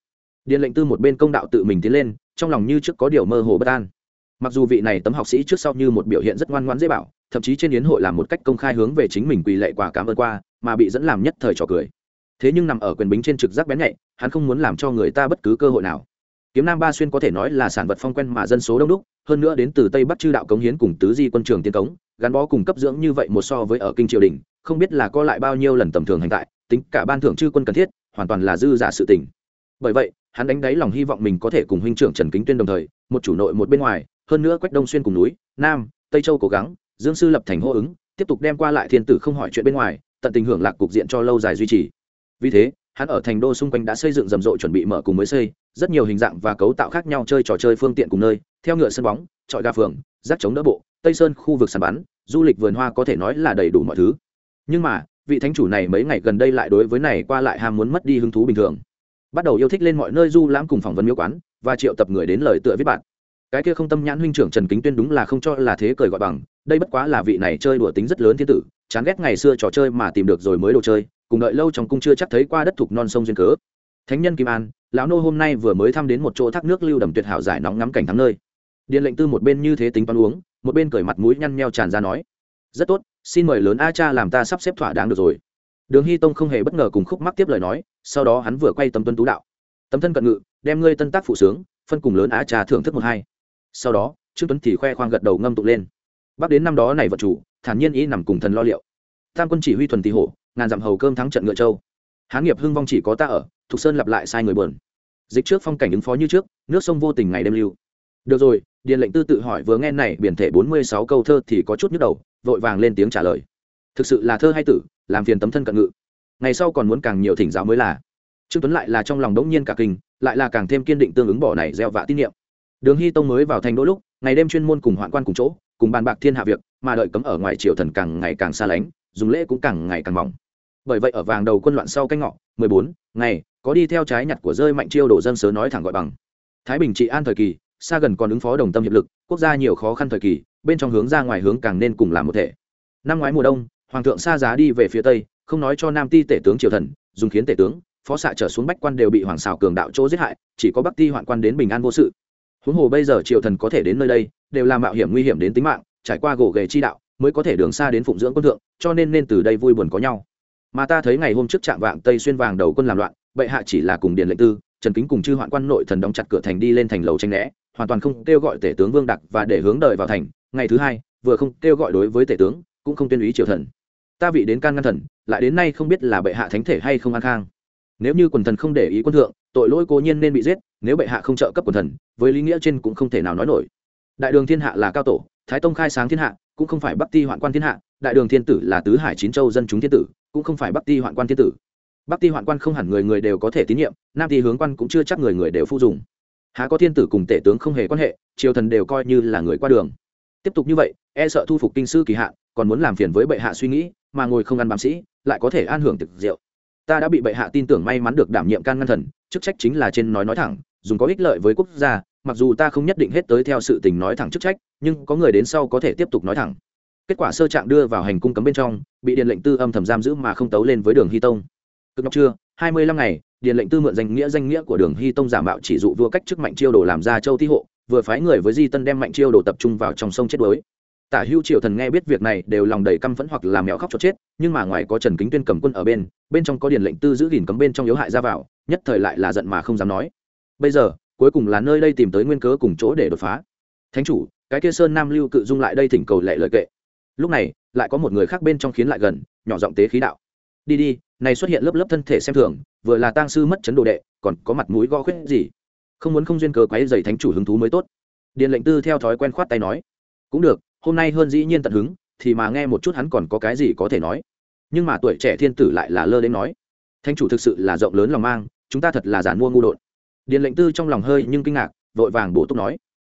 Điện lệnh tư một bên công đạo tự mình tiến lên, trong lòng như trước có điều mơ hồ bất an. Mặc dù vị này tấm học sĩ trước sau như một biểu hiện rất ngoan ngoãn dễ bảo thậm chí trên yến hội làm một cách công khai hướng về chính mình quỳ lệ quả cảm ơn qua, mà bị dẫn làm nhất thời trò cười. Thế nhưng nằm ở quyền bính trên trực giác bén nhạy, hắn không muốn làm cho người ta bất cứ cơ hội nào. Kiếm nam ba xuyên có thể nói là sản vật phong quen mà dân số đông đúc, hơn nữa đến từ tây bắc chư đạo cống hiến cùng tứ di quân trường tiên cống, gắn bó cùng cấp dưỡng như vậy một so với ở kinh triều đình, không biết là có lại bao nhiêu lần tầm thường hành tại, tính cả ban thưởng chư quân cần thiết, hoàn toàn là dư giả sự tình. Bởi vậy, hắn đánh đáy lòng hy vọng mình có thể cùng huynh trưởng trần kính tuyên đồng thời, một chủ nội một bên ngoài, hơn nữa quách đông xuyên cùng núi, nam, tây châu cố gắng dương sư lập thành hô ứng, tiếp tục đem qua lại thiên tử không hỏi chuyện bên ngoài, tận tình hưởng lạc cục diện cho lâu dài duy trì. Vì thế, hắn ở thành đô xung quanh đã xây dựng rầm rộ chuẩn bị mở cùng mới xây, rất nhiều hình dạng và cấu tạo khác nhau chơi trò chơi phương tiện cùng nơi, theo ngựa sân bóng, trọi ga phường, rác chống đỡ bộ, tây sơn khu vực sàn bắn du lịch vườn hoa có thể nói là đầy đủ mọi thứ. Nhưng mà, vị thánh chủ này mấy ngày gần đây lại đối với này qua lại ham muốn mất đi hứng thú bình thường. Bắt đầu yêu thích lên mọi nơi du lãm cùng phỏng vấn miêu quán, và triệu tập người đến lời tựa viết bạn cái kia không tâm nhãn huynh trưởng trần kính tuyên đúng là không cho là thế cười gọi bằng, đây bất quá là vị này chơi đùa tính rất lớn thiên tử, chán ghét ngày xưa trò chơi mà tìm được rồi mới đồ chơi, cùng đợi lâu trong cung chưa chắc thấy qua đất thục non sông duyên cớ. Thánh nhân kim an, lão nô hôm nay vừa mới thăm đến một chỗ thác nước lưu đầm tuyệt hảo giải nóng ngắm cảnh thắng nơi. Điện lệnh tư một bên như thế tính toán uống, một bên cởi mặt mũi nhăn nheo tràn ra nói, rất tốt, xin mời lớn a cha làm ta sắp xếp thỏa đáng được rồi. Đường hy tông không hề bất ngờ cùng khúc mắc tiếp lời nói, sau đó hắn vừa quay tấm tuân tú đạo, tấm thân cận ngự, đem ngươi tân tác phụ sướng, phân cùng lớn á cha thưởng thức một hai sau đó, trương tuấn thì khoe khoang gật đầu ngâm tụng lên. Bắc đến năm đó này vật chủ, thản nhiên ý nằm cùng thần lo liệu. Tam quân chỉ huy thuần tỷ hổ, ngàn dặm hầu cơm thắng trận ngựa châu. Hán nghiệp hưng vong chỉ có ta ở, thục sơn lặp lại sai người bờn dịch trước phong cảnh ứng phó như trước, nước sông vô tình ngày đêm lưu. Được rồi, điện lệnh tư tự hỏi vừa nghe này, biển thể bốn mươi sáu câu thơ thì có chút nhức đầu, vội vàng lên tiếng trả lời. Thực sự là thơ hay tử, làm phiền tấm thân cận ngự. Ngày sau còn muốn càng nhiều thỉnh giáo mới là. Trương tuấn lại là trong lòng đống nhiên cả kinh, lại là càng thêm kiên định tương ứng bỏ này gieo vạ tín nhiệm đường hy tông mới vào thành đôi lúc, ngày đêm chuyên môn cùng hoạn quan cùng chỗ, cùng bàn bạc thiên hạ việc, mà đợi cấm ở ngoài triều thần càng ngày càng xa lánh, dùng lễ cũng càng ngày càng mỏng. Bởi vậy ở vàng đầu quân loạn sau canh ngọ, mười bốn, ngày, có đi theo trái nhặt của rơi mạnh chiêu đổ dân sớ nói thẳng gọi bằng. Thái bình trị an thời kỳ, xa gần còn ứng phó đồng tâm hiệp lực, quốc gia nhiều khó khăn thời kỳ, bên trong hướng ra ngoài hướng càng nên cùng làm một thể. Năm ngoái mùa đông, hoàng thượng xa giá đi về phía tây, không nói cho nam ti tể tướng triều thần, dùng khiến tể tướng, phó xạ trở xuống bách quan đều bị hoàng xào cường đạo chỗ giết hại, chỉ có bắc ti hoạn quan đến bình an vô sự huống hồ bây giờ triều thần có thể đến nơi đây, đều là mạo hiểm nguy hiểm đến tính mạng, trải qua gỗ ghề chi đạo, mới có thể đường xa đến phụng dưỡng quân thượng, cho nên nên từ đây vui buồn có nhau. Mà ta thấy ngày hôm trước trạng vạng tây xuyên vàng đầu quân làm loạn, bệ hạ chỉ là cùng điền lệnh tư, trần kính cùng chư hoạn quan nội thần đóng chặt cửa thành đi lên thành lầu tranh né, hoàn toàn không kêu gọi tể tướng vương đặc và để hướng đời vào thành. Ngày thứ hai, vừa không kêu gọi đối với tể tướng, cũng không tuyên ý triều thần. Ta vị đến can ngăn thần, lại đến nay không biết là bệ hạ thánh thể hay không an khang. Nếu như quần thần không để ý quân thượng, tội lỗi cố nhiên nên bị giết nếu bệ hạ không trợ cấp quần thần, với lý nghĩa trên cũng không thể nào nói nổi. Đại đường thiên hạ là cao tổ, thái tông khai sáng thiên hạ, cũng không phải bắc ti hoạn quan thiên hạ, đại đường thiên tử là tứ hải chín châu dân chúng thiên tử, cũng không phải bắc ti hoạn quan thiên tử. Bắc ti hoạn quan không hẳn người người đều có thể tín nhiệm, nam ti hướng quan cũng chưa chắc người người đều phụ dùng. Há có thiên tử cùng tể tướng không hề quan hệ, triều thần đều coi như là người qua đường. Tiếp tục như vậy e sợ thu phục kinh sư kỳ hạn, còn muốn làm phiền với bệ hạ suy nghĩ, mà ngồi không ăn bám sĩ, lại có thể an hưởng thực rượu. Ta đã bị bệ hạ tin tưởng may mắn được đảm nhiệm can ngăn thần, chức trách chính là trên nói nói thẳng dùng có ích lợi với quốc gia, mặc dù ta không nhất định hết tới theo sự tình nói thẳng chức trách, nhưng có người đến sau có thể tiếp tục nói thẳng. Kết quả sơ trạng đưa vào hành cung cấm bên trong, bị điện lệnh tư âm thầm giam giữ mà không tấu lên với đường hy tông. Cực ngọc chưa hai mươi lăm ngày, điện lệnh tư mượn danh nghĩa danh nghĩa của đường hy tông giả mạo chỉ dụ vua cách chức mạnh chiêu đồ làm ra châu thi hộ, vừa phái người với di tân đem mạnh chiêu đồ tập trung vào trong sông chết đuối. Tả hữu triều thần nghe biết việc này đều lòng đầy căm phẫn hoặc làm mẹo khóc cho chết, nhưng mà ngoài có trần kính tuyên cầm quân ở bên bên trong có điện lệnh tư giữ gìn cấm bên trong yếu hại ra vào, nhất thời lại là giận mà không dám nói bây giờ, cuối cùng là nơi đây tìm tới nguyên cớ cùng chỗ để đột phá. Thánh chủ, cái kia sơn nam lưu cự dung lại đây thỉnh cầu lệ lời kệ. Lúc này, lại có một người khác bên trong khiến lại gần, nhỏ giọng tế khí đạo. Đi đi, này xuất hiện lớp lớp thân thể xem thường, vừa là tang sư mất chấn đồ đệ, còn có mặt mũi gõ khuyết gì. Không muốn không duyên cớ quấy dày thánh chủ hứng thú mới tốt. Điện lệnh tư theo thói quen khoát tay nói. Cũng được, hôm nay hơn dĩ nhiên tận hứng, thì mà nghe một chút hắn còn có cái gì có thể nói. Nhưng mà tuổi trẻ thiên tử lại là lơ đến nói. Thánh chủ thực sự là rộng lớn lòng mang, chúng ta thật là giản mua ngu đột điền lệnh tư trong lòng hơi nhưng kinh ngạc, vội vàng bổ túc nói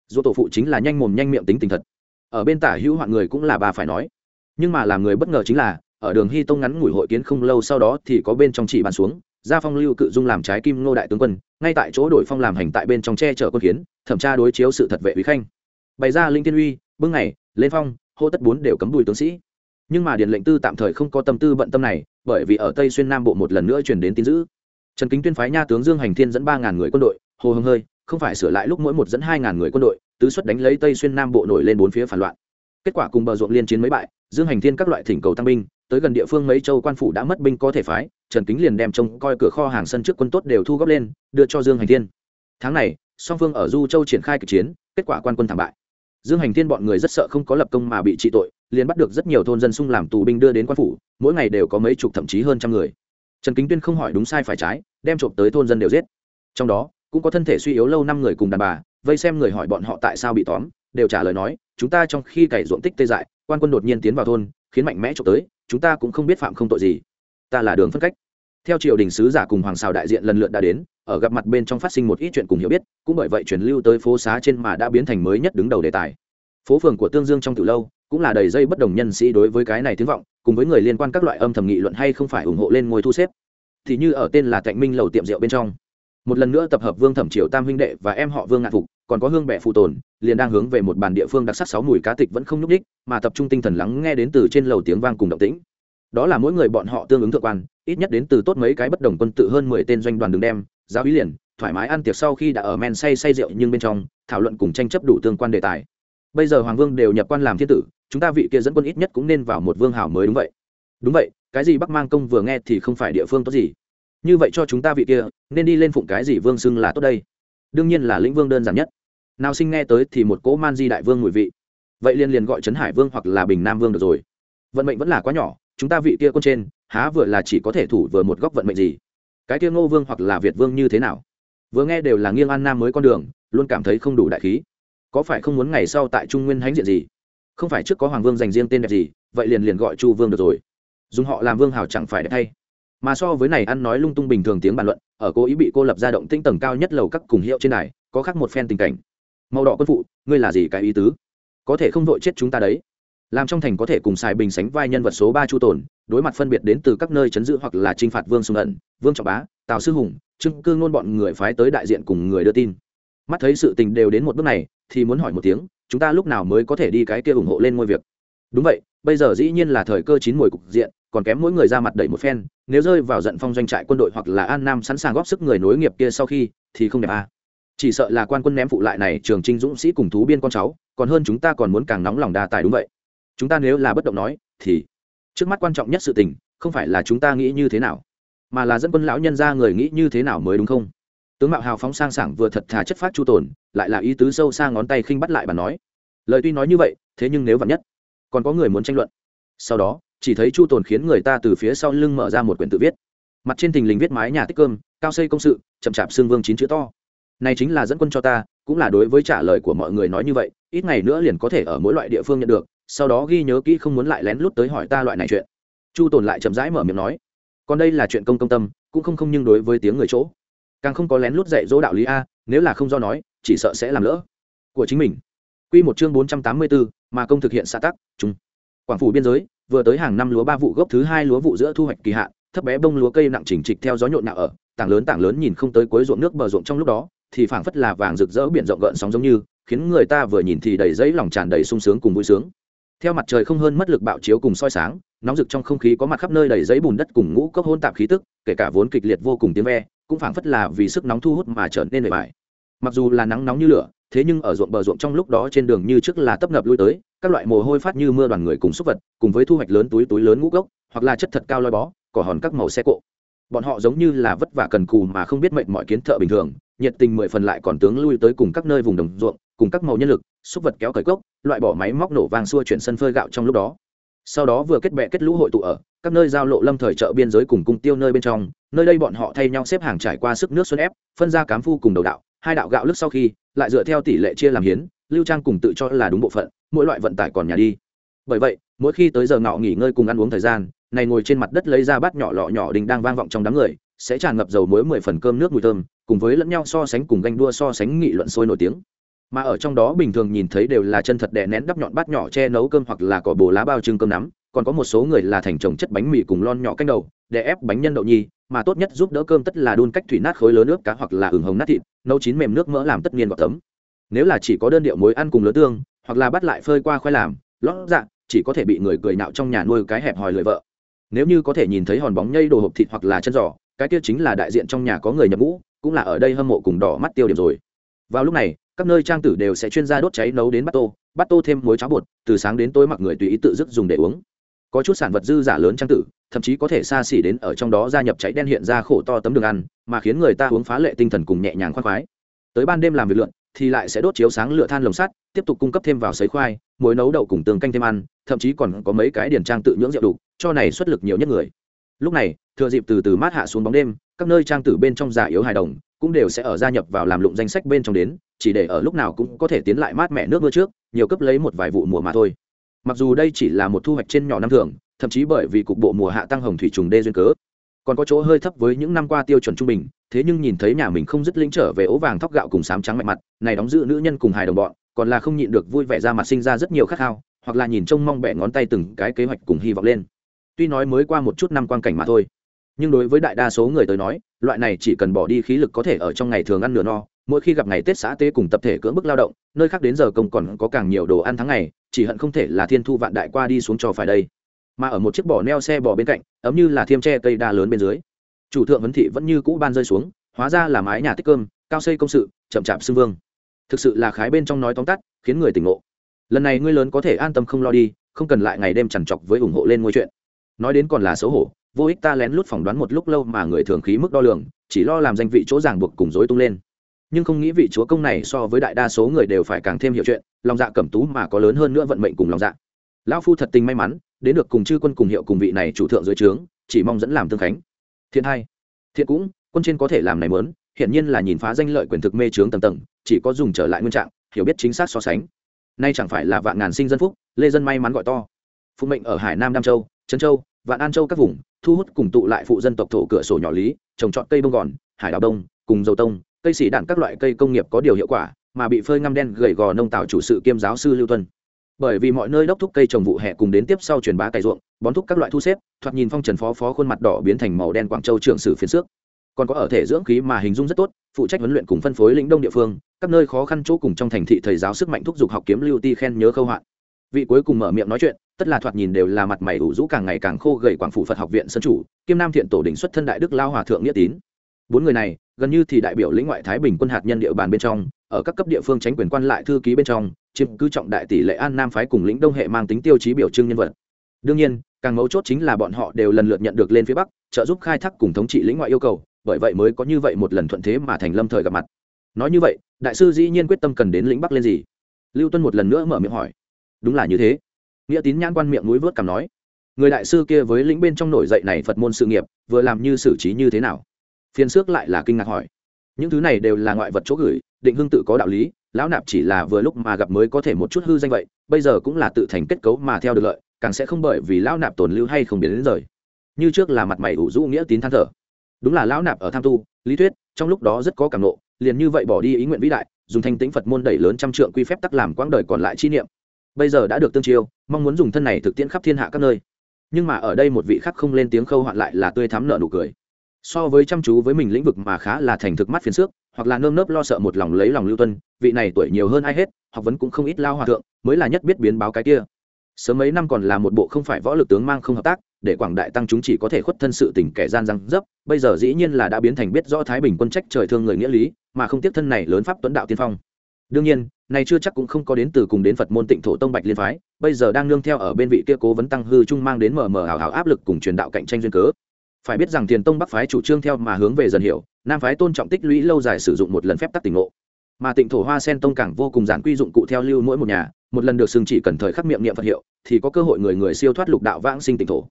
dù tổ phụ chính là nhanh mồm nhanh miệng tính tình thật. Ở bên tả hữu hoạn người cũng là bà phải nói. Nhưng mà làm người bất ngờ chính là, ở đường hy tông ngắn ngủi hội kiến không lâu sau đó thì có bên trong chỉ bàn xuống ra phong lưu cự dung làm trái kim ngô đại tướng quân, ngay tại chỗ đổi phong làm hành tại bên trong che chở quân kiến, thẩm tra đối chiếu sự thật vệ quý khanh. Bày ra linh tiên uy, bưng này lên phong, hô tất bốn đều cấm đùi tướng sĩ. Nhưng mà điền lệnh tư tạm thời không có tâm tư bận tâm này, bởi vì ở tây xuyên nam bộ một lần nữa truyền đến tin dữ trần kính tuyên phái nha tướng dương hành thiên dẫn ba ngàn người quân đội, hồ hưng hơi, không phải sửa lại lúc mỗi một dẫn hai ngàn người quân đội, tứ xuất đánh lấy tây xuyên nam bộ nổi lên bốn phía phản loạn. Kết quả cùng bờ ruộng liên chiến mấy bại, dương hành thiên các loại thỉnh cầu tăng binh, tới gần địa phương mấy châu quan phủ đã mất binh có thể phái, trần kính liền đem trông coi cửa kho hàng sân trước quân tốt đều thu góp lên, đưa cho dương hành thiên. Tháng này, song phương ở du châu triển khai kịch chiến, kết quả quan quân thảm bại. Dương hành thiên bọn người rất sợ không có lập công mà bị trị tội, liền bắt được rất nhiều thôn dân xung làm tù binh đưa đến quan phủ, mỗi ngày đều có mấy chục thậm chí hơn trăm người trần kính tuyên không hỏi đúng sai phải trái, đem trộm tới thôn dân đều giết. Trong đó, cũng có thân thể suy yếu lâu năm người cùng đàn bà, vây xem người hỏi bọn họ tại sao bị tóm, đều trả lời nói, chúng ta trong khi cày ruộng tích tê dại, quan quân đột nhiên tiến vào thôn, khiến mạnh mẽ trộm tới, chúng ta cũng không biết phạm không tội gì. Ta là đường phân cách. Theo triều đình sứ giả cùng hoàng xào đại diện lần lượt đã đến, ở gặp mặt bên trong phát sinh một ít chuyện cùng hiểu biết, cũng bởi vậy truyền lưu tới phố xá trên mà đã biến thành mới nhất đứng đầu đề tài. Phố phường của tương dương trong từ lâu, cũng là đầy dây bất đồng nhân sĩ đối với cái này tiếng vọng cùng với người liên quan các loại âm thầm nghị luận hay không phải ủng hộ lên ngôi thu xếp. Thì như ở tên là cạnh minh lầu tiệm rượu bên trong. Một lần nữa tập hợp vương thẩm triều tam huynh đệ và em họ vương ngạn phục, còn có hương bệ phụ tồn, liền đang hướng về một bàn địa phương đặc sắc sáu mùi cá tịch vẫn không nhúc đích mà tập trung tinh thần lắng nghe đến từ trên lầu tiếng vang cùng động tĩnh. Đó là mỗi người bọn họ tương ứng thượng quan, ít nhất đến từ tốt mấy cái bất đồng quân tự hơn mười tên doanh đoàn đường đem, giáo ý liền, thoải mái ăn tiệc sau khi đã ở men say say rượu nhưng bên trong, thảo luận cùng tranh chấp đủ tương quan đề tài. Bây giờ hoàng vương đều nhập quan làm thiên tử chúng ta vị kia dẫn quân ít nhất cũng nên vào một vương hảo mới đúng vậy. Đúng vậy, cái gì bắc mang công vừa nghe thì không phải địa phương tốt gì. Như vậy cho chúng ta vị kia, nên đi lên phụng cái gì vương xưng là tốt đây? Đương nhiên là lĩnh vương đơn giản nhất. Nào sinh nghe tới thì một cỗ man di đại vương ngụy vị. Vậy liền liền gọi trấn hải vương hoặc là bình nam vương được rồi. Vận mệnh vẫn là quá nhỏ, chúng ta vị kia con trên, há vừa là chỉ có thể thủ vừa một góc vận mệnh gì? Cái kia ngô vương hoặc là việt vương như thế nào? Vừa nghe đều là nghiêng an nam mới con đường, luôn cảm thấy không đủ đại khí. Có phải không muốn ngày sau tại trung nguyên hãnh diện gì? Không phải trước có hoàng vương dành riêng tên đẹp gì, vậy liền liền gọi chu vương được rồi. Dùng họ làm vương hào chẳng phải đẹp thay. Mà so với này ăn nói lung tung bình thường tiếng bàn luận, ở cố ý bị cô lập ra động tinh tầng cao nhất lầu các cùng hiệu trên này có khác một phen tình cảnh. Màu đỏ quân phụ, ngươi là gì cái ý tứ? Có thể không vội chết chúng ta đấy. Làm trong thành có thể cùng xài bình sánh vai nhân vật số ba chu tồn, đối mặt phân biệt đến từ các nơi chấn giữ hoặc là t r i n h phạt vương sùng ẩn, vương trọng bá, tào sư hùng trưng cư ngôn bọn người phái tới đại diện cùng người đưa tin. Mắt thấy sự tình đều đến một bước này, thì muốn hỏi một tiếng chúng ta lúc nào mới có thể đi cái kia ủng hộ lên ngôi việc? Đúng vậy, bây giờ dĩ nhiên là thời cơ chín mùi cục diện, còn kém mỗi người ra mặt đẩy một phen, nếu rơi vào giận phong doanh trại quân đội hoặc là an nam sẵn sàng góp sức người nối nghiệp kia sau khi, thì không đẹp à. chỉ sợ là quan quân ném phụ lại này, trường trinh dũng sĩ cùng thú biên con cháu, còn hơn chúng ta còn muốn càng nóng lòng đa tài đúng vậy. Chúng ta nếu là bất động nói, thì trước mắt quan trọng nhất sự tình, không phải là chúng ta nghĩ như thế nào, mà là dẫn quân lão nhân ra người nghĩ như thế nào mới đúng không? Tướng mạo hào phóng sang sảng vừa thật thà chất phát chu tồn, lại là ý tứ sâu xa ngón tay khinh bắt lại bà nói. Lời tuy nói như vậy, thế nhưng nếu vặn nhất, còn có người muốn tranh luận. Sau đó, chỉ thấy chu tồn khiến người ta từ phía sau lưng mở ra một quyển tự viết. Mặt trên thình lình viết mái nhà tích cơm, cao xây công sự, chậm chạp xương vương chín chữ to. Này chính là dẫn quân cho ta, cũng là đối với trả lời của mọi người nói như vậy, ít ngày nữa liền có thể ở mỗi loại địa phương nhận được, sau đó ghi nhớ kỹ không muốn lại lén lút tới hỏi ta loại này chuyện. Chu tồn lại chậm rãi mở miệng nói, còn đây là chuyện công công tâm, cũng không không nhưng đối với tiếng người chỗ càng không có lén lút dạy dỗ đạo lý a, nếu là không do nói, chỉ sợ sẽ làm lỡ. Của chính mình. Quy một chương bốn trăm tám mươi bốn mà công thực hiện xã tắc chung quảng phủ biên giới, vừa tới hàng năm lúa ba vụ gốc thứ hai lúa vụ giữa thu hoạch kỳ hạn, thấp bé bông lúa cây nặng chỉnh trịch theo gió nhộn nhạo ở, tảng lớn tảng lớn nhìn không tới cuối ruộng nước bờ ruộng trong lúc đó, thì phảng phất là vàng rực rỡ biển rộng gợn sóng giống như, khiến người ta vừa nhìn thì đầy giấy lòng tràn đầy sung sướng cùng vui sướng. Theo mặt trời không hơn mất lực bạo chiếu cùng soi sáng, nóng rực trong không khí có mặt khắp nơi đầy giấy bùn đất cùng ngũ cốc hôn tạp khí tức, kể cả vốn kịch liệt vô cùng tiếng ve cũng phảng phất là vì sức nóng thu hút mà trở nên bề bài. Mặc dù là nắng nóng như lửa, thế nhưng ở ruộng bờ ruộng trong lúc đó trên đường như trước là tấp nập lui tới, các loại mồ hôi phát như mưa đoàn người cùng xúc vật, cùng với thu hoạch lớn túi túi lớn ngũ gốc, hoặc là chất thật cao loi bó, cỏ hòn các màu xe cộ. Bọn họ giống như là vất vả cần cù mà không biết mệnh mọi kiến thợ bình thường, nhiệt tình mười phần lại còn tướng lui tới cùng các nơi vùng đồng ruộng, cùng các màu nhân lực xúc vật kéo cởi cốc, loại bỏ máy móc nổ vang xua chuyển sân phơi gạo trong lúc đó. Sau đó vừa kết bè kết lũ hội tụ ở các nơi giao lộ lâm thời chợ biên giới cùng cung tiêu nơi bên trong, nơi đây bọn họ thay nhau xếp hàng trải qua sức nước xuân ép, phân ra cám phu cùng đầu đạo, hai đạo gạo lức sau khi, lại dựa theo tỷ lệ chia làm hiến, lưu trang cùng tự cho là đúng bộ phận, mỗi loại vận tải còn nhà đi. Bởi vậy, mỗi khi tới giờ ngọ nghỉ ngơi cùng ăn uống thời gian, này ngồi trên mặt đất lấy ra bát nhỏ lọ nhỏ đình đang vang vọng trong đám người, sẽ tràn ngập dầu muối mười phần cơm nước mùi thơm, cùng với lẫn nhau so sánh cùng ganh đua so sánh nghị luận sôi nổi tiếng. Mà ở trong đó bình thường nhìn thấy đều là chân thật đè nén đắp nhọn bát nhỏ che nấu cơm hoặc là cỏ bồ lá bao trưng cơm nắm còn có một số người là thành trồng chất bánh mì cùng lon nhỏ canh đầu, để ép bánh nhân đậu nhi, mà tốt nhất giúp đỡ cơm tất là đun cách thủy nát khối lớn nước cá hoặc là ửng hồng nát thịt, nấu chín mềm nước mỡ làm tất nhiên gọt tấm. Nếu là chỉ có đơn điệu muối ăn cùng lứa tương, hoặc là bắt lại phơi qua khoai làm, lót dạ chỉ có thể bị người cười nạo trong nhà nuôi cái hẹp hòi lười vợ. Nếu như có thể nhìn thấy hòn bóng nhây đồ hộp thịt hoặc là chân giò, cái kia chính là đại diện trong nhà có người nhập ngũ, cũng là ở đây hâm mộ cùng đỏ mắt tiêu điểm rồi. Vào lúc này, các nơi trang tử đều sẽ chuyên gia đốt cháy nấu đến bát tô bát tô thêm muối cháo bột, từ sáng đến tối mặc người tùy ý tự dứt dùng để uống có chút sản vật dư giả lớn trang tử, thậm chí có thể xa xỉ đến ở trong đó gia nhập cháy đen hiện ra khổ to tấm đường ăn, mà khiến người ta uống phá lệ tinh thần cùng nhẹ nhàng khoan khoái. Tới ban đêm làm việc lượn, thì lại sẽ đốt chiếu sáng lửa than lồng sắt, tiếp tục cung cấp thêm vào sấy khoai, muối nấu đậu cùng tường canh thêm ăn, thậm chí còn có mấy cái điển trang tự nhưỡng rượu đủ, cho này xuất lực nhiều nhất người. Lúc này, thừa dịp từ từ mát hạ xuống bóng đêm, các nơi trang tử bên trong giả yếu hài đồng cũng đều sẽ ở gia nhập vào làm lụng danh sách bên trong đến, chỉ để ở lúc nào cũng có thể tiến lại mát mẻ nước mưa trước, nhiều cấp lấy một vài vụ mùa mà thôi mặc dù đây chỉ là một thu hoạch trên nhỏ năm thường, thậm chí bởi vì cục bộ mùa hạ tăng hồng thủy trùng đê duyên cớ, còn có chỗ hơi thấp với những năm qua tiêu chuẩn trung bình, thế nhưng nhìn thấy nhà mình không dứt lĩnh trở về ố vàng thóc gạo cùng sám trắng mạnh mặt, này đóng giữ nữ nhân cùng hài đồng bọn, còn là không nhịn được vui vẻ ra mặt sinh ra rất nhiều khát khao, hoặc là nhìn trông mong bẻ ngón tay từng cái kế hoạch cùng hy vọng lên. Tuy nói mới qua một chút năm quan cảnh mà thôi, nhưng đối với đại đa số người tới nói, loại này chỉ cần bỏ đi khí lực có thể ở trong ngày thường ăn nửa no mỗi khi gặp ngày tết xã tế cùng tập thể cưỡng bức lao động, nơi khác đến giờ công còn có càng nhiều đồ ăn tháng ngày, chỉ hận không thể là thiên thu vạn đại qua đi xuống cho phải đây. Mà ở một chiếc bò neo xe bò bên cạnh, ấm như là thiêm tre cây đa lớn bên dưới. Chủ thượng vấn thị vẫn như cũ ban rơi xuống, hóa ra là mái nhà tích cơm, cao xây công sự, chậm chạp xưng vương. Thực sự là khái bên trong nói tóm tắt, khiến người tỉnh ngộ. Lần này ngươi lớn có thể an tâm không lo đi, không cần lại ngày đêm chằn chọc với ủng hộ lên ngôi chuyện. Nói đến còn là xấu hổ, vô ích ta lén lút phỏng đoán một lúc lâu mà người thường khí mức đo lường, chỉ lo làm danh vị chỗ ràng buộc cùng dối tung lên nhưng không nghĩ vị chúa công này so với đại đa số người đều phải càng thêm hiểu chuyện, lòng dạ cẩm tú mà có lớn hơn nữa vận mệnh cùng lòng dạ. Lão phu thật tình may mắn, đến được cùng chư quân cùng hiệu cùng vị này chủ thượng dưới trướng, chỉ mong dẫn làm tương khánh. Thiện hai thiện cũng, quân trên có thể làm này mớn hiện nhiên là nhìn phá danh lợi quyền thực mê trướng tầng tầng, chỉ có dùng trở lại nguyên trạng, hiểu biết chính xác so sánh. Nay chẳng phải là vạn ngàn sinh dân phúc, lê dân may mắn gọi to. Phụ mệnh ở hải nam nam châu, trấn châu, vạn an châu các vùng, thu hút cùng tụ lại phụ dân tộc thổ cửa sổ nhỏ lý, trồng trọt cây bông gòn, hải đào đông, cùng dầu tông cây xỉ đạn các loại cây công nghiệp có điều hiệu quả, mà bị phơi ngăm đen gầy gò nông tạo chủ sự kiêm giáo sư lưu tuân. Bởi vì mọi nơi đốc thúc cây trồng vụ hè cùng đến tiếp sau truyền bá cày ruộng, bón thúc các loại thu xếp, thoạt nhìn phong trần phó phó khuôn mặt đỏ biến thành màu đen quảng châu trưởng sử phiến xước. Còn có ở thể dưỡng khí mà hình dung rất tốt, phụ trách huấn luyện cùng phân phối lĩnh đông địa phương, các nơi khó khăn chỗ cùng trong thành thị thầy giáo sức mạnh thúc giục học kiếm lưu ti khen nhớ khâu hoạn. Vị cuối cùng mở miệng nói chuyện, tất là thoạt nhìn đều là mặt mày ủ rũ càng ngày càng khô gầy quảng phủ phật học viện sân chủ, kiêm nam thiện tổ đỉnh xuất thân đại đức lao hòa thượng nghĩa tín bốn người này, gần như thì đại biểu lĩnh ngoại thái bình quân hạt nhân địa bàn bên trong, ở các cấp địa phương tránh quyền quan lại thư ký bên trong, chiếm cứ trọng đại tỷ lệ an nam phái cùng lĩnh đông hệ mang tính tiêu chí biểu trưng nhân vật. Đương nhiên, càng mấu chốt chính là bọn họ đều lần lượt nhận được lên phía bắc, trợ giúp khai thác cùng thống trị lĩnh ngoại yêu cầu, bởi vậy mới có như vậy một lần thuận thế mà thành lâm thời gặp mặt. Nói như vậy, đại sư dĩ nhiên quyết tâm cần đến lĩnh bắc lên gì? Lưu tuân một lần nữa mở miệng hỏi. Đúng là như thế. Nghĩa tín nhãn quan miệng núi vớt cảm nói. Người đại sư kia với lĩnh bên trong nổi dậy này phật môn sự nghiệp, vừa làm như xử trí như thế nào? Phiên xước lại là kinh ngạc hỏi. Những thứ này đều là ngoại vật chỗ gửi, định hương tự có đạo lý, lão nạp chỉ là vừa lúc mà gặp mới có thể một chút hư danh vậy, bây giờ cũng là tự thành kết cấu mà theo được lợi, càng sẽ không bởi vì lão nạp tồn lưu hay không biến đến rời. Như trước là mặt mày ủ rũ nghĩa tín than thở. Đúng là lão nạp ở tham tu, lý thuyết, trong lúc đó rất có cảm nộ, liền như vậy bỏ đi ý nguyện vĩ đại, dùng thanh tĩnh phật môn đẩy lớn trăm trượng quy phép tắc làm quãng đời còn lại chi niệm. Bây giờ đã được tương chiêu, mong muốn dùng thân này thực tiễn khắp thiên hạ các nơi. Nhưng mà ở đây một vị khắc không lên tiếng khâu hoạn lại là tươi thắm nợ nụ cười so với chăm chú với mình lĩnh vực mà khá là thành thực mắt phiền xước, hoặc là nơm nớp lo sợ một lòng lấy lòng lưu tuân, vị này tuổi nhiều hơn ai hết, học vấn cũng không ít lao hòa thượng, mới là nhất biết biến báo cái kia. Sớm mấy năm còn là một bộ không phải võ lực tướng mang không hợp tác, để quảng đại tăng chúng chỉ có thể khuất thân sự tình kẻ gian răng dấp, bây giờ dĩ nhiên là đã biến thành biết rõ thái bình quân trách trời thương người nghĩa lý, mà không tiếp thân này lớn pháp tuấn đạo tiên phong. Đương nhiên này chưa chắc cũng không có đến từ cùng đến phật môn tịnh thổ tông bạch liên phái, bây giờ đang nương theo ở bên vị kia cố vấn tăng hư trung mang đến mờ mờ hào hào áp lực cùng truyền đạo cạnh tranh duyên cớ phải biết rằng tiền tông bắc phái chủ trương theo mà hướng về dần hiểu, nam phái tôn trọng tích lũy lâu dài sử dụng một lần phép tắc tỉnh ngộ. Mà tịnh thổ hoa sen tông càng vô cùng giản quy dụng cụ theo lưu mỗi một nhà, một lần được xưng chỉ cần thời khắc miệng niệm phật hiệu, thì có cơ hội người người siêu thoát lục đạo vãng sinh tịnh thổ.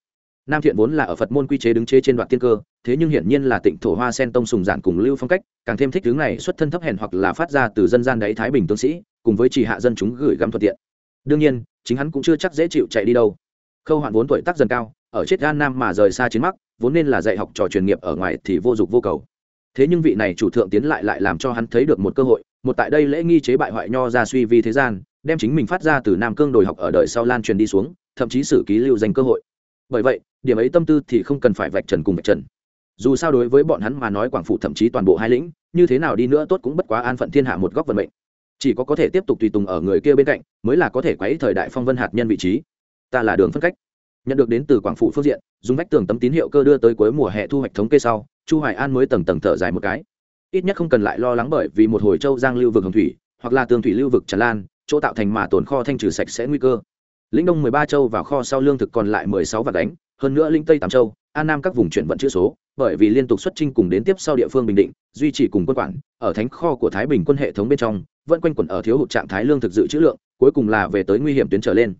Nam thiện vốn là ở phật môn quy chế đứng chế trên đoạn tiên cơ, thế nhưng hiển nhiên là tịnh thổ hoa sen tông sùng giản cùng lưu phong cách, càng thêm thích hướng này xuất thân thấp hèn hoặc là phát ra từ dân gian đáy thái bình tướng sĩ, cùng với chỉ hạ dân chúng gửi gắm thuận tiện. Đương nhiên, chính hắn cũng chưa chắc dễ chịu chạy đi đâu. Khâu hoạn vốn tuổi tác dần cao ở chết gan nam mà rời xa chiến mắc, vốn nên là dạy học trò truyền nghiệp ở ngoài thì vô dụng vô cầu. Thế nhưng vị này chủ thượng tiến lại lại làm cho hắn thấy được một cơ hội, một tại đây lễ nghi chế bại hoại nho ra suy vi thế gian, đem chính mình phát ra từ nam cương đồi học ở đời sau lan truyền đi xuống, thậm chí sử ký lưu danh cơ hội. Bởi vậy, điểm ấy tâm tư thì không cần phải vạch trần cùng vạch trần. Dù sao đối với bọn hắn mà nói quảng phụ thậm chí toàn bộ hai lĩnh, như thế nào đi nữa tốt cũng bất quá an phận thiên hạ một góc vận mệnh. Chỉ có có thể tiếp tục tùy tùng ở người kia bên cạnh, mới là có thể quấy thời đại phong vân hạt nhân vị trí. Ta là đường phân cách nhận được đến từ quảng phụ phương diện, dùng vách tường tấm tín hiệu cơ đưa tới cuối mùa hè thu hoạch thống kê sau, chu hoài an mới tầng tầng thở dài một cái. Ít nhất không cần lại lo lắng bởi vì một hồi châu giang lưu vực hồng thủy, hoặc là tường thủy lưu vực tràn lan, chỗ tạo thành mà tồn kho thanh trừ sạch sẽ nguy cơ. Lĩnh đông 13 châu vào kho sau lương thực còn lại 16 vạn đánh hơn nữa lĩnh tây tám châu, an nam các vùng chuyển vận chữ số, bởi vì liên tục xuất trinh cùng đến tiếp sau địa phương bình định, duy trì cùng quân quản, ở thánh kho của thái bình quân hệ thống bên trong, vẫn quanh quẩn ở thiếu hụt trạng thái lương thực dự trữ lượng, cuối cùng là về tới nguy hiểm tuyến trở lên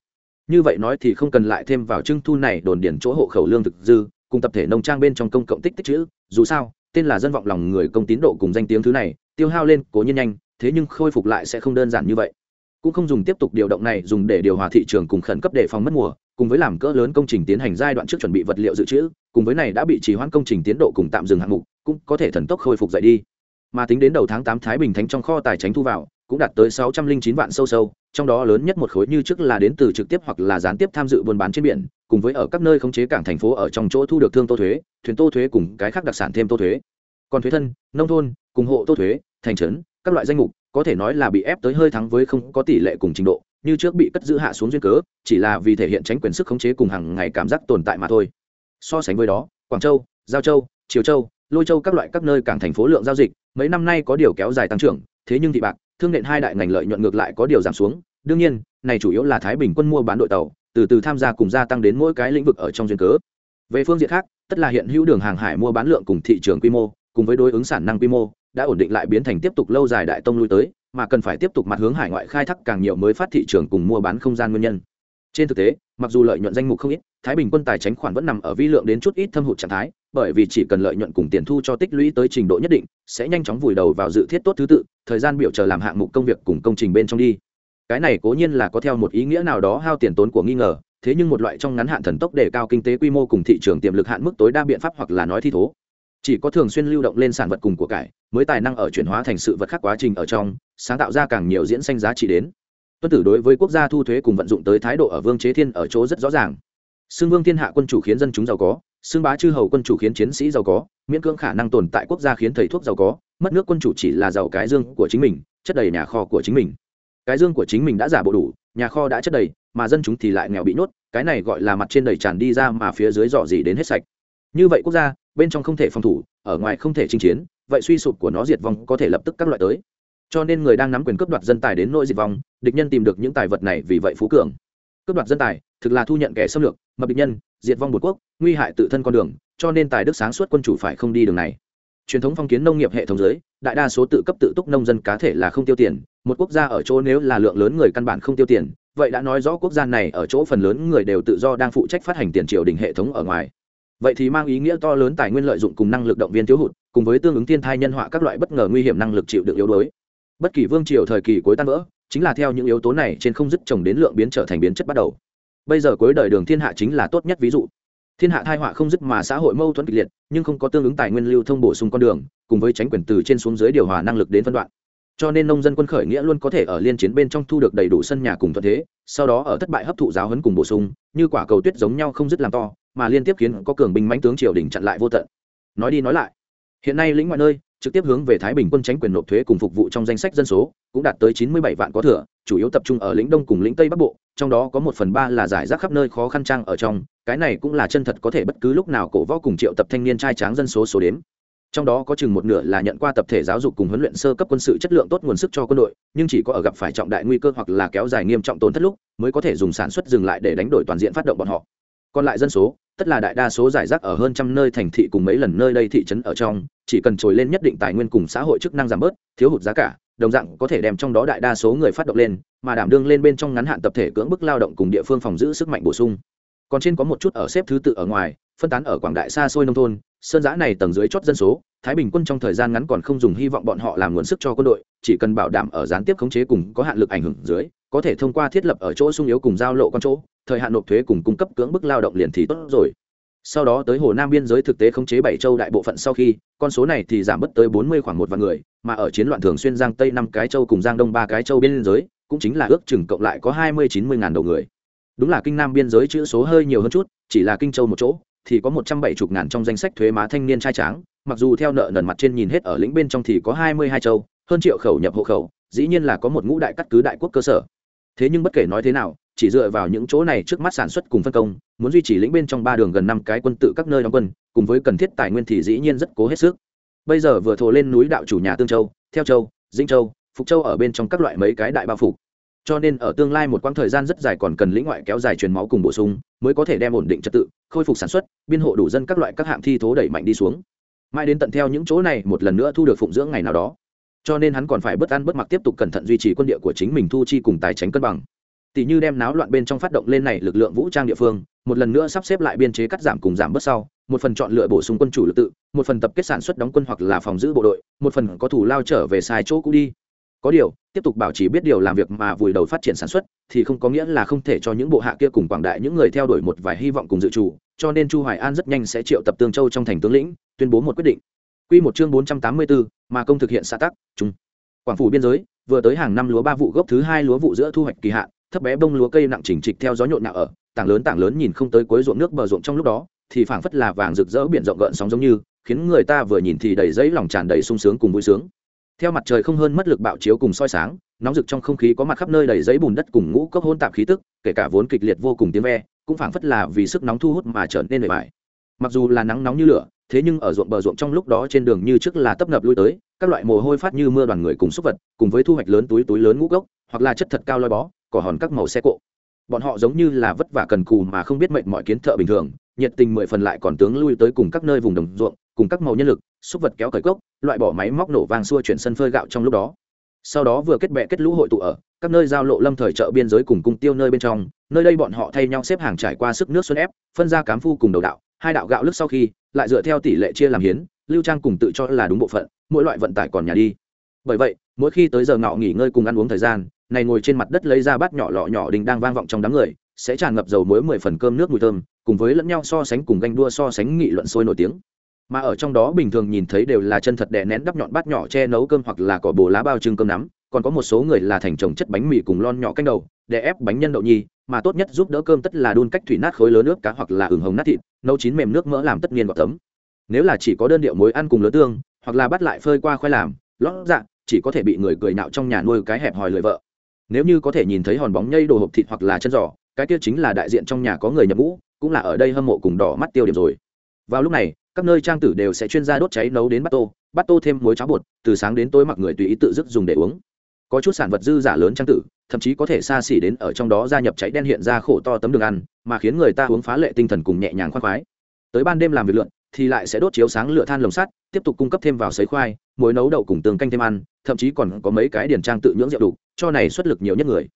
như vậy nói thì không cần lại thêm vào trưng thu này đồn điển chỗ hộ khẩu lương thực dư, cùng tập thể nông trang bên trong công cộng tích tích chữ. Dù sao, tên là dân vọng lòng người công tín độ cùng danh tiếng thứ này, tiêu hao lên, cố nhiên nhanh, thế nhưng khôi phục lại sẽ không đơn giản như vậy. Cũng không dùng tiếp tục điều động này, dùng để điều hòa thị trường cùng khẩn cấp đề phòng mất mùa, cùng với làm cỡ lớn công trình tiến hành giai đoạn trước chuẩn bị vật liệu dự trữ, cùng với này đã bị trì hoãn công trình tiến độ cùng tạm dừng hạng mục, cũng có thể thần tốc khôi phục dậy đi. Mà tính đến đầu tháng tám thái bình thánh trong kho tài chính thu vào cũng đạt tới sáu trăm linh chín vạn sâu sâu, trong đó lớn nhất một khối như trước là đến từ trực tiếp hoặc là gián tiếp tham dự buôn bán trên biển, cùng với ở các nơi khống chế cảng thành phố ở trong chỗ thu được thương tô thuế, thuyền tô thuế cùng cái khác đặc sản thêm tô thuế. Còn thuế thân, nông thôn, cùng hộ tô thuế, thành trấn, các loại danh mục, có thể nói là bị ép tới hơi thắng với không có tỷ lệ cùng trình độ, như trước bị cất giữ hạ xuống duyên cớ, chỉ là vì thể hiện tránh quyền sức khống chế cùng hàng ngày cảm giác tồn tại mà thôi. So sánh với đó, quảng châu, giao châu, triều châu, lôi châu các loại các nơi cảng thành phố lượng giao dịch, mấy năm nay có điều kéo dài tăng trưởng, thế nhưng thị bạc thương nện hai đại ngành lợi nhuận ngược lại có điều giảm xuống. Đương nhiên, này chủ yếu là thái bình quân mua bán đội tàu, từ từ tham gia cùng gia tăng đến mỗi cái lĩnh vực ở trong duyên cớ. Về phương diện khác, tất là hiện hữu đường hàng hải mua bán lượng cùng thị trường quy mô, cùng với đối ứng sản năng quy mô, đã ổn định lại biến thành tiếp tục lâu dài đại tông lui tới, mà cần phải tiếp tục mặt hướng hải ngoại khai thác càng nhiều mới phát thị trường cùng mua bán không gian nguyên nhân trên thực tế, mặc dù lợi nhuận danh mục không ít, thái bình quân tài chính khoản vẫn nằm ở vi lượng đến chút ít thâm hụt trạng thái, bởi vì chỉ cần lợi nhuận cùng tiền thu cho tích lũy tới trình độ nhất định, sẽ nhanh chóng vùi đầu vào dự thiết tốt thứ tự, thời gian biểu chờ làm hạng mục công việc cùng công trình bên trong đi. Cái này cố nhiên là có theo một ý nghĩa nào đó hao tiền tốn của nghi ngờ, thế nhưng một loại trong ngắn hạn thần tốc để cao kinh tế quy mô cùng thị trường tiềm lực hạn mức tối đa biện pháp hoặc là nói thi thố. Chỉ có thường xuyên lưu động lên sản vật cùng của cải, mới tài năng ở chuyển hóa thành sự vật khác quá trình ở trong, sáng tạo ra càng nhiều diễn sanh giá trị đến tuân tử đối với quốc gia thu thuế cùng vận dụng tới thái độ ở vương chế thiên ở chỗ rất rõ ràng. Xưng vương thiên hạ quân chủ khiến dân chúng giàu có, xưng bá chư hầu quân chủ khiến chiến sĩ giàu có, miễn cưỡng khả năng tồn tại quốc gia khiến thầy thuốc giàu có, mất nước quân chủ chỉ là giàu cái dương của chính mình, chất đầy nhà kho của chính mình. Cái dương của chính mình đã giả bộ đủ, nhà kho đã chất đầy, mà dân chúng thì lại nghèo bị nhốt, cái này gọi là mặt trên đầy tràn đi ra mà phía dưới dọ gì đến hết sạch. Như vậy quốc gia, bên trong không thể phòng thủ, ở ngoài không thể chinh chiến, vậy suy sụp của nó diệt vong có thể lập tức các loại tới cho nên người đang nắm quyền cướp đoạt dân tài đến nỗi diệt vong, địch nhân tìm được những tài vật này vì vậy phú cường. Cướp đoạt dân tài, thực là thu nhận kẻ xâm lược, mập địch nhân, diệt vong một quốc, nguy hại tự thân con đường, cho nên tài đức sáng suốt quân chủ phải không đi đường này. Truyền thống phong kiến nông nghiệp hệ thống giới, đại đa số tự cấp tự túc nông dân cá thể là không tiêu tiền, một quốc gia ở chỗ nếu là lượng lớn người căn bản không tiêu tiền, vậy đã nói rõ quốc gia này ở chỗ phần lớn người đều tự do đang phụ trách phát hành tiền triều đình hệ thống ở ngoài. Vậy thì mang ý nghĩa to lớn tài nguyên lợi dụng cùng năng lực động viên thiếu hụt, cùng với tương ứng thiên thai nhân họa các loại bất ngờ nguy hiểm năng lực chịu được yếu đuối bất kỳ vương triều thời kỳ cuối tan vỡ, chính là theo những yếu tố này trên không dứt trồng đến lượng biến trở thành biến chất bắt đầu. Bây giờ cuối đời đường thiên hạ chính là tốt nhất ví dụ. Thiên hạ thai họa không dứt mà xã hội mâu thuẫn kịch liệt, nhưng không có tương ứng tài nguyên lưu thông bổ sung con đường, cùng với tránh quyền từ trên xuống dưới điều hòa năng lực đến phân đoạn. Cho nên nông dân quân khởi nghĩa luôn có thể ở liên chiến bên trong thu được đầy đủ sân nhà cùng thuận thế, sau đó ở thất bại hấp thụ giáo hấn cùng bổ sung, như quả cầu tuyết giống nhau không dứt làm to, mà liên tiếp khiến có cường binh mãnh tướng triều đình chặn lại vô tận. Nói đi nói lại, hiện nay lĩnh ngoại nơi trực tiếp hướng về thái bình quân tránh quyền nộp thuế cùng phục vụ trong danh sách dân số, cũng đạt tới chín mươi bảy vạn có thừa, chủ yếu tập trung ở lĩnh đông cùng lĩnh tây bắc bộ, trong đó có một phần ba là giải rác khắp nơi khó khăn trang ở trong, cái này cũng là chân thật có thể bất cứ lúc nào cổ võ cùng triệu tập thanh niên trai tráng dân số số đến trong đó có chừng một nửa là nhận qua tập thể giáo dục cùng huấn luyện sơ cấp quân sự chất lượng tốt nguồn sức cho quân đội, nhưng chỉ có ở gặp phải trọng đại nguy cơ hoặc là kéo dài nghiêm trọng tổn thất lúc, mới có thể dùng sản xuất dừng lại để đánh đổi toàn diện phát động bọn họ còn lại dân số, tất là đại đa số giải rác ở hơn trăm nơi thành thị cùng mấy lần nơi đây thị trấn ở trong, chỉ cần trồi lên nhất định tài nguyên cùng xã hội chức năng giảm bớt, thiếu hụt giá cả, đồng dạng có thể đem trong đó đại đa số người phát động lên, mà đảm đương lên bên trong ngắn hạn tập thể cưỡng bức lao động cùng địa phương phòng giữ sức mạnh bổ sung. Còn trên có một chút ở xếp thứ tự ở ngoài, phân tán ở quảng đại xa xôi nông thôn, sơn giã này tầng dưới chót dân số, thái bình quân trong thời gian ngắn còn không dùng hy vọng bọn họ làm nguồn sức cho quân đội, chỉ cần bảo đảm ở gián tiếp khống chế cùng có hạn lực ảnh hưởng dưới có thể thông qua thiết lập ở chỗ sung yếu cùng giao lộ con chỗ, thời hạn nộp thuế cùng cung cấp cưỡng bức lao động liền thì tốt rồi. Sau đó tới hồ nam biên giới thực tế khống chế bảy châu đại bộ phận sau khi, con số này thì giảm bớt tới bốn mươi khoảng một vạn người, mà ở chiến loạn thường xuyên giang tây năm cái châu cùng giang đông ba cái châu biên giới, cũng chính là ước chừng cộng lại có hai mươi chín mươi ngàn đầu người. Đúng là kinh nam biên giới chữ số hơi nhiều hơn chút, chỉ là kinh châu một chỗ, thì có một trăm bảy chục ngàn trong danh sách thuế má thanh niên trai tráng, mặc dù theo nợ nần mặt trên nhìn hết ở lĩnh bên trong thì có hai mươi hai châu, hơn triệu khẩu nhập hộ khẩu, dĩ nhiên là có một ngũ đại cắt cứ đại quốc cơ sở thế nhưng bất kể nói thế nào, chỉ dựa vào những chỗ này trước mắt sản xuất cùng phân công, muốn duy trì lĩnh bên trong ba đường gần năm cái quân tự các nơi đóng quân, cùng với cần thiết tài nguyên thì dĩ nhiên rất cố hết sức. Bây giờ vừa thổ lên núi đạo chủ nhà tương châu, theo châu, dĩnh châu, phục châu ở bên trong các loại mấy cái đại bao phục cho nên ở tương lai một quãng thời gian rất dài còn cần lĩnh ngoại kéo dài truyền máu cùng bổ sung, mới có thể đem ổn định trật tự, khôi phục sản xuất, biên hộ đủ dân các loại các hạng thi thố đẩy mạnh đi xuống. Mãi đến tận theo những chỗ này một lần nữa thu được phụng dưỡng ngày nào đó cho nên hắn còn phải bất ăn bất mặc tiếp tục cẩn thận duy trì quân địa của chính mình thu chi cùng tài chính cân bằng. Tỷ như đem náo loạn bên trong phát động lên này lực lượng vũ trang địa phương, một lần nữa sắp xếp lại biên chế cắt giảm cùng giảm bớt sau, một phần chọn lựa bổ sung quân chủ lực tự, một phần tập kết sản xuất đóng quân hoặc là phòng giữ bộ đội, một phần có thủ lao trở về sai chỗ cũ đi. Có điều, tiếp tục bảo trì biết điều làm việc mà vùi đầu phát triển sản xuất thì không có nghĩa là không thể cho những bộ hạ kia cùng quảng đại những người theo đuổi một vài hy vọng cùng dự trù, cho nên chu hoài an rất nhanh sẽ triệu tập tương châu trong thành tướng lĩnh, tuyên bố một quyết định quy một chương 484, mà công thực hiện xã tắc trung quảng phủ biên giới vừa tới hàng năm lúa ba vụ gốc thứ hai lúa vụ giữa thu hoạch kỳ hạn thấp bé bông lúa cây nặng chỉnh trịch theo gió nhộn nhạo ở tảng lớn tảng lớn nhìn không tới cuối ruộng nước bờ ruộng trong lúc đó thì phảng phất là vàng rực rỡ biển rộng gợn sóng giống như khiến người ta vừa nhìn thì đầy giấy lòng tràn đầy sung sướng cùng vui sướng. Theo mặt trời không hơn mất lực bạo chiếu cùng soi sáng nóng rực trong không khí có mặt khắp nơi đầy giấy bùn đất cùng ngũ cốc hôn tạp khí tức kể cả vốn kịch liệt vô cùng tiếng ve cũng phảng phất là vì sức nóng thu hút mà trở nên nổi bại mặc dù là nắng nóng như lửa thế nhưng ở ruộng bờ ruộng trong lúc đó trên đường như trước là tấp nập lui tới các loại mồ hôi phát như mưa đoàn người cùng xúc vật cùng với thu hoạch lớn túi túi lớn ngũ gốc, hoặc là chất thật cao loi bó cỏ hòn các màu xe cộ. Bọn họ giống như là vất vả cần cù mà không biết mệnh mọi kiến thợ bình thường nhiệt tình mười phần lại còn tướng lui tới cùng các nơi vùng đồng ruộng cùng các màu nhân lực xúc vật kéo cởi cốc loại bỏ máy móc nổ vang xua chuyển sân phơi gạo trong lúc đó. Sau đó vừa kết bè kết lũ hội tụ ở các nơi giao lộ lâm thời chợ biên giới cùng cung tiêu nơi bên trong nơi đây bọn họ thay nhau xếp hàng trải qua sức nước xuân ép phân ra cám phu cùng đầu đạo hai đạo gạo lức sau khi, lại dựa theo tỷ lệ chia làm hiến, lưu trang cùng tự cho là đúng bộ phận, mỗi loại vận tải còn nhà đi. Bởi vậy, mỗi khi tới giờ ngọ nghỉ ngơi cùng ăn uống thời gian, này ngồi trên mặt đất lấy ra bát nhỏ lọ nhỏ đình đang vang vọng trong đám người, sẽ tràn ngập dầu muối mười phần cơm nước mùi thơm, cùng với lẫn nhau so sánh cùng ganh đua so sánh nghị luận sôi nổi tiếng. Mà ở trong đó bình thường nhìn thấy đều là chân thật đè nén đắp nhọn bát nhỏ che nấu cơm hoặc là cỏ bồ lá bao trưng cơm nắm, còn có một số người là thành trồng chất bánh mì cùng lon nhỏ canh đầu, để ép bánh nhân đậu nhi mà tốt nhất giúp đỡ cơm tất là đun cách thủy nát khối lớn nước cá hoặc là ửng hồng nát thịt, nấu chín mềm nước mỡ làm tất nhiên gọt tấm nếu là chỉ có đơn điệu muối ăn cùng lứa tương, hoặc là bắt lại phơi qua khoai làm, lót dạ chỉ có thể bị người cười nạo trong nhà nuôi cái hẹp hòi lười vợ. Nếu như có thể nhìn thấy hòn bóng nhây đồ hộp thịt hoặc là chân giò, cái kia chính là đại diện trong nhà có người nhập ngũ, cũng là ở đây hâm mộ cùng đỏ mắt tiêu điểm rồi. Vào lúc này, các nơi trang tử đều sẽ chuyên gia đốt cháy nấu đến bát tô bát tô thêm muối cháo bột, từ sáng đến tối mặc người tùy ý tự dứt dùng để uống. Có chút sản vật dư giả lớn trang tử thậm chí có thể xa xỉ đến ở trong đó gia nhập cháy đen hiện ra khổ to tấm đường ăn, mà khiến người ta uống phá lệ tinh thần cùng nhẹ nhàng khoan khoái. Tới ban đêm làm việc lượn, thì lại sẽ đốt chiếu sáng lửa than lồng sắt, tiếp tục cung cấp thêm vào sấy khoai, muối nấu đậu cùng tường canh thêm ăn, thậm chí còn có mấy cái điển trang tự nhưỡng rượu đủ, cho này xuất lực nhiều nhất người.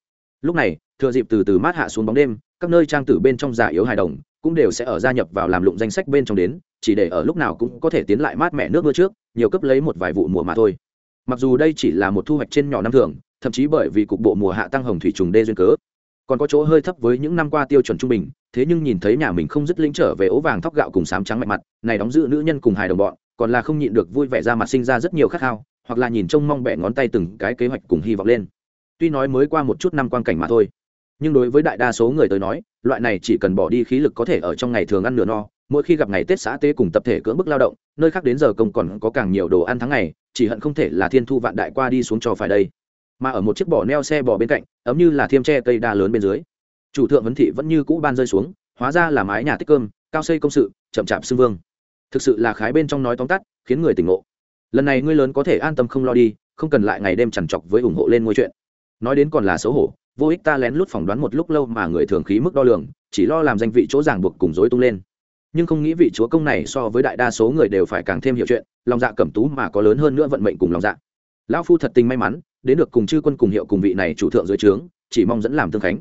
Lúc này, thừa dịp từ từ mát hạ xuống bóng đêm, các nơi trang tử bên trong giả yếu hài đồng cũng đều sẽ ở gia nhập vào làm lụng danh sách bên trong đến, chỉ để ở lúc nào cũng có thể tiến lại mát mẻ nước mưa trước, nhiều cấp lấy một vài vụ mùa mà thôi. Mặc dù đây chỉ là một thu hoạch trên nhỏ năm thường thậm chí bởi vì cục bộ mùa hạ tăng hồng thủy trùng đê duyên cớ. Còn có chỗ hơi thấp với những năm qua tiêu chuẩn trung bình, thế nhưng nhìn thấy nhà mình không dứt lĩnh trở về ố vàng thóc gạo cùng sám trắng mạnh mặt, này đóng giữ nữ nhân cùng hài đồng bọn, còn là không nhịn được vui vẻ ra mặt sinh ra rất nhiều khát khao, hoặc là nhìn trông mong bẻ ngón tay từng cái kế hoạch cùng hy vọng lên. Tuy nói mới qua một chút năm quan cảnh mà thôi, nhưng đối với đại đa số người tới nói, loại này chỉ cần bỏ đi khí lực có thể ở trong ngày thường ăn nửa no, mỗi khi gặp ngày tết xã tế cùng tập thể cưỡng bức lao động, nơi khác đến giờ công còn có càng nhiều đồ ăn tháng ngày, chỉ hận không thể là thiên thu vạn đại qua đi xuống cho phải đây mà ở một chiếc bò neo xe bò bên cạnh, ấm như là thiêm tre cây đa lớn bên dưới. Chủ thượng vấn thị vẫn như cũ ban rơi xuống, hóa ra là mái nhà tích cơm, cao xây công sự, chậm chạp xưng vương. Thực sự là khái bên trong nói tóm tắt, khiến người tỉnh ngộ. Lần này ngươi lớn có thể an tâm không lo đi, không cần lại ngày đêm chằn chọc với ủng hộ lên ngôi chuyện. Nói đến còn là xấu hổ, vô ích ta lén lút phỏng đoán một lúc lâu mà người thường khí mức đo lường, chỉ lo làm danh vị chỗ ràng buộc cùng dối tung lên. Nhưng không nghĩ vị chúa công này so với đại đa số người đều phải càng thêm hiểu chuyện, lòng dạ cẩm tú mà có lớn hơn nữa vận mệnh cùng lòng dạ. Lão phu thật tình may mắn đến được cùng chư quân cùng hiệu cùng vị này chủ thượng dưới trướng, chỉ mong dẫn làm tương khánh.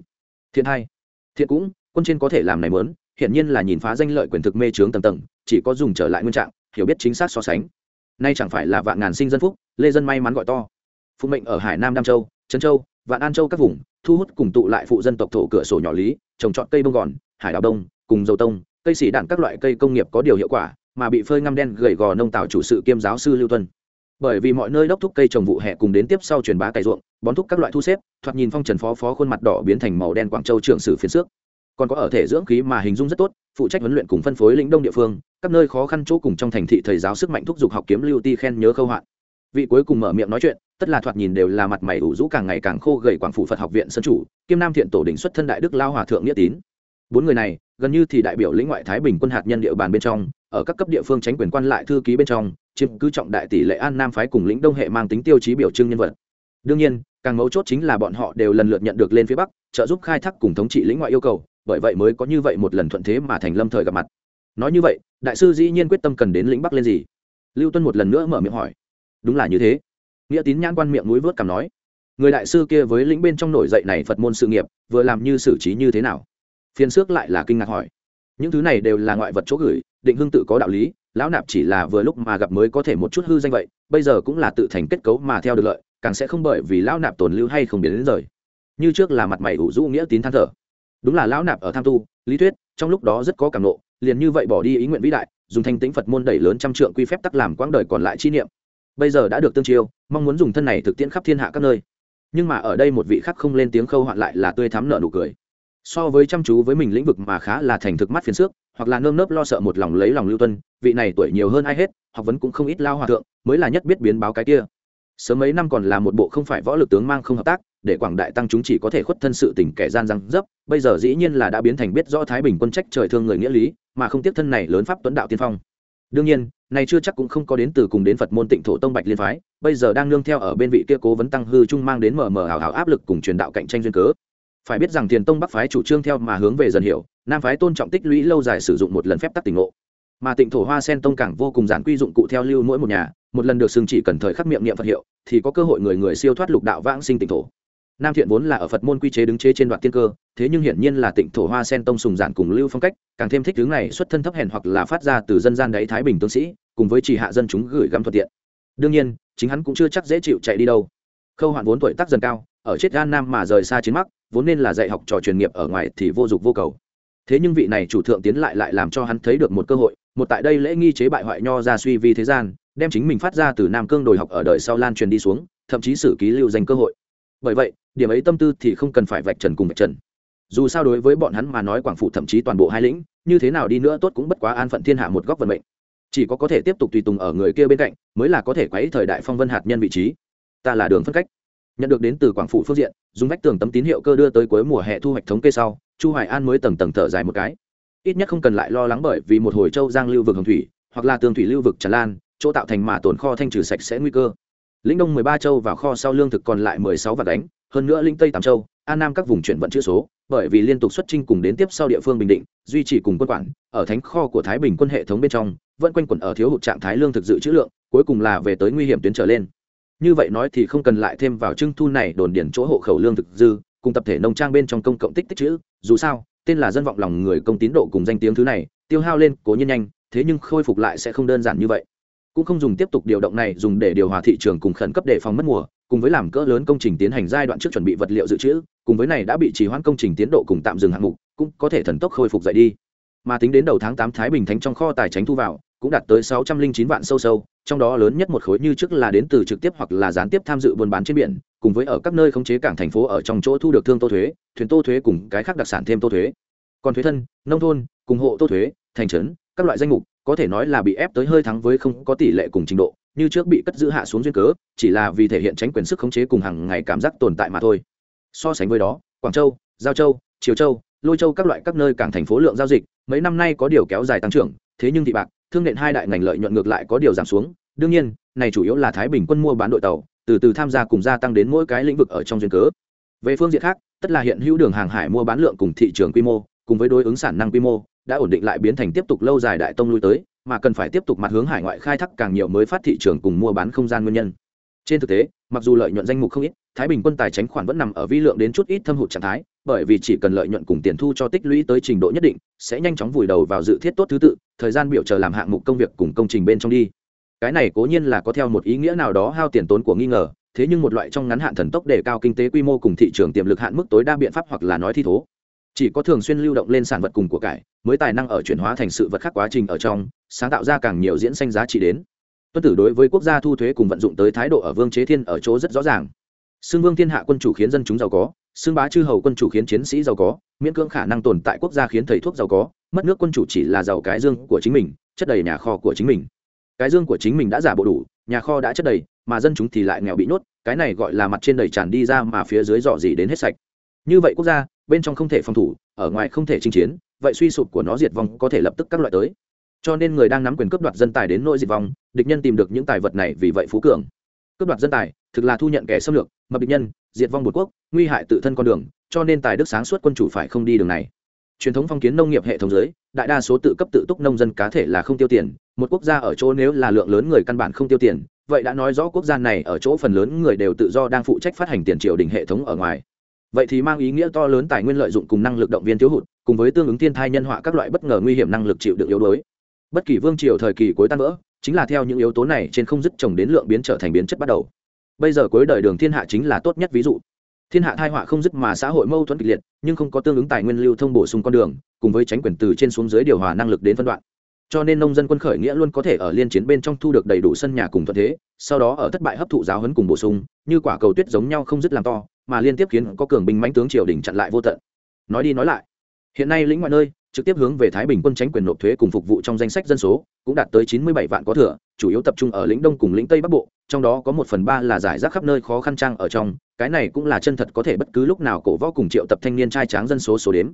Thiện hai thiện cũng, quân trên có thể làm này mớn, hiển nhiên là nhìn phá danh lợi quyền thực mê trướng tầng tầng, chỉ có dùng trở lại nguyên trạng, hiểu biết chính xác so sánh. Nay chẳng phải là vạn ngàn sinh dân phúc, lê dân may mắn gọi to. Phụ mệnh ở hải nam nam châu, trấn châu, vạn an châu các vùng, thu hút cùng tụ lại phụ dân tộc thổ cửa sổ nhỏ lý, trồng trọt cây bông gòn, hải đào đông, cùng dầu tông, cây xỉ đạn các loại cây công nghiệp có điều hiệu quả, mà bị phơi ngăm đen gầy gò nông tạo chủ sự kiêm giáo sư lưu tuân bởi vì mọi nơi đốc thúc cây trồng vụ hè cùng đến tiếp sau truyền bá cày ruộng, bón thúc các loại thu xếp, thoạt nhìn phong trần phó phó khuôn mặt đỏ biến thành màu đen quảng châu trưởng sử phiến xước. Còn có ở thể dưỡng khí mà hình dung rất tốt, phụ trách huấn luyện cùng phân phối lĩnh đông địa phương, các nơi khó khăn chỗ cùng trong thành thị thầy giáo sức mạnh thúc giục học kiếm lưu ti khen nhớ khâu hoạn. Vị cuối cùng mở miệng nói chuyện, tất là thoạt nhìn đều là mặt mày ủ rũ càng ngày càng khô gầy quảng phủ phật học viện sân chủ, kiêm nam thiện tổ đỉnh xuất thân đại đức lao hòa thượng nghĩa tín. Bốn người này, gần như thì đại biểu lĩnh ngoại thái bình quân hạt nhân địa bàn bên trong, ở các cấp địa phương tránh quyền quan lại thư ký bên trong chiếm cứ trọng đại tỷ lệ an nam phái cùng lĩnh đông hệ mang tính tiêu chí biểu trưng nhân vật. Đương nhiên, càng mấu chốt chính là bọn họ đều lần lượt nhận được lên phía bắc, trợ giúp khai thác cùng thống trị lĩnh ngoại yêu cầu, bởi vậy mới có như vậy một lần thuận thế mà thành lâm thời gặp mặt. Nói như vậy, đại sư dĩ nhiên quyết tâm cần đến lĩnh bắc lên gì? Lưu tuân một lần nữa mở miệng hỏi. Đúng là như thế. Nghĩa tín nhãn quan miệng núi vớt cảm nói. Người đại sư kia với lĩnh bên trong nổi dậy này phật môn sự nghiệp, vừa làm như xử trí như thế nào? Phiên xước lại là kinh ngạc hỏi. Những thứ này đều là ngoại vật chỗ gửi, định hương tự có đạo lý lão nạp chỉ là vừa lúc mà gặp mới có thể một chút hư danh vậy, bây giờ cũng là tự thành kết cấu mà theo được lợi, càng sẽ không bởi vì lão nạp tồn lưu hay không biến đến rời. Như trước là mặt mày ủ rũ nghĩa tín than thở. Đúng là lão nạp ở tham tu, lý thuyết, trong lúc đó rất có cảm nộ, liền như vậy bỏ đi ý nguyện vĩ đại, dùng thanh tĩnh phật môn đẩy lớn trăm trượng quy phép tắc làm quãng đời còn lại chi niệm. Bây giờ đã được tương chiêu, mong muốn dùng thân này thực tiễn khắp thiên hạ các nơi. Nhưng mà ở đây một vị khác không lên tiếng khâu hoạn lại là tươi thắm nợ nụ cười so với chăm chú với mình lĩnh vực mà khá là thành thực mắt phiền xước, hoặc là nơm nớp lo sợ một lòng lấy lòng lưu tuân, vị này tuổi nhiều hơn ai hết, học vấn cũng không ít lao hòa thượng, mới là nhất biết biến báo cái kia. Sớm mấy năm còn là một bộ không phải võ lực tướng mang không hợp tác, để quảng đại tăng chúng chỉ có thể khuất thân sự tình kẻ gian răng dấp, bây giờ dĩ nhiên là đã biến thành biết rõ thái bình quân trách trời thương người nghĩa lý, mà không tiếp thân này lớn pháp tuấn đạo tiên phong. Đương nhiên, này chưa chắc cũng không có đến từ cùng đến phật môn tịnh thổ tông bạch liên phái, bây giờ đang nương theo ở bên vị kia cố vấn tăng hư trung mang đến mờ mờ hào hào áp lực cùng truyền đạo cạnh tranh duyên cớ phải biết rằng tiền tông bắc phái chủ trương theo mà hướng về dần hiểu, nam phái tôn trọng tích lũy lâu dài sử dụng một lần phép tắc tỉnh ngộ. Mà tịnh thổ hoa sen tông càng vô cùng giản quy dụng cụ theo lưu mỗi một nhà, một lần được xưng chỉ cần thời khắc miệng niệm phật hiệu, thì có cơ hội người người siêu thoát lục đạo vãng sinh tịnh thổ. Nam thiện vốn là ở phật môn quy chế đứng chế trên đoạn tiên cơ, thế nhưng hiển nhiên là tịnh thổ hoa sen tông sùng giản cùng lưu phong cách, càng thêm thích hướng này xuất thân thấp hèn hoặc là phát ra từ dân gian đáy thái bình tướng sĩ, cùng với chỉ hạ dân chúng gửi gắm thuận tiện. Đương nhiên, chính hắn cũng chưa chắc dễ chịu chạy đi đâu. Khâu hoạn vốn tuổi tác dần cao, ở chết gan nam mà rời xa chiến mắc vốn nên là dạy học trò truyền nghiệp ở ngoài thì vô dụng vô cầu. Thế nhưng vị này chủ thượng tiến lại lại làm cho hắn thấy được một cơ hội, một tại đây lễ nghi chế bại hoại nho ra suy vi thế gian, đem chính mình phát ra từ nam cương đồi học ở đời sau lan truyền đi xuống, thậm chí sử ký lưu danh cơ hội. Bởi vậy, điểm ấy tâm tư thì không cần phải vạch trần cùng vạch trần. Dù sao đối với bọn hắn mà nói quảng phụ thậm chí toàn bộ hai lĩnh, như thế nào đi nữa tốt cũng bất quá an phận thiên hạ một góc vận mệnh. Chỉ có có thể tiếp tục tùy tùng ở người kia bên cạnh, mới là có thể quấy thời đại phong vân hạt nhân vị trí. Ta là đường phân cách nhận được đến từ quảng phủ phương diện, dùng vách tường tấm tín hiệu cơ đưa tới cuối mùa hè thu hoạch thống kê sau, chu hoài an mới tầng tầng thở dài một cái. Ít nhất không cần lại lo lắng bởi vì một hồi châu giang lưu vực hồng thủy, hoặc là tường thủy lưu vực tràn lan, chỗ tạo thành mà tồn kho thanh trừ sạch sẽ nguy cơ. Lĩnh đông 13 châu vào kho sau lương thực còn lại 16 vạn đánh hơn nữa linh tây tám châu, an nam các vùng chuyển vận chữ số, bởi vì liên tục xuất trinh cùng đến tiếp sau địa phương bình định, duy trì cùng quân quản, ở thánh kho của thái bình quân hệ thống bên trong, vẫn quanh quẩn ở thiếu hụt trạng thái lương thực dự trữ lượng, cuối cùng là về tới nguy hiểm tuyến trở lên như vậy nói thì không cần lại thêm vào trưng thu này đồn điển chỗ hộ khẩu lương thực dư, cùng tập thể nông trang bên trong công cộng tích tích chữ. Dù sao, tên là dân vọng lòng người công tín độ cùng danh tiếng thứ này, tiêu hao lên, cố nhiên nhanh, thế nhưng khôi phục lại sẽ không đơn giản như vậy. Cũng không dùng tiếp tục điều động này, dùng để điều hòa thị trường cùng khẩn cấp đề phòng mất mùa, cùng với làm cỡ lớn công trình tiến hành giai đoạn trước chuẩn bị vật liệu dự trữ, cùng với này đã bị trì hoãn công trình tiến độ cùng tạm dừng hạng mục, cũng có thể thần tốc khôi phục dậy đi. Mà tính đến đầu tháng tám thái bình thánh trong kho tài chính thu vào, cũng đạt tới sáu trăm linh chín vạn sâu sâu trong đó lớn nhất một khối như trước là đến từ trực tiếp hoặc là gián tiếp tham dự buôn bán trên biển, cùng với ở các nơi khống chế cảng thành phố ở trong chỗ thu được thương tô thuế, thuyền tô thuế cùng cái khác đặc sản thêm tô thuế. Còn thuế thân, nông thôn, cùng hộ tô thuế, thành trấn, các loại danh mục, có thể nói là bị ép tới hơi thắng với không có tỷ lệ cùng trình độ, như trước bị cất giữ hạ xuống duyên cớ, chỉ là vì thể hiện tránh quyền sức khống chế cùng hàng ngày cảm giác tồn tại mà thôi. So sánh với đó, quảng châu, giao châu, triều châu, lôi châu các loại các nơi cảng thành phố lượng giao dịch, mấy năm nay có điều kéo dài tăng trưởng, thế nhưng thị bạc thương nện hai đại ngành lợi nhuận ngược lại có điều giảm xuống. Đương nhiên, này chủ yếu là thái bình quân mua bán đội tàu, từ từ tham gia cùng gia tăng đến mỗi cái lĩnh vực ở trong duyên cớ. Về phương diện khác, tất là hiện hữu đường hàng hải mua bán lượng cùng thị trường quy mô, cùng với đối ứng sản năng quy mô, đã ổn định lại biến thành tiếp tục lâu dài đại tông lui tới, mà cần phải tiếp tục mặt hướng hải ngoại khai thác càng nhiều mới phát thị trường cùng mua bán không gian nguyên nhân. Trên thực tế, mặc dù lợi nhuận danh mục không ít thái bình quân tài chính khoản vẫn nằm ở vi lượng đến chút ít thâm hụt trạng thái, bởi vì chỉ cần lợi nhuận cùng tiền thu cho tích lũy tới trình độ nhất định, sẽ nhanh chóng vùi đầu vào dự thiết tốt thứ tự, thời gian biểu chờ làm hạng mục công việc cùng công trình bên trong đi. Cái này cố nhiên là có theo một ý nghĩa nào đó hao tiền tốn của nghi ngờ, thế nhưng một loại trong ngắn hạn thần tốc để cao kinh tế quy mô cùng thị trường tiềm lực hạn mức tối đa biện pháp hoặc là nói thi thố. Chỉ có thường xuyên lưu động lên sản vật cùng của cải, mới tài năng ở chuyển hóa thành sự vật khác quá trình ở trong, sáng tạo ra càng nhiều diễn sanh giá trị đến. Tuân tử đối với quốc gia thu thuế cùng vận dụng tới thái độ ở vương chế thiên ở chỗ rất rõ ràng xưng vương thiên hạ quân chủ khiến dân chúng giàu có, xưng bá chư hầu quân chủ khiến chiến sĩ giàu có, miễn cưỡng khả năng tồn tại quốc gia khiến thầy thuốc giàu có, mất nước quân chủ chỉ là giàu cái dương của chính mình, chất đầy nhà kho của chính mình. Cái dương của chính mình đã giả bộ đủ, nhà kho đã chất đầy, mà dân chúng thì lại nghèo bị nhốt, cái này gọi là mặt trên đầy tràn đi ra mà phía dưới dọ gì đến hết sạch. Như vậy quốc gia, bên trong không thể phòng thủ, ở ngoài không thể chinh chiến, vậy suy sụp của nó diệt vong có thể lập tức các loại tới. Cho nên người đang nắm quyền cướp đoạt dân tài đến nỗi diệt vong, địch nhân tìm được những tài vật này vì vậy phú cường. Cướp đoạt dân tài, thực là thu nhận kẻ xâm lược mập địch nhân, diệt vong một quốc, nguy hại tự thân con đường, cho nên tài đức sáng suốt quân chủ phải không đi đường này. Truyền thống phong kiến nông nghiệp hệ thống giới, đại đa số tự cấp tự túc nông dân cá thể là không tiêu tiền, một quốc gia ở chỗ nếu là lượng lớn người căn bản không tiêu tiền, vậy đã nói rõ quốc gia này ở chỗ phần lớn người đều tự do đang phụ trách phát hành tiền triều đình hệ thống ở ngoài. Vậy thì mang ý nghĩa to lớn tài nguyên lợi dụng cùng năng lực động viên thiếu hụt, cùng với tương ứng thiên thai nhân họa các loại bất ngờ nguy hiểm năng lực chịu được yếu đuối. Bất kỳ vương triều thời kỳ cuối tan vỡ, chính là theo những yếu tố này trên không dứt trồng đến lượng biến trở thành biến chất bắt đầu bây giờ cuối đời đường thiên hạ chính là tốt nhất ví dụ. Thiên hạ thai họa không dứt mà xã hội mâu thuẫn kịch liệt, nhưng không có tương ứng tài nguyên lưu thông bổ sung con đường, cùng với tránh quyền từ trên xuống dưới điều hòa năng lực đến phân đoạn. Cho nên nông dân quân khởi nghĩa luôn có thể ở liên chiến bên trong thu được đầy đủ sân nhà cùng thuận thế, sau đó ở thất bại hấp thụ giáo hấn cùng bổ sung, như quả cầu tuyết giống nhau không dứt làm to, mà liên tiếp khiến có cường binh mãnh tướng triều đình chặn lại vô tận. Nói đi nói lại, hiện nay lĩnh ngoại nơi, trực tiếp hướng về thái bình quân tránh quyền nộp thuế cùng phục vụ trong danh sách dân số, cũng đạt tới chín mươi bảy vạn có thừa chủ yếu tập trung ở lĩnh đông cùng lĩnh tây bắc bộ, trong đó có một phần ba là giải rác khắp nơi khó khăn trang ở trong, cái này cũng là chân thật có thể bất cứ lúc nào cổ võ cùng triệu tập thanh niên trai tráng dân số số đếm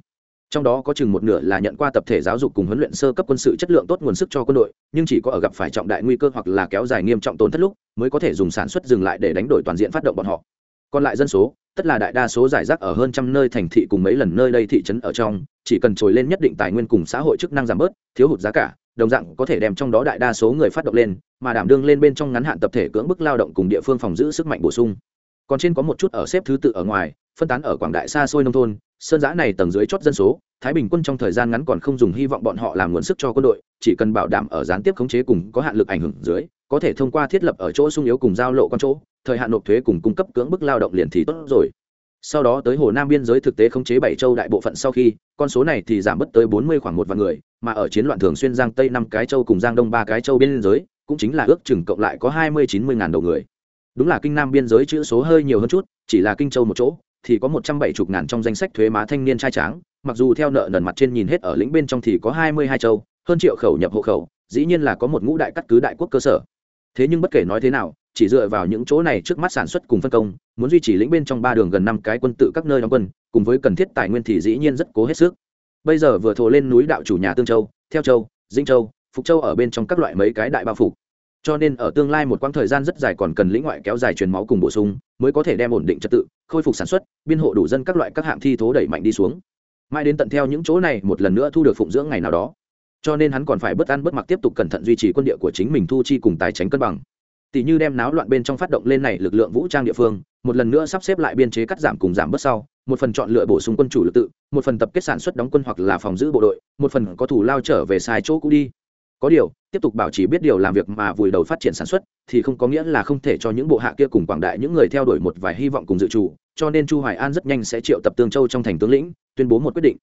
trong đó có chừng một nửa là nhận qua tập thể giáo dục cùng huấn luyện sơ cấp quân sự chất lượng tốt nguồn sức cho quân đội, nhưng chỉ có ở gặp phải trọng đại nguy cơ hoặc là kéo dài nghiêm trọng tổn thất lúc mới có thể dùng sản xuất dừng lại để đánh đổi toàn diện phát động bọn họ. Còn lại dân số, tất là đại đa số giải rác ở hơn trăm nơi thành thị cùng mấy lần nơi đây thị trấn ở trong, chỉ cần trồi lên nhất định tài nguyên cùng xã hội chức năng giảm bớt, thiếu hụt giá cả đồng dạng có thể đem trong đó đại đa số người phát động lên, mà đảm đương lên bên trong ngắn hạn tập thể cưỡng bức lao động cùng địa phương phòng giữ sức mạnh bổ sung. Còn trên có một chút ở xếp thứ tự ở ngoài, phân tán ở quảng đại xa xôi nông thôn, sơn giã này tầng dưới chót dân số, thái bình quân trong thời gian ngắn còn không dùng hy vọng bọn họ làm nguồn sức cho quân đội, chỉ cần bảo đảm ở gián tiếp khống chế cùng có hạn lực ảnh hưởng dưới, có thể thông qua thiết lập ở chỗ sung yếu cùng giao lộ con chỗ, thời hạn nộp thuế cùng cung cấp cưỡng bức lao động liền thì tốt rồi sau đó tới hồ nam biên giới thực tế khống chế bảy châu đại bộ phận sau khi, con số này thì giảm bớt tới bốn mươi khoảng một vạn người, mà ở chiến loạn thường xuyên giang tây năm cái châu cùng giang đông ba cái châu biên giới, cũng chính là ước chừng cộng lại có hai mươi chín mươi ngàn đầu người. Đúng là kinh nam biên giới chữ số hơi nhiều hơn chút, chỉ là kinh châu một chỗ, thì có một trăm bảy chục ngàn trong danh sách thuế má thanh niên trai tráng, mặc dù theo nợ nần mặt trên nhìn hết ở lĩnh bên trong thì có hai mươi hai châu, hơn triệu khẩu nhập hộ khẩu, dĩ nhiên là có một ngũ đại cắt cứ đại quốc cơ sở. Thế nhưng bất kể nói thế nào chỉ dựa vào những chỗ này trước mắt sản xuất cùng phân công, muốn duy trì lĩnh bên trong ba đường gần năm cái quân tự các nơi đóng quân, cùng với cần thiết tài nguyên thì dĩ nhiên rất cố hết sức. Bây giờ vừa thổ lên núi đạo chủ nhà tương châu, theo châu dinh châu, phục châu ở bên trong các loại mấy cái đại bao phục cho nên ở tương lai một quãng thời gian rất dài còn cần lĩnh ngoại kéo dài truyền máu cùng bổ sung, mới có thể đem ổn định trật tự, khôi phục sản xuất, biên hộ đủ dân các loại các hạng thi thố đẩy mạnh đi xuống. Mãi đến tận theo những chỗ này một lần nữa thu được phụng dưỡng ngày nào đó. Cho nên hắn còn phải bất ăn bất mặc tiếp tục cẩn thận duy trì quân địa của chính mình thu chi cùng tài chính cân bằng tỷ như đem náo loạn bên trong phát động lên này lực lượng vũ trang địa phương, một lần nữa sắp xếp lại biên chế cắt giảm cùng giảm bớt sau, một phần chọn lựa bổ sung quân chủ lực tự, một phần tập kết sản xuất đóng quân hoặc là phòng giữ bộ đội, một phần có thủ lao trở về sai chỗ cũ đi. Có điều, tiếp tục bảo trì biết điều làm việc mà vùi đầu phát triển sản xuất thì không có nghĩa là không thể cho những bộ hạ kia cùng quảng đại những người theo đuổi một vài hy vọng cùng dự trù, cho nên chu hoài an rất nhanh sẽ triệu tập tương châu trong thành tướng lĩnh, tuyên bố một quyết định.